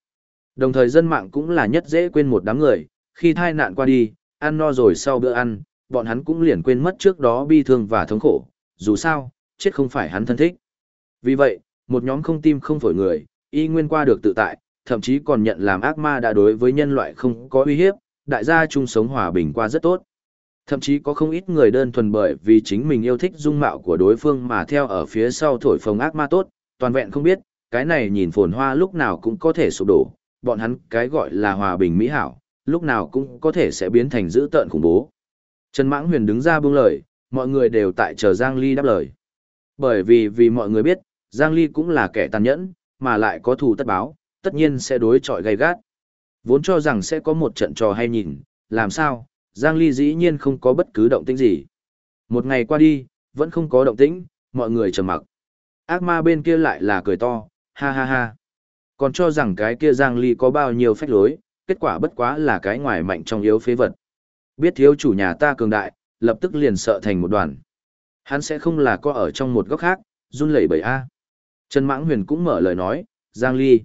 Đồng thời dân mạng cũng là nhất dễ quên một đám người, khi thai nạn qua đi, ăn no rồi sau bữa ăn, bọn hắn cũng liền quên mất trước đó bi thương và thống khổ, dù sao, chết không phải hắn thân thích. Vì vậy, một nhóm không tim không phổi người, y nguyên qua được tự tại, thậm chí còn nhận làm ác ma đã đối với nhân loại không có uy hiếp, đại gia chung sống hòa bình qua rất tốt. Thậm chí có không ít người đơn thuần bởi vì chính mình yêu thích dung mạo của đối phương mà theo ở phía sau thổi phồng ác ma tốt, toàn vẹn không biết, cái này nhìn phồn hoa lúc nào cũng có thể sụp đổ, bọn hắn cái gọi là hòa bình mỹ hảo, lúc nào cũng có thể sẽ biến thành dữ tợn khủng bố. Trần Mãng Huyền đứng ra buông lời, mọi người đều tại chờ Giang Ly đáp lời. Bởi vì vì mọi người biết, Giang Ly cũng là kẻ tàn nhẫn, mà lại có thù tất báo, tất nhiên sẽ đối chọi gay gắt. Vốn cho rằng sẽ có một trận trò hay nhìn, làm sao, Giang Ly dĩ nhiên không có bất cứ động tĩnh gì. Một ngày qua đi, vẫn không có động tĩnh, mọi người trầm mặc. Ác ma bên kia lại là cười to, ha ha ha. Còn cho rằng cái kia Giang Ly có bao nhiêu phách lối, kết quả bất quá là cái ngoài mạnh trong yếu phế vật. Biết thiếu chủ nhà ta cường đại, lập tức liền sợ thành một đoàn. Hắn sẽ không là có ở trong một góc khác, run lẩy bẩy a. Trần Mãng Huyền cũng mở lời nói, Giang Ly.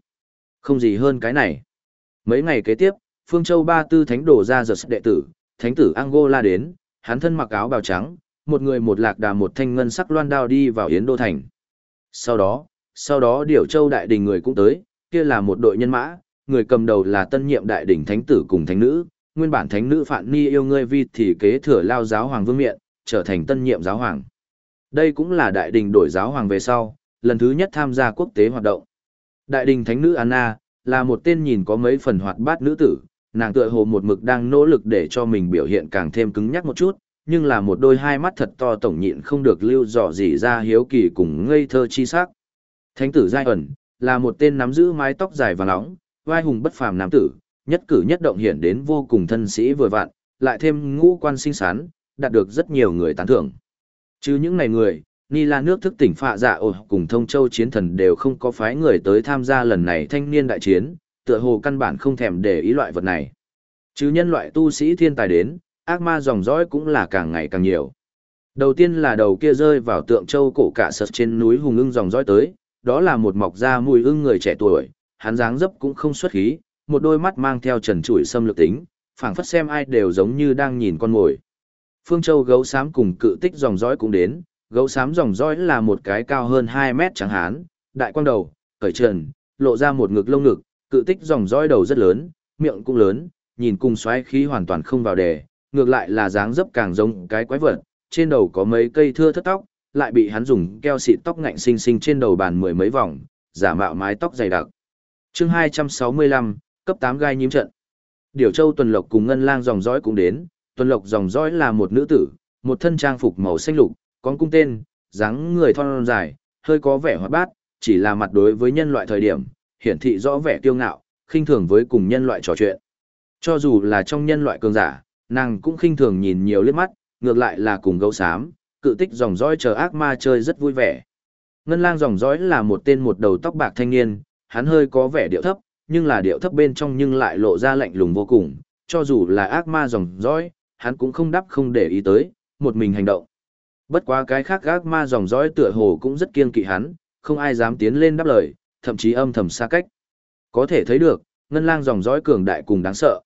Không gì hơn cái này. Mấy ngày kế tiếp, Phương Châu Ba Tư Thánh đổ ra giật đệ tử, Thánh tử Angola đến, hắn thân mặc áo bào trắng, một người một lạc đà một thanh ngân sắc loan đao đi vào Yến Đô Thành. Sau đó, sau đó Điểu Châu Đại Đình người cũng tới, kia là một đội nhân mã, người cầm đầu là tân nhiệm Đại đỉnh Thánh tử cùng Thánh nữ, nguyên bản Thánh nữ Phạn Ni yêu ngươi vi thì kế thừa lao giáo hoàng vương miện, trở thành tân nhiệm giáo hoàng. Đây cũng là Đại Đình đổi giáo hoàng về sau, lần thứ nhất tham gia quốc tế hoạt động. Đại Đình Thánh nữ Anna, là một tên nhìn có mấy phần hoạt bát nữ tử, nàng tựa hồ một mực đang nỗ lực để cho mình biểu hiện càng thêm cứng nhắc một chút, nhưng là một đôi hai mắt thật to tổng nhịn không được lưu dò gì ra hiếu kỳ cùng ngây thơ chi sắc. Thánh tử Giai ẩn, là một tên nắm giữ mái tóc dài và nóng, vai hùng bất phàm nam tử, nhất cử nhất động hiển đến vô cùng thân sĩ vừa vặn, lại thêm ngũ quan sinh sán, đạt được rất nhiều người tán thưởng. Chứ những này người, Ni La nước thức tỉnh phạ dạ ổ cùng thông châu chiến thần đều không có phái người tới tham gia lần này thanh niên đại chiến, tựa hồ căn bản không thèm để ý loại vật này. Chứ nhân loại tu sĩ thiên tài đến, ác ma dòng dõi cũng là càng ngày càng nhiều. Đầu tiên là đầu kia rơi vào tượng châu cổ cả sật trên núi hùng ưng dòng dõi tới, đó là một mọc da mùi ưng người trẻ tuổi, hắn dáng dấp cũng không xuất khí, một đôi mắt mang theo trần trụi xâm lược tính, phảng phất xem ai đều giống như đang nhìn con mồi. Phương Châu gấu xám cùng cự tích dòng dõi cũng đến, gấu xám dòng dõi là một cái cao hơn 2 mét chẳng hán, đại quang đầu, cởi trần, lộ ra một ngực lông ngực, cự tích dòng dõi đầu rất lớn, miệng cũng lớn, nhìn cùng xoáy khí hoàn toàn không vào đề, ngược lại là dáng dấp càng giống cái quái vật, trên đầu có mấy cây thưa thất tóc, lại bị hắn dùng keo xịt tóc ngạnh xinh xinh trên đầu bàn mười mấy vòng, giả mạo mái tóc dày đặc. Chương 265, cấp 8 gai nhím trận. Điều Châu Tuần Lộc cùng Ngân Lang dòng dõi cũng đến, Tuần Lộc dòng dõi là một nữ tử, một thân trang phục màu xanh lục, con cung tên, dáng người thon dài, hơi có vẻ hoạt bát, chỉ là mặt đối với nhân loại thời điểm, hiển thị rõ vẻ kiêu ngạo, khinh thường với cùng nhân loại trò chuyện. Cho dù là trong nhân loại cường giả, nàng cũng khinh thường nhìn nhiều liếc mắt, ngược lại là cùng gấu xám, cự tích dòng dõi chờ ác ma chơi rất vui vẻ. Ngân lang dòng dõi là một tên một đầu tóc bạc thanh niên, hắn hơi có vẻ điệu thấp, nhưng là điệu thấp bên trong nhưng lại lộ ra lạnh lùng vô cùng, cho dù là ác ma dòng dõi, hắn cũng không đắp không để ý tới, một mình hành động. Bất quá cái khác ác ma dòng dõi tựa hồ cũng rất kiên kỵ hắn, không ai dám tiến lên đáp lời, thậm chí âm thầm xa cách. Có thể thấy được, ngân lang dòng dõi cường đại cùng đáng sợ.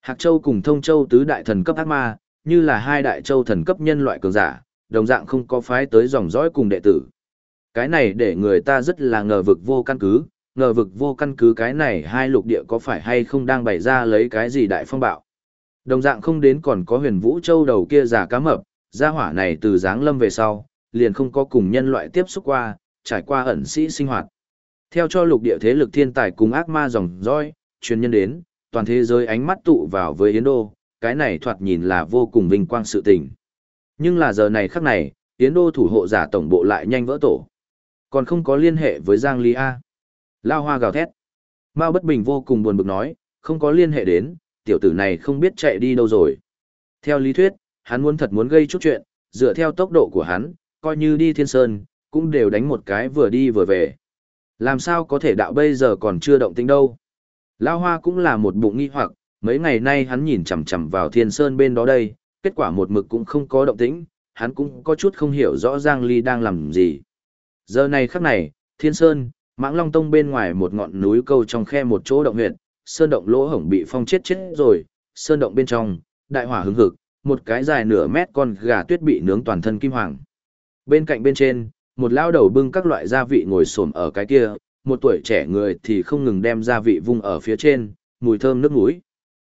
Hạc Châu cùng Thông Châu tứ đại thần cấp ác ma, như là hai đại châu thần cấp nhân loại cường giả, đồng dạng không có phái tới dòng dõi cùng đệ tử. Cái này để người ta rất là ngờ vực vô căn cứ, ngờ vực vô căn cứ cái này hai lục địa có phải hay không đang bày ra lấy cái gì đại phong bạo. Đồng dạng không đến còn có huyền vũ châu đầu kia giả cá mập, gia hỏa này từ dáng lâm về sau, liền không có cùng nhân loại tiếp xúc qua, trải qua ẩn sĩ sinh hoạt. Theo cho lục địa thế lực thiên tài cùng ác ma dòng dõi, truyền nhân đến, toàn thế giới ánh mắt tụ vào với Yến Đô, cái này thoạt nhìn là vô cùng vinh quang sự tình. Nhưng là giờ này khắc này, Yến Đô thủ hộ giả tổng bộ lại nhanh vỡ tổ. Còn không có liên hệ với Giang Ly A. Lao hoa gào thét. Mao Bất Bình vô cùng buồn bực nói, không có liên hệ đến, tiểu tử này không biết chạy đi đâu rồi. Theo lý thuyết, hắn muốn thật muốn gây chút chuyện, dựa theo tốc độ của hắn, coi như đi thiên sơn, cũng đều đánh một cái vừa đi vừa về. Làm sao có thể đạo bây giờ còn chưa động tính đâu. Lao Hoa cũng là một bụng nghi hoặc, mấy ngày nay hắn nhìn chằm chằm vào thiên sơn bên đó đây, kết quả một mực cũng không có động tĩnh, hắn cũng có chút không hiểu rõ Giang Ly đang làm gì. Giờ này khắc này, thiên sơn, mãng long tông bên ngoài một ngọn núi câu trong khe một chỗ động huyệt, sơn động lỗ hổng bị phong chết chết rồi, sơn động bên trong, đại hỏa hứng hực, một cái dài nửa mét con gà tuyết bị nướng toàn thân kim hoàng. Bên cạnh bên trên, một lao đầu bưng các loại gia vị ngồi xổm ở cái kia, một tuổi trẻ người thì không ngừng đem gia vị vung ở phía trên, mùi thơm nước mũi.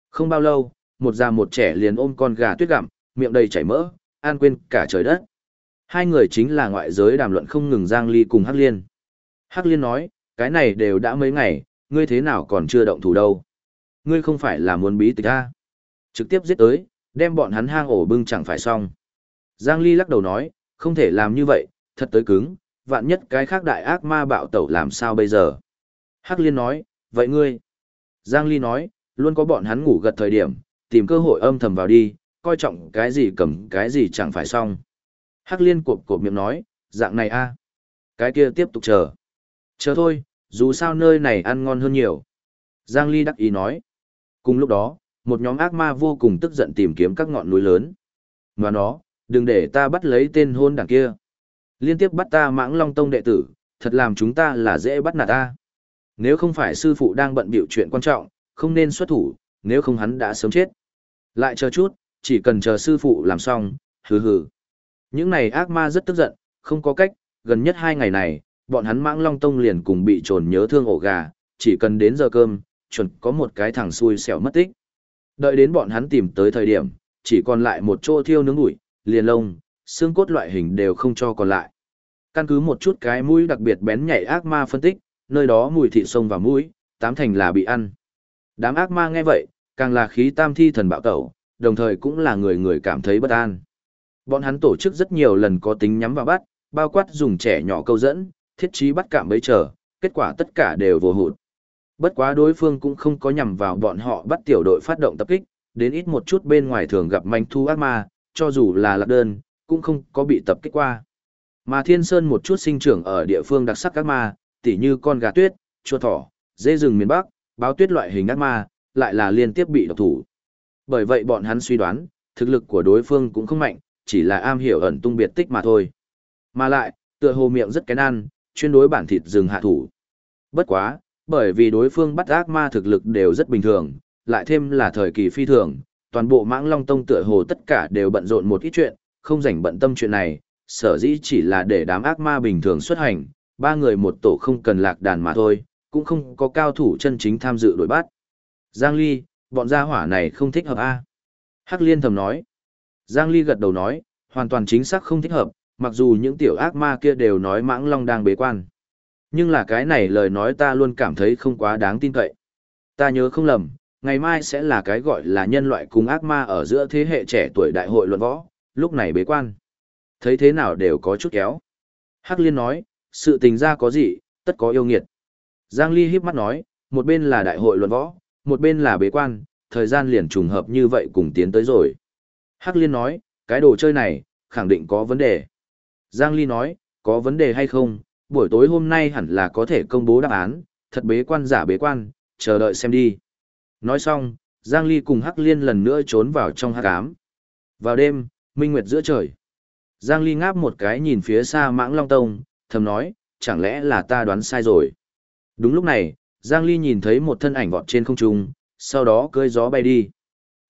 Không bao lâu, một già một trẻ liền ôm con gà tuyết gặm, miệng đầy chảy mỡ, an quên cả trời đất. Hai người chính là ngoại giới đàm luận không ngừng Giang Ly cùng Hắc Liên. Hắc Liên nói, cái này đều đã mấy ngày, ngươi thế nào còn chưa động thủ đâu. Ngươi không phải là muốn bí tịch ta. Trực tiếp giết tới, đem bọn hắn hang ổ bưng chẳng phải xong. Giang Ly lắc đầu nói, không thể làm như vậy, thật tới cứng, vạn nhất cái khác đại ác ma bạo tẩu làm sao bây giờ. Hắc Liên nói, vậy ngươi. Giang Ly nói, luôn có bọn hắn ngủ gật thời điểm, tìm cơ hội âm thầm vào đi, coi trọng cái gì cầm cái gì chẳng phải xong. Hắc Liên cộp cộp miệng nói, dạng này a, Cái kia tiếp tục chờ. Chờ thôi, dù sao nơi này ăn ngon hơn nhiều. Giang Ly đắc ý nói. Cùng lúc đó, một nhóm ác ma vô cùng tức giận tìm kiếm các ngọn núi lớn. Và nó, đừng để ta bắt lấy tên hôn đảng kia. Liên tiếp bắt ta mãng long tông đệ tử, thật làm chúng ta là dễ bắt nạt ta. Nếu không phải sư phụ đang bận biểu chuyện quan trọng, không nên xuất thủ, nếu không hắn đã sớm chết. Lại chờ chút, chỉ cần chờ sư phụ làm xong, hừ hừ. Những này ác ma rất tức giận, không có cách, gần nhất hai ngày này, bọn hắn mãng long tông liền cùng bị trồn nhớ thương ổ gà, chỉ cần đến giờ cơm, chuẩn có một cái thằng xui xẻo mất tích. Đợi đến bọn hắn tìm tới thời điểm, chỉ còn lại một chỗ thiêu nướng ủi, liền lông, xương cốt loại hình đều không cho còn lại. Căn cứ một chút cái mũi đặc biệt bén nhạy ác ma phân tích, nơi đó mùi thị sông và mũi, tám thành là bị ăn. Đám ác ma nghe vậy, càng là khí tam thi thần bạo tẩu, đồng thời cũng là người người cảm thấy bất an. Bọn hắn tổ chức rất nhiều lần có tính nhắm vào bắt, bao quát dùng trẻ nhỏ câu dẫn, thiết trí bắt cạm bấy chờ, kết quả tất cả đều vô hụt. Bất quá đối phương cũng không có nhằm vào bọn họ bắt tiểu đội phát động tập kích, đến ít một chút bên ngoài thường gặp manh thu ác ma, cho dù là lạc đơn, cũng không có bị tập kích qua. Mà thiên sơn một chút sinh trưởng ở địa phương đặc sắc ác ma, tỉ như con gà tuyết, chua thỏ, dê rừng miền Bắc, báo tuyết loại hình ác ma, lại là liên tiếp bị độc thủ. Bởi vậy bọn hắn suy đoán, thực lực của đối phương cũng không mạnh, chỉ là am hiểu ẩn tung biệt tích mà thôi. Mà lại, tựa hồ miệng rất kén ăn, chuyên đối bản thịt rừng hạ thủ. Bất quá, bởi vì đối phương bắt ác ma thực lực đều rất bình thường, lại thêm là thời kỳ phi thường, toàn bộ mãng long tông tựa hồ tất cả đều bận rộn một ít chuyện, không rảnh bận tâm chuyện này, sở dĩ chỉ là để đám ác ma bình thường xuất hành, ba người một tổ không cần lạc đàn mà thôi, cũng không có cao thủ chân chính tham dự đối bắt. Giang Ly, bọn gia hỏa này không thích hợp a Hắc Liên thầm nói. Giang Ly gật đầu nói, hoàn toàn chính xác không thích hợp, mặc dù những tiểu ác ma kia đều nói mãng long đang bế quan. Nhưng là cái này lời nói ta luôn cảm thấy không quá đáng tin cậy. Ta nhớ không lầm, ngày mai sẽ là cái gọi là nhân loại cùng ác ma ở giữa thế hệ trẻ tuổi đại hội luận võ, lúc này bế quan. Thấy thế nào đều có chút kéo. Hắc Liên nói, sự tình ra có gì, tất có yêu nghiệt. Giang Ly híp mắt nói, một bên là đại hội luận võ, một bên là bế quan, thời gian liền trùng hợp như vậy cùng tiến tới rồi. Hắc Liên nói, cái đồ chơi này, khẳng định có vấn đề. Giang Ly nói, có vấn đề hay không, buổi tối hôm nay hẳn là có thể công bố đáp án, thật bế quan giả bế quan, chờ đợi xem đi. Nói xong, Giang Ly cùng Hắc Liên lần nữa trốn vào trong hắc ám. Vào đêm, minh nguyệt giữa trời. Giang Ly ngáp một cái nhìn phía xa mãng long tông, thầm nói, chẳng lẽ là ta đoán sai rồi. Đúng lúc này, Giang Ly nhìn thấy một thân ảnh vọt trên không trung, sau đó cưỡi gió bay đi.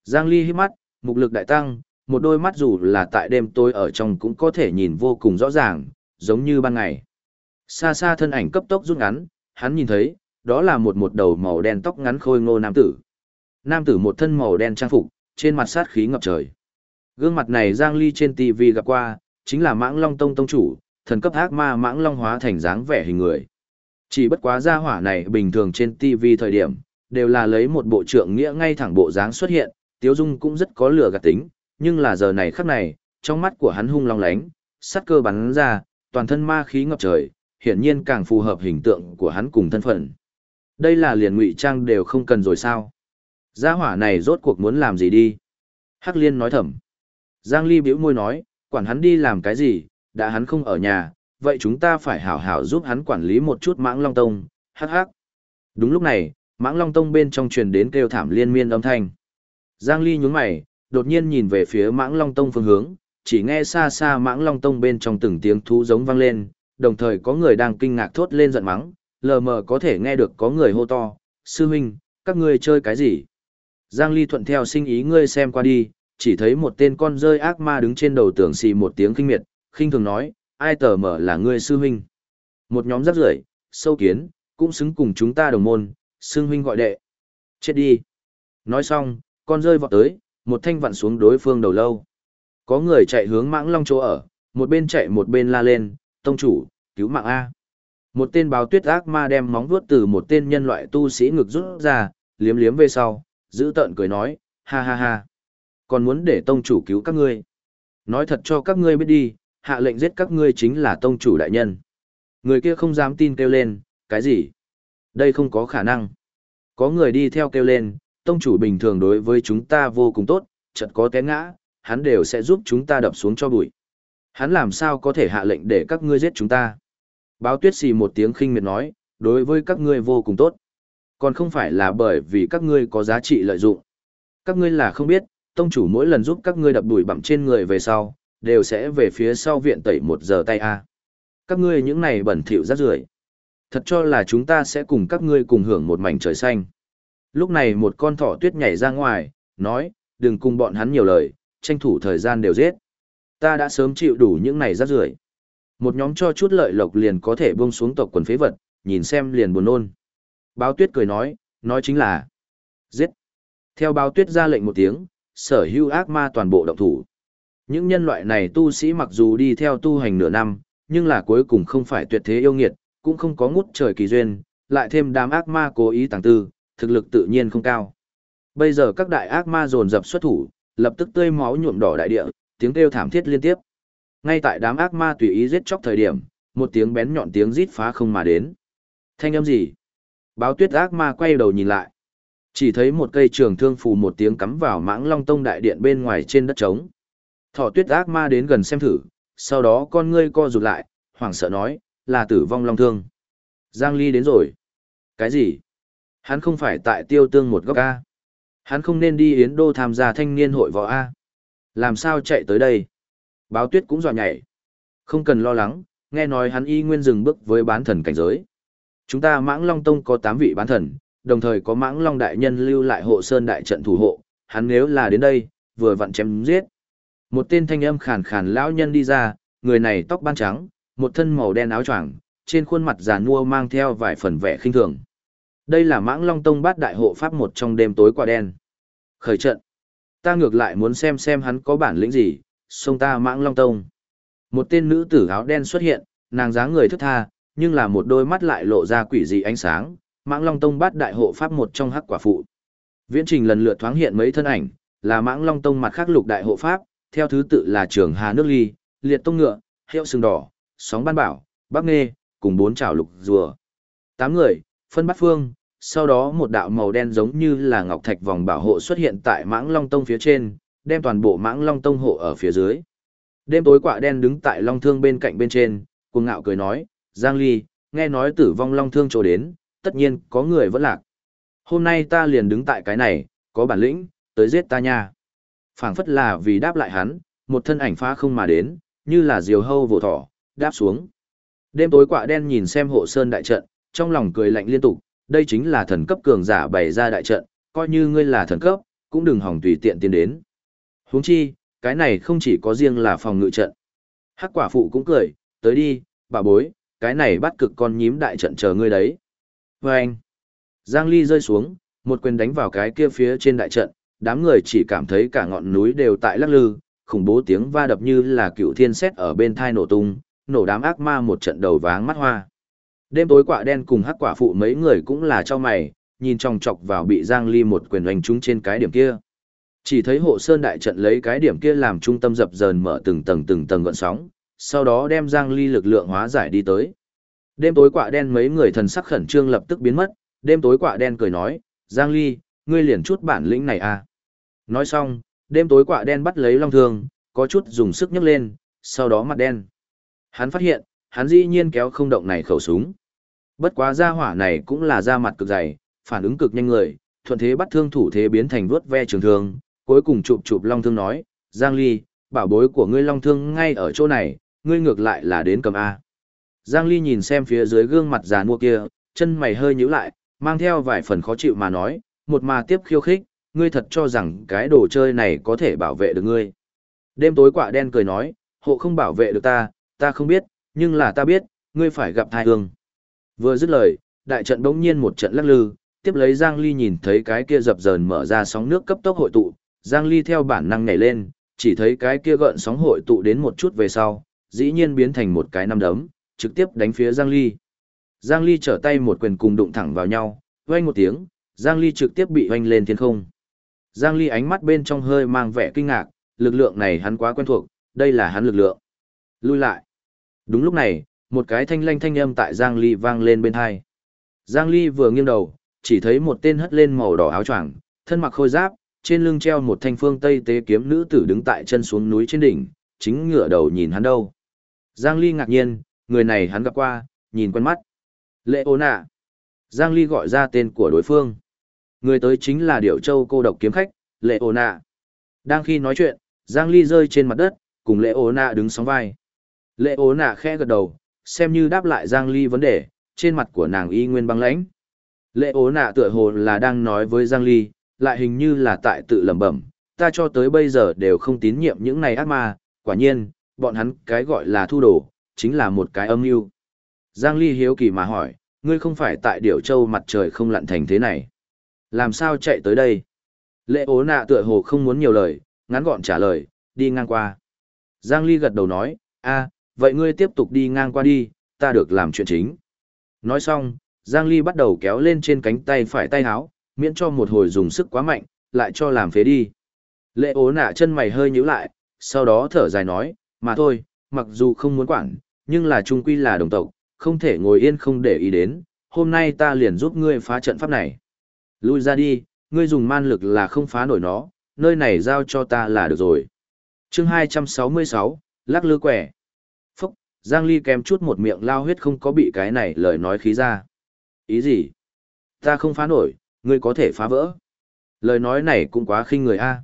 Giang Ly hít mắt, mục lực đại tăng, một đôi mắt dù là tại đêm tối ở trong cũng có thể nhìn vô cùng rõ ràng, giống như ban ngày. Xa xa thân ảnh cấp tốc rút ngắn, hắn nhìn thấy, đó là một một đầu màu đen tóc ngắn khôi ngô nam tử. Nam tử một thân màu đen trang phục, trên mặt sát khí ngập trời. Gương mặt này Giang Ly trên TV gặp qua, chính là mãng long tông tông chủ, thần cấp ác ma mãng long hóa thành dáng vẻ hình người. Chỉ bất quá gia hỏa này bình thường trên TV thời điểm, đều là lấy một bộ trưởng nghĩa ngay thẳng bộ dáng xuất hiện, Tiếu Dung cũng rất có lửa gạt tính, nhưng là giờ này khắc này, trong mắt của hắn hung long lánh, sắt cơ bắn ra, toàn thân ma khí ngập trời, hiển nhiên càng phù hợp hình tượng của hắn cùng thân phận. Đây là liền ngụy trang đều không cần rồi sao? Gia hỏa này rốt cuộc muốn làm gì đi? Hắc Liên nói thầm. Giang Ly bĩu môi nói, quản hắn đi làm cái gì, đã hắn không ở nhà, vậy chúng ta phải hảo hảo giúp hắn quản lý một chút mãng long tông, hắc hắc. Đúng lúc này, mãng long tông bên trong truyền đến kêu thảm liên miên âm thanh. Giang Ly nhún mày, đột nhiên nhìn về phía mãng long tông phương hướng, chỉ nghe xa xa mãng long tông bên trong từng tiếng thú giống vang lên, đồng thời có người đang kinh ngạc thốt lên giận mắng, lờ mờ có thể nghe được có người hô to, sư huynh, các ngươi chơi cái gì? Giang Ly thuận theo sinh ý ngươi xem qua đi, chỉ thấy một tên con rơi ác ma đứng trên đầu tường xì một tiếng kinh miệt, khinh thường nói, ai tờ mở là ngươi sư huynh. Một nhóm rắc rưởi, sâu kiến, cũng xứng cùng chúng ta đồng môn, sư huynh gọi đệ. Chết đi. Nói xong, con rơi vọt tới, một thanh vặn xuống đối phương đầu lâu. Có người chạy hướng mãng long chỗ ở, một bên chạy một bên la lên, tông chủ, cứu mạng A. Một tên báo tuyết ác ma đem móng vuốt từ một tên nhân loại tu sĩ ngực rút ra, liếm liếm về sau, giữ tợn cười nói, ha ha ha. Còn muốn để tông chủ cứu các ngươi. Nói thật cho các ngươi biết đi, hạ lệnh giết các ngươi chính là tông chủ đại nhân. Người kia không dám tin kêu lên, cái gì? Đây không có khả năng. Có người đi theo kêu lên, tông chủ bình thường đối với chúng ta vô cùng tốt, chợt có té ngã, hắn đều sẽ giúp chúng ta đập xuống cho bụi. Hắn làm sao có thể hạ lệnh để các ngươi giết chúng ta? Báo tuyết xì một tiếng khinh miệt nói, đối với các ngươi vô cùng tốt. Còn không phải là bởi vì các ngươi có giá trị lợi dụng. Các ngươi là không biết, tông chủ mỗi lần giúp các ngươi đập đùi bặm trên người về sau, đều sẽ về phía sau viện tẩy một giờ tay a. Các ngươi những này bẩn thỉu rác rưởi. Thật cho là chúng ta sẽ cùng các ngươi cùng hưởng một mảnh trời xanh. Lúc này một con thỏ tuyết nhảy ra ngoài, nói, đừng cùng bọn hắn nhiều lời, tranh thủ thời gian đều giết. Ta đã sớm chịu đủ những này rác rưởi. Một nhóm cho chút lợi lộc liền có thể buông xuống tộc quần phế vật, nhìn xem liền buồn nôn. Báo tuyết cười nói, nói chính là giết. Theo báo tuyết ra lệnh một tiếng, sở hữu ác ma toàn bộ động thủ. Những nhân loại này tu sĩ mặc dù đi theo tu hành nửa năm, nhưng là cuối cùng không phải tuyệt thế yêu nghiệt, cũng không có ngút trời kỳ duyên, lại thêm đám ác ma cố ý tàng tư, thực lực tự nhiên không cao. Bây giờ các đại ác ma dồn dập xuất thủ, lập tức tươi máu nhuộm đỏ đại địa, tiếng kêu thảm thiết liên tiếp. Ngay tại đám ác ma tùy ý giết chóc thời điểm, một tiếng bén nhọn tiếng rít phá không mà đến. Thanh âm gì? Báo tuyết ác ma quay đầu nhìn lại. Chỉ thấy một cây trường thương phù một tiếng cắm vào mãng long tông đại điện bên ngoài trên đất trống. Thỏ tuyết ác ma đến gần xem thử, sau đó con ngươi co rụt lại, hoảng sợ nói, là tử vong long thương. Giang Ly đến rồi. Cái gì? Hắn không phải tại tiêu tương một góc A. Hắn không nên đi Yến Đô tham gia thanh niên hội võ A. Làm sao chạy tới đây? Báo tuyết cũng dọa nhảy. Không cần lo lắng, nghe nói hắn y nguyên dừng bước với bán thần cảnh giới. Chúng ta mãng long tông có 8 vị bán thần, đồng thời có mãng long đại nhân lưu lại hộ sơn đại trận thủ hộ, hắn nếu là đến đây, vừa vặn chém giết. Một tên thanh âm khàn khàn lão nhân đi ra, người này tóc ban trắng, một thân màu đen áo choàng, trên khuôn mặt già nua mang theo vài phần vẻ khinh thường. Đây là mãng long tông bát đại hộ pháp một trong đêm tối quả đen. Khởi trận. Ta ngược lại muốn xem xem hắn có bản lĩnh gì, xông ta mãng long tông. Một tên nữ tử áo đen xuất hiện, nàng dáng người thức tha, nhưng là một đôi mắt lại lộ ra quỷ dị ánh sáng, mãng long tông bát đại hộ pháp một trong hắc quả phụ. Viễn trình lần lượt thoáng hiện mấy thân ảnh, là mãng long tông mặt khác lục đại hộ pháp, theo thứ tự là trường hà nước ly, liệt tông ngựa, hiệu sừng đỏ, sóng ban bảo, bắc nghê, cùng bốn chảo lục rùa. Tám người, phân bắt phương, sau đó một đạo màu đen giống như là ngọc thạch vòng bảo hộ xuất hiện tại mãng long tông phía trên, đem toàn bộ mãng long tông hộ ở phía dưới. Đêm tối quạ đen đứng tại long thương bên cạnh bên trên, cuồng ngạo cười nói, Giang Ly, nghe nói tử vong long thương chỗ đến, tất nhiên có người vẫn lạc. Hôm nay ta liền đứng tại cái này, có bản lĩnh, tới giết ta nha. phảng phất là vì đáp lại hắn, một thân ảnh phá không mà đến, như là diều hâu vỗ thỏ, đáp xuống. Đêm tối quạ đen nhìn xem hộ sơn đại trận, trong lòng cười lạnh liên tục, đây chính là thần cấp cường giả bày ra đại trận, coi như ngươi là thần cấp, cũng đừng hỏng tùy tiện tiến đến. Huống chi, cái này không chỉ có riêng là phòng ngự trận. Hắc quả phụ cũng cười, tới đi, bà bối, cái này bắt cực con nhím đại trận chờ ngươi đấy. Và anh, Giang Ly rơi xuống, một quyền đánh vào cái kia phía trên đại trận, đám người chỉ cảm thấy cả ngọn núi đều tại lắc lư, khủng bố tiếng va đập như là cựu thiên sét ở bên thai nổ tung, nổ đám ác ma một trận đầu váng mắt hoa. Đêm tối quả đen cùng hắc quả phụ mấy người cũng là cho mày, nhìn trong chọc vào bị Giang Ly một quyền oanh trúng trên cái điểm kia. Chỉ thấy hộ sơn đại trận lấy cái điểm kia làm trung tâm dập dờn mở từng tầng từng tầng gọn sóng, sau đó đem Giang Ly lực lượng hóa giải đi tới. Đêm tối quạ đen mấy người thần sắc khẩn trương lập tức biến mất, đêm tối quạ đen cười nói, Giang Ly, ngươi liền chút bản lĩnh này à. Nói xong, đêm tối quạ đen bắt lấy long thương, có chút dùng sức nhấc lên, sau đó mặt đen. Hắn phát hiện, hắn dĩ nhiên kéo không động này khẩu súng. Bất quá gia hỏa này cũng là da mặt cực dày, phản ứng cực nhanh người, thuận thế bắt thương thủ thế biến thành vuốt ve trường thương, cuối cùng chụp chụp long thương nói, Giang Ly, bảo bối của ngươi long thương ngay ở chỗ này, ngươi ngược lại là đến cầm A. Giang Ly nhìn xem phía dưới gương mặt già mua kia, chân mày hơi nhíu lại, mang theo vài phần khó chịu mà nói, một mà tiếp khiêu khích, ngươi thật cho rằng cái đồ chơi này có thể bảo vệ được ngươi. Đêm tối quạ đen cười nói, hộ không bảo vệ được ta, ta không biết, nhưng là ta biết, ngươi phải gặp thai hương. Vừa dứt lời, đại trận đống nhiên một trận lắc lư, tiếp lấy Giang Ly nhìn thấy cái kia dập dờn mở ra sóng nước cấp tốc hội tụ, Giang Ly theo bản năng nhảy lên, chỉ thấy cái kia gợn sóng hội tụ đến một chút về sau, dĩ nhiên biến thành một cái năm đấm, trực tiếp đánh phía Giang Ly. Giang Ly trở tay một quyền cùng đụng thẳng vào nhau, vang một tiếng, Giang Ly trực tiếp bị hoành lên thiên không. Giang Ly ánh mắt bên trong hơi mang vẻ kinh ngạc, lực lượng này hắn quá quen thuộc, đây là hắn lực lượng. Lui lại. Đúng lúc này, một cái thanh lanh thanh âm tại Giang Ly vang lên bên hai. Giang Ly vừa nghiêng đầu, chỉ thấy một tên hất lên màu đỏ áo choàng, thân mặc khôi giáp, trên lưng treo một thanh phương Tây tế kiếm nữ tử đứng tại chân xuống núi trên đỉnh, chính ngửa đầu nhìn hắn đâu. Giang Ly ngạc nhiên, người này hắn gặp qua, nhìn quen mắt. Lệ ô nạ. Giang Ly gọi ra tên của đối phương. Người tới chính là Điểu Châu cô độc kiếm khách, Lệ ô nạ. Đang khi nói chuyện, Giang Ly rơi trên mặt đất, cùng Lệ ô nạ đứng sóng vai. Lệ ố nạ khẽ gật đầu, xem như đáp lại Giang Ly vấn đề, trên mặt của nàng y nguyên băng lãnh. Lệ ố nạ tựa hồ là đang nói với Giang Ly, lại hình như là tại tự lẩm bẩm, ta cho tới bây giờ đều không tín nhiệm những này ác ma, quả nhiên, bọn hắn cái gọi là thu đồ, chính là một cái âm mưu. Giang Ly hiếu kỳ mà hỏi, ngươi không phải tại Điểu Châu mặt trời không lặn thành thế này. Làm sao chạy tới đây? Lệ ố nạ tựa hồ không muốn nhiều lời, ngắn gọn trả lời, đi ngang qua. Giang Ly gật đầu nói, a, vậy ngươi tiếp tục đi ngang qua đi, ta được làm chuyện chính. Nói xong, Giang Ly bắt đầu kéo lên trên cánh tay phải tay áo, miễn cho một hồi dùng sức quá mạnh, lại cho làm phế đi. Lệ ố nạ chân mày hơi nhíu lại, sau đó thở dài nói, mà thôi, mặc dù không muốn quản, nhưng là trung quy là đồng tộc, không thể ngồi yên không để ý đến, hôm nay ta liền giúp ngươi phá trận pháp này. Lui ra đi, ngươi dùng man lực là không phá nổi nó, nơi này giao cho ta là được rồi. chương 266, lắc lư quẻ. Giang Ly kèm chút một miệng lao huyết không có bị cái này lời nói khí ra. Ý gì? Ta không phá nổi, ngươi có thể phá vỡ. Lời nói này cũng quá khinh người a.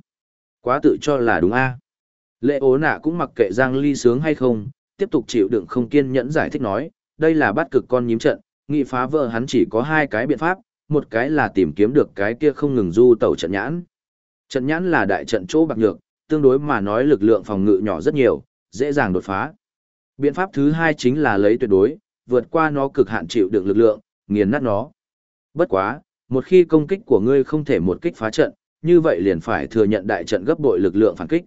Quá tự cho là đúng a. Lệ ố nạ cũng mặc kệ Giang Ly sướng hay không, tiếp tục chịu đựng không kiên nhẫn giải thích nói, đây là bắt cực con nhím trận, nghị phá vỡ hắn chỉ có hai cái biện pháp, một cái là tìm kiếm được cái kia không ngừng du tẩu trận nhãn. Trận nhãn là đại trận chỗ bạc nhược, tương đối mà nói lực lượng phòng ngự nhỏ rất nhiều, dễ dàng đột phá. Biện pháp thứ hai chính là lấy tuyệt đối, vượt qua nó cực hạn chịu đựng lực lượng, nghiền nát nó. Bất quá, một khi công kích của ngươi không thể một kích phá trận, như vậy liền phải thừa nhận đại trận gấp bội lực lượng phản kích.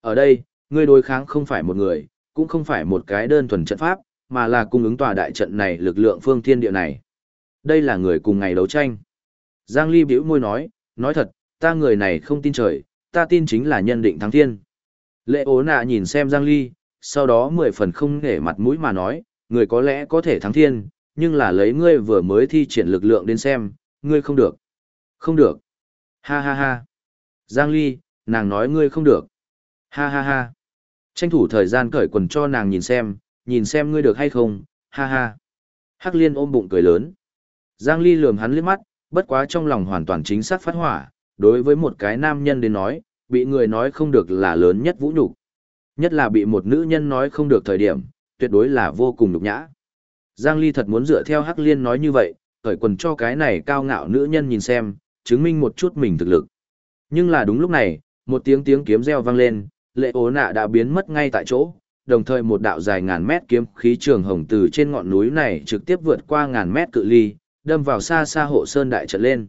Ở đây, ngươi đối kháng không phải một người, cũng không phải một cái đơn thuần trận pháp, mà là cung ứng tòa đại trận này lực lượng phương thiên địa này. Đây là người cùng ngày đấu tranh. Giang Ly bĩu môi nói, nói thật, ta người này không tin trời, ta tin chính là nhân định thắng thiên. Lệ ố nạ nhìn xem Giang Ly, sau đó mười phần không nể mặt mũi mà nói, người có lẽ có thể thắng thiên, nhưng là lấy ngươi vừa mới thi triển lực lượng đến xem, ngươi không được. Không được. Ha ha ha. Giang Ly, nàng nói ngươi không được. Ha ha ha. Tranh thủ thời gian cởi quần cho nàng nhìn xem, nhìn xem ngươi được hay không, ha ha. Hắc liên ôm bụng cười lớn. Giang Ly lườm hắn liếc mắt, bất quá trong lòng hoàn toàn chính xác phát hỏa, đối với một cái nam nhân đến nói, bị người nói không được là lớn nhất vũ nhục. Nhất là bị một nữ nhân nói không được thời điểm, tuyệt đối là vô cùng nhục nhã. Giang Ly thật muốn dựa theo Hắc Liên nói như vậy, cởi quần cho cái này cao ngạo nữ nhân nhìn xem, chứng minh một chút mình thực lực. Nhưng là đúng lúc này, một tiếng tiếng kiếm reo vang lên, lệ ố nạ đã biến mất ngay tại chỗ, đồng thời một đạo dài ngàn mét kiếm khí trường hồng từ trên ngọn núi này trực tiếp vượt qua ngàn mét cự ly, đâm vào xa xa hộ sơn đại trận lên.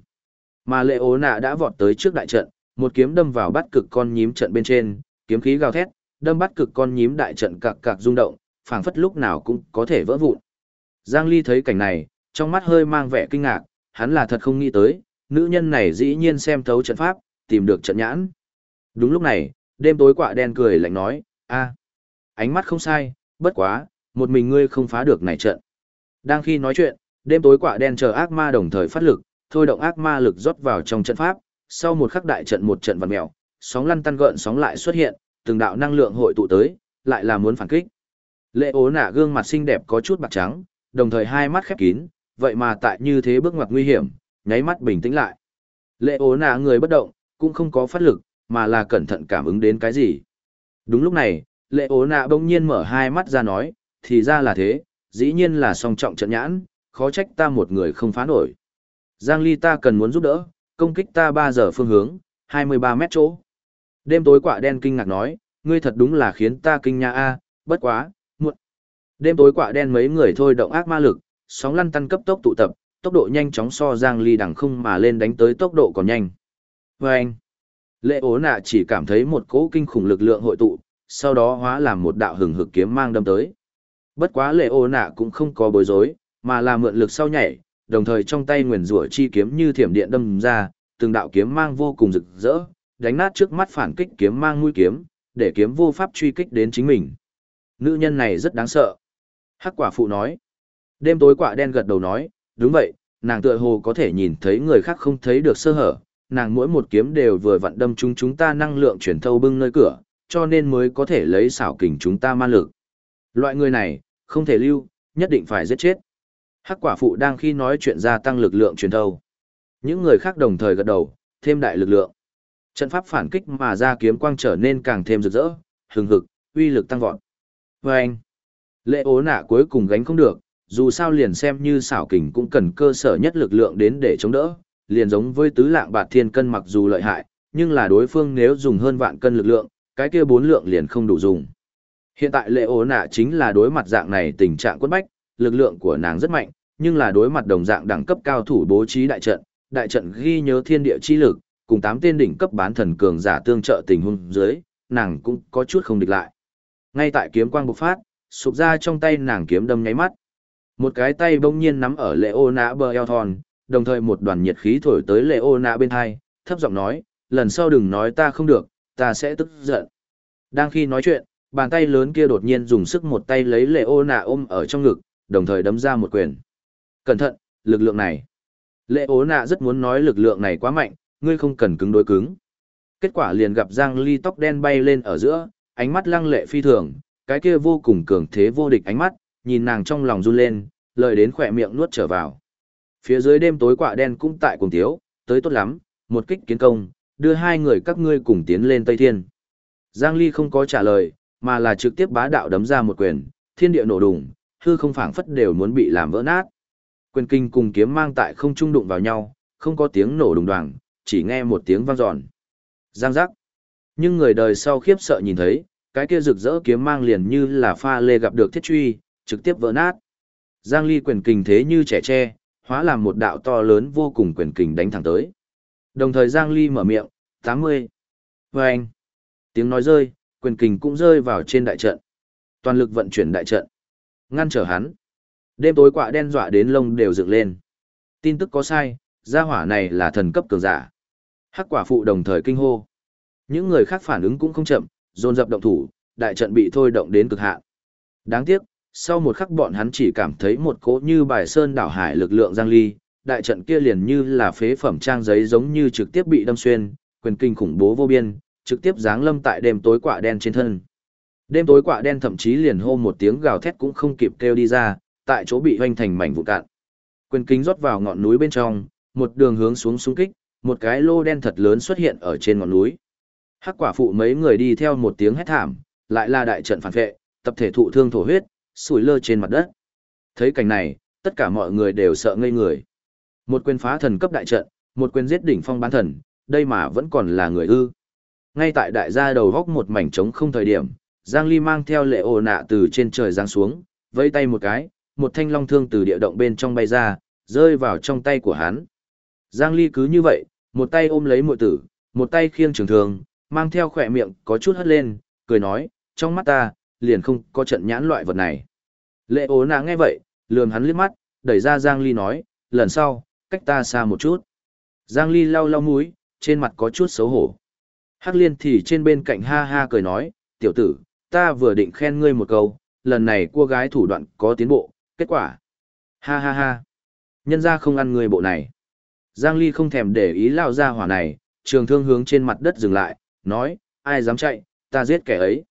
Mà lệ ố nạ đã vọt tới trước đại trận, một kiếm đâm vào bắt cực con nhím trận bên trên, kiếm khí gào thét, đâm bắt cực con nhím đại trận cạc cạc rung động, phảng phất lúc nào cũng có thể vỡ vụn. Giang Ly thấy cảnh này, trong mắt hơi mang vẻ kinh ngạc, hắn là thật không nghĩ tới, nữ nhân này dĩ nhiên xem thấu trận pháp, tìm được trận nhãn. Đúng lúc này, đêm tối quạ đen cười lạnh nói, a, ánh mắt không sai, bất quá, một mình ngươi không phá được này trận. Đang khi nói chuyện, đêm tối quạ đen chờ ác ma đồng thời phát lực, thôi động ác ma lực rót vào trong trận pháp, sau một khắc đại trận một trận vặn mèo, sóng lăn tăn gợn sóng lại xuất hiện, từng đạo năng lượng hội tụ tới, lại là muốn phản kích. Lệ ố nạ gương mặt xinh đẹp có chút bạc trắng, đồng thời hai mắt khép kín, vậy mà tại như thế bước ngoặt nguy hiểm, nháy mắt bình tĩnh lại. Lệ ố nạ người bất động, cũng không có phát lực, mà là cẩn thận cảm ứng đến cái gì. Đúng lúc này, lệ ố nạ bỗng nhiên mở hai mắt ra nói, thì ra là thế, dĩ nhiên là song trọng trận nhãn, khó trách ta một người không phá nổi. Giang Ly ta cần muốn giúp đỡ, công kích ta 3 giờ phương hướng, 23 mét chỗ. Đêm tối quả đen kinh ngạc nói, ngươi thật đúng là khiến ta kinh nha a, bất quá, muộn. Đêm tối quả đen mấy người thôi động ác ma lực, sóng lăn tăn cấp tốc tụ tập, tốc độ nhanh chóng so Giang Ly đằng không mà lên đánh tới tốc độ còn nhanh. Và anh, lệ ố nạ chỉ cảm thấy một cỗ kinh khủng lực lượng hội tụ, sau đó hóa làm một đạo hừng hực kiếm mang đâm tới. Bất quá lệ ố nạ cũng không có bối rối, mà là mượn lực sau nhảy, đồng thời trong tay nguyền rủa chi kiếm như thiểm điện đâm ra, từng đạo kiếm mang vô cùng rực rỡ, đánh nát trước mắt phản kích kiếm mang mũi kiếm, để kiếm vô pháp truy kích đến chính mình. Nữ nhân này rất đáng sợ. Hắc quả phụ nói. Đêm tối quả đen gật đầu nói, đúng vậy, nàng tựa hồ có thể nhìn thấy người khác không thấy được sơ hở, nàng mỗi một kiếm đều vừa vặn đâm chúng chúng ta năng lượng chuyển thâu bưng nơi cửa, cho nên mới có thể lấy xảo kình chúng ta ma lực. Loại người này, không thể lưu, nhất định phải giết chết. Hắc quả phụ đang khi nói chuyện gia tăng lực lượng truyền thâu. Những người khác đồng thời gật đầu, thêm đại lực lượng. Trận pháp phản kích mà ra kiếm quang trở nên càng thêm rực rỡ, hừng hực, uy lực tăng vọt. Và anh, lệ ố nạ cuối cùng gánh không được, dù sao liền xem như xảo kình cũng cần cơ sở nhất lực lượng đến để chống đỡ, liền giống với tứ lạng bạt thiên cân mặc dù lợi hại, nhưng là đối phương nếu dùng hơn vạn cân lực lượng, cái kia bốn lượng liền không đủ dùng. Hiện tại lệ ố nạ chính là đối mặt dạng này tình trạng quất bách, lực lượng của nàng rất mạnh, nhưng là đối mặt đồng dạng đẳng cấp cao thủ bố trí đại trận, đại trận ghi nhớ thiên địa chi lực, cùng tám tên đỉnh cấp bán thần cường giả tương trợ tình huống dưới, nàng cũng có chút không địch lại. Ngay tại kiếm quang bộc phát, sụp ra trong tay nàng kiếm đâm nháy mắt. Một cái tay bỗng nhiên nắm ở lệ ô nã bờ eo thon, đồng thời một đoàn nhiệt khí thổi tới lệ ô nã bên hai, thấp giọng nói, lần sau đừng nói ta không được, ta sẽ tức giận. Đang khi nói chuyện, bàn tay lớn kia đột nhiên dùng sức một tay lấy lệ ô nạ ôm ở trong ngực, đồng thời đấm ra một quyền. Cẩn thận, lực lượng này. Lệ nạ rất muốn nói lực lượng này quá mạnh, ngươi không cần cứng đối cứng. Kết quả liền gặp Giang Ly tóc đen bay lên ở giữa, ánh mắt lăng lệ phi thường, cái kia vô cùng cường thế vô địch ánh mắt, nhìn nàng trong lòng run lên, lời đến khỏe miệng nuốt trở vào. Phía dưới đêm tối quạ đen cũng tại cùng thiếu, tới tốt lắm, một kích kiến công, đưa hai người các ngươi cùng tiến lên Tây Thiên. Giang Ly không có trả lời, mà là trực tiếp bá đạo đấm ra một quyền, thiên địa nổ đùng, hư không phảng phất đều muốn bị làm vỡ nát. Quyền kinh cùng kiếm mang tại không trung đụng vào nhau, không có tiếng nổ đùng đoàng, chỉ nghe một tiếng vang giòn. Giang giác. Nhưng người đời sau khiếp sợ nhìn thấy, cái kia rực rỡ kiếm mang liền như là pha lê gặp được thiết truy, trực tiếp vỡ nát. Giang Ly quyền kình thế như trẻ tre, hóa làm một đạo to lớn vô cùng quyền kình đánh thẳng tới. Đồng thời Giang Ly mở miệng, 80. Vâng. anh. Tiếng nói rơi, quyền kình cũng rơi vào trên đại trận. Toàn lực vận chuyển đại trận. Ngăn trở hắn. Đêm tối quạ đen dọa đến lông đều dựng lên. Tin tức có sai, gia hỏa này là thần cấp cường giả. Hắc quả phụ đồng thời kinh hô. Những người khác phản ứng cũng không chậm, dồn dập động thủ, đại trận bị thôi động đến cực hạn. Đáng tiếc, sau một khắc bọn hắn chỉ cảm thấy một cỗ như bài sơn đảo hải lực lượng giang ly, đại trận kia liền như là phế phẩm trang giấy giống như trực tiếp bị đâm xuyên, quyền kinh khủng bố vô biên, trực tiếp giáng lâm tại đêm tối quả đen trên thân. Đêm tối quả đen thậm chí liền hô một tiếng gào thét cũng không kịp kêu đi ra, tại chỗ bị hoành thành mảnh vụn cạn. Quyền kính rót vào ngọn núi bên trong, một đường hướng xuống xung kích, một cái lô đen thật lớn xuất hiện ở trên ngọn núi. Hắc quả phụ mấy người đi theo một tiếng hét thảm, lại là đại trận phản vệ, tập thể thụ thương thổ huyết, sủi lơ trên mặt đất. Thấy cảnh này, tất cả mọi người đều sợ ngây người. Một quyền phá thần cấp đại trận, một quyền giết đỉnh phong bán thần, đây mà vẫn còn là người ư. Ngay tại đại gia đầu góc một mảnh trống không thời điểm, Giang Ly mang theo lệ ồ nạ từ trên trời giáng xuống, vẫy tay một cái, một thanh long thương từ địa động bên trong bay ra, rơi vào trong tay của hắn. Giang Ly cứ như vậy, một tay ôm lấy muội tử, một tay khiêng trường thường, mang theo khỏe miệng có chút hất lên, cười nói, trong mắt ta, liền không có trận nhãn loại vật này. Lệ ố nạ nghe vậy, lườm hắn liếc mắt, đẩy ra Giang Ly nói, lần sau, cách ta xa một chút. Giang Ly lau lau mũi, trên mặt có chút xấu hổ. Hắc liên thì trên bên cạnh ha ha cười nói, tiểu tử, ta vừa định khen ngươi một câu, lần này cua gái thủ đoạn có tiến bộ, kết quả. Ha ha ha. Nhân ra không ăn ngươi bộ này. Giang Ly không thèm để ý lao ra hỏa này, trường thương hướng trên mặt đất dừng lại, nói, ai dám chạy, ta giết kẻ ấy.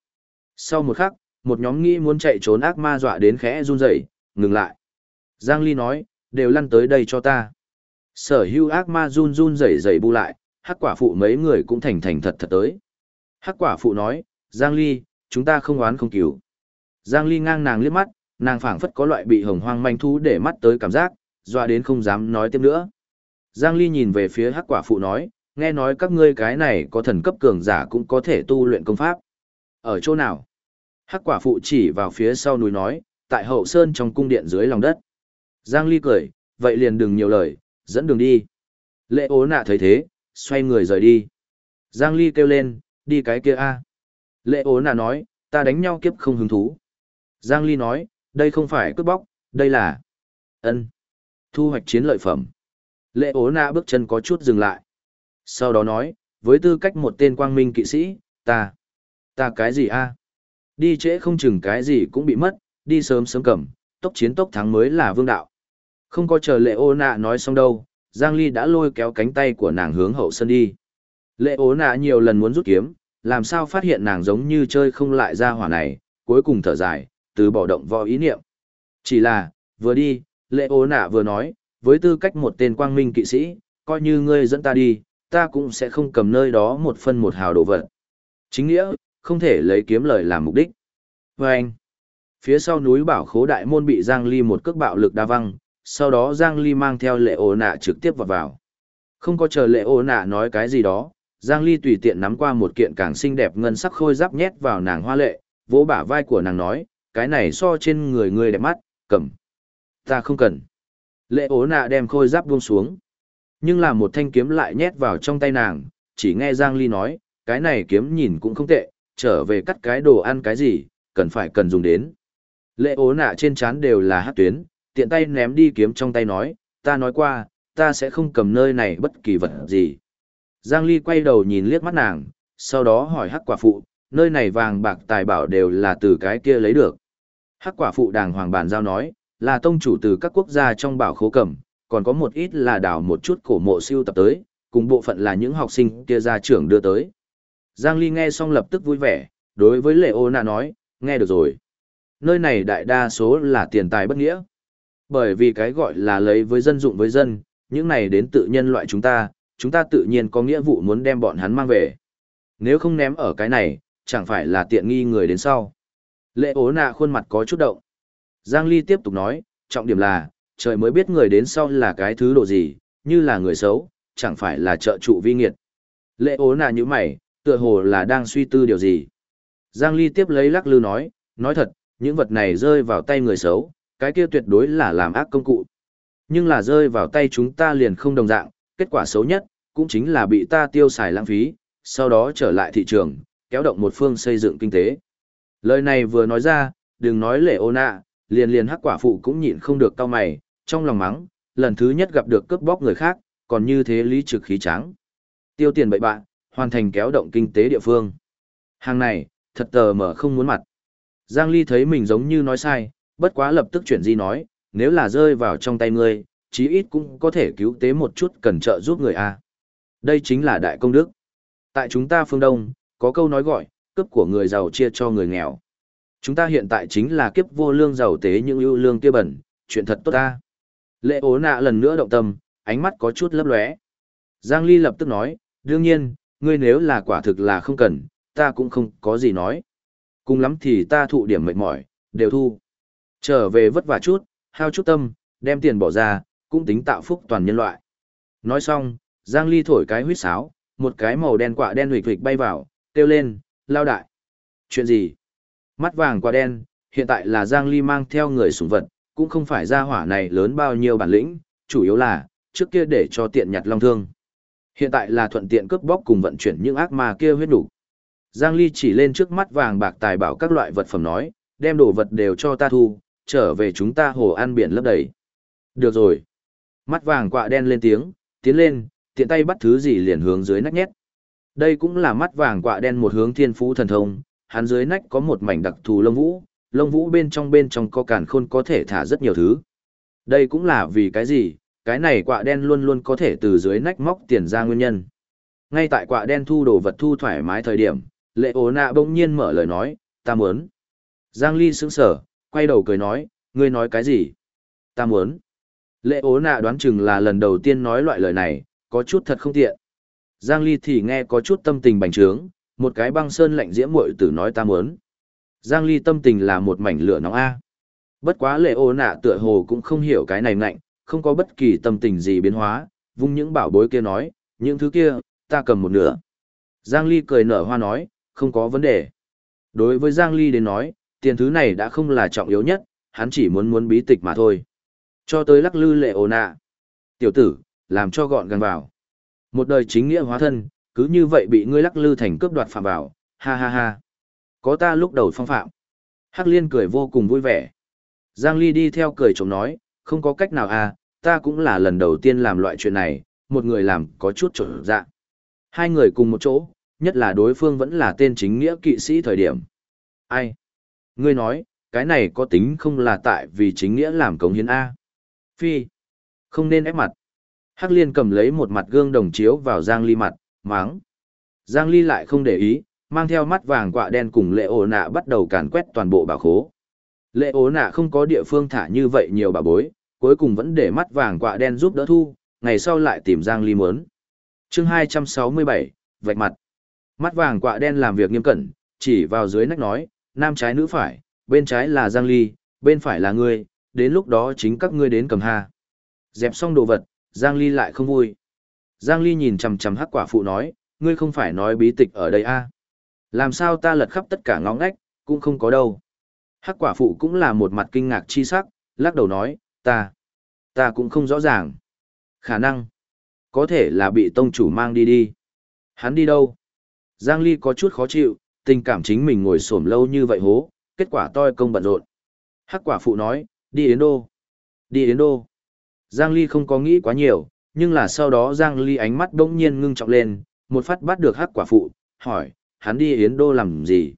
Sau một khắc, một nhóm nghĩ muốn chạy trốn ác ma dọa đến khẽ run rẩy, ngừng lại. Giang Ly nói, đều lăn tới đây cho ta. Sở hưu ác ma run run rẩy rẩy bu lại, hắc quả phụ mấy người cũng thành thành thật thật tới. Hắc quả phụ nói, Giang Ly, chúng ta không oán không cứu. Giang Ly ngang nàng liếc mắt, nàng phảng phất có loại bị hồng hoang manh thú để mắt tới cảm giác, dọa đến không dám nói tiếp nữa. Giang Ly nhìn về phía hắc quả phụ nói, nghe nói các ngươi cái này có thần cấp cường giả cũng có thể tu luyện công pháp. Ở chỗ nào? Hắc quả phụ chỉ vào phía sau núi nói, tại hậu sơn trong cung điện dưới lòng đất. Giang Ly cười, vậy liền đừng nhiều lời, dẫn đường đi. Lệ ố nạ thấy thế, xoay người rời đi. Giang Ly kêu lên, đi cái kia a. Lệ ố nạ nói, ta đánh nhau kiếp không hứng thú. Giang Ly nói, đây không phải cướp bóc, đây là ân thu hoạch chiến lợi phẩm. Lệ ố nạ bước chân có chút dừng lại. Sau đó nói, với tư cách một tên quang minh kỵ sĩ, ta, ta cái gì a? Đi trễ không chừng cái gì cũng bị mất, đi sớm sớm cầm, tốc chiến tốc thắng mới là vương đạo. Không có chờ lệ ô nạ nói xong đâu, Giang Ly đã lôi kéo cánh tay của nàng hướng hậu sân đi. Lệ ố nạ nhiều lần muốn rút kiếm, làm sao phát hiện nàng giống như chơi không lại ra hỏa này, cuối cùng thở dài, từ bỏ động võ ý niệm. Chỉ là, vừa đi, lệ ố nạ vừa nói, với tư cách một tên quang minh kỵ sĩ, coi như ngươi dẫn ta đi, ta cũng sẽ không cầm nơi đó một phân một hào đồ vật. Chính nghĩa, không thể lấy kiếm lời làm mục đích. Và anh, phía sau núi bảo khố đại môn bị Giang Ly một cước bạo lực đa văng, sau đó Giang Ly mang theo lệ ổ nạ trực tiếp vào vào. Không có chờ lệ ổ nạ nói cái gì đó, Giang Ly tùy tiện nắm qua một kiện càng xinh đẹp ngân sắc khôi giáp nhét vào nàng hoa lệ, vỗ bả vai của nàng nói, cái này so trên người người đẹp mắt, cầm. Ta không cần. Lệ ố nạ đem khôi giáp buông xuống. Nhưng là một thanh kiếm lại nhét vào trong tay nàng, chỉ nghe Giang Ly nói, cái này kiếm nhìn cũng không tệ, trở về cắt cái đồ ăn cái gì, cần phải cần dùng đến. Lệ ố nạ trên trán đều là hát tuyến, tiện tay ném đi kiếm trong tay nói, ta nói qua, ta sẽ không cầm nơi này bất kỳ vật gì. Giang Ly quay đầu nhìn liếc mắt nàng, sau đó hỏi hắc quả phụ, nơi này vàng bạc tài bảo đều là từ cái kia lấy được. Hắc quả phụ đàng hoàng bàn giao nói, là tông chủ từ các quốc gia trong bảo khố cầm, còn có một ít là đào một chút cổ mộ siêu tập tới, cùng bộ phận là những học sinh kia ra trưởng đưa tới. Giang Ly nghe xong lập tức vui vẻ, đối với Lệ Ô Na nói, nghe được rồi. Nơi này đại đa số là tiền tài bất nghĩa. Bởi vì cái gọi là lấy với dân dụng với dân, những này đến tự nhân loại chúng ta, chúng ta tự nhiên có nghĩa vụ muốn đem bọn hắn mang về. Nếu không ném ở cái này, chẳng phải là tiện nghi người đến sau. Lệ ố nạ khuôn mặt có chút động. Giang Ly tiếp tục nói, trọng điểm là, trời mới biết người đến sau là cái thứ độ gì, như là người xấu, chẳng phải là trợ trụ vi nghiệt. Lệ ố nà như mày, tựa hồ là đang suy tư điều gì. Giang Ly tiếp lấy lắc lư nói, nói thật, những vật này rơi vào tay người xấu, cái kia tuyệt đối là làm ác công cụ. Nhưng là rơi vào tay chúng ta liền không đồng dạng, kết quả xấu nhất, cũng chính là bị ta tiêu xài lãng phí, sau đó trở lại thị trường, kéo động một phương xây dựng kinh tế. Lời này vừa nói ra, đừng nói lệ ô nạ, liền liền hắc quả phụ cũng nhịn không được cao mày, trong lòng mắng, lần thứ nhất gặp được cướp bóc người khác, còn như thế lý trực khí trắng. Tiêu tiền bậy bạn, hoàn thành kéo động kinh tế địa phương. Hàng này, thật tờ mở không muốn mặt. Giang Ly thấy mình giống như nói sai, bất quá lập tức chuyển di nói, nếu là rơi vào trong tay ngươi, chí ít cũng có thể cứu tế một chút cần trợ giúp người a. Đây chính là đại công đức. Tại chúng ta phương Đông, có câu nói gọi, cấp của người giàu chia cho người nghèo. Chúng ta hiện tại chính là kiếp vô lương giàu tế những ưu lương kia bẩn, chuyện thật tốt ta. Lệ ố nạ lần nữa động tâm, ánh mắt có chút lấp lóe. Giang Ly lập tức nói, đương nhiên, ngươi nếu là quả thực là không cần, ta cũng không có gì nói. Cùng lắm thì ta thụ điểm mệt mỏi, đều thu. Trở về vất vả chút, hao chút tâm, đem tiền bỏ ra, cũng tính tạo phúc toàn nhân loại. Nói xong, Giang Ly thổi cái huýt sáo, một cái màu đen quạ đen huỵch huỵch bay vào, kêu lên, lao đại. Chuyện gì? Mắt vàng quạ đen, hiện tại là Giang Ly mang theo người sủng vật, cũng không phải ra hỏa này lớn bao nhiêu bản lĩnh, chủ yếu là, trước kia để cho tiện nhặt long thương. Hiện tại là thuận tiện cướp bóc cùng vận chuyển những ác ma kia huyết đủ. Giang Ly chỉ lên trước mắt vàng bạc tài bảo các loại vật phẩm nói, đem đồ vật đều cho ta thu, trở về chúng ta hồ ăn biển lấp đầy. Được rồi. Mắt vàng quạ đen lên tiếng, tiến lên, tiện tay bắt thứ gì liền hướng dưới nách nhét. Đây cũng là mắt vàng quạ đen một hướng thiên phú thần thông, hắn dưới nách có một mảnh đặc thù lông vũ, lông vũ bên trong bên trong có càn khôn có thể thả rất nhiều thứ. Đây cũng là vì cái gì, cái này quạ đen luôn luôn có thể từ dưới nách móc tiền ra nguyên nhân. Ngay tại quạ đen thu đồ vật thu thoải mái thời điểm, lệ ố nạ bỗng nhiên mở lời nói, ta muốn. Giang Ly sững sở, quay đầu cười nói, ngươi nói cái gì? Ta muốn. Lệ ố nạ đoán chừng là lần đầu tiên nói loại lời này, có chút thật không tiện. Giang Ly thì nghe có chút tâm tình bành trướng, một cái băng sơn lạnh diễm muội tử nói ta muốn. Giang Ly tâm tình là một mảnh lửa nóng A. Bất quá lệ ô nạ tựa hồ cũng không hiểu cái này lạnh, không có bất kỳ tâm tình gì biến hóa, vung những bảo bối kia nói, những thứ kia, ta cầm một nửa. Giang Ly cười nở hoa nói, không có vấn đề. Đối với Giang Ly đến nói, tiền thứ này đã không là trọng yếu nhất, hắn chỉ muốn muốn bí tịch mà thôi. Cho tới lắc lư lệ ô nạ. Tiểu tử, làm cho gọn gàng vào. Một đời chính nghĩa hóa thân, cứ như vậy bị ngươi lắc lư thành cướp đoạt phạm vào, ha ha ha. Có ta lúc đầu phong phạm. Hắc liên cười vô cùng vui vẻ. Giang Ly đi theo cười chống nói, không có cách nào à, ta cũng là lần đầu tiên làm loại chuyện này, một người làm có chút trở dạ. Hai người cùng một chỗ, nhất là đối phương vẫn là tên chính nghĩa kỵ sĩ thời điểm. Ai? Ngươi nói, cái này có tính không là tại vì chính nghĩa làm cống hiến A. Phi. Không nên ép mặt. Hắc liên cầm lấy một mặt gương đồng chiếu vào Giang Ly mặt, máng. Giang Ly lại không để ý, mang theo mắt vàng quạ đen cùng lệ ổ nạ bắt đầu càn quét toàn bộ bảo khố. Lệ ổ nạ không có địa phương thả như vậy nhiều bà bối, cuối cùng vẫn để mắt vàng quạ đen giúp đỡ thu, ngày sau lại tìm Giang Ly muốn. chương 267, vạch mặt. Mắt vàng quạ đen làm việc nghiêm cẩn, chỉ vào dưới nách nói, nam trái nữ phải, bên trái là Giang Ly, bên phải là ngươi, đến lúc đó chính các ngươi đến cầm ha. Dẹp xong đồ vật, Giang Ly lại không vui. Giang Ly nhìn chằm chằm hắc quả phụ nói, ngươi không phải nói bí tịch ở đây a? À? Làm sao ta lật khắp tất cả ngõ ngách, cũng không có đâu. Hắc quả phụ cũng là một mặt kinh ngạc chi sắc, lắc đầu nói, ta, ta cũng không rõ ràng. Khả năng, có thể là bị tông chủ mang đi đi. Hắn đi đâu? Giang Ly có chút khó chịu, tình cảm chính mình ngồi xổm lâu như vậy hố, kết quả toi công bận rộn. Hắc quả phụ nói, đi Yến Đô. Đi Yến Đô. Giang Ly không có nghĩ quá nhiều, nhưng là sau đó Giang Ly ánh mắt bỗng nhiên ngưng trọng lên, một phát bắt được hắc quả phụ, hỏi, hắn đi Yến Đô làm gì?